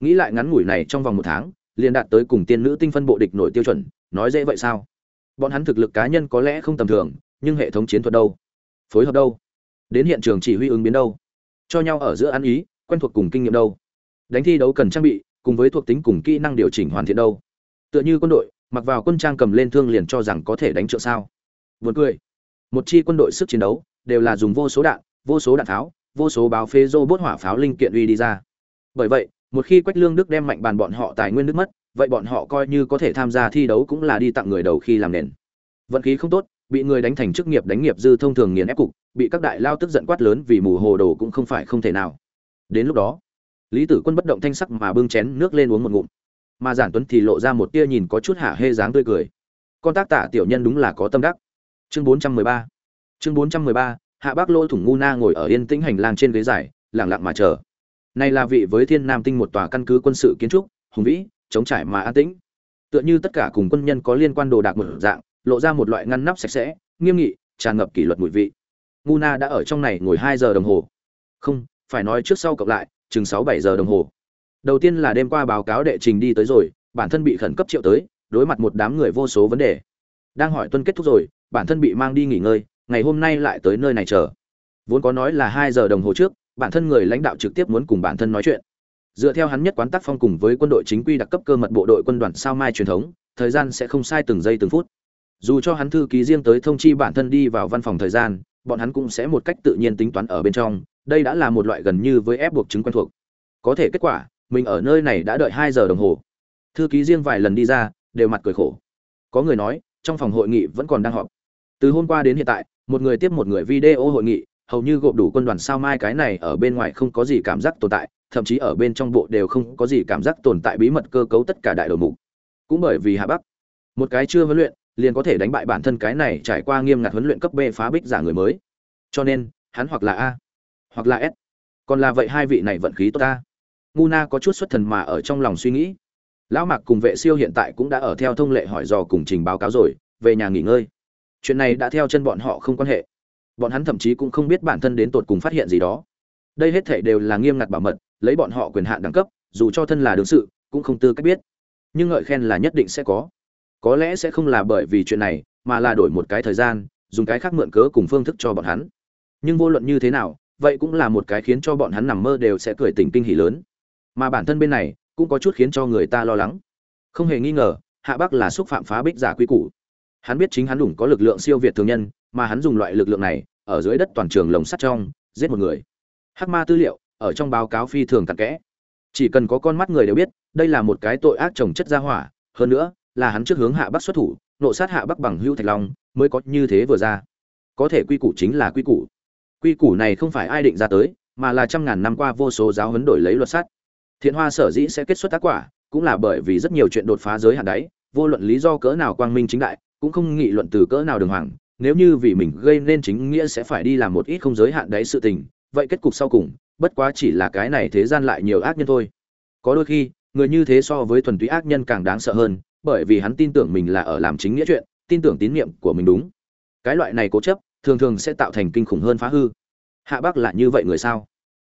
Nghĩ lại ngắn ngủi này trong vòng một tháng, liền đạt tới cùng tiên nữ tinh phân bộ địch nổi tiêu chuẩn nói dễ vậy sao? Bọn hắn thực lực cá nhân có lẽ không tầm thường, nhưng hệ thống chiến thuật đâu? Phối hợp đâu? Đến hiện trường chỉ huy ứng biến đâu? Cho nhau ở giữa ăn ý, quen thuộc cùng kinh nghiệm đâu? Đánh thi đấu cần trang bị, cùng với thuộc tính cùng kỹ năng điều chỉnh hoàn thiện đâu? Tựa như quân đội, mặc vào quân trang cầm lên thương liền cho rằng có thể đánh trợ sao? Vượt cười. Một chi quân đội sức chiến đấu, đều là dùng vô số đạn, vô số đạn tháo, vô số báo phê robot hỏa pháo linh kiện uy đi ra. Bởi vậy một khi quách lương đức đem mạnh bàn bọn họ tài nguyên nước mất, vậy bọn họ coi như có thể tham gia thi đấu cũng là đi tặng người đầu khi làm nền. Vận khí không tốt, bị người đánh thành chức nghiệp đánh nghiệp dư thông thường nghiền ép cục, bị các đại lao tức giận quát lớn vì mù hồ đồ cũng không phải không thể nào. Đến lúc đó, lý tử quân bất động thanh sắc mà bưng chén nước lên uống một ngụm. Mà giản tuấn thì lộ ra một tia nhìn có chút hạ hê dáng tươi cười. Con tác tạ tiểu nhân đúng là có tâm đắc. Chương 413 chương 413 hạ bác lô thủng ngu na ngồi ở yên tĩnh hành lang trên ghế dài, lặng lặng mà chờ này là vị với thiên nam tinh một tòa căn cứ quân sự kiến trúc, hùng vĩ, chống trải mà an tĩnh. Tựa như tất cả cùng quân nhân có liên quan đồ đạc một dạng, lộ ra một loại ngăn nắp sạch sẽ, nghiêm nghị, tràn ngập kỷ luật mùi vị. Ngu na đã ở trong này ngồi hai giờ đồng hồ. Không, phải nói trước sau cộng lại, chừng sáu bảy giờ đồng hồ. Đầu tiên là đêm qua báo cáo đệ trình đi tới rồi, bản thân bị khẩn cấp triệu tới, đối mặt một đám người vô số vấn đề. Đang hỏi tuân kết thúc rồi, bản thân bị mang đi nghỉ ngơi, ngày hôm nay lại tới nơi này chờ. Vốn có nói là hai giờ đồng hồ trước bản thân người lãnh đạo trực tiếp muốn cùng bản thân nói chuyện. Dựa theo hắn nhất quán tác phong cùng với quân đội chính quy đặc cấp cơ mật bộ đội quân đoàn sao mai truyền thống, thời gian sẽ không sai từng giây từng phút. Dù cho hắn thư ký riêng tới thông chi bản thân đi vào văn phòng thời gian, bọn hắn cũng sẽ một cách tự nhiên tính toán ở bên trong, đây đã là một loại gần như với ép buộc chứng quen thuộc. Có thể kết quả, mình ở nơi này đã đợi hai giờ đồng hồ. Thư ký riêng vài lần đi ra, đều mặt cười khổ. Có người nói, trong phòng hội nghị vẫn còn đang họp. Từ hôm qua đến hiện tại, một người tiếp một người video hội nghị hầu như gộp đủ quân đoàn sao mai cái này ở bên ngoài không có gì cảm giác tồn tại, thậm chí ở bên trong bộ đều không có gì cảm giác tồn tại bí mật cơ cấu tất cả đại đầu mục. Cũng bởi vì hạ bắc, một cái chưa huấn luyện, liền có thể đánh bại bản thân cái này trải qua nghiêm ngặt huấn luyện cấp b phá bích giả người mới. Cho nên, hắn hoặc là a, hoặc là s. Còn là vậy hai vị này vận khí tốt ta ngu na có chút xuất thần mà ở trong lòng suy nghĩ. Lão mạc cùng vệ siêu hiện tại cũng đã ở theo thông lệ hỏi dò cùng trình báo cáo rồi, về nhà nghỉ ngơi. Chuyện này đã theo chân bọn họ không quan hệ bọn hắn thậm chí cũng không biết bản thân đến tột cùng phát hiện gì đó. Đây hết thể đều là nghiêm ngặt bảo mật, lấy bọn họ quyền hạn đẳng cấp, dù cho thân là đương sự, cũng không tư cách biết. Nhưng ngợi khen là nhất định sẽ có. Có lẽ sẽ không là bởi vì chuyện này, mà là đổi một cái thời gian, dùng cái khác mượn cớ cùng phương thức cho bọn hắn. Nhưng vô luận như thế nào, vậy cũng là một cái khiến cho bọn hắn nằm mơ đều sẽ cười tỉnh kinh hỉ lớn. Mà bản thân bên này, cũng có chút khiến cho người ta lo lắng. Không hề nghi ngờ, hạ bắc là xúc phạm phá bích giả quy củ hắn biết chính hắn đủ có lực lượng siêu việt thường nhân, mà hắn dùng loại lực lượng này, ở dưới đất toàn trường lồng sắt trong, giết một người. Hắc ma tư liệu, ở trong báo cáo phi thường cặn kẽ. Chỉ cần có con mắt người đều biết, đây là một cái tội ác trồng chất ra hỏa, hơn nữa, là hắn trước hướng hạ bắc xuất thủ, nộ sát hạ bắc bằng hưu thạch long, mới có như thế vừa ra. Có thể quy củ chính là quy củ. Quy củ này không phải ai định ra tới, mà là trăm ngàn năm qua vô số giáo huấn đổi lấy luật sắt. Thiện hoa sở dĩ sẽ kết xuất tác quả, cũng là bởi vì rất nhiều chuyện đột phá giới hạn đáy, vô luận lý do cỡ nào quang minh chính đại cũng không nghị luận từ cỡ nào đường hoàng, nếu như vì mình gây nên chính nghĩa sẽ phải đi làm một ít không giới hạn đấy sự tình, vậy kết cục sau cùng, bất quá chỉ là cái này thế gian lại nhiều ác nhân thôi. Có đôi khi, người như thế so với thuần túy ác nhân càng đáng sợ hơn, bởi vì hắn tin tưởng mình là ở làm chính nghĩa chuyện, tin tưởng tín nhiệm của mình đúng. Cái loại này cố chấp, thường thường sẽ tạo thành kinh khủng hơn phá hư. Hạ bắc là như vậy người sao?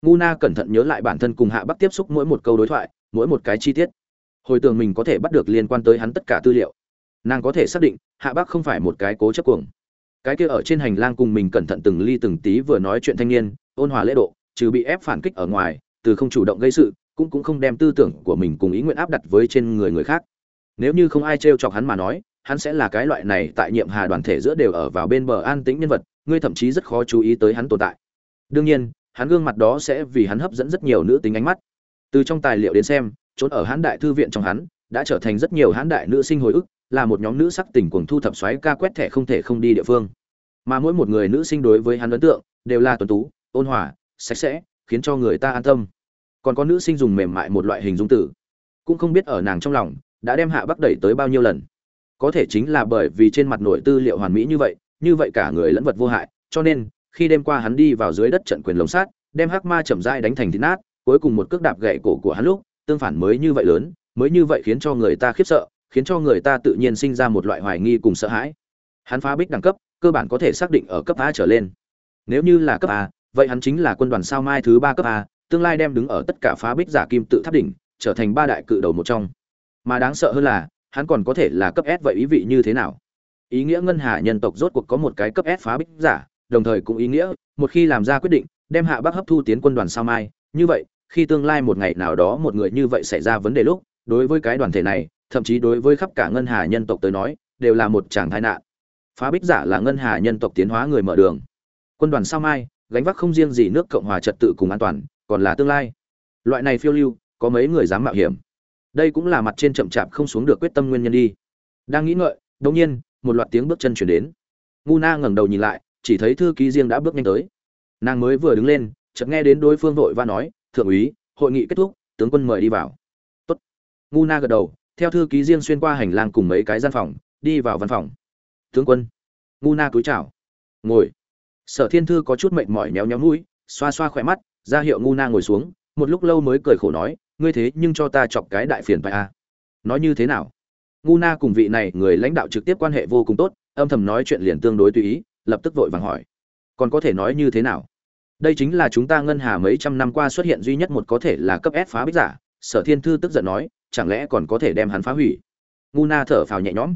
Ngu na cẩn thận nhớ lại bản thân cùng hạ bắc tiếp xúc mỗi một câu đối thoại, mỗi một cái chi tiết. Hồi tưởng mình có thể bắt được liên quan tới hắn tất cả tư liệu nàng có thể xác định, hạ bắc không phải một cái cố chấp cuồng. Cái kia ở trên hành lang cùng mình cẩn thận từng ly từng tí vừa nói chuyện thanh niên, ôn hòa lễ độ, trừ bị ép phản kích ở ngoài, từ không chủ động gây sự, cũng cũng không đem tư tưởng của mình cùng ý nguyện áp đặt với trên người người khác. Nếu như không ai trêu chọc hắn mà nói, hắn sẽ là cái loại này tại nhiệm hà đoàn thể giữa đều ở vào bên bờ an tĩnh nhân vật, ngươi thậm chí rất khó chú ý tới hắn tồn tại. Đương nhiên, hắn gương mặt đó sẽ vì hắn hấp dẫn rất nhiều nữ tính ánh mắt. Từ trong tài liệu đến xem, trốn ở hãn đại thư viện trong hắn, đã trở thành rất nhiều hãn đại nữ sinh hồi ức là một nhóm nữ sắc tình cuồng thu thập xoáy ca quét thẻ không thể không đi địa phương. Mà mỗi một người nữ sinh đối với hắn ấn tượng, đều là tuấn tú, ôn hòa, sạch sẽ, khiến cho người ta an tâm. Còn có nữ sinh dùng mềm mại một loại hình dung tử. Cũng không biết ở nàng trong lòng, đã đem hạ bắc đẩy tới bao nhiêu lần. Có thể chính là bởi vì trên mặt nội tư liệu hoàn mỹ như vậy như vậy cả người lẫn vật vô hại, cho nên, khi đêm qua hắn đi vào dưới đất trận quyền lồng sát, đem hắc ma chậm rãi đánh thành thịt nát, cuối cùng một cước đạp gậy cổ của hắn lúc, tương phản mới như vậy lớn, mới như vậy khiến cho người ta khiếp sợ khiến cho người ta tự nhiên sinh ra một loại hoài nghi cùng sợ hãi. Hắn phá bích đẳng cấp, cơ bản có thể xác định ở cấp a trở lên. Nếu như là cấp a, vậy hắn chính là quân đoàn sao mai thứ ba cấp a, tương lai đem đứng ở tất cả phá bích giả kim tự tháp đỉnh, trở thành ba đại cự đầu một trong. Mà đáng sợ hơn là, hắn còn có thể là cấp s vậy ý vị như thế nào? Ý nghĩa ngân hà nhân tộc rốt cuộc có một cái cấp s phá bích giả, đồng thời cũng ý nghĩa, một khi làm ra quyết định, đem hạ bắc hấp thu tiến quân đoàn sao mai. Như vậy, khi tương lai một ngày nào đó một người như vậy xảy ra vấn đề lúc, đối với cái đoàn thể này thậm chí đối với khắp cả ngân hà nhân tộc tới nói, đều là một tràng tai nạn. Phá bích giả là ngân hà nhân tộc tiến hóa người mở đường. Quân đoàn sao mai, gánh vác không riêng gì nước cộng hòa trật tự cùng an toàn, còn là tương lai. Loại này phiêu lưu, có mấy người dám mạo hiểm? Đây cũng là mặt trên chậm chạp không xuống được quyết tâm nguyên nhân đi. Đang nghĩ ngợi, đột nhiên, một loạt tiếng bước chân chuyển đến. Ngu na ngẩng đầu nhìn lại, chỉ thấy thư ký riêng đã bước nhanh tới. Nàng mới vừa đứng lên, chợt nghe đến đối phương vội và nói, thượng úy, hội nghị kết thúc, tướng quân mời đi vào. Tốt. ngu na gật đầu theo thư ký riêng xuyên qua hành lang cùng mấy cái gian phòng, đi vào văn phòng. Tướng quân, ngu na cúi chào. Ngồi. Sở thiên thư có chút mệt mỏi méo méo mũi, xoa xoa khỏe mắt, ra hiệu ngu na ngồi xuống, một lúc lâu mới cười khổ nói, ngươi thế nhưng cho ta chọc cái đại phiền phải a à? nói như thế nào? Ngu na cùng vị này người lãnh đạo trực tiếp quan hệ vô cùng tốt, âm thầm nói chuyện liền tương đối tùy ý, lập tức vội vàng hỏi, còn có thể nói như thế nào? Đây chính là chúng ta ngân hà mấy trăm năm qua xuất hiện duy nhất một có thể là cấp s phá bích giả, sở thiên thư tức giận nói chẳng lẽ còn có thể đem hắn phá hủy? Ngu na thở phào nhẹ nhõm.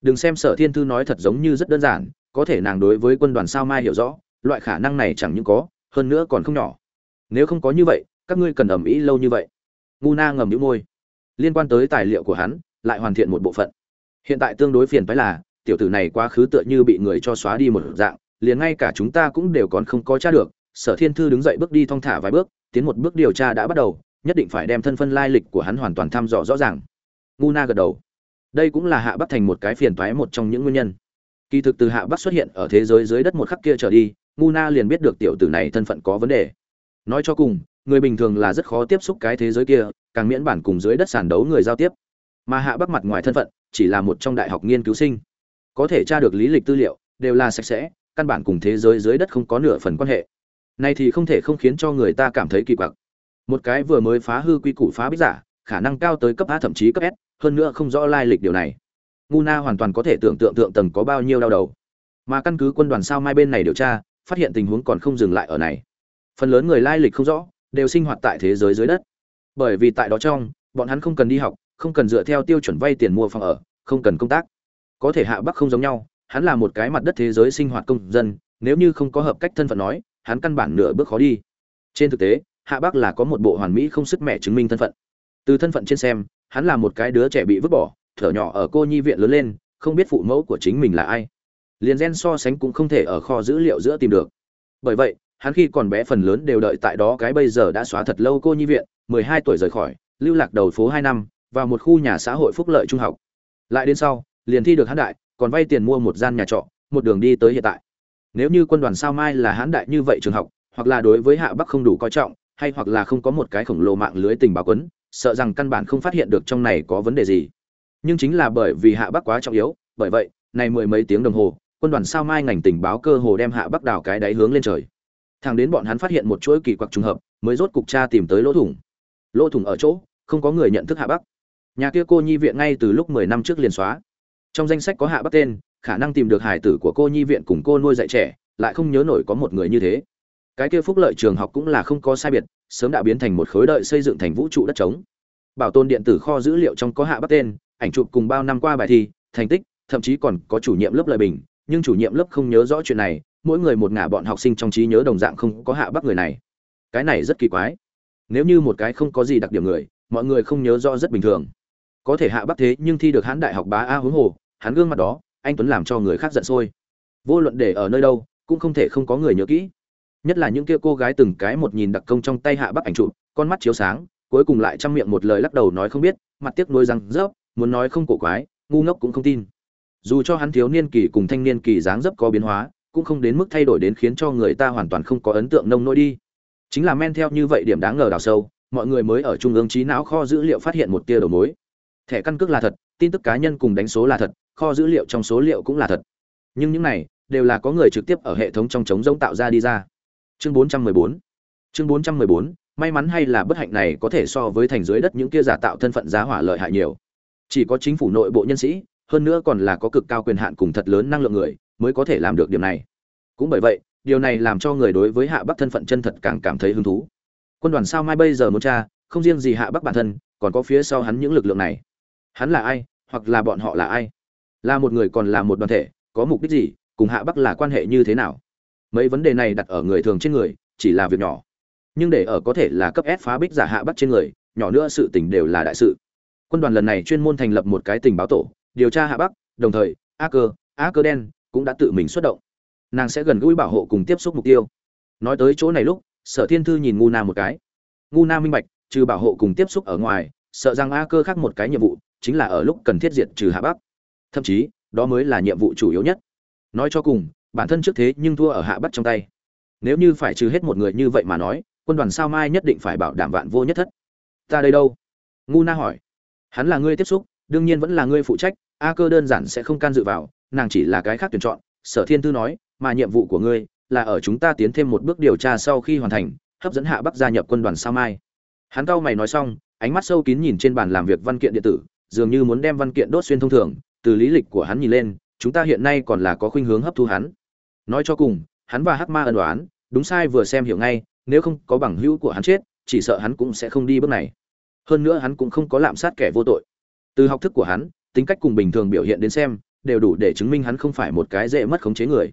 Đừng xem sở thiên thư nói thật giống như rất đơn giản, có thể nàng đối với quân đoàn sao mai hiểu rõ, loại khả năng này chẳng những có, hơn nữa còn không nhỏ. Nếu không có như vậy, các ngươi cần ẩm ý lâu như vậy. Ngu na ngầm nhũ môi. Liên quan tới tài liệu của hắn, lại hoàn thiện một bộ phận. Hiện tại tương đối phiền phái là, tiểu tử này quá khứ tựa như bị người cho xóa đi một dạng, liền ngay cả chúng ta cũng đều còn không có tra được. Sở thiên thư đứng dậy bước đi thong thả vài bước, tiến một bước điều tra đã bắt đầu nhất định phải đem thân phân lai lịch của hắn hoàn toàn thăm dò rõ ràng. Ngu na gật đầu. Đây cũng là hạ bắc thành một cái phiền toái một trong những nguyên nhân. Kỳ thực từ hạ bắc xuất hiện ở thế giới dưới đất một khắc kia trở đi, ngu na liền biết được tiểu tử này thân phận có vấn đề. Nói cho cùng, người bình thường là rất khó tiếp xúc cái thế giới kia, càng miễn bản cùng dưới đất sàn đấu người giao tiếp. Mà hạ bắc mặt ngoài thân phận, chỉ là một trong đại học nghiên cứu sinh. Có thể tra được lý lịch tư liệu, đều là sạch sẽ, căn bản cùng thế giới dưới đất không có nửa phần quan hệ. Này thì không thể không khiến cho người ta cảm thấy kỳ quặc một cái vừa mới phá hư quy củ phá bích giả, khả năng cao tới cấp a thậm chí cấp s, hơn nữa không rõ lai lịch điều này. Ngu na hoàn toàn có thể tưởng tượng tượng tầng có bao nhiêu đau đầu. Mà căn cứ quân đoàn sao mai bên này điều tra, phát hiện tình huống còn không dừng lại ở này. Phần lớn người lai lịch không rõ, đều sinh hoạt tại thế giới dưới đất. Bởi vì tại đó trong, bọn hắn không cần đi học, không cần dựa theo tiêu chuẩn vay tiền mua phòng ở, không cần công tác. Có thể hạ bắc không giống nhau, hắn là một cái mặt đất thế giới sinh hoạt công dân, nếu như không có hợp cách thân phận nói, hắn căn bản nửa bước khó đi. Trên thực tế hạ bắc là có một bộ hoàn mỹ không sức mẹ chứng minh thân phận. Từ thân phận trên xem, hắn là một cái đứa trẻ bị vứt bỏ, thở nhỏ ở cô nhi viện lớn lên, không biết phụ mẫu của chính mình là ai. Liền gen so sánh cũng không thể ở kho dữ liệu giữa tìm được. Bởi vậy, hắn khi còn bé phần lớn đều đợi tại đó cái bây giờ đã xóa thật lâu cô nhi viện, mười hai tuổi rời khỏi, lưu lạc đầu phố hai năm, vào một khu nhà xã hội phúc lợi trung học. Lại đến sau, liền thi được hắn đại, còn vay tiền mua một gian nhà trọ, một đường đi tới hiện tại. Nếu như quân đoàn sao mai là hắn đại như vậy trường học, hoặc là đối với hạ bắc không đủ coi trọng hay hoặc là không có một cái khổng lồ mạng lưới tình báo quấn, sợ rằng căn bản không phát hiện được trong này có vấn đề gì. Nhưng chính là bởi vì hạ bắc quá trọng yếu, bởi vậy này mười mấy tiếng đồng hồ, quân đoàn sao mai ngành tình báo cơ hồ đem hạ bắc đảo cái đáy hướng lên trời. Thằng đến bọn hắn phát hiện một chuỗi kỳ quặc trùng hợp, mới rốt cục cha tìm tới lỗ thủng. Lỗ thủng ở chỗ, không có người nhận thức hạ bắc. Nhà kia cô nhi viện ngay từ lúc mười năm trước liền xóa. Trong danh sách có hạ bắc tên, khả năng tìm được hải tử của cô nhi viện cùng cô nuôi dạy trẻ, lại không nhớ nổi có một người như thế cái kia phúc lợi trường học cũng là không có sai biệt, sớm đã biến thành một khối đợi xây dựng thành vũ trụ đất trống. Bảo tồn điện tử kho dữ liệu trong có hạ bắc tên, ảnh chụp cùng bao năm qua bài thi, thành tích, thậm chí còn có chủ nhiệm lớp lời bình, nhưng chủ nhiệm lớp không nhớ rõ chuyện này, mỗi người một ngả bọn học sinh trong trí nhớ đồng dạng không có hạ bắc người này. Cái này rất kỳ quái. Nếu như một cái không có gì đặc điểm người, mọi người không nhớ rõ rất bình thường. Có thể hạ bắc thế nhưng thi được hãn đại học bá a huống hồ, hắn gương mặt đó, anh tuấn làm cho người khác giận sôi. Vô luận để ở nơi đâu, cũng không thể không có người nhớ kỹ nhất là những kia cô gái từng cái một nhìn đặc công trong tay hạ bắc ảnh trụ, con mắt chiếu sáng cuối cùng lại chăm miệng một lời lắc đầu nói không biết mặt tiếc nuôi răng rớp muốn nói không cổ quái ngu ngốc cũng không tin. Dù cho hắn thiếu niên kỳ cùng thanh niên kỳ dáng dấp có biến hóa cũng không đến mức thay đổi đến khiến cho người ta hoàn toàn không có ấn tượng nông nỗi đi. Chính là men theo như vậy điểm đáng ngờ đào sâu mọi người mới ở trung ương trí não kho dữ liệu phát hiện một tia đầu mối. Thẻ căn cước là thật tin tức cá nhân cùng đánh số là thật kho dữ liệu trong số liệu cũng là thật. Nhưng những này đều là có người trực tiếp ở hệ thống trong chống giống tạo ra đi ra chương 414 chương 414 may mắn hay là bất hạnh này có thể so với thành dưới đất những kia giả tạo thân phận giá hỏa lợi hại nhiều. Chỉ có chính phủ nội bộ nhân sĩ, hơn nữa còn là có cực cao quyền hạn cùng thật lớn năng lượng người, mới có thể làm được điểm này. Cũng bởi vậy, điều này làm cho người đối với hạ bắc thân phận chân thật càng cảm thấy hứng thú. Quân đoàn sao mai bây giờ muốn tra, không riêng gì hạ bắc bản thân, còn có phía sau hắn những lực lượng này. Hắn là ai, hoặc là bọn họ là ai? Là một người còn là một đoàn thể, có mục đích gì, cùng hạ bắc là quan hệ như thế nào? Mấy vấn đề này đặt ở người thường trên người, chỉ là việc nhỏ. Nhưng để ở có thể là cấp S phá bích giả hạ bắc trên người, nhỏ nữa sự tình đều là đại sự. Quân đoàn lần này chuyên môn thành lập một cái tình báo tổ, điều tra hạ bắc, đồng thời, a cơ a cơ đen cũng đã tự mình xuất động. Nàng sẽ gần gũi bảo hộ cùng tiếp xúc mục tiêu. Nói tới chỗ này lúc, sở thiên thư nhìn ngu na một cái. Ngu na minh bạch, trừ bảo hộ cùng tiếp xúc ở ngoài, sợ rằng a cơ khác một cái nhiệm vụ chính là ở lúc cần thiết diệt trừ hạ bắc. Thậm chí, đó mới là nhiệm vụ chủ yếu nhất. Nói cho cùng bản thân trước thế nhưng thua ở hạ bắc trong tay. Nếu như phải trừ hết một người như vậy mà nói, quân đoàn sao mai nhất định phải bảo đảm vạn vô nhất thất. Ta đây đâu? Ngu na hỏi. Hắn là ngươi tiếp xúc, đương nhiên vẫn là ngươi phụ trách, a cơ đơn giản sẽ không can dự vào, nàng chỉ là cái khác tuyển chọn. Sở thiên thư nói, mà nhiệm vụ của ngươi là ở chúng ta tiến thêm một bước điều tra sau khi hoàn thành, hấp dẫn hạ bắc gia nhập quân đoàn sao mai. Hắn cau mày nói xong, ánh mắt sâu kín nhìn trên bàn làm việc văn kiện điện tử, dường như muốn đem văn kiện đốt xuyên thông thường. Từ lý lịch của hắn nhìn lên, chúng ta hiện nay còn là có khuynh hướng hấp thu hắn nói cho cùng, hắn và hắc ma ân đoán đúng sai vừa xem hiểu ngay, nếu không có bằng hữu của hắn chết, chỉ sợ hắn cũng sẽ không đi bước này. Hơn nữa hắn cũng không có lạm sát kẻ vô tội. Từ học thức của hắn, tính cách cùng bình thường biểu hiện đến xem, đều đủ để chứng minh hắn không phải một cái dễ mất khống chế người.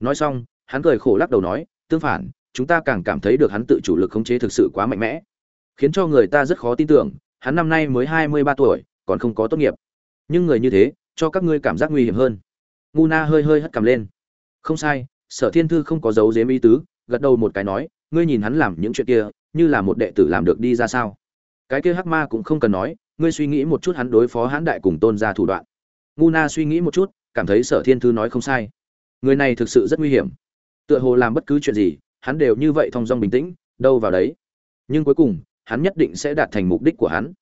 Nói xong, hắn cười khổ lắc đầu nói, tương phản, chúng ta càng cảm thấy được hắn tự chủ lực khống chế thực sự quá mạnh mẽ. Khiến cho người ta rất khó tin tưởng, hắn năm nay mới hai mươi ba tuổi, còn không có tốt nghiệp. Nhưng người như thế, cho các ngươi cảm giác nguy hiểm hơn. Ngu na hơi hơi hất cằm lên không sai, sở thiên thư không có dấu dếm ý tứ, gật đầu một cái nói, ngươi nhìn hắn làm những chuyện kia, như là một đệ tử làm được đi ra sao? Cái kia hắc ma cũng không cần nói, ngươi suy nghĩ một chút hắn đối phó hãn đại cùng tôn ra thủ đoạn. Ngu na suy nghĩ một chút, cảm thấy sở thiên thư nói không sai. Người này thực sự rất nguy hiểm. Tựa hồ làm bất cứ chuyện gì, hắn đều như vậy thong dong bình tĩnh, đâu vào đấy. Nhưng cuối cùng, hắn nhất định sẽ đạt thành mục đích của hắn.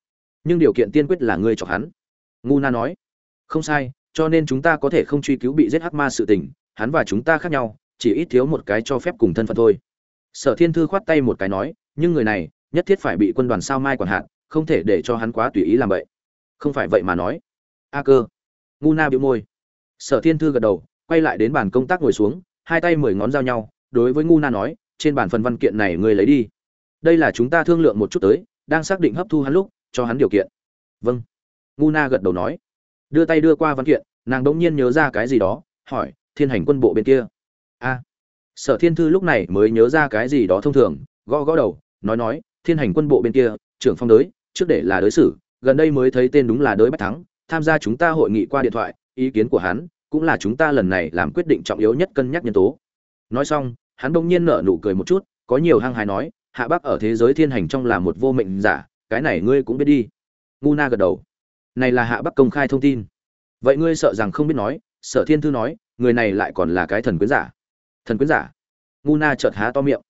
Nhưng điều kiện tiên quyết là ngươi chọc hắn. Ngu na nói, không sai, cho nên chúng ta có thể không truy cứu bị giết hắc ma sự tình hắn và chúng ta khác nhau, chỉ ít thiếu một cái cho phép cùng thân phận thôi. Sở thiên thư khoát tay một cái nói, nhưng người này, nhất thiết phải bị quân đoàn sao mai quản hạn không thể để cho hắn quá tùy ý làm vậy. Không phải vậy mà nói. A cơ. Ngu na bĩu môi. Sở thiên thư gật đầu, quay lại đến bàn công tác ngồi xuống, hai tay mười ngón giao nhau, đối với ngu na nói, trên bản phần văn kiện này người lấy đi. Đây là chúng ta thương lượng một chút tới, đang xác định hấp thu hắn lúc, cho hắn điều kiện. Vâng. Ngu na gật đầu nói. Đưa tay đưa qua văn kiện, nàng đ ỗ n g nhiên nhớ ra cái gì đó, hỏi thiên hành quân bộ bên kia. A. Sở thiên thư lúc này mới nhớ ra cái gì đó thông thường, gõ gõ đầu, nói nói, thiên hành quân bộ bên kia, trưởng phong đới, trước để là đối xử gần đây mới thấy tên đúng là đới bách thắng, tham gia chúng ta hội nghị qua điện thoại, ý kiến của hắn, cũng là chúng ta lần này làm quyết định trọng yếu nhất cân nhắc nhân tố. Nói xong, hắn bỗng nhiên nở nụ cười một chút, có nhiều hăng hái nói, hạ bắc ở thế giới thiên hành trong là một vô mệnh giả, cái này ngươi cũng biết đi. Ngu na gật đầu. Này là hạ bắc công khai thông tin. Vậy ngươi sợ rằng không biết nói, sở thiên thư nói người này lại còn là cái thần quyến giả thần quyến giả ngu na chợt há to miệng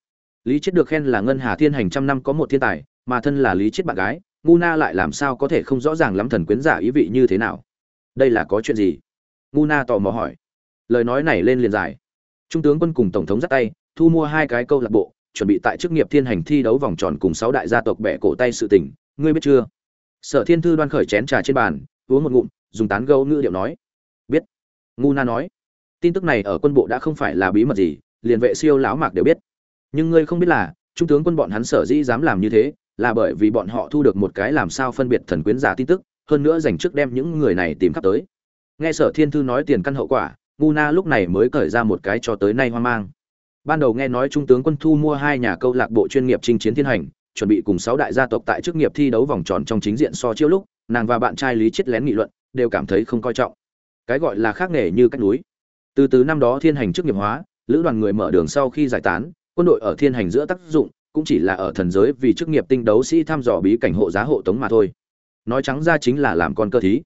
lý chết được khen là ngân hà thiên hành trăm năm có một thiên tài mà thân là lý chết bạn gái ngu na lại làm sao có thể không rõ ràng lắm thần quyến giả ý vị như thế nào đây là có chuyện gì ngu na tò mò hỏi lời nói này lên liền dài trung tướng quân cùng tổng thống dắt tay thu mua hai cái câu lạc bộ chuẩn bị tại chức nghiệp thiên hành thi đấu vòng tròn cùng sáu đại gia tộc bẻ cổ tay sự tình, ngươi biết chưa? Sở Thiên Thư đoan khởi chén trà trên bàn, uống một ngụm, dùng tán gấu ngữ điệu nói. Biết. Ngu Na nói. Tin tức này ở quân bộ đã không phải là bí mật gì, liền vệ siêu lão mạc đều biết. Nhưng ngươi không biết là, trung tướng quân bọn hắn sở dĩ dám làm như thế, là bởi vì bọn họ thu được một cái làm sao phân biệt thần quyến giả tin tức, hơn nữa dành trước đem những người này tìm khắp tới. Nghe Sở Thiên Thư nói tiền căn hậu quả, Ngu Na lúc này mới cởi ra một cái cho tới nay hoang mang ban đầu nghe nói trung tướng quân thu mua hai nhà câu lạc bộ chuyên nghiệp chinh chiến thiên hành chuẩn bị cùng sáu đại gia tộc tại chức nghiệp thi đấu vòng tròn trong chính diện so chiêu lúc nàng và bạn trai lý chết lén nghị luận đều cảm thấy không coi trọng cái gọi là khác nghề như cách núi từ từ năm đó thiên hành chức nghiệp hóa, lữ đoàn người mở đường sau khi giải tán, quân đội ở thiên hành giữa tác dụng, cũng chỉ là ở thần giới vì chức nghiệp tinh đấu sĩ thăm dò bí cảnh hộ giá hộ tống mà thôi. Nói trắng ra chính là làm con cơ thí.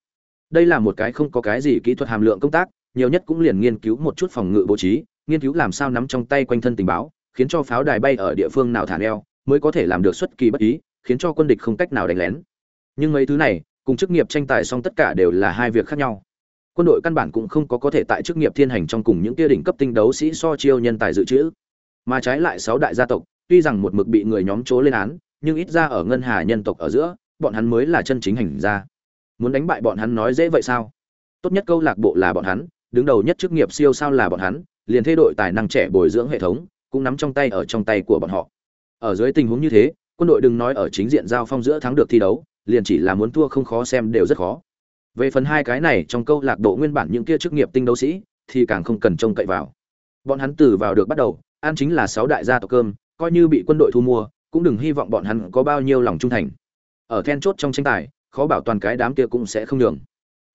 Đây là một cái không có cái gì kỹ thuật hàm lượng công tác, nhiều nhất cũng liền nghiên cứu một chút phòng ngự bố trí, nghiên cứu làm sao nắm trong tay quanh thân tình báo, khiến cho pháo đài bay ở địa phương nào thả neo, mới có thể làm được xuất kỳ bất ý, khiến cho quân địch không cách nào đánh lén. Nhưng mấy thứ này, cùng chức nghiệp tranh tài song tất cả đều là hai việc khác nhau quân đội căn bản cũng không có có thể tại chức nghiệp thiên hành trong cùng những kia đỉnh cấp tinh đấu sĩ so chiêu nhân tài dự trữ. Mà trái lại sáu đại gia tộc, tuy rằng một mực bị người nhóm chỗ lên án, nhưng ít ra ở ngân hà nhân tộc ở giữa, bọn hắn mới là chân chính hành gia. Muốn đánh bại bọn hắn nói dễ vậy sao? Tốt nhất câu lạc bộ là bọn hắn, đứng đầu nhất chức nghiệp siêu sao là bọn hắn, liền thay đội tài năng trẻ bồi dưỡng hệ thống, cũng nắm trong tay ở trong tay của bọn họ. Ở dưới tình huống như thế, quân đội đừng nói ở chính diện giao phong giữa thắng được thi đấu, liền chỉ là muốn thua không khó xem đều rất khó về phần hai cái này trong câu lạc bộ nguyên bản những kia chức nghiệp tinh đấu sĩ, thì càng không cần trông cậy vào. Bọn hắn từ vào được bắt đầu, ăn chính là sáu đại gia tộc cơm, coi như bị quân đội thu mua, cũng đừng hy vọng bọn hắn có bao nhiêu lòng trung thành. Ở then chốt trong tranh tài, khó bảo toàn cái đám kia cũng sẽ không nhường.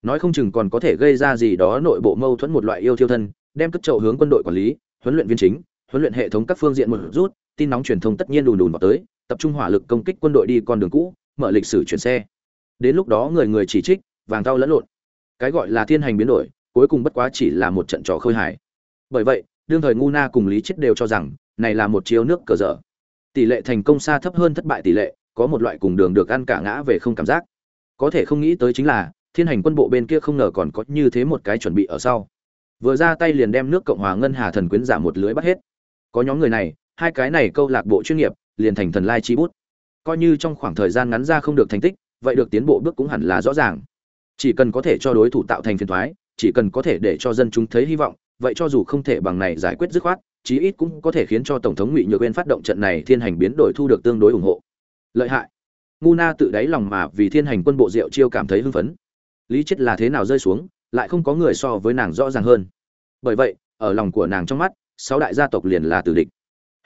Nói không chừng còn có thể gây ra gì đó nội bộ mâu thuẫn một loại yêu thiêu thân, đem cất trậu hướng quân đội quản lý, huấn luyện viên chính, huấn luyện hệ thống các phương diện một rút, tin nóng truyền thông tất nhiên đùn đùn vào tới, tập trung hỏa lực công kích quân đội đi con đường cũ, mở lịch sử chuyển xe. Đến lúc đó người người chỉ trích vàng thau lẫn lộn. Cái gọi là thiên hành biến đổi, cuối cùng bất quá chỉ là một trận trò khơi hài. Bởi vậy, đương thời ngu na cùng lý chết đều cho rằng, này là một chiếu nước cờ dở. Tỷ lệ thành công xa thấp hơn thất bại tỷ lệ, có một loại cùng đường được ăn cả ngã về không cảm giác. Có thể không nghĩ tới chính là, thiên hành quân bộ bên kia không ngờ còn có như thế một cái chuẩn bị ở sau. Vừa ra tay liền đem nước cộng hòa ngân hà thần quyến giả một lưới bắt hết. Có nhóm người này, hai cái này câu lạc bộ chuyên nghiệp, liền thành thần lai chi bút. Coi như trong khoảng thời gian ngắn ra không được thành tích, vậy được tiến bộ bước cũng hẳn là rõ ràng chỉ cần có thể cho đối thủ tạo thành phiền thoái, chỉ cần có thể để cho dân chúng thấy hy vọng, vậy cho dù không thể bằng này giải quyết dứt khoát, chí ít cũng có thể khiến cho tổng thống ngụy nhược bên phát động trận này thiên hành biến đổi thu được tương đối ủng hộ. Lợi hại. Ngu na tự đáy lòng mà vì thiên hành quân bộ diệu chiêu cảm thấy hưng phấn. Lý chết là thế nào rơi xuống, lại không có người so với nàng rõ ràng hơn. Bởi vậy, ở lòng của nàng trong mắt, sáu đại gia tộc liền là tử địch.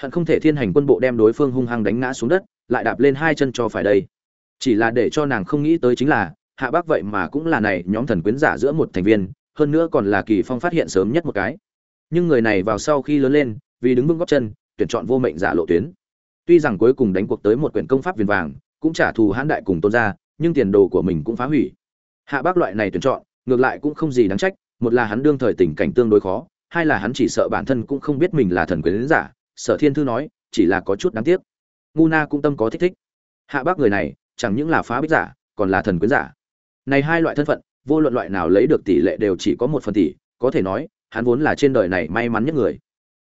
Hận không thể thiên hành quân bộ đem đối phương hung hăng đánh ngã xuống đất, lại đạp lên hai chân cho phải đây. Chỉ là để cho nàng không nghĩ tới chính là hạ bác vậy mà cũng là này, nhóm thần quyến giả giữa một thành viên, hơn nữa còn là kỳ phong phát hiện sớm nhất một cái. Nhưng người này vào sau khi lớn lên, vì đứng vững góc chân, tuyển chọn vô mệnh giả lộ tuyến. Tuy rằng cuối cùng đánh cuộc tới một quyển công pháp viền vàng, cũng trả thù hãn đại cùng tôn gia, nhưng tiền đồ của mình cũng phá hủy. Hạ bác loại này tuyển chọn, ngược lại cũng không gì đáng trách, một là hắn đương thời tình cảnh tương đối khó, hai là hắn chỉ sợ bản thân cũng không biết mình là thần quyến giả, sở thiên thư nói, chỉ là có chút đáng tiếc. Ngu na cũng tâm có thích thích. Hạ bác người này, chẳng những là phá bích giả, còn là thần quyến giả này hai loại thân phận, vô luận loại nào lấy được tỷ lệ đều chỉ có một phần tỷ, có thể nói, hắn vốn là trên đời này may mắn nhất người.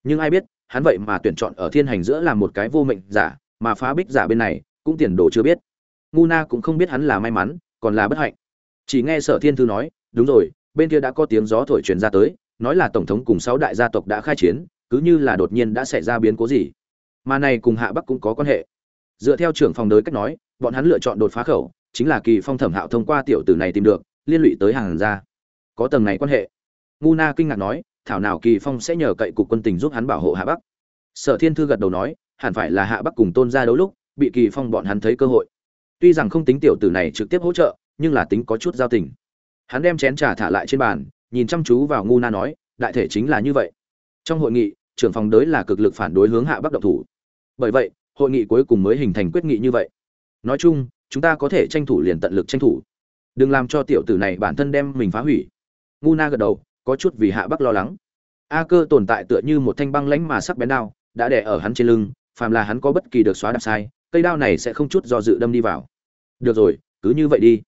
Nhưng ai biết, hắn vậy mà tuyển chọn ở thiên hành giữa làm một cái vô mệnh giả, mà phá bích giả bên này, cũng tiền đồ chưa biết. Ngu na cũng không biết hắn là may mắn, còn là bất hạnh. Chỉ nghe sở thiên thư nói, đúng rồi, bên kia đã có tiếng gió thổi truyền ra tới, nói là tổng thống cùng sáu đại gia tộc đã khai chiến, cứ như là đột nhiên đã xảy ra biến cố gì. Mà này cùng hạ bắc cũng có quan hệ. Dựa theo trưởng phòng đới cách nói, bọn hắn lựa chọn đột phá khẩu chính là kỳ phong thẩm hạo thông qua tiểu tử này tìm được, liên lụy tới hàng ra có tầng này quan hệ. Ngu na kinh ngạc nói, thảo nào kỳ phong sẽ nhờ cậy cục quân tình giúp hắn bảo hộ hạ bắc. Sở thiên thư gật đầu nói, hẳn phải là hạ bắc cùng tôn ra đấu lúc, bị kỳ phong bọn hắn thấy cơ hội. Tuy rằng không tính tiểu tử này trực tiếp hỗ trợ, nhưng là tính có chút giao tình. Hắn đem chén trà thả lại trên bàn, nhìn chăm chú vào ngu na nói, đại thể chính là như vậy. Trong hội nghị, trưởng phòng đới là cực lực phản đối hướng hạ bắc độc thủ. Bởi vậy, hội nghị cuối cùng mới hình thành quyết nghị như vậy. Nói chung chúng ta có thể tranh thủ liền tận lực tranh thủ. Đừng làm cho tiểu tử này bản thân đem mình phá hủy. Ngu na gật đầu, có chút vì hạ bắc lo lắng. A cơ tồn tại tựa như một thanh băng lãnh mà sắc bén đao, đã đè ở hắn trên lưng, phàm là hắn có bất kỳ được xóa đạp sai, cây đao này sẽ không chút do dự đâm đi vào. Được rồi, cứ như vậy đi.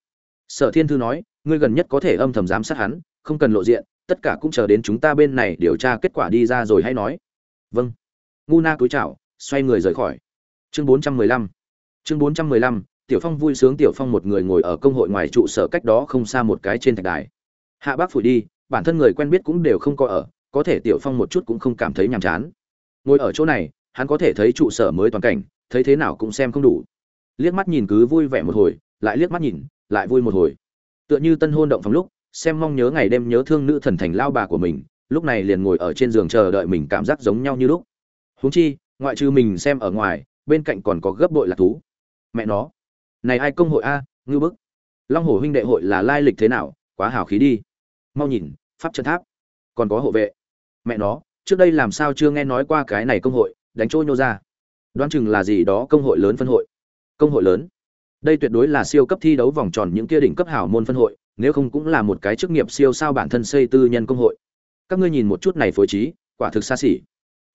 Sở thiên thư nói, ngươi gần nhất có thể âm thầm giám sát hắn, không cần lộ diện, tất cả cũng chờ đến chúng ta bên này điều tra kết quả đi ra rồi hay nói. Vâng. Ngu na cúi chào, xoay người rời khỏi. Chương bốn trăm mười lăm. Chương bốn trăm mười lăm tiểu phong vui sướng tiểu phong một người ngồi ở công hội ngoài trụ sở cách đó không xa một cái trên thạch đài. Hạ bác phủi đi, bản thân người quen biết cũng đều không có ở, có thể tiểu phong một chút cũng không cảm thấy nhàm chán. Ngồi ở chỗ này, hắn có thể thấy trụ sở mới toàn cảnh, thấy thế nào cũng xem không đủ. Liếc mắt nhìn cứ vui vẻ một hồi, lại liếc mắt nhìn, lại vui một hồi. Tựa như tân hôn động phòng lúc, xem mong nhớ ngày đêm nhớ thương nữ thần thành lao bà của mình, lúc này liền ngồi ở trên giường chờ đợi mình cảm giác giống nhau như lúc. Huống chi, ngoại trừ mình xem ở ngoài, bên cạnh còn có gấp bội là thú. Mẹ nó này ai công hội a ngư bức. Long hồ huynh đệ hội là lai lịch thế nào? Quá hào khí đi. Mau nhìn, pháp chân tháp. Còn có hộ vệ. Mẹ nó, trước đây làm sao chưa nghe nói qua cái này công hội, đánh trôi nhô ra. Đoán chừng là gì đó công hội lớn phân hội. Công hội lớn. Đây tuyệt đối là siêu cấp thi đấu vòng tròn những kia đỉnh cấp hảo môn phân hội, nếu không cũng là một cái chức nghiệp siêu sao bản thân xây tư nhân công hội. Các ngươi nhìn một chút này phối trí, quả thực xa xỉ.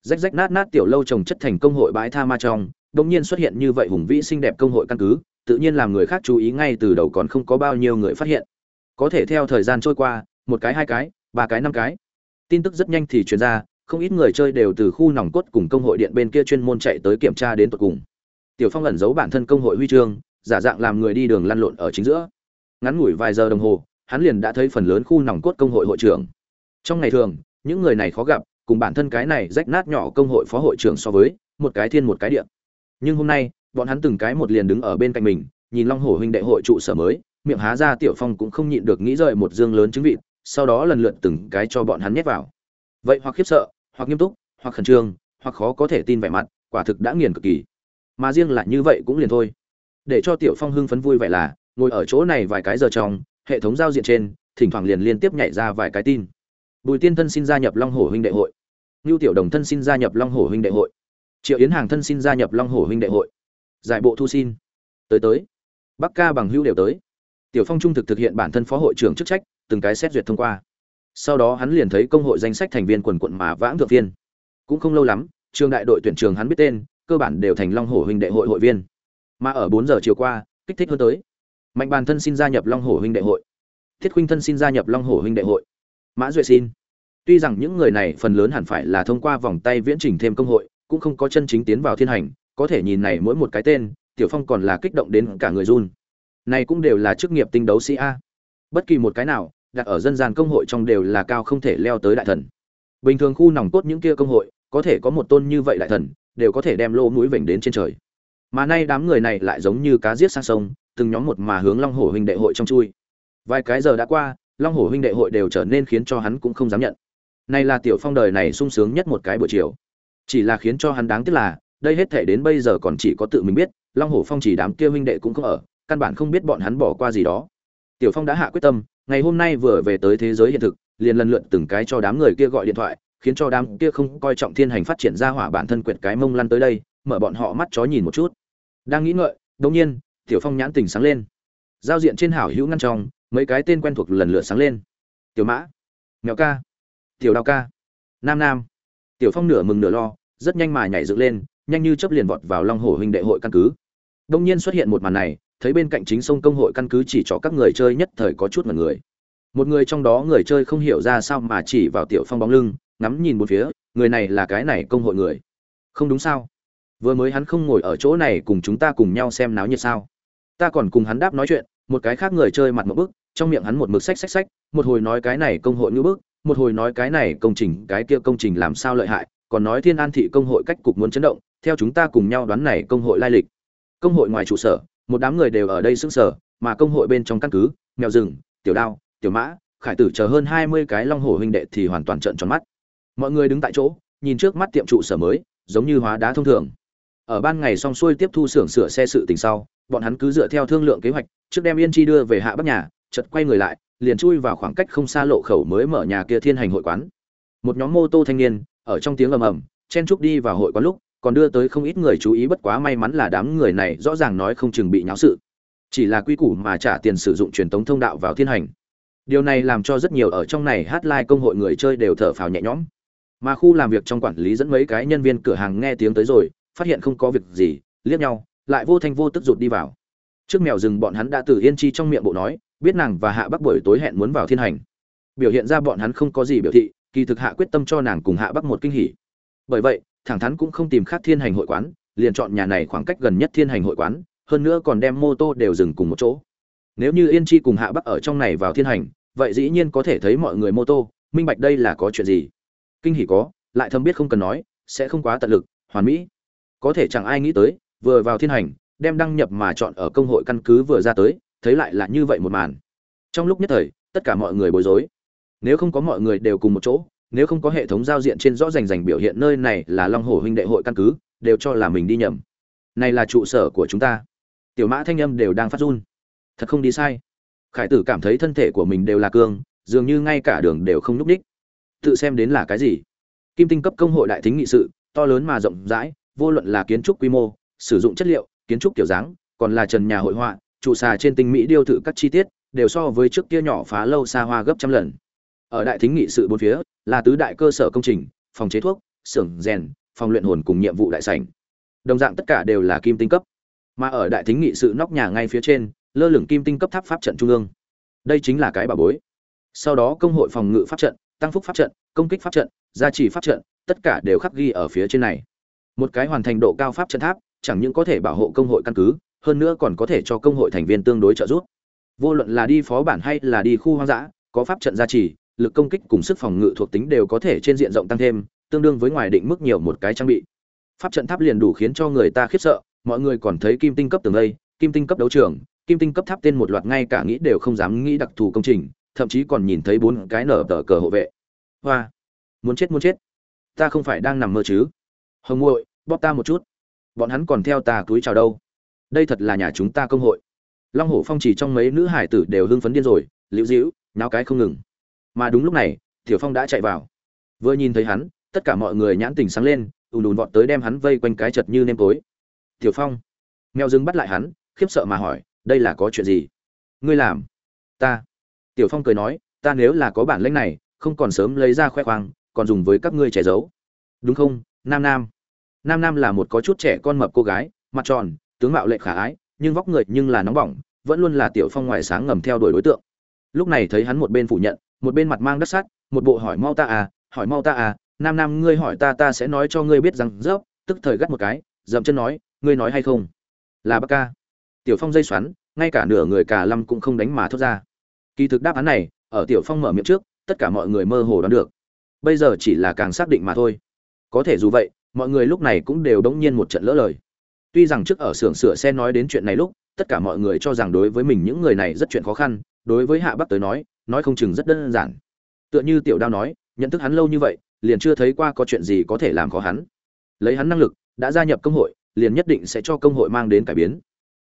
Rách rách nát nát tiểu lâu trồng chất thành công hội bãi tha ma trong, đột nhiên xuất hiện như vậy hùng vĩ xinh đẹp công hội căn cứ tự nhiên làm người khác chú ý ngay từ đầu còn không có bao nhiêu người phát hiện. Có thể theo thời gian trôi qua, một cái, hai cái, ba cái, năm cái. Tin tức rất nhanh thì truyền ra, không ít người chơi đều từ khu nòng cốt cùng công hội điện bên kia chuyên môn chạy tới kiểm tra đến tận cùng. Tiểu phong ẩn giấu bản thân công hội huy chương, giả dạng làm người đi đường lăn lộn ở chính giữa. Ngắn ngủi vài giờ đồng hồ, hắn liền đã thấy phần lớn khu nòng cốt công hội hội trưởng. Trong ngày thường, những người này khó gặp, cùng bản thân cái này rách nát nhỏ công hội phó hội trưởng so với, một cái thiên một cái địa. Nhưng hôm nay bọn hắn từng cái một liền đứng ở bên cạnh mình, nhìn long hổ huynh đệ hội trụ sở mới, miệng há ra tiểu phong cũng không nhịn được nghĩ rời một dương lớn trứng vịt sau đó lần lượt từng cái cho bọn hắn nhét vào. Vậy hoặc khiếp sợ, hoặc nghiêm túc, hoặc khẩn trương, hoặc khó có thể tin vẻ mặt, quả thực đã nghiền cực kỳ. Mà riêng là như vậy cũng liền thôi. Để cho tiểu phong hưng phấn vui vẻ là, ngồi ở chỗ này vài cái giờ trong, hệ thống giao diện trên, thỉnh thoảng liền liên tiếp nhảy ra vài cái tin. Bùi tiên thân xin gia nhập long hổ huynh đệ hội. Ngưu tiểu đồng thân xin gia nhập long hổ huynh đệ hội. Triệu yến hàng thân xin gia nhập long hổ huynh đệ hội giải bộ thu xin. Tới tới. Bắc ca bằng hữu đều tới. Tiểu phong trung thực thực hiện bản thân phó hội trưởng chức trách, từng cái xét duyệt thông qua. Sau đó hắn liền thấy công hội danh sách thành viên quần quận mà vãng thượng viên cũng không lâu lắm, trường đại đội tuyển trường hắn biết tên, cơ bản đều thành long hổ huynh đệ hội hội viên. Mà ở bốn giờ chiều qua, kích thích hơn tới. Mạnh bàn thân xin gia nhập long hổ huynh đệ hội. Thiết khuynh thân xin gia nhập long hổ huynh đệ hội. Mã duệ xin. Tuy rằng những người này phần lớn hẳn phải là thông qua vòng tay viễn trình thêm công hội, cũng không có chân chính tiến vào thiên hành có thể nhìn này mỗi một cái tên, tiểu phong còn là kích động đến cả người run. Này cũng đều là chức nghiệp tinh đấu sĩ a. Bất kỳ một cái nào, đặt ở dân gian công hội trong đều là cao không thể leo tới đại thần. Bình thường khu nòng cốt những kia công hội, có thể có một tôn như vậy đại thần, đều có thể đem lô mũi vểnh đến trên trời. Mà nay đám người này lại giống như cá giết sang sông, từng nhóm một mà hướng long hổ huynh đệ hội trong chui. Vài cái giờ đã qua, long hổ huynh đệ hội đều trở nên khiến cho hắn cũng không dám nhận. Này là tiểu phong đời này sung sướng nhất một cái buổi chiều. Chỉ là khiến cho hắn đáng tiếc là đây hết thể đến bây giờ còn chỉ có tự mình biết, long hổ phong chỉ đám kia huynh đệ cũng không ở, căn bản không biết bọn hắn bỏ qua gì đó. Tiểu phong đã hạ quyết tâm, ngày hôm nay vừa về tới thế giới hiện thực, liền lần lượt từng cái cho đám người kia gọi điện thoại, khiến cho đám kia không coi trọng thiên hành phát triển ra hỏa bản thân quyệt cái mông lăn tới đây, mở bọn họ mắt chó nhìn một chút. Đang nghĩ ngợi, đột nhiên, tiểu phong nhãn tình sáng lên. Giao diện trên hảo hữu ngăn trong, mấy cái tên quen thuộc lần lượt sáng lên. Tiểu mã, mèo ca, tiểu đao ca, nam nam. Tiểu phong nửa mừng nửa lo, rất nhanh mà nhảy dựng lên nhanh như chấp liền vọt vào long hồ huynh đệ hội căn cứ. Đông nhiên xuất hiện một màn này, thấy bên cạnh chính sông công hội căn cứ chỉ cho các người chơi nhất thời có chút mật người. Một người trong đó người chơi không hiểu ra sao mà chỉ vào tiểu phong bóng lưng, ngắm nhìn một phía, người này là cái này công hội người. Không đúng sao? Vừa mới hắn không ngồi ở chỗ này cùng chúng ta cùng nhau xem náo nhiệt sao? Ta còn cùng hắn đáp nói chuyện, một cái khác người chơi mặt một bức, trong miệng hắn một mực xách xách xách, một hồi nói cái này công hội ngữ bức, một hồi nói cái này công trình, cái kia công trình làm sao lợi hại, còn nói thiên an thị công hội cách cục muốn chấn động theo chúng ta cùng nhau đoán này công hội lai lịch. Công hội ngoài trụ sở, một đám người đều ở đây xứng sở mà công hội bên trong căn cứ, mèo rừng, tiểu đao, tiểu mã, khải tử chờ hơn hai mươi cái long hổ huynh đệ thì hoàn toàn trợn tròn mắt. Mọi người đứng tại chỗ, nhìn trước mắt tiệm trụ sở mới, giống như hóa đá thông thường. Ở ban ngày xong xuôi tiếp thu xưởng sửa xe sự tình sau, bọn hắn cứ dựa theo thương lượng kế hoạch, trước đem yên chi đưa về hạ bắc nhà, chợt quay người lại, liền chui vào khoảng cách không xa lộ khẩu mới mở nhà kia thiên hành hội quán. Một nhóm mô tô thanh niên, ở trong tiếng ầm ầm, chen trúc đi vào hội quán lúc còn đưa tới không ít người chú ý bất quá may mắn là đám người này rõ ràng nói không chừng bị nháo sự. Chỉ là quy củ mà trả tiền sử dụng truyền tống thông đạo vào thiên hành. Điều này làm cho rất nhiều ở trong này hát lai công hội người chơi đều thở phào nhẹ nhõm. Mà khu làm việc trong quản lý dẫn mấy cái nhân viên cửa hàng nghe tiếng tới rồi, phát hiện không có việc gì, liếc nhau, lại vô thanh vô tức rụt đi vào. Trước mèo rừng bọn hắn đã từ yên chi trong miệng bộ nói, biết nàng và hạ bắc buổi tối hẹn muốn vào thiên hành. Biểu hiện ra bọn hắn không có gì biểu thị, kỳ thực hạ quyết tâm cho nàng cùng hạ bắc một kinh hỉ. Bởi vậy thẳng thắn cũng không tìm khác thiên hành hội quán, liền chọn nhà này khoảng cách gần nhất thiên hành hội quán, hơn nữa còn đem mô tô đều dừng cùng một chỗ. Nếu như yên chi cùng hạ bắc ở trong này vào thiên hành, vậy dĩ nhiên có thể thấy mọi người mô tô, minh bạch đây là có chuyện gì. Kinh hỉ có, lại thâm biết không cần nói, sẽ không quá tận lực, hoàn mỹ. Có thể chẳng ai nghĩ tới, vừa vào thiên hành, đem đăng nhập mà chọn ở công hội căn cứ vừa ra tới, thấy lại là như vậy một màn. Trong lúc nhất thời, tất cả mọi người bối rối. Nếu không có mọi người đều cùng một chỗ nếu không có hệ thống giao diện trên rõ rành rành biểu hiện nơi này là long hồ huynh đệ hội căn cứ, đều cho là mình đi nhầm. Này là trụ sở của chúng ta. Tiểu mã thanh âm đều đang phát run. Thật không đi sai. Khải tử cảm thấy thân thể của mình đều là cương, dường như ngay cả đường đều không nhúc ních tự xem đến là cái gì? Kim tinh cấp công hội đại thính nghị sự, to lớn mà rộng rãi, vô luận là kiến trúc quy mô, sử dụng chất liệu, kiến trúc kiểu dáng, còn là trần nhà hội họa, trụ xà trên tinh mỹ điêu thự các chi tiết, đều so với trước kia nhỏ phá lâu xa hoa gấp trăm lần. Ở đại thính nghị sự bốn phía là tứ đại cơ sở công trình, phòng chế thuốc, xưởng rèn, phòng luyện hồn cùng nhiệm vụ đại sảnh. Đồng dạng tất cả đều là kim tinh cấp. Mà ở đại thính nghị sự nóc nhà ngay phía trên, lơ lửng kim tinh cấp tháp pháp trận trung ương. Đây chính là cái bà bối. Sau đó công hội phòng ngự pháp trận, tăng phúc pháp trận, công kích pháp trận, gia trì pháp trận, tất cả đều khắc ghi ở phía trên này. Một cái hoàn thành độ cao pháp trận tháp, chẳng những có thể bảo hộ công hội căn cứ, hơn nữa còn có thể cho công hội thành viên tương đối trợ giúp. Vô luận là đi phó bản hay là đi khu hoang dã, có pháp trận gia trì lực công kích cùng sức phòng ngự thuộc tính đều có thể trên diện rộng tăng thêm tương đương với ngoài định mức nhiều một cái trang bị. Pháp trận tháp liền đủ khiến cho người ta khiếp sợ mọi người còn thấy kim tinh cấp tường đây, kim tinh cấp đấu trường kim tinh cấp tháp tên một loạt ngay cả nghĩ đều không dám nghĩ đặc thù công trình thậm chí còn nhìn thấy bốn cái nở tờ cờ hộ vệ. Hoa! Muốn chết muốn chết. Ta không phải đang nằm mơ chứ. Hồng muội, bóp ta một chút. Bọn hắn còn theo ta túi chào đâu? Đây thật là nhà chúng ta công hội. Long hổ phong chỉ trong mấy nữ hải tử đều hưng phấn điên rồi liễu dĩu náo cái không ngừng mà đúng lúc này, tiểu phong đã chạy vào. Vừa nhìn thấy hắn, tất cả mọi người nhãn tình sáng lên, ùn ùn vọt tới đem hắn vây quanh cái chật như nêm tối. Tiểu phong. Mèo dưng bắt lại hắn, khiếp sợ mà hỏi, đây là có chuyện gì? Ngươi làm? Ta. Tiểu phong cười nói, ta nếu là có bản lĩnh này, không còn sớm lấy ra khoe khoang, còn dùng với các ngươi trẻ giấu. Đúng không, nam nam? Nam nam là một có chút trẻ con mập cô gái, mặt tròn, tướng mạo lệ khả ái, nhưng vóc người nhưng là nóng bỏng, vẫn luôn là tiểu phong ngoài sáng ngầm theo đuổi đối tượng. Lúc này thấy hắn một bên phủ nhận một bên mặt mang đất sắt, một bộ hỏi mau ta à hỏi mau ta à nam nam ngươi hỏi ta ta sẽ nói cho ngươi biết rằng, rớp, tức thời gắt một cái, dậm chân nói, ngươi nói hay không? Là bác ca. Tiểu phong dây xoắn, ngay cả nửa người cả lâm cũng không đánh mà thoát ra. Kỳ thực đáp án này, ở tiểu phong mở miệng trước, tất cả mọi người mơ hồ đoán được. Bây giờ chỉ là càng xác định mà thôi. Có thể dù vậy, mọi người lúc này cũng đều đống nhiên một trận lỡ lời. Tuy rằng trước ở xưởng sửa xe nói đến chuyện này lúc, tất cả mọi người cho rằng đối với mình những người này rất chuyện khó khăn, đối với hạ bắc tới nói nói không chừng rất đơn giản. Tựa như tiểu đao nói, nhận thức hắn lâu như vậy, liền chưa thấy qua có chuyện gì có thể làm khó hắn. Lấy hắn năng lực, đã gia nhập công hội, liền nhất định sẽ cho công hội mang đến cải biến.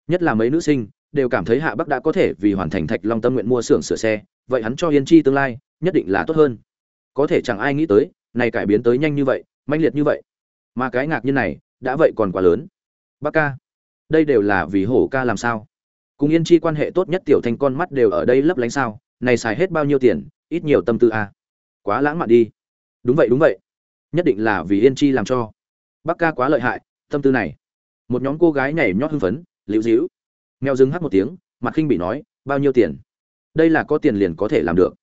Nhất là mấy nữ sinh, đều cảm thấy hạ bắc đã có thể vì hoàn thành thạch long tâm nguyện mua xưởng sửa xe, vậy hắn cho yên chi tương lai, nhất định là tốt hơn. Có thể chẳng ai nghĩ tới, này cải biến tới nhanh như vậy manh liệt như vậy. Mà cái ngạc nhiên này, đã vậy còn quá lớn. Bác ca, đây đều là vì hổ ca làm sao? Cùng yên chi quan hệ tốt nhất tiểu thành con mắt đều ở đây lấp lánh sao? Này xài hết bao nhiêu tiền, ít nhiều tâm tư a à. quá lãng mạn đi. Đúng vậy đúng vậy. Nhất định là vì yên chi làm cho. Bác ca quá lợi hại, tâm tư này. Một nhóm cô gái nhảy nhót hưng phấn, liễu dĩu mèo dừng hắt một tiếng, mặt khinh bị nói, bao nhiêu tiền? Đây là có tiền liền có thể làm được.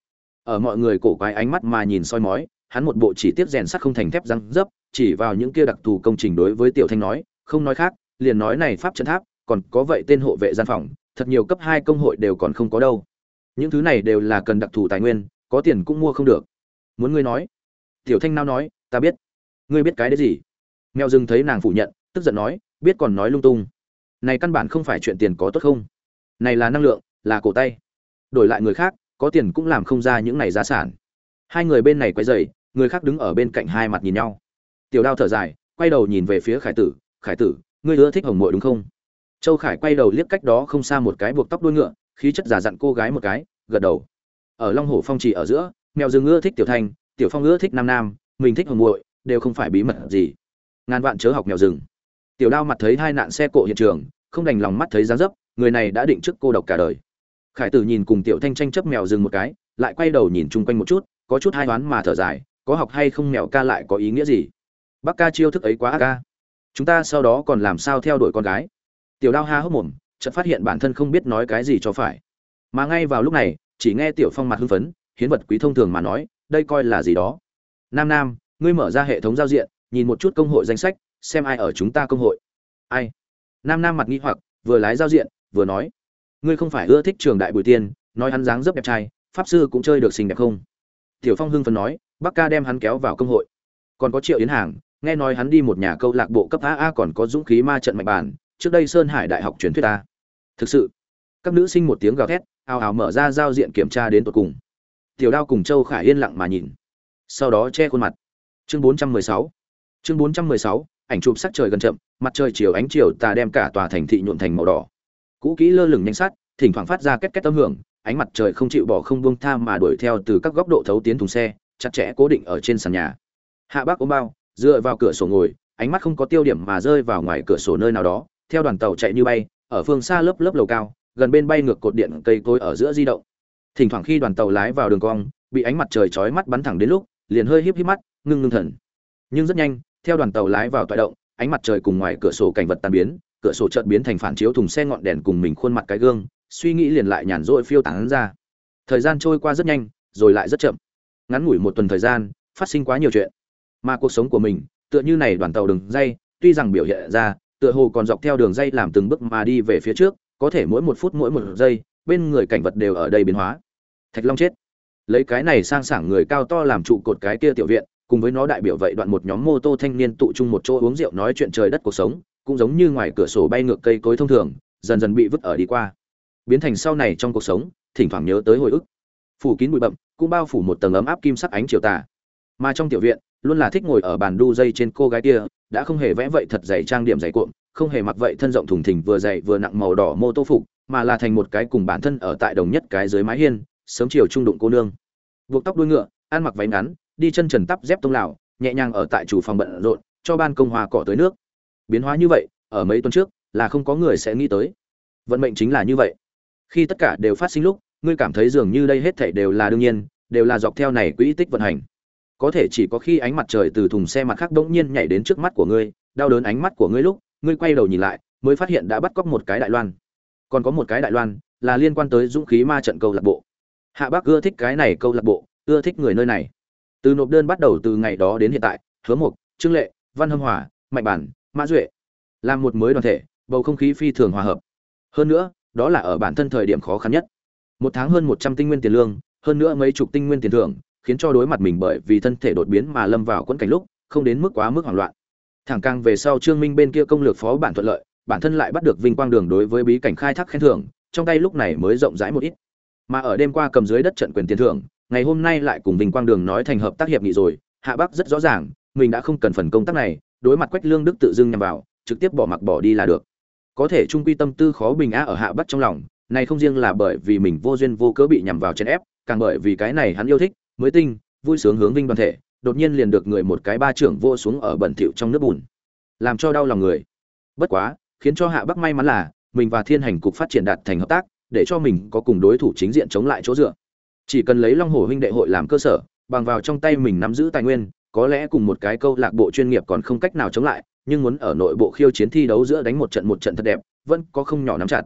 Ở mọi người cổ quái ánh mắt mà nhìn soi mói, hắn một bộ chỉ tiếp rèn sắt không thành thép răng dấp, chỉ vào những kia đặc thù công trình đối với tiểu thanh nói, không nói khác, liền nói này pháp trận tháp, còn có vậy tên hộ vệ gian phòng, thật nhiều cấp hai công hội đều còn không có đâu những thứ này đều là cần đặc thù tài nguyên, có tiền cũng mua không được. Muốn ngươi nói? Tiểu thanh nao nói, ta biết. Ngươi biết cái đấy gì? Mèo rừng thấy nàng phủ nhận, tức giận nói, biết còn nói lung tung. Này căn bản không phải chuyện tiền có tốt không? Này là năng lượng, là cổ tay. Đổi lại người khác, có tiền cũng làm không ra những này giá sản. Hai người bên này quay dày người khác đứng ở bên cạnh hai mặt nhìn nhau. Tiểu đao thở dài, quay đầu nhìn về phía khải tử khải tử, ngươi ưa thích hồng mội đúng không? Châu khải quay đầu liếc cách đó không xa một cái buộc tóc đuôi ngựa khí chất giả dặn cô gái một cái, gật đầu. Ở long hồ phong trì ở giữa, mèo rừng ưa thích tiểu thanh, tiểu phong ưa thích nam nam, mình thích hồng muội, đều không phải bí mật gì. Ngàn vạn chớ học mèo rừng. Tiểu đao mặt thấy hai nạn xe cộ hiện trường, không đành lòng mắt thấy dáng dấp, người này đã định trước cô độc cả đời. Khải tử nhìn cùng tiểu thanh tranh chấp mèo rừng một cái, lại quay đầu nhìn chung quanh một chút, có chút hai đoán mà thở dài, có học hay không mèo ca lại có ý nghĩa gì? Bác ca chiêu thức ấy quá ác ca. Chúng ta sau đó còn làm sao theo đuổi con gái? Tiểu đao ha hốc mồm chợt phát hiện bản thân không biết nói cái gì cho phải. Mà ngay vào lúc này chỉ nghe tiểu phong mặt hưng phấn hiến vật quý thông thường mà nói đây coi là gì đó. Nam nam ngươi mở ra hệ thống giao diện nhìn một chút công hội danh sách xem ai ở chúng ta công hội. Ai? Nam nam mặt nghi hoặc vừa lái giao diện vừa nói. Ngươi không phải ưa thích trường đại bùi tiên nói hắn dáng dấp đẹp trai pháp sư cũng chơi được xinh đẹp không? Tiểu phong hưng phấn nói bắc ca đem hắn kéo vào công hội. Còn có triệu yến hàng nghe nói hắn đi một nhà câu lạc bộ cấp A còn có dũng khí ma trận mạnh bản, trước đây Sơn Hải Đại học truyền thuyết ta. Thực sự, các nữ sinh một tiếng gào thét, ào ào mở ra giao diện kiểm tra đến tột cùng. Tiểu Đao cùng Châu Khải yên lặng mà nhìn. Sau đó che khuôn mặt. Chương 416. Chương 416, ảnh chụp sắc trời gần chậm, mặt trời chiều ánh chiều tà đem cả tòa thành thị nhuộn thành màu đỏ. Cũ kỹ lơ lửng nhanh sát, thỉnh thoảng phát ra két két âm hưởng, ánh mặt trời không chịu bỏ không buông tha mà đuổi theo từ các góc độ thấu tiến thùng xe, chặt chẽ cố định ở trên sàn nhà. Hạ Bác ôm bao, dựa vào cửa sổ ngồi ánh mắt không có tiêu điểm mà rơi vào ngoài cửa sổ nơi nào đó theo đoàn tàu chạy như bay ở phương xa lớp lớp lầu cao, gần bên bay ngược cột điện cây cối ở giữa di động. Thỉnh thoảng khi đoàn tàu lái vào đường cong, bị ánh mặt trời chói mắt bắn thẳng đến lúc, liền hơi híp híp mắt, ngưng ngưng thần. Nhưng rất nhanh, theo đoàn tàu lái vào toại động, ánh mặt trời cùng ngoài cửa sổ cảnh vật tan biến, cửa sổ chợt biến thành phản chiếu thùng xe ngọn đèn cùng mình khuôn mặt cái gương, suy nghĩ liền lại nhàn rỗi phiêu tán ra. Thời gian trôi qua rất nhanh, rồi lại rất chậm. Ngắn ngủi một tuần thời gian, phát sinh quá nhiều chuyện. Mà cuộc sống của mình, tựa như này đoàn tàu đường dây, tuy rằng biểu hiện ra tựa hồ còn dọc theo đường dây làm từng bước mà đi về phía trước, có thể mỗi một phút mỗi một giây, bên người cảnh vật đều ở đây biến hóa. Thạch long chết. Lấy cái này sang sảng người cao to làm trụ cột cái kia tiểu viện, cùng với nó đại biểu vậy đoạn một nhóm mô tô thanh niên tụ chung một chỗ uống rượu nói chuyện trời đất cuộc sống, cũng giống như ngoài cửa sổ bay ngược cây cối thông thường, dần dần bị vứt ở đi qua. Biến thành sau này trong cuộc sống, thỉnh thoảng nhớ tới hồi ức. Phủ kín bụi bậm cũng bao phủ một tầng ấm áp kim sắc ánh chiều tà. Mà trong tiểu viện, luôn là thích ngồi ở bàn đu dây trên cô gái kia đã không hề vẽ vậy thật dày trang điểm dày cuộn, không hề mặc vậy thân rộng thùng thình vừa dày vừa nặng màu đỏ mô tô phục, mà là thành một cái cùng bản thân ở tại đồng nhất cái dưới mái hiên, sớm chiều trung đụng cô nương. Buộc tóc đuôi ngựa, ăn mặc váy ngắn, đi chân trần tắp dép tông lào, nhẹ nhàng ở tại chủ phòng bận rộn, cho ban công hòa cỏ tới nước. Biến hóa như vậy, ở mấy tuần trước, là không có người sẽ nghĩ tới. Vận mệnh chính là như vậy. Khi tất cả đều phát sinh lúc, ngươi cảm thấy dường như đây hết thảy đều là đương nhiên, đều là dọc theo này quỹ tích vận hành có thể chỉ có khi ánh mặt trời từ thùng xe mặt khác bỗng nhiên nhảy đến trước mắt của ngươi, đau đớn ánh mắt của ngươi lúc, ngươi quay đầu nhìn lại, mới phát hiện đã bắt cóc một cái đại loan. Còn có một cái đại loan, là liên quan tới dũng khí ma trận câu lạc bộ. Hạ bác ưa thích cái này câu lạc bộ, ưa thích người nơi này. Từ nộp đơn bắt đầu từ ngày đó đến hiện tại, hứa mục trương lệ, văn hâm hòa, mạnh bản, mã duệ, làm một mới đoàn thể, bầu không khí phi thường hòa hợp. Hơn nữa, đó là ở bản thân thời điểm khó khăn nhất. Một tháng hơn một trăm tinh nguyên tiền lương, hơn nữa mấy chục tinh nguyên tiền thưởng khiến cho đối mặt mình bởi vì thân thể đột biến mà lâm vào quẫn cảnh lúc, không đến mức quá mức hoảng loạn. Thẳng càng về sau trương minh bên kia công lược phó bản thuận lợi, bản thân lại bắt được vinh quang đường đối với bí cảnh khai thác khen thưởng, trong tay lúc này mới rộng rãi một ít. Mà ở đêm qua cầm dưới đất trận quyền tiền thưởng, ngày hôm nay lại cùng vinh quang đường nói thành hợp tác hiệp nghị rồi, hạ bắc rất rõ ràng, mình đã không cần phần công tác này, đối mặt quách lương đức tự dưng nhằm vào, trực tiếp bỏ mặc bỏ đi là được. Có thể trung quy tâm tư khó bình á ở hạ bắc trong lòng, này không riêng là bởi vì mình vô duyên vô cớ bị nhằm vào chèn ép, càng bởi vì cái này hắn yêu thích mới tinh, vui sướng hướng vinh đoàn thể, đột nhiên liền được người một cái ba trưởng vô xuống ở bẩn thỉu trong nước bùn. Làm cho đau lòng người. Bất quá, khiến cho hạ bắc may mắn là, mình và thiên hành cục phát triển đạt thành hợp tác, để cho mình có cùng đối thủ chính diện chống lại chỗ dựa. Chỉ cần lấy long hồ huynh đệ hội làm cơ sở, bằng vào trong tay mình nắm giữ tài nguyên, có lẽ cùng một cái câu lạc bộ chuyên nghiệp còn không cách nào chống lại, nhưng muốn ở nội bộ khiêu chiến thi đấu giữa đánh một trận một trận thật đẹp, vẫn có không nhỏ nắm chặt.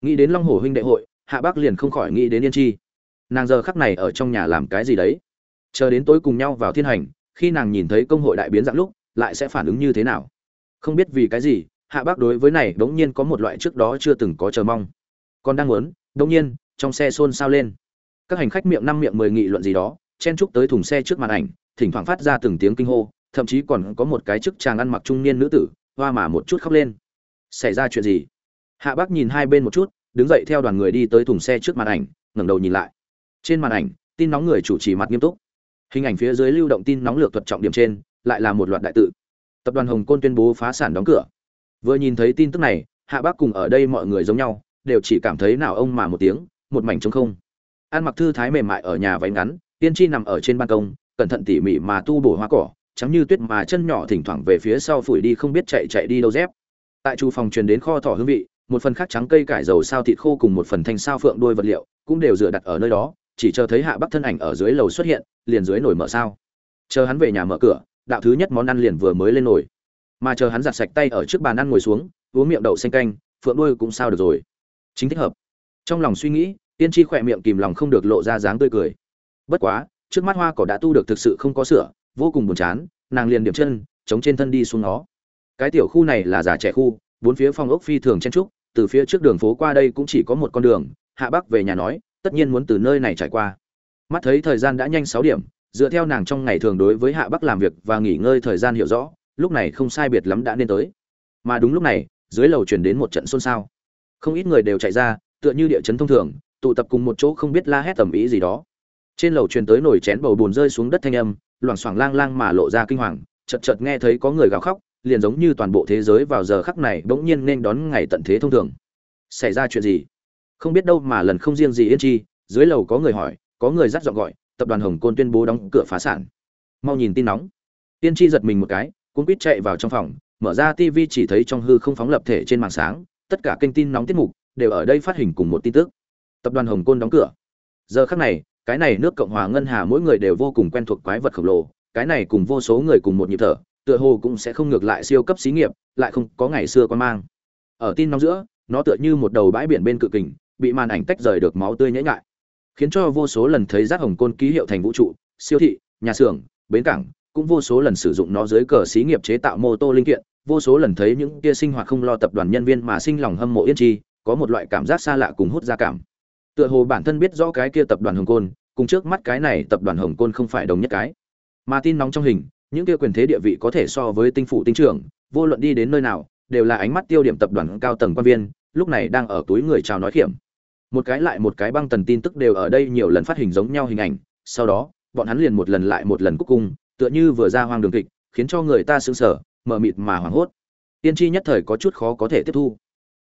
Nghĩ đến long hồ huynh đệ hội, hạ bắc liền không khỏi nghĩ đến yên chi nàng giờ khắc này ở trong nhà làm cái gì đấy? Chờ đến tối cùng nhau vào thiên hành, khi nàng nhìn thấy công hội đại biến dạng lúc, lại sẽ phản ứng như thế nào? Không biết vì cái gì, hạ bác đối với này đống nhiên có một loại trước đó chưa từng có chờ mong. Còn đang muốn, đống nhiên, trong xe xôn xao lên. Các hành khách miệng năm miệng mười nghị luận gì đó, chen chúc tới thùng xe trước màn ảnh, thỉnh thoảng phát ra từng tiếng kinh hô, thậm chí còn có một cái chức chàng ăn mặc trung niên nữ tử, hoa mà một chút khóc lên. Xảy ra chuyện gì? Hạ bác nhìn hai bên một chút, đứng dậy theo đoàn người đi tới thùng xe trước màn ảnh, ngẩng đầu nhìn lại trên màn ảnh, tin nóng người chủ trì mặt nghiêm túc. Hình ảnh phía dưới lưu động tin nóng lược thuật trọng điểm trên, lại là một loạt đại tự. Tập đoàn hồng côn tuyên bố phá sản đóng cửa. Vừa nhìn thấy tin tức này, hạ bác cùng ở đây mọi người giống nhau, đều chỉ cảm thấy nào ông mà một tiếng, một mảnh trống không. An mặc thư thái mềm mại ở nhà váy ngắn, tiên tri nằm ở trên ban công, cẩn thận tỉ mỉ mà tu bổ hoa cỏ, trắng như tuyết mà chân nhỏ thỉnh thoảng về phía sau phủi đi không biết chạy chạy đi đâu dép. Tại chu phòng truyền đến kho thỏ hương vị, một phần khác trắng cây cải dầu sao thịt khô cùng một phần thanh sao phượng đôi vật liệu, cũng đều dựa đặt ở nơi đó chỉ chờ thấy hạ bắc thân ảnh ở dưới lầu xuất hiện, liền dưới nổi mở sao. Chờ hắn về nhà mở cửa, đạo thứ nhất món ăn liền vừa mới lên nổi mà chờ hắn giặt sạch tay ở trước bàn ăn ngồi xuống, uống miệng đậu xanh canh, phượng đuôi cũng sao được rồi. Chính thích hợp. Trong lòng suy nghĩ, tiên tri khỏe miệng kìm lòng không được lộ ra dáng tươi cười. Bất quá, trước mắt hoa cỏ đã tu được thực sự không có sửa vô cùng buồn chán, nàng liền điểm chân, chống trên thân đi xuống nó. Cái tiểu khu này là già trẻ khu, bốn phía phòng ốc phi thường chen trúc, từ phía trước đường phố qua đây cũng chỉ có một con đường, hạ bắc về nhà nói tất nhiên muốn từ nơi này trải qua. Mắt thấy thời gian đã nhanh sáu điểm, dựa theo nàng trong ngày thường đối với hạ bắc làm việc và nghỉ ngơi thời gian hiểu rõ, lúc này không sai biệt lắm đã nên tới. Mà đúng lúc này, dưới lầu chuyển đến một trận xôn xao. Không ít người đều chạy ra, tựa như địa chấn thông thường, tụ tập cùng một chỗ không biết la hét tầm ý gì đó. Trên lầu truyền tới nổi chén bầu bùn rơi xuống đất thanh âm, loảng xoảng lang lang mà lộ ra kinh hoàng chật chật nghe thấy có người gào khóc, liền giống như toàn bộ thế giới vào giờ khắc này bỗng nhiên nên đón ngày tận thế thông thường. Xảy ra chuyện gì? Không biết đâu mà lần không riêng gì yên chi, dưới lầu có người hỏi, có người dắt dọn gọi, tập đoàn hồng côn tuyên bố đóng cửa phá sản. Mau nhìn tin nóng. Yên chi giật mình một cái cũng quýt chạy vào trong phòng, mở ra tv chỉ thấy trong hư không phóng lập thể trên màn sáng, tất cả kênh tin nóng tiết mục đều ở đây phát hình cùng một tin tức. Tập đoàn hồng côn đóng cửa. Giờ khắc này, cái này nước cộng hòa ngân hà mỗi người đều vô cùng quen thuộc quái vật khổng lồ, cái này cùng vô số người cùng một nhịp thở, tựa hồ cũng sẽ không ngược lại siêu cấp xí nghiệp, lại không có ngày xưa quan mang. Ở tin nóng giữa, nó tựa như một đầu bãi biển bên cự kình bị màn ảnh tách rời được máu tươi nhễ ngại, khiến cho vô số lần thấy rác hồng côn ký hiệu thành vũ trụ, siêu thị, nhà xưởng, bến cảng, cũng vô số lần sử dụng nó dưới cờ xí nghiệp chế tạo mô tô linh kiện, vô số lần thấy những kia sinh hoạt không lo tập đoàn nhân viên mà sinh lòng hâm mộ yên chi, có một loại cảm giác xa lạ cùng hút ra cảm. Tựa hồ bản thân biết rõ cái kia tập đoàn hồng côn, cùng trước mắt cái này tập đoàn hồng côn không phải đồng nhất cái. Mà tin nóng trong hình, những kia quyền thế địa vị có thể so với tinh phủ tinh trưởng, vô luận đi đến nơi nào, đều là ánh mắt tiêu điểm tập đoàn cao tầng quan viên, lúc này đang ở túi người chào nói khiểm một cái lại một cái băng tần tin tức đều ở đây nhiều lần phát hình giống nhau hình ảnh, sau đó, bọn hắn liền một lần lại một lần cúc cung, tựa như vừa ra hoang đường kịch, khiến cho người ta sững sờ, mờ mịt mà hoảng hốt. Tiên tri nhất thời có chút khó có thể tiếp thu.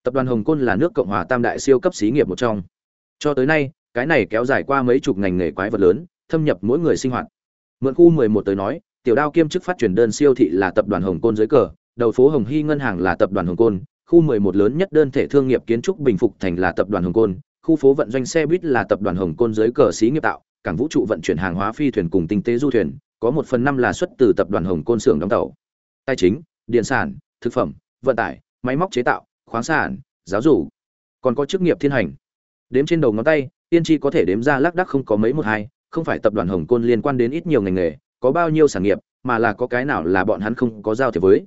Tập đoàn hồng côn là nước cộng hòa tam đại siêu cấp xí nghiệp một trong. Cho tới nay, cái này kéo dài qua mấy chục ngành nghề quái vật lớn, thâm nhập mỗi người sinh hoạt. Mượn khu 11 tới nói, tiểu đao kiêm chức phát triển đơn siêu thị là tập đoàn hồng côn dưới cờ, đầu phố hồng hy ngân hàng là tập đoàn hồng côn, khu 11 lớn nhất đơn thể thương nghiệp kiến trúc bình phục thành là tập đoàn hồng côn khu phố vận doanh xe buýt là tập đoàn hồng côn dưới cờ xí nghiệp tạo, cảng vũ trụ vận chuyển hàng hóa phi thuyền cùng tinh tế du thuyền, có một phần năm là xuất từ tập đoàn hồng côn xưởng đóng tàu. Tài chính, điện sản, thực phẩm, vận tải, máy móc chế tạo, khoáng sản, giáo dục. Còn có chức nghiệp thiên hành. Đếm trên đầu ngón tay, tiên tri có thể đếm ra lác đác không có mấy một hai, không phải tập đoàn hồng côn liên quan đến ít nhiều ngành nghề, có bao nhiêu sản nghiệp, mà là có cái nào là bọn hắn không có giao thiệp với.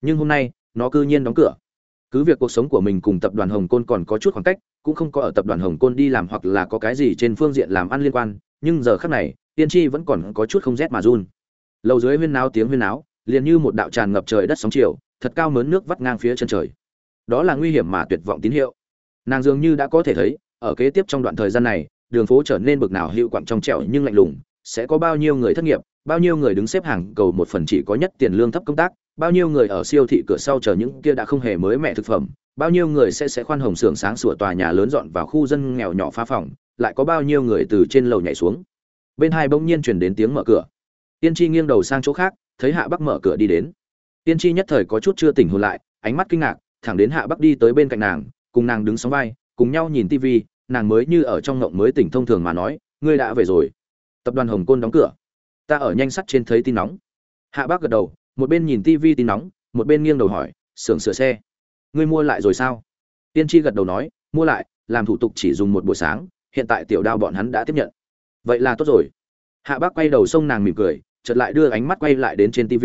Nhưng hôm nay, nó cư nhiên đóng cửa cứ việc cuộc sống của mình cùng tập đoàn hồng côn còn có chút khoảng cách, cũng không có ở tập đoàn hồng côn đi làm hoặc là có cái gì trên phương diện làm ăn liên quan, nhưng giờ khác này, tiên tri vẫn còn có chút không rét mà run. Lầu dưới huyên náo tiếng huyên náo, liền như một đạo tràn ngập trời đất sóng chiều, thật cao mớn nước vắt ngang phía chân trời. Đó là nguy hiểm mà tuyệt vọng tín hiệu. Nàng dường như đã có thể thấy, ở kế tiếp trong đoạn thời gian này, đường phố trở nên bực nào hiệu quặng trong trẻo nhưng lạnh lùng sẽ có bao nhiêu người thất nghiệp, bao nhiêu người đứng xếp hàng cầu một phần chỉ có nhất tiền lương thấp công tác, bao nhiêu người ở siêu thị cửa sau chờ những kia đã không hề mới mẹ thực phẩm, bao nhiêu người sẽ sẽ khoan hồng xưởng sáng sủa tòa nhà lớn dọn vào khu dân nghèo nhỏ phá phòng, lại có bao nhiêu người từ trên lầu nhảy xuống. Bên hai bỗng nhiên truyền đến tiếng mở cửa. Tiên Chi nghiêng đầu sang chỗ khác, thấy hạ bắc mở cửa đi đến. Tiên Chi nhất thời có chút chưa tỉnh hồn lại, ánh mắt kinh ngạc, thẳng đến hạ bắc đi tới bên cạnh nàng, cùng nàng đứng sóng vai, cùng nhau nhìn tivi nàng mới như ở trong ngộng mới tỉnh thông thường mà nói, ngươi đã về rồi tập đoàn hồng côn đóng cửa. Ta ở nhanh sắt trên thấy tin nóng. Hạ bác gật đầu, một bên nhìn tivi tin nóng, một bên nghiêng đầu hỏi xưởng sửa xe, ngươi mua lại rồi sao? Tiên tri gật đầu nói, mua lại, làm thủ tục chỉ dùng một buổi sáng, hiện tại tiểu đao bọn hắn đã tiếp nhận. Vậy là tốt rồi. Hạ bác quay đầu xông nàng mỉm cười, chợt lại đưa ánh mắt quay lại đến trên tv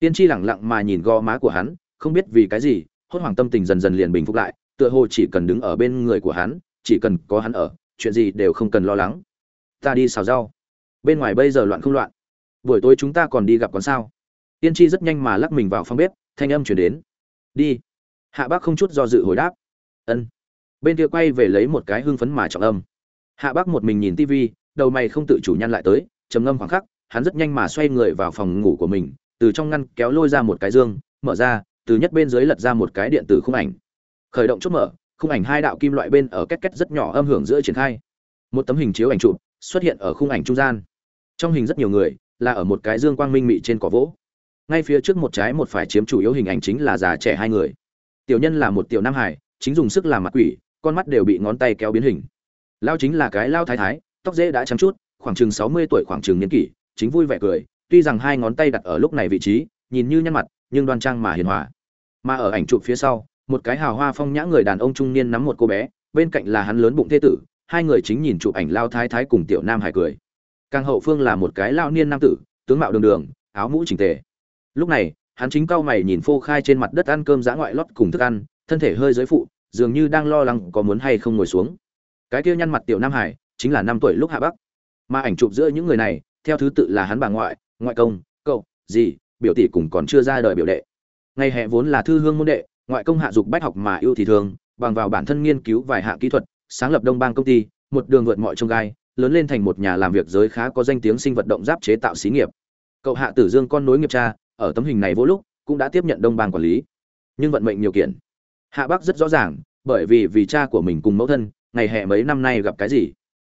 tiên tri lẳng lặng mà nhìn gò má của hắn, không biết vì cái gì, hốt hoảng tâm tình dần dần liền bình phục lại, tựa hồ chỉ cần đứng ở bên người của hắn, chỉ cần có hắn ở, chuyện gì đều không cần lo lắng. Ta đi xào rau bên ngoài bây giờ loạn không loạn. Buổi tối chúng ta còn đi gặp con sao? Tiên tri rất nhanh mà lắc mình vào phòng bếp, thanh âm chuyển đến. Đi. Hạ bác không chút do dự hồi đáp. Ân. Bên kia quay về lấy một cái hưng phấn mà trọng âm. Hạ bác một mình nhìn tivi đầu mày không tự chủ nhăn lại tới, trầm ngâm khoảng khắc, hắn rất nhanh mà xoay người vào phòng ngủ của mình, từ trong ngăn kéo lôi ra một cái dương, mở ra, từ nhất bên dưới lật ra một cái điện tử khung ảnh. Khởi động chốt mở, khung ảnh hai đạo kim loại bên ở két két rất nhỏ âm hưởng giữa triển khai. Một tấm hình chiếu ảnh chụp xuất hiện ở khung ảnh trung gian trong hình rất nhiều người, là ở một cái dương quang minh mị trên cỏ vỗ. Ngay phía trước một trái một phải chiếm chủ yếu hình ảnh chính là già trẻ hai người. Tiểu nhân là một tiểu nam hải chính dùng sức làm mặt quỷ, con mắt đều bị ngón tay kéo biến hình. Lao chính là cái lao thái thái, tóc dễ đã trắng chút, khoảng chừng sáu mươi tuổi khoảng chừng niên kỷ, chính vui vẻ cười, tuy rằng hai ngón tay đặt ở lúc này vị trí, nhìn như nhăn mặt, nhưng đoan trang mà hiền hòa. Mà ở ảnh chụp phía sau, một cái hào hoa phong nhã người đàn ông trung niên nắm một cô bé, bên cạnh là hắn lớn bụng thế tử, hai người chính nhìn chụp ảnh lao thái thái cùng tiểu nam hải cười càng hậu phương là một cái lao niên nam tử, tướng mạo đường đường, áo mũ chỉnh tề. Lúc này, hắn chính cau mày nhìn phô khai trên mặt đất ăn cơm dã ngoại lót cùng thức ăn, thân thể hơi giới phụ, dường như đang lo lắng có muốn hay không ngồi xuống. Cái kia nhăn mặt tiểu nam hải, chính là năm tuổi lúc hạ bắc. Mà ảnh chụp giữa những người này, theo thứ tự là hắn bà ngoại ngoại công, cậu gì biểu tỷ cùng còn chưa ra đời biểu đệ. Ngày hè vốn là thư hương môn đệ, ngoại công hạ dục bách học mà yêu thì thường, bằng vào bản thân nghiên cứu vài hạ kỹ thuật, sáng lập đông bang công ty, một đường vượt mọi trông gai lớn lên thành một nhà làm việc giới khá có danh tiếng sinh vật động giáp chế tạo xí nghiệp. Cậu hạ tử dương con nối nghiệp cha, ở tấm hình này vô lúc, cũng đã tiếp nhận đông bang quản lý. Nhưng vận mệnh nhiều kiện. Hạ bắc rất rõ ràng, bởi vì vì cha của mình cùng mẫu thân, ngày hè mấy năm nay gặp cái gì.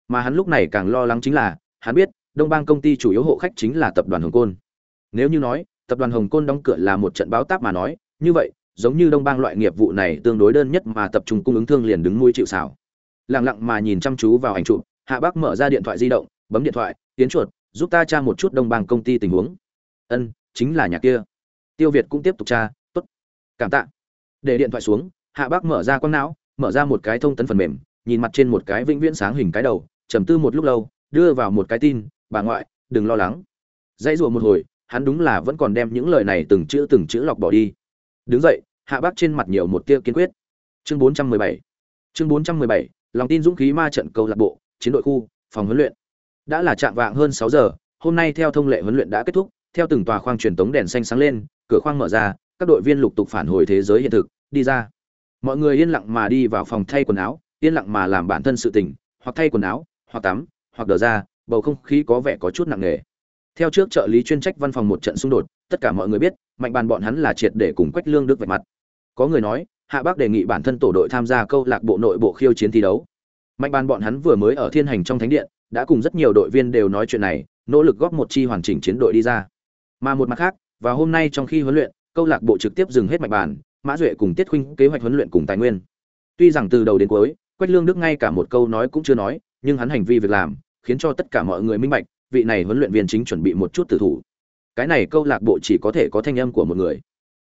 Mà hắn lúc này càng lo lắng chính là, hắn biết, đông bang công ty chủ yếu hộ khách chính là tập đoàn hồng côn. Nếu như nói, tập đoàn hồng côn đóng cửa là một trận báo táp mà nói, như vậy, giống như đông bang loại nghiệp vụ này tương đối đơn nhất mà tập trung cung ứng thương liền đứng mũi chịu sào. lặng lặng mà nhìn chăm chú vào ảnh chụp hạ Bác mở ra điện thoại di động, bấm điện thoại, tiến chuột, giúp ta tra một chút đông bằng công ty tình huống. Ân, chính là nhà kia. Tiêu việt cũng tiếp tục tra, tốt, cảm tạ. Để điện thoại xuống, hạ Bác mở ra con não, mở ra một cái thông tấn phần mềm, nhìn mặt trên một cái vĩnh viễn sáng hình cái đầu, trầm tư một lúc lâu, đưa vào một cái tin, bà ngoại, đừng lo lắng. Dãy rùa một hồi, hắn đúng là vẫn còn đem những lời này từng chữ từng chữ lọc bỏ đi. Đứng dậy, hạ bác trên mặt nhiều một tia kiên quyết. Chương 417 chương 417 lòng tin dũng khí ma trận câu lạc bộ chiến đội khu, phòng huấn luyện. Đã là chạm vạng hơn 6 giờ, hôm nay theo thông lệ huấn luyện đã kết thúc, theo từng tòa khoang truyền tống đèn xanh sáng lên, cửa khoang mở ra, các đội viên lục tục phản hồi thế giới hiện thực, đi ra. Mọi người yên lặng mà đi vào phòng thay quần áo, yên lặng mà làm bản thân sự tình, hoặc thay quần áo, hoặc tắm, hoặc đờ ra, bầu không khí có vẻ có chút nặng nề. Theo trước trợ lý chuyên trách văn phòng một trận xung đột, tất cả mọi người biết, mạnh bàn bọn hắn là triệt để cùng quách lương đức vạch mặt. Có người nói, hạ bác đề nghị bản thân tổ đội tham gia câu lạc bộ nội bộ khiêu chiến thi đấu mạnh bàn bọn hắn vừa mới ở thiên hành trong thánh điện, đã cùng rất nhiều đội viên đều nói chuyện này, nỗ lực góp một chi hoàn chỉnh chiến đội đi ra. Mà một mặt khác và hôm nay trong khi huấn luyện, câu lạc bộ trực tiếp dừng hết mạnh bàn mã duệ cùng tiết khuynh kế hoạch huấn luyện cùng tài nguyên. Tuy rằng từ đầu đến cuối, quách lương đức ngay cả một câu nói cũng chưa nói, nhưng hắn hành vi việc làm, khiến cho tất cả mọi người minh bạch, vị này huấn luyện viên chính chuẩn bị một chút tử thủ. Cái này câu lạc bộ chỉ có thể có thanh âm của một người.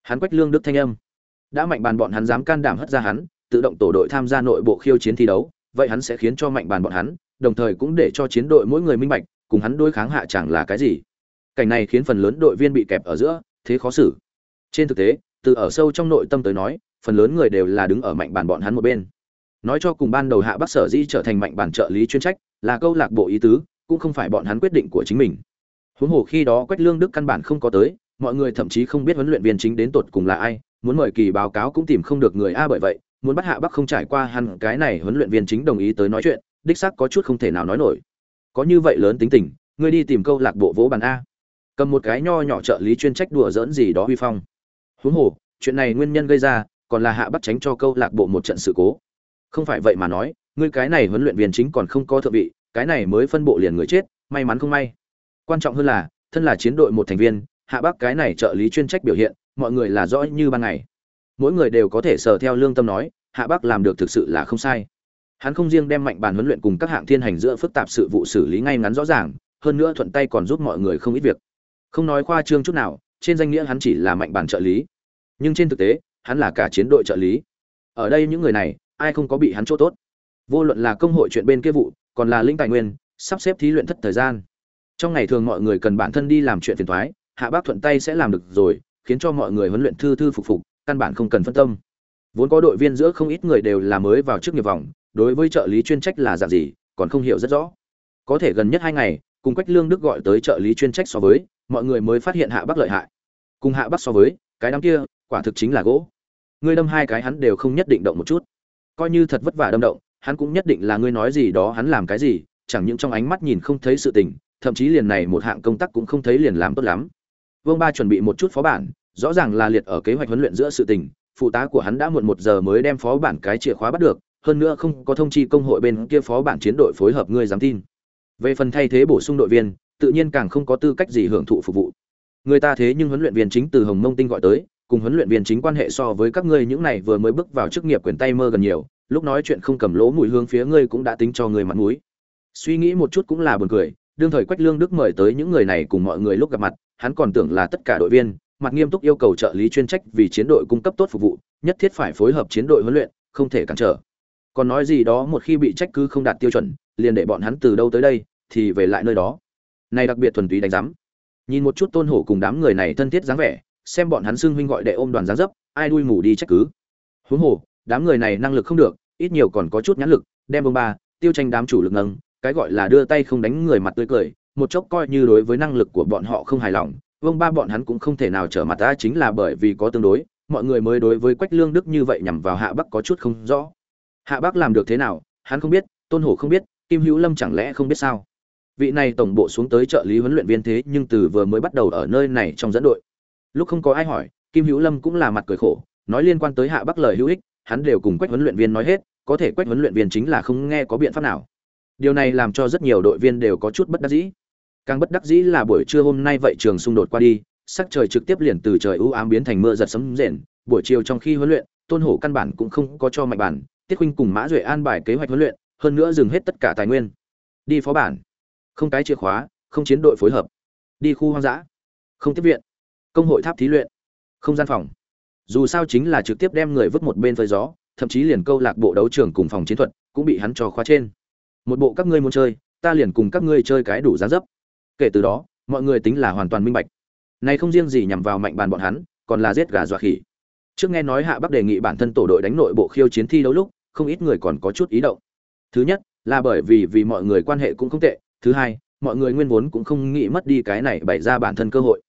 Hắn quách lương đức thanh âm. Đã mạnh bàn bọn hắn dám can đảm hất ra hắn, tự động tổ đội tham gia nội bộ khiêu chiến thi đấu vậy hắn sẽ khiến cho mạnh bàn bọn hắn, đồng thời cũng để cho chiến đội mỗi người minh bạch, cùng hắn đối kháng hạ chẳng là cái gì. Cảnh này khiến phần lớn đội viên bị kẹp ở giữa, thế khó xử. Trên thực tế, từ ở sâu trong nội tâm tới nói, phần lớn người đều là đứng ở mạnh bàn bọn hắn một bên. Nói cho cùng ban đầu hạ bắc sở di trở thành mạnh bàn trợ lý chuyên trách, là câu lạc bộ ý tứ, cũng không phải bọn hắn quyết định của chính mình. Huống hồ khi đó quách lương đức căn bản không có tới, mọi người thậm chí không biết huấn luyện viên chính đến tột cùng là ai, muốn mời kỳ báo cáo cũng tìm không được người a bởi vậy muốn bắt hạ bắc không trải qua hắn cái này huấn luyện viên chính đồng ý tới nói chuyện, đích xác có chút không thể nào nói nổi. Có như vậy lớn tính tình, ngươi đi tìm câu lạc bộ vỗ bàn a. Cầm một cái nho nhỏ trợ lý chuyên trách đùa dỡn gì đó huy phong. Huống hồ, chuyện này nguyên nhân gây ra, còn là hạ bắc tránh cho câu lạc bộ một trận sự cố. Không phải vậy mà nói, ngươi cái này huấn luyện viên chính còn không có thượng vị, cái này mới phân bộ liền người chết, may mắn không may. Quan trọng hơn là, thân là chiến đội một thành viên, hạ bắc cái này trợ lý chuyên trách biểu hiện, mọi người là rõ như ban ngày mỗi người đều có thể sờ theo lương tâm nói, hạ bắc làm được thực sự là không sai. Hắn không riêng đem mạnh bàn huấn luyện cùng các hạng thiên hành giữa phức tạp sự vụ xử lý ngay ngắn rõ ràng, hơn nữa thuận tay còn giúp mọi người không ít việc. Không nói khoa trương chút nào, trên danh nghĩa hắn chỉ là mạnh bàn trợ lý. Nhưng trên thực tế, hắn là cả chiến đội trợ lý. Ở đây những người này, ai không có bị hắn chỗ tốt? Vô luận là công hội chuyện bên kia vụ, còn là linh tài nguyên, sắp xếp thí luyện thất thời gian. Trong ngày thường mọi người cần bản thân đi làm chuyện phiền thoái, hạ bác thuận tay sẽ làm được rồi, khiến cho mọi người huấn luyện thư thư phục phục căn bản không cần phân tâm. Vốn có đội viên giữa không ít người đều là mới vào trước nghiệp vòng, đối với trợ lý chuyên trách là dạng gì, còn không hiểu rất rõ. Có thể gần nhất hai ngày, cùng quách lương đức gọi tới trợ lý chuyên trách so với, mọi người mới phát hiện hạ bắc lợi hại. Cùng hạ bắc so với, cái đám kia, quả thực chính là gỗ. Ngươi đâm hai cái hắn đều không nhất định động một chút. Coi như thật vất vả đâm động, hắn cũng nhất định là ngươi nói gì đó hắn làm cái gì, chẳng những trong ánh mắt nhìn không thấy sự tình, thậm chí liền này một hạng công tác cũng không thấy liền làm tốt lắm. Vương ba chuẩn bị một chút phó bản rõ ràng là liệt ở kế hoạch huấn luyện giữa sự tình, phụ tá của hắn đã muộn một giờ mới đem phó bản cái chìa khóa bắt được, hơn nữa không có thông chi công hội bên kia phó bản chiến đội phối hợp ngươi dám tin. Về phần thay thế bổ sung đội viên, tự nhiên càng không có tư cách gì hưởng thụ phục vụ. Người ta thế nhưng huấn luyện viên chính từ hồng mông tinh gọi tới, cùng huấn luyện viên chính quan hệ so với các ngươi những này vừa mới bước vào chức nghiệp quyền tay mơ gần nhiều, lúc nói chuyện không cầm lỗ mùi hương phía ngươi cũng đã tính cho người mặt mũi. Suy nghĩ một chút cũng là buồn cười, đương thời quách lương đức mời tới những người này cùng mọi người lúc gặp mặt, hắn còn tưởng là tất cả đội viên mặt nghiêm túc yêu cầu trợ lý chuyên trách vì chiến đội cung cấp tốt phục vụ, nhất thiết phải phối hợp chiến đội huấn luyện, không thể cản trở. Còn nói gì đó một khi bị trách cứ không đạt tiêu chuẩn, liền để bọn hắn từ đâu tới đây, thì về lại nơi đó. Này đặc biệt thuần túy đánh giám. Nhìn một chút tôn hổ cùng đám người này thân thiết dáng vẻ, xem bọn hắn xưng huynh gọi đệ ôm đoàn dáng dấp, ai đuôi ngủ đi trách cứ. Huống hồ, đám người này năng lực không được, ít nhiều còn có chút nhãn lực, đem bông ba, tiêu tranh đám chủ lực nâng, cái gọi là đưa tay không đánh người mặt tươi cười, một chốc coi như đối với năng lực của bọn họ không hài lòng Vương ba bọn hắn cũng không thể nào trở mặt ta chính là bởi vì có tương đối, mọi người mới đối với quách lương đức như vậy nhằm vào hạ bắc có chút không rõ. Hạ bắc làm được thế nào, hắn không biết, tôn hổ không biết, kim hữu lâm chẳng lẽ không biết sao? Vị này tổng bộ xuống tới trợ lý huấn luyện viên thế nhưng từ vừa mới bắt đầu ở nơi này trong dẫn đội. Lúc không có ai hỏi, kim hữu lâm cũng là mặt cười khổ, nói liên quan tới hạ bắc lời hữu ích, hắn đều cùng quách huấn luyện viên nói hết, có thể quách huấn luyện viên chính là không nghe có biện pháp nào. Điều này làm cho rất nhiều đội viên đều có chút bất đắc dĩ càng bất đắc dĩ là buổi trưa hôm nay vậy trường xung đột qua đi, sắc trời trực tiếp liền từ trời ưu ám biến thành mưa giật sấm rền. Buổi chiều trong khi huấn luyện, tôn hổ căn bản cũng không có cho mạnh bản, tiết huynh cùng mã duệ an bài kế hoạch huấn luyện, hơn nữa dừng hết tất cả tài nguyên. Đi phó bản. Không cái chìa khóa, không chiến đội phối hợp. Đi khu hoang dã. Không tiếp viện. Công hội tháp thí luyện. Không gian phòng. Dù sao chính là trực tiếp đem người vứt một bên phơi gió, thậm chí liền câu lạc bộ đấu trường cùng phòng chiến thuật cũng bị hắn trò khóa trên. Một bộ các ngươi muốn chơi, ta liền cùng các ngươi chơi cái đủ giá dấp kể từ đó, mọi người tính là hoàn toàn minh bạch. Này không riêng gì nhằm vào mạnh bàn bọn hắn, còn là giết gà dọa khỉ. Trước nghe nói hạ bắc đề nghị bản thân tổ đội đánh nội bộ khiêu chiến thi đấu lúc, không ít người còn có chút ý động. Thứ nhất, là bởi vì vì mọi người quan hệ cũng không tệ. Thứ hai, mọi người nguyên vốn cũng không nghĩ mất đi cái này bày ra bản thân cơ hội.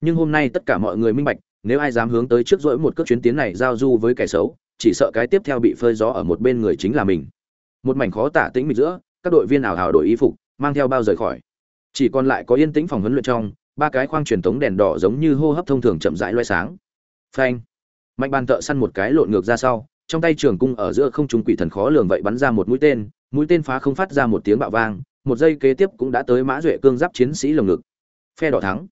Nhưng hôm nay tất cả mọi người minh bạch, nếu ai dám hướng tới trước dỗi một cước chuyến tiến này giao du với kẻ xấu, chỉ sợ cái tiếp theo bị phơi gió ở một bên người chính là mình. Một mảnh khó tả tĩnh mịch giữa, các đội viên ảo hào đổi y phục, mang theo bao rời khỏi chỉ còn lại có yên tĩnh phòng huấn luyện trong, ba cái khoang truyền thống đèn đỏ giống như hô hấp thông thường chậm rãi loay sáng. Phanh. Mạnh bàn thợ săn một cái lộn ngược ra sau, trong tay trường cung ở giữa không trung quỷ thần khó lường vậy bắn ra một mũi tên mũi tên phá không phát ra một tiếng bạo vang, một giây kế tiếp cũng đã tới mã duệ cương giáp chiến sĩ lồng ngực. Phe đỏ thắng.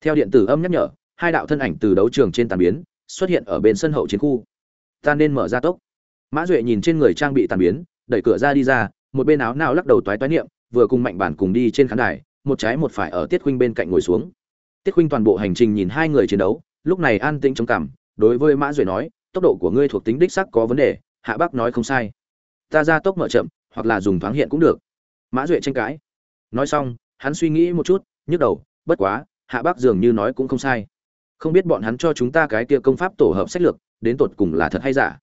Theo điện tử âm nhắc nhở, hai đạo thân ảnh từ đấu trường trên tàn biến, xuất hiện ở bên sân hậu chiến khu. Ta nên mở ra tốc. Mã duệ nhìn trên người trang bị tàn biến, đẩy cửa ra đi ra, một bên áo nào lắc đầu toái toái niệm, vừa cùng mạnh bản cùng đi trên khán đài một trái một phải ở tiết khuynh bên cạnh ngồi xuống. Tiết khuynh toàn bộ hành trình nhìn hai người chiến đấu, lúc này an tĩnh chống cảm, đối với mã duệ nói, tốc độ của ngươi thuộc tính đích sắc có vấn đề, hạ Bác nói không sai. Ta ra tốc mở chậm, hoặc là dùng thoáng hiện cũng được. Mã duệ tranh cãi. Nói xong, hắn suy nghĩ một chút, nhức đầu, bất quá, hạ Bác dường như nói cũng không sai. Không biết bọn hắn cho chúng ta cái kia công pháp tổ hợp sách lược, đến tột cùng là thật hay giả?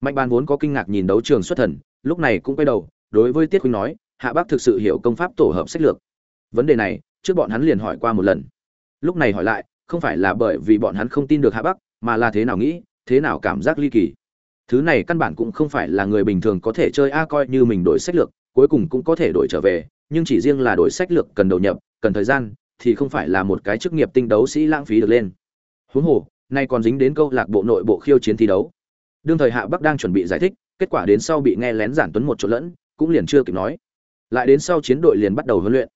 Mạnh ban vốn có kinh ngạc nhìn đấu trường xuất thần, lúc này cũng quay đầu, đối với tiết huynh nói, hạ Bác thực sự hiểu công pháp tổ hợp sách lược vấn đề này, trước bọn hắn liền hỏi qua một lần. Lúc này hỏi lại, không phải là bởi vì bọn hắn không tin được hạ bắc, mà là thế nào nghĩ, thế nào cảm giác ly kỳ. Thứ này căn bản cũng không phải là người bình thường có thể chơi a coi như mình đổi sách lược, cuối cùng cũng có thể đổi trở về, nhưng chỉ riêng là đổi sách lược cần đầu nhập, cần thời gian, thì không phải là một cái chức nghiệp tinh đấu sĩ lãng phí được lên. Huống hồ, nay còn dính đến câu lạc bộ nội bộ khiêu chiến thi đấu. Đương thời hạ bắc đang chuẩn bị giải thích, kết quả đến sau bị nghe lén giản tuấn một chỗ lẫn, cũng liền chưa kịp nói. Lại đến sau chiến đội liền bắt đầu huấn luyện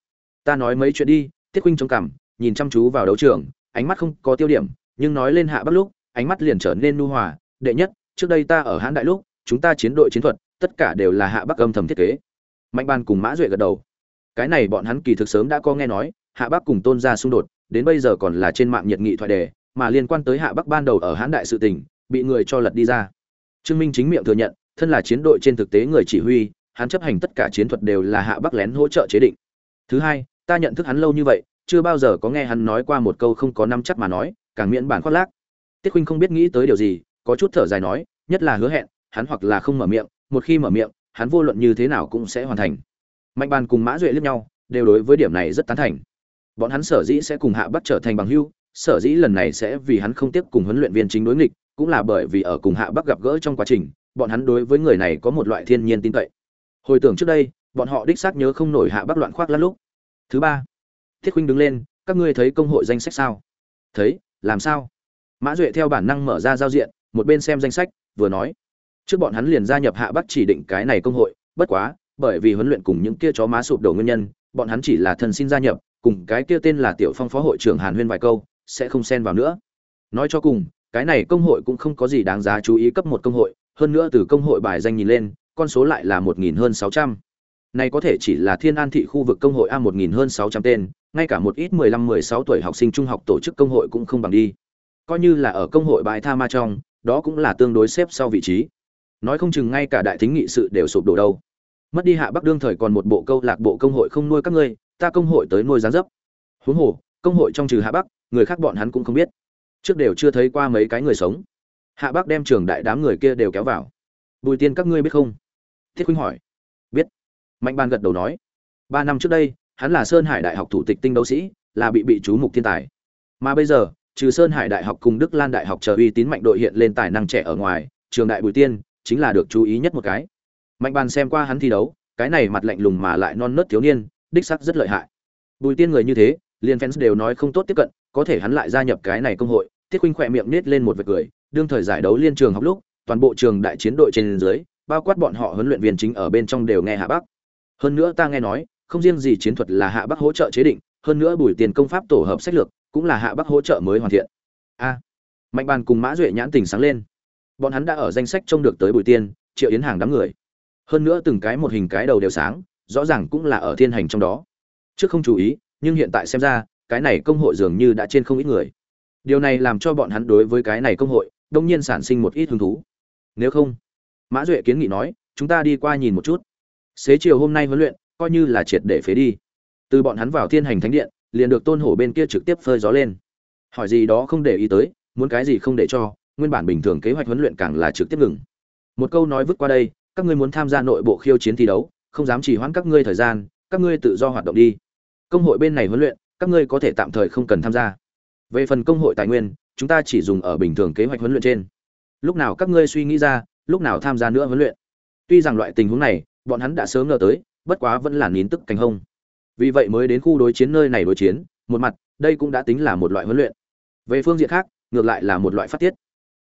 ta nói mấy chuyện đi, tiết huynh trông cằm nhìn chăm chú vào đấu trường, ánh mắt không có tiêu điểm, nhưng nói lên hạ bắc lúc, ánh mắt liền trở nên nu hòa. Đệ nhất, trước đây ta ở hãn đại lúc, chúng ta chiến đội chiến thuật, tất cả đều là hạ bắc âm thầm thiết kế. Mạnh ban cùng mã duệ gật đầu. Cái này bọn hắn kỳ thực sớm đã có nghe nói, hạ bắc cùng tôn gia xung đột, đến bây giờ còn là trên mạng nhiệt nghị thoại đề, mà liên quan tới hạ bắc ban đầu ở hãn đại sự tình, bị người cho lật đi ra. Trương minh chính miệng thừa nhận, thân là chiến đội trên thực tế người chỉ huy, hắn chấp hành tất cả chiến thuật đều là hạ bắc lén hỗ trợ chế định. Thứ hai ta nhận thức hắn lâu như vậy, chưa bao giờ có nghe hắn nói qua một câu không có năm chắc mà nói, càng miễn bản khoác lác. Tiết huynh không biết nghĩ tới điều gì, có chút thở dài nói, nhất là hứa hẹn, hắn hoặc là không mở miệng, một khi mở miệng, hắn vô luận như thế nào cũng sẽ hoàn thành. Mạnh bàn cùng mã duệ liếc nhau, đều đối với điểm này rất tán thành. Bọn hắn sở dĩ sẽ cùng hạ bắc trở thành bằng hưu sở dĩ lần này sẽ vì hắn không tiếp cùng huấn luyện viên chính đối nghịch, cũng là bởi vì ở cùng hạ bắc gặp gỡ trong quá trình, bọn hắn đối với người này có một loại thiên nhiên tin cậy. Hồi tưởng trước đây, bọn họ đích xác nhớ không nổi hạ bắc loạn khoác lát lúc thứ ba, thiết huynh đứng lên, các ngươi thấy công hội danh sách sao? Thấy, làm sao? Mã duệ theo bản năng mở ra giao diện, một bên xem danh sách, vừa nói. Trước bọn hắn liền gia nhập hạ bắc chỉ định cái này công hội, bất quá, bởi vì huấn luyện cùng những kia chó má sụp đổ nguyên nhân, bọn hắn chỉ là thần xin gia nhập, cùng cái kia tên là tiểu phong phó hội trưởng hàn huyên vài câu, sẽ không xen vào nữa. Nói cho cùng, cái này công hội cũng không có gì đáng giá chú ý cấp một công hội, hơn nữa từ công hội bài danh nhìn lên, con số lại là một nghìn hơn sáu trăm này có thể chỉ là thiên an thị khu vực công hội a một nghìn hơn sáu trăm tên, ngay cả một ít mười lăm, mười sáu tuổi học sinh trung học tổ chức công hội cũng không bằng đi. Coi như là ở công hội bài tha ma trong, đó cũng là tương đối xếp sau vị trí. Nói không chừng ngay cả đại thính nghị sự đều sụp đổ đâu. Mất đi hạ bắc đương thời còn một bộ câu lạc bộ công hội không nuôi các ngươi, ta công hội tới nuôi gián dấp. Huống hồ, công hội trong trừ hạ bắc, người khác bọn hắn cũng không biết. Trước đều chưa thấy qua mấy cái người sống. Hạ bắc đem trường đại đám người kia đều kéo vào. Bùi tiên các ngươi biết không? Thiết Khuynh hỏi. Biết mạnh ban gật đầu nói, ba năm trước đây, hắn là sơn hải đại học thủ tịch tinh đấu sĩ, là bị bị chú mục thiên tài. Mà bây giờ, trừ sơn hải đại học cùng đức lan đại học chờ uy tín mạnh đội hiện lên tài năng trẻ ở ngoài, trường đại bùi tiên chính là được chú ý nhất một cái. Mạnh bàn xem qua hắn thi đấu, cái này mặt lạnh lùng mà lại non nớt thiếu niên, đích sắc rất lợi hại. Bùi tiên người như thế, liền fans đều nói không tốt tiếp cận, có thể hắn lại gia nhập cái này công hội, thiết khuynh khỏe miệng nết lên một vệt cười, đương thời giải đấu liên trường học lúc, toàn bộ trường đại chiến đội trên dưới, bao quát bọn họ huấn luyện viên chính ở bên trong đều nghe hạ bắc hơn nữa ta nghe nói, không riêng gì chiến thuật là hạ bắc hỗ trợ chế định, hơn nữa bùi tiền công pháp tổ hợp sách lược cũng là hạ bắc hỗ trợ mới hoàn thiện. A. Mạnh bàn cùng mã duệ nhãn tình sáng lên. Bọn hắn đã ở danh sách trông được tới bùi tiên triệu yến hàng đám người. Hơn nữa từng cái một hình cái đầu đều sáng, rõ ràng cũng là ở thiên hành trong đó. Trước không chú ý, nhưng hiện tại xem ra, cái này công hội dường như đã trên không ít người. Điều này làm cho bọn hắn đối với cái này công hội, đông nhiên sản sinh một ít hứng thú. Nếu không, mã duệ kiến nghị nói, chúng ta đi qua nhìn một chút xế chiều hôm nay huấn luyện, coi như là triệt để phế đi. Từ bọn hắn vào thiên hành thánh điện, liền được tôn hổ bên kia trực tiếp phơi gió lên. Hỏi gì đó không để ý tới, muốn cái gì không để cho, nguyên bản bình thường kế hoạch huấn luyện càng là trực tiếp ngừng. Một câu nói vứt qua đây, các ngươi muốn tham gia nội bộ khiêu chiến thi đấu, không dám chỉ hoãn các ngươi thời gian, các ngươi tự do hoạt động đi. Công hội bên này huấn luyện, các ngươi có thể tạm thời không cần tham gia. Về phần công hội tài nguyên, chúng ta chỉ dùng ở bình thường kế hoạch huấn luyện trên. Lúc nào các ngươi suy nghĩ ra, lúc nào tham gia nữa huấn luyện. Tuy rằng loại tình huống này bọn hắn đã sớm ngờ tới, bất quá vẫn là nín tức cánh hông. Vì vậy mới đến khu đối chiến nơi này đối chiến, một mặt, đây cũng đã tính là một loại huấn luyện. Về phương diện khác, ngược lại là một loại phát tiết.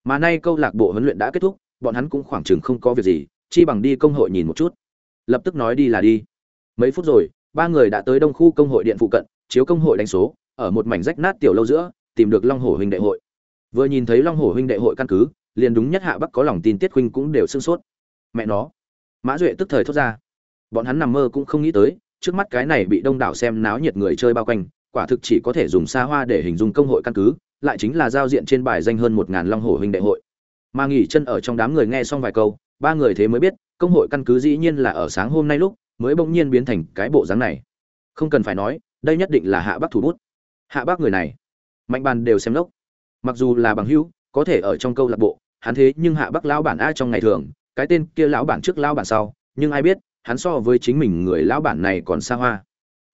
Mà nay câu lạc bộ huấn luyện đã kết thúc, bọn hắn cũng khoảng chừng không có việc gì, chi bằng đi công hội nhìn một chút. Lập tức nói đi là đi. Mấy phút rồi, ba người đã tới đông khu công hội điện phụ cận, chiếu công hội đánh số, ở một mảnh rách nát tiểu lâu giữa, tìm được long hổ huynh đệ hội. Vừa nhìn thấy long hổ huynh đệ hội căn cứ, liền đúng nhất hạ bắc có lòng tin tiết huynh cũng đều sưng sốt. Mẹ nó mã duệ tức thời thốt ra. Bọn hắn nằm mơ cũng không nghĩ tới, trước mắt cái này bị đông đảo xem náo nhiệt người chơi bao quanh, quả thực chỉ có thể dùng xa hoa để hình dung công hội căn cứ, lại chính là giao diện trên bài danh hơn một ngàn long hổ huynh Đại hội. Mà nghỉ chân ở trong đám người nghe xong vài câu, ba người thế mới biết, công hội căn cứ dĩ nhiên là ở sáng hôm nay lúc, mới bỗng nhiên biến thành cái bộ dáng này. Không cần phải nói, đây nhất định là hạ bắc thủ bút. Hạ bắc người này, mạnh bàn đều xem lốc. Mặc dù là bằng hữu, có thể ở trong câu lạc bộ, hắn thế nhưng hạ bắc lão bản a trong ngày thường cái tên kia lão bản trước lão bản sau, nhưng ai biết, hắn so với chính mình người lão bản này còn xa hoa.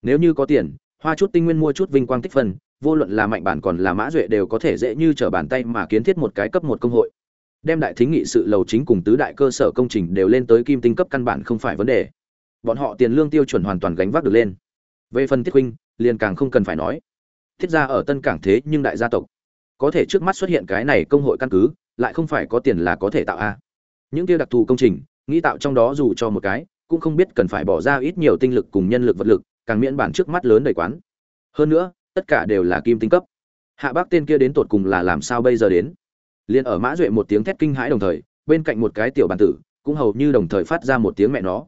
Nếu như có tiền, hoa chút tinh nguyên mua chút vinh quang tích phân, vô luận là mạnh bản còn là mã duệ đều có thể dễ như trở bàn tay mà kiến thiết một cái cấp một công hội. Đem đại thính nghị sự lầu chính cùng tứ đại cơ sở công trình đều lên tới kim tinh cấp căn bản không phải vấn đề. Bọn họ tiền lương tiêu chuẩn hoàn toàn gánh vác được lên. Về phần tiết huynh, liền càng không cần phải nói. Thiết ra ở tân cảng thế nhưng đại gia tộc. Có thể trước mắt xuất hiện cái này công hội căn cứ, lại không phải có tiền là có thể tạo a những kia đặc thù công trình, nghĩ tạo trong đó dù cho một cái, cũng không biết cần phải bỏ ra ít nhiều tinh lực cùng nhân lực vật lực, càng miễn bản trước mắt lớn đầy quán. Hơn nữa, tất cả đều là kim tinh cấp. Hạ bác tên kia đến tột cùng là làm sao bây giờ đến? Liền ở mã duệ một tiếng thét kinh hãi đồng thời, bên cạnh một cái tiểu bàn tử, cũng hầu như đồng thời phát ra một tiếng mẹ nó.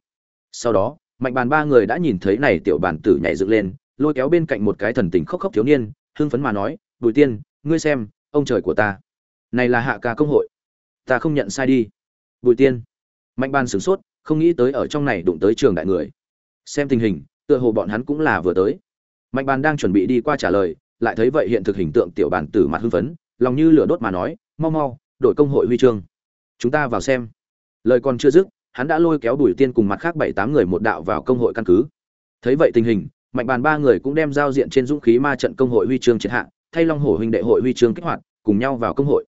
Sau đó, mạnh bàn ba người đã nhìn thấy này tiểu bàn tử nhảy dựng lên, lôi kéo bên cạnh một cái thần tình khóc khóc thiếu niên, hưng phấn mà nói, bùi tiên, ngươi xem, ông trời của ta. Này là hạ ca công hội. Ta không nhận sai đi bùi tiên. Mạnh ban sửng sốt, không nghĩ tới ở trong này đụng tới trường đại người. Xem tình hình, tựa hồ bọn hắn cũng là vừa tới. Mạnh bàn đang chuẩn bị đi qua trả lời, lại thấy vậy hiện thực hình tượng tiểu bản tử mặt hưng phấn, lòng như lửa đốt mà nói, mau mau đội công hội huy chương. Chúng ta vào xem. Lời còn chưa dứt, hắn đã lôi kéo bùi tiên cùng mặt khác bảy tám người một đạo vào công hội căn cứ. Thấy vậy tình hình, mạnh bàn ba người cũng đem giao diện trên dũng khí ma trận công hội huy chương triệt hạ, thay long hổ huynh đệ hội huy chương kích hoạt, cùng nhau vào công hội.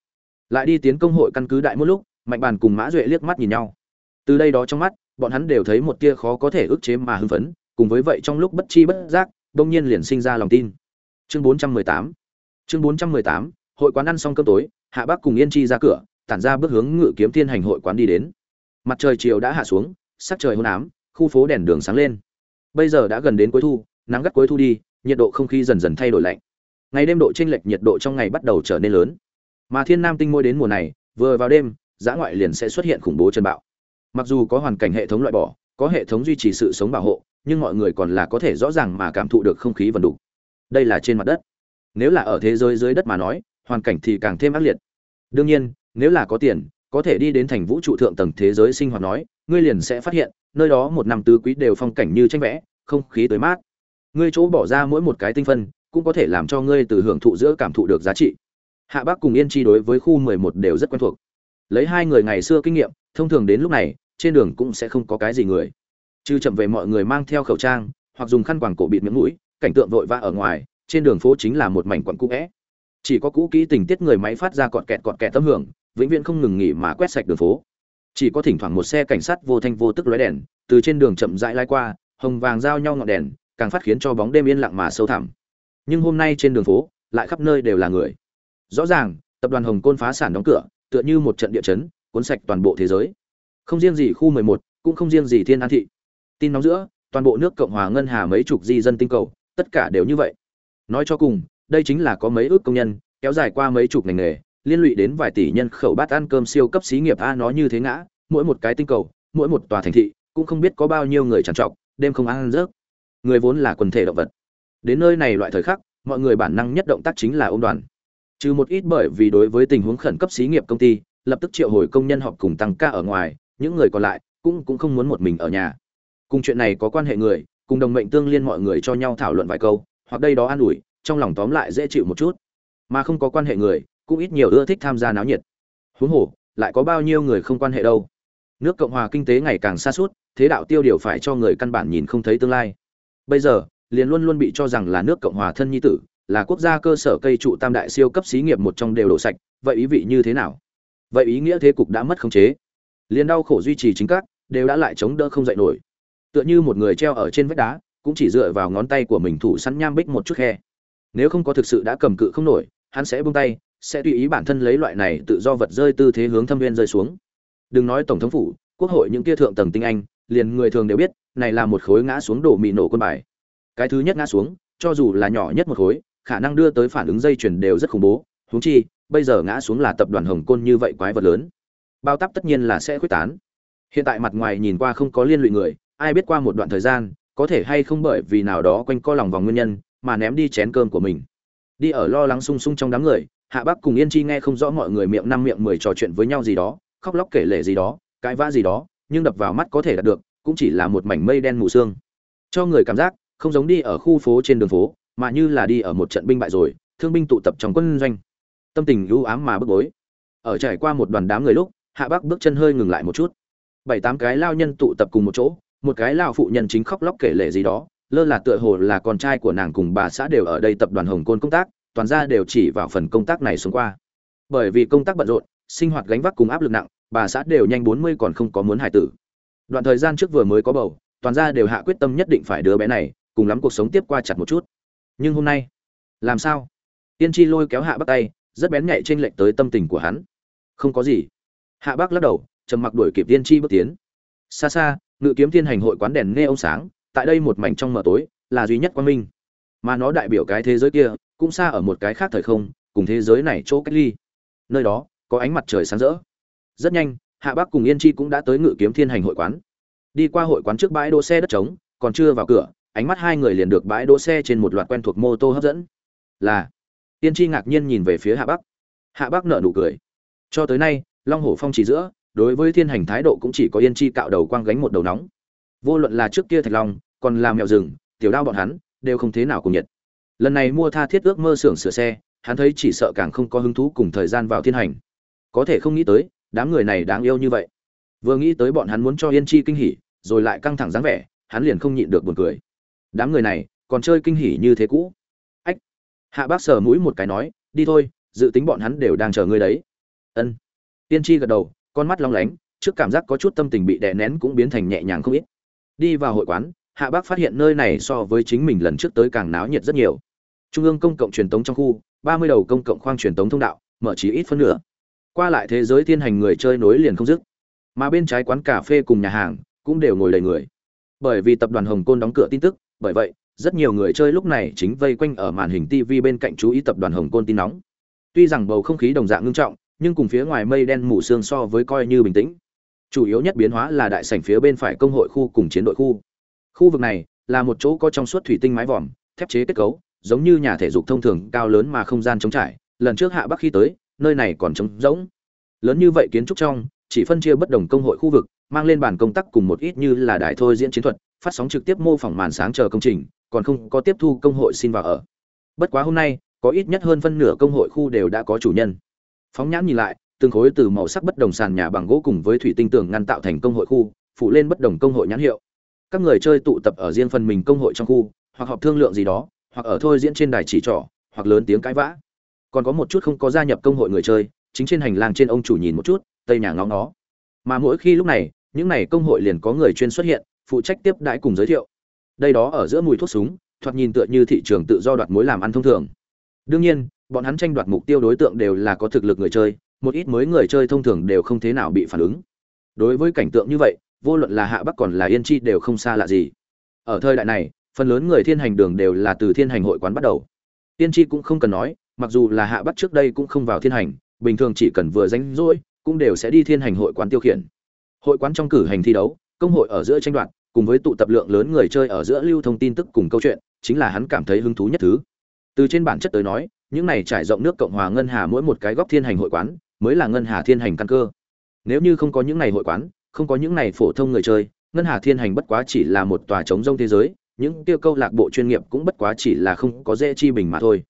Lại đi tiến công hội căn cứ đại một lúc mạnh bàn cùng mã duệ liếc mắt nhìn nhau. Từ đây đó trong mắt, bọn hắn đều thấy một tia khó có thể ức chế mà hưng phấn, cùng với vậy trong lúc bất chi bất giác đông nhiên liền sinh ra lòng tin. Chương 418 chương 418 hội quán ăn xong cơm tối, hạ bác cùng yên chi ra cửa, tản ra bước hướng ngự kiếm thiên hành hội quán đi đến. Mặt trời chiều đã hạ xuống, sắc trời hôn ám, khu phố đèn đường sáng lên. Bây giờ đã gần đến cuối thu, nắng gắt cuối thu đi, nhiệt độ không khí dần dần thay đổi lạnh. Ngày đêm độ chênh lệch nhiệt độ trong ngày bắt đầu trở nên lớn. Mà thiên nam tinh môi đến mùa này, vừa vào đêm giã ngoại liền sẽ xuất hiện khủng bố chân bạo. Mặc dù có hoàn cảnh hệ thống loại bỏ, có hệ thống duy trì sự sống bảo hộ, nhưng mọi người còn là có thể rõ ràng mà cảm thụ được không khí vần đủ. Đây là trên mặt đất. Nếu là ở thế giới dưới đất mà nói, hoàn cảnh thì càng thêm ác liệt. Đương nhiên, nếu là có tiền, có thể đi đến thành vũ trụ thượng tầng thế giới sinh hoạt nói, ngươi liền sẽ phát hiện, nơi đó một năm tứ quý đều phong cảnh như tranh vẽ, không khí tới mát. Ngươi chỗ bỏ ra mỗi một cái tinh phân, cũng có thể làm cho ngươi từ hưởng thụ giữa cảm thụ được giá trị. Hạ bác cùng yên chi đối với khu mười một đều rất quen thuộc lấy hai người ngày xưa kinh nghiệm, thông thường đến lúc này, trên đường cũng sẽ không có cái gì người. Chứ chậm về mọi người mang theo khẩu trang, hoặc dùng khăn quàng cổ bịt miệng mũi, cảnh tượng vội vã ở ngoài, trên đường phố chính là một mảnh quận cũ vẽ. Chỉ có cũ kỹ tình tiết người máy phát ra cọt kẹt cọt kẹt tấm hưởng, vĩnh viễn không ngừng nghỉ mà quét sạch đường phố. Chỉ có thỉnh thoảng một xe cảnh sát vô thanh vô tức lóe đèn, từ trên đường chậm rãi lai qua, hồng vàng giao nhau ngọn đèn, càng phát khiến cho bóng đêm yên lặng mà sâu thẳm. Nhưng hôm nay trên đường phố, lại khắp nơi đều là người. Rõ ràng, tập đoàn hồng côn phá sản đóng cửa tựa như một trận địa chấn cuốn sạch toàn bộ thế giới. Không riêng gì khu 11, cũng không riêng gì thiên an thị. Tin nóng giữa toàn bộ nước cộng hòa ngân hà mấy chục di dân tinh cầu tất cả đều như vậy. Nói cho cùng đây chính là có mấy ước công nhân kéo dài qua mấy chục ngành nghề liên lụy đến vài tỷ nhân khẩu bát ăn cơm siêu cấp xí nghiệp a nó như thế ngã mỗi một cái tinh cầu mỗi một tòa thành thị cũng không biết có bao nhiêu người trằn trọc đêm không ăn rớt người vốn là quần thể động vật. Đến nơi này loại thời khắc mọi người bản năng nhất động tác chính là ôm đoàn trừ một ít bởi vì đối với tình huống khẩn cấp xí nghiệp công ty, lập tức triệu hồi công nhân họp cùng tăng ca ở ngoài, những người còn lại cũng cũng không muốn một mình ở nhà. Cùng chuyện này có quan hệ người, cùng đồng mệnh tương liên mọi người cho nhau thảo luận vài câu, hoặc đây đó an ủi, trong lòng tóm lại dễ chịu một chút. Mà không có quan hệ người, cũng ít nhiều ưa thích tham gia náo nhiệt. Huống hồ, lại có bao nhiêu người không quan hệ đâu. Nước cộng hòa kinh tế ngày càng xa suốt, thế đạo tiêu điều phải cho người căn bản nhìn không thấy tương lai. Bây giờ, liền luôn luôn bị cho rằng là nước cộng hòa thân nhi tử là quốc gia cơ sở cây trụ tam đại siêu cấp xí nghiệp một trong đều đổ sạch, vậy ý vị như thế nào? Vậy ý nghĩa thế cục đã mất khống chế. Liền đau khổ duy trì chính các, đều đã lại chống đỡ không dậy nổi. Tựa như một người treo ở trên vách đá, cũng chỉ dựa vào ngón tay của mình thủ sẵn nham bích một chút khe. Nếu không có thực sự đã cầm cự không nổi, hắn sẽ buông tay, sẽ tùy ý bản thân lấy loại này tự do vật rơi tư thế hướng thâm viên rơi xuống. Đừng nói tổng thống phủ, quốc hội những kia thượng tầng tinh anh, liền người thường đều biết, này là một khối ngã xuống đổ mì nổ quân bài. Cái thứ nhất ngã xuống, cho dù là nhỏ nhất một khối khả năng đưa tới phản ứng dây chuyền đều rất khủng bố. Huống chi, bây giờ ngã xuống là tập đoàn hồng côn như vậy quái vật lớn. Bao tắp tất nhiên là sẽ khuếch tán. Hiện tại mặt ngoài nhìn qua không có liên lụy người, ai biết qua một đoạn thời gian, có thể hay không bởi vì nào đó quanh co lòng vòng nguyên nhân, mà ném đi chén cơm của mình. Đi ở lo lắng sung sung trong đám người, hạ bắc cùng yên chi nghe không rõ mọi người miệng năm miệng mười trò chuyện với nhau gì đó, khóc lóc kể lể gì đó, cãi vã gì đó, nhưng đập vào mắt có thể đạt được, cũng chỉ là một mảnh mây đen mù sương. Cho người cảm giác, không giống đi ở khu phố trên đường phố mà như là đi ở một trận binh bại rồi, thương binh tụ tập trong quân doanh. Tâm tình ưu ám mà bức bối. Ở trải qua một đoàn đám người lúc, hạ bắc bước chân hơi ngừng lại một chút. Bảy tám cái lao nhân tụ tập cùng một chỗ, một cái lao phụ nhân chính khóc lóc kể lể gì đó, lơ là tựa hồ là con trai của nàng cùng bà xã đều ở đây tập đoàn hồng côn công tác, toàn ra đều chỉ vào phần công tác này xuống qua. Bởi vì công tác bận rộn, sinh hoạt gánh vác cùng áp lực nặng, bà xã đều nhanh bốn mươi còn không có muốn hài tử. Đoạn thời gian trước vừa mới có bầu, toàn gia đều hạ quyết tâm nhất định phải đứa bé này, cùng lắm cuộc sống tiếp qua chặt một chút nhưng hôm nay, làm sao? Tiên tri lôi kéo hạ bắc tay, rất bén nhạy trên lệch tới tâm tình của hắn. Không có gì. Hạ bắc lắc đầu, trầm mặc đuổi kịp tiên tri bước tiến. Xa xa, ngự kiếm thiên hành hội quán đèn nghe ông sáng, tại đây một mảnh trong mờ tối, là duy nhất quang minh. Mà nó đại biểu cái thế giới kia, cũng xa ở một cái khác thời không, cùng thế giới này chỗ cách ly. Nơi đó, có ánh mặt trời sáng rỡ. Rất nhanh, hạ bắc cùng yên chi cũng đã tới ngự kiếm thiên hành hội quán. Đi qua hội quán trước bãi đỗ xe đất trống, còn chưa vào cửa ánh mắt hai người liền được bãi đỗ xe trên một loạt quen thuộc mô tô hấp dẫn. Là, tiên chi ngạc nhiên nhìn về phía hạ bắc. Hạ bắc nở nụ cười. Cho tới nay, long hổ phong chỉ giữa, đối với thiên hành thái độ cũng chỉ có yên chi cạo đầu quang gánh một đầu nóng. Vô luận là trước kia thạch long, còn làm mèo rừng tiểu đao bọn hắn, đều không thế nào cùng nhiệt. Lần này mua tha thiết ước mơ xưởng sửa xe, hắn thấy chỉ sợ càng không có hứng thú cùng thời gian vào thiên hành. Có thể không nghĩ tới, đám người này đáng yêu như vậy. Vừa nghĩ tới bọn hắn muốn cho yên chi kinh hỉ, rồi lại căng thẳng dáng vẻ, hắn liền không nhịn được buồn cười đám người này còn chơi kinh hỉ như thế cũ. Ách, hạ bác sờ mũi một cái nói, đi thôi, dự tính bọn hắn đều đang chờ ngươi đấy. Ân. Tiên tri gật đầu, con mắt long lánh, trước cảm giác có chút tâm tình bị đè nén cũng biến thành nhẹ nhàng không ít. Đi vào hội quán, hạ bác phát hiện nơi này so với chính mình lần trước tới càng náo nhiệt rất nhiều. Trung ương công cộng truyền tống trong khu, ba mươi đầu công cộng khoang truyền tống thông đạo, mở chỉ ít phân nửa. Qua lại thế giới thiên hành người chơi nối liền không dứt. Mà bên trái quán cà phê cùng nhà hàng cũng đều ngồi đầy người. Bởi vì tập đoàn hồng côn đóng cửa tin tức bởi vậy, rất nhiều người chơi lúc này chính vây quanh ở màn hình tv bên cạnh chú ý tập đoàn hồng côn tin nóng. Tuy rằng bầu không khí đồng dạng ngưng trọng, nhưng cùng phía ngoài mây đen mù sương so với coi như bình tĩnh. Chủ yếu nhất biến hóa là đại sảnh phía bên phải công hội khu cùng chiến đội khu. Khu vực này là một chỗ có trong suốt thủy tinh mái vòm, thép chế kết cấu, giống như nhà thể dục thông thường, cao lớn mà không gian trống trải. Lần trước hạ bắc khi tới, nơi này còn trống rỗng. Lớn như vậy kiến trúc trong, chỉ phân chia bất đồng công hội khu vực mang lên bàn công tác cùng một ít như là đài thôi diễn chiến thuật, phát sóng trực tiếp mô phỏng màn sáng chờ công trình, còn không có tiếp thu công hội xin vào ở. Bất quá hôm nay, có ít nhất hơn phân nửa công hội khu đều đã có chủ nhân. Phóng nhãn nhìn lại, từng khối từ màu sắc bất đồng sàn nhà bằng gỗ cùng với thủy tinh tường ngăn tạo thành công hội khu phụ lên bất đồng công hội nhãn hiệu. Các người chơi tụ tập ở riêng phần mình công hội trong khu, hoặc họp thương lượng gì đó, hoặc ở thôi diễn trên đài chỉ trỏ, hoặc lớn tiếng cãi vã. Còn có một chút không có gia nhập công hội người chơi, chính trên hành lang trên ông chủ nhìn một chút, tây nhà ngóng nó mà mỗi khi lúc này những này công hội liền có người chuyên xuất hiện, phụ trách tiếp đãi cùng giới thiệu. Đây đó ở giữa mùi thuốc súng, thoạt nhìn tựa như thị trường tự do đoạt mối làm ăn thông thường. Đương nhiên, bọn hắn tranh đoạt mục tiêu đối tượng đều là có thực lực người chơi, một ít mới người chơi thông thường đều không thế nào bị phản ứng. Đối với cảnh tượng như vậy, vô luận là hạ bắc còn là yên chi đều không xa lạ gì. Ở thời đại này, phần lớn người thiên hành đường đều là từ thiên hành hội quán bắt đầu. Yên chi cũng không cần nói, mặc dù là hạ bắc trước đây cũng không vào thiên hành, bình thường chỉ cần vừa rảnh rỗi, cũng đều sẽ đi thiên hành hội quán tiêu khiển hội quán trong cử hành thi đấu, công hội ở giữa tranh đoạt, cùng với tụ tập lượng lớn người chơi ở giữa lưu thông tin tức cùng câu chuyện, chính là hắn cảm thấy hứng thú nhất thứ. Từ trên bản chất tới nói, những này trải rộng nước cộng hòa ngân hà mỗi một cái góc thiên hành hội quán, mới là ngân hà thiên hành căn cơ. Nếu như không có những này hội quán, không có những này phổ thông người chơi, ngân hà thiên hành bất quá chỉ là một tòa trống rông thế giới, những tiêu câu lạc bộ chuyên nghiệp cũng bất quá chỉ là không có dễ chi bình mà thôi.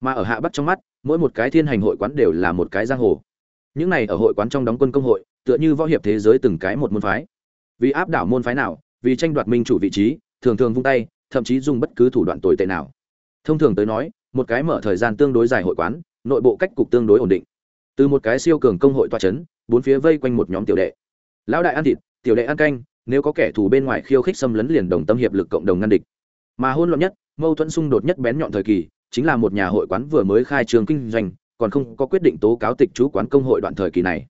Mà ở hạ bắc trong mắt, mỗi một cái thiên hành hội quán đều là một cái giang hồ những này ở hội quán trong đóng quân công hội, tựa như võ hiệp thế giới từng cái một môn phái. Vì áp đảo môn phái nào, vì tranh đoạt minh chủ vị trí, thường thường vung tay, thậm chí dùng bất cứ thủ đoạn tồi tệ nào. Thông thường tới nói, một cái mở thời gian tương đối dài hội quán, nội bộ cách cục tương đối ổn định. Từ một cái siêu cường công hội toa chấn, bốn phía vây quanh một nhóm tiểu đệ. Lão đại ăn thịt, tiểu đệ ăn canh, nếu có kẻ thù bên ngoài khiêu khích xâm lấn liền đồng tâm hiệp lực cộng đồng ngăn địch. Mà hôn loạn nhất, mâu thuẫn xung đột nhất bén nhọn thời kỳ, chính là một nhà hội quán vừa mới khai trường kinh doanh còn không có quyết định tố cáo tịch chú quán công hội đoạn thời kỳ này.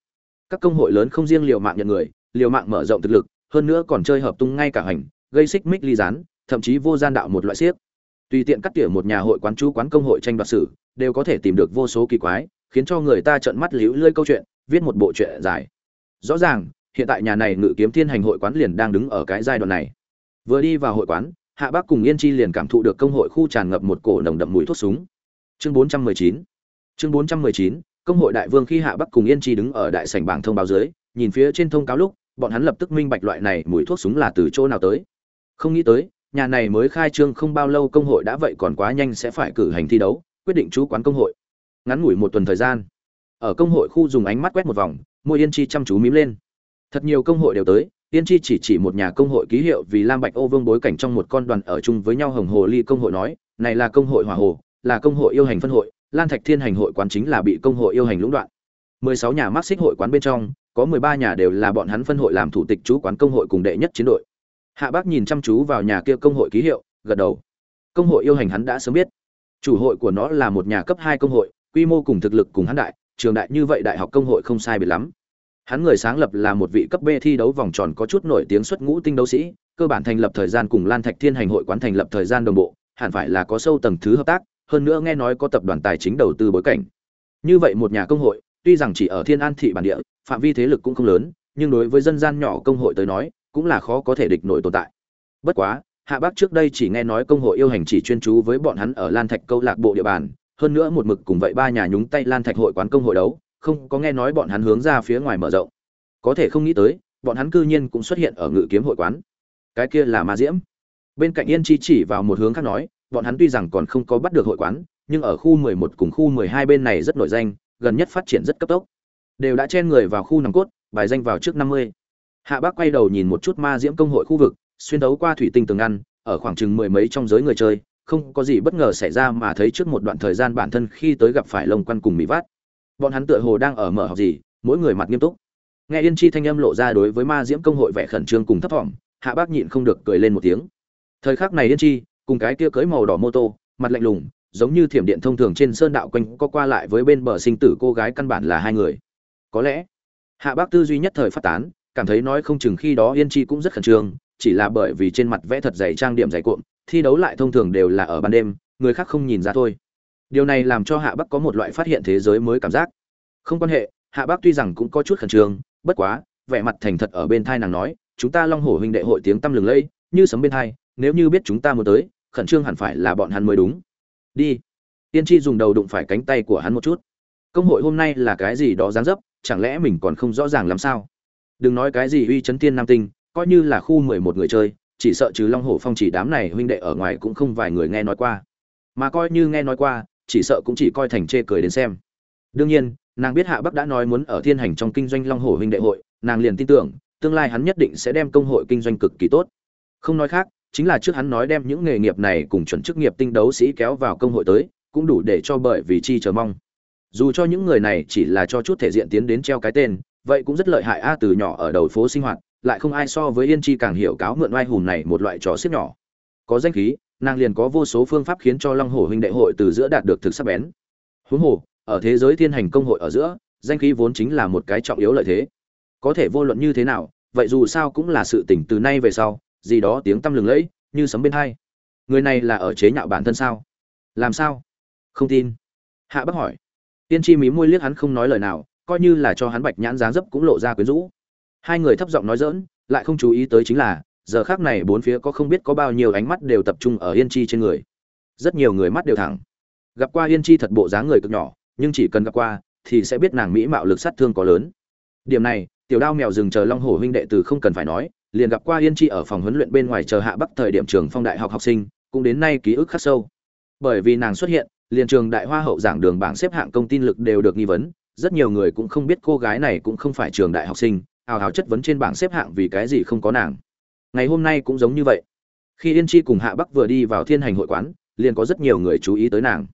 Các công hội lớn không riêng liều mạng nhận người, liều mạng mở rộng thực lực, hơn nữa còn chơi hợp tung ngay cả hành, gây xích mích ly gián, thậm chí vô gian đạo một loại siếc. Tùy tiện cắt tỉa một nhà hội quán chú quán công hội tranh đoạt sử, đều có thể tìm được vô số kỳ quái, khiến cho người ta trợn mắt liễu lơi câu chuyện, viết một bộ chuyện dài. Rõ ràng, hiện tại nhà này ngự kiếm thiên hành hội quán liền đang đứng ở cái giai đoạn này. Vừa đi vào hội quán, hạ bác cùng yên chi liền cảm thụ được công hội khu tràn ngập một cổ nồng đậm mùi thuốc súng. Chương 419 chương 419 công hội đại vương khi hạ bắc cùng yên chi đứng ở đại sảnh bảng thông báo dưới, nhìn phía trên thông cáo lúc, bọn hắn lập tức minh bạch loại này mùi thuốc súng là từ chỗ nào tới. Không nghĩ tới, nhà này mới khai trương không bao lâu công hội đã vậy còn quá nhanh sẽ phải cử hành thi đấu, quyết định chú quán công hội. Ngắn ngủi một tuần thời gian, ở công hội khu dùng ánh mắt quét một vòng, môi yên chi chăm chú mím lên. Thật nhiều công hội đều tới, yên chi chỉ chỉ một nhà công hội ký hiệu vì lam bạch ô vương bối cảnh trong một con đoàn ở chung với nhau hồng hồ ly công hội nói, này là công hội hỏa hồ, là công hội yêu hành phân hội lan thạch thiên hành hội quán chính là bị công hội yêu hành lũng đoạn. Mười sáu nhà mắc xích hội quán bên trong, có mười ba nhà đều là bọn hắn phân hội làm thủ tịch chú quán công hội cùng đệ nhất chiến đội. Hạ bác nhìn chăm chú vào nhà kia công hội ký hiệu, gật đầu. Công hội yêu hành hắn đã sớm biết. Chủ hội của nó là một nhà cấp hai công hội, quy mô cùng thực lực cùng hắn đại, trường đại như vậy đại học công hội không sai biệt lắm. Hắn người sáng lập là một vị cấp b thi đấu vòng tròn có chút nổi tiếng xuất ngũ tinh đấu sĩ, cơ bản thành lập thời gian cùng lan thạch thiên hành hội quán thành lập thời gian đồng bộ, hẳn phải là có sâu tầng thứ hợp tác hơn nữa nghe nói có tập đoàn tài chính đầu tư bối cảnh. Như vậy một nhà công hội, tuy rằng chỉ ở thiên an thị bản địa, phạm vi thế lực cũng không lớn, nhưng đối với dân gian nhỏ công hội tới nói, cũng là khó có thể địch nổi tồn tại. Bất quá, hạ bác trước đây chỉ nghe nói công hội yêu hành chỉ chuyên chú với bọn hắn ở lan thạch câu lạc bộ địa bàn, hơn nữa một mực cùng vậy ba nhà nhúng tay lan thạch hội quán công hội đấu, không có nghe nói bọn hắn hướng ra phía ngoài mở rộng. Có thể không nghĩ tới, bọn hắn cư nhiên cũng xuất hiện ở ngự kiếm hội quán. Cái kia là ma diễm. Bên cạnh yên chi chỉ vào một hướng khác nói bọn hắn tuy rằng còn không có bắt được hội quán, nhưng ở khu 11 cùng khu 12 bên này rất nổi danh, gần nhất phát triển rất cấp tốc. Đều đã chen người vào khu nòng cốt, bài danh vào trước 50. hạ bác quay đầu nhìn một chút ma diễm công hội khu vực, xuyên đấu qua thủy tinh tường ngăn, ở khoảng chừng mười mấy trong giới người chơi, không có gì bất ngờ xảy ra mà thấy trước một đoạn thời gian bản thân khi tới gặp phải lông quan cùng mỹ vát. Bọn hắn tựa hồ đang ở mở học gì, mỗi người mặt nghiêm túc. Nghe yên chi thanh âm lộ ra đối với ma diễm công hội vẻ khẩn trương cùng thấp thỏm hạ bác nhịn không được cười lên một tiếng. Thời khắc này yên chi cùng cái kia cưới màu đỏ mô tô, mặt lạnh lùng, giống như thiểm điện thông thường trên sơn đạo quanh có qua lại với bên bờ sinh tử cô gái căn bản là hai người. Có lẽ, hạ bác tư duy nhất thời phát tán, cảm thấy nói không chừng khi đó yên chi cũng rất khẩn trương, chỉ là bởi vì trên mặt vẽ thật dày trang điểm dày cuộn, thi đấu lại thông thường đều là ở ban đêm, người khác không nhìn ra thôi. Điều này làm cho hạ bắc có một loại phát hiện thế giới mới cảm giác. Không quan hệ, hạ bắc tuy rằng cũng có chút khẩn trương, bất quá, vẻ mặt thành thật ở bên thai nàng nói, chúng ta long hổ huynh đệ hội tiếng tăm lừng lẫy, như sấm bên thai nếu như biết chúng ta muốn tới khẩn trương hẳn phải là bọn hắn mới đúng. Đi. Tiên tri dùng đầu đụng phải cánh tay của hắn một chút. Công hội hôm nay là cái gì đó dáng dấp, chẳng lẽ mình còn không rõ ràng làm sao? Đừng nói cái gì uy chấn tiên nam tinh, coi như là khu mười một người chơi, chỉ sợ trừ long hổ phong chỉ đám này huynh đệ ở ngoài cũng không vài người nghe nói qua. Mà coi như nghe nói qua, chỉ sợ cũng chỉ coi thành chê cười đến xem. Đương nhiên, nàng biết hạ bắc đã nói muốn ở thiên hành trong kinh doanh long hổ huynh đệ hội, nàng liền tin tưởng, tương lai hắn nhất định sẽ đem công hội kinh doanh cực kỳ tốt. Không nói khác chính là trước hắn nói đem những nghề nghiệp này cùng chuẩn chức nghiệp tinh đấu sĩ kéo vào công hội tới, cũng đủ để cho bởi vì chi chờ mong. Dù cho những người này chỉ là cho chút thể diện tiến đến treo cái tên, vậy cũng rất lợi hại a, từ nhỏ ở đầu phố sinh hoạt, lại không ai so với yên chi càng hiểu cáo mượn oai hùng này một loại trò xiết nhỏ. Có danh khí, nàng liền có vô số phương pháp khiến cho long hổ huynh đệ hội từ giữa đạt được thực sắc bén. Huống hồ, ở thế giới thiên hành công hội ở giữa, danh khí vốn chính là một cái trọng yếu lợi thế. Có thể vô luận như thế nào, vậy dù sao cũng là sự tỉnh từ nay về sau gì đó tiếng tăm lừng lẫy, như sấm bên hai. Người này là ở chế nhạo bản thân sao? Làm sao? Không tin. Hạ bắc hỏi. Tiên chi mí môi liếc hắn không nói lời nào, coi như là cho hắn bạch nhãn dáng dấp cũng lộ ra quyến rũ. Hai người thấp giọng nói dỡn lại không chú ý tới chính là, giờ khác này bốn phía có không biết có bao nhiêu ánh mắt đều tập trung ở yên chi trên người. Rất nhiều người mắt đều thẳng. Gặp qua yên chi thật bộ dáng người cực nhỏ, nhưng chỉ cần gặp qua, thì sẽ biết nàng mỹ mạo lực sát thương có lớn. Điểm này, tiểu đao mèo rừng chờ long hổ huynh đệ từ không cần phải nói liền gặp qua yên chi ở phòng huấn luyện bên ngoài chờ hạ bắc thời điểm trường phong đại học học sinh, cũng đến nay ký ức khắc sâu. Bởi vì nàng xuất hiện, liền trường đại hoa hậu giảng đường bảng xếp hạng công tin lực đều được nghi vấn, rất nhiều người cũng không biết cô gái này cũng không phải trường đại học sinh hào hào chất vấn trên bảng xếp hạng vì cái gì không có nàng. Ngày hôm nay cũng giống như vậy. Khi yên chi cùng hạ bắc vừa đi vào thiên hành hội quán, liền có rất nhiều người chú ý tới nàng.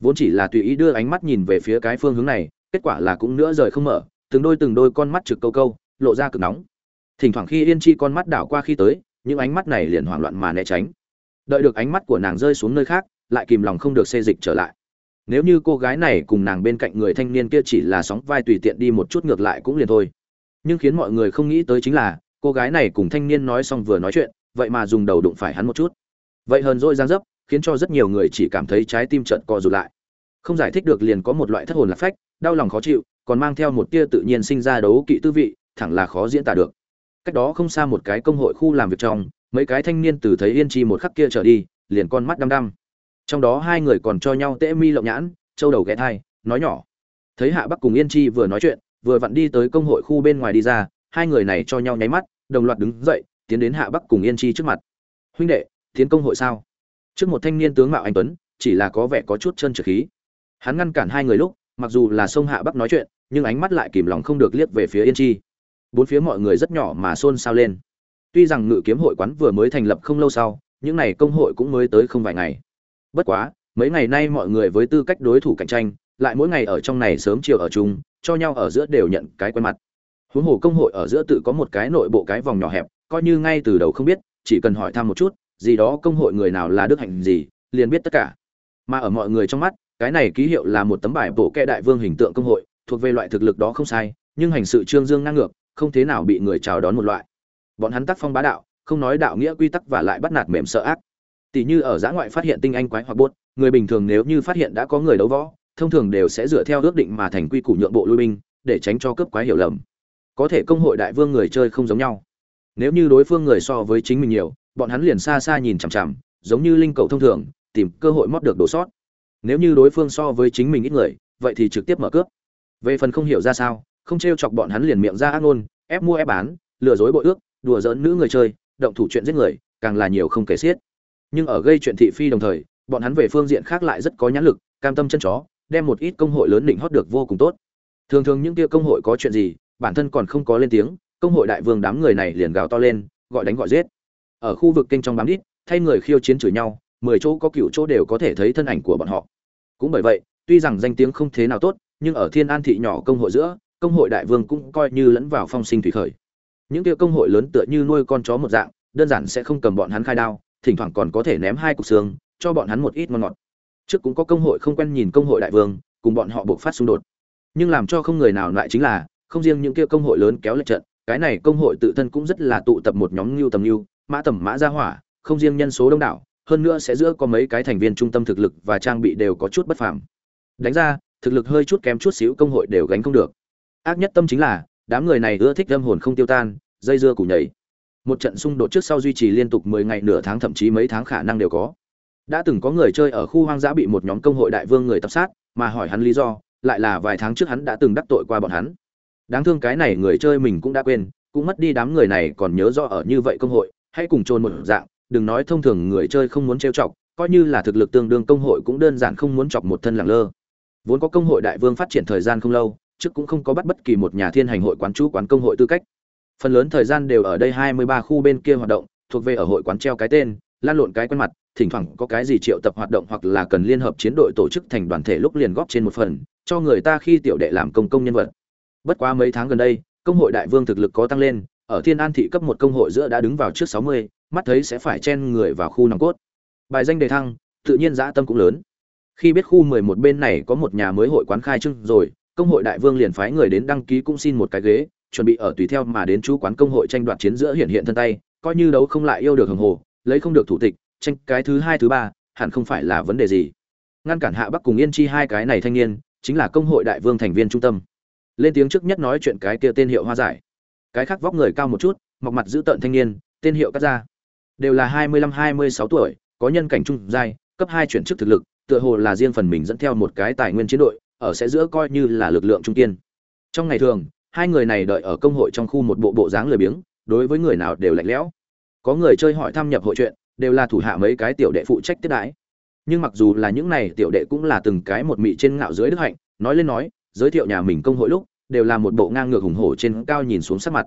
Vốn chỉ là tùy ý đưa ánh mắt nhìn về phía cái phương hướng này, kết quả là cũng nữa rời không mở, từng đôi từng đôi con mắt trực câu câu, lộ ra cực nóng thỉnh thoảng khi yên chi con mắt đảo qua khi tới, những ánh mắt này liền hoảng loạn mà né tránh. Đợi được ánh mắt của nàng rơi xuống nơi khác, lại kìm lòng không được xê dịch trở lại. Nếu như cô gái này cùng nàng bên cạnh người thanh niên kia chỉ là sóng vai tùy tiện đi một chút ngược lại cũng liền thôi. Nhưng khiến mọi người không nghĩ tới chính là, cô gái này cùng thanh niên nói xong vừa nói chuyện, vậy mà dùng đầu đụng phải hắn một chút. Vậy hờn dỗi giang dấp, khiến cho rất nhiều người chỉ cảm thấy trái tim trận co rụt lại. Không giải thích được liền có một loại thất hồn lạc phách, đau lòng khó chịu, còn mang theo một tia tự nhiên sinh ra đấu kỵ tư vị, thẳng là khó diễn tả được cách đó không xa một cái công hội khu làm việc trong, mấy cái thanh niên từ thấy yên chi một khắc kia trở đi, liền con mắt đăm đăm. Trong đó hai người còn cho nhau tễ mi lộng nhãn châu đầu ghé thai, nói nhỏ. Thấy hạ bắc cùng yên chi vừa nói chuyện, vừa vặn đi tới công hội khu bên ngoài đi ra, hai người này cho nhau nháy mắt, đồng loạt đứng dậy, tiến đến hạ bắc cùng yên chi trước mặt. Huynh đệ, tiến công hội sao? Trước một thanh niên tướng mạo anh tuấn, chỉ là có vẻ có chút chân trượt khí. Hắn ngăn cản hai người lúc, mặc dù là sông hạ bắc nói chuyện, nhưng ánh mắt lại kìm lòng không được liếc về phía yên chi bốn phía mọi người rất nhỏ mà xôn xao lên. Tuy rằng ngự kiếm hội quán vừa mới thành lập không lâu sau, những này công hội cũng mới tới không vài ngày. Bất quá, mấy ngày nay mọi người với tư cách đối thủ cạnh tranh, lại mỗi ngày ở trong này sớm chiều ở chung, cho nhau ở giữa đều nhận cái quen mặt. Huống hồ công hội ở giữa tự có một cái nội bộ cái vòng nhỏ hẹp, coi như ngay từ đầu không biết, chỉ cần hỏi thăm một chút, gì đó công hội người nào là đức hạnh gì, liền biết tất cả. Mà ở mọi người trong mắt, cái này ký hiệu là một tấm bài bộ kệ đại vương hình tượng công hội, thuộc về loại thực lực đó không sai, nhưng hành sự trương dương ngang ngược không thế nào bị người chào đón một loại. Bọn hắn tác phong bá đạo, không nói đạo nghĩa quy tắc và lại bắt nạt mềm sợ ác. Tỷ như ở giã ngoại phát hiện tinh anh quái hoặc bốt người bình thường nếu như phát hiện đã có người đấu võ, thông thường đều sẽ dựa theo ước định mà thành quy củ nhượng bộ lui binh, để tránh cho cướp quái hiểu lầm. Có thể công hội đại vương người chơi không giống nhau. Nếu như đối phương người so với chính mình nhiều, bọn hắn liền xa xa nhìn chằm chằm, giống như linh cầu thông thường, tìm cơ hội mót được đồ sót. Nếu như đối phương so với chính mình ít người, vậy thì trực tiếp mở cướp. Về phần không hiểu ra sao không trêu chọc bọn hắn liền miệng ra ác ngôn, ép mua ép bán, lừa dối bội ước, đùa giỡn nữ người chơi, động thủ chuyện giết người, càng là nhiều không kể xiết. Nhưng ở gây chuyện thị phi đồng thời, bọn hắn về phương diện khác lại rất có nhãn lực, cam tâm chân chó, đem một ít công hội lớn định hót được vô cùng tốt. Thường thường những kia công hội có chuyện gì, bản thân còn không có lên tiếng, công hội đại vương đám người này liền gào to lên, gọi đánh gọi giết. Ở khu vực kênh trong bám đít, thay người khiêu chiến chửi nhau, mười chỗ có cựu chỗ đều có thể thấy thân ảnh của bọn họ. Cũng bởi vậy, tuy rằng danh tiếng không thế nào tốt, nhưng ở thiên an thị nhỏ công hội giữa công hội đại vương cũng coi như lẫn vào phong sinh thủy khởi. Những kia công hội lớn tựa như nuôi con chó một dạng, đơn giản sẽ không cầm bọn hắn khai đao, thỉnh thoảng còn có thể ném hai cục xương, cho bọn hắn một ít ngon ngọt. Trước cũng có công hội không quen nhìn công hội đại vương, cùng bọn họ buộc phát xung đột. Nhưng làm cho không người nào lại chính là, không riêng những kia công hội lớn kéo lệch trận, cái này công hội tự thân cũng rất là tụ tập một nhóm lưu tầm lưu mã tầm mã gia hỏa, không riêng nhân số đông đảo, hơn nữa sẽ giữa có mấy cái thành viên trung tâm thực lực và trang bị đều có chút bất phàm. Đánh ra, thực lực hơi chút kém chút xíu công hội đều gánh không được ác nhất tâm chính là, đám người này ưa thích âm hồn không tiêu tan, dây dưa củ nhảy. Một trận xung đột trước sau duy trì liên tục 10 ngày, nửa tháng thậm chí mấy tháng khả năng đều có. Đã từng có người chơi ở khu hoang dã bị một nhóm công hội đại vương người tập sát, mà hỏi hắn lý do, lại là vài tháng trước hắn đã từng đắc tội qua bọn hắn. Đáng thương cái này người chơi mình cũng đã quên, cũng mất đi đám người này còn nhớ rõ ở như vậy công hội, hãy cùng trôn một dạng, đừng nói thông thường người chơi không muốn trêu chọc, coi như là thực lực tương đương công hội cũng đơn giản không muốn chọc một thân làng lơ. Vốn có công hội đại vương phát triển thời gian không lâu trước cũng không có bắt bất kỳ một nhà thiên hành hội quán chú quán công hội tư cách. Phần lớn thời gian đều ở đây hai mươi ba khu bên kia hoạt động, thuộc về ở hội quán treo cái tên, lan lộn cái quen mặt, thỉnh thoảng có cái gì triệu tập hoạt động hoặc là cần liên hợp chiến đội tổ chức thành đoàn thể lúc liền góp trên một phần, cho người ta khi tiểu đệ làm công công nhân vật. Bất quá mấy tháng gần đây, công hội đại vương thực lực có tăng lên, ở thiên an thị cấp một công hội giữa đã đứng vào trước sáu mươi, mắt thấy sẽ phải chen người vào khu nòng cốt. Bài danh đề thăng, tự nhiên dã tâm cũng lớn. Khi biết khu mười một bên này có một nhà mới hội quán khai trương rồi công hội đại vương liền phái người đến đăng ký cũng xin một cái ghế, chuẩn bị ở tùy theo mà đến chú quán công hội tranh đoạt chiến giữa hiện hiện thân tay, coi như đấu không lại yêu được hồng hồ, lấy không được thủ tịch, tranh cái thứ hai, thứ ba, hẳn không phải là vấn đề gì. Ngăn cản hạ bắc cùng yên chi hai cái này thanh niên, chính là công hội đại vương thành viên trung tâm. Lên tiếng trước nhất nói chuyện cái kia tên hiệu hoa giải. Cái khác vóc người cao một chút, mọc mặt giữ tợn thanh niên, tên hiệu cắt ra đều là hai mươi lăm, hai mươi sáu tuổi, có nhân cảnh trung giai, cấp hai chuyển chức thực lực, tựa hồ là riêng phần mình dẫn theo một cái tài nguyên chiến đội ở sẽ giữa coi như là lực lượng trung kiên. Trong ngày thường, hai người này đợi ở công hội trong khu một bộ bộ dáng lười biếng, đối với người nào đều lạnh lẽo. Có người chơi hỏi thăm nhập hội chuyện, đều là thủ hạ mấy cái tiểu đệ phụ trách tiếp đãi. Nhưng mặc dù là những này tiểu đệ cũng là từng cái một mị trên ngạo dưới đức hạnh, nói lên nói, giới thiệu nhà mình công hội lúc, đều là một bộ ngang ngược hùng hổ trên cao nhìn xuống sắc mặt.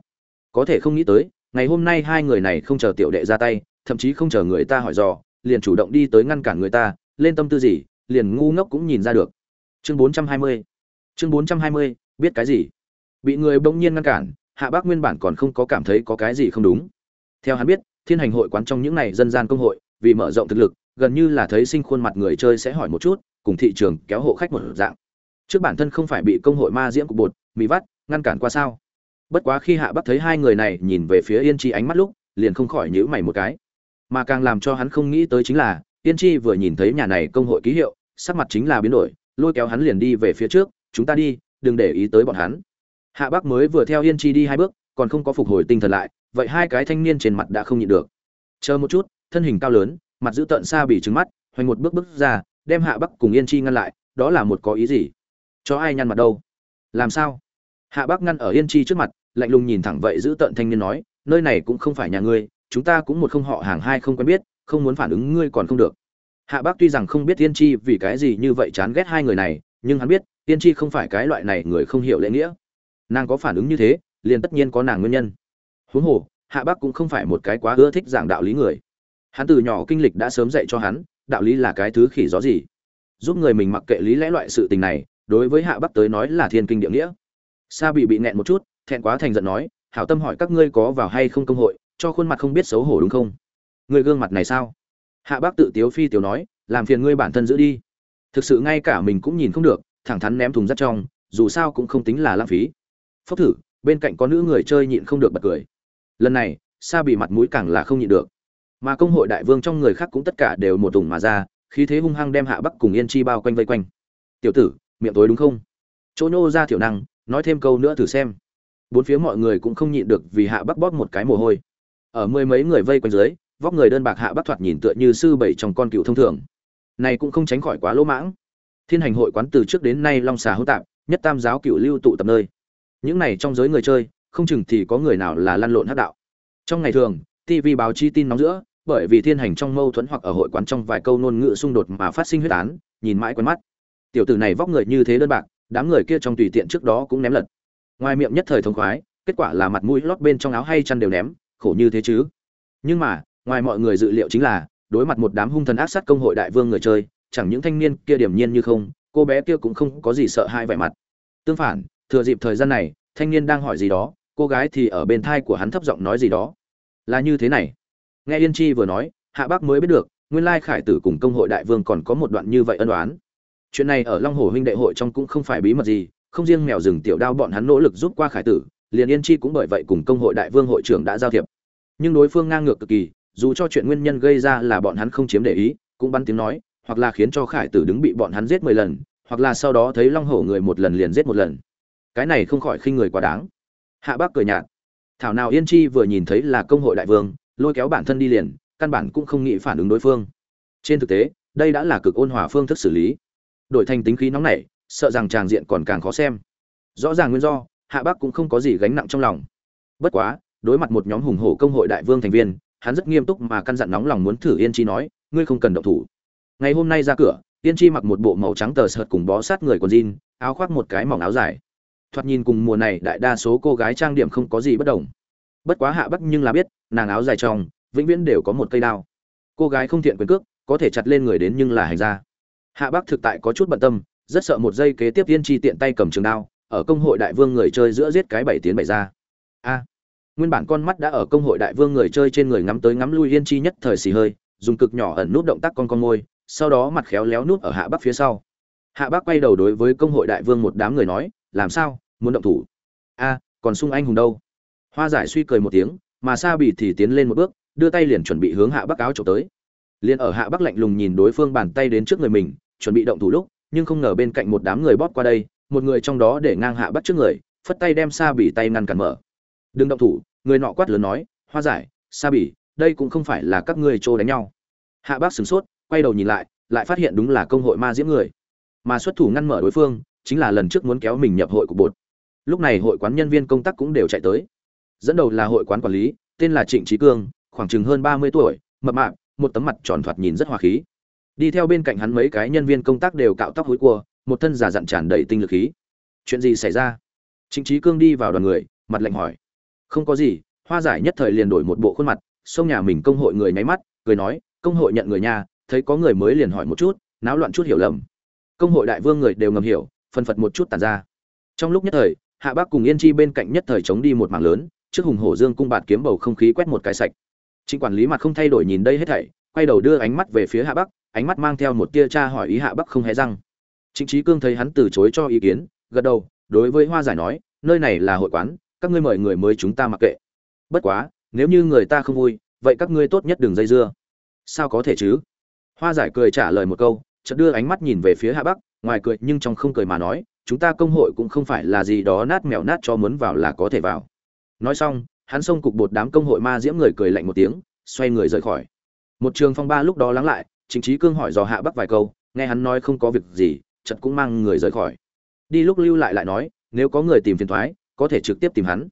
Có thể không nghĩ tới, ngày hôm nay hai người này không chờ tiểu đệ ra tay, thậm chí không chờ người ta hỏi dò, liền chủ động đi tới ngăn cản người ta, lên tâm tư gì, liền ngu ngốc cũng nhìn ra được chương 420 chương 420 biết cái gì? Bị người bỗng nhiên ngăn cản, hạ bác nguyên bản còn không có cảm thấy có cái gì không đúng. Theo hắn biết, thiên hành hội quán trong những này dân gian công hội, vì mở rộng thực lực, gần như là thấy sinh khuôn mặt người chơi sẽ hỏi một chút, cùng thị trường kéo hộ khách một dạng. Trước bản thân không phải bị công hội ma diễm cục bột, mì vắt, ngăn cản qua sao? Bất quá khi hạ bắc thấy hai người này nhìn về phía yên chi ánh mắt lúc, liền không khỏi nhíu mày một cái. Mà càng làm cho hắn không nghĩ tới chính là, yên chi vừa nhìn thấy nhà này công hội ký hiệu, sắc mặt chính là biến đổi lôi kéo hắn liền đi về phía trước, chúng ta đi, đừng để ý tới bọn hắn. Hạ bắc mới vừa theo yên chi đi hai bước, còn không có phục hồi tinh thần lại, vậy hai cái thanh niên trên mặt đã không nhịn được. Chờ một chút, thân hình cao lớn, mặt giữ tận xa bị trứng mắt, hoành một bước bước ra, đem hạ bắc cùng yên chi ngăn lại, đó là một có ý gì? Cho ai nhăn mặt đâu? Làm sao? Hạ bắc ngăn ở yên chi trước mặt, lạnh lùng nhìn thẳng vậy giữ tận thanh niên nói, nơi này cũng không phải nhà ngươi, chúng ta cũng một không họ hàng hai không quen biết, không muốn phản ứng ngươi còn không được hạ Bác tuy rằng không biết tiên chi vì cái gì như vậy chán ghét hai người này, nhưng hắn biết tiên chi không phải cái loại này người không hiểu lễ nghĩa. Nàng có phản ứng như thế, liền tất nhiên có nàng nguyên nhân. Huống hồ, hạ Bác cũng không phải một cái quá ưa thích giảng đạo lý người. Hắn từ nhỏ kinh lịch đã sớm dạy cho hắn, đạo lý là cái thứ khỉ gió gì. Giúp người mình mặc kệ lý lẽ loại sự tình này, đối với hạ bắc tới nói là thiên kinh địa nghĩa. Sa bị bị nẹn một chút, thẹn quá thành giận nói, hảo tâm hỏi các ngươi có vào hay không công hội, cho khuôn mặt không biết xấu hổ đúng không? Người gương mặt này sao? Hạ bác tự tiếu phi tiểu nói, làm phiền ngươi bản thân giữ đi. Thực sự ngay cả mình cũng nhìn không được, thẳng thắn ném thùng rác trong, dù sao cũng không tính là lãng phí. Phốc thử, bên cạnh có nữ người chơi nhịn không được bật cười. Lần này, sa bị mặt mũi càng là không nhịn được. Mà công hội đại vương trong người khác cũng tất cả đều một tùng mà ra, khí thế hung hăng đem hạ bắc cùng yên chi bao quanh vây quanh. Tiểu tử, miệng tối đúng không? Chỗ nô ra thiểu năng, nói thêm câu nữa thử xem. Bốn phía mọi người cũng không nhịn được vì hạ bắc bóp một cái mồ hôi. Ở mười mấy người vây quanh dưới vóc người đơn bạc hạ bắc thoạt nhìn tựa như sư bảy trong con cựu thông thường. Này cũng không tránh khỏi quá lỗ mãng. Thiên hành hội quán từ trước đến nay long xà hữu tạp, nhất tam giáo cựu lưu tụ tập nơi. Những này trong giới người chơi, không chừng thì có người nào là lăn lộn hắc đạo. Trong ngày thường tv báo chi tin nóng giữa, bởi vì thiên hành trong mâu thuẫn hoặc ở hội quán trong vài câu ngôn ngữ xung đột mà phát sinh huyết án, nhìn mãi quen mắt. Tiểu tử này vóc người như thế đơn bạc, đám người kia trong tùy tiện trước đó cũng ném lật. Ngoài miệng nhất thời thông khoái, kết quả là mặt mũi lót bên trong áo hay chăn đều ném, khổ như thế chứ. Nhưng mà ngoài mọi người dự liệu chính là, đối mặt một đám hung thần ác sát công hội đại vương người chơi, chẳng những thanh niên kia điểm nhiên như không, cô bé kia cũng không có gì sợ hai vẻ mặt. Tương phản, thừa dịp thời gian này, thanh niên đang hỏi gì đó, cô gái thì ở bên thai của hắn thấp giọng nói gì đó. Là như thế này. Nghe yên chi vừa nói, hạ bác mới biết được, nguyên lai khải tử cùng công hội đại vương còn có một đoạn như vậy ân đoán chuyện này ở long hồ huynh đệ hội trong cũng không phải bí mật gì, không riêng mèo rừng tiểu đao bọn hắn nỗ lực giúp qua khải tử, liền yên chi cũng bởi vậy cùng công hội đại vương hội trưởng đã giao thiệp. Nhưng đối phương ngang ngược cực kỳ dù cho chuyện nguyên nhân gây ra là bọn hắn không chiếm để ý, cũng bắn tiếng nói, hoặc là khiến cho khải tử đứng bị bọn hắn giết mười lần, hoặc là sau đó thấy long hổ người một lần liền giết một lần. Cái này không khỏi khinh người quá đáng. Hạ bác cười nhạt. Thảo nào yên chi vừa nhìn thấy là công hội đại vương, lôi kéo bản thân đi liền, căn bản cũng không nghĩ phản ứng đối phương. Trên thực tế, đây đã là cực ôn hòa phương thức xử lý. Đổi thành tính khí nóng nảy, sợ rằng tràng diện còn càng khó xem. Rõ ràng nguyên do, hạ bác cũng không có gì gánh nặng trong lòng. Bất quá, đối mặt một nhóm hùng hổ công hội đại vương thành viên hắn rất nghiêm túc mà căn dặn nóng lòng muốn thử yên chi nói, ngươi không cần động thủ. Ngày hôm nay ra cửa, yên chi mặc một bộ màu trắng tờ sợt cùng bó sát người quần jean, áo khoác một cái mỏng áo dài. Thoạt nhìn cùng mùa này đại đa số cô gái trang điểm không có gì bất đồng. Bất quá hạ bắc nhưng là biết, nàng áo dài trong, vĩnh viễn đều có một cây đao. Cô gái không thiện quyền cước, có thể chặt lên người đến nhưng là hành ra. Hạ bắc thực tại có chút bận tâm, rất sợ một giây kế tiếp yên chi tiện tay cầm trường đao, ở công hội đại vương người chơi giữa giết cái bảy tiến bảy ra. A nguyên bản con mắt đã ở công hội đại vương người chơi trên người ngắm tới ngắm lui yên chi nhất thời xì hơi, dùng cực nhỏ ẩn nút động tác con con môi, sau đó mặt khéo léo nút ở hạ bắc phía sau. Hạ bắc quay đầu đối với công hội đại vương một đám người nói, làm sao? Muốn động thủ? A, còn sung anh hùng đâu? Hoa giải suy cười một tiếng, mà sa bị thì tiến lên một bước, đưa tay liền chuẩn bị hướng hạ bắc áo trộm tới. Liền ở hạ bắc lạnh lùng nhìn đối phương bàn tay đến trước người mình, chuẩn bị động thủ lúc, nhưng không ngờ bên cạnh một đám người bóp qua đây, một người trong đó để ngang hạ bắc trước người, phất tay đem sa bị tay ngăn cản mở. Đừng động thủ người nọ quát lớn nói, hoa giải, sa bỉ, đây cũng không phải là các ngươi trô đánh nhau. Hạ bác sửng sốt, quay đầu nhìn lại lại phát hiện đúng là công hội ma diễm người. Mà xuất thủ ngăn mở đối phương, chính là lần trước muốn kéo mình nhập hội của bột. Lúc này hội quán nhân viên công tác cũng đều chạy tới. Dẫn đầu là hội quán quản lý, tên là trịnh trí cương, khoảng chừng hơn ba mươi tuổi, mập mạp, một tấm mặt tròn thoạt nhìn rất hòa khí. Đi theo bên cạnh hắn mấy cái nhân viên công tác đều cạo tóc hối cua, một thân giả dặn tràn đầy tinh lực khí. Chuyện gì xảy ra? Trịnh trí cương đi vào đoàn người, mặt lạnh hỏi không có gì, hoa giải nhất thời liền đổi một bộ khuôn mặt, xông nhà mình công hội người nháy mắt, cười nói, công hội nhận người nhà thấy có người mới liền hỏi một chút, náo loạn chút hiểu lầm. Công hội đại vương người đều ngầm hiểu, phân phật một chút tàn ra. Trong lúc nhất thời, hạ bác cùng yên chi bên cạnh nhất thời chống đi một mảng lớn, trước hùng hổ dương cung bạt kiếm bầu không khí quét một cái sạch. Chính quản lý mặt không thay đổi nhìn đây hết thảy, quay đầu đưa ánh mắt về phía hạ bắc, ánh mắt mang theo một tia tra hỏi ý hạ bắc không hề răng. Chính trí cương thấy hắn từ chối cho ý kiến, gật đầu, đối với hoa giải nói, nơi này là hội quán các ngươi mời người mới chúng ta mặc kệ. Bất quá, nếu như người ta không vui, vậy các ngươi tốt nhất đừng dây dưa. Sao có thể chứ? Hoa giải cười trả lời một câu, chợt đưa ánh mắt nhìn về phía hạ bắc, ngoài cười nhưng trong không cười mà nói, chúng ta công hội cũng không phải là gì đó nát mèo nát cho muốn vào là có thể vào. Nói xong, hắn xông cục bột đám công hội ma diễm người cười lạnh một tiếng, xoay người rời khỏi. Một trường phong ba lúc đó lắng lại chính trí cương hỏi dò hạ bắc vài câu, nghe hắn nói không có việc gì, chợt cũng mang người rời khỏi. Đi lúc lưu lại lại nói, nếu có người tìm phiền thoái có thể trực tiếp tìm hắn.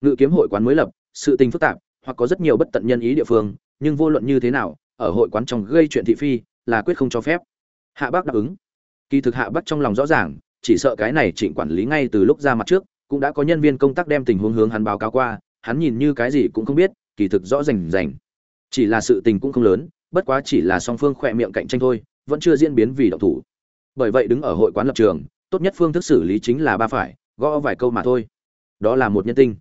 Ngự kiếm hội quán mới lập, sự tình phức tạp, hoặc có rất nhiều bất tận nhân ý địa phương, nhưng vô luận như thế nào, ở hội quán trong gây chuyện thị phi, là quyết không cho phép. Hạ bác đáp ứng. Kỳ thực hạ bác trong lòng rõ ràng, chỉ sợ cái này trịnh quản lý ngay từ lúc ra mặt trước, cũng đã có nhân viên công tác đem tình huống hướng hắn báo cáo qua, hắn nhìn như cái gì cũng không biết, kỳ thực rõ rành rành. Chỉ là sự tình cũng không lớn, bất quá chỉ là song phương khỏe miệng cạnh tranh thôi, vẫn chưa diễn biến vì động thủ. Bởi vậy đứng ở hội quán lập trường, tốt nhất phương thức xử lý chính là ba phải, gõ vài câu mà thôi đó là một nhân tinh.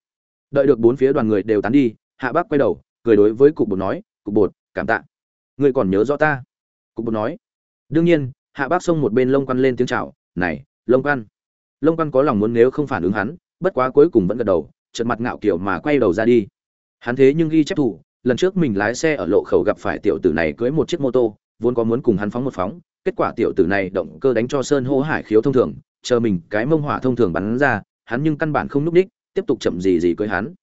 Đợi được bốn phía đoàn người đều tán đi, hạ bác quay đầu, cười đối với cục bột nói, cục bột, cảm tạ. Ngươi còn nhớ rõ ta? Cục bột nói. Đương nhiên. Hạ bác xông một bên lông quan lên tiếng chào, này, lông quan. Lông quan có lòng muốn nếu không phản ứng hắn, bất quá cuối cùng vẫn gật đầu trợn mặt ngạo kiểu mà quay đầu ra đi. Hắn thế nhưng ghi chép thủ, lần trước mình lái xe ở lộ khẩu gặp phải tiểu tử này cưới một chiếc mô tô, vốn có muốn cùng hắn phóng một phóng, kết quả tiểu tử này động cơ đánh cho sơn hô hải khiếu thông thường, chờ mình cái mông hỏa thông thường bắn ra hắn nhưng căn bản không núp đích tiếp tục chậm gì gì cưới hắn.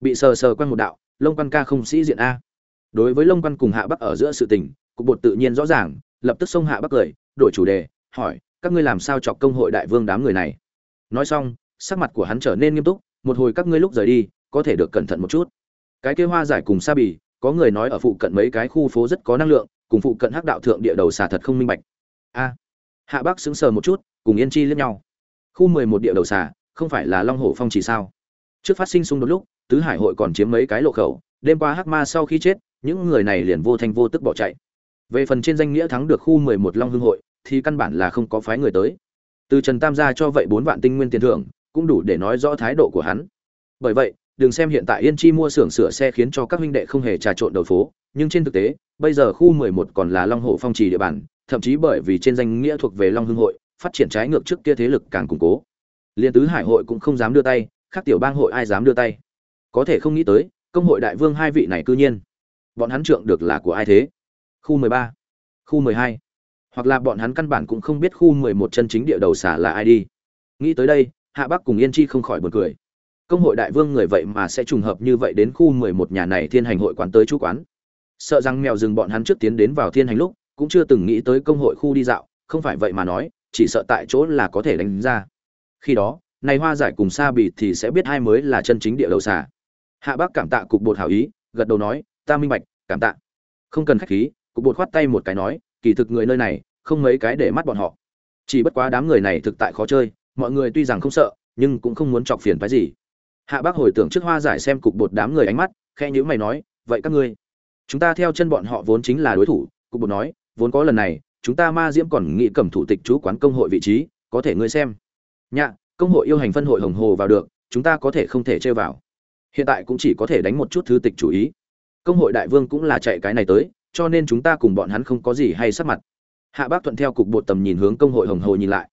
Bị sờ sờ quanh một đạo lông quan ca không sĩ diện a. Đối với lông quan cùng hạ bắc ở giữa sự tình, cục bột tự nhiên rõ ràng, lập tức xông hạ bắc cười, đổi chủ đề, hỏi, các ngươi làm sao chọc công hội đại vương đám người này? Nói xong, sắc mặt của hắn trở nên nghiêm túc, một hồi các ngươi lúc rời đi, có thể được cẩn thận một chút. Cái kia hoa giải cùng sa bì, có người nói ở phụ cận mấy cái khu phố rất có năng lượng, cùng phụ cận hắc đạo thượng địa đầu xà thật không minh bạch. A. Hạ bắc sững sờ một chút, cùng yên chi liếc nhau. Khu mười một địa đầu xà không phải là long hổ phong chỉ sao? Trước phát sinh xung đột lúc, tứ hải hội còn chiếm mấy cái lộ khẩu, đêm qua hắc ma sau khi chết, những người này liền vô thanh vô tức bỏ chạy. Về phần trên danh nghĩa thắng được khu mười một long hưng hội, thì căn bản là không có phái người tới. Từ trần tam gia cho vậy bốn vạn tinh nguyên tiền thưởng, cũng đủ để nói rõ thái độ của hắn. Bởi vậy, đừng xem hiện tại yên chi mua xưởng sửa xe khiến cho các huynh đệ không hề trà trộn đầu phố, nhưng trên thực tế, bây giờ khu mười một còn là long hổ phong trì địa bàn, thậm chí bởi vì trên danh nghĩa thuộc về long hưng hội, phát triển trái ngược trước kia thế lực càng củng cố liên tứ hải hội cũng không dám đưa tay, khác tiểu bang hội ai dám đưa tay? Có thể không nghĩ tới, công hội đại vương hai vị này cư nhiên. Bọn hắn trượng được là của ai thế? Khu mười ba, khu mười hai. Hoặc là bọn hắn căn bản cũng không biết khu mười một chân chính địa đầu xả là ai đi. Nghĩ tới đây, hạ bắc cùng yên chi không khỏi buồn cười. Công hội đại vương người vậy mà sẽ trùng hợp như vậy đến khu mười một nhà này thiên hành hội quán tới chú quán. Sợ rằng mèo rừng bọn hắn trước tiến đến vào thiên hành lúc, cũng chưa từng nghĩ tới công hội khu đi dạo, không phải vậy mà nói, chỉ sợ tại chỗ là có thể đánh ra khi đó, này hoa giải cùng sa bì thì sẽ biết hai mới là chân chính địa đầu xà. Hạ bác cảm tạ cục bột hảo ý, gật đầu nói, ta minh bạch, cảm tạ. Không cần khách khí, cục bột khoát tay một cái nói, kỳ thực người nơi này, không mấy cái để mắt bọn họ. Chỉ bất quá đám người này thực tại khó chơi, mọi người tuy rằng không sợ, nhưng cũng không muốn chọc phiền phái gì. Hạ bác hồi tưởng trước hoa giải xem cục bột đám người ánh mắt khe nhữ mày nói, vậy các ngươi, chúng ta theo chân bọn họ vốn chính là đối thủ. Cục bột nói, vốn có lần này, chúng ta ma diễm còn nghĩ cầm thủ tịch chú quán công hội vị trí, có thể ngươi xem nhạ, công hội yêu hành phân hội hồng hồ vào được, chúng ta có thể không thể chơi vào. Hiện tại cũng chỉ có thể đánh một chút thứ tịch chủ ý. Công hội đại vương cũng là chạy cái này tới, cho nên chúng ta cùng bọn hắn không có gì hay sắc mặt. Hạ bác thuận theo cục bộ tầm nhìn hướng công hội hồng hồ nhìn lại.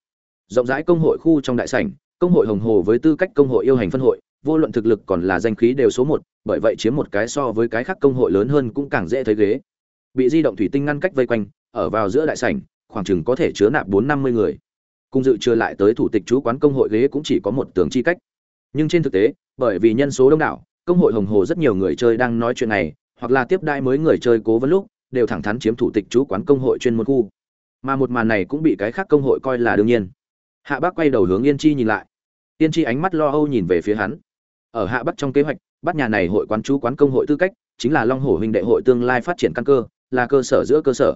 Rộng rãi công hội khu trong đại sảnh, công hội hồng hồ với tư cách công hội yêu hành phân hội, vô luận thực lực còn là danh khí đều số một, bởi vậy chiếm một cái so với cái khác công hội lớn hơn cũng càng dễ thấy ghế. Bị di động thủy tinh ngăn cách vây quanh, ở vào giữa đại sảnh, khoảng chừng có thể chứa nạp bốn năm mươi người cung dự chưa lại tới thủ tịch chú quán công hội ghế cũng chỉ có một tường chi cách. Nhưng trên thực tế, bởi vì nhân số đông đảo, công hội hồng hồ rất nhiều người chơi đang nói chuyện này, hoặc là tiếp đai mới người chơi cố vấn lúc, đều thẳng thắn chiếm thủ tịch chú quán công hội chuyên môn khu. Mà một màn này cũng bị cái khác công hội coi là đương nhiên. Hạ bác quay đầu hướng yên chi nhìn lại. Yên chi ánh mắt lo âu nhìn về phía hắn. Ở hạ bắc trong kế hoạch, bắt nhà này hội quán chú quán công hội tư cách, chính là long hổ huynh đệ hội tương lai phát triển căn cơ, là cơ sở giữa cơ sở.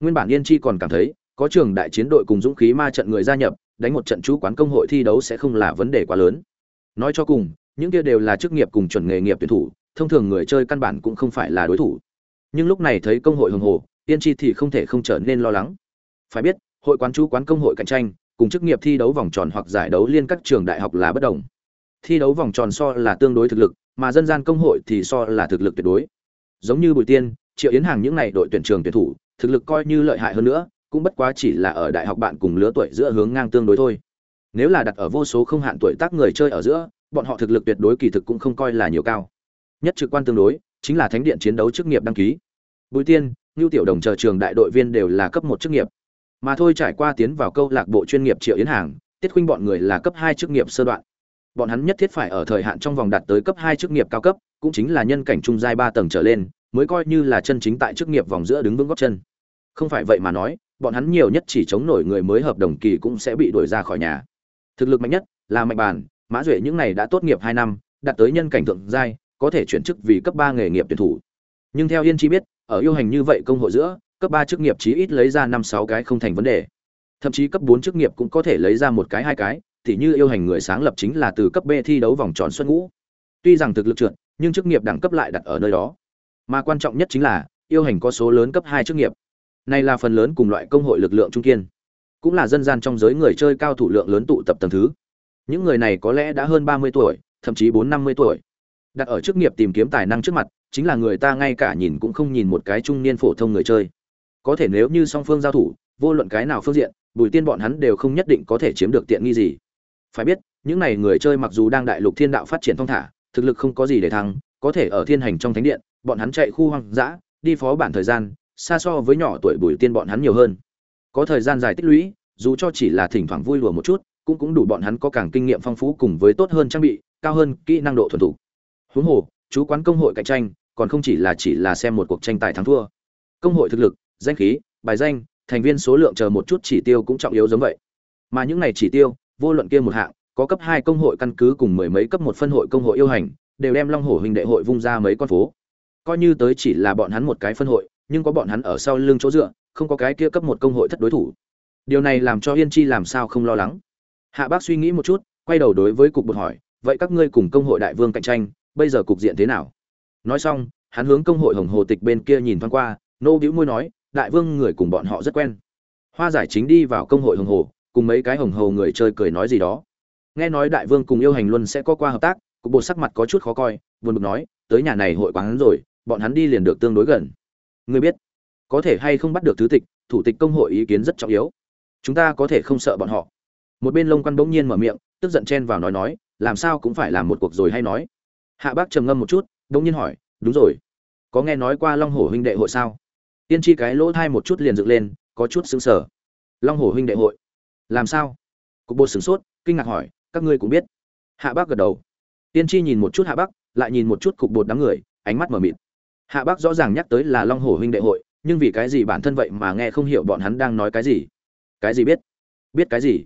Nguyên bản yên chi còn cảm thấy có trường đại chiến đội cùng dũng khí ma trận người gia nhập, đánh một trận chú quán công hội thi đấu sẽ không là vấn đề quá lớn. Nói cho cùng, những kia đều là chức nghiệp cùng chuẩn nghề nghiệp tuyển thủ, thông thường người chơi căn bản cũng không phải là đối thủ. Nhưng lúc này thấy công hội hồng hồ, yên chi thì không thể không trở nên lo lắng. Phải biết, hội quán chú quán công hội cạnh tranh, cùng chức nghiệp thi đấu vòng tròn hoặc giải đấu liên các trường đại học là bất đồng. Thi đấu vòng tròn so là tương đối thực lực, mà dân gian công hội thì so là thực lực tuyệt đối. Giống như bùi tiên, triệu yến hàng những n à y đội tuyển trường tuyển thủ, thực lực coi như lợi hại hơn nữa cũng bất quá chỉ là ở đại học bạn cùng lứa tuổi giữa hướng ngang tương đối thôi. Nếu là đặt ở vô số không hạn tuổi tác người chơi ở giữa, bọn họ thực lực tuyệt đối kỳ thực cũng không coi là nhiều cao. Nhất trực quan tương đối, chính là thánh điện chiến đấu chức nghiệp đăng ký. Bùi tiên ngưu tiểu đồng chờ trường đại đội viên đều là cấp một chức nghiệp. Mà thôi trải qua tiến vào câu lạc bộ chuyên nghiệp triệu yến hàng, tiết khuynh bọn người là cấp hai chức nghiệp sơ đoạn. Bọn hắn nhất thiết phải ở thời hạn trong vòng đạt tới cấp hai chức nghiệp cao cấp, cũng chính là nhân cảnh trung giai ba tầng trở lên, mới coi như là chân chính tại chức nghiệp vòng giữa đứng vững góc chân. Không phải vậy mà nói bọn hắn nhiều nhất chỉ chống nổi người mới hợp đồng kỳ cũng sẽ bị đuổi ra khỏi nhà thực lực mạnh nhất là mạnh bản mã duệ những này đã tốt nghiệp hai năm đạt tới nhân cảnh thượng giai có thể chuyển chức vì cấp ba nghề nghiệp tuyển thủ nhưng theo yên chi biết ở yêu hành như vậy công hội giữa cấp ba chức nghiệp chí ít lấy ra năm sáu cái không thành vấn đề thậm chí cấp bốn chức nghiệp cũng có thể lấy ra một cái hai cái thì như yêu hành người sáng lập chính là từ cấp B thi đấu vòng tròn xuân ngũ. Tuy rằng thực lực trượt, nhưng chức nghiệp đẳng cấp lại đặt ở nơi đó. Mà quan trọng nhất chính là, yêu hành có số lớn cấp 2 chức nghiệp. Này là phần lớn cùng loại công hội lực lượng trung kiên. cũng là dân gian trong giới người chơi cao thủ lượng lớn tụ tập tầng thứ. Những người này có lẽ đã hơn ba mươi tuổi, thậm chí bốn năm mươi tuổi. Đặt ở chức nghiệp tìm kiếm tài năng trước mặt, chính là người ta ngay cả nhìn cũng không nhìn một cái trung niên phổ thông người chơi. Có thể nếu như song phương giao thủ, vô luận cái nào phương diện, bùi tiên bọn hắn đều không nhất định có thể chiếm được tiện nghi gì. Phải biết, những này người chơi mặc dù đang đại lục thiên đạo phát triển thong thả, thực lực không có gì để thăng có thể ở thiên hành trong thánh điện, bọn hắn chạy khu hoang dã, đi phó bản thời gian xa so với nhỏ tuổi bùi tiên bọn hắn nhiều hơn. Có thời gian dài tích lũy, dù cho chỉ là thỉnh thoảng vui lùa một chút, cũng cũng đủ bọn hắn có càng kinh nghiệm phong phú cùng với tốt hơn trang bị, cao hơn kỹ năng độ thuần thủ huống hồ, chú quán công hội cạnh tranh, còn không chỉ là chỉ là xem một cuộc tranh tài thắng thua. Công hội thực lực, danh khí, bài danh, thành viên số lượng chờ một chút chỉ tiêu cũng trọng yếu giống vậy. Mà những này chỉ tiêu, vô luận kia một hạng, có cấp hai công hội căn cứ cùng mười mấy cấp một phân hội công hội yêu hành, đều đem long hổ hình đệ hội vung ra mấy con phố. Coi như tới chỉ là bọn hắn một cái phân hội nhưng có bọn hắn ở sau lưng chỗ dựa, không có cái kia cấp một công hội thất đối thủ. Điều này làm cho yên chi làm sao không lo lắng? Hạ bác suy nghĩ một chút, quay đầu đối với cục bột hỏi, vậy các ngươi cùng công hội đại vương cạnh tranh, bây giờ cục diện thế nào? Nói xong, hắn hướng công hội hồng hồ tịch bên kia nhìn thoáng qua, nô bĩu môi nói, đại vương người cùng bọn họ rất quen. Hoa giải chính đi vào công hội hồng hồ, cùng mấy cái hồng hồ người chơi cười nói gì đó. Nghe nói đại vương cùng yêu hành luân sẽ có qua hợp tác, cục bột sắc mặt có chút khó coi, buồn bực nói, tới nhà này hội quán rồi, bọn hắn đi liền được tương đối gần ngươi biết, có thể hay không bắt được thứ tịch, thủ tịch công hội ý kiến rất trọng yếu. Chúng ta có thể không sợ bọn họ. Một bên lông quan bỗng nhiên mở miệng, tức giận chen vào nói nói, làm sao cũng phải làm một cuộc rồi hay nói. Hạ bác trầm ngâm một chút, bỗng nhiên hỏi, đúng rồi. Có nghe nói qua long hổ huynh đệ hội sao? Tiên tri cái lỗ thai một chút liền dựng lên, có chút sững sờ. long hổ huynh đệ hội? Làm sao? Cục bộ sửng sốt, kinh ngạc hỏi, các ngươi cũng biết. Hạ bác gật đầu. Tiên tri nhìn một chút hạ bác, lại nhìn một chút cục bột đám người, ánh mắt mở mịt hạ bác rõ ràng nhắc tới là long hổ huynh đệ hội, nhưng vì cái gì bản thân vậy mà nghe không hiểu bọn hắn đang nói cái gì? Cái gì biết? Biết cái gì?